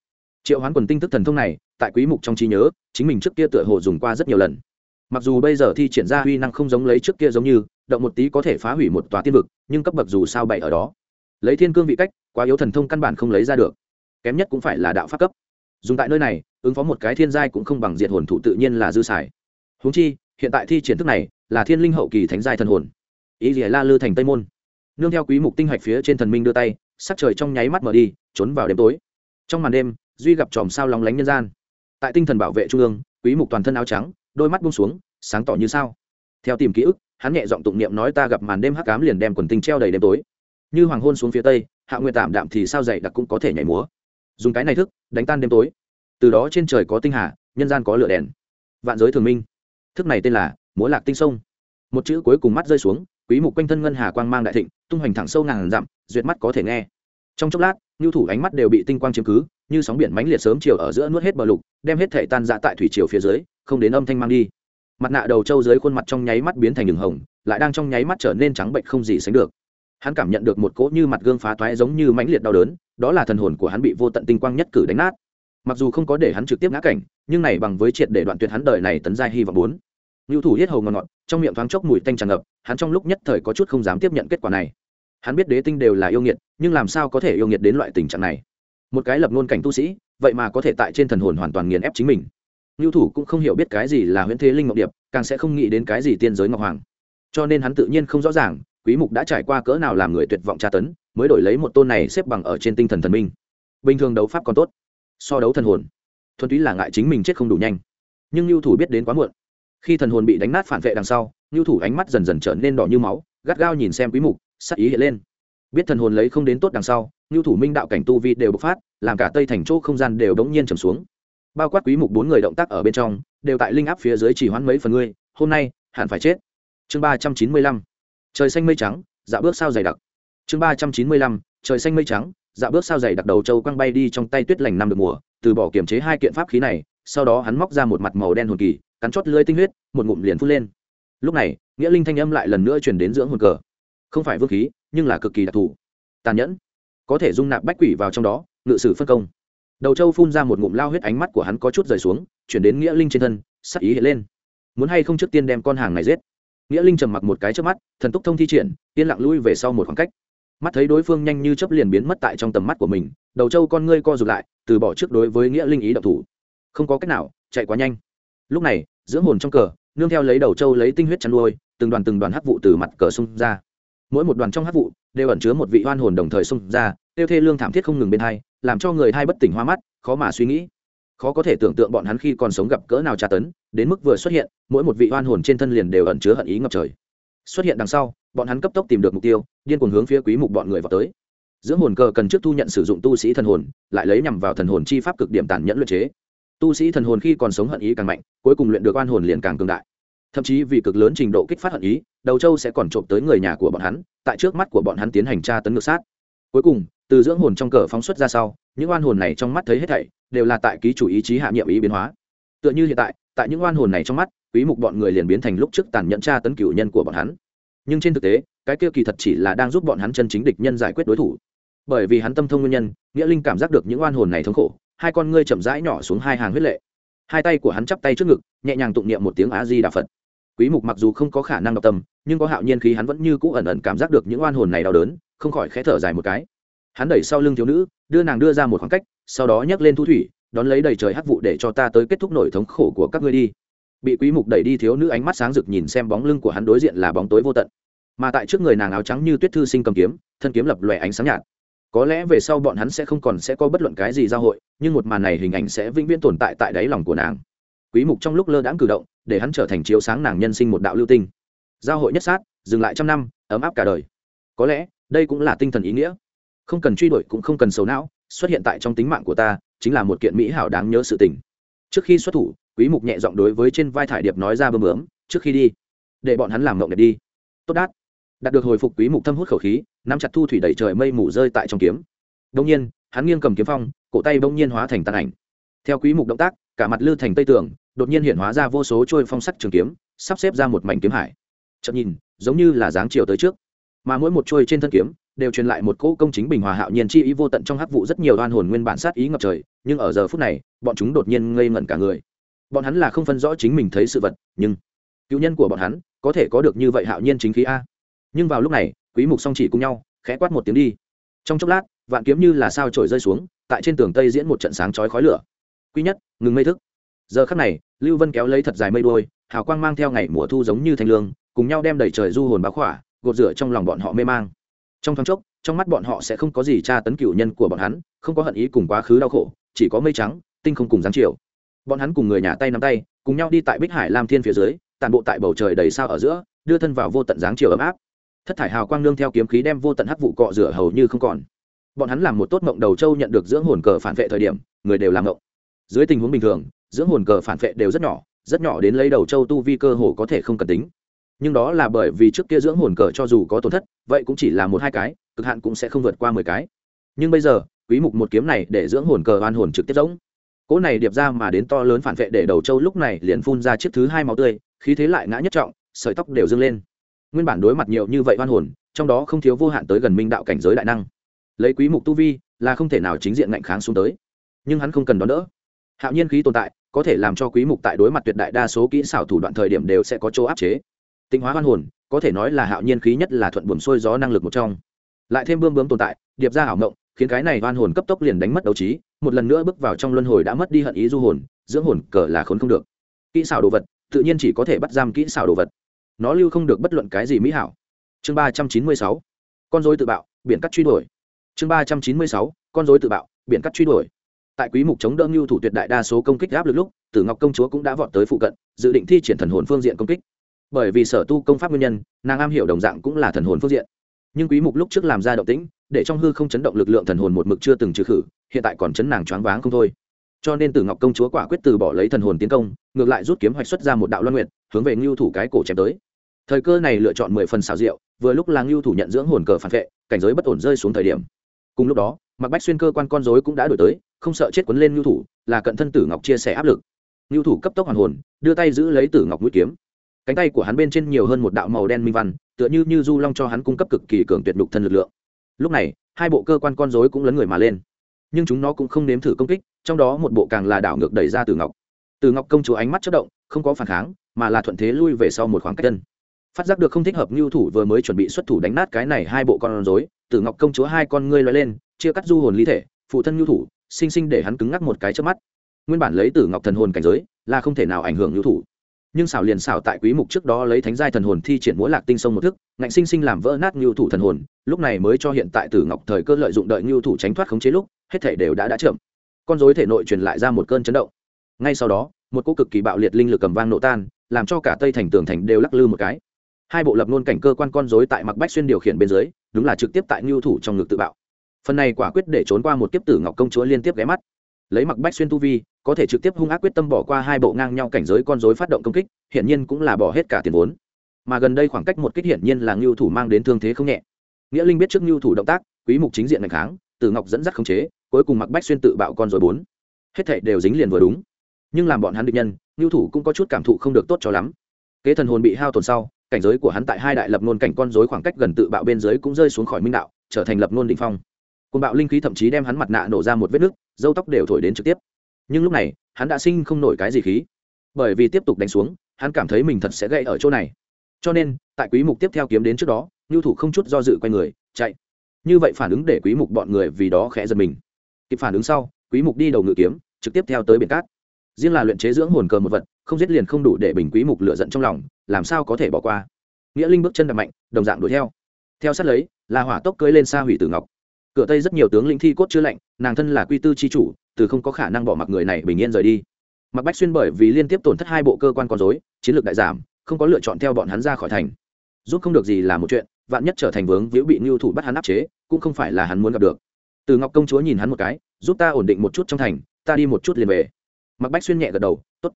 Triệu hoán quần tinh thức thần thông này, tại quý mục trong trí nhớ, chính mình trước kia tựa hồ dùng qua rất nhiều lần. Mặc dù bây giờ thi triển ra huy năng không giống lấy trước kia giống như, động một tí có thể phá hủy một tòa tiên vực, nhưng cấp bậc dù sao bậy ở đó. Lấy thiên cương vị cách, quá yếu thần thông căn bản không lấy ra được. Kém nhất cũng phải là đạo pháp cấp. Dùng tại nơi này, ứng phó một cái thiên giai cũng không bằng diện hồn thủ tự nhiên là dư xài. Huống chi, hiện tại thi triển thức này, là thiên linh hậu kỳ thánh giai thần hồn. Ý gì la lư thành tây môn. Nương theo quý mục tinh hạch phía trên thần minh đưa tay, sắc trời trong nháy mắt mở đi trốn vào đêm tối. Trong màn đêm, duy gặp chòm sao lóng lánh nhân gian. Tại tinh thần bảo vệ trung ương, quý mục toàn thân áo trắng, đôi mắt buông xuống, sáng tỏ như sao. Theo tìm ký ức, hắn nhẹ giọng tụng niệm nói ta gặp màn đêm hắc ám liền đem quần tinh treo đầy đêm tối. Như hoàng hôn xuống phía tây, hạ nguyện tạm đạm thì sao dậy đặc cũng có thể nhảy múa. Dùng cái này thức, đánh tan đêm tối. Từ đó trên trời có tinh hà, nhân gian có lửa đèn. Vạn giới thường minh. Thức này tên là múa lạc tinh sông. Một chữ cuối cùng mắt rơi xuống, quý mục quanh thân ngân hà quang mang đại thịnh, tung hoành thẳng sâu ngàn dặm, duyệt mắt có thể nghe trong chốc lát ngưu thủ ánh mắt đều bị tinh quang chiếm cứ, như sóng biển mãnh liệt sớm chiều ở giữa nuốt hết bờ lục, đem hết thể tan ra tại thủy triều phía dưới, không đến âm thanh mang đi. Mặt nạ đầu trâu dưới khuôn mặt trong nháy mắt biến thành đường hồng, lại đang trong nháy mắt trở nên trắng bệnh không gì sánh được. Hắn cảm nhận được một cỗ như mặt gương phá toái giống như mãnh liệt đau đớn, đó là thần hồn của hắn bị vô tận tinh quang nhất cử đánh nát. Mặc dù không có để hắn trực tiếp ngã cảnh, nhưng này bằng với triệt để đoạn tuyệt hắn đời này tấn giai hy vọng bốn. Ngưu thủ hết hầu ngọt ngọt, trong miệng thoáng chốc mùi tanh tràn ngập, hắn trong lúc nhất thời có chút không dám tiếp nhận kết quả này hắn biết đế tinh đều là yêu nghiệt, nhưng làm sao có thể yêu nghiệt đến loại tình trạng này? Một cái lập ngôn cảnh tu sĩ, vậy mà có thể tại trên thần hồn hoàn toàn nghiền ép chính mình. Lưu thủ cũng không hiểu biết cái gì là huyễn thế linh ngọc điệp, càng sẽ không nghĩ đến cái gì tiên giới ngọc hoàng. Cho nên hắn tự nhiên không rõ ràng, quý mục đã trải qua cỡ nào làm người tuyệt vọng tra tấn, mới đổi lấy một tôn này xếp bằng ở trên tinh thần thần minh. Bình thường đấu pháp còn tốt, so đấu thần hồn, thuần túy là ngại chính mình chết không đủ nhanh. Nhưng lưu thủ biết đến quá muộn. Khi thần hồn bị đánh nát phản vệ đằng sau lưu thủ ánh mắt dần dần trở nên đỏ như máu, gắt gao nhìn xem quý mục sắc ý hiện lên. Biết thần hồn lấy không đến tốt đằng sau lưu thủ minh đạo cảnh tu vi đều bộc phát, làm cả tây thành chỗ không gian đều đống nhiên trầm xuống. Bao quát quý mục bốn người động tác ở bên trong, đều tại linh áp phía dưới chỉ hoãn mấy phần ngươi, hôm nay, hẳn phải chết. Chương ba trăm chín mươi lăm, trời xanh mây trắng dạ bước sao dày đặc. Chương ba trăm chín mươi lăm, trời xanh mây trắng dạ bước sao dày đặc đầu châu quăng bay đi trong tay tuyết lành năm được mùa, từ bỏ kiểm chế hai kiện pháp khí này, sau đó hắn móc ra một mặt màu đen hồn kỳ, cắn chót lưới tinh huyết, một ngụm liền phun lên. Lúc này, nghĩa linh thanh âm lại lần nữa chuyển đến dưỡng hồn cờ không phải vương khí, nhưng là cực kỳ đặc thù. Tàn nhẫn, có thể dung nạp bách quỷ vào trong đó, ngự sử phân công. Đầu châu phun ra một ngụm lao huyết ánh mắt của hắn có chút rời xuống, chuyển đến nghĩa linh trên thân, sắc ý hiện lên. Muốn hay không trước tiên đem con hàng này giết? Nghĩa linh trầm mặc một cái trước mắt, thần túc thông thi triển, yên lặng lui về sau một khoảng cách. Mắt thấy đối phương nhanh như chấp liền biến mất tại trong tầm mắt của mình, đầu châu con ngươi co rụt lại, từ bỏ trước đối với nghĩa linh ý độc thủ. Không có cách nào, chạy quá nhanh. Lúc này dưỡng hồn trong cờ, nương theo lấy đầu châu lấy tinh huyết chăn nuôi, từng đoàn từng đoàn hắc vụ từ mặt cờ xung ra mỗi một đoàn trong hát vụ đều ẩn chứa một vị oan hồn đồng thời xung ra, tiêu thê lương thảm thiết không ngừng bên hai, làm cho người hai bất tỉnh hoa mắt, khó mà suy nghĩ. Khó có thể tưởng tượng bọn hắn khi còn sống gặp cỡ nào tra tấn, đến mức vừa xuất hiện, mỗi một vị oan hồn trên thân liền đều ẩn chứa hận ý ngập trời. Xuất hiện đằng sau, bọn hắn cấp tốc tìm được mục tiêu, điên cuồng hướng phía quý mục bọn người vào tới. Giữa hồn cờ cần trước thu nhận sử dụng tu sĩ thần hồn, lại lấy nhằm vào thần hồn chi pháp cực điểm tàn nhẫn luyện chế. Tu sĩ thần hồn khi còn sống hận ý càng mạnh, cuối cùng luyện được oan hồn liền càng cường đại. Thậm chí vì cực lớn trình độ kích phát hận ý đầu châu sẽ còn trộm tới người nhà của bọn hắn, tại trước mắt của bọn hắn tiến hành tra tấn ngược sát. Cuối cùng, từ dưỡng hồn trong cờ phóng xuất ra sau, những oan hồn này trong mắt thấy hết thảy, đều là tại ký chủ ý chí hạ nhiệm ý biến hóa. Tựa như hiện tại tại những oan hồn này trong mắt, quý mục bọn người liền biến thành lúc trước tàn nhẫn tra tấn cửu nhân của bọn hắn. Nhưng trên thực tế, cái kia kỳ thật chỉ là đang giúp bọn hắn chân chính địch nhân giải quyết đối thủ. Bởi vì hắn tâm thông nguyên nhân, nghĩa linh cảm giác được những oan hồn này thống khổ, hai con ngươi chậm rãi nhỏ xuống hai hàng huyết lệ. Hai tay của hắn chắp tay trước ngực, nhẹ nhàng tụng niệm một tiếng á di đà phật quý mục mặc dù không có khả năng đọc tâm, nhưng có hạo nhiên khí hắn vẫn như cũ ẩn ẩn cảm giác được những oan hồn này đau đớn, không khỏi khẽ thở dài một cái. Hắn đẩy sau lưng thiếu nữ, đưa nàng đưa ra một khoảng cách, sau đó nhấc lên thu thủy, đón lấy đầy trời hắc vụ để cho ta tới kết thúc nổi thống khổ của các ngươi đi. Bị quý mục đẩy đi thiếu nữ ánh mắt sáng rực nhìn xem bóng lưng của hắn đối diện là bóng tối vô tận. Mà tại trước người nàng áo trắng như tuyết thư sinh cầm kiếm, thân kiếm lập lòe ánh sáng nhạt. Có lẽ về sau bọn hắn sẽ không còn sẽ có bất luận cái gì giao hội, nhưng một màn này hình ảnh sẽ vĩnh viễn tồn tại tại đáy lòng của nàng. Quý mục trong lúc lơ đãng cử động để hắn trở thành chiếu sáng nàng nhân sinh một đạo lưu tinh. Giao hội nhất sát, dừng lại trăm năm, ấm áp cả đời. Có lẽ, đây cũng là tinh thần ý nghĩa. Không cần truy đuổi cũng không cần sầu não, xuất hiện tại trong tính mạng của ta, chính là một kiện mỹ hảo đáng nhớ sự tình. Trước khi xuất thủ, quý mục nhẹ giọng đối với trên vai thải điệp nói ra bơm bướm, trước khi đi, để bọn hắn làm mộng đẹp đi. Tốt đát. Đạt được hồi phục quý mục thâm hút khẩu khí, nắm chặt thu thủy đẩy trời mây mù rơi tại trong kiếm. Đông nhiên, hắn nghiêng cầm kiếm phong, cổ tay bỗng nhiên hóa thành tàn ảnh. Theo quý mục động tác, cả mặt lư thành tây tường đột nhiên hiện hóa ra vô số trôi phong sắc trường kiếm, sắp xếp ra một mảnh kiếm hải. Chậm nhìn, giống như là dáng chiều tới trước. Mà mỗi một trôi trên thân kiếm, đều truyền lại một cỗ công chính bình hòa hạo nhiên chi ý vô tận trong hắc vụ rất nhiều đoan hồn nguyên bản sát ý ngập trời, nhưng ở giờ phút này, bọn chúng đột nhiên ngây ngẩn cả người. Bọn hắn là không phân rõ chính mình thấy sự vật, nhưng cứu nhân của bọn hắn có thể có được như vậy hạo nhiên chính khí a. Nhưng vào lúc này, quý mục song chỉ cùng nhau, khẽ quát một tiếng đi. Trong chốc lát, vạn kiếm như là sao trổi rơi xuống, tại trên tường tây diễn một trận sáng chói khói lửa. Quý nhất, ngừng mây thức giờ khắc này, lưu vân kéo lấy thật dài mây đuôi, hào quang mang theo ngày mùa thu giống như thanh lương, cùng nhau đem đầy trời du hồn báo khỏa, gột rửa trong lòng bọn họ mê mang. Trong thoáng chốc, trong mắt bọn họ sẽ không có gì tra tấn cửu nhân của bọn hắn, không có hận ý cùng quá khứ đau khổ, chỉ có mây trắng, tinh không cùng giáng chiều. Bọn hắn cùng người nhà tay nắm tay, cùng nhau đi tại bích hải lam thiên phía dưới tàn bộ tại bầu trời đầy sao ở giữa, đưa thân vào vô tận dáng chiều ấm áp. Thất thải hào quang nương theo kiếm khí đem vô tận hắc vụ cọ rửa hầu như không còn. Bọn hắn làm một tốt mộng đầu châu nhận được dưỡng hồn cờ phản vệ thời điểm, người đều làm mộng. Dưới tình huống bình thường dưỡng hồn cờ phản vệ đều rất nhỏ rất nhỏ đến lấy đầu châu tu vi cơ hồ có thể không cần tính. Nhưng đó là bởi vì trước kia dưỡng hồn cờ cho dù có tổn thất, vậy cũng chỉ là một hai cái, cực hạn cũng sẽ không vượt qua mười cái. Nhưng bây giờ, quý mục một kiếm này để dưỡng hồn cờ oan hồn trực tiếp giống cỗ này điệp ra mà đến to lớn phản vệ để đầu châu lúc này liền phun ra chiếc thứ hai máu tươi, khí thế lại ngã nhất trọng, sợi tóc đều dâng lên. Nguyên bản đối mặt nhiều như vậy oan hồn, trong đó không thiếu vô hạn tới gần minh đạo cảnh giới đại năng. Lấy quý mục tu vi, là không thể nào chính diện ngạnh kháng xuống tới. Nhưng hắn không cần đón đỡ. Hạo nhiên khí tồn tại có thể làm cho quý mục tại đối mặt tuyệt đại đa số kỹ xảo thủ đoạn thời điểm đều sẽ có chỗ áp chế. Tinh hóa hoan hồn, có thể nói là hạo nhiên khí nhất là thuận buồm xuôi gió năng lực một trong. Lại thêm bươm bướm tồn tại, điệp ra hảo mộng, khiến cái này hoan hồn cấp tốc liền đánh mất đấu trí, một lần nữa bước vào trong luân hồi đã mất đi hận ý du hồn, dưỡng hồn cờ là khốn không được. Kỹ xảo đồ vật, tự nhiên chỉ có thể bắt giam kỹ xảo đồ vật. Nó lưu không được bất luận cái gì mỹ hảo. Chương ba trăm chín mươi sáu, con dối tự bạo, biển cắt truy đuổi. Chương ba trăm chín mươi sáu, con dối tự bạo, biển cắt truy đuổi tại quý mục chống đỡ lưu thủ tuyệt đại đa số công kích áp lực lúc, tử ngọc công chúa cũng đã vọt tới phụ cận, dự định thi triển thần hồn phương diện công kích. Bởi vì sở tu công pháp nguyên nhân, nàng am hiểu đồng dạng cũng là thần hồn phương diện. Nhưng quý mục lúc trước làm ra động tĩnh, để trong hư không chấn động lực lượng thần hồn một mực chưa từng trừ khử, hiện tại còn chấn nàng choáng váng không thôi. Cho nên tử ngọc công chúa quả quyết từ bỏ lấy thần hồn tiến công, ngược lại rút kiếm hoạch xuất ra một đạo loan nguyệt, hướng về ngưu thủ cái cổ chém tới. Thời cơ này lựa chọn mười phần xào rượu vừa lúc là ngưu thủ nhận dưỡng hồn cờ phản vệ, cảnh giới bất ổn rơi xuống thời điểm. Cùng lúc đó mặc bách xuyên cơ quan con dối cũng đã đổi tới không sợ chết quấn lên nhu thủ, là cận thân tử ngọc chia sẻ áp lực. Nhu thủ cấp tốc hoàn hồn, đưa tay giữ lấy tử ngọc mũi kiếm. Cánh tay của hắn bên trên nhiều hơn một đạo màu đen minh văn, tựa như như du long cho hắn cung cấp cực kỳ cường tuyệt đục thân lực lượng. Lúc này, hai bộ cơ quan con dối cũng lấn người mà lên. Nhưng chúng nó cũng không nếm thử công kích, trong đó một bộ càng là đảo ngược đẩy ra từ ngọc. Từ ngọc công chúa ánh mắt chất động, không có phản kháng, mà là thuận thế lui về sau một khoảng cách chân. Phát giác được không thích hợp ngưu thủ vừa mới chuẩn bị xuất thủ đánh nát cái này hai bộ con rối từ ngọc công chúa hai con ngươi loay lên, chia cắt du hồn ly thể, phụ thân ngưu thủ sinh sinh để hắn cứng ngắc một cái trước mắt. Nguyên bản lấy tử ngọc thần hồn cảnh giới, là không thể nào ảnh hưởng hữu thủ. Nhưng xảo liền xảo tại quý mục trước đó lấy thánh giai thần hồn thi triển múa lạc tinh sông một thức, ngạnh sinh sinh làm vỡ nát ngưu thủ thần hồn, lúc này mới cho hiện tại tử ngọc thời cơ lợi dụng đợi ngưu thủ tránh thoát khống chế lúc, hết thể đều đã đã chậm. Con rối thể nội truyền lại ra một cơn chấn động. Ngay sau đó, một cô cực kỳ bạo liệt linh lực cầm vang nổ tan, làm cho cả tây thành tường thành đều lắc lư một cái. Hai bộ lập nôn cảnh cơ quan con rối tại mặc bách xuyên điều khiển bên dưới, đúng là trực tiếp tại ngưu thủ trong ngực tự bạo phần này quả quyết để trốn qua một kiếp tử ngọc công chúa liên tiếp ghé mắt. Lấy mặc bách xuyên tu vi, có thể trực tiếp hung ác quyết tâm bỏ qua hai bộ ngang nhau cảnh giới con rối phát động công kích, hiển nhiên cũng là bỏ hết cả tiền vốn. Mà gần đây khoảng cách một kích hiển nhiên là ngưu thủ mang đến thương thế không nhẹ. Nghĩa linh biết trước ngưu thủ động tác, quý mục chính diện ngày kháng, tử ngọc dẫn dắt khống chế, cuối cùng mặc bách xuyên tự bạo con rối bốn. Hết thảy đều dính liền vừa đúng. Nhưng làm bọn hắn địch nhân, ngưu thủ cũng có chút cảm thụ không được tốt cho lắm. Kế thần hồn bị hao tổn sau, cảnh giới của hắn tại hai đại lập nôn cảnh con rối khoảng cách gần tự bạo bên dưới cũng rơi xuống khỏi minh đạo, trở thành lập nôn đỉnh phong côn bạo linh khí thậm chí đem hắn mặt nạ nổ ra một vết nứt dâu tóc đều thổi đến trực tiếp. Nhưng lúc này, hắn đã sinh không nổi cái gì khí. Bởi vì tiếp tục đánh xuống, hắn cảm thấy mình thật sẽ gãy ở chỗ này. Cho nên, tại quý mục tiếp theo kiếm đến trước đó nhu thủ không chút do dự quay người, chạy. Như vậy phản ứng để quý mục bọn người vì đó khẽ giật mình. Kịp phản ứng sau, quý mục đi đầu ngự kiếm, trực tiếp theo tới biển cát. Riêng là luyện chế dưỡng hồn cờ một vật, không giết liền không đủ để bình quý mục lựa giận trong lòng, làm sao có thể bỏ qua. Nghĩa linh bước chân đập mạnh, đồng dạng đuổi theo. Theo sát lấy, là hỏa tốc cưỡi lên xa hủy tử ngọc cửa tây rất nhiều tướng lĩnh thi cốt chưa lạnh nàng thân là quy tư chi chủ từ không có khả năng bỏ mặc người này bình yên rời đi. Mặc bách xuyên bởi vì liên tiếp tổn thất hai bộ cơ quan con dối chiến lược đại giảm không có lựa chọn theo bọn hắn ra khỏi thành. Giúp không được gì là một chuyện vạn nhất trở thành vướng víu bị ngưu thủ bắt hắn áp chế cũng không phải là hắn muốn gặp được. Từ ngọc công chúa nhìn hắn một cái giúp ta ổn định một chút trong thành ta đi một chút liền về. Mặc bách xuyên nhẹ gật đầu t ố t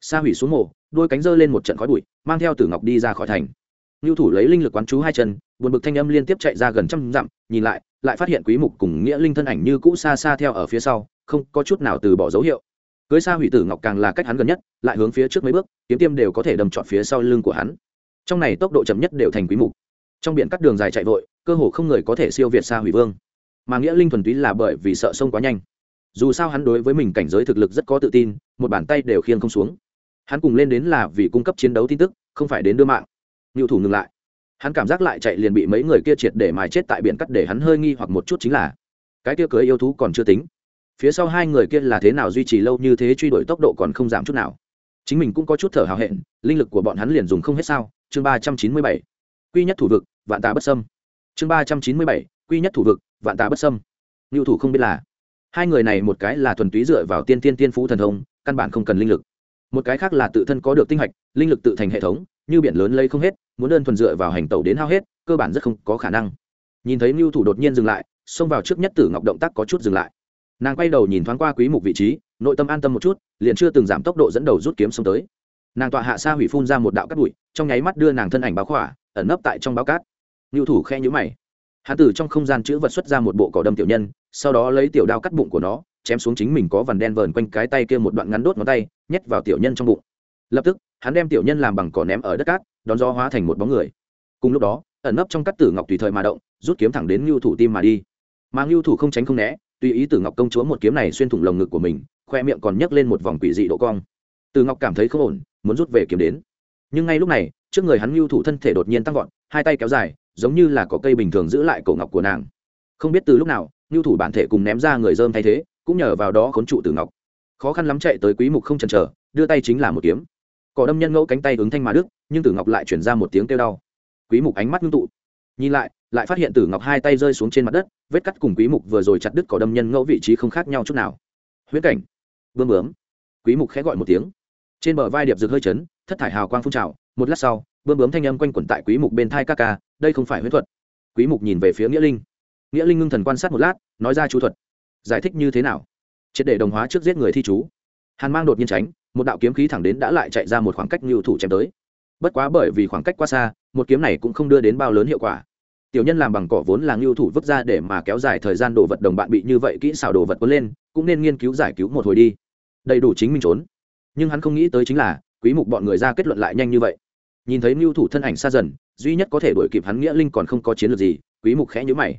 sa hủy xuống mồ, đôi cánh dơ lên một trận khói bụi mang theo Từ ngọc đi ra khỏi thành ngưu thủ lấy linh lực quán chú hai chân, buồn bực thanh âm liên tiếp chạy ra gần trăm dặm, nhìn lại lại phát hiện quý mục cùng nghĩa linh thân ảnh như cũ xa xa theo ở phía sau, không có chút nào từ bỏ dấu hiệu. Cưới xa hủy tử ngọc càng là cách hắn gần nhất, lại hướng phía trước mấy bước, kiếm tiêm đều có thể đâm trọn phía sau lưng của hắn. Trong này tốc độ chậm nhất đều thành quý mục. Trong biển cắt đường dài chạy vội, cơ hồ không người có thể siêu việt xa hủy vương. Mà nghĩa linh thuần túy là bởi vì sợ sông quá nhanh. Dù sao hắn đối với mình cảnh giới thực lực rất có tự tin, một bàn tay đều khiêng không xuống. Hắn cùng lên đến là vì cung cấp chiến đấu tin tức, không phải đến đưa mạng ngưu thủ ngừng lại. Hắn cảm giác lại chạy liền bị mấy người kia triệt để mài chết tại biển cắt để hắn hơi nghi hoặc một chút chính là, cái kia cưới yêu thú còn chưa tính. Phía sau hai người kia là thế nào duy trì lâu như thế truy đuổi tốc độ còn không giảm chút nào. Chính mình cũng có chút thở hào hẹn, linh lực của bọn hắn liền dùng không hết sao? Chương ba trăm chín mươi bảy. Quy nhất thủ vực, vạn tà bất sâm chương ba trăm chín mươi bảy. Quy nhất thủ vực, vạn tà bất sâm ngưu thủ không biết là, hai người này một cái là thuần túy dựa vào tiên tiên tiên phú thần thông, căn bản không cần linh lực. Một cái khác là tự thân có được tinh hạch, linh lực tự thành hệ thống như biển lớn lấy không hết, muốn đơn thuần dựa vào hành tẩu đến hao hết, cơ bản rất không có khả năng. Nhìn thấy mưu thủ đột nhiên dừng lại, xông vào trước nhất tử ngọc động tác có chút dừng lại. Nàng quay đầu nhìn thoáng qua quý mục vị trí, nội tâm an tâm một chút, liền chưa từng giảm tốc độ dẫn đầu rút kiếm xông tới. Nàng tọa hạ xa hủy phun ra một đạo cát bụi, trong nháy mắt đưa nàng thân ảnh báo khỏa, ẩn nấp tại trong báo cát. Lưu thủ khe nhũ mày. Hắn từ trong không gian chữ vật xuất ra một bộ cỏ đâm tiểu nhân, sau đó lấy tiểu đao cắt bụng của nó, chém xuống chính mình có vằn đen vờn quanh cái tay kia một đoạn ngắn đốt ngón tay, nhét vào tiểu nhân trong bụng. Lập tức hắn đem tiểu nhân làm bằng cỏ ném ở đất cát, đón gió hóa thành một bóng người. Cùng lúc đó, ẩn nấp trong cát tử ngọc tùy thời mà động, rút kiếm thẳng đến ngưu thủ tim mà đi. Mà ngưu thủ không tránh không né, tùy ý tử ngọc công chúa một kiếm này xuyên thủng lồng ngực của mình, khoe miệng còn nhấc lên một vòng quỷ dị độ cong. Tử ngọc cảm thấy không ổn, muốn rút về kiếm đến. Nhưng ngay lúc này, trước người hắn ngưu thủ thân thể đột nhiên tăng vọt, hai tay kéo dài, giống như là có cây bình thường giữ lại cổ ngọc của nàng. Không biết từ lúc nào, ngưu thủ bản thể cùng ném ra người dơm thay thế, cũng nhờ vào đó khốn trụ tử ngọc. Khó khăn lắm chạy tới quý mục không chần chờ, đưa tay chính là một kiếm cỏ đâm nhân ngẫu cánh tay ứng thanh mà đức, nhưng tử ngọc lại chuyển ra một tiếng kêu đau. Quý mục ánh mắt ngưng tụ. Nhìn lại lại phát hiện tử ngọc hai tay rơi xuống trên mặt đất, vết cắt cùng quý mục vừa rồi chặt đứt cỏ đâm nhân ngẫu vị trí không khác nhau chút nào. Huyễn cảnh. Bươm bướm. Quý mục khẽ gọi một tiếng. Trên bờ vai điệp rực hơi chấn, thất thải hào quang phun trào. Một lát sau bươm bướm thanh âm quanh quẩn tại quý mục bên thai ca ca, đây không phải huyễn thuật. Quý mục nhìn về phía nghĩa linh. Nghĩa linh ngưng thần quan sát một lát, nói ra chú thuật. Giải thích như thế nào? Triệt để đồng hóa trước giết người thi chú. Hàn mang đột nhiên tránh một đạo kiếm khí thẳng đến đã lại chạy ra một khoảng cách như thủ chém tới. Bất quá bởi vì khoảng cách quá xa, một kiếm này cũng không đưa đến bao lớn hiệu quả. Tiểu nhân làm bằng cỏ vốn là ngưu thủ vứt ra để mà kéo dài thời gian đồ vật đồng bạn bị như vậy kỹ xảo đồ vật quấn lên, cũng nên nghiên cứu giải cứu một hồi đi. Đầy đủ chính mình trốn. Nhưng hắn không nghĩ tới chính là, quý mục bọn người ra kết luận lại nhanh như vậy. Nhìn thấy ngưu thủ thân ảnh xa dần, duy nhất có thể đuổi kịp hắn nghĩa linh còn không có chiến lược gì, quý mục khẽ nhíu mày.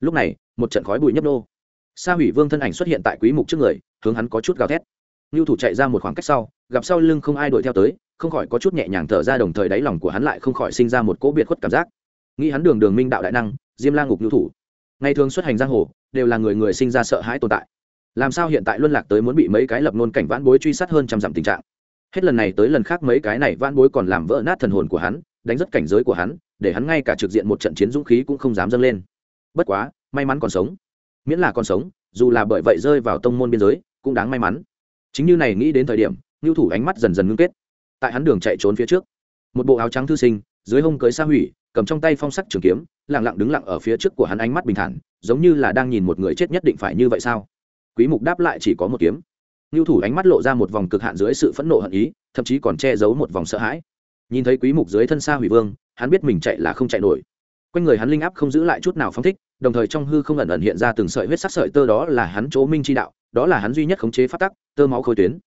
Lúc này, một trận khói bụi nhấp nô. Sa hủy vương thân ảnh xuất hiện tại quý mục trước người, hướng hắn có chút gào thét ngưu thủ chạy ra một khoảng cách sau, gặp sau lưng không ai đuổi theo tới, không khỏi có chút nhẹ nhàng thở ra đồng thời đáy lòng của hắn lại không khỏi sinh ra một cỗ biệt khuất cảm giác. Nghĩ hắn đường đường minh đạo đại năng, diêm la ngục ngưu thủ. Ngày thường xuất hành giang hồ, đều là người người sinh ra sợ hãi tồn tại. Làm sao hiện tại luân lạc tới muốn bị mấy cái lập nôn cảnh vãn bối truy sát hơn trăm dặm tình trạng? Hết lần này tới lần khác mấy cái này vãn bối còn làm vỡ nát thần hồn của hắn, đánh rất cảnh giới của hắn, để hắn ngay cả trực diện một trận chiến dũng khí cũng không dám dâng lên. Bất quá, may mắn còn sống. Miễn là còn sống, dù là bởi vậy rơi vào tông môn biên giới, cũng đáng may mắn chính như này nghĩ đến thời điểm ngưu thủ ánh mắt dần dần ngưng kết. Tại hắn đường chạy trốn phía trước, một bộ áo trắng thư sinh, dưới hông cưới xa hủy, cầm trong tay phong sắc trường kiếm lẳng lặng đứng lặng ở phía trước của hắn ánh mắt bình thản, giống như là đang nhìn một người chết nhất định phải như vậy sao? Quý mục đáp lại chỉ có một kiếm. Ngưu thủ ánh mắt lộ ra một vòng cực hạn dưới sự phẫn nộ hận ý, thậm chí còn che giấu một vòng sợ hãi. Nhìn thấy quý mục dưới thân xa hủy vương, hắn biết mình chạy là không chạy nổi. Quanh người hắn linh áp không giữ lại chút nào phong thích, đồng thời trong hư không ẩn ẩn hiện ra từng sợi huyết sắc sợi tơ đó là hắn chỗ minh chi đạo đó là hắn duy nhất khống chế phát tắc, tơ máu khôi tuyến.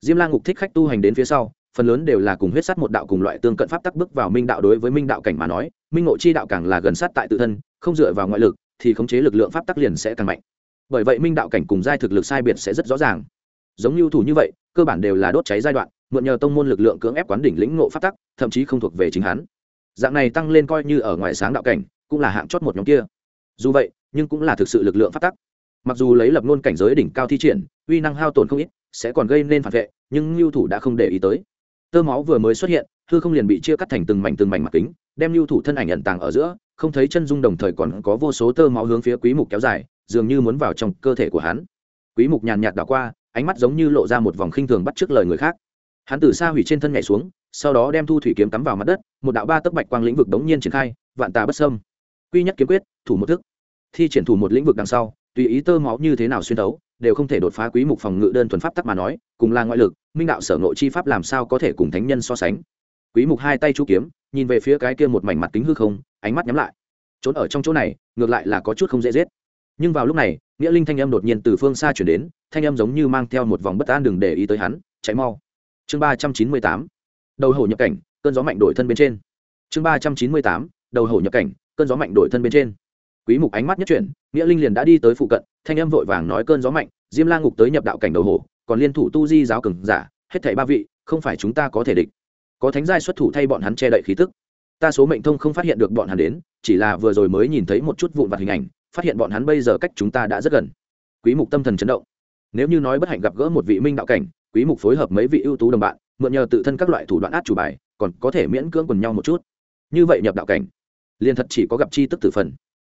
Diêm la ngục thích khách tu hành đến phía sau, phần lớn đều là cùng huyết sắt một đạo cùng loại tương cận pháp tắc bước vào minh đạo đối với minh đạo cảnh mà nói, minh ngộ chi đạo càng là gần sát tại tự thân, không dựa vào ngoại lực, thì khống chế lực lượng pháp tắc liền sẽ càng mạnh. Bởi vậy minh đạo cảnh cùng giai thực lực sai biệt sẽ rất rõ ràng. Giống như thủ như vậy, cơ bản đều là đốt cháy giai đoạn, mượn nhờ tông môn lực lượng cưỡng ép quán đỉnh lĩnh ngộ pháp tắc, thậm chí không thuộc về chính hắn. Dạng này tăng lên coi như ở ngoài sáng đạo cảnh, cũng là hạng chót một nhóm kia. Dù vậy, nhưng cũng là thực sự lực lượng pháp tắc mặc dù lấy lập ngôn cảnh giới đỉnh cao thi triển, uy năng hao tổn không ít, sẽ còn gây nên phản vệ, nhưng lưu thủ đã không để ý tới. Tơ máu vừa mới xuất hiện, hư không liền bị chia cắt thành từng mảnh từng mảnh mặt kính, đem lưu thủ thân ảnh ẩn tàng ở giữa, không thấy chân dung đồng thời còn có vô số tơ máu hướng phía quý mục kéo dài, dường như muốn vào trong cơ thể của hắn. Quý mục nhàn nhạt đảo qua, ánh mắt giống như lộ ra một vòng khinh thường bắt trước lời người khác. Hắn từ xa hủy trên thân nhảy xuống, sau đó đem thu thủy kiếm cắm vào mặt đất, một đạo ba tấc bạch quang lĩnh vực đống nhiên triển khai, vạn tà bất sâm quy nhất kiếm quyết, thủ một thức. Thi triển thủ một lĩnh vực đằng sau tùy ý tơ máu như thế nào xuyên tấu đều không thể đột phá quý mục phòng ngự đơn thuần pháp tắc mà nói, cùng là ngoại lực, minh đạo sở nội chi pháp làm sao có thể cùng thánh nhân so sánh. Quý mục hai tay chu kiếm, nhìn về phía cái kia một mảnh mặt kính hư không, ánh mắt nhắm lại. Trốn ở trong chỗ này, ngược lại là có chút không dễ giết. Nhưng vào lúc này, nghĩa linh thanh âm đột nhiên từ phương xa chuyển đến, thanh âm giống như mang theo một vòng bất an đừng để ý tới hắn, chạy mau. Chương ba trăm chín mươi tám. Đầu hổ nhập cảnh, cơn gió mạnh đổi thân bên trên. Chương ba trăm chín mươi tám. Đầu hổ nhập cảnh, cơn gió mạnh đổi thân bên trên quý mục ánh mắt nhất chuyển, nghĩa linh liền đã đi tới phụ cận, thanh âm vội vàng nói cơn gió mạnh, diêm la ngục tới nhập đạo cảnh đầu hổ còn liên thủ tu di giáo cường giả, hết thảy ba vị, không phải chúng ta có thể địch. Có thánh giai xuất thủ thay bọn hắn che đậy khí tức. Ta số mệnh thông không phát hiện được bọn hắn đến, chỉ là vừa rồi mới nhìn thấy một chút vụn vặt hình ảnh, phát hiện bọn hắn bây giờ cách chúng ta đã rất gần. Quý mục tâm thần chấn động. Nếu như nói bất hạnh gặp gỡ một vị minh đạo cảnh, quý mục phối hợp mấy vị ưu tú đồng bạn, mượn nhờ tự thân các loại thủ đoạn át chủ bài, còn có thể miễn cưỡng quần nhau một chút. Như vậy nhập đạo cảnh, liền thật chỉ có gặp chi tức tử phần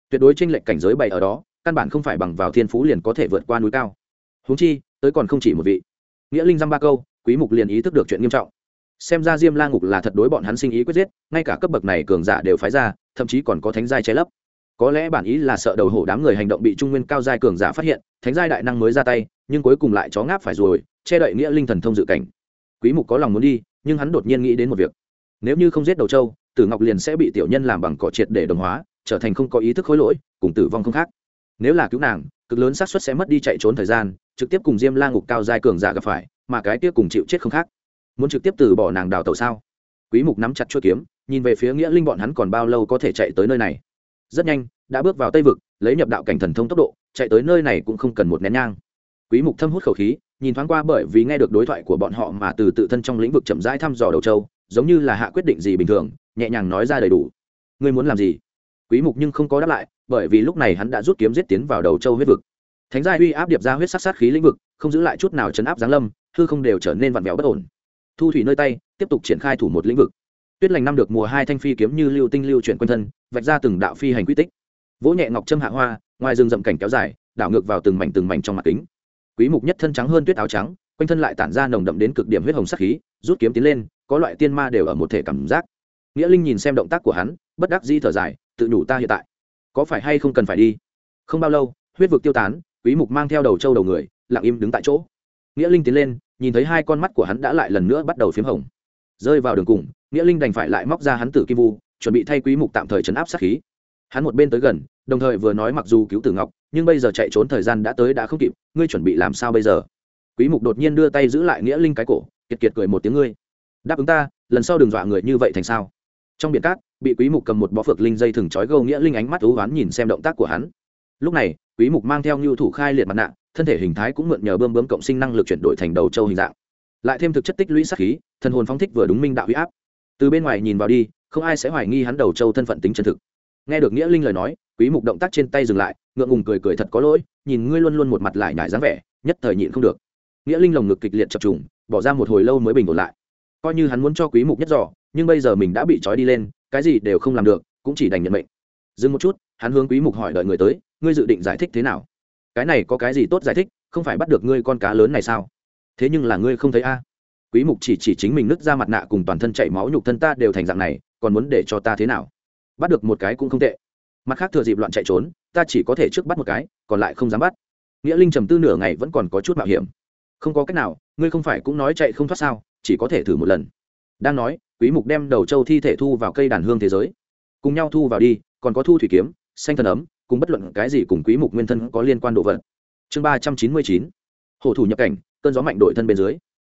tuyệt đối tranh lệch cảnh giới bày ở đó, căn bản không phải bằng vào thiên phú liền có thể vượt qua núi cao. Huống chi, tới còn không chỉ một vị. Nghĩa linh dăm ba câu, quý mục liền ý thức được chuyện nghiêm trọng. Xem ra diêm la ngục là thật đối bọn hắn sinh ý quyết giết, ngay cả cấp bậc này cường giả đều phái ra, thậm chí còn có thánh giai che lấp. Có lẽ bản ý là sợ đầu hổ đám người hành động bị trung nguyên cao giai cường giả phát hiện, thánh giai đại năng mới ra tay, nhưng cuối cùng lại chó ngáp phải rồi, che đậy nghĩa linh thần thông dự cảnh. Quý mục có lòng muốn đi, nhưng hắn đột nhiên nghĩ đến một việc. Nếu như không giết đầu châu tử ngọc liền sẽ bị tiểu nhân làm bằng cỏ triệt để đồng hóa trở thành không có ý thức khối lỗi, cùng tử vong không khác. Nếu là cứu nàng, cực lớn xác suất sẽ mất đi chạy trốn thời gian, trực tiếp cùng diêm la ngục cao giai cường giả gặp phải, mà cái kia cùng chịu chết không khác. Muốn trực tiếp từ bỏ nàng đào tẩu sao? Quý mục nắm chặt chuôi kiếm, nhìn về phía nghĩa linh bọn hắn còn bao lâu có thể chạy tới nơi này? Rất nhanh, đã bước vào tây vực, lấy nhập đạo cảnh thần thông tốc độ, chạy tới nơi này cũng không cần một nén nhang. Quý mục thâm hút khẩu khí, nhìn thoáng qua bởi vì nghe được đối thoại của bọn họ mà từ tự thân trong lĩnh vực chậm rãi thăm dò đầu châu, giống như là hạ quyết định gì bình thường, nhẹ nhàng nói ra đầy đủ. Ngươi muốn làm gì? Quý mục nhưng không có đáp lại, bởi vì lúc này hắn đã rút kiếm giết tiến vào đầu châu huyết vực. Thánh gia uy áp điệp ra huyết sát sát khí lĩnh vực, không giữ lại chút nào chấn áp giáng lâm, hư không đều trở nên vặn vẹo bất ổn. Thu thủy nơi tay, tiếp tục triển khai thủ một lĩnh vực. Tuyết lành năm được mùa hai thanh phi kiếm như lưu tinh lưu chuyển quanh thân, vạch ra từng đạo phi hành quy tích. Vỗ nhẹ ngọc trâm hạ hoa, ngoài rừng rậm cảnh kéo dài, đảo ngược vào từng mảnh từng mảnh trong mặt kính. Quý mục nhất thân trắng hơn tuyết áo trắng, quanh thân lại tản ra nồng đậm đến cực điểm huyết hồng sắc khí, rút kiếm tiến lên, có loại tiên ma đều ở một thể cảm giác. Nghĩa linh nhìn xem động tác của hắn, bất đắc dĩ thở dài tự nhủ ta hiện tại. Có phải hay không cần phải đi? Không bao lâu, huyết vực tiêu tán, quý mục mang theo đầu trâu đầu người, lặng im đứng tại chỗ. Nghĩa linh tiến lên, nhìn thấy hai con mắt của hắn đã lại lần nữa bắt đầu phiếm hồng. Rơi vào đường cùng, nghĩa linh đành phải lại móc ra hắn tử kim vu, chuẩn bị thay quý mục tạm thời chấn áp sát khí. Hắn một bên tới gần, đồng thời vừa nói mặc dù cứu tử ngọc, nhưng bây giờ chạy trốn thời gian đã tới đã không kịp, ngươi chuẩn bị làm sao bây giờ? Quý mục đột nhiên đưa tay giữ lại nghĩa linh cái cổ, kiệt kiệt cười một tiếng ngươi. Đáp ứng ta, lần sau đừng dọa người như vậy thành sao? Trong biển cát, bị quý mục cầm một bó phược linh dây thừng trói gâu nghĩa linh ánh mắt ú oán nhìn xem động tác của hắn. Lúc này, quý mục mang theo nhu thủ khai liệt mặt nạ, thân thể hình thái cũng mượn nhờ bơm bướm cộng sinh năng lực chuyển đổi thành đầu châu hình dạng. Lại thêm thực chất tích lũy sát khí, thần hồn phóng thích vừa đúng minh đạo huy áp. Từ bên ngoài nhìn vào đi, không ai sẽ hoài nghi hắn đầu châu thân phận tính chân thực. Nghe được nghĩa linh lời nói, quý mục động tác trên tay dừng lại, ngượng ngùng cười cười thật có lỗi, nhìn ngươi luôn luôn một mặt lại nhải dáng vẻ, nhất thời nhịn không được. Nghĩa linh lồng ngực kịch liệt chập trùng, bỏ ra một hồi lâu mới bình ổn lại. Coi như hắn muốn cho quý mục nhất dò nhưng bây giờ mình đã bị trói đi lên, cái gì đều không làm được, cũng chỉ đành nhận mệnh. Dừng một chút, hắn hướng quý mục hỏi đợi người tới, ngươi dự định giải thích thế nào? Cái này có cái gì tốt giải thích, không phải bắt được ngươi con cá lớn này sao? Thế nhưng là ngươi không thấy a? Quý mục chỉ chỉ chính mình nứt ra mặt nạ cùng toàn thân chảy máu nhục thân ta đều thành dạng này, còn muốn để cho ta thế nào? Bắt được một cái cũng không tệ. Mặt khác thừa dịp loạn chạy trốn, ta chỉ có thể trước bắt một cái, còn lại không dám bắt. Nghĩa linh trầm tư nửa ngày vẫn còn có chút mạo hiểm. Không có cách nào, ngươi không phải cũng nói chạy không thoát sao, chỉ có thể thử một lần đang nói, quý mục đem đầu châu thi thể thu vào cây đàn hương thế giới. Cùng nhau thu vào đi, còn có thu thủy kiếm, xanh thần ấm, cùng bất luận cái gì cùng quý mục nguyên thân có liên quan đồ vật. Chương 399 hổ thủ nhập cảnh, cơn gió mạnh đổi thân bên dưới.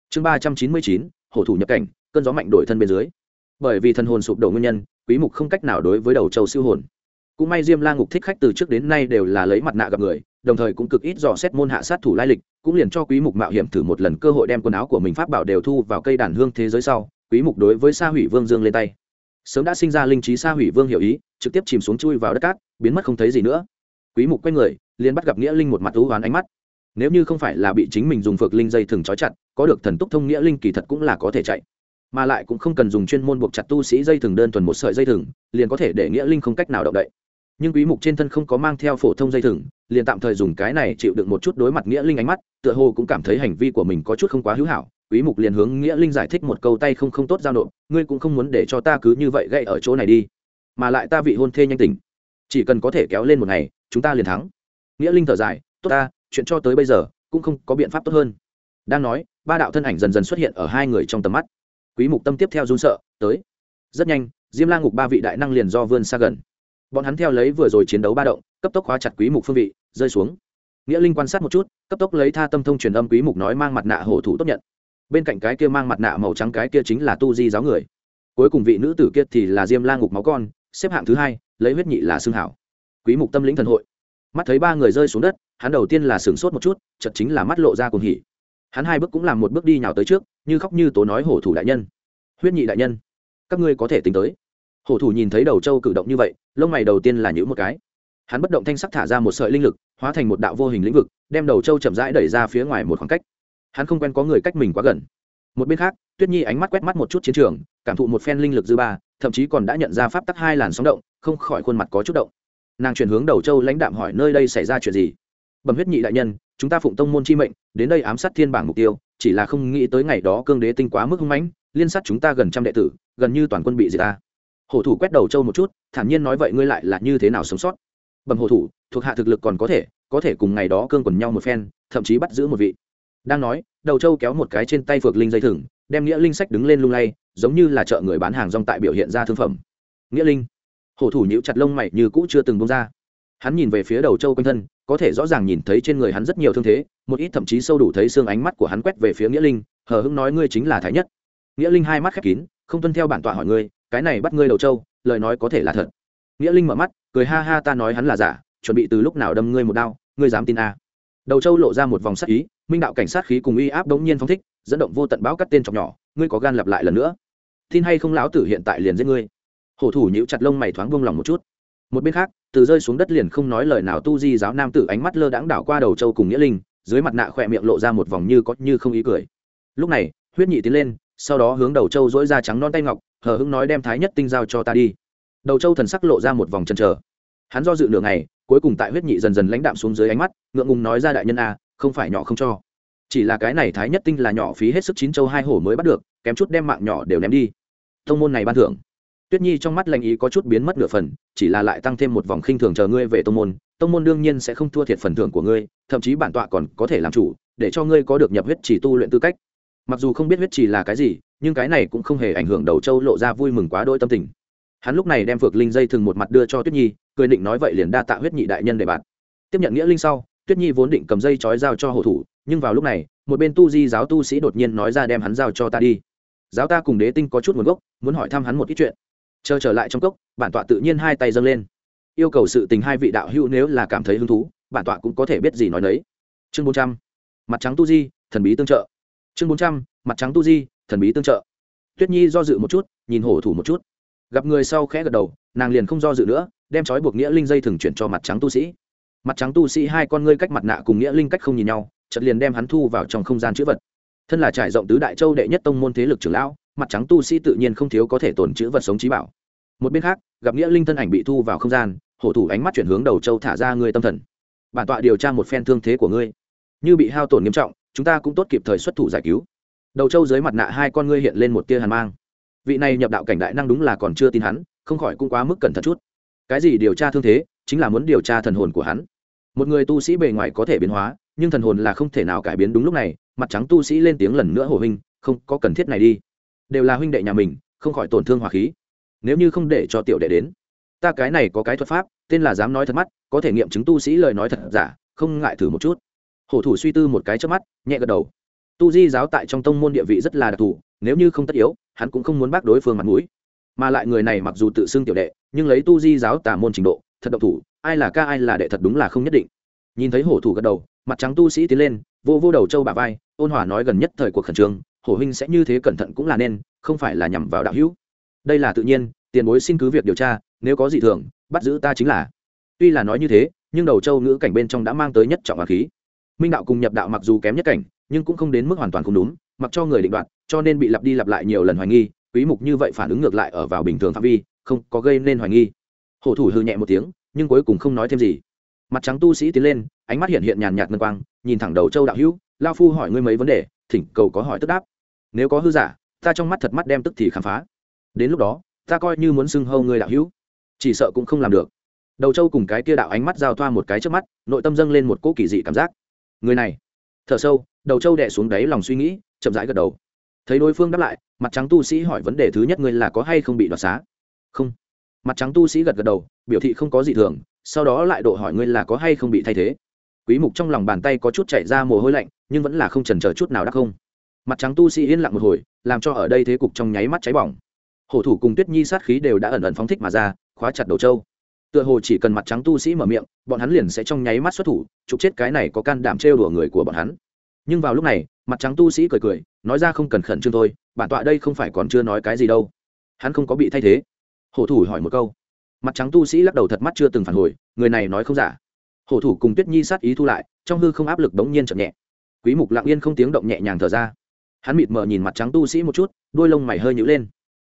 Chương 399 hổ thủ nhập cảnh, cơn gió mạnh đổi thân bên dưới. Bởi vì thần hồn sụp đổ nguyên nhân, quý mục không cách nào đối với đầu châu siêu hồn. Cũng may diêm la ngục thích khách từ trước đến nay đều là lấy mặt nạ gặp người, đồng thời cũng cực ít dò xét môn hạ sát thủ lai lịch, cũng liền cho quý mục mạo hiểm thử một lần cơ hội đem quần áo của mình pháp bảo đều thu vào cây đàn hương thế giới sau quý mục đối với sa hủy vương dương lên tay. Sớm đã sinh ra linh trí sa hủy vương hiểu ý, trực tiếp chìm xuống chui vào đất cát, biến mất không thấy gì nữa. Quý mục quay người, liền bắt gặp nghĩa linh một mặt thú ám ánh mắt. Nếu như không phải là bị chính mình dùng phược linh dây thừng trói chặt, có được thần túc thông nghĩa linh kỳ thật cũng là có thể chạy. Mà lại cũng không cần dùng chuyên môn buộc chặt tu sĩ dây thừng đơn thuần một sợi dây thừng, liền có thể để nghĩa linh không cách nào động đậy. Nhưng quý mục trên thân không có mang theo phổ thông dây thừng, liền tạm thời dùng cái này chịu đựng một chút đối mặt nghĩa linh ánh mắt, tựa hồ cũng cảm thấy hành vi của mình có chút không quá hữu hảo quý mục liền hướng nghĩa linh giải thích một câu tay không không tốt giao nộp, ngươi cũng không muốn để cho ta cứ như vậy gậy ở chỗ này đi. Mà lại ta vị hôn thê nhanh tỉnh. Chỉ cần có thể kéo lên một ngày, chúng ta liền thắng. Nghĩa linh thở dài, tốt ta, chuyện cho tới bây giờ, cũng không có biện pháp tốt hơn. Đang nói, ba đạo thân ảnh dần dần xuất hiện ở hai người trong tầm mắt. Quý mục tâm tiếp theo run sợ, tới. Rất nhanh, diêm la ngục ba vị đại năng liền do vươn xa gần. Bọn hắn theo lấy vừa rồi chiến đấu ba động, cấp tốc khóa chặt quý mục phương vị, rơi xuống. Nghĩa linh quan sát một chút, cấp tốc lấy tha tâm thông truyền âm quý mục nói mang mặt nạ hổ thủ tốt nhận bên cạnh cái kia mang mặt nạ màu trắng cái kia chính là tu di giáo người. Cuối cùng vị nữ tử kia thì là diêm la ngục máu con, xếp hạng thứ hai, lấy huyết nhị là xương hảo. Quý mục tâm lĩnh thần hội. Mắt thấy ba người rơi xuống đất, hắn đầu tiên là sửng sốt một chút chật chính là mắt lộ ra cùng hỉ. Hắn hai bước cũng làm một bước đi nhào tới trước, như khóc như tố nói hổ thủ đại nhân. Huyết nhị đại nhân, các ngươi có thể tính tới. Hổ thủ nhìn thấy đầu châu cử động như vậy, lông mày đầu tiên là nhữ một cái. Hắn bất động thanh sắc thả ra một sợi linh lực, hóa thành một đạo vô hình lĩnh vực, đem đầu châu chậm rãi đẩy ra phía ngoài một khoảng cách hắn không quen có người cách mình quá gần. Một bên khác, tuyết nhi ánh mắt quét mắt một chút chiến trường, cảm thụ một phen linh lực dư ba, thậm chí còn đã nhận ra pháp tắc hai làn sóng động, không khỏi khuôn mặt có chút động. Nàng chuyển hướng đầu châu lãnh đạm hỏi nơi đây xảy ra chuyện gì? Bẩm huyết nhị đại nhân, chúng ta phụng tông môn chi mệnh, đến đây ám sát thiên bảng mục tiêu, chỉ là không nghĩ tới ngày đó cương đế tinh quá mức hung mãnh, liên sát chúng ta gần trăm đệ tử, gần như toàn quân bị diệt ta. Hổ thủ quét đầu châu một chút, thản nhiên nói vậy ngươi lại là như thế nào sống sót? Bẩm hổ thủ, thuộc hạ thực lực còn có thể có thể cùng ngày đó cương quần nhau một phen, thậm chí bắt giữ một vị đang nói, đầu châu kéo một cái trên tay phược linh dây thừng, đem nghĩa linh sách đứng lên lung lay, giống như là chợ người bán hàng rong tại biểu hiện ra thương phẩm. Nghĩa linh, hổ thủ nhữ chặt lông mày như cũ chưa từng bông ra. Hắn nhìn về phía đầu châu quanh thân, có thể rõ ràng nhìn thấy trên người hắn rất nhiều thương thế, một ít thậm chí sâu đủ thấy xương ánh mắt của hắn quét về phía nghĩa linh, hờ hững nói ngươi chính là thái nhất. Nghĩa linh hai mắt khép kín, không tuân theo bản tọa hỏi ngươi, cái này bắt ngươi đầu châu lời nói có thể là thật. Nghĩa linh mở mắt, cười ha ha ta nói hắn là giả, chuẩn bị từ lúc nào đâm ngươi một đao, ngươi dám tin a à. đầu châu lộ ra một vòng sắc ý minh đạo cảnh sát khí cùng uy áp đống nhiên phong thích, dẫn động vô tận báo cắt tên chọc nhỏ, ngươi có gan lặp lại lần nữa. Tin hay không lão tử hiện tại liền giết ngươi. Hổ thủ nhíu chặt lông mày thoáng buông lòng một chút. Một bên khác, từ rơi xuống đất liền không nói lời nào tu di giáo nam tử ánh mắt lơ đãng đảo qua đầu châu cùng nghĩa linh, dưới mặt nạ khỏe miệng lộ ra một vòng như có như không ý cười. Lúc này, huyết nhị tiến lên, sau đó hướng đầu châu dỗi ra trắng non tay ngọc, hờ hững nói đem thái nhất tinh giao cho ta đi. Đầu châu thần sắc lộ ra một vòng chân chờ. Hắn do dự nửa ngày, cuối cùng tại huyết nhị dần dần lãnh đạm xuống dưới ánh mắt, ngượng ngùng nói ra đại nhân a không phải nhỏ không cho. Chỉ là cái này thái nhất tinh là nhỏ phí hết sức chín châu hai hổ mới bắt được, kém chút đem mạng nhỏ đều ném đi. Thông môn này ban thưởng. Tuyết nhi trong mắt lành ý có chút biến mất nửa phần, chỉ là lại tăng thêm một vòng khinh thường chờ ngươi về tông môn tông môn đương nhiên sẽ không thua thiệt phần thưởng của ngươi, thậm chí bản tọa còn có thể làm chủ, để cho ngươi có được nhập huyết chỉ tu luyện tư cách. Mặc dù không biết huyết chỉ là cái gì, nhưng cái này cũng không hề ảnh hưởng đầu châu lộ ra vui mừng quá đôi tâm tình. Hắn lúc này đem phược linh dây thừng một mặt đưa cho tuyết nhi, cười định nói vậy liền đa tạ huyết nhị đại nhân để bạn. Tiếp nhận nghĩa linh sau tuyết nhi vốn định cầm dây chói giao cho hổ thủ, nhưng vào lúc này, một bên tu di giáo tu sĩ đột nhiên nói ra đem hắn giao cho ta đi. Giáo ta cùng đế tinh có chút nguồn gốc, muốn hỏi thăm hắn một ít chuyện. Chờ trở lại trong cốc, bản tọa tự nhiên hai tay dâng lên. Yêu cầu sự tình hai vị đạo hữu nếu là cảm thấy hứng thú, bản tọa cũng có thể biết gì nói nấy. Chương bốn trăm, mặt trắng tu di, thần bí tương trợ. Chương bốn trăm, mặt trắng tu di, thần bí tương trợ. Tuyết nhi do dự một chút, nhìn hổ thủ một chút. Gặp người sau khẽ gật đầu, nàng liền không do dự nữa, đem trói buộc nghĩa linh dây thường chuyển cho mặt trắng tu sĩ mặt trắng tu sĩ hai con ngươi cách mặt nạ cùng nghĩa linh cách không nhìn nhau chật liền đem hắn thu vào trong không gian chữ vật. Thân là trải rộng tứ đại châu đệ nhất tông môn thế lực trưởng lão, mặt trắng tu sĩ tự nhiên không thiếu có thể tồn chữ vật sống trí bảo. Một bên khác, gặp nghĩa linh thân ảnh bị thu vào không gian, hổ thủ ánh mắt chuyển hướng đầu châu thả ra ngươi tâm thần. Bản tọa điều tra một phen thương thế của ngươi. Như bị hao tổn nghiêm trọng, chúng ta cũng tốt kịp thời xuất thủ giải cứu. Đầu châu dưới mặt nạ hai con ngươi hiện lên một tia hàn mang. Vị này nhập đạo cảnh đại năng đúng là còn chưa tin hắn, không khỏi cũng quá mức cẩn thận chút. Cái gì điều tra thương thế chính là muốn điều tra thần hồn của hắn. Một người tu sĩ bề ngoài có thể biến hóa, nhưng thần hồn là không thể nào cải biến đúng lúc này, mặt trắng tu sĩ lên tiếng lần nữa hồ huynh không có cần thiết này đi. Đều là huynh đệ nhà mình, không khỏi tổn thương hòa khí. Nếu như không để cho tiểu đệ đến, ta cái này có cái thuật pháp, tên là dám nói thật mắt, có thể nghiệm chứng tu sĩ lời nói thật giả, không ngại thử một chút. Hổ thủ suy tư một cái trước mắt, nhẹ gật đầu. Tu di giáo tại trong tông môn địa vị rất là đặc thù, nếu như không tất yếu, hắn cũng không muốn bác đối phương mặt mũi. Mà lại người này mặc dù tự xưng tiểu đệ, nhưng lấy tu di giáo tả môn trình độ thật độc thủ, ai là ca, ai là đệ thật đúng là không nhất định. Nhìn thấy hổ thủ gật đầu, mặt trắng tu sĩ tiến lên, vô vô đầu châu bà vai, ôn hòa nói gần nhất thời cuộc khẩn trương, hổ huynh sẽ như thế cẩn thận cũng là nên, không phải là nhằm vào đạo hữu. Đây là tự nhiên, tiền bối xin cứ việc điều tra, nếu có gì thường, bắt giữ ta chính là. Tuy là nói như thế, nhưng đầu châu ngữ cảnh bên trong đã mang tới nhất trọng hòa khí. Minh đạo cùng nhập đạo mặc dù kém nhất cảnh, nhưng cũng không đến mức hoàn toàn không đúng, mặc cho người định đoạt, cho nên bị lặp đi lặp lại nhiều lần hoài nghi, quý mục như vậy phản ứng ngược lại ở vào bình thường phạm vi, không có gây nên hoài nghi hổ thủ hư nhẹ một tiếng, nhưng cuối cùng không nói thêm gì. Mặt trắng tu sĩ tiến lên, ánh mắt hiện hiện nhàn nhạt ngân quang, nhìn thẳng đầu châu đạo hữu, lao phu hỏi ngươi mấy vấn đề, thỉnh cầu có hỏi tức đáp. Nếu có hư giả, ta trong mắt thật mắt đem tức thì khám phá. Đến lúc đó, ta coi như muốn xưng hâu ngươi đạo hữu, chỉ sợ cũng không làm được. Đầu châu cùng cái kia đạo ánh mắt giao thoa một cái trước mắt, nội tâm dâng lên một cỗ kỳ dị cảm giác. Người này. Thở sâu, đầu châu đẻ xuống đáy lòng suy nghĩ, chậm rãi gật đầu. Thấy đối phương đáp lại, mặt trắng tu sĩ hỏi vấn đề thứ nhất ngươi là có hay không bị đoạt xá? Không mặt trắng tu sĩ gật gật đầu, biểu thị không có gì thường, sau đó lại độ hỏi ngươi là có hay không bị thay thế. Quý mục trong lòng bàn tay có chút chảy ra mồ hôi lạnh, nhưng vẫn là không chần chờ chút nào đắc không. Mặt trắng tu sĩ yên lặng một hồi, làm cho ở đây thế cục trong nháy mắt cháy bỏng. Hổ thủ cùng tuyết nhi sát khí đều đã ẩn ẩn phóng thích mà ra, khóa chặt đầu châu tựa hồ chỉ cần mặt trắng tu sĩ mở miệng, bọn hắn liền sẽ trong nháy mắt xuất thủ chụp chết cái này có can đảm trêu đùa người của bọn hắn. Nhưng vào lúc này, mặt trắng tu sĩ cười cười, nói ra không cần khẩn trương thôi, bản tọa đây không phải còn chưa nói cái gì đâu. Hắn không có bị thay thế hổ thủ hỏi một câu. Mặt trắng tu sĩ lắc đầu thật mắt chưa từng phản hồi, người này nói không giả. Hổ thủ cùng tuyết nhi sát ý thu lại, trong hư không áp lực đống nhiên chậm nhẹ. Quý mục lặng yên không tiếng động nhẹ nhàng thở ra. Hắn mịt mờ nhìn mặt trắng tu sĩ một chút, đôi lông mày hơi nhũ lên.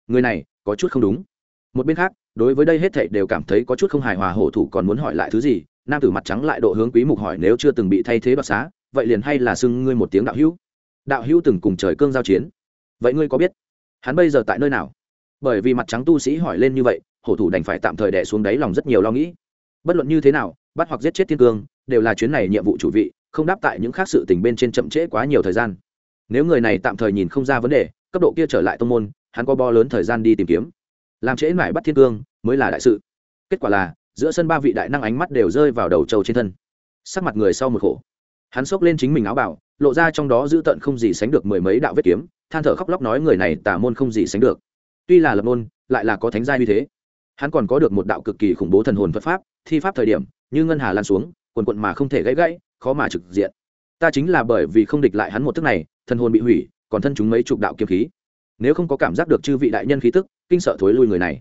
Người này, có chút không đúng. Một bên khác, đối với đây hết thảy đều cảm thấy có chút không hài hòa, hổ thủ còn muốn hỏi lại thứ gì? Nam tử mặt trắng lại độ hướng quý mục hỏi nếu chưa từng bị thay thế đoạt xá, vậy liền hay là xưng ngươi một tiếng đạo hữu. Đạo hữu từng cùng trời cương giao chiến. Vậy ngươi có biết, hắn bây giờ tại nơi nào? Bởi vì mặt trắng tu sĩ hỏi lên như vậy, hổ thủ đành phải tạm thời đẻ xuống đáy lòng rất nhiều lo nghĩ. Bất luận như thế nào, bắt hoặc giết chết thiên cương, đều là chuyến này nhiệm vụ chủ vị, không đáp tại những khác sự tình bên trên chậm trễ quá nhiều thời gian. Nếu người này tạm thời nhìn không ra vấn đề, cấp độ kia trở lại tông môn, hắn có bo lớn thời gian đi tìm kiếm. Làm trễ mãi bắt thiên cương mới là đại sự. Kết quả là, giữa sân ba vị đại năng ánh mắt đều rơi vào đầu trâu trên thân. Sắc mặt người sau một khổ. Hắn xốc lên chính mình áo bảo, lộ ra trong đó giữ tận không gì sánh được mười mấy đạo vết kiếm, than thở khóc lóc nói người này tả môn không gì sánh được tuy là lập môn lại là có thánh gia như thế. Hắn còn có được một đạo cực kỳ khủng bố thần hồn phật pháp, thi pháp thời điểm, như ngân hà lan xuống, quần quận mà không thể gãy gãy, khó mà trực diện. Ta chính là bởi vì không địch lại hắn một thức này, thần hồn bị hủy, còn thân chúng mấy chục đạo kiếm khí. Nếu không có cảm giác được chư vị đại nhân khí tức, kinh sợ thối lui người này.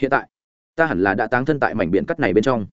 Hiện tại, ta hẳn là đã táng thân tại mảnh biển cắt này bên trong.